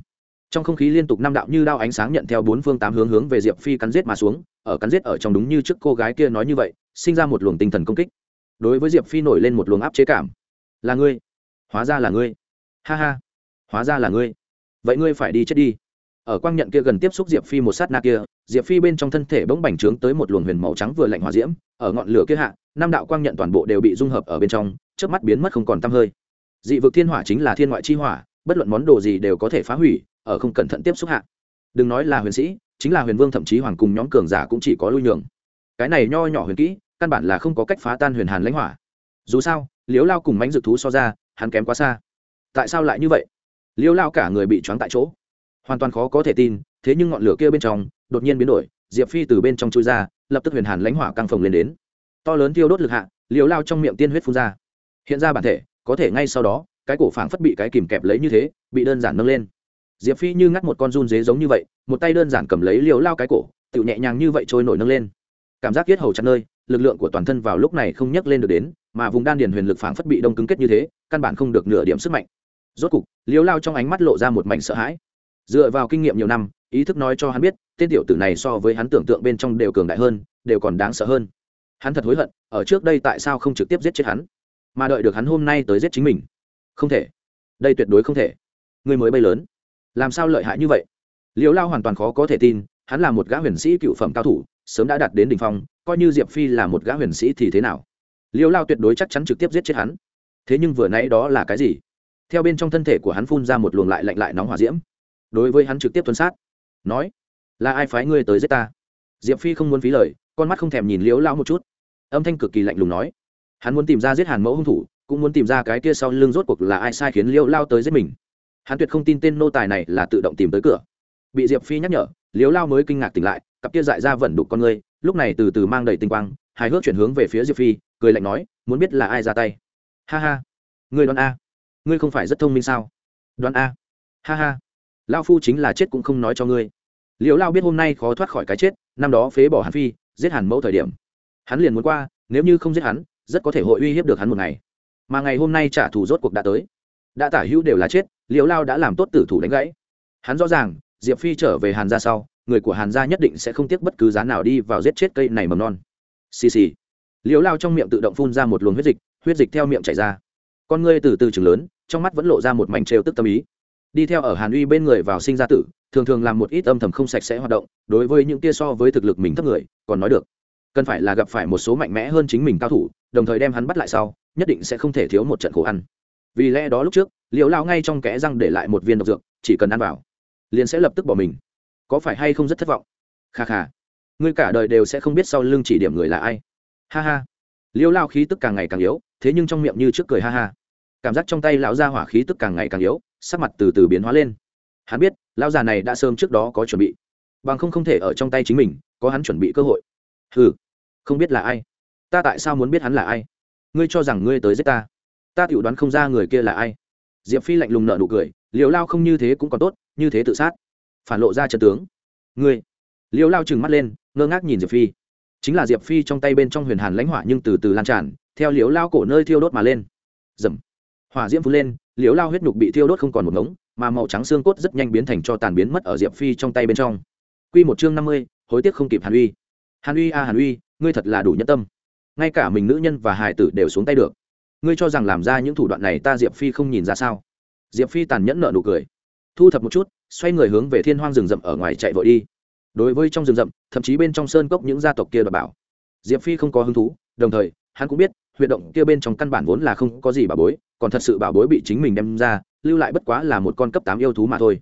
Speaker 1: trong không khí liên tục năm đạo như đao ánh sáng nhận theo bốn phương tám hướng hướng về diệp phi cắn giết mà xuống, ở cắn giết ở trong đúng như trước cô gái kia nói như vậy, sinh ra một luồng tinh thần công kích. Đối với diệp phi nổi lên một luồng áp chế cảm. Là ngươi. Hóa ra là ngươi. Ha ha. Hóa ra là ngươi. Vậy ngươi phải đi chết đi. Ở quang nhận kia gần tiếp xúc diệp phi một sát na kia, diệp phi bên trong thân thể bỗng bành trướng tới một luồng huyền màu trắng vừa lạnh hòa diễm, ở ngọn lửa kia hạ năm đạo quang nhận toàn bộ đều bị dung hợp ở bên trong trước mắt biến mất không còn t hơi. Dị vực thiên hỏa chính là thiên ngoại chi hỏa, bất luận món đồ gì đều có thể phá hủy, ở không cẩn thận tiếp xúc hạ. Đừng nói là huyền sĩ, chính là huyền vương thậm chí hoàng cùng nhóm cường giả cũng chỉ có lui nhường. Cái này nho nhỏ huyền kỹ, căn bản là không có cách phá tan huyền hàn lãnh hỏa. Dù sao liếu lao cùng mánh dược thú so ra, hắn kém quá xa. Tại sao lại như vậy? Liếu lao cả người bị choáng tại chỗ. Hoàn toàn khó có thể tin, thế nhưng ngọn lửa kia bên trong, đột nhiên biến đổi, diệp phi từ bên trong chui ra, lập tức huyền hàn lãnh hỏa căng phồng lên đến to lớn tiêu đốt lực hạ, liều lao trong miệng tiên huyết phun ra. Hiện ra bản thể, có thể ngay sau đó, cái cổ phảng phất bị cái kìm kẹp lấy như thế, bị đơn giản nâng lên. Diệp phi như ngắt một con run dế giống như vậy, một tay đơn giản cầm lấy liều lao cái cổ, tự nhẹ nhàng như vậy trôi nổi nâng lên. Cảm giác yết hầu chặt nơi, lực lượng của toàn thân vào lúc này không nhấc lên được đến, mà vùng đan điền huyền lực phảng phất bị đông cứng kết như thế, căn bản không được nửa điểm sức mạnh. Rốt cục, liều lao trong ánh mắt lộ ra một mảnh sợ hãi. Dựa vào kinh nghiệm nhiều năm, ý thức nói cho hắn biết, tên tiểu tử này so với hắn tưởng tượng bên trong đều cường đại hơn, đều còn đáng sợ hơn hắn thật hối hận, ở trước đây tại sao không trực tiếp giết chết hắn? Mà đợi được hắn hôm nay tới giết chính mình. Không thể. Đây tuyệt đối không thể. Người mới bay lớn. Làm sao lợi hại như vậy? Liễu lao hoàn toàn khó có thể tin, hắn là một gã huyền sĩ cựu phẩm cao thủ, sớm đã đạt đến đ ỉ n h phong, coi như diệp phi là một gã huyền sĩ thì thế nào? Liễu lao tuyệt đối chắc chắn trực tiếp giết chết hắn. Thế nhưng vừa nãy đó là cái gì? Theo bên trong thân thể của hắn phun ra một luồng lại lạnh lại nóng hỏa diễm. Đối với hắn trực tiếp tuân sát, nói, là ai phái ngươi tới giết ta? Diệp phi không muốn phí lời con mắt không thèm nhìn liễu Lão một chút. Âm thanh cực kỳ lạnh lùng nói. Hắn muốn tìm ra giết hàn mẫu hung thủ, cũng muốn tìm ra cái kia sau lưng rốt cuộc là ai sai khiến liễu lao tới giết mình. Hắn tuyệt không tin tên nô tài này là tự động tìm tới cửa. Bị diệp phi nhắc nhở, liễu lao mới kinh ngạc tỉnh lại, cặp kia dại ra vẩn đục con ngươi lúc này từ từ mang đầy tinh quang, hài hước chuyển hướng về phía diệp phi, cười lạnh nói, muốn biết là ai ra tay? Ha ha, ngươi đoán a. Ngươi không phải rất thông minh sao? Đoán a. Ha ha lao phu chính là chết cũng không nói cho ngươi. Liễu lao biết hôm nay khó thoát khỏi cái chết, năm đó phế bỏ hàn phi giết hàn mẫu thời điểm. Hắn liền muốn qua, nếu như không giết hắn, rất có thể hội uy hiếp được hắn một ngày. Mà ngày hôm nay trả thù rốt cuộc đã tới. Đã tả hữu đều là chết liều lao đã làm tốt tử thủ đánh gãy. Hắn rõ ràng, diệp phi trở về hàn gia sau, người của hàn gia nhất định sẽ không tiếc bất cứ giá nào đi vào giết chết cây này mầm non. Xì xì. Liều lao trong miệng tự động phun ra một luồng huyết dịch huyết dịch theo miệng chảy ra. Con ngươi từ từ chừng lớn, trong mắt vẫn lộ ra một mảnh trêu tức tâm ý đi theo ở hàn uy bên người vào sinh ra tử, thường thường làm một ít âm thầm không sạch sẽ hoạt động, đối với những kia so với thực lực mình thấp người, còn nói được. Cần phải là gặp phải một số mạnh mẽ hơn chính mình cao thủ, đồng thời đem hắn bắt lại sau, nhất định sẽ không thể thiếu một trận khổ ăn. Vì lẽ đó lúc trước liều lao ngay trong kẽ răng để lại một viên độc dược, chỉ cần ăn vào, liền sẽ lập tức bỏ mình. Có phải hay không rất thất vọng? Kha kha. Ngươi cả đời đều sẽ không biết sau lưng chỉ điểm người là ai. Ha ha. Liêu lao khí tức càng ngày càng yếu, thế nhưng trong miệng như trước cười ha ha. Cảm giác trong tay lão ra hỏa khí tức càng ngày càng yếu sắc mặt từ từ biến hóa lên. Hắn biết, lão già này đã sớm trước đó có chuẩn bị. Bằng không không thể ở trong tay chính mình, có hắn chuẩn bị cơ hội. Ừ không biết là ai. Ta tại sao muốn biết hắn là ai? Ngươi cho rằng ngươi tới giết ta. Ta tự đoán không ra người kia là ai. Diệp phi lạnh lùng nợ nụ cười liều lao không như thế cũng còn tốt, như thế tự sát. Phản lộ ra trận tướng. Ngươi. Liều lao trừng mắt lên, ngơ ngác nhìn diệp phi. Chính là diệp phi trong tay bên trong huyền hàn lãnh hỏa nhưng từ từ lan tràn, theo liều lao cổ nơi thiêu đốt mà lên. Dầm hỏa diễm phun lên liều lao huyết nhục bị thiêu đốt không còn một ngống, mà màu trắng xương cốt rất nhanh biến thành cho tàn biến mất ở diệp phi trong tay bên trong. Q một chương năm mươi, hối tiếc không kịp hàn uy. Hàn uy a, hàn uy, ngươi thật là đủ nhân tâm. Ngay cả mình nữ nhân và hài tử đều xuống tay được. Ngươi cho rằng làm ra những thủ đoạn này ta diệp phi không nhìn ra sao? Diệp phi tàn nhẫn nợ nụ cười. Thu thập một chút, xoay người hướng về thiên hoang rừng rậm ở ngoài chạy vội đi. Đối với trong rừng rậm, thậm chí bên trong sơn cốc những gia tộc kia đ bảo. Diệp phi không có hứng thú, đồng thời, hắn cũng biết huyệt động kia bên trong căn bản vốn là không có gì bảo bối, còn thật sự bảo bối bị chính mình đem ra, lưu lại bất quá là một con cấp tám yêu thú mà thôi.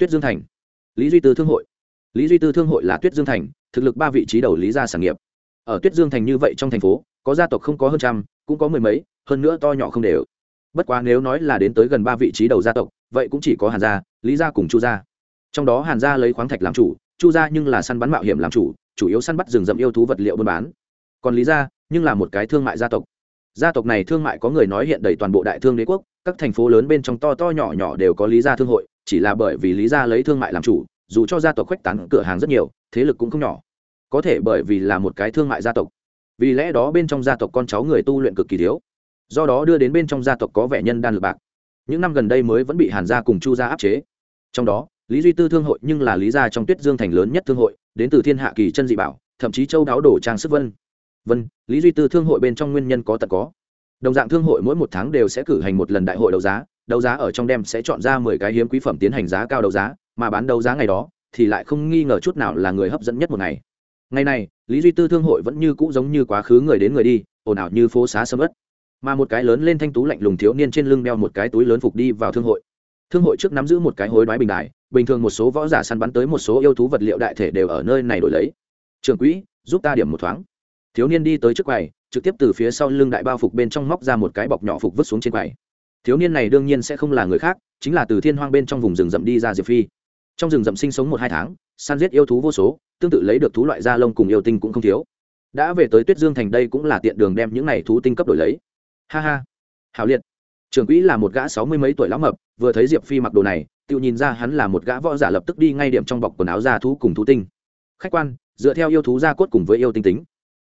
Speaker 1: Tuyết dương thành. Lý duy tư thương hội. Lý duy tư thương hội là tuyết dương thành, thực lực ba vị trí đầu lý gia sản nghiệp. Ở tuyết dương thành như vậy trong thành phố, có gia tộc không có hơn trăm, cũng có mười mấy, hơn nữa to nhỏ không đều. Bất quá nếu nói là đến tới gần ba vị trí đầu gia tộc, vậy cũng chỉ có hàn gia, lý gia cùng chu gia. Trong đó hàn gia lấy khoáng thạch làm chủ, chu gia nhưng là săn bắn mạo hiểm làm chủ chủ yếu săn bắt rừng rậm yêu thú vật liệu buôn bán. Còn lý gia nhưng là một cái thương mại gia tộc. Gia tộc này thương mại có người nói hiện đầy toàn bộ đại thương đế quốc, các thành phố lớn bên trong to to nhỏ nhỏ đều có lý gia thương hội, chỉ là bởi vì lý gia lấy thương mại làm chủ, dù cho gia tộc khuếch tán cửa hàng rất nhiều, thế lực cũng không nhỏ. Có thể bởi vì là một cái thương mại gia tộc. Vì lẽ đó bên trong gia tộc con cháu người tu luyện cực kỳ thiếu. Do đó đưa đến bên trong gia tộc có vẻ nhân đan lực bạc. Những năm gần đây mới vẫn bị hàn gia cùng chu gia áp chế. Trong đó, lý duy tư thương hội nhưng là lý gia trong tuyết dương thành lớn nhất thương hội, đến từ thiên hạ kỳ chân dị bảo, thậm chí châu đáo đổ trang sức vân vân, lý duy tư thương hội bên trong nguyên nhân có tật có. Đồng dạng thương hội mỗi một tháng đều sẽ cử hành một lần đại hội đấu giá đấu giá ở trong đêm sẽ chọn ra mười cái hiếm quý phẩm tiến hành giá cao đấu giá, mà bán đấu giá ngày đó thì lại không nghi ngờ chút nào là người hấp dẫn nhất một ngày. Ngày này, lý duy tư thương hội vẫn như cũ giống như quá khứ người đến người đi, ồn ào như phố xá sầm ớt mà một cái lớn lên thanh tú lạnh lùng thiếu niên trên lưng đeo một cái túi lớn phục đi vào thương hội. Thương hội trước nắm giữ một cái hối đoái bình đại bình thường một số võ giả săn bắn tới một số yêu thú vật liệu đại thể đều ở nơi này đổi lấy. Trường quỹ, giúp ta điểm một thoáng thiếu niên đi tới trước quầy, trực tiếp từ phía sau lưng đại bao phục bên trong móc ra một cái bọc nhỏ phục vứt xuống trên quầy. Thiếu niên này đương nhiên sẽ không là người khác, chính là từ thiên hoang bên trong vùng rừng rậm đi ra diệp phi. Trong rừng rậm sinh sống một hai tháng, săn giết yêu thú vô số, tương tự lấy được thú loại da lông cùng yêu tinh cũng không thiếu. Đã về tới tuyết dương thành đây cũng là tiện đường đem những này thú tinh cấp đổi lấy. Ha ha. Hào liệt. Trưởng quỹ là một gã sáu mươi mấy tuổi lão mập, vừa thấy diệp phi mặc đồ này, tự nhìn ra hắn là một gã võ giả lập tức đi ngay điểm trong bọc quần áo da thú cùng thú tinh. Khách quan, dựa theo yêu thú da cốt cùng với yêu tinh tính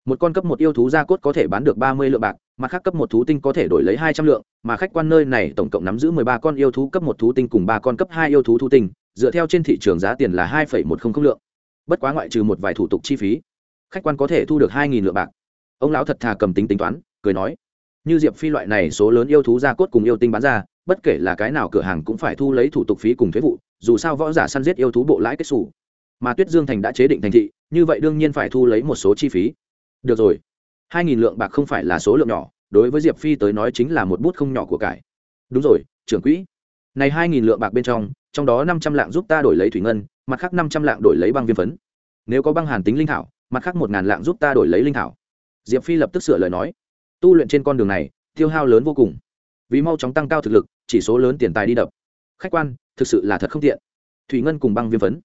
Speaker 1: một con cấp một yêu thú gia cốt có thể bán được ba mươi lượng bạc, mặt khác cấp một thú tinh có thể đổi lấy hai trăm lượng, mà khách quan nơi này tổng cộng nắm giữ mười ba con yêu thú cấp một thú tinh cùng ba con cấp hai yêu thú thú tinh, dựa theo trên thị trường giá tiền là hai phẩy một không không lượng. Bất quá ngoại trừ một vài thủ tục chi phí, khách quan có thể thu được hai nghìn lượng bạc. Ông lão thật thà cầm tính tính toán, cười nói, như diệp phi loại này số lớn yêu thú gia cốt cùng yêu tinh bán ra, bất kể là cái nào cửa hàng cũng phải thu lấy thủ tục phí cùng thuế vụ, dù sao võ giả săn giết yêu thú bộ lãi kết xù. Mà tuyết dương thành đã chế định thành thị, như vậy đương nhiên phải thu lấy một số chi phí được rồi. Hai nghìn lượng bạc không phải là số lượng nhỏ, đối với diệp phi tới nói chính là một bút không nhỏ của cải. Đúng rồi, trưởng quỹ. Này hai nghìn lượng bạc bên trong trong đó năm trăm lạng giúp ta đổi lấy thủy ngân, mặt khác năm trăm lạng đổi lấy băng viêm phấn. Nếu có băng hàn tính linh thảo, mặt khác một ngàn lạng giúp ta đổi lấy linh thảo. Diệp phi lập tức sửa lời nói. Tu luyện trên con đường này, tiêu hao lớn vô cùng. Vì mau chóng tăng cao thực lực, chỉ số lớn tiền tài đi đập. Khách quan, thực sự là thật không tiện. Thủy ngân cùng băng viêm phấn.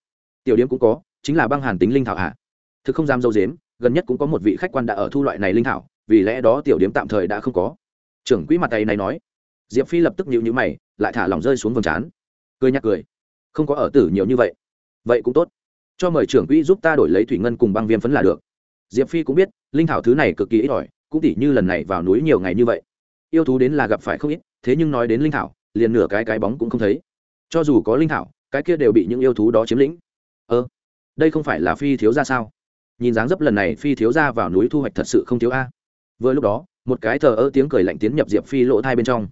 Speaker 1: Tiểu điểm cũng có, chính là băng hàn tính linh thảo hạ thực không dám dâu dếm gần nhất cũng có một vị khách quan đã ở thu loại này linh thảo, vì lẽ đó tiểu điểm tạm thời đã không có. Trưởng quỹ mặt tay này nói. Diệp phi lập tức nhịu nhữ mày, lại thả lòng rơi xuống vầng trán. Cười nhắc cười. Không có ở tử nhiều như vậy. Vậy cũng tốt. Cho mời trưởng quỹ giúp ta đổi lấy thủy ngân cùng băng viêm phấn là được. Diệp phi cũng biết, linh thảo thứ này cực kỳ ít ỏi, cũng tỉ như lần này vào núi nhiều ngày như vậy. Yêu thú đến là gặp phải không ít, thế nhưng nói đến linh thảo, liền nửa cái cái bóng cũng không thấy. Cho dù có linh thảo, cái kia đều bị những yêu thú đó chiếm lĩnh. Ơ, đây không phải là phi thiếu ra sao? Nhìn dáng dấp lần này phi thiếu ra vào núi thu hoạch thật sự không thiếu a. Vừa lúc đó, một cái thờ ơ tiếng cười lạnh tiến nhập diệp phi lỗ thai bên trong.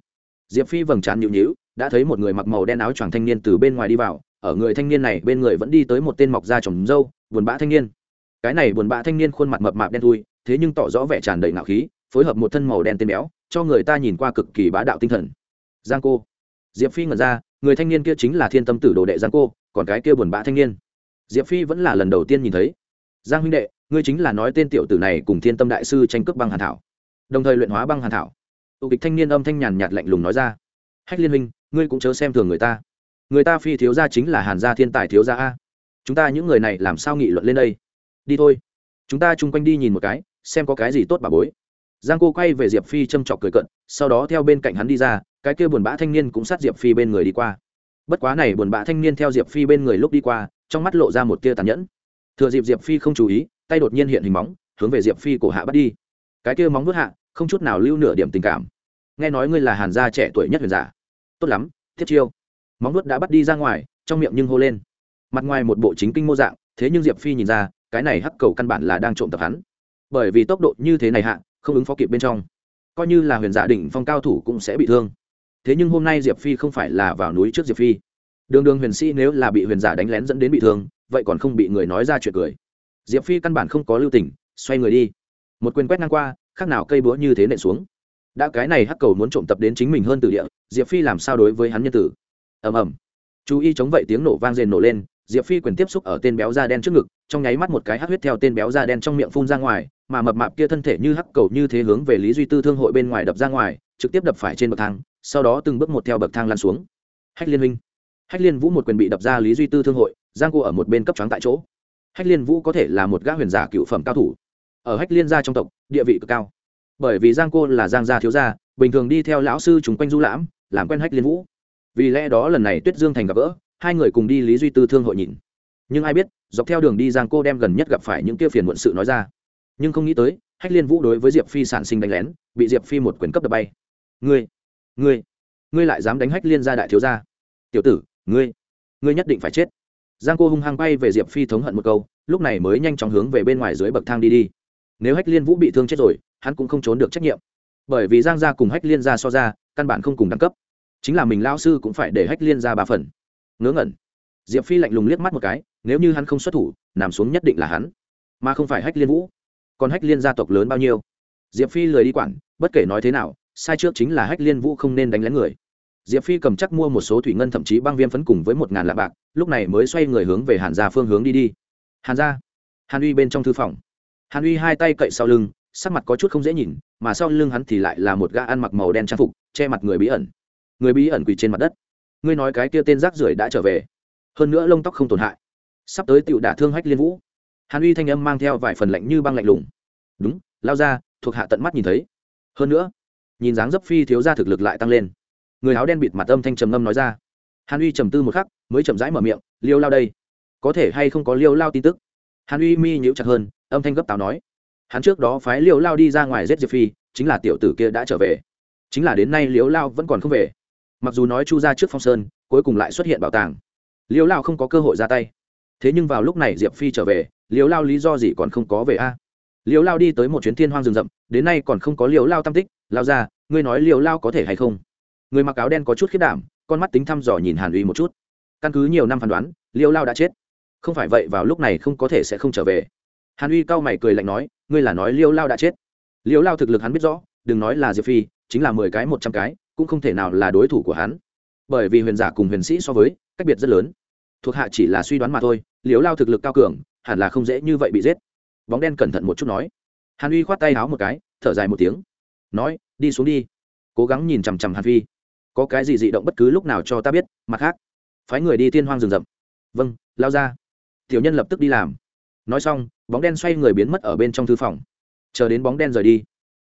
Speaker 1: Diệp phi vầng trán nhịu nhịu đã thấy một người mặc màu đen áo choàng thanh niên từ bên ngoài đi vào, ở người thanh niên này bên người vẫn đi tới một tên mọc da trồng dâu, buồn bã thanh niên. Cái này buồn bã thanh niên khuôn mặt mập mạp đen thui, thế nhưng tỏ rõ vẻ tràn đầy ngạo khí, phối hợp một thân màu đen tên béo, cho người ta nhìn qua cực kỳ bá đạo tinh thần. Giang cô. Diệp phi ngẩn ra, người thanh niên kia chính là thiên tâm tử đồ đệ giang cô, còn cái kia buồn bã thanh niên. Diệp phi vẫn là lần đầu tiên nhìn thấy giang huynh đệ, ngươi chính là nói tên tiểu tử này cùng thiên tâm đại sư tranh cướp băng hàn thảo. Đồng thời luyện hóa băng hàn thảo. Tụ kịch thanh niên âm thanh nhàn nhạt lạnh lùng nói ra. Hách liên minh ngươi cũng chớ xem thường người ta. Người ta phi thiếu gia chính là hàn gia thiên tài thiếu gia a. Chúng ta những người này làm sao nghị luận lên đây? Đi thôi. Chúng ta chung quanh đi nhìn một cái, xem có cái gì tốt bà bối. Giang cô quay về diệp phi châm chọc cười cận, sau đó theo bên cạnh hắn đi ra, cái kia buồn bã thanh niên cũng sát diệp phi bên người đi qua. Bất quá này buồn bã thanh niên theo diệp phi bên người lúc đi qua, trong mắt lộ ra một tia tàn nhẫn thừa dịp diệp phi không chú ý, tay đột nhiên hiện hình móng, hướng về diệp phi cổ hạ bắt đi. Cái kia móng vớt hạ, không chút nào lưu nửa điểm tình cảm. Nghe nói ngươi là hàn gia trẻ tuổi nhất huyền giả. Tốt lắm, thiết chiêu. Móng vớt đã bắt đi ra ngoài, trong miệng nhưng hô lên. Mặt ngoài một bộ chính kinh mô dạng, thế nhưng diệp phi nhìn ra, cái này hắc cầu căn bản là đang trộm tập hắn. Bởi vì tốc độ như thế này hạ, không ứng phó kịp bên trong. Coi như là huyền giả đỉnh phong cao thủ cũng sẽ bị thương. Thế nhưng hôm nay diệp phi không phải là vào núi trước diệp phi. Đường đường huyền sĩ nếu là bị huyền giả đánh lén dẫn đến bị thương vậy còn không bị người nói ra chuyện cười. Diệp phi căn bản không có lưu tình, xoay người đi. Một quyền quét ngang qua, khác nào cây búa như thế nện xuống. Đã cái này hắc cầu muốn trộm tập đến chính mình hơn từ địa, diệp phi làm sao đối với hắn nhân tử? Ầm ầm. Chú ý chống vậy tiếng nổ vang rền nổ lên, diệp phi quyền tiếp xúc ở tên béo da đen trước ngực, trong nháy mắt một cái hắc huyết theo tên béo da đen trong miệng phun ra ngoài, mà mập mạp kia thân thể như hắc cầu như thế hướng về lý duy tư thương hội bên ngoài đập ra ngoài, trực tiếp đập phải trên bậc thang, sau đó từng bước một theo bậc thang lăn xuống. Hách liên minh hách liên vũ một quyền bị đập ra lý duy tư thương hội giang cô ở một bên cấp trắng tại chỗ. Hách liên vũ có thể là một gã huyền giả cựu phẩm cao thủ. Ở hách liên gia trong tộc, địa vị cực cao. Bởi vì giang cô là giang gia thiếu gia, bình thường đi theo lão sư chúng quanh du lãm, làm quen hách liên vũ. Vì lẽ đó lần này tuyết dương thành gặp gỡ, hai người cùng đi lý duy tư thương hội nhìn. Nhưng ai biết, dọc theo đường đi giang cô đem gần nhất gặp phải những kia phiền muộn sự nói ra. Nhưng không nghĩ tới, hách liên vũ đối với diệp phi sản sinh đánh lén, bị diệp phi một quyền cấp đập bay. Ngươi ngươi ngươi lại dám đánh hách liên gia đại thiếu gia? Tiểu tử, ngươi ngươi nhất định phải chết giang cô hung hăng bay về diệp phi thống hận một câu, lúc này mới nhanh chóng hướng về bên ngoài dưới bậc thang đi đi. Nếu hách liên vũ bị thương chết rồi, hắn cũng không trốn được trách nhiệm. Bởi vì giang gia cùng hách liên gia so ra, căn bản không cùng đẳng cấp. Chính là mình lao sư cũng phải để hách liên ra ba phần. Ngớ ngẩn. Diệp phi lạnh lùng liếc mắt một cái, nếu như hắn không xuất thủ, nằm xuống nhất định là hắn. Mà không phải hách liên vũ. Còn hách liên gia tộc lớn bao nhiêu? Diệp phi lười đi quản, bất kể nói thế nào, sai trước chính là hách liên vũ không nên đánh lén người. Diệp phi cầm chắc mua một số thủy ngân thậm chí băng viêm phấn cùng với một ngàn lạ bạc lúc này mới xoay người hướng về hàn gia phương hướng đi đi. Hàn gia, hàn uy bên trong thư phòng. Hàn uy hai tay cậy sau lưng, sắc mặt có chút không dễ nhìn, mà sau lưng hắn thì lại là một gã ăn mặc màu đen trang phục, che mặt người bí ẩn. Người bí ẩn quỳ trên mặt đất. Ngươi nói cái kia tên rác rưởi đã trở về. Hơn nữa lông tóc không tổn hại. Sắp tới tựu đả thương hách liên vũ. Hàn uy thanh âm mang theo vài phần lạnh như băng lạnh lùng. Đúng, lao ra, thuộc hạ tận mắt nhìn thấy. Hơn nữa, nhìn dáng dấp phi thiếu ra thực lực lại tăng lên. Người áo đen bịt mặt âm thanh trầm ngâm nói ra hàn uy trầm tư một khắc, mới chậm rãi mở miệng, liêu lao đây, có thể hay không có liêu lao tin tức? Hàn uy mi nhíu chặt hơn, âm thanh gấp táo nói, hắn trước đó phái liêu lao đi ra ngoài giết diệp phi, chính là tiểu tử kia đã trở về. Chính là đến nay liêu lao vẫn còn không về. Mặc dù nói chu ra trước phong sơn, cuối cùng lại xuất hiện bảo tàng. Liêu lao không có cơ hội ra tay. Thế nhưng vào lúc này diệp phi trở về, liêu lao lý do gì còn không có về a? À? liêu lao đi tới một chuyến thiên hoang rừng rậm, đến nay còn không có liêu lao tam tích. Lao ra, ngươi nói liêu lao có thể hay không? Người mặc áo đen có chút khiết đảm con mắt tính thăm dò nhìn hàn uy một chút. Căn cứ nhiều năm phán đoán, liêu lao đã chết. Không phải vậy vào lúc này không có thể sẽ không trở về. Hàn uy cau mày cười lạnh nói, ngươi là nói liêu lao đã chết? Liêu lao thực lực hắn biết rõ, đừng nói là diệp phi, chính là mười cái, một trăm cái, cũng không thể nào là đối thủ của hắn. Bởi vì huyền giả cùng huyền sĩ so với, cách biệt rất lớn. Thuộc hạ chỉ là suy đoán mà thôi, liêu lao thực lực cao cường, hẳn là không dễ như vậy bị giết. Bóng đen cẩn thận một chút nói. Hàn uy khoát tay háo một cái, thở dài một tiếng. Nói, đi xuống đi. Cố gắng nhìn chằm chằm hàn phi có cái gì dị động bất cứ lúc nào cho ta biết, mặt khác, phái người đi tiên hoang rừng rậm. Vâng lao ra. Tiểu nhân lập tức đi làm. Nói xong, bóng đen xoay người biến mất ở bên trong thư phòng. Chờ đến bóng đen rời đi,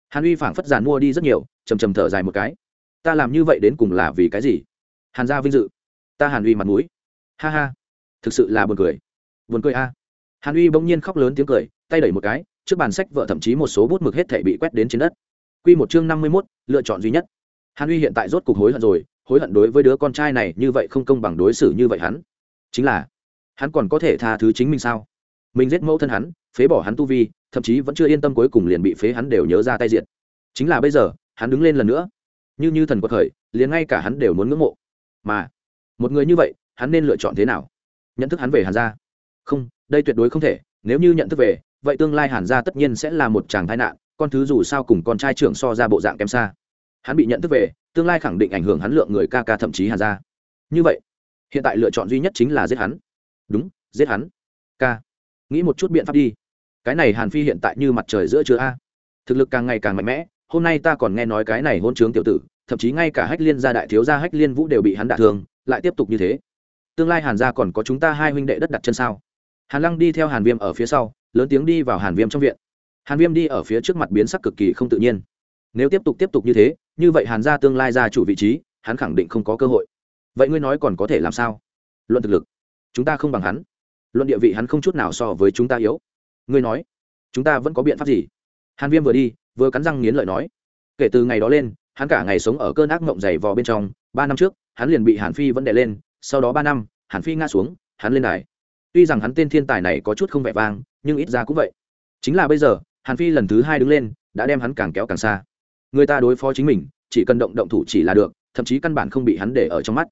Speaker 1: hàn uy phảng phất giàn mua đi rất nhiều, chầm chầm thở dài một cái. Ta làm như vậy đến cùng là vì cái gì? Hàn gia vinh dự. Ta hàn uy mặt mũi. Ha ha. Thực sự là buồn cười. Buồn cười a. Hàn uy bỗng nhiên khóc lớn tiếng cười, tay đẩy một cái, trước bàn sách vợ thậm chí một số bút mực hết thể bị quét đến trên đất. Q một chương năm mươi mốt, lựa chọn duy nhất hàn uy hiện tại rốt cục hối hận rồi, hối hận đối với đứa con trai này như vậy không công bằng đối xử như vậy hắn. Chính là, hắn còn có thể tha thứ chính mình sao? Mình giết mẫu thân hắn, phế bỏ hắn tu vi, thậm chí vẫn chưa yên tâm cuối cùng liền bị phế hắn đều nhớ ra tay diện chính là bây giờ, hắn đứng lên lần nữa. Như như thần quật khởi, liền ngay cả hắn đều muốn ngưỡng mộ. Mà, một người như vậy, hắn nên lựa chọn thế nào? Nhận thức hắn về hàn gia? Không, đây tuyệt đối không thể. Nếu như nhận thức về, vậy tương lai hàn gia tất nhiên sẽ là một chàng tai nạn, con thứ dù sao cùng con trai trưởng so ra bộ dạng kém xa hắn bị nhận thức về, tương lai khẳng định ảnh hưởng hắn lượng người ca ca thậm chí hàn gia. Như vậy, hiện tại lựa chọn duy nhất chính là giết hắn. Đúng, giết hắn. Ca, nghĩ một chút biện pháp đi. Cái này hàn phi hiện tại như mặt trời giữa chứa a. Thực lực càng ngày càng mạnh mẽ, hôm nay ta còn nghe nói cái này hôn trướng tiểu tử, thậm chí ngay cả hách liên gia đại thiếu gia hách liên vũ đều bị hắn đả thương, lại tiếp tục như thế. Tương lai hàn gia còn có chúng ta hai huynh đệ đất đặt chân sao? Hàn lăng đi theo hàn viêm ở phía sau, lớn tiếng đi vào hàn viêm trong viện. Hàn viêm đi ở phía trước mặt biến sắc cực kỳ không tự nhiên. Nếu tiếp tục tiếp tục như thế như vậy hàn gia tương lai ra chủ vị trí, hắn khẳng định không có cơ hội. Vậy ngươi nói còn có thể làm sao? Luận thực lực, chúng ta không bằng hắn. Luận địa vị hắn không chút nào so với chúng ta yếu. Ngươi nói, chúng ta vẫn có biện pháp gì? Hàn viêm vừa đi, vừa cắn răng nghiến lợi nói. Kể từ ngày đó lên, hắn cả ngày sống ở cơn ác mộng dày vò bên trong. Ba năm trước, hắn liền bị hàn phi vẫn đè lên. Sau đó ba năm, hàn phi ngã xuống, hắn lên đài. Tuy rằng hắn tên thiên tài này có chút không vẻ vang, nhưng ít ra cũng vậy. Chính là bây giờ, hàn phi lần thứ hai đứng lên, đã đem hắn càng kéo càng xa người ta đối phó chính mình, chỉ cần động động thủ chỉ là được, thậm chí căn bản không bị hắn để ở trong mắt.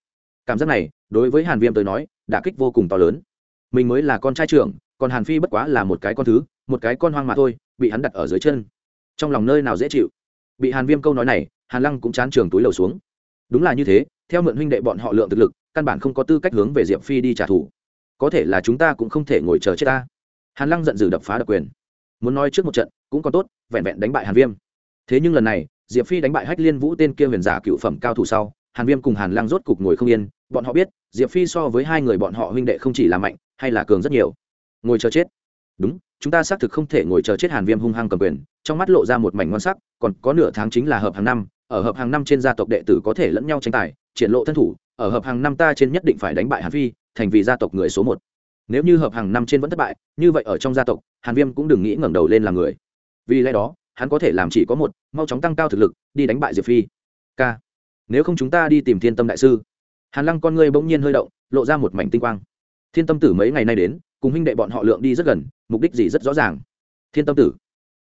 Speaker 1: Cảm giác này, đối với hàn viêm tới nói, đả kích vô cùng to lớn. Mình mới là con trai trưởng, còn hàn phi bất quá là một cái con thứ, một cái con hoang mà thôi, bị hắn đặt ở dưới chân. Trong lòng nơi nào dễ chịu? Bị hàn viêm câu nói này, hàn lăng cũng chán trường túi lầu xuống. Đúng là như thế, theo mượn huynh đệ bọn họ lượng thực lực, căn bản không có tư cách hướng về diệp phi đi trả thù. Có thể là chúng ta cũng không thể ngồi chờ chết ta. Hàn lăng giận dữ đập phá đặc quyền. Muốn nói trước một trận, cũng còn tốt, vẹn vẹn đánh bại hàn viêm thế nhưng lần này, diệp phi đánh bại hách liên vũ tên kia huyền giả cựu phẩm cao thủ sau, hàn viêm cùng hàn Lang rốt cục ngồi không yên. Bọn họ biết, diệp phi so với hai người bọn họ huynh đệ không chỉ là mạnh, hay là cường rất nhiều. Ngồi chờ chết. Đúng, chúng ta xác thực không thể ngồi chờ chết hàn viêm hung hăng cầm quyền. Trong mắt lộ ra một mảnh ngon sắc, còn có nửa tháng chính là hợp hàng năm, ở hợp hàng năm trên gia tộc đệ tử có thể lẫn nhau tranh tài, triển lộ thân thủ, ở hợp hàng năm ta trên nhất định phải đánh bại hàn phi, thành vì gia tộc người số một. Nếu như hợp hàng năm trên vẫn thất bại, như vậy ở trong gia tộc, hàn viêm cũng đừng nghĩ ngẩng đầu lên làm người. Vì lẽ đó hắn có thể làm chỉ có một, mau chóng tăng cao thực lực, đi đánh bại diệp phi. K. Nếu không chúng ta đi tìm thiên tâm đại sư. Hàn lăng con ngươi bỗng nhiên hơi động, lộ ra một mảnh tinh quang. Thiên tâm tử mấy ngày nay đến, cùng huynh đệ bọn họ lượng đi rất gần, mục đích gì rất rõ ràng. Thiên tâm tử,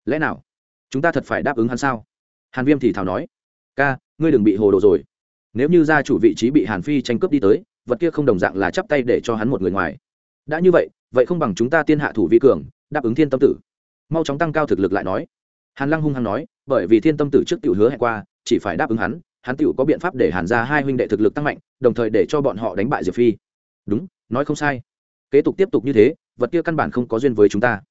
Speaker 1: lẽ nào chúng ta thật phải đáp ứng hắn sao? Hàn viêm thì thào nói. Ca ngươi đừng bị hồ đồ rồi. Nếu như gia chủ vị trí bị hàn phi tranh cướp đi tới, vật kia không đồng dạng là chắp tay để cho hắn một người ngoài. Đã như vậy vậy không bằng chúng ta tiên hạ thủ vi cường, đáp ứng thiên tâm tử. Mau chóng tăng cao thực lực lại nói hàn lăng hung hăng nói, bởi vì thiên tâm tử trước tiểu hứa hẹn qua, chỉ phải đáp ứng hắn hắn tiểu có biện pháp để hàn ra hai huynh đệ thực lực tăng mạnh, đồng thời để cho bọn họ đánh bại diệp phi. Đúng, nói không sai. Kế tục tiếp tục như thế, vật kia căn bản không có duyên với chúng ta.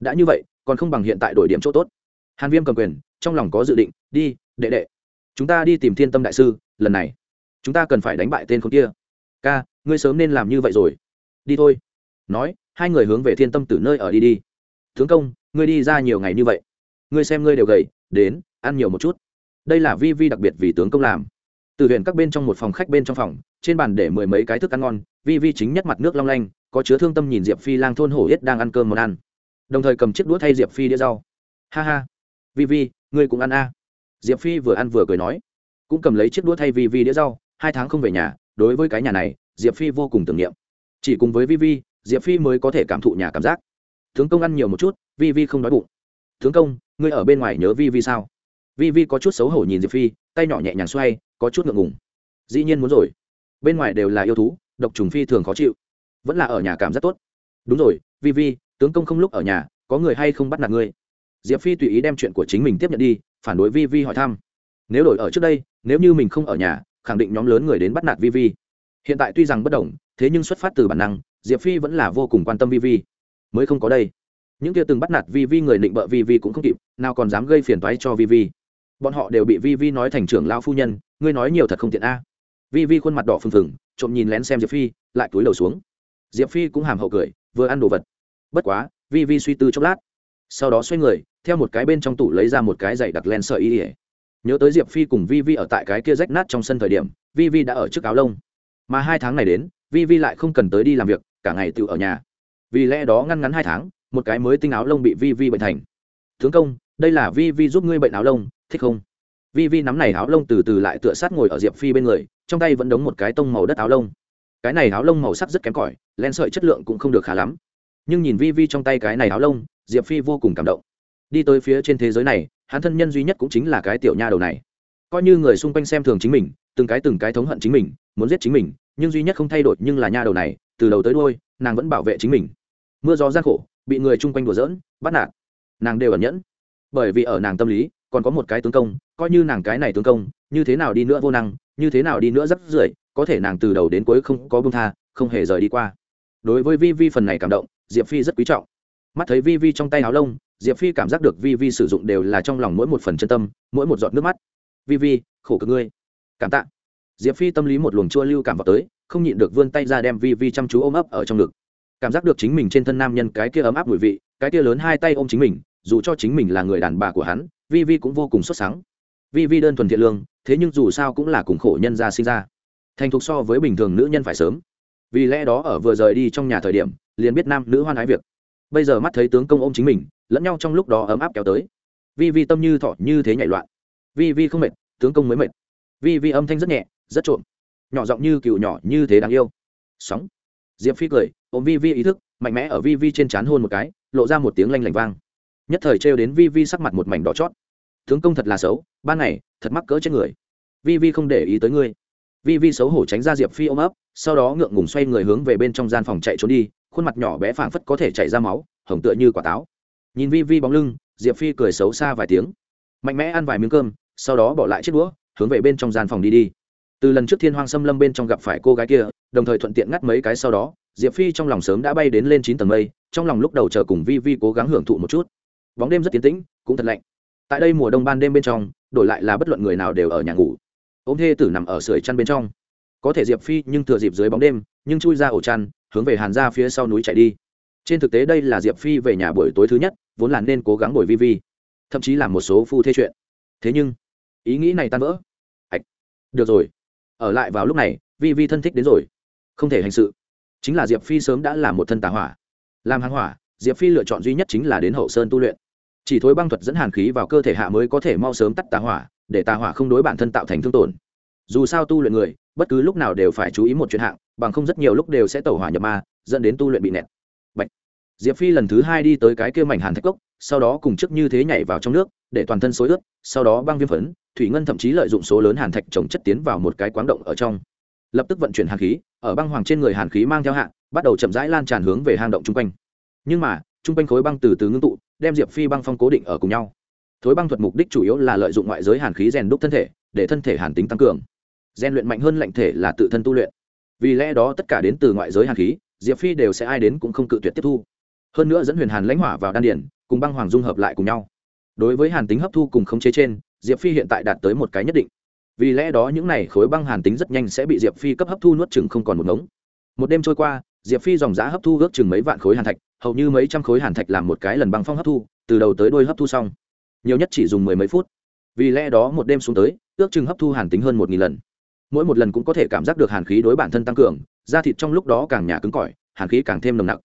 Speaker 1: Đã như vậy, còn không bằng hiện tại đổi điểm chỗ tốt. Hàn viêm cầm quyền, trong lòng có dự định, đi, đệ đệ. Chúng ta đi tìm thiên tâm đại sư, lần này. Chúng ta cần phải đánh bại tên con kia. Ca, ngươi sớm nên làm như vậy rồi. Đi thôi. Nói, hai người hướng về thiên tâm tử nơi ở đi đi. Tướng công, ngươi đi ra nhiều ngày như vậy ngươi xem ngươi đều gầy, đến, ăn nhiều một chút. Đây là vi vi đặc biệt vì tướng công làm. Từ huyện các bên trong một phòng khách bên trong phòng, trên bàn để mười mấy cái thức ăn ngon, vi vi chính nhất mặt nước long lanh, có chứa thương tâm nhìn diệp phi lang thôn hổ yết đang ăn cơm món ăn. Đồng thời cầm chiếc đũa thay diệp phi đĩa rau. Ha ha. Vi vi, ngươi cũng ăn a. Diệp phi vừa ăn vừa cười nói. Cũng cầm lấy chiếc đũa thay vi vi đĩa rau, hai tháng không về nhà, đối với cái nhà này, diệp phi vô cùng tưởng niệm. Chỉ cùng với vi vi, diệp phi mới có thể cảm thụ nhà cảm giác. Tướng công ăn nhiều một chút, vi vi không đói bụng. Tướng công ngươi ở bên ngoài nhớ vi vi sao? Vi vi có chút xấu hổ nhìn diệp phi, tay nhỏ nhẹ nhàng xoay, có chút ngượng ngùng. Dĩ nhiên muốn rồi. Bên ngoài đều là yêu thú, độc trùng phi thường khó chịu. Vẫn là ở nhà cảm rất tốt. Đúng rồi, vi vi, tướng công không lúc ở nhà, có người hay không bắt nạt ngươi? Diệp phi tùy ý đem chuyện của chính mình tiếp nhận đi, phản đối vi vi hỏi thăm. Nếu đổi ở trước đây, nếu như mình không ở nhà, khẳng định nhóm lớn người đến bắt nạt vi vi. Hiện tại tuy rằng bất đồng thế nhưng xuất phát từ bản năng, diệp phi vẫn là vô cùng quan tâm vi vi. Mới không có đây những kia từng bắt nạt vi vi người định bợ vi vi cũng không kịp, nào còn dám gây phiền toái cho vi vi. Bọn họ đều bị vi vi nói thành trưởng lao phu nhân, ngươi nói nhiều thật không tiện a. Vi vi khuôn mặt đỏ phừng phừng, trộm nhìn lén xem diệp phi, lại túi đầu xuống. Diệp phi cũng hàm hậu cười, vừa ăn đồ vật. Bất quá, vi vi suy tư chốc lát. Sau đó xoay người, theo một cái bên trong tủ lấy ra một cái giày đặc len sợi y ỉa nhớ tới diệp phi cùng vi vi ở tại cái kia rách nát trong sân thời điểm, vi vi đã ở trước áo lông. Mà hai tháng này đến, vi vi lại không cần tới đi làm việc, cả ngày tự ở nhà. Vì lẽ đó ngăn ngắn hai tháng một cái mới tinh áo lông bị vi vi bệnh thành. Tướng công, đây là vi vi giúp ngươi bệnh áo lông, thích không? Vi vi nắm này áo lông từ từ lại tựa sát ngồi ở diệp phi bên người, trong tay vẫn đống một cái tông màu đất áo lông. Cái này áo lông màu sắc rất kém cỏi, len sợi chất lượng cũng không được khá lắm. Nhưng nhìn vi vi trong tay cái này áo lông, diệp phi vô cùng cảm động. Đi tới phía trên thế giới này, hắn thân nhân duy nhất cũng chính là cái tiểu nha đầu này. Coi như người xung quanh xem thường chính mình, từng cái từng cái thống hận chính mình, muốn giết chính mình, nhưng duy nhất không thay đổi nhưng là nha đầu này, từ đầu tới đôi nàng vẫn bảo vệ chính mình. Mưa gió gian khổ bị người chung quanh đùa giỡn, bắt nạt. Nàng đều ẩn nhẫn. Bởi vì ở nàng tâm lý, còn có một cái tướng công, coi như nàng cái này tướng công, như thế nào đi nữa vô năng, như thế nào đi nữa rất rưởi, có thể nàng từ đầu đến cuối không có bông tha, không hề rời đi qua. Đối với vi vi phần này cảm động, diệp phi rất quý trọng. Mắt thấy vi vi trong tay áo lông, diệp phi cảm giác được vi vi sử dụng đều là trong lòng mỗi một phần chân tâm, mỗi một giọt nước mắt. Vi vi, khổ cực ngươi. Cảm tạ. Diệp phi tâm lý một luồng chua lưu cảm vào tới, không nhịn được vươn tay ra đem vi vi chăm chú ôm ấp ở trong ngực cảm giác được chính mình trên thân nam nhân cái kia ấm áp mùi vị, cái kia lớn hai tay ôm chính mình, dù cho chính mình là người đàn bà của hắn, vi vi cũng vô cùng xuất sáng vi vi đơn thuần thiện lương, thế nhưng dù sao cũng là cùng khổ nhân gia sinh ra. Thành thục so với bình thường nữ nhân phải sớm. Vì lẽ đó ở vừa rời đi trong nhà thời điểm, liền biết nam nữ hoan ái việc. Bây giờ mắt thấy tướng công ôm chính mình, lẫn nhau trong lúc đó ấm áp kéo tới. Vi vi tâm như thọ như thế nhảy loạn. Vi vi không mệt, tướng công mới mệt. Vi vi âm thanh rất nhẹ, rất trộm. Nhỏ giọng như cựu nhỏ như thế đáng yêu. Sóng diệp phi cười, ôm vi vi ý thức, mạnh mẽ ở vi vi trên c h á n hôn một cái, lộ ra một tiếng lanh lảnh vang. Nhất thời trêu đến vi vi sắc mặt một mảnh đỏ chót. Tướng công thật là xấu, ban này thật mắc cỡ chết người. Vi vi không để ý tới ngươi. Vi vi xấu hổ tránh ra diệp phi ôm ấp, sau đó ngượng ngùng xoay người hướng về bên trong gian phòng chạy trốn đi, khuôn mặt nhỏ bé phảng phất có thể chạy ra máu, hồng tựa như quả táo. Nhìn vi vi bóng lưng, diệp phi cười xấu xa vài tiếng. Mạnh mẽ ăn vài miếng cơm, sau đó bỏ lại chiếc đũa, hướng về bên trong gian phòng đi đi từ lần trước thiên hoang xâm lâm bên trong gặp phải cô gái kia, đồng thời thuận tiện ngắt mấy cái sau đó, diệp phi trong lòng sớm đã bay đến lên chín tầng mây, trong lòng lúc đầu chờ cùng vi vi cố gắng hưởng thụ một chút. Bóng đêm rất tiến tĩnh, cũng thật lạnh. Tại đây mùa đông ban đêm bên trong, đổi lại là bất luận người nào đều ở nhà ngủ. Ôm thê tử nằm ở sưởi chăn bên trong. Có thể diệp phi nhưng thừa dịp dưới bóng đêm, nhưng chui ra ổ chăn, hướng về hàn ra phía sau núi chạy đi. Trên thực tế đây là diệp phi về nhà buổi tối thứ nhất, vốn là nên cố gắng bồi vi vi. Thậm chí làm một số phu thê chuyện. Thế nhưng, ý nghĩ này tan vỡ. Ạch, được rồi ở lại vào lúc này, vi vi thân thích đến rồi. Không thể hành sự. Chính là diệp phi sớm đã là một thân tà hỏa. Làm hàng hỏa, diệp phi lựa chọn duy nhất chính là đến hậu sơn tu luyện. Chỉ thối băng thuật dẫn hàn khí vào cơ thể hạ mới có thể mau sớm tắt tà hỏa, để tà hỏa không đối bản thân tạo thành thương tổn. Dù sao tu luyện người, bất cứ lúc nào đều phải chú ý một chuyện hạng, bằng không rất nhiều lúc đều sẽ tẩu hỏa nhập ma, dẫn đến tu luyện bị nẹt. Bạch. diệp phi lần thứ hai đi tới cái kia mảnh hàn thạch cốc, sau đó cùng trước như thế nhảy vào trong nước, để toàn thân xối ướt, sau đó băng viêm phấn thủy ngân thậm chí lợi dụng số lớn hàn thạch trồng chất tiến vào một cái quáng động ở trong. Lập tức vận chuyển hàn khí, ở băng hoàng trên người hàn khí mang theo hạn bắt đầu chậm rãi lan tràn hướng về hang động chung quanh. Nhưng mà, chung quanh khối băng từ từ ngưng tụ, đem diệp phi băng phong cố định ở cùng nhau. Thối băng thuật mục đích chủ yếu là lợi dụng ngoại giới hàn khí rèn đúc thân thể, để thân thể hàn tính tăng cường. Rèn luyện mạnh hơn lạnh thể là tự thân tu luyện. Vì lẽ đó tất cả đến từ ngoại giới hàn khí, diệp phi đều sẽ ai đến cũng không cự tuyệt tiếp thu. Hơn nữa dẫn huyền hàn lãnh hỏa vào đan điển cùng băng hoàng dung hợp lại cùng nhau. Đối với hàn tính hấp thu cùng khống chế trên diệp phi hiện tại đạt tới một cái nhất định. Vì lẽ đó những n à y khối băng hàn tính rất nhanh sẽ bị diệp phi cấp hấp thu nuốt chừng không còn một ngống. Một đêm trôi qua, diệp phi dòng giã hấp thu ước chừng mấy vạn khối hàn thạch, hầu như mấy trăm khối hàn thạch làm một cái lần băng phong hấp thu, từ đầu tới đôi hấp thu xong. Nhiều nhất chỉ dùng mười mấy phút. Vì lẽ đó một đêm xuống tới, ước chừng hấp thu hàn tính hơn một nghìn lần. Mỗi một lần cũng có thể cảm giác được hàn khí đối bản thân tăng cường, da thịt trong lúc đó càng nhà cứng cỏi, hàn khí càng thêm nồng nặc.